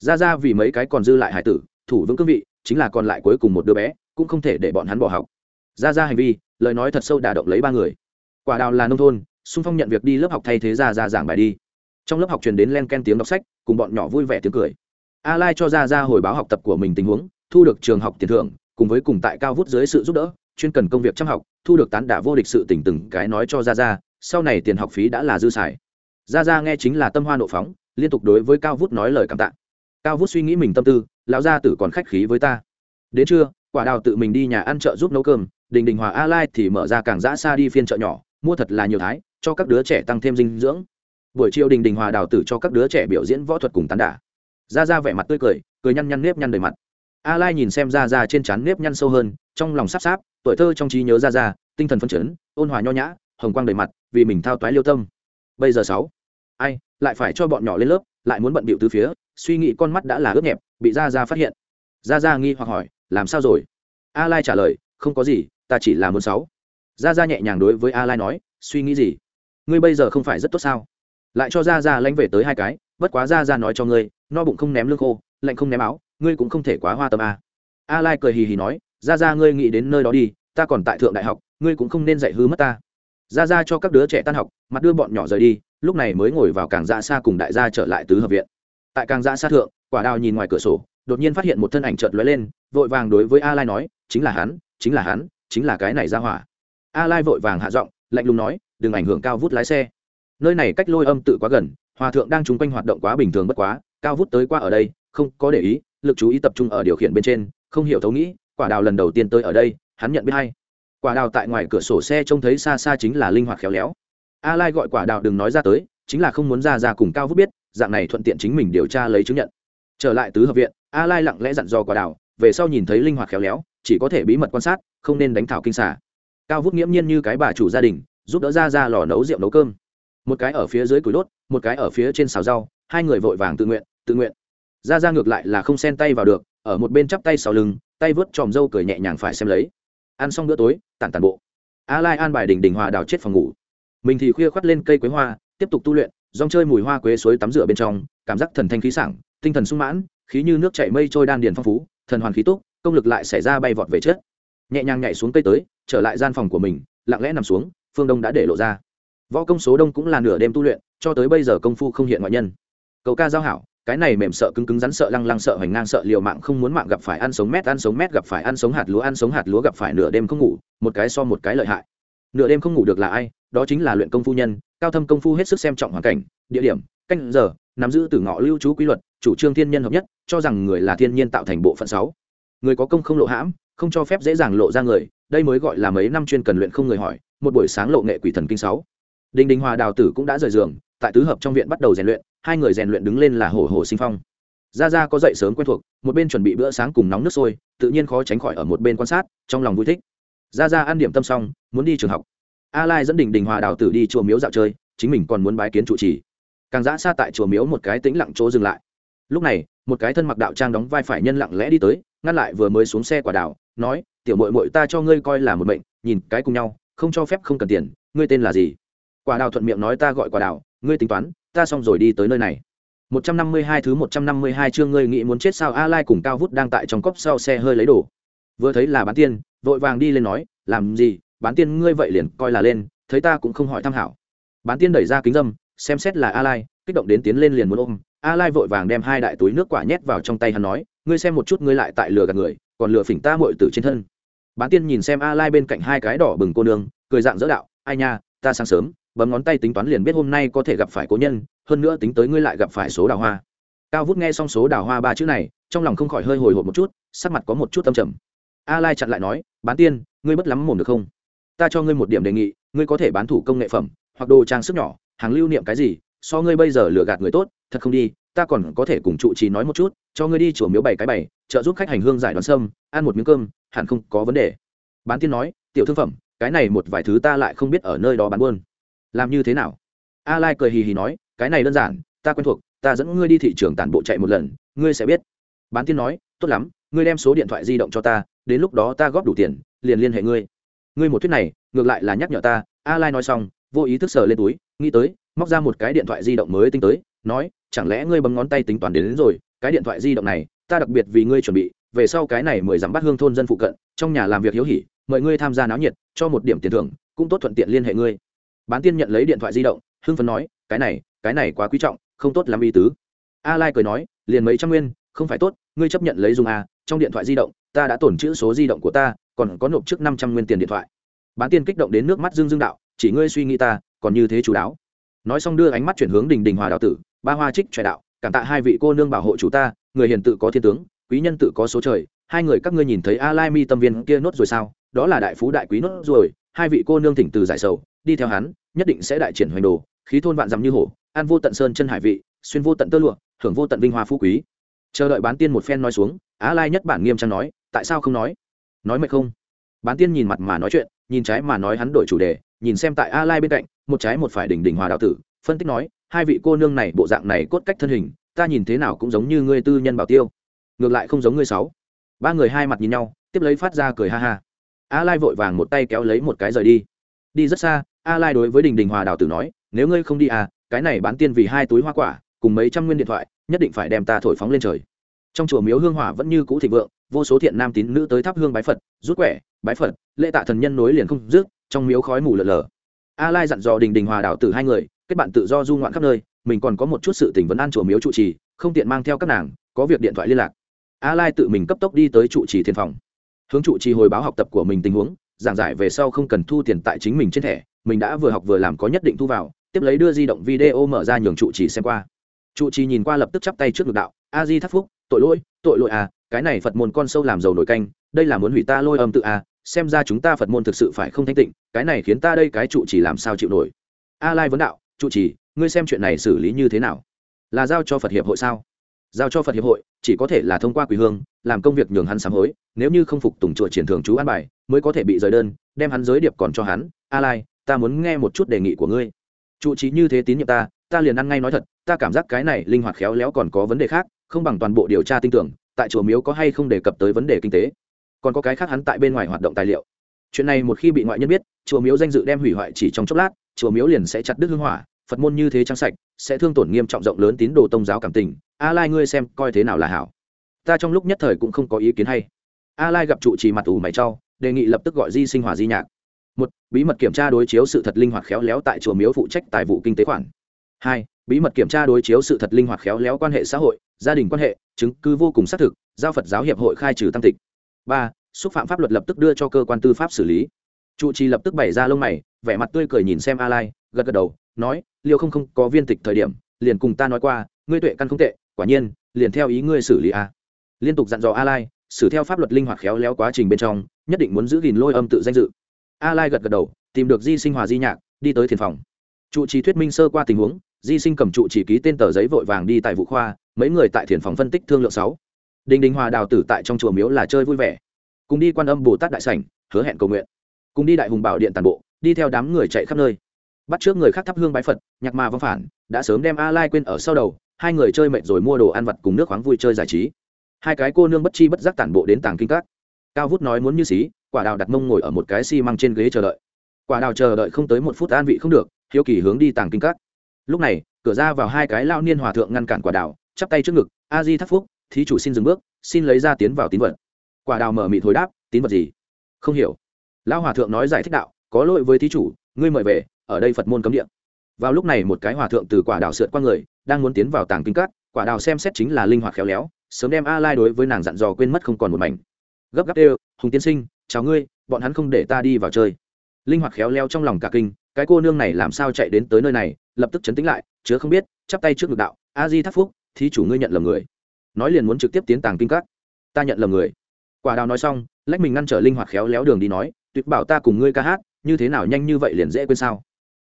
Ra ra vì mấy cái còn dư lại hải tử, thủ vững cương vị, chính là còn lại cuối cùng một đứa bé, cũng không thể để bọn hắn bỏ học. Ra ra hành vi, lời nói thật sâu đả động lấy ba người. Quả đào là nông thôn xung phong nhận việc đi lớp học thay thế ra ra giảng bài đi. Trong lớp học truyền đến len ken tiếng đọc sách cùng bọn nhỏ vui vẻ tiếng cười. A lai cho ra ra hồi báo học tập của mình tình huống, thu được trường học tiền thưởng, cùng với cùng tại cao vút dưới sự giúp đỡ, chuyên cần công việc chăm học, thu được tán đả vô địch sự tỉnh từng cái nói cho ra ra sau này tiền học phí đã là dư xài. Ra ra nghe chính là tâm hoa nộ phóng, liên tục đối với cao vút nói lời cảm tạ. Cao vút suy nghĩ mình tâm tư, lão gia tử còn khách khí với ta. Đến trưa, quả đào tự mình đi nhà ăn chợ giúp nấu cơm, đình đình hòa a lai thì mở ra càng dã xa đi phiên chợ nhỏ, mua thật là nhiều thái, cho các đứa trẻ tăng thêm dinh dưỡng buổi chiều đình đình hòa đào tử cho các đứa trẻ biểu diễn võ thuật cùng tán đả. Ra ra vẻ mặt tươi cười cười nhăn nhăn nếp nhăn đầy mặt. A lai nhìn xem ra ra trên trán nếp nhăn sâu hơn, trong lòng sắp sáp, tuổi thơ trong trí nhớ ra ra, tinh thần phấn chấn, ôn hòa nho nhã, hồng quang đầy mặt, vì mình thao toái liêu tâm. Bây giờ sáu. Ai, lại phải cho bọn nhỏ lên lớp, lại muốn bận bịu từ phía, suy nghĩ con mắt đã là ướt nhẹp, bị ra ra phát hiện. Ra ra nghi hoặc hỏi, làm sao rồi? A lai trả lời, không có gì, ta chỉ là muốn sáu. Ra ra nhẹ nhàng đối với a lai nói, suy nghĩ gì? Ngươi bây giờ không phải rất tốt sao? Lại cho ra ra lãnh về tới hai cái, bất quá ra ra nói cho ngươi, no bụng không ném lương khô, lạnh không ném áo, ngươi cũng không thể quá hoa tâm a a lai cười hì hì nói ra ra ngươi nghĩ đến nơi đó đi, ta còn tại thượng đại học, ngươi cũng không nên dạy hư mất ta. Ra ra cho các đứa trẻ tan học, mặt đưa bọn nhỏ rời đi, lúc này mới ngồi vào càng dạ xa cùng đại gia trở lại tứ hợp viện. Tại càng dạ xa thượng, quả đào nhìn ngoài cửa sổ, đột nhiên phát hiện một thân ảnh chợt lóe lên, vội vàng đối với a lai nói, chính là hắn, chính là hắn, chính là cái này ra hỏa. A lai vội vàng hạ giọng, lạnh lùng nói, đừng ảnh hưởng cao vút lái xe nơi này cách lôi âm tự quá gần, hòa thượng đang chung quanh hoạt động quá bình thường bất quá, cao vút tới qua ở đây, không có để ý, lực chú ý tập trung ở điều khiển bên trên, không hiểu thấu nghĩ, quả đào lần đầu tiên tới ở đây, hắn nhận biết hay. Quả đào tại ngoài cửa sổ xe trông thấy xa xa chính là linh hoạt khéo léo. A lai gọi quả đào đừng nói ra tới, chính là không muốn ra ra cùng cao vút biết, dạng này thuận tiện chính mình điều tra lấy chứng nhận. Trở lại tứ hợp viện a lai lặng lẽ dặn dò quả đào, về sau nhìn thấy linh hoạt khéo léo, chỉ có thể bí mật quan sát, không nên đánh thảo kinh xả cao vút nghiễm nhiên như cái bà chủ gia đình, giúp đỡ ra ra lò nấu rượu nấu cơm một cái ở phía dưới củi đốt, một cái ở phía trên xào rau, hai người vội vàng tự nguyện tự nguyện. Ra ra ngược lại là không xen tay vào được, ở một bên chắp tay sau lưng, tay vớt tròm râu cười nhẹ nhàng phải xem lấy. Ăn xong bữa tối, tản tàn bộ. A lai an bài đình đình hòa đào chết phòng ngủ. Mình thì khuya khoắt lên cây quế hoa, tiếp tục tu luyện, rong chơi mùi hoa quế suối tắm rửa bên trong, cảm giác thần thanh khí sảng, tinh thần sung mãn, khí như nước chảy mây trôi đan điền phong phú, thần hoàn khí túc, công lực lại xảy ra bay vọt về chết nhẹ nhàng nhảy xuống cây tới, trở lại gian phòng của mình, lặng lẽ nằm xuống, phương đông đã để lộ ra võ công số đông cũng là nửa đêm tu luyện, cho tới bây giờ công phu không hiện ngoại nhân. Cậu ca giao hảo, cái này mềm sợ cứng cứng rắn sợ lăng lăng sợ hoành ngang sợ liều mạng không muốn mạng gặp phải ăn sống mét, ăn sống mét gặp phải ăn sống hạt lúa, ăn sống hạt lúa gặp phải nửa đêm không ngủ, một cái so một cái lợi hại. Nửa đêm không ngủ được là ai? Đó chính là luyện công phu nhân, cao thâm công phu hết sức xem trọng hoàn cảnh, địa điểm, canh giờ, nắm giữ từ ngõ lưu trú quy luật, chủ trương thiên nhân hợp nhất, cho rằng người là thiên nhiên tạo thành bộ phận sáu. Người có công không lộ hãm, không cho phép dễ dàng lộ ra người, đây mới gọi là mấy năm chuyên cần luyện không người hỏi, một buổi sáng lộ nghệ quỷ thần kinh sáu đình đình hòa đào tử cũng đã rời giường, tại tứ hợp trong viện bắt đầu rèn luyện, hai người rèn luyện đứng lên là hổ hổ sinh phong. Ra ra có dậy sớm quen thuộc, một bên chuẩn bị bữa sáng cùng nóng nước sôi, tự nhiên khó tránh khỏi ở một bên quan sát, trong lòng vui thích. Ra ra ăn điểm tâm xong, muốn đi trường học. A lai dẫn đình đình hòa đào tử đi chùa miếu dạo chơi, chính mình còn muốn bái kiến trụ trì. Càng giã xa tại chùa miếu một cái tĩnh lặng chỗ dừng lại. Lúc này, một cái thân mặc đạo trang đóng vai phải nhân lặng lẽ đi tới, ngăn lại vừa mới xuống xe quả đào, nói, tiểu mội mội ta cho ngươi coi là một bệnh nhìn cái cùng nhau, không cho phép không cần tiền, ngươi tên là gì? Quả đào thuận miệng nói ta gọi quả đào ngươi tính toán ta xong rồi đi tới nơi này 152 thứ 152 chương ngươi nghĩ muốn chết sao A Lai cùng Cao Vút đang tại trong cốc sau xe hơi lấy đồ. Vừa thấy là bán tiên, vội vàng đi lên nói, làm gì, bán tiên ngươi vậy liền coi là lên, thấy ta cũng không hỏi thăm hảo. Bán tiên đẩy ra kính dâm, xem xét là A Lai, kích động đến tiến lên liền muốn ôm. A Lai vội vàng đem hai đại túi nước quả nhét vào trong tay hắn nói, ngươi xem một chút ngươi lại tại lừa gạt người, còn lừa phỉnh ta muội tử trên thân. Bán tiên nhìn xem A Lai bên cạnh hai cái đỏ bừng cô nương, cười dạng dỡ đạo, ai nha, ta sáng sớm, bấm ngón tay tính toán liền biết hôm nay có thể gặp phải cố nhân, hơn nữa tính tới ngươi lại gặp phải số đào hoa. Cao vút nghe xong số đào hoa ba chữ này, trong lòng không khỏi hơi hồi hộp một chút, sắc mặt có một chút tâm trầm. A lai chặn lại nói, bán tiên, ngươi bất lắm mồm được không? Ta cho ngươi một điểm đề nghị, ngươi có thể bán thủ công nghệ phẩm, hoặc đồ trang sức nhỏ, hàng lưu niệm cái gì, so ngươi bây giờ lừa gạt người tốt, thật không đi, ta còn có thể cùng trụ trì nói một chút, cho ngươi đi chùa miếu bảy cái bảy, trợ giúp khách hành hương giải đoán sâm, ăn một miếng cơm, hẳn không có vấn đề. Bán tiên nói, tiểu thương phẩm, cái này một vài thứ ta lại không biết ở nơi đó bán buôn làm như thế nào? A lai cười hì hì nói cái này đơn giản ta quen thuộc ta dẫn ngươi đi thị trường tản bộ chạy một lần ngươi sẽ biết. Bán tiên nói tốt lắm ngươi đem số điện thoại di động cho ta đến lúc đó ta góp đủ tiền liền liên hệ ngươi. Ngươi một thuyết này ngược lại là nhắc nhở ta a lai nói xong vô ý thức sờ lên túi nghĩ tới móc ra một cái điện thoại di động mới tính tới nói chẳng lẽ ngươi bấm ngón tay tính toán đến, đến rồi cái điện thoại di động này ta đặc biệt vì ngươi chuẩn bị về sau cái này mời dám bắt hương thôn dân phụ cận trong nhà làm việc hiếu hỉ mời ngươi tham gia náo nhiệt cho một điểm tiền thưởng cũng tốt thuận tiện liên hệ ngươi bán tiên nhận lấy điện thoại di động, hưng phấn nói, cái này cái này quá quý trọng, không tốt làm y tứ. A lai cười nói, liền mấy trăm nguyên, không phải tốt, ngươi chấp nhận lấy dùng a, trong điện thoại di động, ta đã tổn chữ số di động của ta, còn có nộp trước năm trăm nguyên tiền điện thoại. Bán tiên kích động đến nước mắt dương dương đạo, chỉ ngươi suy nghĩ ta, còn như thế chú đáo. Nói xong đưa ánh mắt chuyển hướng đình đình hòa đạo tử, ba hoa trích trẻ đạo, cảm tạ hai vị cô nương bảo hộ chủ ta, người hiền tự có thiên tướng, quý nhân tự có số trời, hai người các ngươi nhìn thấy a lai mi tâm viên kia nốt rồi sao? Đó là đại phú đại quý nốt rồi hai vị cô nương thỉnh từ giải sầu, đi theo hắn, nhất định sẽ đại triển hoành đồ, khí thôn vạn dằm như hổ, an vô tận sơn chân hải vị, xuyên vô tận tơ lụa hưởng vô tận vinh hoa phú quý. Chờ đợi bán tiên một phen nói xuống, á lai nhất bản nghiêm trang nói, tại sao không nói? Nói mệt không? Bán tiên nhìn mặt mà nói chuyện, nhìn trái mà nói hắn đổi chủ đề, nhìn xem tại a lai bên cạnh, một trái một phải đỉnh đỉnh hòa đạo tử, phân tích nói, hai vị cô nương này bộ dạng này cốt cách thân hình, ta nhìn thế nào cũng giống như ngươi tư nhân bảo tiêu. Ngược lại không giống ngươi sáu. Ba người hai mặt nhìn nhau, tiếp lấy phát ra cười ha ha a lai vội vàng một tay kéo lấy một cái rời đi. Đi rất xa, a lai đối với đình đình hòa đào tử nói, nếu ngươi không đi à cái này bán tiên vì hai túi hoa quả, cùng mấy trăm nguyên điện thoại, nhất định phải đem ta thổi phóng lên trời. Trong chùa miếu hương hỏa vẫn như cũ thịnh vượng, vô số thiện nam tín nữ tới thắp hương bái phật, rút quẻ, bái phật, lễ tạ thần nhân nối liền không dứt, trong miếu khói mù lờ lờ a lai dặn dò đình đình hòa đào tử hai người, kết bạn tự do du ngoạn khắp nơi, mình còn có một chút sự tình vấn an chùa miếu trụ trì, không tiện mang theo các nàng, có việc điện thoại liên lạc. A lai tự mình cấp tốc đi tới trụ trì thiên phòng hướng trụ trì hồi báo học tập của mình tình huống, giảng giải về sau không cần thu tiền tại chính mình trên thẻ, mình đã vừa học vừa làm có nhất định thu vào, tiếp lấy đưa di động video mở ra nhường trụ trì xem qua. Trụ trì nhìn qua lập tức chắp tay trước ngực đạo, a di thắc phúc, tội lỗi tội lỗi à cái này phật môn con sâu làm giàu nổi canh, đây là muốn hủy ta lôi âm tự à xem ra chúng ta phật môn thực sự phải không thanh tịnh, cái này khiến ta đây cái trụ trì làm sao chịu nổi? A lai vấn đạo, trụ trì, ngươi xem chuyện này xử lý như thế nào? Là giao cho phật hiệp hội sao? Giao cho phật hiệp hội, chỉ có thể là thông qua quỳ hương, làm công việc nhường hắn sám hối, nếu như không phục tùng chùa triển thường chú an bài, mới có thể bị rời đơn, đem hắn giới điệp còn cho hắn. A lai, ta muốn nghe một chút đề nghị của ngươi. Trụ trí như thế tín nhiệm ta ta liền ăn ngay nói thật, ta cảm giác cái này linh hoạt khéo léo còn có vấn đề khác, không bằng toàn bộ điều tra tin tưởng, tại chùa miếu có hay không đề cập tới vấn đề kinh tế. Còn có cái khác hắn tại bên ngoài hoạt động tài liệu. Chuyện này một khi bị ngoại nhân biết, chùa miếu danh dự đem hủy hoại chỉ trong chốc lát, chùa miếu liền sẽ chặt đứt hưng hỏa phật môn như thế trang sạch, sẽ thương tổn nghiêm trọng rộng lớn tín đồ tôn giáo cảm tình. A lai ngươi xem coi thế nào là hảo. Ta trong lúc nhất thời cũng không có ý kiến hay. A lai gặp trụ trì mặt ủ mày cho, đề nghị lập tức gọi di sinh hòa di nhạc. Một, bí mật kiểm tra đối chiếu sự thật linh hoạt khéo léo tại chùa miếu phụ trách tài vụ kinh tế khoản. Hai, bí mật kiểm tra đối chiếu sự thật linh hoạt khéo léo quan hệ xã hội, gia đình quan hệ, chứng cứ vô cùng xác thực, giao phật giáo hiệp hội khai trừ tăng tịch. Ba, xúc phạm pháp luật lập tức đưa cho cơ quan tư pháp xử lý. Trụ trì lập tức bày ra lông mày, vẻ mặt tươi cười nhìn xem a lai gật gật đầu, nói, liêu không không, có viên tịch thời điểm, liền cùng ta nói qua, ngươi tuệ căn không tệ, quả nhiên, liền theo ý ngươi xử lý a. Liên tục dặn dò a lai, xử theo pháp luật linh hoạt khéo léo quá trình bên trong, nhất định muốn giữ gìn lôi âm tự danh dự. A lai gật gật đầu, tìm được di sinh hòa di nhạc, đi tới thiền phòng. Trụ trì thuyết minh sơ qua tình huống, di sinh cầm trụ chỉ ký tên tờ giấy vội vàng đi tại vụ khoa, mấy người tại thiền phòng phân tích thương lượng sáu. Đình đình hòa đào tử tại trong chùa miếu là chơi vui vẻ. Cùng đi quan âm bồ tát đại sảnh, hứa hẹn cầu nguyện. Cùng đi đại hùng bảo điện tàn bộ, đi theo đám người chạy khắp nơi bắt trước người khác thắp hương bái phật, nhạc mà vong phản, đã sớm đem a lai quên ở sau đầu, hai người chơi mệt rồi mua đồ ăn vặt cùng nước khoáng vui chơi giải trí. Hai cái cô nương bất chi bất giác tản bộ đến tàng kinh các. Cao vút nói muốn như xí, quả đào đặt mông ngồi ở một cái xi măng trên ghế chờ đợi. Quả đào chờ đợi không tới một phút an vị không được, hiếu kỳ hướng đi tàng kinh các. Lúc này, cửa ra vào hai cái lao niên hòa thượng ngăn cản quả đào, chắp tay trước ngực, a di thắc phúc, thí chủ xin dừng bước, xin lấy ra tiến vào tín vật. Quả đào mở mị thối đáp, tín vật gì? Không hiểu. Lão hòa thượng nói giải thích đạo, có lỗi với thí chủ, ngươi mời về ở đây phật môn cấm địa. Vào lúc này một cái hòa thượng từ quả đào sượt qua người, đang muốn tiến vào tàng kinh cát quả đào xem xét chính là linh hoạt khéo léo, sớm đem a lai đối với nàng dặn dò quên mất không còn một mảnh. Gấp gáp đều hùng tiên sinh, chào ngươi, bọn hắn không để ta đi vào chơi. Linh hoạt khéo léo trong lòng cả kinh, cái cô nương này làm sao chạy đến tới nơi này, lập tức chấn tĩnh lại, chứa không biết, chắp tay trước ngực đạo a di thắc phúc, thí chủ ngươi nhận lầm người. Nói liền muốn trực tiếp tiến tàng kinh cát ta nhận lầm người. Quả đào nói xong, lách mình ngăn trở linh hoạt khéo léo đường đi nói, tuyệt bảo ta cùng ngươi ca hát, như thế nào nhanh như vậy liền dễ quên sao?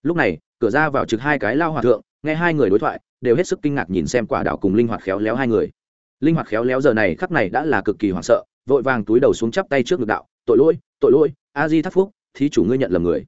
Lúc này, cửa ra vào trực hai cái lao hòa thượng, nghe hai người đối thoại, đều hết sức kinh ngạc nhìn xem quả đảo cùng linh hoạt khéo léo hai người. Linh hoạt khéo léo giờ này khắc này đã là cực kỳ hoảng sợ, vội vàng túi đầu xuống chắp tay trước ngực đạo, tội lỗi tội lỗi, a di thắc phúc, thí chủ ngươi nhận lầm người.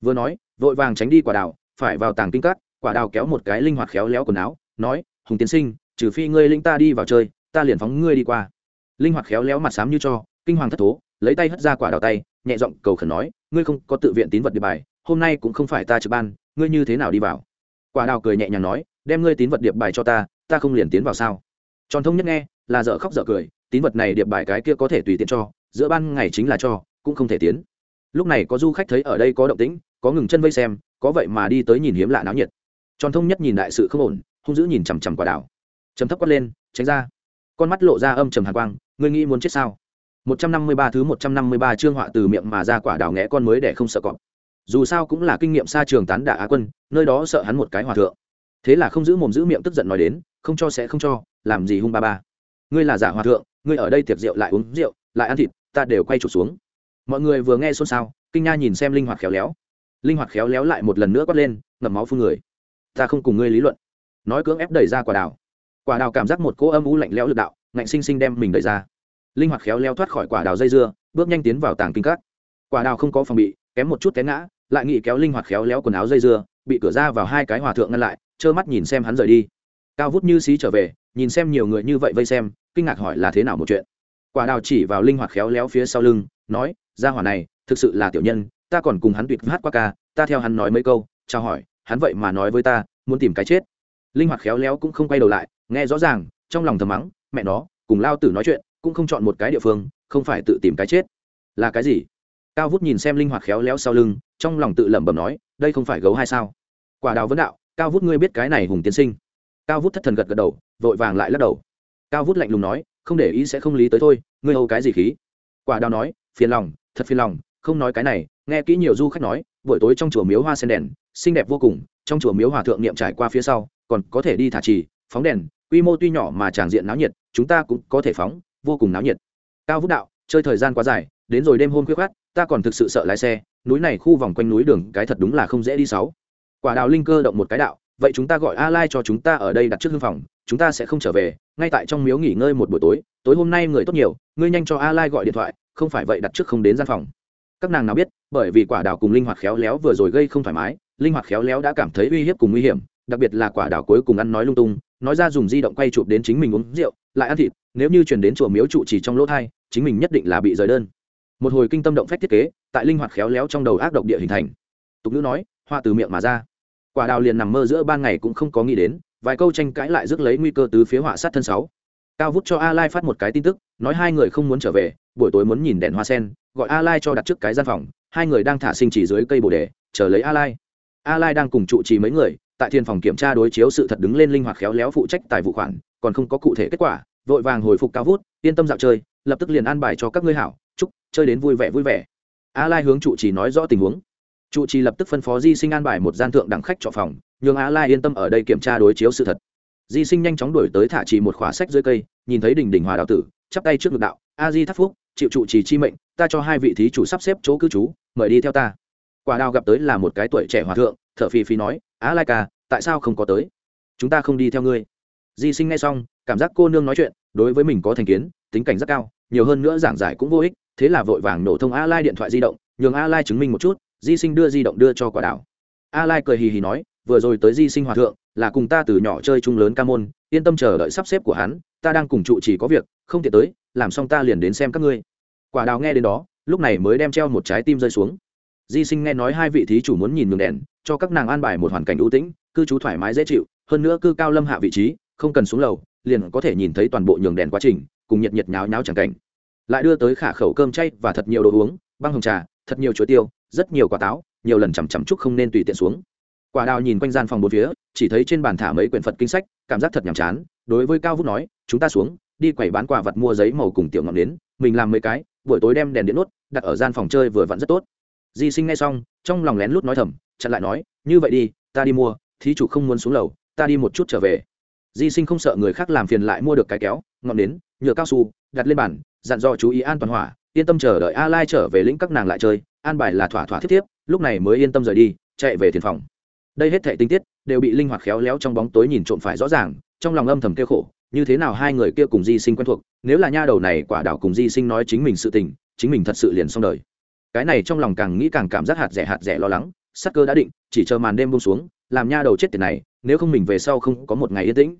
Vừa nói, vội vàng tránh đi quả đào phải vào tàng kinh cắt quả đào kéo một cái linh hoạt khéo léo quần áo, nói, hùng tiến sinh, trừ phi ngươi linh ta đi vào chơi, ta liền phóng ngươi đi qua. Linh hoạt khéo léo mặt xám như cho, kinh hoàng thất thố, lấy tay hất ra quả đào tay, nhẹ giọng cầu khẩn nói, ngươi không có tự viện tín vật địa bài hôm nay cũng không phải ta trực ban, ngươi như thế nào đi vào? Quả đào cười nhẹ nhàng nói, đem ngươi tín vật điệp bài cho ta ta không liền tiến vào sao? Tròn thông nhất nghe, là dở khóc dở cười, tín vật này điệp bài cái kia có thể tùy tiện cho, giữa ban ngày chính là cho, cũng không thể tiến. Lúc này có du khách thấy ở đây có động tĩnh, có ngừng chân vây xem, có vậy mà đi tới nhìn hiếm lạ náo nhiệt. Tròn thông nhất nhìn đại sự không ổn, hung dữ nhìn chằm chằm quả đảo chấm thấp quát lên, tránh ra. Con mắt lộ ra âm trầm hàn quang, ngươi nghĩ muốn chết sao? Một trăm năm mươi ba thứ một trăm năm mươi ba chương họa từ miệng mà ra quả Đào nghẽ con mới để không sợ cọp dù sao cũng là kinh nghiệm xa trường tán đả á quân, nơi đó sợ hắn một cái hòa thượng. Thế là không giữ mồm giữ miệng tức giận nói đến, không cho sẽ không cho, làm gì hung ba ba. Ngươi là giả hòa thượng, ngươi ở đây tiệc rượu lại uống rượu, lại ăn thịt, ta đều quay trục xuống. Mọi người vừa nghe xôn xao, kinh nha nhìn xem linh hoạt khéo léo. Linh hoạt khéo léo lại một lần nữa quát lên, ngậm máu phun người. Ta không cùng ngươi lý luận. Nói cưỡng ép đẩy ra quả đào. Quả đào cảm giác một cỗ âm u lạnh lẽo lực đạo, ngạnh sinh sinh đem mình đẩy ra. Linh hoạt khéo léo thoát khỏi quả đào dây dưa, bước nhanh tiến vào tàng kinh cắt quả đào không có phòng bị, kém một chút té ngã lại nghĩ kéo linh hoạt khéo léo quần áo dây dưa, bị cửa ra vào hai cái hòa thượng ngăn lại, trơ mắt nhìn xem hắn rời đi. Cao vút như xí trở về, nhìn xem nhiều người như vậy vây xem, kinh ngạc hỏi là thế nào một chuyện. Quả đào chỉ vào linh hoạt khéo léo phía sau lưng, nói ra hỏa này, thực sự là tiểu nhân, ta còn cùng hắn tuyệt hát qua ca, ta theo hắn nói mấy câu, chào hỏi, hắn vậy mà nói với ta, muốn tìm cái chết. Linh hoạt khéo léo cũng không quay đầu lại, nghe rõ ràng, trong lòng thầm mắng, mẹ nó, cùng lao tử nói chuyện, cũng không chọn một cái địa phương, không phải tự tìm cái chết. Là cái gì? Cao vút nhìn xem linh hoạt khéo léo sau lưng, trong lòng tự lẩm bẩm nói, đây không phải gấu hay sao? Quả đào vấn đạo, cao vút ngươi biết cái này hùng tiên sinh. Cao vút thất thần gật gật đầu, vội vàng lại lắc đầu. Cao vút lạnh lùng nói, không để ý sẽ không lý tới thôi, ngươi hầu cái gì khí? Quả đào nói, phiền lòng, thật phiền lòng, không nói cái này. Nghe kỹ nhiều du khách nói, buổi tối trong chùa miếu hoa sen đèn, xinh đẹp vô cùng, trong chùa miếu hòa thượng niệm trải qua phía sau, còn có thể đi thả trì, phóng đèn, quy mô tuy nhỏ mà tràng diện náo nhiệt, chúng ta cũng có thể phóng, vô cùng náo nhiệt. Cao vũ đạo, chơi thời gian quá dài, đến rồi đêm hôm khuya khoát ta còn thực sự sợ lái xe, núi này khu vòng quanh núi đường cái thật đúng là không dễ đi sáu. Quả đào linh cơ động một cái đạo, vậy chúng ta gọi a lai cho chúng ta ở đây đặt trước hương phòng, chúng ta sẽ không trở về, ngay tại trong miếu nghỉ ngơi một buổi tối tối hôm nay người tốt nhiều, ngươi nhanh cho a lai gọi điện thoại, không phải vậy đặt trước không đến gian phòng. Các nàng nào biết, bởi vì quả đào cùng linh hoạt khéo léo vừa rồi gây không thoải mái, linh hoạt khéo léo đã cảm thấy uy hiếp cùng nguy hiểm, đặc biệt là quả đào cuối cùng ăn nói lung tung, nói ra dùng di động quay chụp đến chính mình uống rượu, lại ăn thịt, nếu như chuyển đến chùa miếu trụ chỉ trong lỗ thai, chính mình nhất định là bị rời đơn một hồi kinh tâm động phép thiết kế, tại linh hoạt khéo léo trong đầu ác độc địa hình thành. Tục ngữ nói hoa từ miệng mà ra. Quả đào liền nằm mơ giữa ban ngày cũng không có nghĩ đến, vài câu tranh cãi lại rước lấy nguy cơ từ phía họa sát thân sáu. Cao vút cho a lai phát một cái tin tức, nói hai người không muốn trở về, buổi tối muốn nhìn đèn hoa sen, gọi a lai cho đặt trước cái gian phòng, hai người đang thả sinh chỉ dưới cây bồ đề, chờ lấy a lai a lai đang cùng trụ trì mấy người, tại thiên phòng kiểm tra đối chiếu sự thật đứng lên linh hoạt khéo léo phụ trách tài vụ khoản, còn không có cụ thể kết quả, vội vàng hồi phục cao vút, yên tâm dạo chơi, lập tức liền an bài cho các ngươi hảo chúc, chơi đến vui vẻ vui vẻ. A lai hướng trụ trì nói rõ tình huống. Trụ trì lập tức phân phó di sinh an bài một gian thượng đẳng khách trọ phòng, nhường a lai yên tâm ở đây kiểm tra đối chiếu sự thật. Di sinh nhanh chóng đuổi tới thả trì một khóa sách dưới cây, nhìn thấy đỉnh đỉnh hòa đạo tử, chắp tay trước ngực đạo, a di thắc phúc, chịu trụ trì chi mệnh, ta cho hai vị thí chủ sắp xếp chỗ cư trú, mời đi theo ta. Quả đào gặp tới là một cái tuổi trẻ hòa thượng, thở phì phì nói á lai ca, tại sao không có tới? Chúng ta không đi theo ngươi. Di sinh nghe xong, cảm giác cô nương nói chuyện, đối với mình có thành kiến, tính cảnh rất cao nhiều hơn nữa giảng giải cũng vô ích, thế là vội vàng nổ thông a lai điện thoại di động, nhường a lai chứng minh một chút, di sinh đưa di động đưa cho quả đảo. A lai cười hì hì nói, vừa rồi tới di sinh hòa thượng, là cùng ta từ nhỏ chơi chung lớn ca môn, yên tâm chờ đợi sắp xếp của hắn, ta đang cùng trụ chỉ có việc, không tiện tới, làm xong ta liền đến xem các ngươi. Quả đào nghe đến đó, lúc này mới đem treo một trái tim rơi xuống. Di sinh nghe nói hai vị thí chủ muốn nhìn đường đèn, cho các nàng an bài một hoàn cảnh ưu tĩnh, cư trú thoải mái dễ chịu, hơn nữa cư cao lâm hạ vị trí, không cần xuống lầu, liền có thể nhìn thấy toàn bộ nhường đèn quá trình cùng nhiệt nhiệt nháo nháo chẳng cảnh. Lại đưa tới khả khẩu cơm chay và thật nhiều đồ uống, băng hồng trà, thật nhiều chuối tiêu, rất nhiều quả táo, nhiều lần chằm chằm chúc không nên tùy tiện xuống. Quả đào nhìn quanh gian phòng bốn phía, chỉ thấy trên bàn thả mấy quyển phật kinh sách, cảm giác thật nhàm chán, đối với cao vút nói, chúng ta xuống, đi quầy bán quả vật mua giấy màu cùng tiểu ngọn đến mình làm mấy cái, buổi tối đem đèn điện nốt, đặt ở gian phòng chơi vừa vặn rất tốt. Di sinh ngay xong, trong lòng lén lút nói thầm, chặn lại nói, như vậy đi, ta đi mua, thí chủ không muốn xuống lầu, ta đi một chút trở về. Di sinh không sợ người khác làm phiền lại mua được cái kéo, ngọn nến nhựa cao su, đặt lên bàn, dặn dò chú ý an toàn hỏa, yên tâm chờ đợi a lai trở về lĩnh các nàng lại chơi, an bài là thỏa thỏa thiết tiếp lúc này mới yên tâm rời đi, chạy về thiền phòng. Đây hết thảy tinh tiết, đều bị linh hoạt khéo léo trong bóng tối nhìn trộm phải rõ ràng, trong lòng âm thầm kêu khổ, như thế nào hai người kia cùng di sinh quen thuộc, nếu là nha đầu này quả đảo cùng di sinh nói chính mình sự tình, chính mình thật sự liền xong đời. Cái này trong lòng càng nghĩ càng cảm giác hạt rẻ hạt rẻ lo lắng, sắc cơ đã định, chỉ chờ màn đêm buông xuống, làm nha đầu chết tiền này, nếu không mình về sau không có một ngày yên tĩnh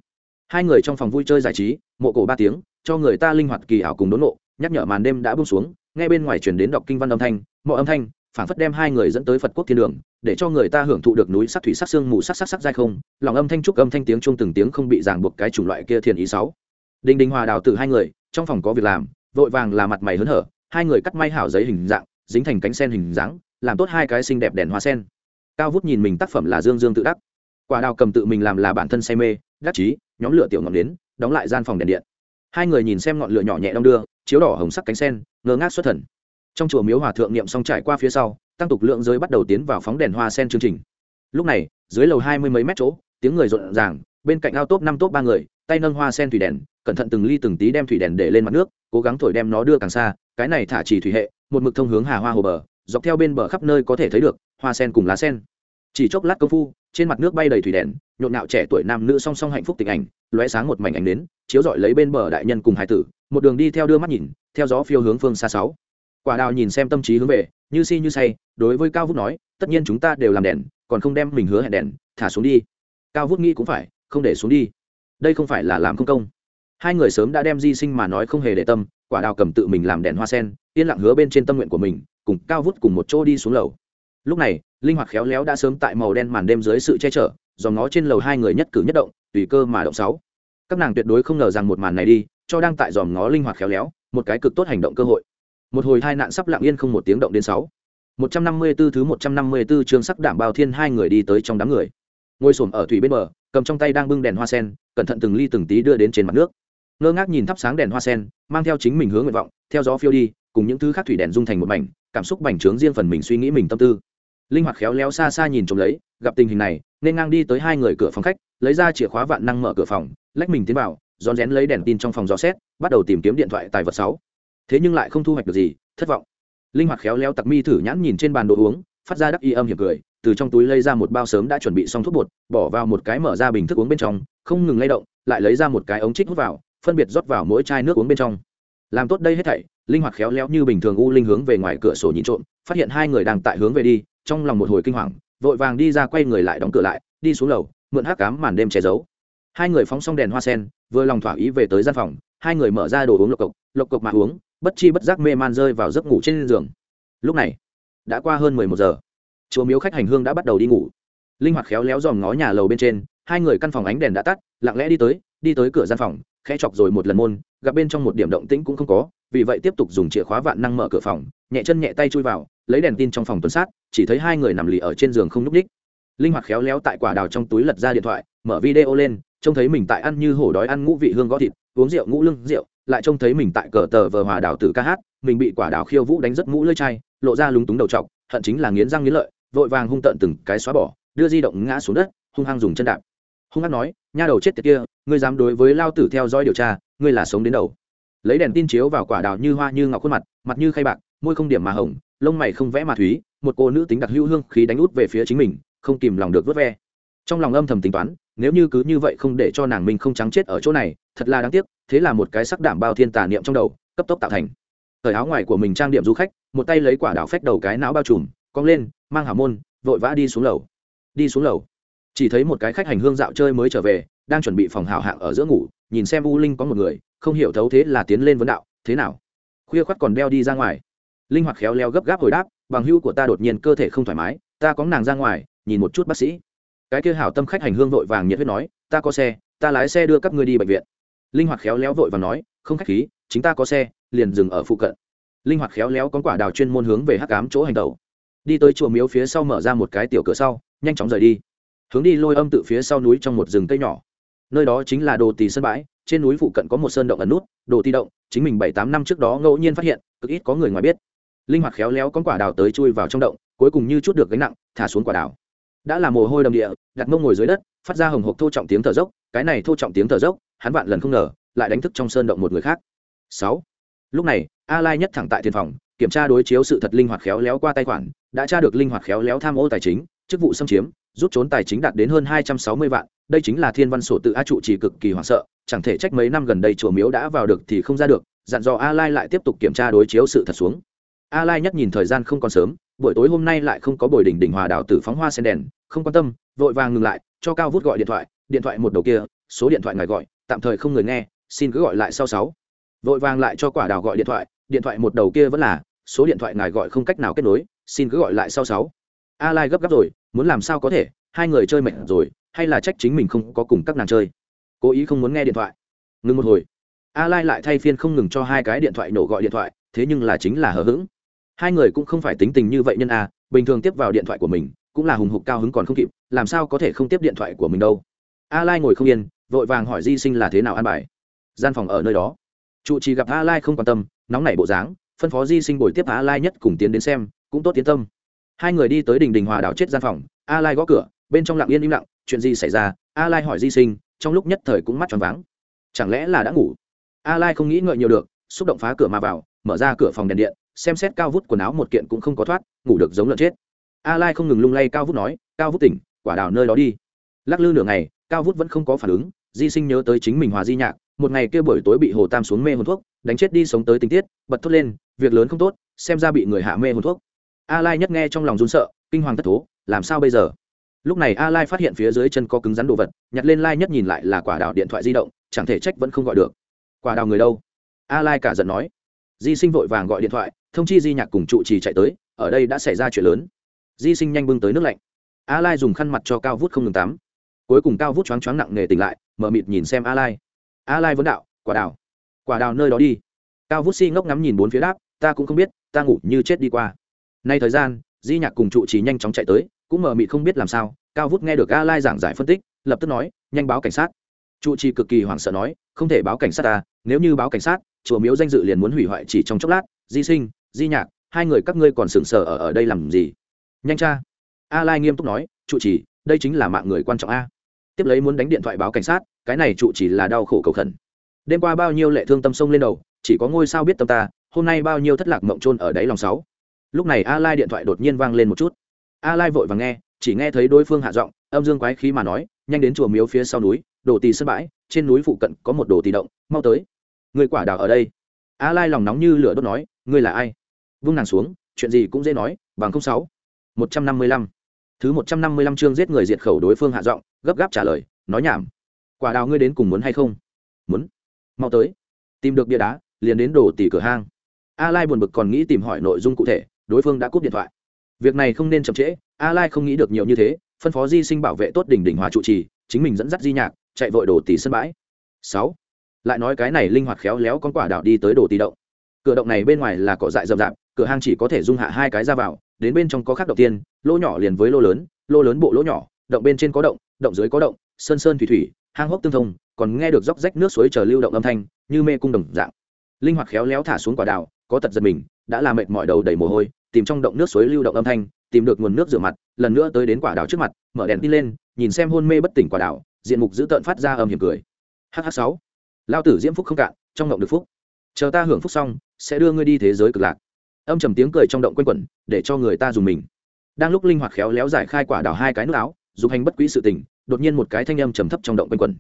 hai người trong phòng vui chơi giải trí, mộ cổ ba tiếng, cho người ta linh hoạt kỳ ảo cùng đốn nộ, nhắc nhở màn đêm đã buông xuống, nghe bên ngoài chuyển đến đọc kinh văn âm thanh, mọi âm thanh phản phất đem hai người dẫn tới phật quốc thiên đường, để cho người ta hưởng thụ được núi sắc thủy sắc sương mù sắc sắc sắc dai không, lòng âm thanh trúc âm thanh tiếng chung từng tiếng không bị ràng buộc cái chủng loại kia thiền ý sáu. Đinh đinh hòa đào tử hai người, trong phòng có việc làm, vội vàng là mặt mày hớn hở, hai người cắt may hảo giấy hình dạng, dính thành cánh sen hình dáng, làm tốt hai cái xinh đẹp đèn hoa sen. Cao vút nhìn mình tác phẩm là dương dương tự đắc. Quả đào cầm tự mình làm là bản thân say mê đắc chí, nhóm lửa tiểu ngọn đến, đóng lại gian phòng đèn điện. Hai người nhìn xem ngọn lửa nhỏ nhẹ đong đưa, chiếu đỏ hồng sắc cánh sen, ngơ ngác xuất thần. Trong chùa miếu hòa thượng niệm xong trải qua phía sau, tăng tục lượng giới bắt đầu tiến vào phóng đèn hoa sen chương trình. Lúc này, dưới lầu hai mươi mấy mét chỗ, tiếng người rộn ràng, bên cạnh ao top năm top ba người, tay nâng hoa sen thủy đèn, cẩn thận từng ly từng tí đem thủy đèn để lên mặt nước, cố gắng thổi đem nó đưa càng xa, cái này thả chỉ thủy hệ, một mực thông hướng hà hoa hồ bờ, dọc theo bên bờ khắp nơi có thể thấy được hoa sen cùng lá sen. Chỉ chốc lát công phu trên mặt nước bay đầy thủy đèn, nhộn nhạo trẻ tuổi nam nữ song song hạnh phúc tình ảnh, lóe sáng một mảnh ảnh đến chiếu rọi lấy bên bờ đại nhân cùng hải tử, một đường đi theo đưa mắt nhìn, theo gió phiêu hướng phương xa sáu. Quả đào nhìn xem tâm trí hướng về, như si như say, đối với cao vút nói, tất nhiên chúng ta đều làm đèn, còn không đem mình hứa hẹn đèn, thả xuống đi. Cao vút nghĩ cũng phải, không để xuống đi. Đây không phải là làm không công. Hai người sớm đã đem di sinh mà nói không hề để tâm, quả đào cầm tự mình làm đèn hoa sen, yên lặng hứa bên trên tâm nguyện của mình, cùng cao vút cùng một chỗ đi xuống lầu. Lúc này linh hoạt khéo léo đã sớm tại màu đen màn đêm dưới sự che chở, dòng nó trên lầu hai người nhất cử nhất động, tùy cơ mà động sáu. Các nàng tuyệt đối không ngờ rằng một màn này đi, cho đang tại dòm ngó linh hoạt khéo léo, một cái cực tốt hành động cơ hội. Một hồi hai nạn sắp lặng yên không một tiếng động đến sáu. Một trăm năm mươi 154 thứ một trăm năm mươi 154 chương sắc đảm bao thiên hai người đi tới trong đám người. Ngồi xổm ở thủy bên bờ, cầm trong tay đang bưng đèn hoa sen, cẩn thận từng ly từng tí đưa đến trên mặt nước. Ngơ ngác nhìn thắp sáng đèn hoa sen, mang theo chính mình hướng nguyện vọng, theo gió phiêu đi, cùng những thứ khác thủy đèn dung thành một mảnh, cảm xúc bành trướng riêng phần mình suy nghĩ mình tâm tư linh hoạt khéo léo xa xa nhìn trộm lấy, gặp tình hình này, nên ngang đi tới hai người cửa phòng khách, lấy ra chìa khóa vạn năng mở cửa phòng, lách mình tiến vào, rón rén lấy đèn tin trong phòng dò xét, bắt đầu tìm kiếm điện thoại tài vật sáu. Thế nhưng lại không thu hoạch được gì, thất vọng. Linh hoạt khéo léo tặc mi thử nhãn nhìn trên bàn đồ uống, phát ra đắc y âm hiểm cười, từ trong túi lấy ra một bao sớm đã chuẩn bị xong thuốc bột, bỏ vào một cái mở ra bình thức uống bên trong, không ngừng lay động, lại lấy ra một cái ống trích hút vào, phân biệt rót vào mỗi chai nước uống bên trong. Làm tốt đây hết thảy, linh hoạt khéo léo như bình thường u linh hướng về ngoài cửa sổ nhìn trộm, phát hiện hai người đang tại hướng về đi trong lòng một hồi kinh hoàng, vội vàng đi ra quay người lại đóng cửa lại, đi xuống lầu, mượn hắc cám màn đêm che giấu. Hai người phóng xong đèn hoa sen, vừa lòng thỏa ý về tới gian phòng, hai người mở ra đồ uống lộc cộc lộc cộc mà uống, bất chi bất giác mê man rơi vào giấc ngủ trên giường. Lúc này, đã qua hơn mười một giờ. Chùa miếu khách hành hương đã bắt đầu đi ngủ. Linh hoạt khéo léo dòm ngó nhà lầu bên trên, hai người căn phòng ánh đèn đã tắt, lặng lẽ đi tới đi tới cửa gian phòng, khẽ chọc rồi một lần môn, gặp bên trong một điểm động tĩnh cũng không có, vì vậy tiếp tục dùng chìa khóa vạn năng mở cửa phòng, nhẹ chân nhẹ tay chui vào lấy đèn tin trong phòng tuần sát, chỉ thấy hai người nằm lì ở trên giường không nhúc ních linh hoạt khéo léo tại quả đào trong túi lật ra điện thoại, mở video lên, trông thấy mình tại ăn như hổ đói ăn ngũ vị hương gõ thịt, uống rượu ngũ lưng rượu, lại trông thấy mình tại cờ tờ vờ hòa đào tử ca hát, mình bị quả đào khiêu vũ đánh rất mũ lơi chai, lộ ra lúng túng đầu trọc, hận chính là nghiến răng nghiến lợi, vội vàng hung tợn từng cái xóa bỏ, đưa di động ngã xuống đất, hung hăng dùng chân đạp. Hung hăng nói, nha đầu chết tiệt kia, ngươi dám đối với lao tử theo dõi điều tra, ngươi là sống đến đầu. Lấy đèn tin chiếu vào quả đào như hoa như ngọc khuôn mặt mặt như khay bạc, môi không điểm mà hồng lông mày không vẽ mà thúy, một cô nữ tính đặc hữu hương khí đánh út về phía chính mình, không kìm lòng được vớt ve. Trong lòng âm thầm tính toán, nếu như cứ như vậy không để cho nàng mình không trắng chết ở chỗ này, thật là đáng tiếc, thế là một cái sắc đảm bao thiên tà niệm trong đầu, cấp tốc tạo thành. Thời áo ngoài của mình trang điểm du khách, một tay lấy quả đảo phách đầu cái não bao trùm, cong lên, mang hảo môn, vội vã đi xuống lầu. Đi xuống lầu. Chỉ thấy một cái khách hành hương dạo chơi mới trở về, đang chuẩn bị phòng hảo hạng ở giữa ngủ, nhìn xem u linh có một người, không hiểu thấu thế là tiến lên vấn đạo, thế nào? Khuya khoắt còn đeo đi ra ngoài linh hoạt khéo leo gấp gáp hồi đáp, bằng hữu của ta đột nhiên cơ thể không thoải mái, ta có nàng ra ngoài, nhìn một chút bác sĩ. Cái kia hảo tâm khách hành hương vội vàng nhiệt huyết nói, ta có xe, ta lái xe đưa các ngươi đi bệnh viện. Linh hoạt khéo léo vội và nói, không khách khí, chính ta có xe, liền dừng ở phụ cận. Linh hoạt khéo léo có quả đào chuyên môn hướng về hắc cám chỗ hành tẩu. Đi tới chùa miếu phía sau mở ra một cái tiểu cửa sau, nhanh chóng rời đi. Hướng đi lôi âm tự phía sau núi trong một rừng cây nhỏ. Nơi đó chính là đồ tỳ sân bãi, trên núi phụ cận có một sơn động ẩn nút, đồ ti động, chính mình bảy tám năm trước đó ngẫu nhiên phát hiện, cực ít có người ngoài biết linh hoạt khéo léo con quả đào tới chui vào trong động, cuối cùng như chút được gánh nặng, thả xuống quả đào. Đã là mồ hôi đầm địa, đặt mông ngồi dưới đất, phát ra hồng hộc thô trọng tiếng thở dốc, cái này thô trọng tiếng thở dốc, hắn vạn lần không ngờ, lại đánh thức trong sơn động một người khác. Sáu. Lúc này, a lai nhất thẳng tại thiên phòng, kiểm tra đối chiếu sự thật linh hoạt khéo léo qua tài khoản, đã tra được linh hoạt khéo léo tham ô tài chính, chức vụ xâm chiếm, rút trốn tài chính đạt đến hơn hai trăm sáu mươi vạn, đây chính là thiên văn sổ tự a trụ chỉ cực kỳ hoảng sợ, chẳng thể trách mấy năm gần đây chùa miếu đã vào được thì không ra được, dặn dò a lai lại tiếp tục kiểm tra đối chiếu sự thật xuống a lai nhất nhìn thời gian không còn sớm, buổi tối hôm nay lại không có buổi đỉnh đỉnh hòa đảo tử phóng hoa sen đèn, không quan tâm, vội vàng ngừng lại, cho cao vút gọi điện thoại điện thoại một đầu kia, số điện thoại ngài gọi, tạm thời không người nghe, xin cứ gọi lại sau sáu. Vội vàng lại cho quả đào gọi điện thoại điện thoại một đầu kia vẫn là, số điện thoại ngài gọi không cách nào kết nối, xin cứ gọi lại sau sáu. A lai gấp gáp rồi, muốn làm sao có thể, hai người chơi mệt rồi, hay là trách chính mình không có cùng các nàng chơi. Cố ý không muốn nghe điện thoại. Ngừng một hồi. A lai lại thay phiên không ngừng cho hai cái điện thoại nổ gọi điện thoại, thế nhưng là chính là hờ hững hai người cũng không phải tính tình như vậy nhân a, bình thường tiếp vào điện thoại của mình, cũng là hùng hục cao hứng còn không kịp, làm sao có thể không tiếp điện thoại của mình đâu. A lai ngồi không yên, vội vàng hỏi di sinh là thế nào an bài. Gian phòng ở nơi đó. Trụ trì gặp a lai không quan tâm, nóng nảy bộ dáng, phân phó di sinh bồi tiếp a lai nhất cùng tiến đến xem, cũng tốt tiến tâm. Hai người đi tới đình đình hòa đảo chết gian phòng a lai gõ cửa, bên trong lặng yên im lặng, chuyện gì xảy ra? A lai hỏi di sinh, trong lúc nhất thời cũng mắt tròn váng. Chẳng lẽ là đã ngủ? A lai không nghĩ ngợi nhiều được, xúc động phá cửa mà vào, mở ra cửa phòng đèn điện xem xét cao vút quần áo một kiện cũng không có thoát, ngủ được giống lợn chết. A lai không ngừng lung lay cao vút nói, cao vút tỉnh, quả đào nơi đó đi. Lắc lư nửa ngày, cao vút vẫn không có phản ứng, di sinh nhớ tới chính mình hòa di nhạc, một ngày kia buổi tối bị hồ tam xuống mê hồn thuốc, đánh chết đi sống tới tình tiết, bật thốt lên, việc lớn không tốt, xem ra bị người hạ mê hồn thuốc. A lai nhất nghe trong lòng run sợ, kinh hoàng thất thố, làm sao bây giờ? Lúc này a lai phát hiện phía dưới chân có cứng rắn đồ vật, nhặt lên lai nhất nhìn lại là quả đào điện thoại di động, chẳng thể trách vẫn không gọi được. Quả đào người đâu? A lai cả giận nói. Di sinh vội vàng gọi điện thoại thông chi di nhạc cùng trụ trì chạy tới, ở đây đã xảy ra chuyện lớn. Di sinh nhanh bưng tới nước lạnh. A lai dùng khăn mặt cho cao vút không ngừng tắm. Cuối cùng cao vút choáng choáng nặng nề tỉnh lại, mở mịt nhìn xem a lai a lai vấn đạo, quả đào quả đào nơi đó đi. Cao vút si ngốc ngắm nhìn bốn phía đáp, ta cũng không biết, ta ngủ như chết đi qua. Nay thời gian, di nhạc cùng trụ trì nhanh chóng chạy tới, cũng mở mịt không biết làm sao, cao vút nghe được a lai giảng giải phân tích, lập tức nói, nhanh báo cảnh sát. Trụ trì cực kỳ hoảng sợ nói, không thể báo cảnh sát ta, nếu như báo cảnh sát, chùa miếu danh dự liền muốn hủy hoại chỉ trong chốc lát, di sinh di nhạc, hai người các ngươi còn sừng sờ ở ở đây làm gì? Nhanh cha a lai nghiêm túc nói, trụ trì, đây chính là mạng người quan trọng a. Tiếp lấy muốn đánh điện thoại báo cảnh sát, cái này trụ chỉ là đau khổ cầu khẩn. Đêm qua bao nhiêu lệ thương tâm sông lên đầu, chỉ có ngôi sao biết tâm ta, hôm nay bao nhiêu thất lạc mộng trôn ở đáy lòng sáu. Lúc này a lai điện thoại đột nhiên vang lên một chút. A lai vội và nghe, chỉ nghe thấy đối phương hạ giọng, âm dương quái khí mà nói, nhanh đến chùa miếu phía sau núi, đồ tì sân bãi, trên núi phụ cận có một đồ tì động, mau tới. Người quả đào ở đây. A lai lòng nóng như lửa đốt nói, ngươi là ai? Vung nàng xuống, chuyện gì cũng dễ nói, bằng không sáu. Một trăm năm mươi lăm. Thứ một trăm năm mươi lăm chương giết người diệt khẩu đối phương hạ giọng, gấp gáp trả lời, nói nhảm. Quả đào ngươi đến cùng muốn hay không? Muốn. Mau tới. Tìm được bia đá, liền đến đồ tỉ cửa hang. A lai buồn bực còn nghĩ tìm hỏi nội dung cụ thể, đối phương đã cúp điện thoại. Việc này không nên chậm trễ, a lai không nghĩ được nhiều như thế, phân phó di sinh bảo vệ tốt đỉnh đỉnh hòa trụ trì, chính mình dẫn dắt di nhạc, chạy vội đồ tỷ sân bãi. Sáu. Lại nói cái này linh hoạt khéo léo con quả đào đi tới đồ tỷ động. Cửa động này bên ngoài là cỏ dại rậm rạp cửa hang chỉ có thể dung hạ hai cái ra vào, đến bên trong có khác động tiên, lỗ nhỏ liền với lỗ lớn lỗ lớn bộ lỗ nhỏ, động bên trên có động động dưới có động, sơn sơn thủy thủy, hang hốc tương thông, còn nghe được róc rách nước suối chờ lưu động âm thanh, như mê cung đồng dạng. Linh hoạt khéo léo thả xuống quả đào, có tật giật mình, đã làm mệt mỏi đầu đầy mồ hôi, tìm trong động nước suối lưu động âm thanh, tìm được nguồn nước rửa mặt, lần nữa tới đến quả đào trước mặt, mở đèn tin lên, nhìn xem hôn mê bất tỉnh quả đào, diện mục dữ tợn phát ra âm hiểm cười. Hh sáu. Lao tử diễm phúc không cạn, trong động được phúc. Chờ ta hưởng phúc xong, sẽ đưa ngươi đi thế giới cực lạc âm trầm tiếng cười trong động quanh quẩn, để cho người ta dùng mình. Đang lúc linh hoạt khéo léo giải khai quả đào hai cái nước áo dùng hành bất quỹ sự tình, đột nhiên một cái thanh âm trầm thấp trong động quanh quẩn.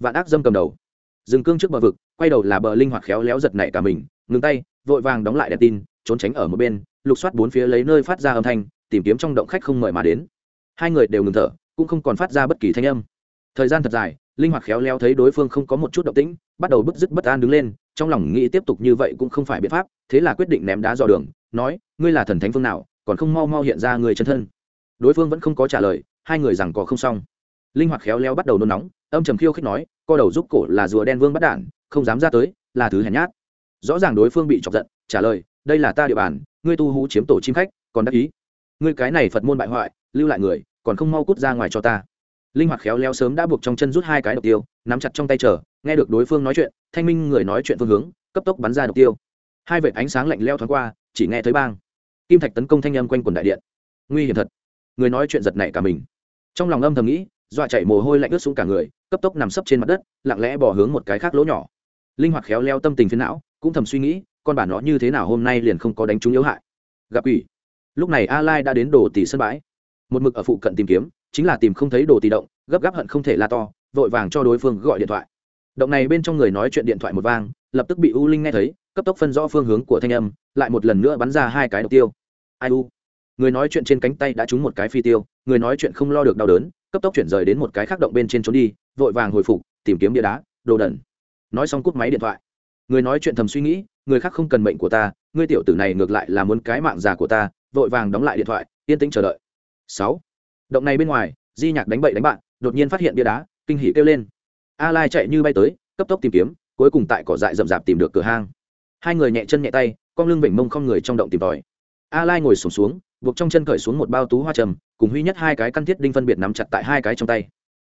Vạn ác dâm cầm đầu. Dừng cương trước bờ vực, quay đầu là bờ linh hoạt khéo léo giật nảy cả mình, ngừng tay, vội vàng đóng lại đèn tin, trốn tránh ở một bên, lục soát bốn phía lấy nơi phát ra âm thanh, tìm kiếm trong động khách không mời mà đến. Hai người đều ngừng thở, cũng không còn phát ra bất kỳ thanh âm. Thời gian thật dài, linh hoạt khéo léo thấy đối phương không có một chút động tĩnh, bắt đầu bứt rứt bất an đứng lên trong lòng nghĩ tiếp tục như vậy cũng không phải biện pháp, thế là quyết định ném đá dò đường, nói, ngươi là thần thánh phương nào, còn không mau mau hiện ra người chân thân. Đối phương vẫn không có trả lời, hai người rằng có không xong. Linh hoạt khéo léo bắt đầu nôn nóng, âm trầm khiêu khích nói, co đầu giúp cổ là rùa đen vương bắt đản, không dám ra tới, là thứ hèn nhát. Rõ ràng đối phương bị chọc giận, trả lời, đây là ta địa bàn, ngươi tu hú chiếm tổ chim khách, còn đắc ý. Ngươi cái này phật môn bại hoại, lưu lại người, còn không mau cút ra ngoài cho ta. Linh hoạt khéo léo sớm đã buộc trong chân rút hai cái độc tiêu, nắm chặt trong tay chờ nghe được đối phương nói chuyện, thanh minh người nói chuyện phương hướng, cấp tốc bắn ra độc tiêu. Hai vệt ánh sáng lạnh leo thoáng qua, chỉ nghe thấy bang. Kim thạch tấn công thanh âm quanh quần đại điện. Nguy hiểm thật. Người nói chuyện giật nảy cả mình. Trong lòng âm thầm nghĩ, dọa chạy mồ hôi lạnh ướt xuống cả người, cấp tốc nằm sấp trên mặt đất, lặng lẽ bỏ hướng một cái khác lỗ nhỏ. Linh hoạt khéo leo tâm tình phiến não, cũng thầm suy nghĩ, con bản nó như thế nào hôm nay liền không có đánh trúng yếu hại. Gặp ủy lúc này a lai đã đến đồ tỷ sân bãi. Một mực ở phụ cận tìm kiếm, chính là tìm không thấy đồ tỷ động, gấp gáp hận không thể la to, vội vàng cho đối phương gọi điện thoại động này bên trong người nói chuyện điện thoại một vang, lập tức bị u linh nghe thấy, cấp tốc phân rõ phương hướng của thanh âm, lại một lần nữa bắn ra hai cái độc tiêu. Ai u? Người nói chuyện trên cánh tay đã trúng một cái phi tiêu, người nói chuyện không lo được đau đớn, cấp tốc chuyển rời đến một cái khác động bên trên trốn đi, vội vàng hồi phục, tìm kiếm bia đá, đồ đẩn. Nói xong cút máy điện thoại. Người nói chuyện thầm suy nghĩ, người khác không cần mệnh của ta, ngươi tiểu tử này ngược lại là muốn cái mạng già của ta, vội vàng đóng lại điện thoại, yên tĩnh chờ đợi. Sáu. Động này bên ngoài, di nhạc đánh bậy đánh bạn, đột nhiên phát hiện bia đá, kinh hỉ kêu lên a lai chạy như bay tới cấp tốc tìm kiếm cuối cùng tại cỏ dại rậm rạp tìm được cửa hang. Hai người nhẹ chân nhẹ tay con lưng vểnh mông không người trong động tìm tòi. A lai ngồi sụp xuống, xuống buộc trong chân cởi xuống một bao tú hoa trầm cùng huy nhất hai cái căn thiết đinh phân biệt nắm chặt tại hai cái trong tay.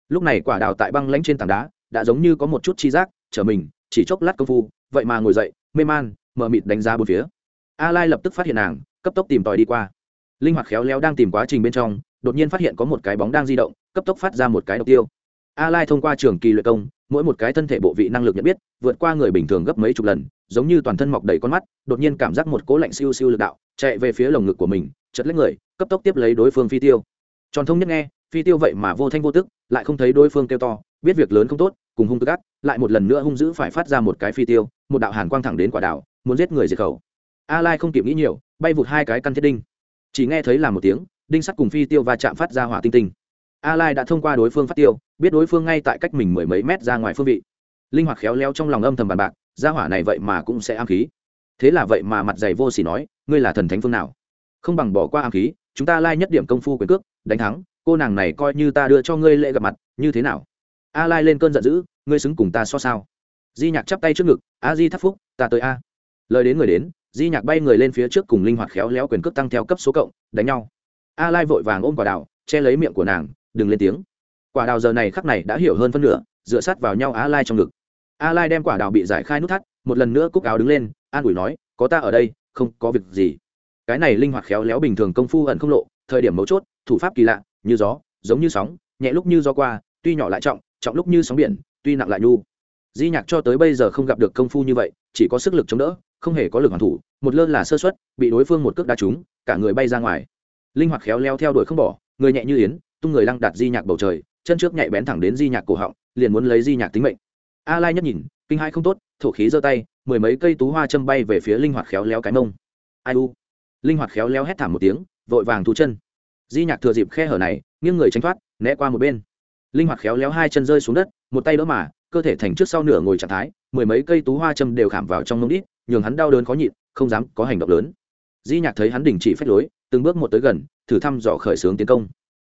Lúc này quả đào tại băng lãnh trên tảng đá đã giống như có một chút chi giác trở mình chỉ chốc lát công phu vậy mà ngồi dậy mê man mờ mịt đánh giá bốn phía. A lai lập tức phát hiện nàng cấp tốc tìm tòi đi qua. Linh hoạt khéo léo đang tìm quá trình bên trong đột nhiên phát hiện có một cái bóng đang di động cấp tốc phát ra một cái độc tiêu a lai thông qua trường kỳ luyện công, mỗi một cái thân thể bộ vị năng lực nhận biết, vượt qua người bình thường gấp mấy chục lần, giống như toàn thân mọc đầy con mắt, đột nhiên cảm giác một cố lạnh siêu siêu lực đạo, chạy về phía lồng ngực của mình, chật lấy người, cấp tốc tiếp lấy đối phương phi tiêu. Tròn thông nhất nghe, phi tiêu vậy mà vô thanh vô tức, lại không thấy đối phương kêu to, biết việc lớn không tốt, cùng hung tức gắt lại một lần nữa hung dữ phải phát ra một cái phi tiêu, một đạo hàn quang thẳng đến quả đảo, muốn giết người diệt khẩu. A lai không kịp nghĩ nhiều, bay vụt hai cái căn thiết đinh. Chỉ nghe thấy là một tiếng, đinh sắt cùng phi tiêu va chạm phát ra hỏa tinh tinh a lai đã thông qua đối phương phát tiêu, biết đối phương ngay tại cách mình mười mấy mét ra ngoài phương vị. Linh hoạt khéo léo trong lòng âm thầm bàn bạc ra hỏa này vậy mà cũng sẽ am khí. Thế là vậy mà mặt dày vô sỉ nói, ngươi là thần thánh phương nào? Không bằng bỏ qua am khí, chúng ta lai nhất điểm công phu quyền cước, đánh thắng, cô nàng này coi như ta đưa cho ngươi lễ gặp mặt, như thế nào? A lai lên cơn giận dữ, ngươi xứng cùng ta so sao? Di nhạc chắp tay trước ngực, a di thắc phúc, ta tới a. Lời đến người đến, di nhạc bay người lên phía trước cùng linh hoạt khéo léo quyền cước tăng theo cấp số cộng, đánh nhau. A lai vội vàng ôm quả đào, che lấy miệng của nàng đừng lên tiếng. Quả đào giờ này khắc này đã hiểu hơn phân nửa, dựa sát vào nhau a lai trong ngực. A lai đem quả đào bị giải khai nút thắt, một lần nữa cúc áo đứng lên, an ủi nói, có ta ở đây, không có việc gì. Cái này linh hoạt khéo léo bình thường công phu ẩn không lộ, thời điểm mấu chốt, thủ pháp kỳ lạ, như gió, giống như sóng, nhẹ lúc như gió qua, tuy nhỏ lại trọng trọng lúc như sóng biển, tuy nặng lại nhu. Di nhạc cho tới bây giờ không gặp được công phu như vậy, chỉ có sức lực chống đỡ, không hề có lực hoàn thủ, một lơ là sơ xuất bị đối phương một cước đá trúng, cả người bay ra ngoài. Linh hoạt khéo leo theo đuổi không bỏ, người nhẹ như yến tung người lăng đặt di nhạc bầu trời, chân trước nhạy bén thẳng đến di nhạc cổ họng, liền muốn lấy di nhạc tính mệnh. A lai nhất nhìn, kinh hai không tốt, thổ khí giơ tay, mười mấy cây tú hoa châm bay về phía linh hoạt khéo léo cái mông. Ai u? Linh hoạt khéo léo hét thảm một tiếng, vội vàng thu chân. Di nhạc thừa dịp khe hở này, nghiêng người tránh thoát, né qua một bên. Linh hoạt khéo léo hai chân rơi xuống đất, một tay đỡ mà, cơ thể thành trước sau nửa ngồi trạng thái, mười mấy cây tú hoa châm đều khảm vào trong mông đít, nhường hắn đau đớn khó nhịn, không dám có hành động lớn. Di nhạc thấy hắn đình chỉ phép lối, từng bước một tới gần, thử thăm dò khởi xướng tiến công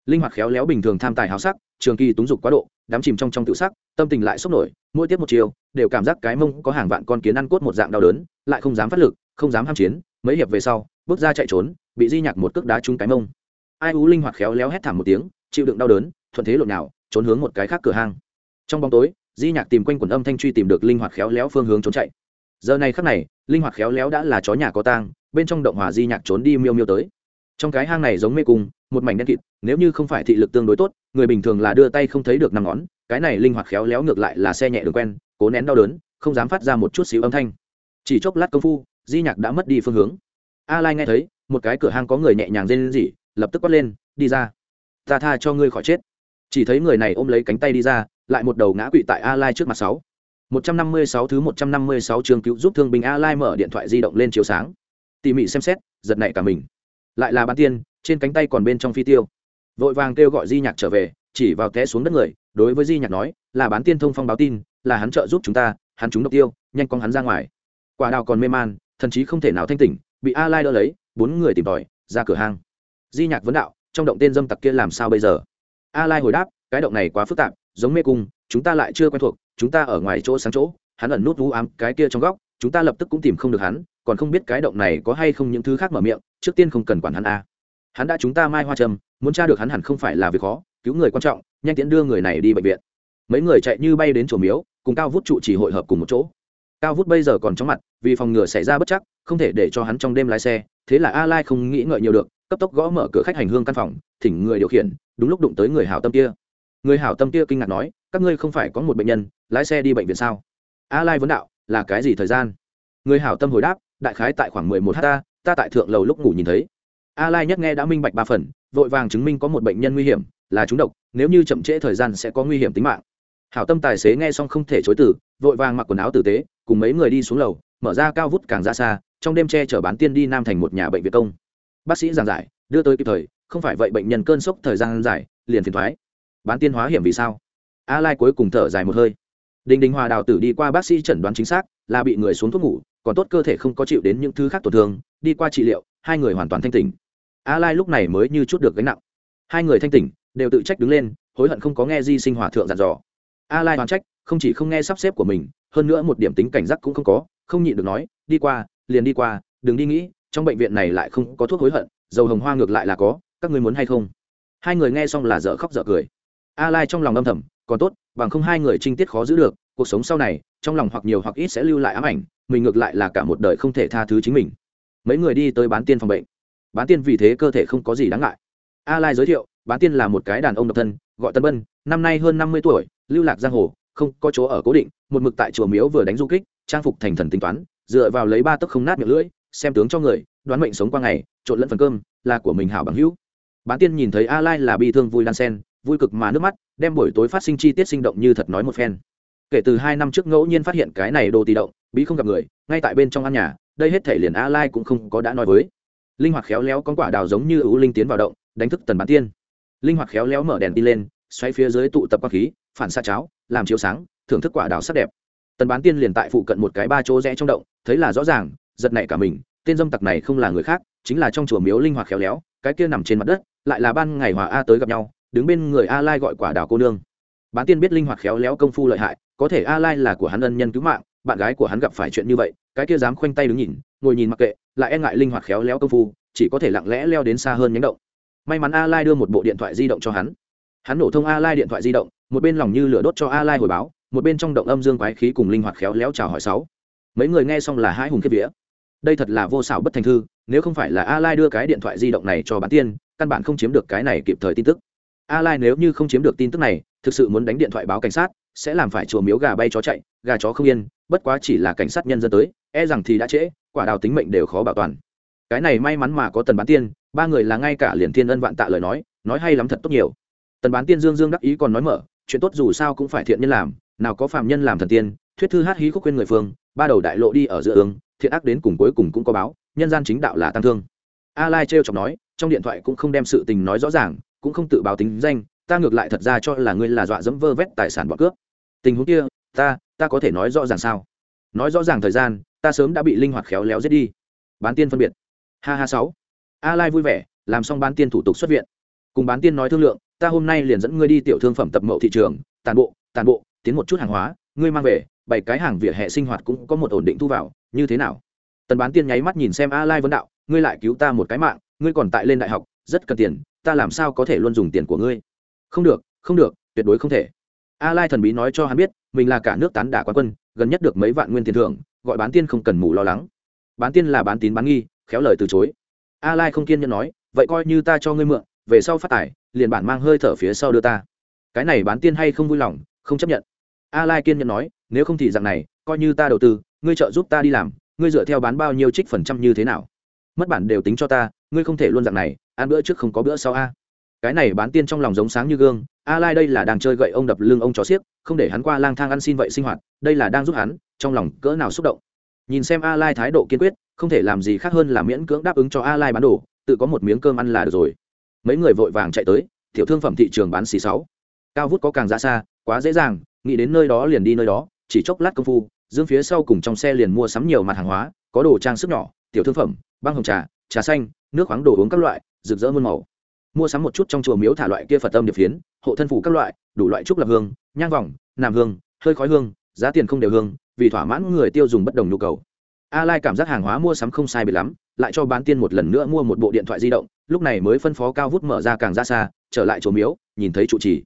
linh hoạt khéo léo bình thường tham tài háo sắc, trường kỳ túng dục quá độ đám chìm trong trong tự sắc, tâm tình lại sốc nổi, mỗi tiếp một chiều, đều cảm giác cái mông có hàng vạn con kiến ăn cốt một dạng đau đớn, lại không dám phát lực, không dám ham chiến, mấy hiệp về sau, bước ra chạy trốn, bị di nhạc một cước đá trúng cái mông. Ai ú linh hoạt khéo léo hét thảm một tiếng, chịu đựng đau đớn, thuận thế lộn nào trốn hướng một cái khác cửa hang. Trong bóng tối, di nhạc tìm quanh quần âm thanh truy tìm được linh hoạt khéo léo phương hướng trốn chạy. Giờ này khắc này, linh hoạt khéo léo đã là chó nhà có tang, bên trong động hòa di nhạc trốn đi miêu miêu tới trong cái hang này giống mê cung, một mảnh đen kịt, nếu như không phải thị lực tương đối tốt, người bình thường là đưa tay không thấy được năm ngón, cái này linh hoạt khéo léo ngược lại là xe nhẹ đường quen, cố nén đau đớn, không dám phát ra một chút xíu âm thanh. Chỉ chốc lát công phu, di nhạc đã mất đi phương hướng. A lai nghe thấy, một cái cửa hang có người nhẹ nhàng rên rỉ, lập tức quát lên, đi ra. Ta tha cho ngươi khỏi chết. Chỉ thấy người này ôm lấy cánh tay đi ra, lại một đầu ngã quỵ tại a lai trước mặt sáu. 156 thứ 156 trường cứu giúp thương binh a lai mở điện thoại di động lên chiếu sáng. Tỉ mỉ xem xét, giật nảy cả mình lại là bán tiên, trên cánh tay còn bên trong phi tiêu. Vội vàng kêu gọi di nhạc trở về, chỉ vào té xuống đất người, đối với di nhạc nói, là bán tiên thông phong báo tin, là hắn trợ giúp chúng ta, hắn chúng độc tiêu, nhanh con hắn ra ngoài. Quả đào còn mê man thậm chí không thể nào thanh tỉnh, bị a lai đỡ lấy, bốn người tìm tòi, ra cửa hang. Di nhạc vấn đạo, trong động tên dâm tặc kia làm sao bây giờ? A lai hồi đáp, cái động này quá phức tạp, giống mê cung, chúng ta lại chưa quen thuộc, chúng ta ở ngoài chỗ sáng chỗ, hắn ẩn nút vũ ám cái kia trong góc, chúng ta lập tức cũng tìm không được hắn còn không biết cái động này có hay không những thứ khác mở miệng, trước tiên không cần quản hắn a. Hắn đã chúng ta mai hoa trầm muốn tra được hắn hẳn không phải là việc khó, cứu người quan trọng, nhanh tiễn đưa người này đi bệnh viện. Mấy người chạy như bay đến chỗ miếu, cùng cao vút trụ chỉ hội hợp cùng một chỗ. Cao vút bây giờ còn chóng mặt, vì phòng ngừa xảy ra bất chắc, không thể để cho hắn trong đêm lái xe, thế là a lai không nghĩ ngợi nhiều được, cấp tốc gõ mở cửa khách hành hương căn phòng, thỉnh người điều khiển, đúng lúc đụng tới người hảo tâm kia. Người hảo tâm kia kinh ngạc nói, các ngươi không phải có một bệnh nhân, lái xe đi bệnh viện sao? A lai vấn đạo, là cái gì thời gian? Người hảo tâm hồi đáp đại khái tại khoảng mười một h ta ta tại thượng lầu lúc ngủ nhìn thấy. A lai nhất nghe đã minh bạch ba phần, vội vàng chứng minh có một bệnh nhân nguy hiểm, là trúng độc, nếu như chậm trễ thời gian sẽ có nguy hiểm tính mạng. Hảo tâm tài xế nghe xong không thể chối từ, vội vàng mặc quần áo tử tế, cùng mấy người đi xuống lầu, mở ra cao vút càng ra xa, trong đêm che chở bán tiên đi nam thành một nhà bệnh viện công. Bác sĩ giảng giải, đưa tới kịp thời, không phải vậy bệnh nhân cơn sốc thời gian dài, liền phiền thoái. Bán tiên hóa hiểm vì sao? A lai cuối cùng thở dài một hơi. Đình đình hòa đào tử đi qua bác sĩ chẩn đoán chính xác, là bị người xuống thuốc ngủ còn tốt cơ thể không có chịu đến những thứ khác tổn thương, đi qua trị liệu, hai người hoàn toàn thanh tỉnh. A lai lúc này mới như chút được gánh nặng. Hai người thanh tỉnh, đều tự trách đứng lên, hối hận không có nghe di sinh hòa thượng dặn dò. A lai hoàn trách, không chỉ không nghe sắp xếp của mình, hơn nữa một điểm tính cảnh giác cũng không có, không nhịn được nói, đi qua, liền đi qua, đừng đi nghĩ, trong bệnh viện này lại không có thuốc hối hận, dầu hồng hoa ngược lại là có, các ngươi muốn hay không? Hai người nghe xong là dở khóc dở cười. A lai trong lòng âm thầm, còn tốt, bằng không hai người trinh tiết khó giữ được, cuộc sống sau này, trong lòng hoặc nhiều hoặc ít sẽ lưu lại ám ảnh mình ngược lại là cả một đời không thể tha thứ chính mình. Mấy người đi tới bán tiên phòng bệnh. Bán tiên vì thế cơ thể không có gì đáng ngại. A lai giới thiệu, bán tiên là một cái đàn ông độc thân, gọi tân bân, năm nay hơn 50 tuổi, lưu lạc giang hồ, không có chỗ ở cố định, một mực tại chùa miếu vừa đánh du kích, trang phục thành thần tính toán, dựa vào lấy ba tấc không nát miệng lưỡi, xem tướng cho người, đoán mệnh sống qua ngày, trộn lẫn phần cơm, là của mình hảo bằng hữu. Bán tiên nhìn thấy a lai là bi thương vui đan sen, vui cực mà nước mắt, đem buổi tối phát sinh chi tiết sinh động như thật nói một phen. Kể từ hai năm trước ngẫu nhiên phát hiện cái này đồ tì động bí không gặp người, ngay tại bên trong ăn nhà, đây hết thể liền a lai cũng không có đã nói với. Linh hoạt khéo léo con quả đào giống như ưu linh tiến vào động, đánh thức tần bán tiên. Linh hoạt khéo léo mở đèn đi lên, xoay phía dưới tụ tập quang khí, phản xạ cháo, làm chiếu sáng, thưởng thức quả đào sắc đẹp. Tần bán tiên liền tại phụ cận một cái ba chỗ rẽ trong động, thấy là rõ ràng, giật nảy cả mình, tên dâm tặc này không là người khác, chính là trong chùa miếu linh hoạt khéo léo, cái kia nằm trên mặt đất, lại là ban ngày hòa a tới gặp nhau, đứng bên người a lai gọi quả đào cô nương. Bán tiên biết linh hoạt khéo léo công phu lợi hại, có thể a lai là của hắn ân nhân cứu mạng bạn gái của hắn gặp phải chuyện như vậy, cái kia dám khoanh tay đứng nhìn, ngồi nhìn mặc kệ, lại e ngại linh hoạt khéo léo công phu, chỉ có thể lặng lẽ leo đến xa hơn nhánh động. May mắn a lai đưa một bộ điện thoại di động cho hắn. Hắn nổ thông a lai điện thoại di động, một bên lòng như lửa đốt cho a lai hồi báo, một bên trong động âm dương quái khí cùng linh hoạt khéo léo chào hỏi sáu. Mấy người nghe xong là hai hùng kiếp vía. Đây thật là vô xảo bất thành thư, nếu không phải là a lai đưa cái điện thoại di động này cho bán tiên, căn bản không chiếm được cái này kịp thời tin tức. A lai nếu như không chiếm được tin tức này, thực sự muốn đánh điện thoại báo cảnh sát, sẽ làm phải chùa miếu gà bay chó chạy, gà chó không yên bất quá chỉ là cảnh sát nhân dân tới e rằng thì đã trễ, quả đào tính mệnh đều khó bảo toàn. Cái này may mắn mà có tần bán tiên, ba người là ngay cả liền thiên ân vạn tạ lời nói nói hay lắm thật tốt nhiều. Tần bán tiên dương dương đắc ý còn nói mở, chuyện tốt dù sao cũng phải thiện nhân làm, nào có phạm nhân làm thần tiên, thuyết thư hát hí khúc khuyên người phương, ba đầu đại lộ đi ở giữa ương, thiện ác đến cùng cuối cùng cũng có báo, nhân gian chính đạo là tăng thương. A lai trêu chọc nói, trong điện thoại cũng không đem sự tình nói rõ ràng, cũng không tự báo tính danh, ta ngược lại thật ra cho là ngươi là dọa dẫm vơ vét tài sản bọn cướp. Tình huống kia, ta ta có thể nói rõ ràng sao? Nói rõ ràng thời gian, ta sớm đã bị linh hoạt khéo léo giết đi. Bán tiên phân biệt. Ha ha sáu. A lai vui vẻ, làm xong bán tiên thủ tục xuất viện. Cùng bán tiên nói thương lượng, ta hôm nay liền dẫn ngươi đi tiểu thương phẩm tập mậu thị trường, tàn bộ tàn bộ, tiến một chút hàng hóa, ngươi mang về, bảy cái hàng vỉa hè sinh hoạt cũng có một ổn định thu vào, như thế nào? Tần bán tiên nháy mắt nhìn xem a lai vấn đạo, ngươi lại cứu ta một cái mạng, ngươi còn tại lên đại học, rất cần tiền, ta làm sao có thể luôn dùng tiền của ngươi? Không được không được, tuyệt đối không thể. A lai thần bí nói cho hắn biết mình là cả nước tán đả quán quân, gần nhất được mấy vạn nguyên tiền thưởng, gọi bán tiên không cần mù lo lắng. Bán tiên là bán tín bán nghi, khéo lời từ chối. A lai không kiên nhẫn nói, vậy coi như ta cho ngươi mượn, về sau phát tải liền bản mang hơi thở phía sau đưa ta. Cái này bán tiên hay không vui lòng, không chấp nhận. A lai kiên nhẫn nói, nếu không thì dạng này, coi như ta đầu tư, ngươi trợ giúp ta đi làm, ngươi dựa theo bán bao nhiêu trích phần trăm như thế nào? Mất bản đều tính cho ta, ngươi không thể luôn dạng này, ăn bữa trước không có bữa sau a cái này bán tiên trong lòng giống sáng như gương, a lai đây là đang chơi gậy ông đập lưng ông chó xiếc, không để hắn qua lang thang ăn xin vậy sinh hoạt, đây là đang giúp hắn, trong lòng cỡ nào xúc động. Nhìn xem a lai thái độ kiên quyết, không thể làm gì khác hơn là miễn cưỡng đáp ứng cho a lai bán đồ, tự có một miếng cơm ăn là được rồi. Mấy người vội vàng chạy tới, tiểu thương phẩm thị trường bán xì sáu. Cao vút có càng ra xa, quá dễ dàng, nghĩ đến nơi đó liền đi nơi đó, chỉ chốc lát công phu, dương phía sau cùng trong xe liền mua sắm nhiều mặt hàng hóa, có đồ trang sức nhỏ, tiểu thương phẩm, băng hồng trà trà xanh, nước khoáng đồ uống các loại, rực rỡ muôn màu mua sắm một chút trong chùa miếu thả loại kia phật tâm điệp phiến, hộ thân phủ các loại, đủ loại trúc lập hương, nhang vòng, nàm hương, hơi khói hương, giá tiền không đều hương, vì thỏa mãn người tiêu dùng bất đồng nhu cầu. A lai cảm giác hàng hóa mua sắm không sai biệt lắm, lại cho bán tiên một lần nữa mua một bộ điện thoại di động, lúc này mới phân phó cao vút mở ra càng ra xa, trở lại chỗ miếu, nhìn thấy trụ trì.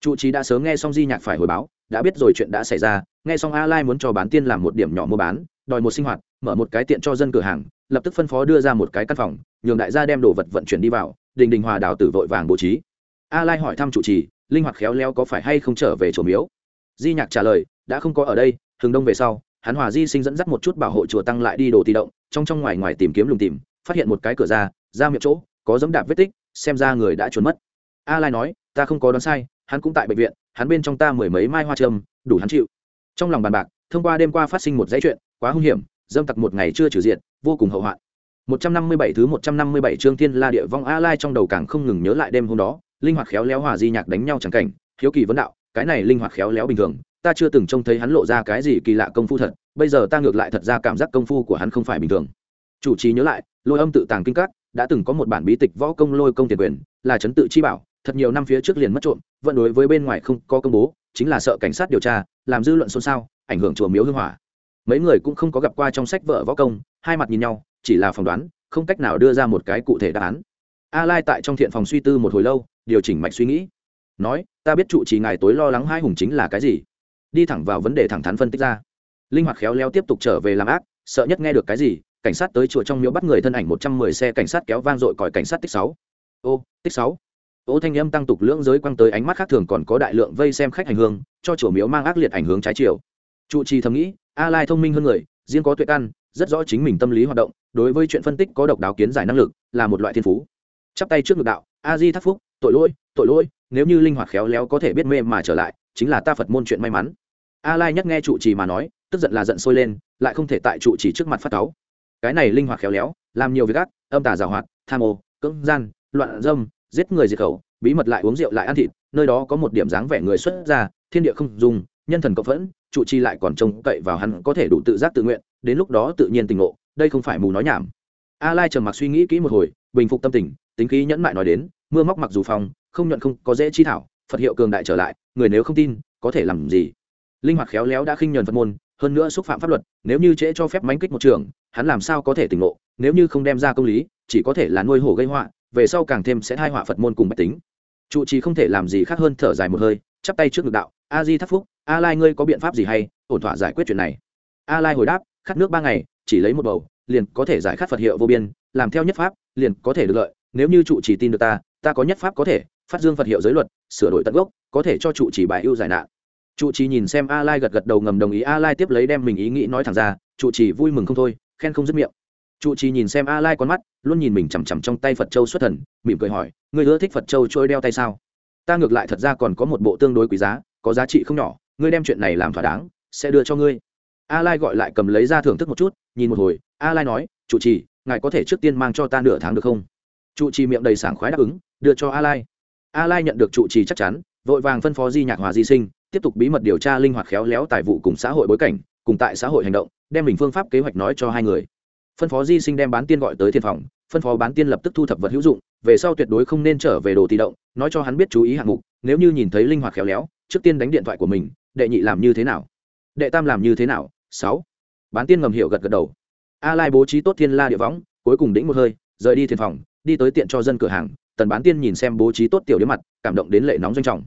Trụ trì đã sớm nghe xong di nhạc phải hồi báo, đã biết rồi chuyện đã xảy ra, nghe xong a lai muốn cho bán tiên làm một điểm nhỏ mua bán, đòi một sinh hoạt, mở một cái tiện cho dân cửa hàng, lập tức phân phó đưa ra một cái căn phòng, nhường đại gia đem đồ vật vận chuyển đi vào đình đình hòa đào tử vội vàng bố trí. A lai hỏi thăm chủ trì, linh hoạt khéo léo có phải hay không trở về chỗ miếu? Di nhạc trả lời, đã không có ở đây thường đông về sau, hắn hòa di sinh dẫn dắt một chút bảo hộ chùa tăng lại đi đồ tì động, trong trong ngoài ngoài tìm kiếm lùng tìm, phát hiện một cái cửa ra ra miệng chỗ, có dẫm đạp vết tích, xem ra người đã trốn mất. A lai nói, ta không có đoán sai, hắn cũng tại bệnh viện, hắn bên trong ta mười mấy mai hoa trâm, đủ hắn chịu. Trong lòng bàn bạc, thông qua đêm qua phát sinh một dãy chuyện, quá hung hiểm, dâm tặc một ngày chưa trừ diện vô cùng hậu hoạn. 157 thứ 157 chương Thiên La Địa Vong A Lai trong đầu càng không ngừng nhớ lại đêm hôm đó, linh hoạt khéo léo hòa di nhạc đánh nhau chẳng cảnh, hiếu kỳ vấn đạo, cái này linh hoạt khéo léo bình thường, ta chưa từng trông thấy hắn lộ ra cái gì kỳ lạ công phu thật, bây giờ ta ngược lại thật ra cảm giác công phu của hắn không phải bình thường. Chủ trì nhớ lại, Lôi Âm tự tàng kinh các, đã từng có một bản bí tịch võ công Lôi công tiền quyền, là trấn tự chi bảo, thật nhiều năm phía trước liền mất trộm, vẫn đối với bên ngoài không có công bố, chính là sợ cảnh sát điều tra, làm dư luận xôn xao, ảnh hưởng chùa miếu hương hỏa. Mấy người cũng không có gặp qua trong sách vợ võ công, hai mặt nhìn nhau, chỉ là phỏng đoán, không cách nào đưa ra một cái cụ thể đáp án. A lai tại trong thiện phòng suy tư một hồi lâu điều chỉnh mạch suy nghĩ. Nói ta biết trụ trì ngài tối lo lắng hai hùng chính là cái gì. Đi thẳng vào vấn đề thẳng thắn phân tích ra. Linh hoạt khéo léo tiếp tục trở về làm ác sợ nhất nghe được cái gì cảnh sát tới chùa trong miếu bắt người thân ảnh một trăm mười xe cảnh sát kéo vang dội còi cảnh sát tích sáu. Ô tích sáu. Ô thanh âm tăng tục lưỡng giới quăng tới ánh mắt khác thường còn có đại lượng vây xem khách hành hương cho chùa miếu mang ác liệt ảnh hướng trái chiều. Trụ trì thầm nghĩ a lai thông minh hơn người riêng có tuệ căn rất rõ chính mình tâm lý hoạt động, đối với chuyện phân tích có độc đáo kiến giải năng lực là một loại thiên phú. Chắp tay trước ngực đạo, a di thắc phúc, tội lỗi tội lỗi, nếu như linh hoạt khéo léo có thể biết mê mà trở lại, chính là ta phật môn chuyện may mắn. A lai nhắc nghe trụ trì mà nói, tức giận là giận sôi lên, lại không thể tại trụ trì trước mặt phát cáu. Cái này linh hoạt khéo léo, làm nhiều việc ác, âm tà giảo hoạt, tham ô, cưỡng gian, loạn dâm, giết người diệt khẩu, bí mật lại uống rượu lại ăn thịt, nơi đó có một điểm dáng vẻ người xuất ra thiên địa không dùng nhân thần cộng phẫn, trụ trì lại còn trông cậy vào hắn có thể đủ tự giác tự nguyện, đến lúc đó tự nhiên tình ngộ, đây không phải mù nói nhảm. A lai trầm mặc suy nghĩ kỹ một hồi, bình phục tâm tình, tính khí nhẫn mại nói đến, mưa móc mặc dù phòng không nhuận không có dễ chi thảo, phật hiệu cường đại trở lại, người nếu không tin, có thể làm gì? Linh hoạt khéo léo đã khinh nhờn phật môn, hơn nữa xúc phạm pháp luật, nếu như trễ cho phép mánh kích một trường, hắn làm sao có thể tỉnh ngộ, nếu như không đem ra công lý, chỉ có thể là nuôi hổ gây họa, về sau càng thêm sẽ thai họa phật môn cùng bách tính. Trụ trì không thể làm gì khác hơn thở dài một hơi, chắp tay trước ngực đạo a di thắc phúc a lai ngươi có biện pháp gì hay? Ổn thỏa giải quyết chuyện này. A lai hồi đáp, khát nước ba ngày, chỉ lấy một bầu, liền có thể giải khát phật hiệu vô biên, làm theo nhất pháp, liền có thể được lợi. Nếu như trụ chỉ tin được ta ta có nhất pháp có thể, phát dương phật hiệu giới luật, sửa đổi tận gốc, có thể cho trụ chỉ bài ưu giải nạn. Trụ trì nhìn xem a lai gật gật đầu ngầm đồng ý a lai tiếp lấy đem mình ý nghĩ nói thẳng ra, trụ trì vui mừng không thôi, khen không dứt miệng. Trụ trì nhìn xem a lai con mắt, luôn nhìn mình chằm chằm trong tay phật châu xuất thần, mỉm cười hỏi, ngươi ưa thích phật châu trôi đeo tay sao? Ta ngược lại thật ra còn có một bộ tương đối quý giá có giá trị không nhỏ, ngươi đem chuyện này làm thỏa đáng, sẽ đưa cho ngươi. A lai gọi lại cầm lấy ra thưởng thức một chút, nhìn một hồi a lai nói, chủ trì, ngài có thể trước tiên mang cho ta nửa tháng được không? Trụ trì miệng đầy sảng khoái đáp ứng, đưa cho a lai a lai nhận được trụ trì chắc chắn, vội vàng phân phó di nhạc hòa di sinh, tiếp tục bí mật điều tra linh hoạt khéo léo tài vụ cùng xã hội bối cảnh, cùng tại xã hội hành động, đem mình phương pháp kế hoạch nói cho hai người. Phân phó di sinh đem bán tiên gọi tới thiên phòng, phân phó bán tiên lập tức thu thập vật hữu dụng, về sau tuyệt đối không nên trở về đồ tì động, nói cho hắn biết chú ý hạng mục, nếu như nhìn thấy linh hoạt khéo léo trước tiên đánh điện thoại của mình, đệ nhị làm như thế nào? Đệ tam làm như thế nào? Sáu. Bán tiên ngầm hiểu gật gật đầu. A lai bố trí tốt thiên la địa võng, cuối cùng đĩnh một hơi, rời đi thuyền phòng, đi tới tiện cho dân cửa hàng, tần bán tiên nhìn xem bố trí tốt tiểu đế mặt, cảm động đến lệ nóng doanh trọng.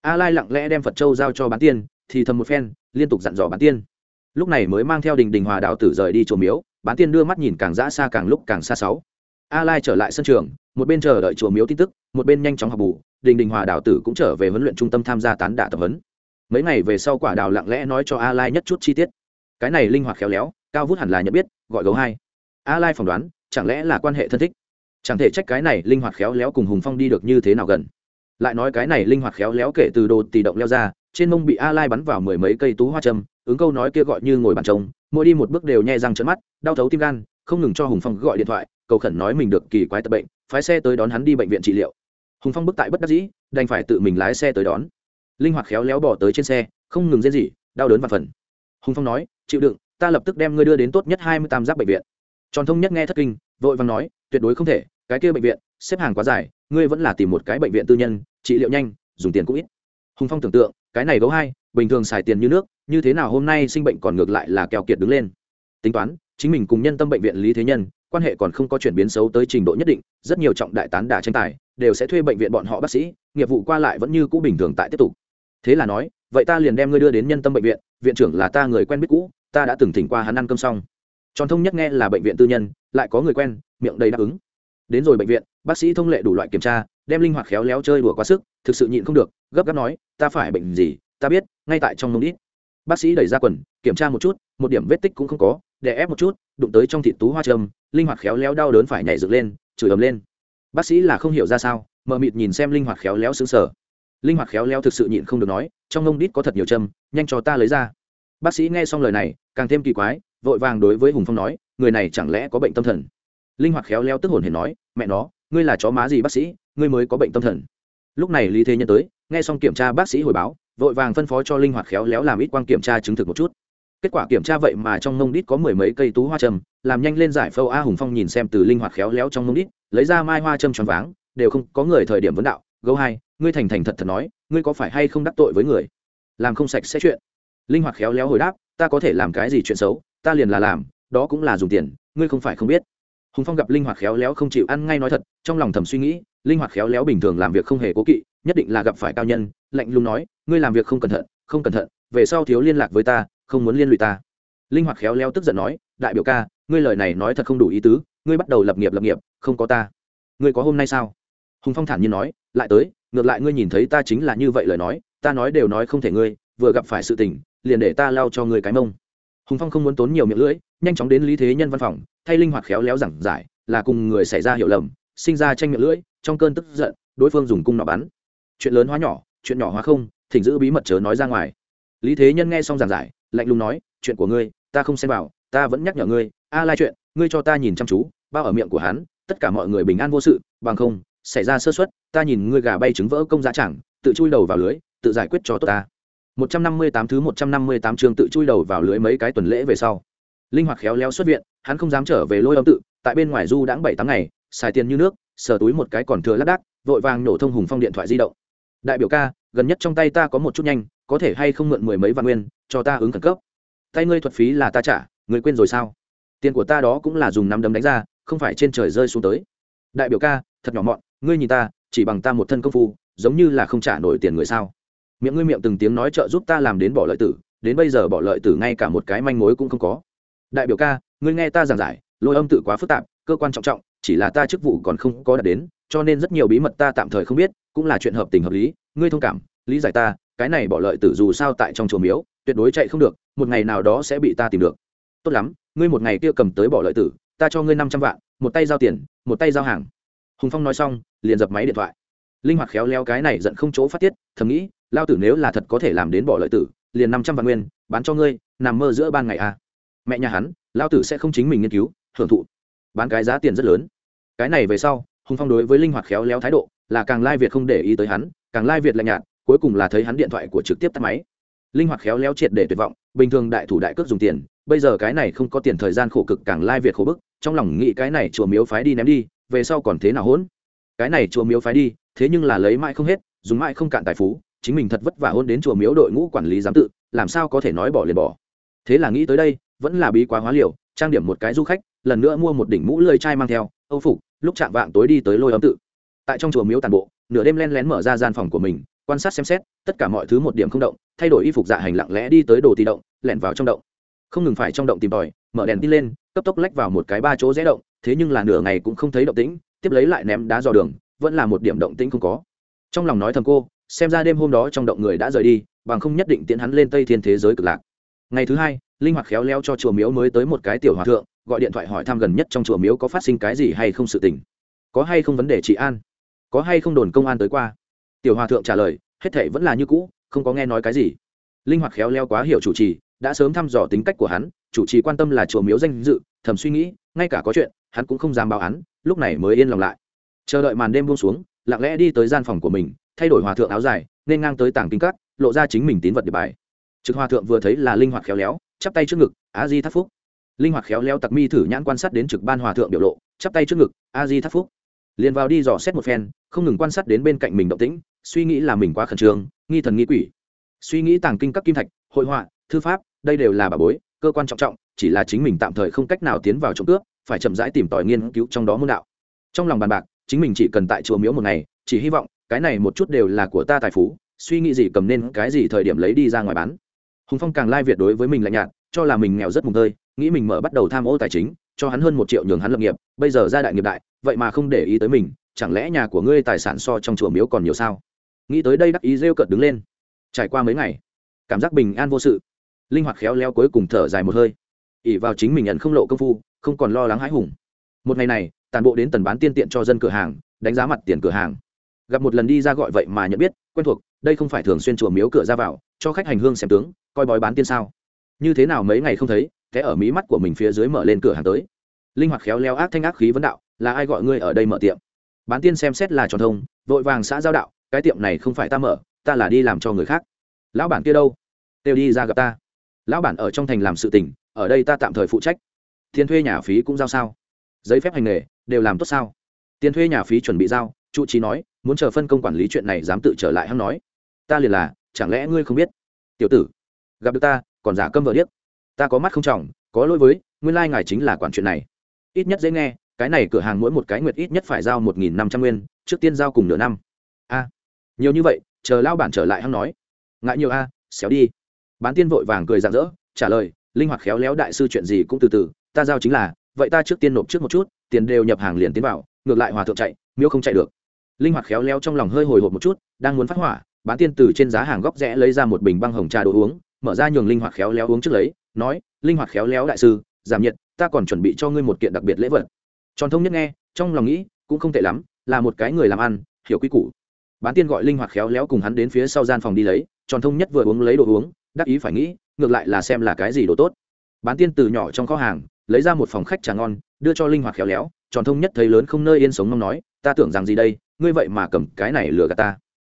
A lai lặng lẽ đem phật châu giao cho bán tiên, thì thầm một phen, liên tục dặn dò bán tiên. Lúc này mới mang theo đình đình hòa đạo tử rời đi chùa miếu, bán tiên đưa mắt nhìn càng giã xa càng lúc càng xa sáu a lai trở lại sân trường, một bên chờ đợi chùa miếu tin tức, một bên nhanh chóng học bù, đình đình hòa đạo tử cũng trở về huấn luyện trung tâm tham gia tán đả tập huấn. Mấy ngày về sau quả đào lặng lẽ nói cho a lai nhất chút chi tiết. Cái này linh hoạt khéo léo, cao vút hẳn là nhận biết, gọi gấu hai. A lai phỏng đoán, chẳng lẽ là quan hệ thân thích? Chẳng thể trách cái này linh hoạt khéo léo cùng hùng phong đi được như thế nào gần. Lại nói cái này linh hoạt khéo léo kể từ đồ tỷ động leo ra, trên mông bị a lai bắn vào mười mấy cây tú hoa châm, ứng câu nói kia gọi như ngồi bàn trống, mỗi đi một bước đều nhẹ răng trợn mắt, đau thấu tim gan, không ngừng cho hùng phong gọi điện thoại cầu khẩn nói mình được kỳ quái tập bệnh, phái xe tới đón hắn đi bệnh viện trị liệu. Hùng phong bức tại bất đắc dĩ, đành phải tự mình lái xe tới đón. Linh hoạt khéo léo bỏ tới trên xe, không ngừng rên rỉ, đau đớn và phần. Hùng phong nói, chịu đựng, ta lập tức đem ngươi đưa đến tốt nhất hai mươi tam giác bệnh viện. Tròn thông nhất nghe thất kinh, vội vàng nói, tuyệt đối không thể, cái kia bệnh viện, xếp hàng quá dài, ngươi vẫn là tìm một cái bệnh viện tư nhân, trị liệu nhanh, dùng tiền cũng ít. Hùng phong tưởng tượng, cái này gấu hai, bình thường xài tiền như nước, như thế nào hôm nay sinh bệnh còn ngược lại là keo kiệt đứng lên. Tính toán, chính mình cùng nhân tâm bệnh viện lý thế nhân quan hệ còn không có chuyển biến xấu tới trình độ nhất định, rất nhiều trọng đại tán đả tranh tài đều sẽ thuê bệnh viện bọn họ bác sĩ, nghiệp vụ qua lại vẫn như cũ bình thường tại tiếp tục. Thế là nói, vậy ta liền đem ngươi đưa đến nhân tâm bệnh viện viện trưởng là ta người quen biết cũ, ta đã từng thỉnh qua hắn ăn cơm xong. Tròn thông nhất nghe là bệnh viện tư nhân, lại có người quen, miệng đầy đáp ứng. Đến rồi bệnh viện, bác sĩ thông lệ đủ loại kiểm tra, đem linh hoạt khéo léo chơi đùa quá sức, thực sự nhịn không được, gấp gáp nói, ta phải bệnh gì, ta biết, ngay tại trong mông đít. Bác sĩ đẩy ra quần, kiểm tra một chút, một điểm vết tích cũng không có để ép một chút, đụng tới trong thịt tú hoa trâm, linh hoạt khéo léo đau đớn phải nhảy dựng lên, chửi ầm lên. Bác sĩ là không hiểu ra sao, mờ mịt nhìn xem linh hoạt khéo léo xứng sở. Linh hoạt khéo léo thực sự nhịn không được nói, trong ngông đít có thật nhiều châm nhanh cho ta lấy ra. Bác sĩ nghe xong lời này, càng thêm kỳ quái, vội vàng đối với hùng phong nói, người này chẳng lẽ có bệnh tâm thần? Linh hoạt khéo léo tức hồn hề nói, mẹ nó, ngươi là chó má gì bác sĩ, ngươi mới có bệnh tâm thần. Lúc này lý thế nhân tới, nghe xong kiểm tra bác sĩ hồi báo, vội vàng phân phó cho linh hoạt khéo léo làm ít quang kiểm tra chứng thực một chút kết quả kiểm tra vậy mà trong mông đít có mười mấy cây tú hoa trầm, làm nhanh lên giải phâu a hùng phong nhìn xem từ linh hoạt khéo léo trong mông đít, lấy ra mai hoa trầm tròn váng, đều không có người thời điểm vấn đạo, gấu hai, ngươi thành thành thật thật nói, ngươi có phải hay không đắc tội với người? Làm không sạch sẽ chuyện. Linh hoạt khéo léo hồi đáp, ta có thể làm cái gì chuyện xấu, ta liền là làm, đó cũng là dùng tiền, ngươi không phải không biết. Hùng phong gặp linh hoạt khéo léo không chịu ăn ngay nói thật, trong lòng thầm suy nghĩ, linh hoạt khéo léo bình thường làm việc không hề cố kỵ, nhất định là gặp phải cao nhân, lạnh lùng nói, ngươi làm việc không cẩn thận, không cẩn thận, về sau thiếu liên lạc với ta không muốn liên lụy ta. Linh hoạt khéo léo tức giận nói, đại biểu ca, ngươi lời này nói thật không đủ ý tứ, ngươi bắt đầu lập nghiệp lập nghiệp, không có ta. Ngươi có hôm nay sao? Hùng phong thản nhiên nói, lại tới, ngược lại ngươi nhìn thấy ta chính là như vậy lời nói, ta nói đều nói không thể ngươi, vừa gặp phải sự tình, liền để ta lao cho ngươi cái mông. Hùng phong không muốn tốn nhiều miệng lưỡi, nhanh chóng đến lý thế nhân văn phòng, thay linh hoạt khéo léo giảng giải, là cùng người xảy ra hiểu lầm, sinh ra tranh miệng lưỡi, trong cơn tức giận, đối phương dùng cung nọ bắn. Chuyện lớn hóa nhỏ, chuyện nhỏ hóa không, thỉnh giữ bí mật chớ nói ra ngoài. Lý thế nhân nghe xong giảng giải lạnh lùng nói, chuyện của ngươi, ta không xem vào, ta vẫn nhắc nhở ngươi, a lai chuyện, ngươi cho ta nhìn chăm chú, bao ở miệng của hắn, tất cả mọi người bình an vô sự, bằng không, xảy ra sơ suất, ta nhìn ngươi gà bay trứng vỡ công giá chẳng, tự chui đầu vào lưới, tự giải quyết cho tốt ta. 158 thứ 158 chương tự chui đầu vào lưới mấy cái tuần lễ về sau. Linh hoạt khéo léo xuất viện, hắn không dám trở về lôi âm tự, tại bên ngoài du đãng bảy tháng ngày, xài tiền như nước, sờ túi một cái còn thừa lác đác, vội vàng nổ thông hùng phong điện thoại di động. Đại biểu ca gần nhất trong tay ta có một chút nhanh, có thể hay không mượn mười mấy vạn nguyên, cho ta ứng khẩn cấp. Tay ngươi thuật phí là ta trả người quên rồi sao? Tiền của ta đó cũng là dùng nắm đấm đánh ra, không phải trên trời rơi xuống tới. Đại biểu ca, thật nhỏ mọn, ngươi nhìn ta, chỉ bằng ta một thân công phu, giống như là không trả nổi tiền người sao? Miệng ngươi miệng từng tiếng nói trợ giúp ta làm đến bỏ lợi tử, đến bây giờ bỏ lợi tử ngay cả một cái manh mối cũng không có. Đại biểu ca, ngươi nghe ta giảng giải, lôi âm tự quá phức tạp, cơ quan trọng trọng, chỉ là ta chức vụ còn không có đạt đến, cho nên rất nhiều bí mật ta tạm thời không biết cũng là chuyện hợp tình hợp lý, ngươi thông cảm, lý giải ta, cái này bỏ lợi tử dù sao tại trong chùa miếu, tuyệt đối chạy không được, một ngày nào đó sẽ bị ta tìm được. Tốt lắm, ngươi một ngày kia cầm tới bỏ lợi tử, ta cho ngươi năm trăm vạn, một tay giao tiền, một tay giao hàng. Hùng phong nói xong, liền dập máy điện thoại. Linh hoạt khéo léo cái này giận không chỗ phát tiết, thầm nghĩ, lao tử nếu là thật có thể làm đến bỏ lợi tử, liền năm trăm vạn nguyên, bán cho ngươi, nằm mơ giữa ban ngày à. mẹ nhà hắn, lao tử sẽ không chính mình nghiên cứu, hưởng thụ. Bán cái giá tiền rất lớn. Cái này về sau, hùng phong đối với linh hoạt khéo léo thái độ là càng lai việt không để ý tới hắn, càng lai việt lạnh nhạt, cuối cùng là thấy hắn điện thoại của trực tiếp tắt máy. Linh hoạt khéo léo triệt để tuyệt vọng, bình thường đại thủ đại cước dùng tiền, bây giờ cái này không có tiền thời gian khổ cực càng lai việt khổ bức, trong lòng nghĩ cái này chùa miếu phái đi ném đi, về sau còn thế nào hỗn? Cái này chùa miếu phái đi, thế nhưng là lấy mãi không hết, dùng mãi không cạn tài phú, chính mình thật vất vả hôn đến chùa miếu đội ngũ quản lý giám tự, làm sao có thể nói bỏ liền bỏ. Thế là nghĩ tới đây, vẫn là bí quá hóa liều, trang điểm một cái du khách, lần nữa mua một đỉnh mũ lơi chai mang theo, âu phục, lúc chạm vạng tối đi tới lôi ấm tự tại trong chùa miếu tàn bộ, nửa đêm len lén mở ra gian phòng của mình, quan sát xem xét, tất cả mọi thứ một điểm không động, thay đổi y phục dạ hành lặng lẽ đi tới đồ tì động, lẻn vào trong động. Không ngừng phải trong động tìm tòi, mở đèn đi lên, cấp tốc lách vào một cái ba chỗ rẽ động, thế nhưng là nửa ngày cũng không thấy động tĩnh, tiếp lấy lại ném đá dò đường, vẫn là một điểm động tĩnh không có. Trong lòng nói thầm cô, xem ra đêm hôm đó trong động người đã rời đi, bằng không nhất định tiến hắn lên tây thiên thế giới cực lạc. Ngày thứ hai, linh hoạt khéo leo cho chùa miếu mới tới một cái tiểu hòa thượng, gọi điện thoại hỏi thăm gần nhất trong chùa miếu có phát sinh cái gì hay không sự tình. Có hay không vấn đề trị an? Có hay không đồn công an tới qua? Tiểu hòa thượng trả lời, hết thể vẫn là như cũ, không có nghe nói cái gì. Linh hoạt khéo leo quá hiểu chủ trì, đã sớm thăm dò tính cách của hắn, chủ trì quan tâm là chùa miếu danh dự, thầm suy nghĩ, ngay cả có chuyện, hắn cũng không dám báo án, lúc này mới yên lòng lại. Chờ đợi màn đêm buông xuống, lặng lẽ đi tới gian phòng của mình, thay đổi hòa thượng áo dài, nên ngang tới tảng kinh cắt lộ ra chính mình tín vật địa bài. Trực hòa thượng vừa thấy là linh hoạt khéo léo, chắp tay trước ngực, a di thắt phúc. Linh hoạt khéo léo tặc mi thử nhãn quan sát đến trực ban hòa thượng biểu lộ, chắp tay trước ngực, a di thắt phúc liền vào đi dò xét một phen, không ngừng quan sát đến bên cạnh mình động tĩnh, suy nghĩ là mình quá khẩn trương, nghi thần nghi quỷ. Suy nghĩ tàng kinh các kim thạch, hội họa, thư pháp, đây đều là bà bối, cơ quan trọng trọng, chỉ là chính mình tạm thời không cách nào tiến vào trộm cướp, phải chậm rãi tìm tòi nghiên cứu trong đó môn đạo. Trong lòng bàn bạc, chính mình chỉ cần tại chùa miếu một ngày, chỉ hy vọng, cái này một chút đều là của ta tài phú, suy nghĩ gì cầm nên cái gì thời điểm lấy đi ra ngoài bán. Hùng phong càng lai việt đối với mình lạnh nhạt, cho là mình nghèo rất mùng tơi, nghĩ mình mở bắt đầu tham ô tài chính cho hắn hơn một triệu nhường hắn lập nghiệp, bây giờ ra đại nghiệp đại, vậy mà không để ý tới mình, chẳng lẽ nhà của ngươi tài sản so trong chùa miếu còn nhiều sao? Nghĩ tới đây đắc ý rêu cợt đứng lên. Trải qua mấy ngày, cảm giác bình an vô sự. Linh hoạt khéo léo cuối cùng thở dài một hơi. Ỉ vào chính mình nhận không lộ công phu, không còn lo lắng hãi hùng. Một ngày này tàn bộ đến tần bán tiên tiện cho dân cửa hàng, đánh giá mặt tiền cửa hàng. Gặp một lần đi ra gọi vậy mà nhận biết, quen thuộc, đây không phải thường xuyên chùa miếu cửa ra vào, cho khách hành hương xem tướng, coi bói bán tiên sao. Như thế nào mấy ngày không thấy thế ở mí mắt của mình phía dưới mở lên cửa hàng tới. Linh hoạt khéo léo ác thanh ác khí vấn đạo, là ai gọi ngươi ở đây mở tiệm? Bán tiên xem xét là tròn thông, vội vàng xã giao đạo, cái tiệm này không phải ta mở, ta là đi làm cho người khác. Lão bản kia đâu? Đều đi ra gặp ta. Lão bản ở trong thành làm sự tình, ở đây ta tạm thời phụ trách. Tiền thuê nhà phí cũng giao sao? Giấy phép hành nghề, đều làm tốt sao? Tiền thuê nhà phí chuẩn bị giao, trụ trí nói, muốn chờ phân công quản lý chuyện này dám tự trở lại hăng nói. Ta liền là, chẳng lẽ ngươi không biết? Tiểu tử, gặp được ta, còn giả câm vợ điếc ta có mắt không trọng, có lỗi với, nguyên lai ngài chính là quản chuyện này. Ít nhất dễ nghe, cái này cửa hàng mỗi một cái nguyệt ít nhất phải giao một nghìn năm trăm nguyên, trước tiên giao cùng nửa năm. A, nhiều như vậy, chờ lao bản trở lại hăng nói. Ngại nhiều a, xéo đi. Bán tiên vội vàng cười rạng rỡ, trả lời, linh hoạt khéo léo đại sư chuyện gì cũng từ từ, ta giao chính là, vậy ta trước tiên nộp trước một chút, tiền đều nhập hàng liền tiến vào, ngược lại hòa thượng chạy, miêu không chạy được. Linh hoạt khéo léo trong lòng hơi hồi hộp một chút, đang muốn phát hỏa, bán tiên từ trên giá hàng góc rẽ lấy ra một bình băng hồng trà đồ uống, mở ra nhường linh hoạt khéo léo uống trước lấy nói, linh hoạt khéo léo đại sư, giảm nhiệt, ta còn chuẩn bị cho ngươi một kiện đặc biệt lễ vật. Tròn thông nhất nghe, trong lòng nghĩ, cũng không tệ lắm, là một cái người làm ăn, hiểu quy củ. Bán tiên gọi linh hoạt khéo léo cùng hắn đến phía sau gian phòng đi lấy, tròn thông nhất vừa uống lấy đồ uống, đắc ý phải nghĩ, ngược lại là xem là cái gì đồ tốt. Bán tiên từ nhỏ trong kho hàng, lấy ra một phòng khách trà ngon, đưa cho linh hoạt khéo léo, tròn thông nhất thấy lớn không nơi yên sống mong nói, ta tưởng rằng gì đây, ngươi vậy mà cầm cái này lừa gạt ta.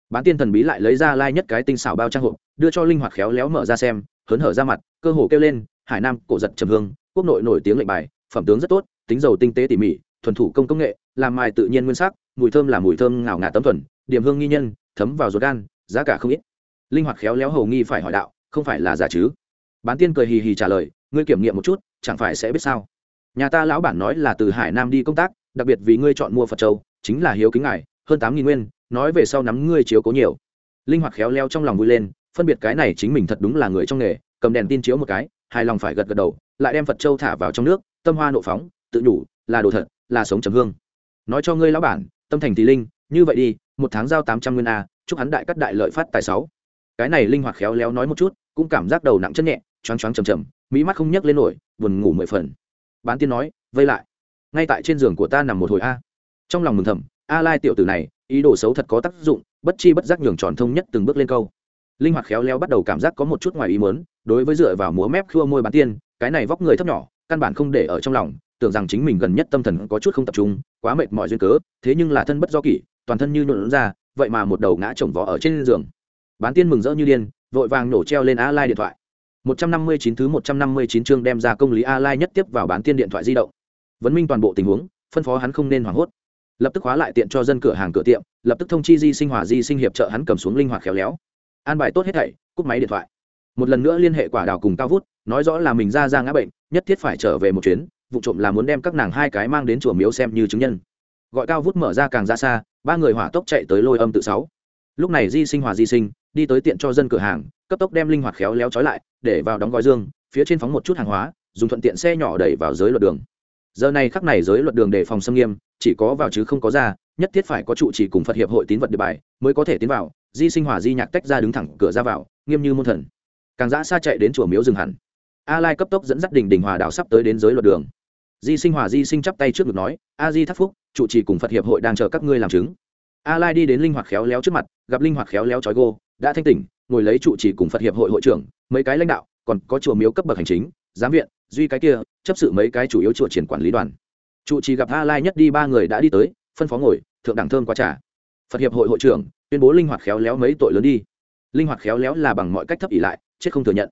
Bán tiên thần bí lại lấy ra lai nhất cái tinh xảo bao trang hộp, đưa cho linh hoạt khéo léo mở ra xem hớn hở ra mặt, cơ hồ kêu lên, hải nam, cổ giật trầm hương, quốc nội nổi tiếng lệnh bài, phẩm tướng rất tốt, tính dầu tinh tế tỉ mỉ, thuần thủ công công nghệ, làm mài tự nhiên nguyên sắc, mùi thơm là mùi thơm ngào ngạt tấm thuần, điểm hương nghi nhân, thấm vào ruột gan, giá cả không ít. Linh hoạt khéo léo hầu nghi phải hỏi đạo, không phải là giả chứ? Bán tiên cười hì hì trả lời, ngươi kiểm nghiệm một chút, chẳng phải sẽ biết sao? Nhà ta lão bản nói là từ hải nam đi công tác, đặc biệt vì ngươi chọn mua phật châu, chính là hiếu kính ngài, hơn tám nghìn nguyên, nói về sau nắm ngươi chiếu cố nhiều. Linh hoạt khéo leo trong lòng vui lên phân biệt cái này chính mình thật đúng là người trong nghề, cầm đèn tin chiếu một cái, hài lòng phải gật gật đầu, lại đem phật châu thả vào trong nước, tâm hoa nộ phóng, tự nhủ, là đồ thật, là sống trầm hương. Nói cho ngươi lão bản, tâm thành thì linh, như vậy đi, một tháng giao tám trăm nguyên a, chúc hắn đại cắt đại lợi phát tài sáu. Cái này linh hoạt khéo léo nói một chút, cũng cảm giác đầu nặng chân nhẹ, choáng choáng chầm chầm mỹ mắt không nhấc lên nổi, buồn ngủ mười phần. Bán tiên nói, vây lại. Ngay tại trên giường của ta nằm một hồi a. Trong lòng mừng thầm, a lai tiểu tử này, ý đồ xấu thật có tác dụng, bất chi bất giác nhường tròn thông nhất từng bước lên câu linh hoạt khéo léo bắt đầu cảm giác có một chút ngoài ý mớn đối với dựa vào múa mép khua môi bán tiên, cái này vóc người thấp nhỏ, căn bản không để ở trong lòng, tưởng rằng chính mình gần nhất tâm thần có chút không tập trung, quá mệt mọi duyên cớ, thế nhưng là thân bất do kỷ, toàn thân như nhuộn ra, vậy mà một đầu ngã chồng vó ở trên giường. Bán tiên mừng rỡ như điên, vội vàng nổ treo lên a lai điện thoại. 159 thứ 159 chương đem ra công lý a lai nhất tiếp vào bán tiên điện thoại di động. Vấn minh toàn bộ tình huống, phân phó hắn không nên hoảng hốt. Lập tức khóa lại tiện cho dân cửa hàng cửa tiệm, lập tức thông chi di sinh hòa di sinh hiệp trợ hắn cầm xuống linh hoạt khéo léo an bài tốt hết thảy, cúp máy điện thoại. Một lần nữa liên hệ quả đào cùng cao vút, nói rõ là mình ra ra ngã bệnh, nhất thiết phải trở về một chuyến, vụ trộm là muốn đem các nàng hai cái mang đến chùa miếu xem như chứng nhân. Gọi cao vút mở ra càng ra xa, ba người hỏa tốc chạy tới lôi âm tự sáu. Lúc này di sinh hòa di sinh, đi tới tiện cho dân cửa hàng, cấp tốc đem linh hoạt khéo léo trói lại, để vào đóng gói dương, phía trên phóng một chút hàng hóa, dùng thuận tiện xe nhỏ đẩy vào giới luật đường. Giờ này khắc này giới luật đường để phòng xâm nghiêm, chỉ có vào chứ không có ra, nhất thiết phải có trụ chỉ cùng phật hiệp hội tín vật địa bài, mới có thể tiến vào di sinh hòa di nhạc tách ra đứng thẳng cửa ra vào, nghiêm như môn thần. Càng dã xa chạy đến chùa miếu dừng hẳn. A lai cấp tốc dẫn dắt đình đình hòa đảo sắp tới đến giới luật đường. Di sinh hòa di sinh chắp tay trước ngực nói, a di thắc phúc trụ trì cùng phật hiệp hội đang chờ các ngươi làm chứng. A lai đi đến linh hoạt khéo léo trước mặt, gặp linh hoạt khéo léo trói gô, đã thanh tỉnh, ngồi lấy trụ trì cùng phật hiệp hội hội trưởng, mấy cái lãnh đạo, còn có chùa miếu cấp bậc hành chính, giám viện, duy cái kia, chấp sự mấy cái chủ yếu chùa triển quản lý đoàn. Trụ trì gặp a lai nhất đi ba người đã đi tới, phân phó ngồi, thượng đẳng thơm qua trả phật hiệp hội hội trưởng tuyên bố linh hoạt khéo léo mấy tội lớn đi. Linh hoạt khéo léo là bằng mọi cách thấp ỉ lại, chết không thừa nhận.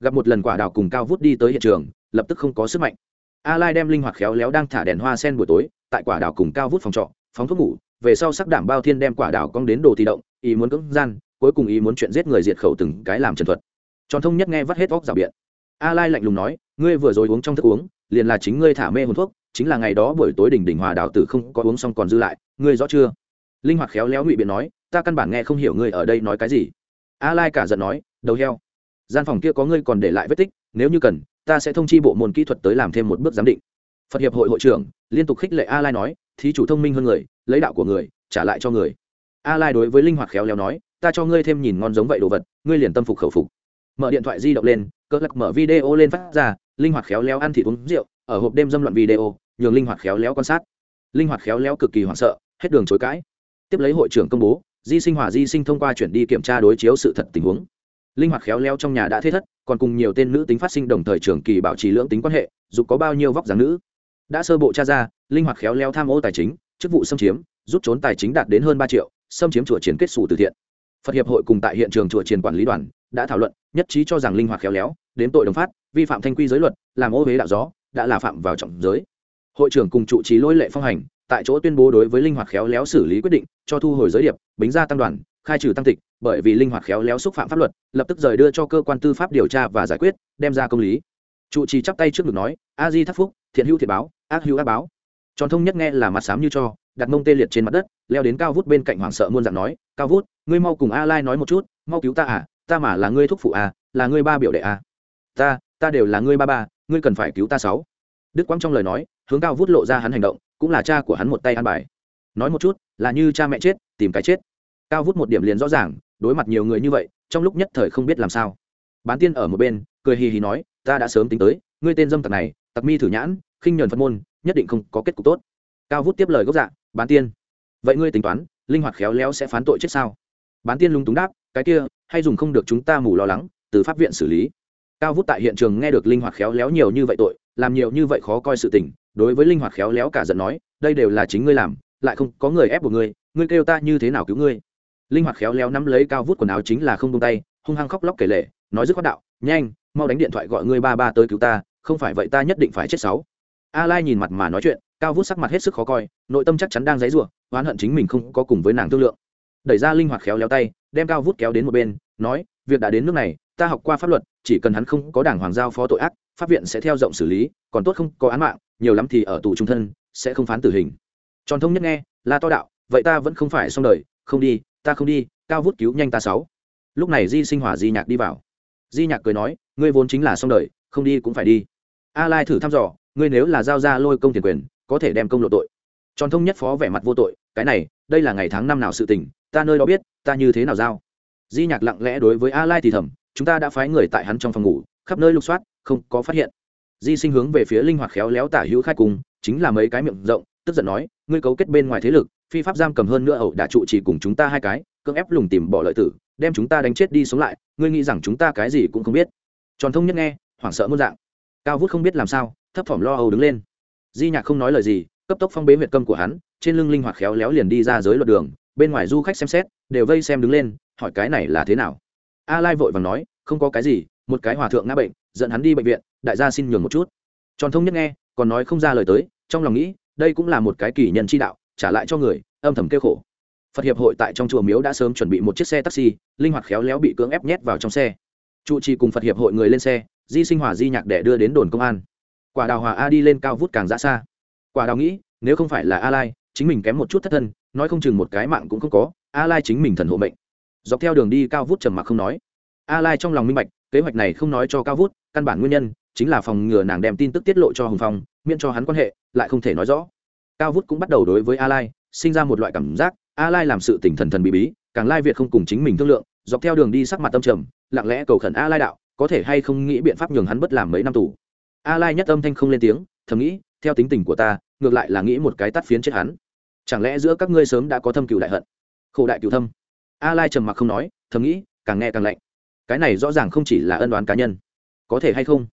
Gặp một lần quả đào cùng cao vút đi tới hiện trường, lập tức không có sức mạnh. A lai đem linh hoạt khéo léo đang thả đèn hoa sen buổi tối, tại quả đào cùng cao vút phòng trọ, phóng thuốc ngủ, về sau sắc đảm bao thiên đem quả đào cong đến đồ thì động, ý muốn cưỡng gian, cuối cùng ý muốn chuyện giết người diệt khẩu từng cái làm trần thuật. Tròn thông nhất nghe vắt hết óc rào biện. A lai lạnh lùng nói, ngươi vừa rồi uống trong thức uống, liền là chính ngươi thả mê hồn thuốc, chính là ngày đó buổi tối đỉnh đỉnh hòa đào tử không có uống xong còn dư lại, ngươi rõ chưa? Linh hoạt khéo léo ngụy biện nói ta căn bản nghe không hiểu ngươi ở đây nói cái gì. A lai cả giận nói, đầu heo. Gian phòng kia có ngươi còn để lại vết tích, nếu như cần, ta sẽ thông chi bộ môn kỹ thuật tới làm thêm một bước giám định. Phật hiệp hội hội trưởng liên tục khích lệ a lai nói, thí chủ thông minh hơn người, lấy đạo của người, trả lại cho người. A lai đối với linh hoạt khéo léo nói, ta cho ngươi thêm nhìn ngon giống vậy đồ vật, ngươi liền tâm phục khẩu phục. Mở điện thoại di động lên cỡ lắc mở video lên phát ra, linh hoạt khéo léo ăn thịt uống rượu, ở hộp đêm dâm loạn video, nhường linh hoạt khéo léo quan sát. Linh hoạt khéo léo cực kỳ hoảng sợ, hết đường chối cãi. Tiếp lấy hội trưởng công bố di sinh hòa di sinh thông qua chuyển đi kiểm tra đối chiếu sự thật tình huống. Linh hoạt khéo léo trong nhà đã thế thất, còn cùng nhiều tên nữ tính phát sinh đồng thời trường kỳ bảo trì lưỡng tính quan hệ, dù có bao nhiêu vóc dáng nữ. Đã sơ bộ tra ra, linh hoạt khéo léo tham ô tài chính, chức vụ xâm chiếm, rút trốn tài chính đạt đến hơn ba triệu, xâm chiếm chùa chiến kết xù từ thiện. Phật hiệp hội cùng tại hiện trường chùa chiến quản lý đoàn đã thảo luận, nhất trí cho rằng linh hoạt khéo léo đến tội đồng phát, vi phạm thanh quy giới luật, làm ô huế đạo gió, đã là phạm vào trọng giới. Hội trưởng cùng trụ trì lôi lệ phong hành tại chỗ tuyên bố đối với linh hoạt khéo léo xử lý quyết định, cho thu hồi giới điệp, bính ra tăng đoàn, khai trừ tăng tịch, bởi vì linh hoạt khéo léo xúc phạm pháp luật, lập tức rời đưa cho cơ quan tư pháp điều tra và giải quyết, đem ra công lý. Trụ trì chắp tay trước ngực nói, a di thắc phúc, thiện hữu thiệt báo, ác hữu ác báo. Tròn thông nhất nghe là mặt sám như cho, đặt mông tê liệt trên mặt đất, leo đến cao vút bên cạnh hoảng sợ muôn dạng nói, cao vút, ngươi mau cùng a lai nói một chút, mau cứu ta à ta mà là ngươi thúc phụ à là ngươi ba biểu đệ à. Ta ta đều là ngươi ba ba, ngươi cần phải cứu ta sáu. Đức quang trong lời nói, hướng cao vút lộ ra hắn hành động cũng là cha của hắn một tay ăn bài. Nói một chút, là như cha mẹ chết, tìm cái chết. Cao vút một điểm liền rõ ràng, đối mặt nhiều người như vậy, trong lúc nhất thời không biết làm sao. Bán tiên ở một bên, cười hì hì nói, ta đã sớm tính tới, ngươi tên dâm tặc này, tặc mi thử nhãn, khinh nhẫn phân môn, nhất định không có kết cục tốt. Cao vút tiếp lời gốc dạ bán tiên, vậy ngươi tính toán, linh hoạt khéo léo sẽ phán tội chết sao? Bán tiên lúng túng đáp, cái kia, hay dùng không được chúng ta mù lo lắng, từ pháp viện xử lý. Cao vút tại hiện trường nghe được linh hoạt khéo léo nhiều như vậy tội, làm nhiều như vậy khó coi sự tình đối với linh hoạt khéo léo cả giận nói, đây đều là chính ngươi làm, lại không có người ép buộc ngươi ngươi kêu ta như thế nào cứu ngươi? Linh hoạt khéo léo nắm lấy cao vút quần áo chính là không tung tay, hung hăng khóc lóc kể lệ nói dứt khoát đạo, nhanh, mau đánh điện thoại gọi ngươi ba ba tới cứu ta, không phải vậy ta nhất định phải chết sáu. A lai nhìn mặt mà nói chuyện, cao vút sắc mặt hết sức khó coi, nội tâm chắc chắn đang dãy rủa oán hận chính mình không có cùng với nàng thương lượng. Đẩy ra linh hoạt khéo léo tay, đem cao vút kéo đến một bên, nói, việc đã đến nước này, ta học qua pháp luật, chỉ cần hắn không có đảng hoàng giao phó tội ác, pháp viện sẽ theo rộng xử lý, còn tốt không có án mạng nhiều lắm thì ở tù trung thân, sẽ không phán tử hình. Tròn thông nhất nghe la to đạo, vậy ta vẫn không phải xong đời, không đi, ta không đi, cao vút cứu nhanh ta sáu. Lúc này di sinh hỏa di nhạc đi vào. Di nhạc cười nói, ngươi vốn chính là xong đời, không đi cũng phải đi. A lai thử thăm dò, ngươi nếu là giao ra lôi công tiền quyền, có thể đem công lộ tội. Tròn thông nhất phó vẻ mặt vô tội, cái này, đây là ngày tháng năm nào sự tình, ta nơi đó biết, ta như thế nào giao? Di nhạc lặng lẽ đối với a lai thì thầm, chúng ta đã phái người tại hắn trong phòng ngủ, khắp nơi lục soát, không có phát hiện di sinh hướng về phía linh hoạt khéo léo tả hữu khai cùng, chính là mấy cái miệng rộng, tức giận nói, ngươi cấu kết bên ngoài thế lực, phi pháp giam cầm hơn nữa ẩu đả trụ chỉ cùng chúng ta hai cái, cưỡng ép lùng tìm bỏ lợi tử, đem chúng ta đánh chết đi sống lại, ngươi nghĩ rằng chúng ta cái gì cũng không biết. Tròn thông nhất nghe, hoảng sợ muôn dạng. Cao vút không biết làm sao, thấp thỏm lo âu đứng lên. Di nhạc không nói lời gì, cấp tốc phong bế huyệt câm của hắn, trên lưng linh hoạt khéo léo liền đi ra dưới luật đường, bên ngoài du khách xem xét, đều vây xem đứng lên, hỏi cái này là thế nào. A lai vội vàng nói, không có cái gì một cái hòa thượng ngã bệnh, dẫn hắn đi bệnh viện, đại gia xin nhường một chút. Tròn thông nhất nghe, còn nói không ra lời tới, trong lòng nghĩ, đây cũng là một cái kỳ nhân chi đạo, trả lại cho người, âm thầm kêu khổ. Phật hiệp hội tại trong chùa miếu đã sớm chuẩn bị một chiếc xe taxi, linh hoạt khéo léo bị cưỡng ép nhét vào trong xe. Trụ trì cùng phật hiệp hội người lên xe, di sinh hòa di nhạc để đưa đến đồn công an. Quả đào hòa a đi lên cao vút càng ra xa. Quả đào nghĩ, nếu không phải là a lai, chính mình kém một chút thất thân, nói không chừng một cái mạng cũng không có, a lai chính mình thần hộ mệnh. Dọc theo đường đi cao vút trầm mặc không nói. A lai trong lòng minh bạch kế hoạch này không nói cho cao vút, căn bản nguyên nhân chính là phòng ngừa nàng đem tin tức tiết lộ cho hùng phong, miễn cho hắn quan hệ, lại không thể nói rõ. Cao vút cũng bắt đầu đối với a lai sinh ra một loại cảm giác a lai làm sự tỉnh thần thần bí bí, càng lai việt không cùng chính mình thương lượng, dọc theo đường đi sắc mặt tâm trầm, lặng lẽ cầu khẩn a lai đạo, có thể hay không nghĩ biện pháp nhường hắn bất làm mấy năm tù. A lai nhất âm thanh không lên tiếng, thầm nghĩ, theo tính tình của ta, ngược lại là nghĩ một cái tắt phiến chết hắn. Chẳng lẽ giữa các ngươi sớm đã có thâm cựu đại hận? Khổ đại cựu thâm. A lai trầm mặc không nói, thầm nghĩ, càng nghe càng lạnh cái này rõ ràng không chỉ là ân đoán cá nhân. Có thể hay không?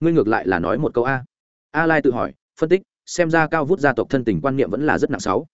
Ngươi ngược lại là nói một câu a. A lai tự hỏi, phân tích, xem ra cao vút gia tộc thân tình quan niệm vẫn là rất nặng sáu.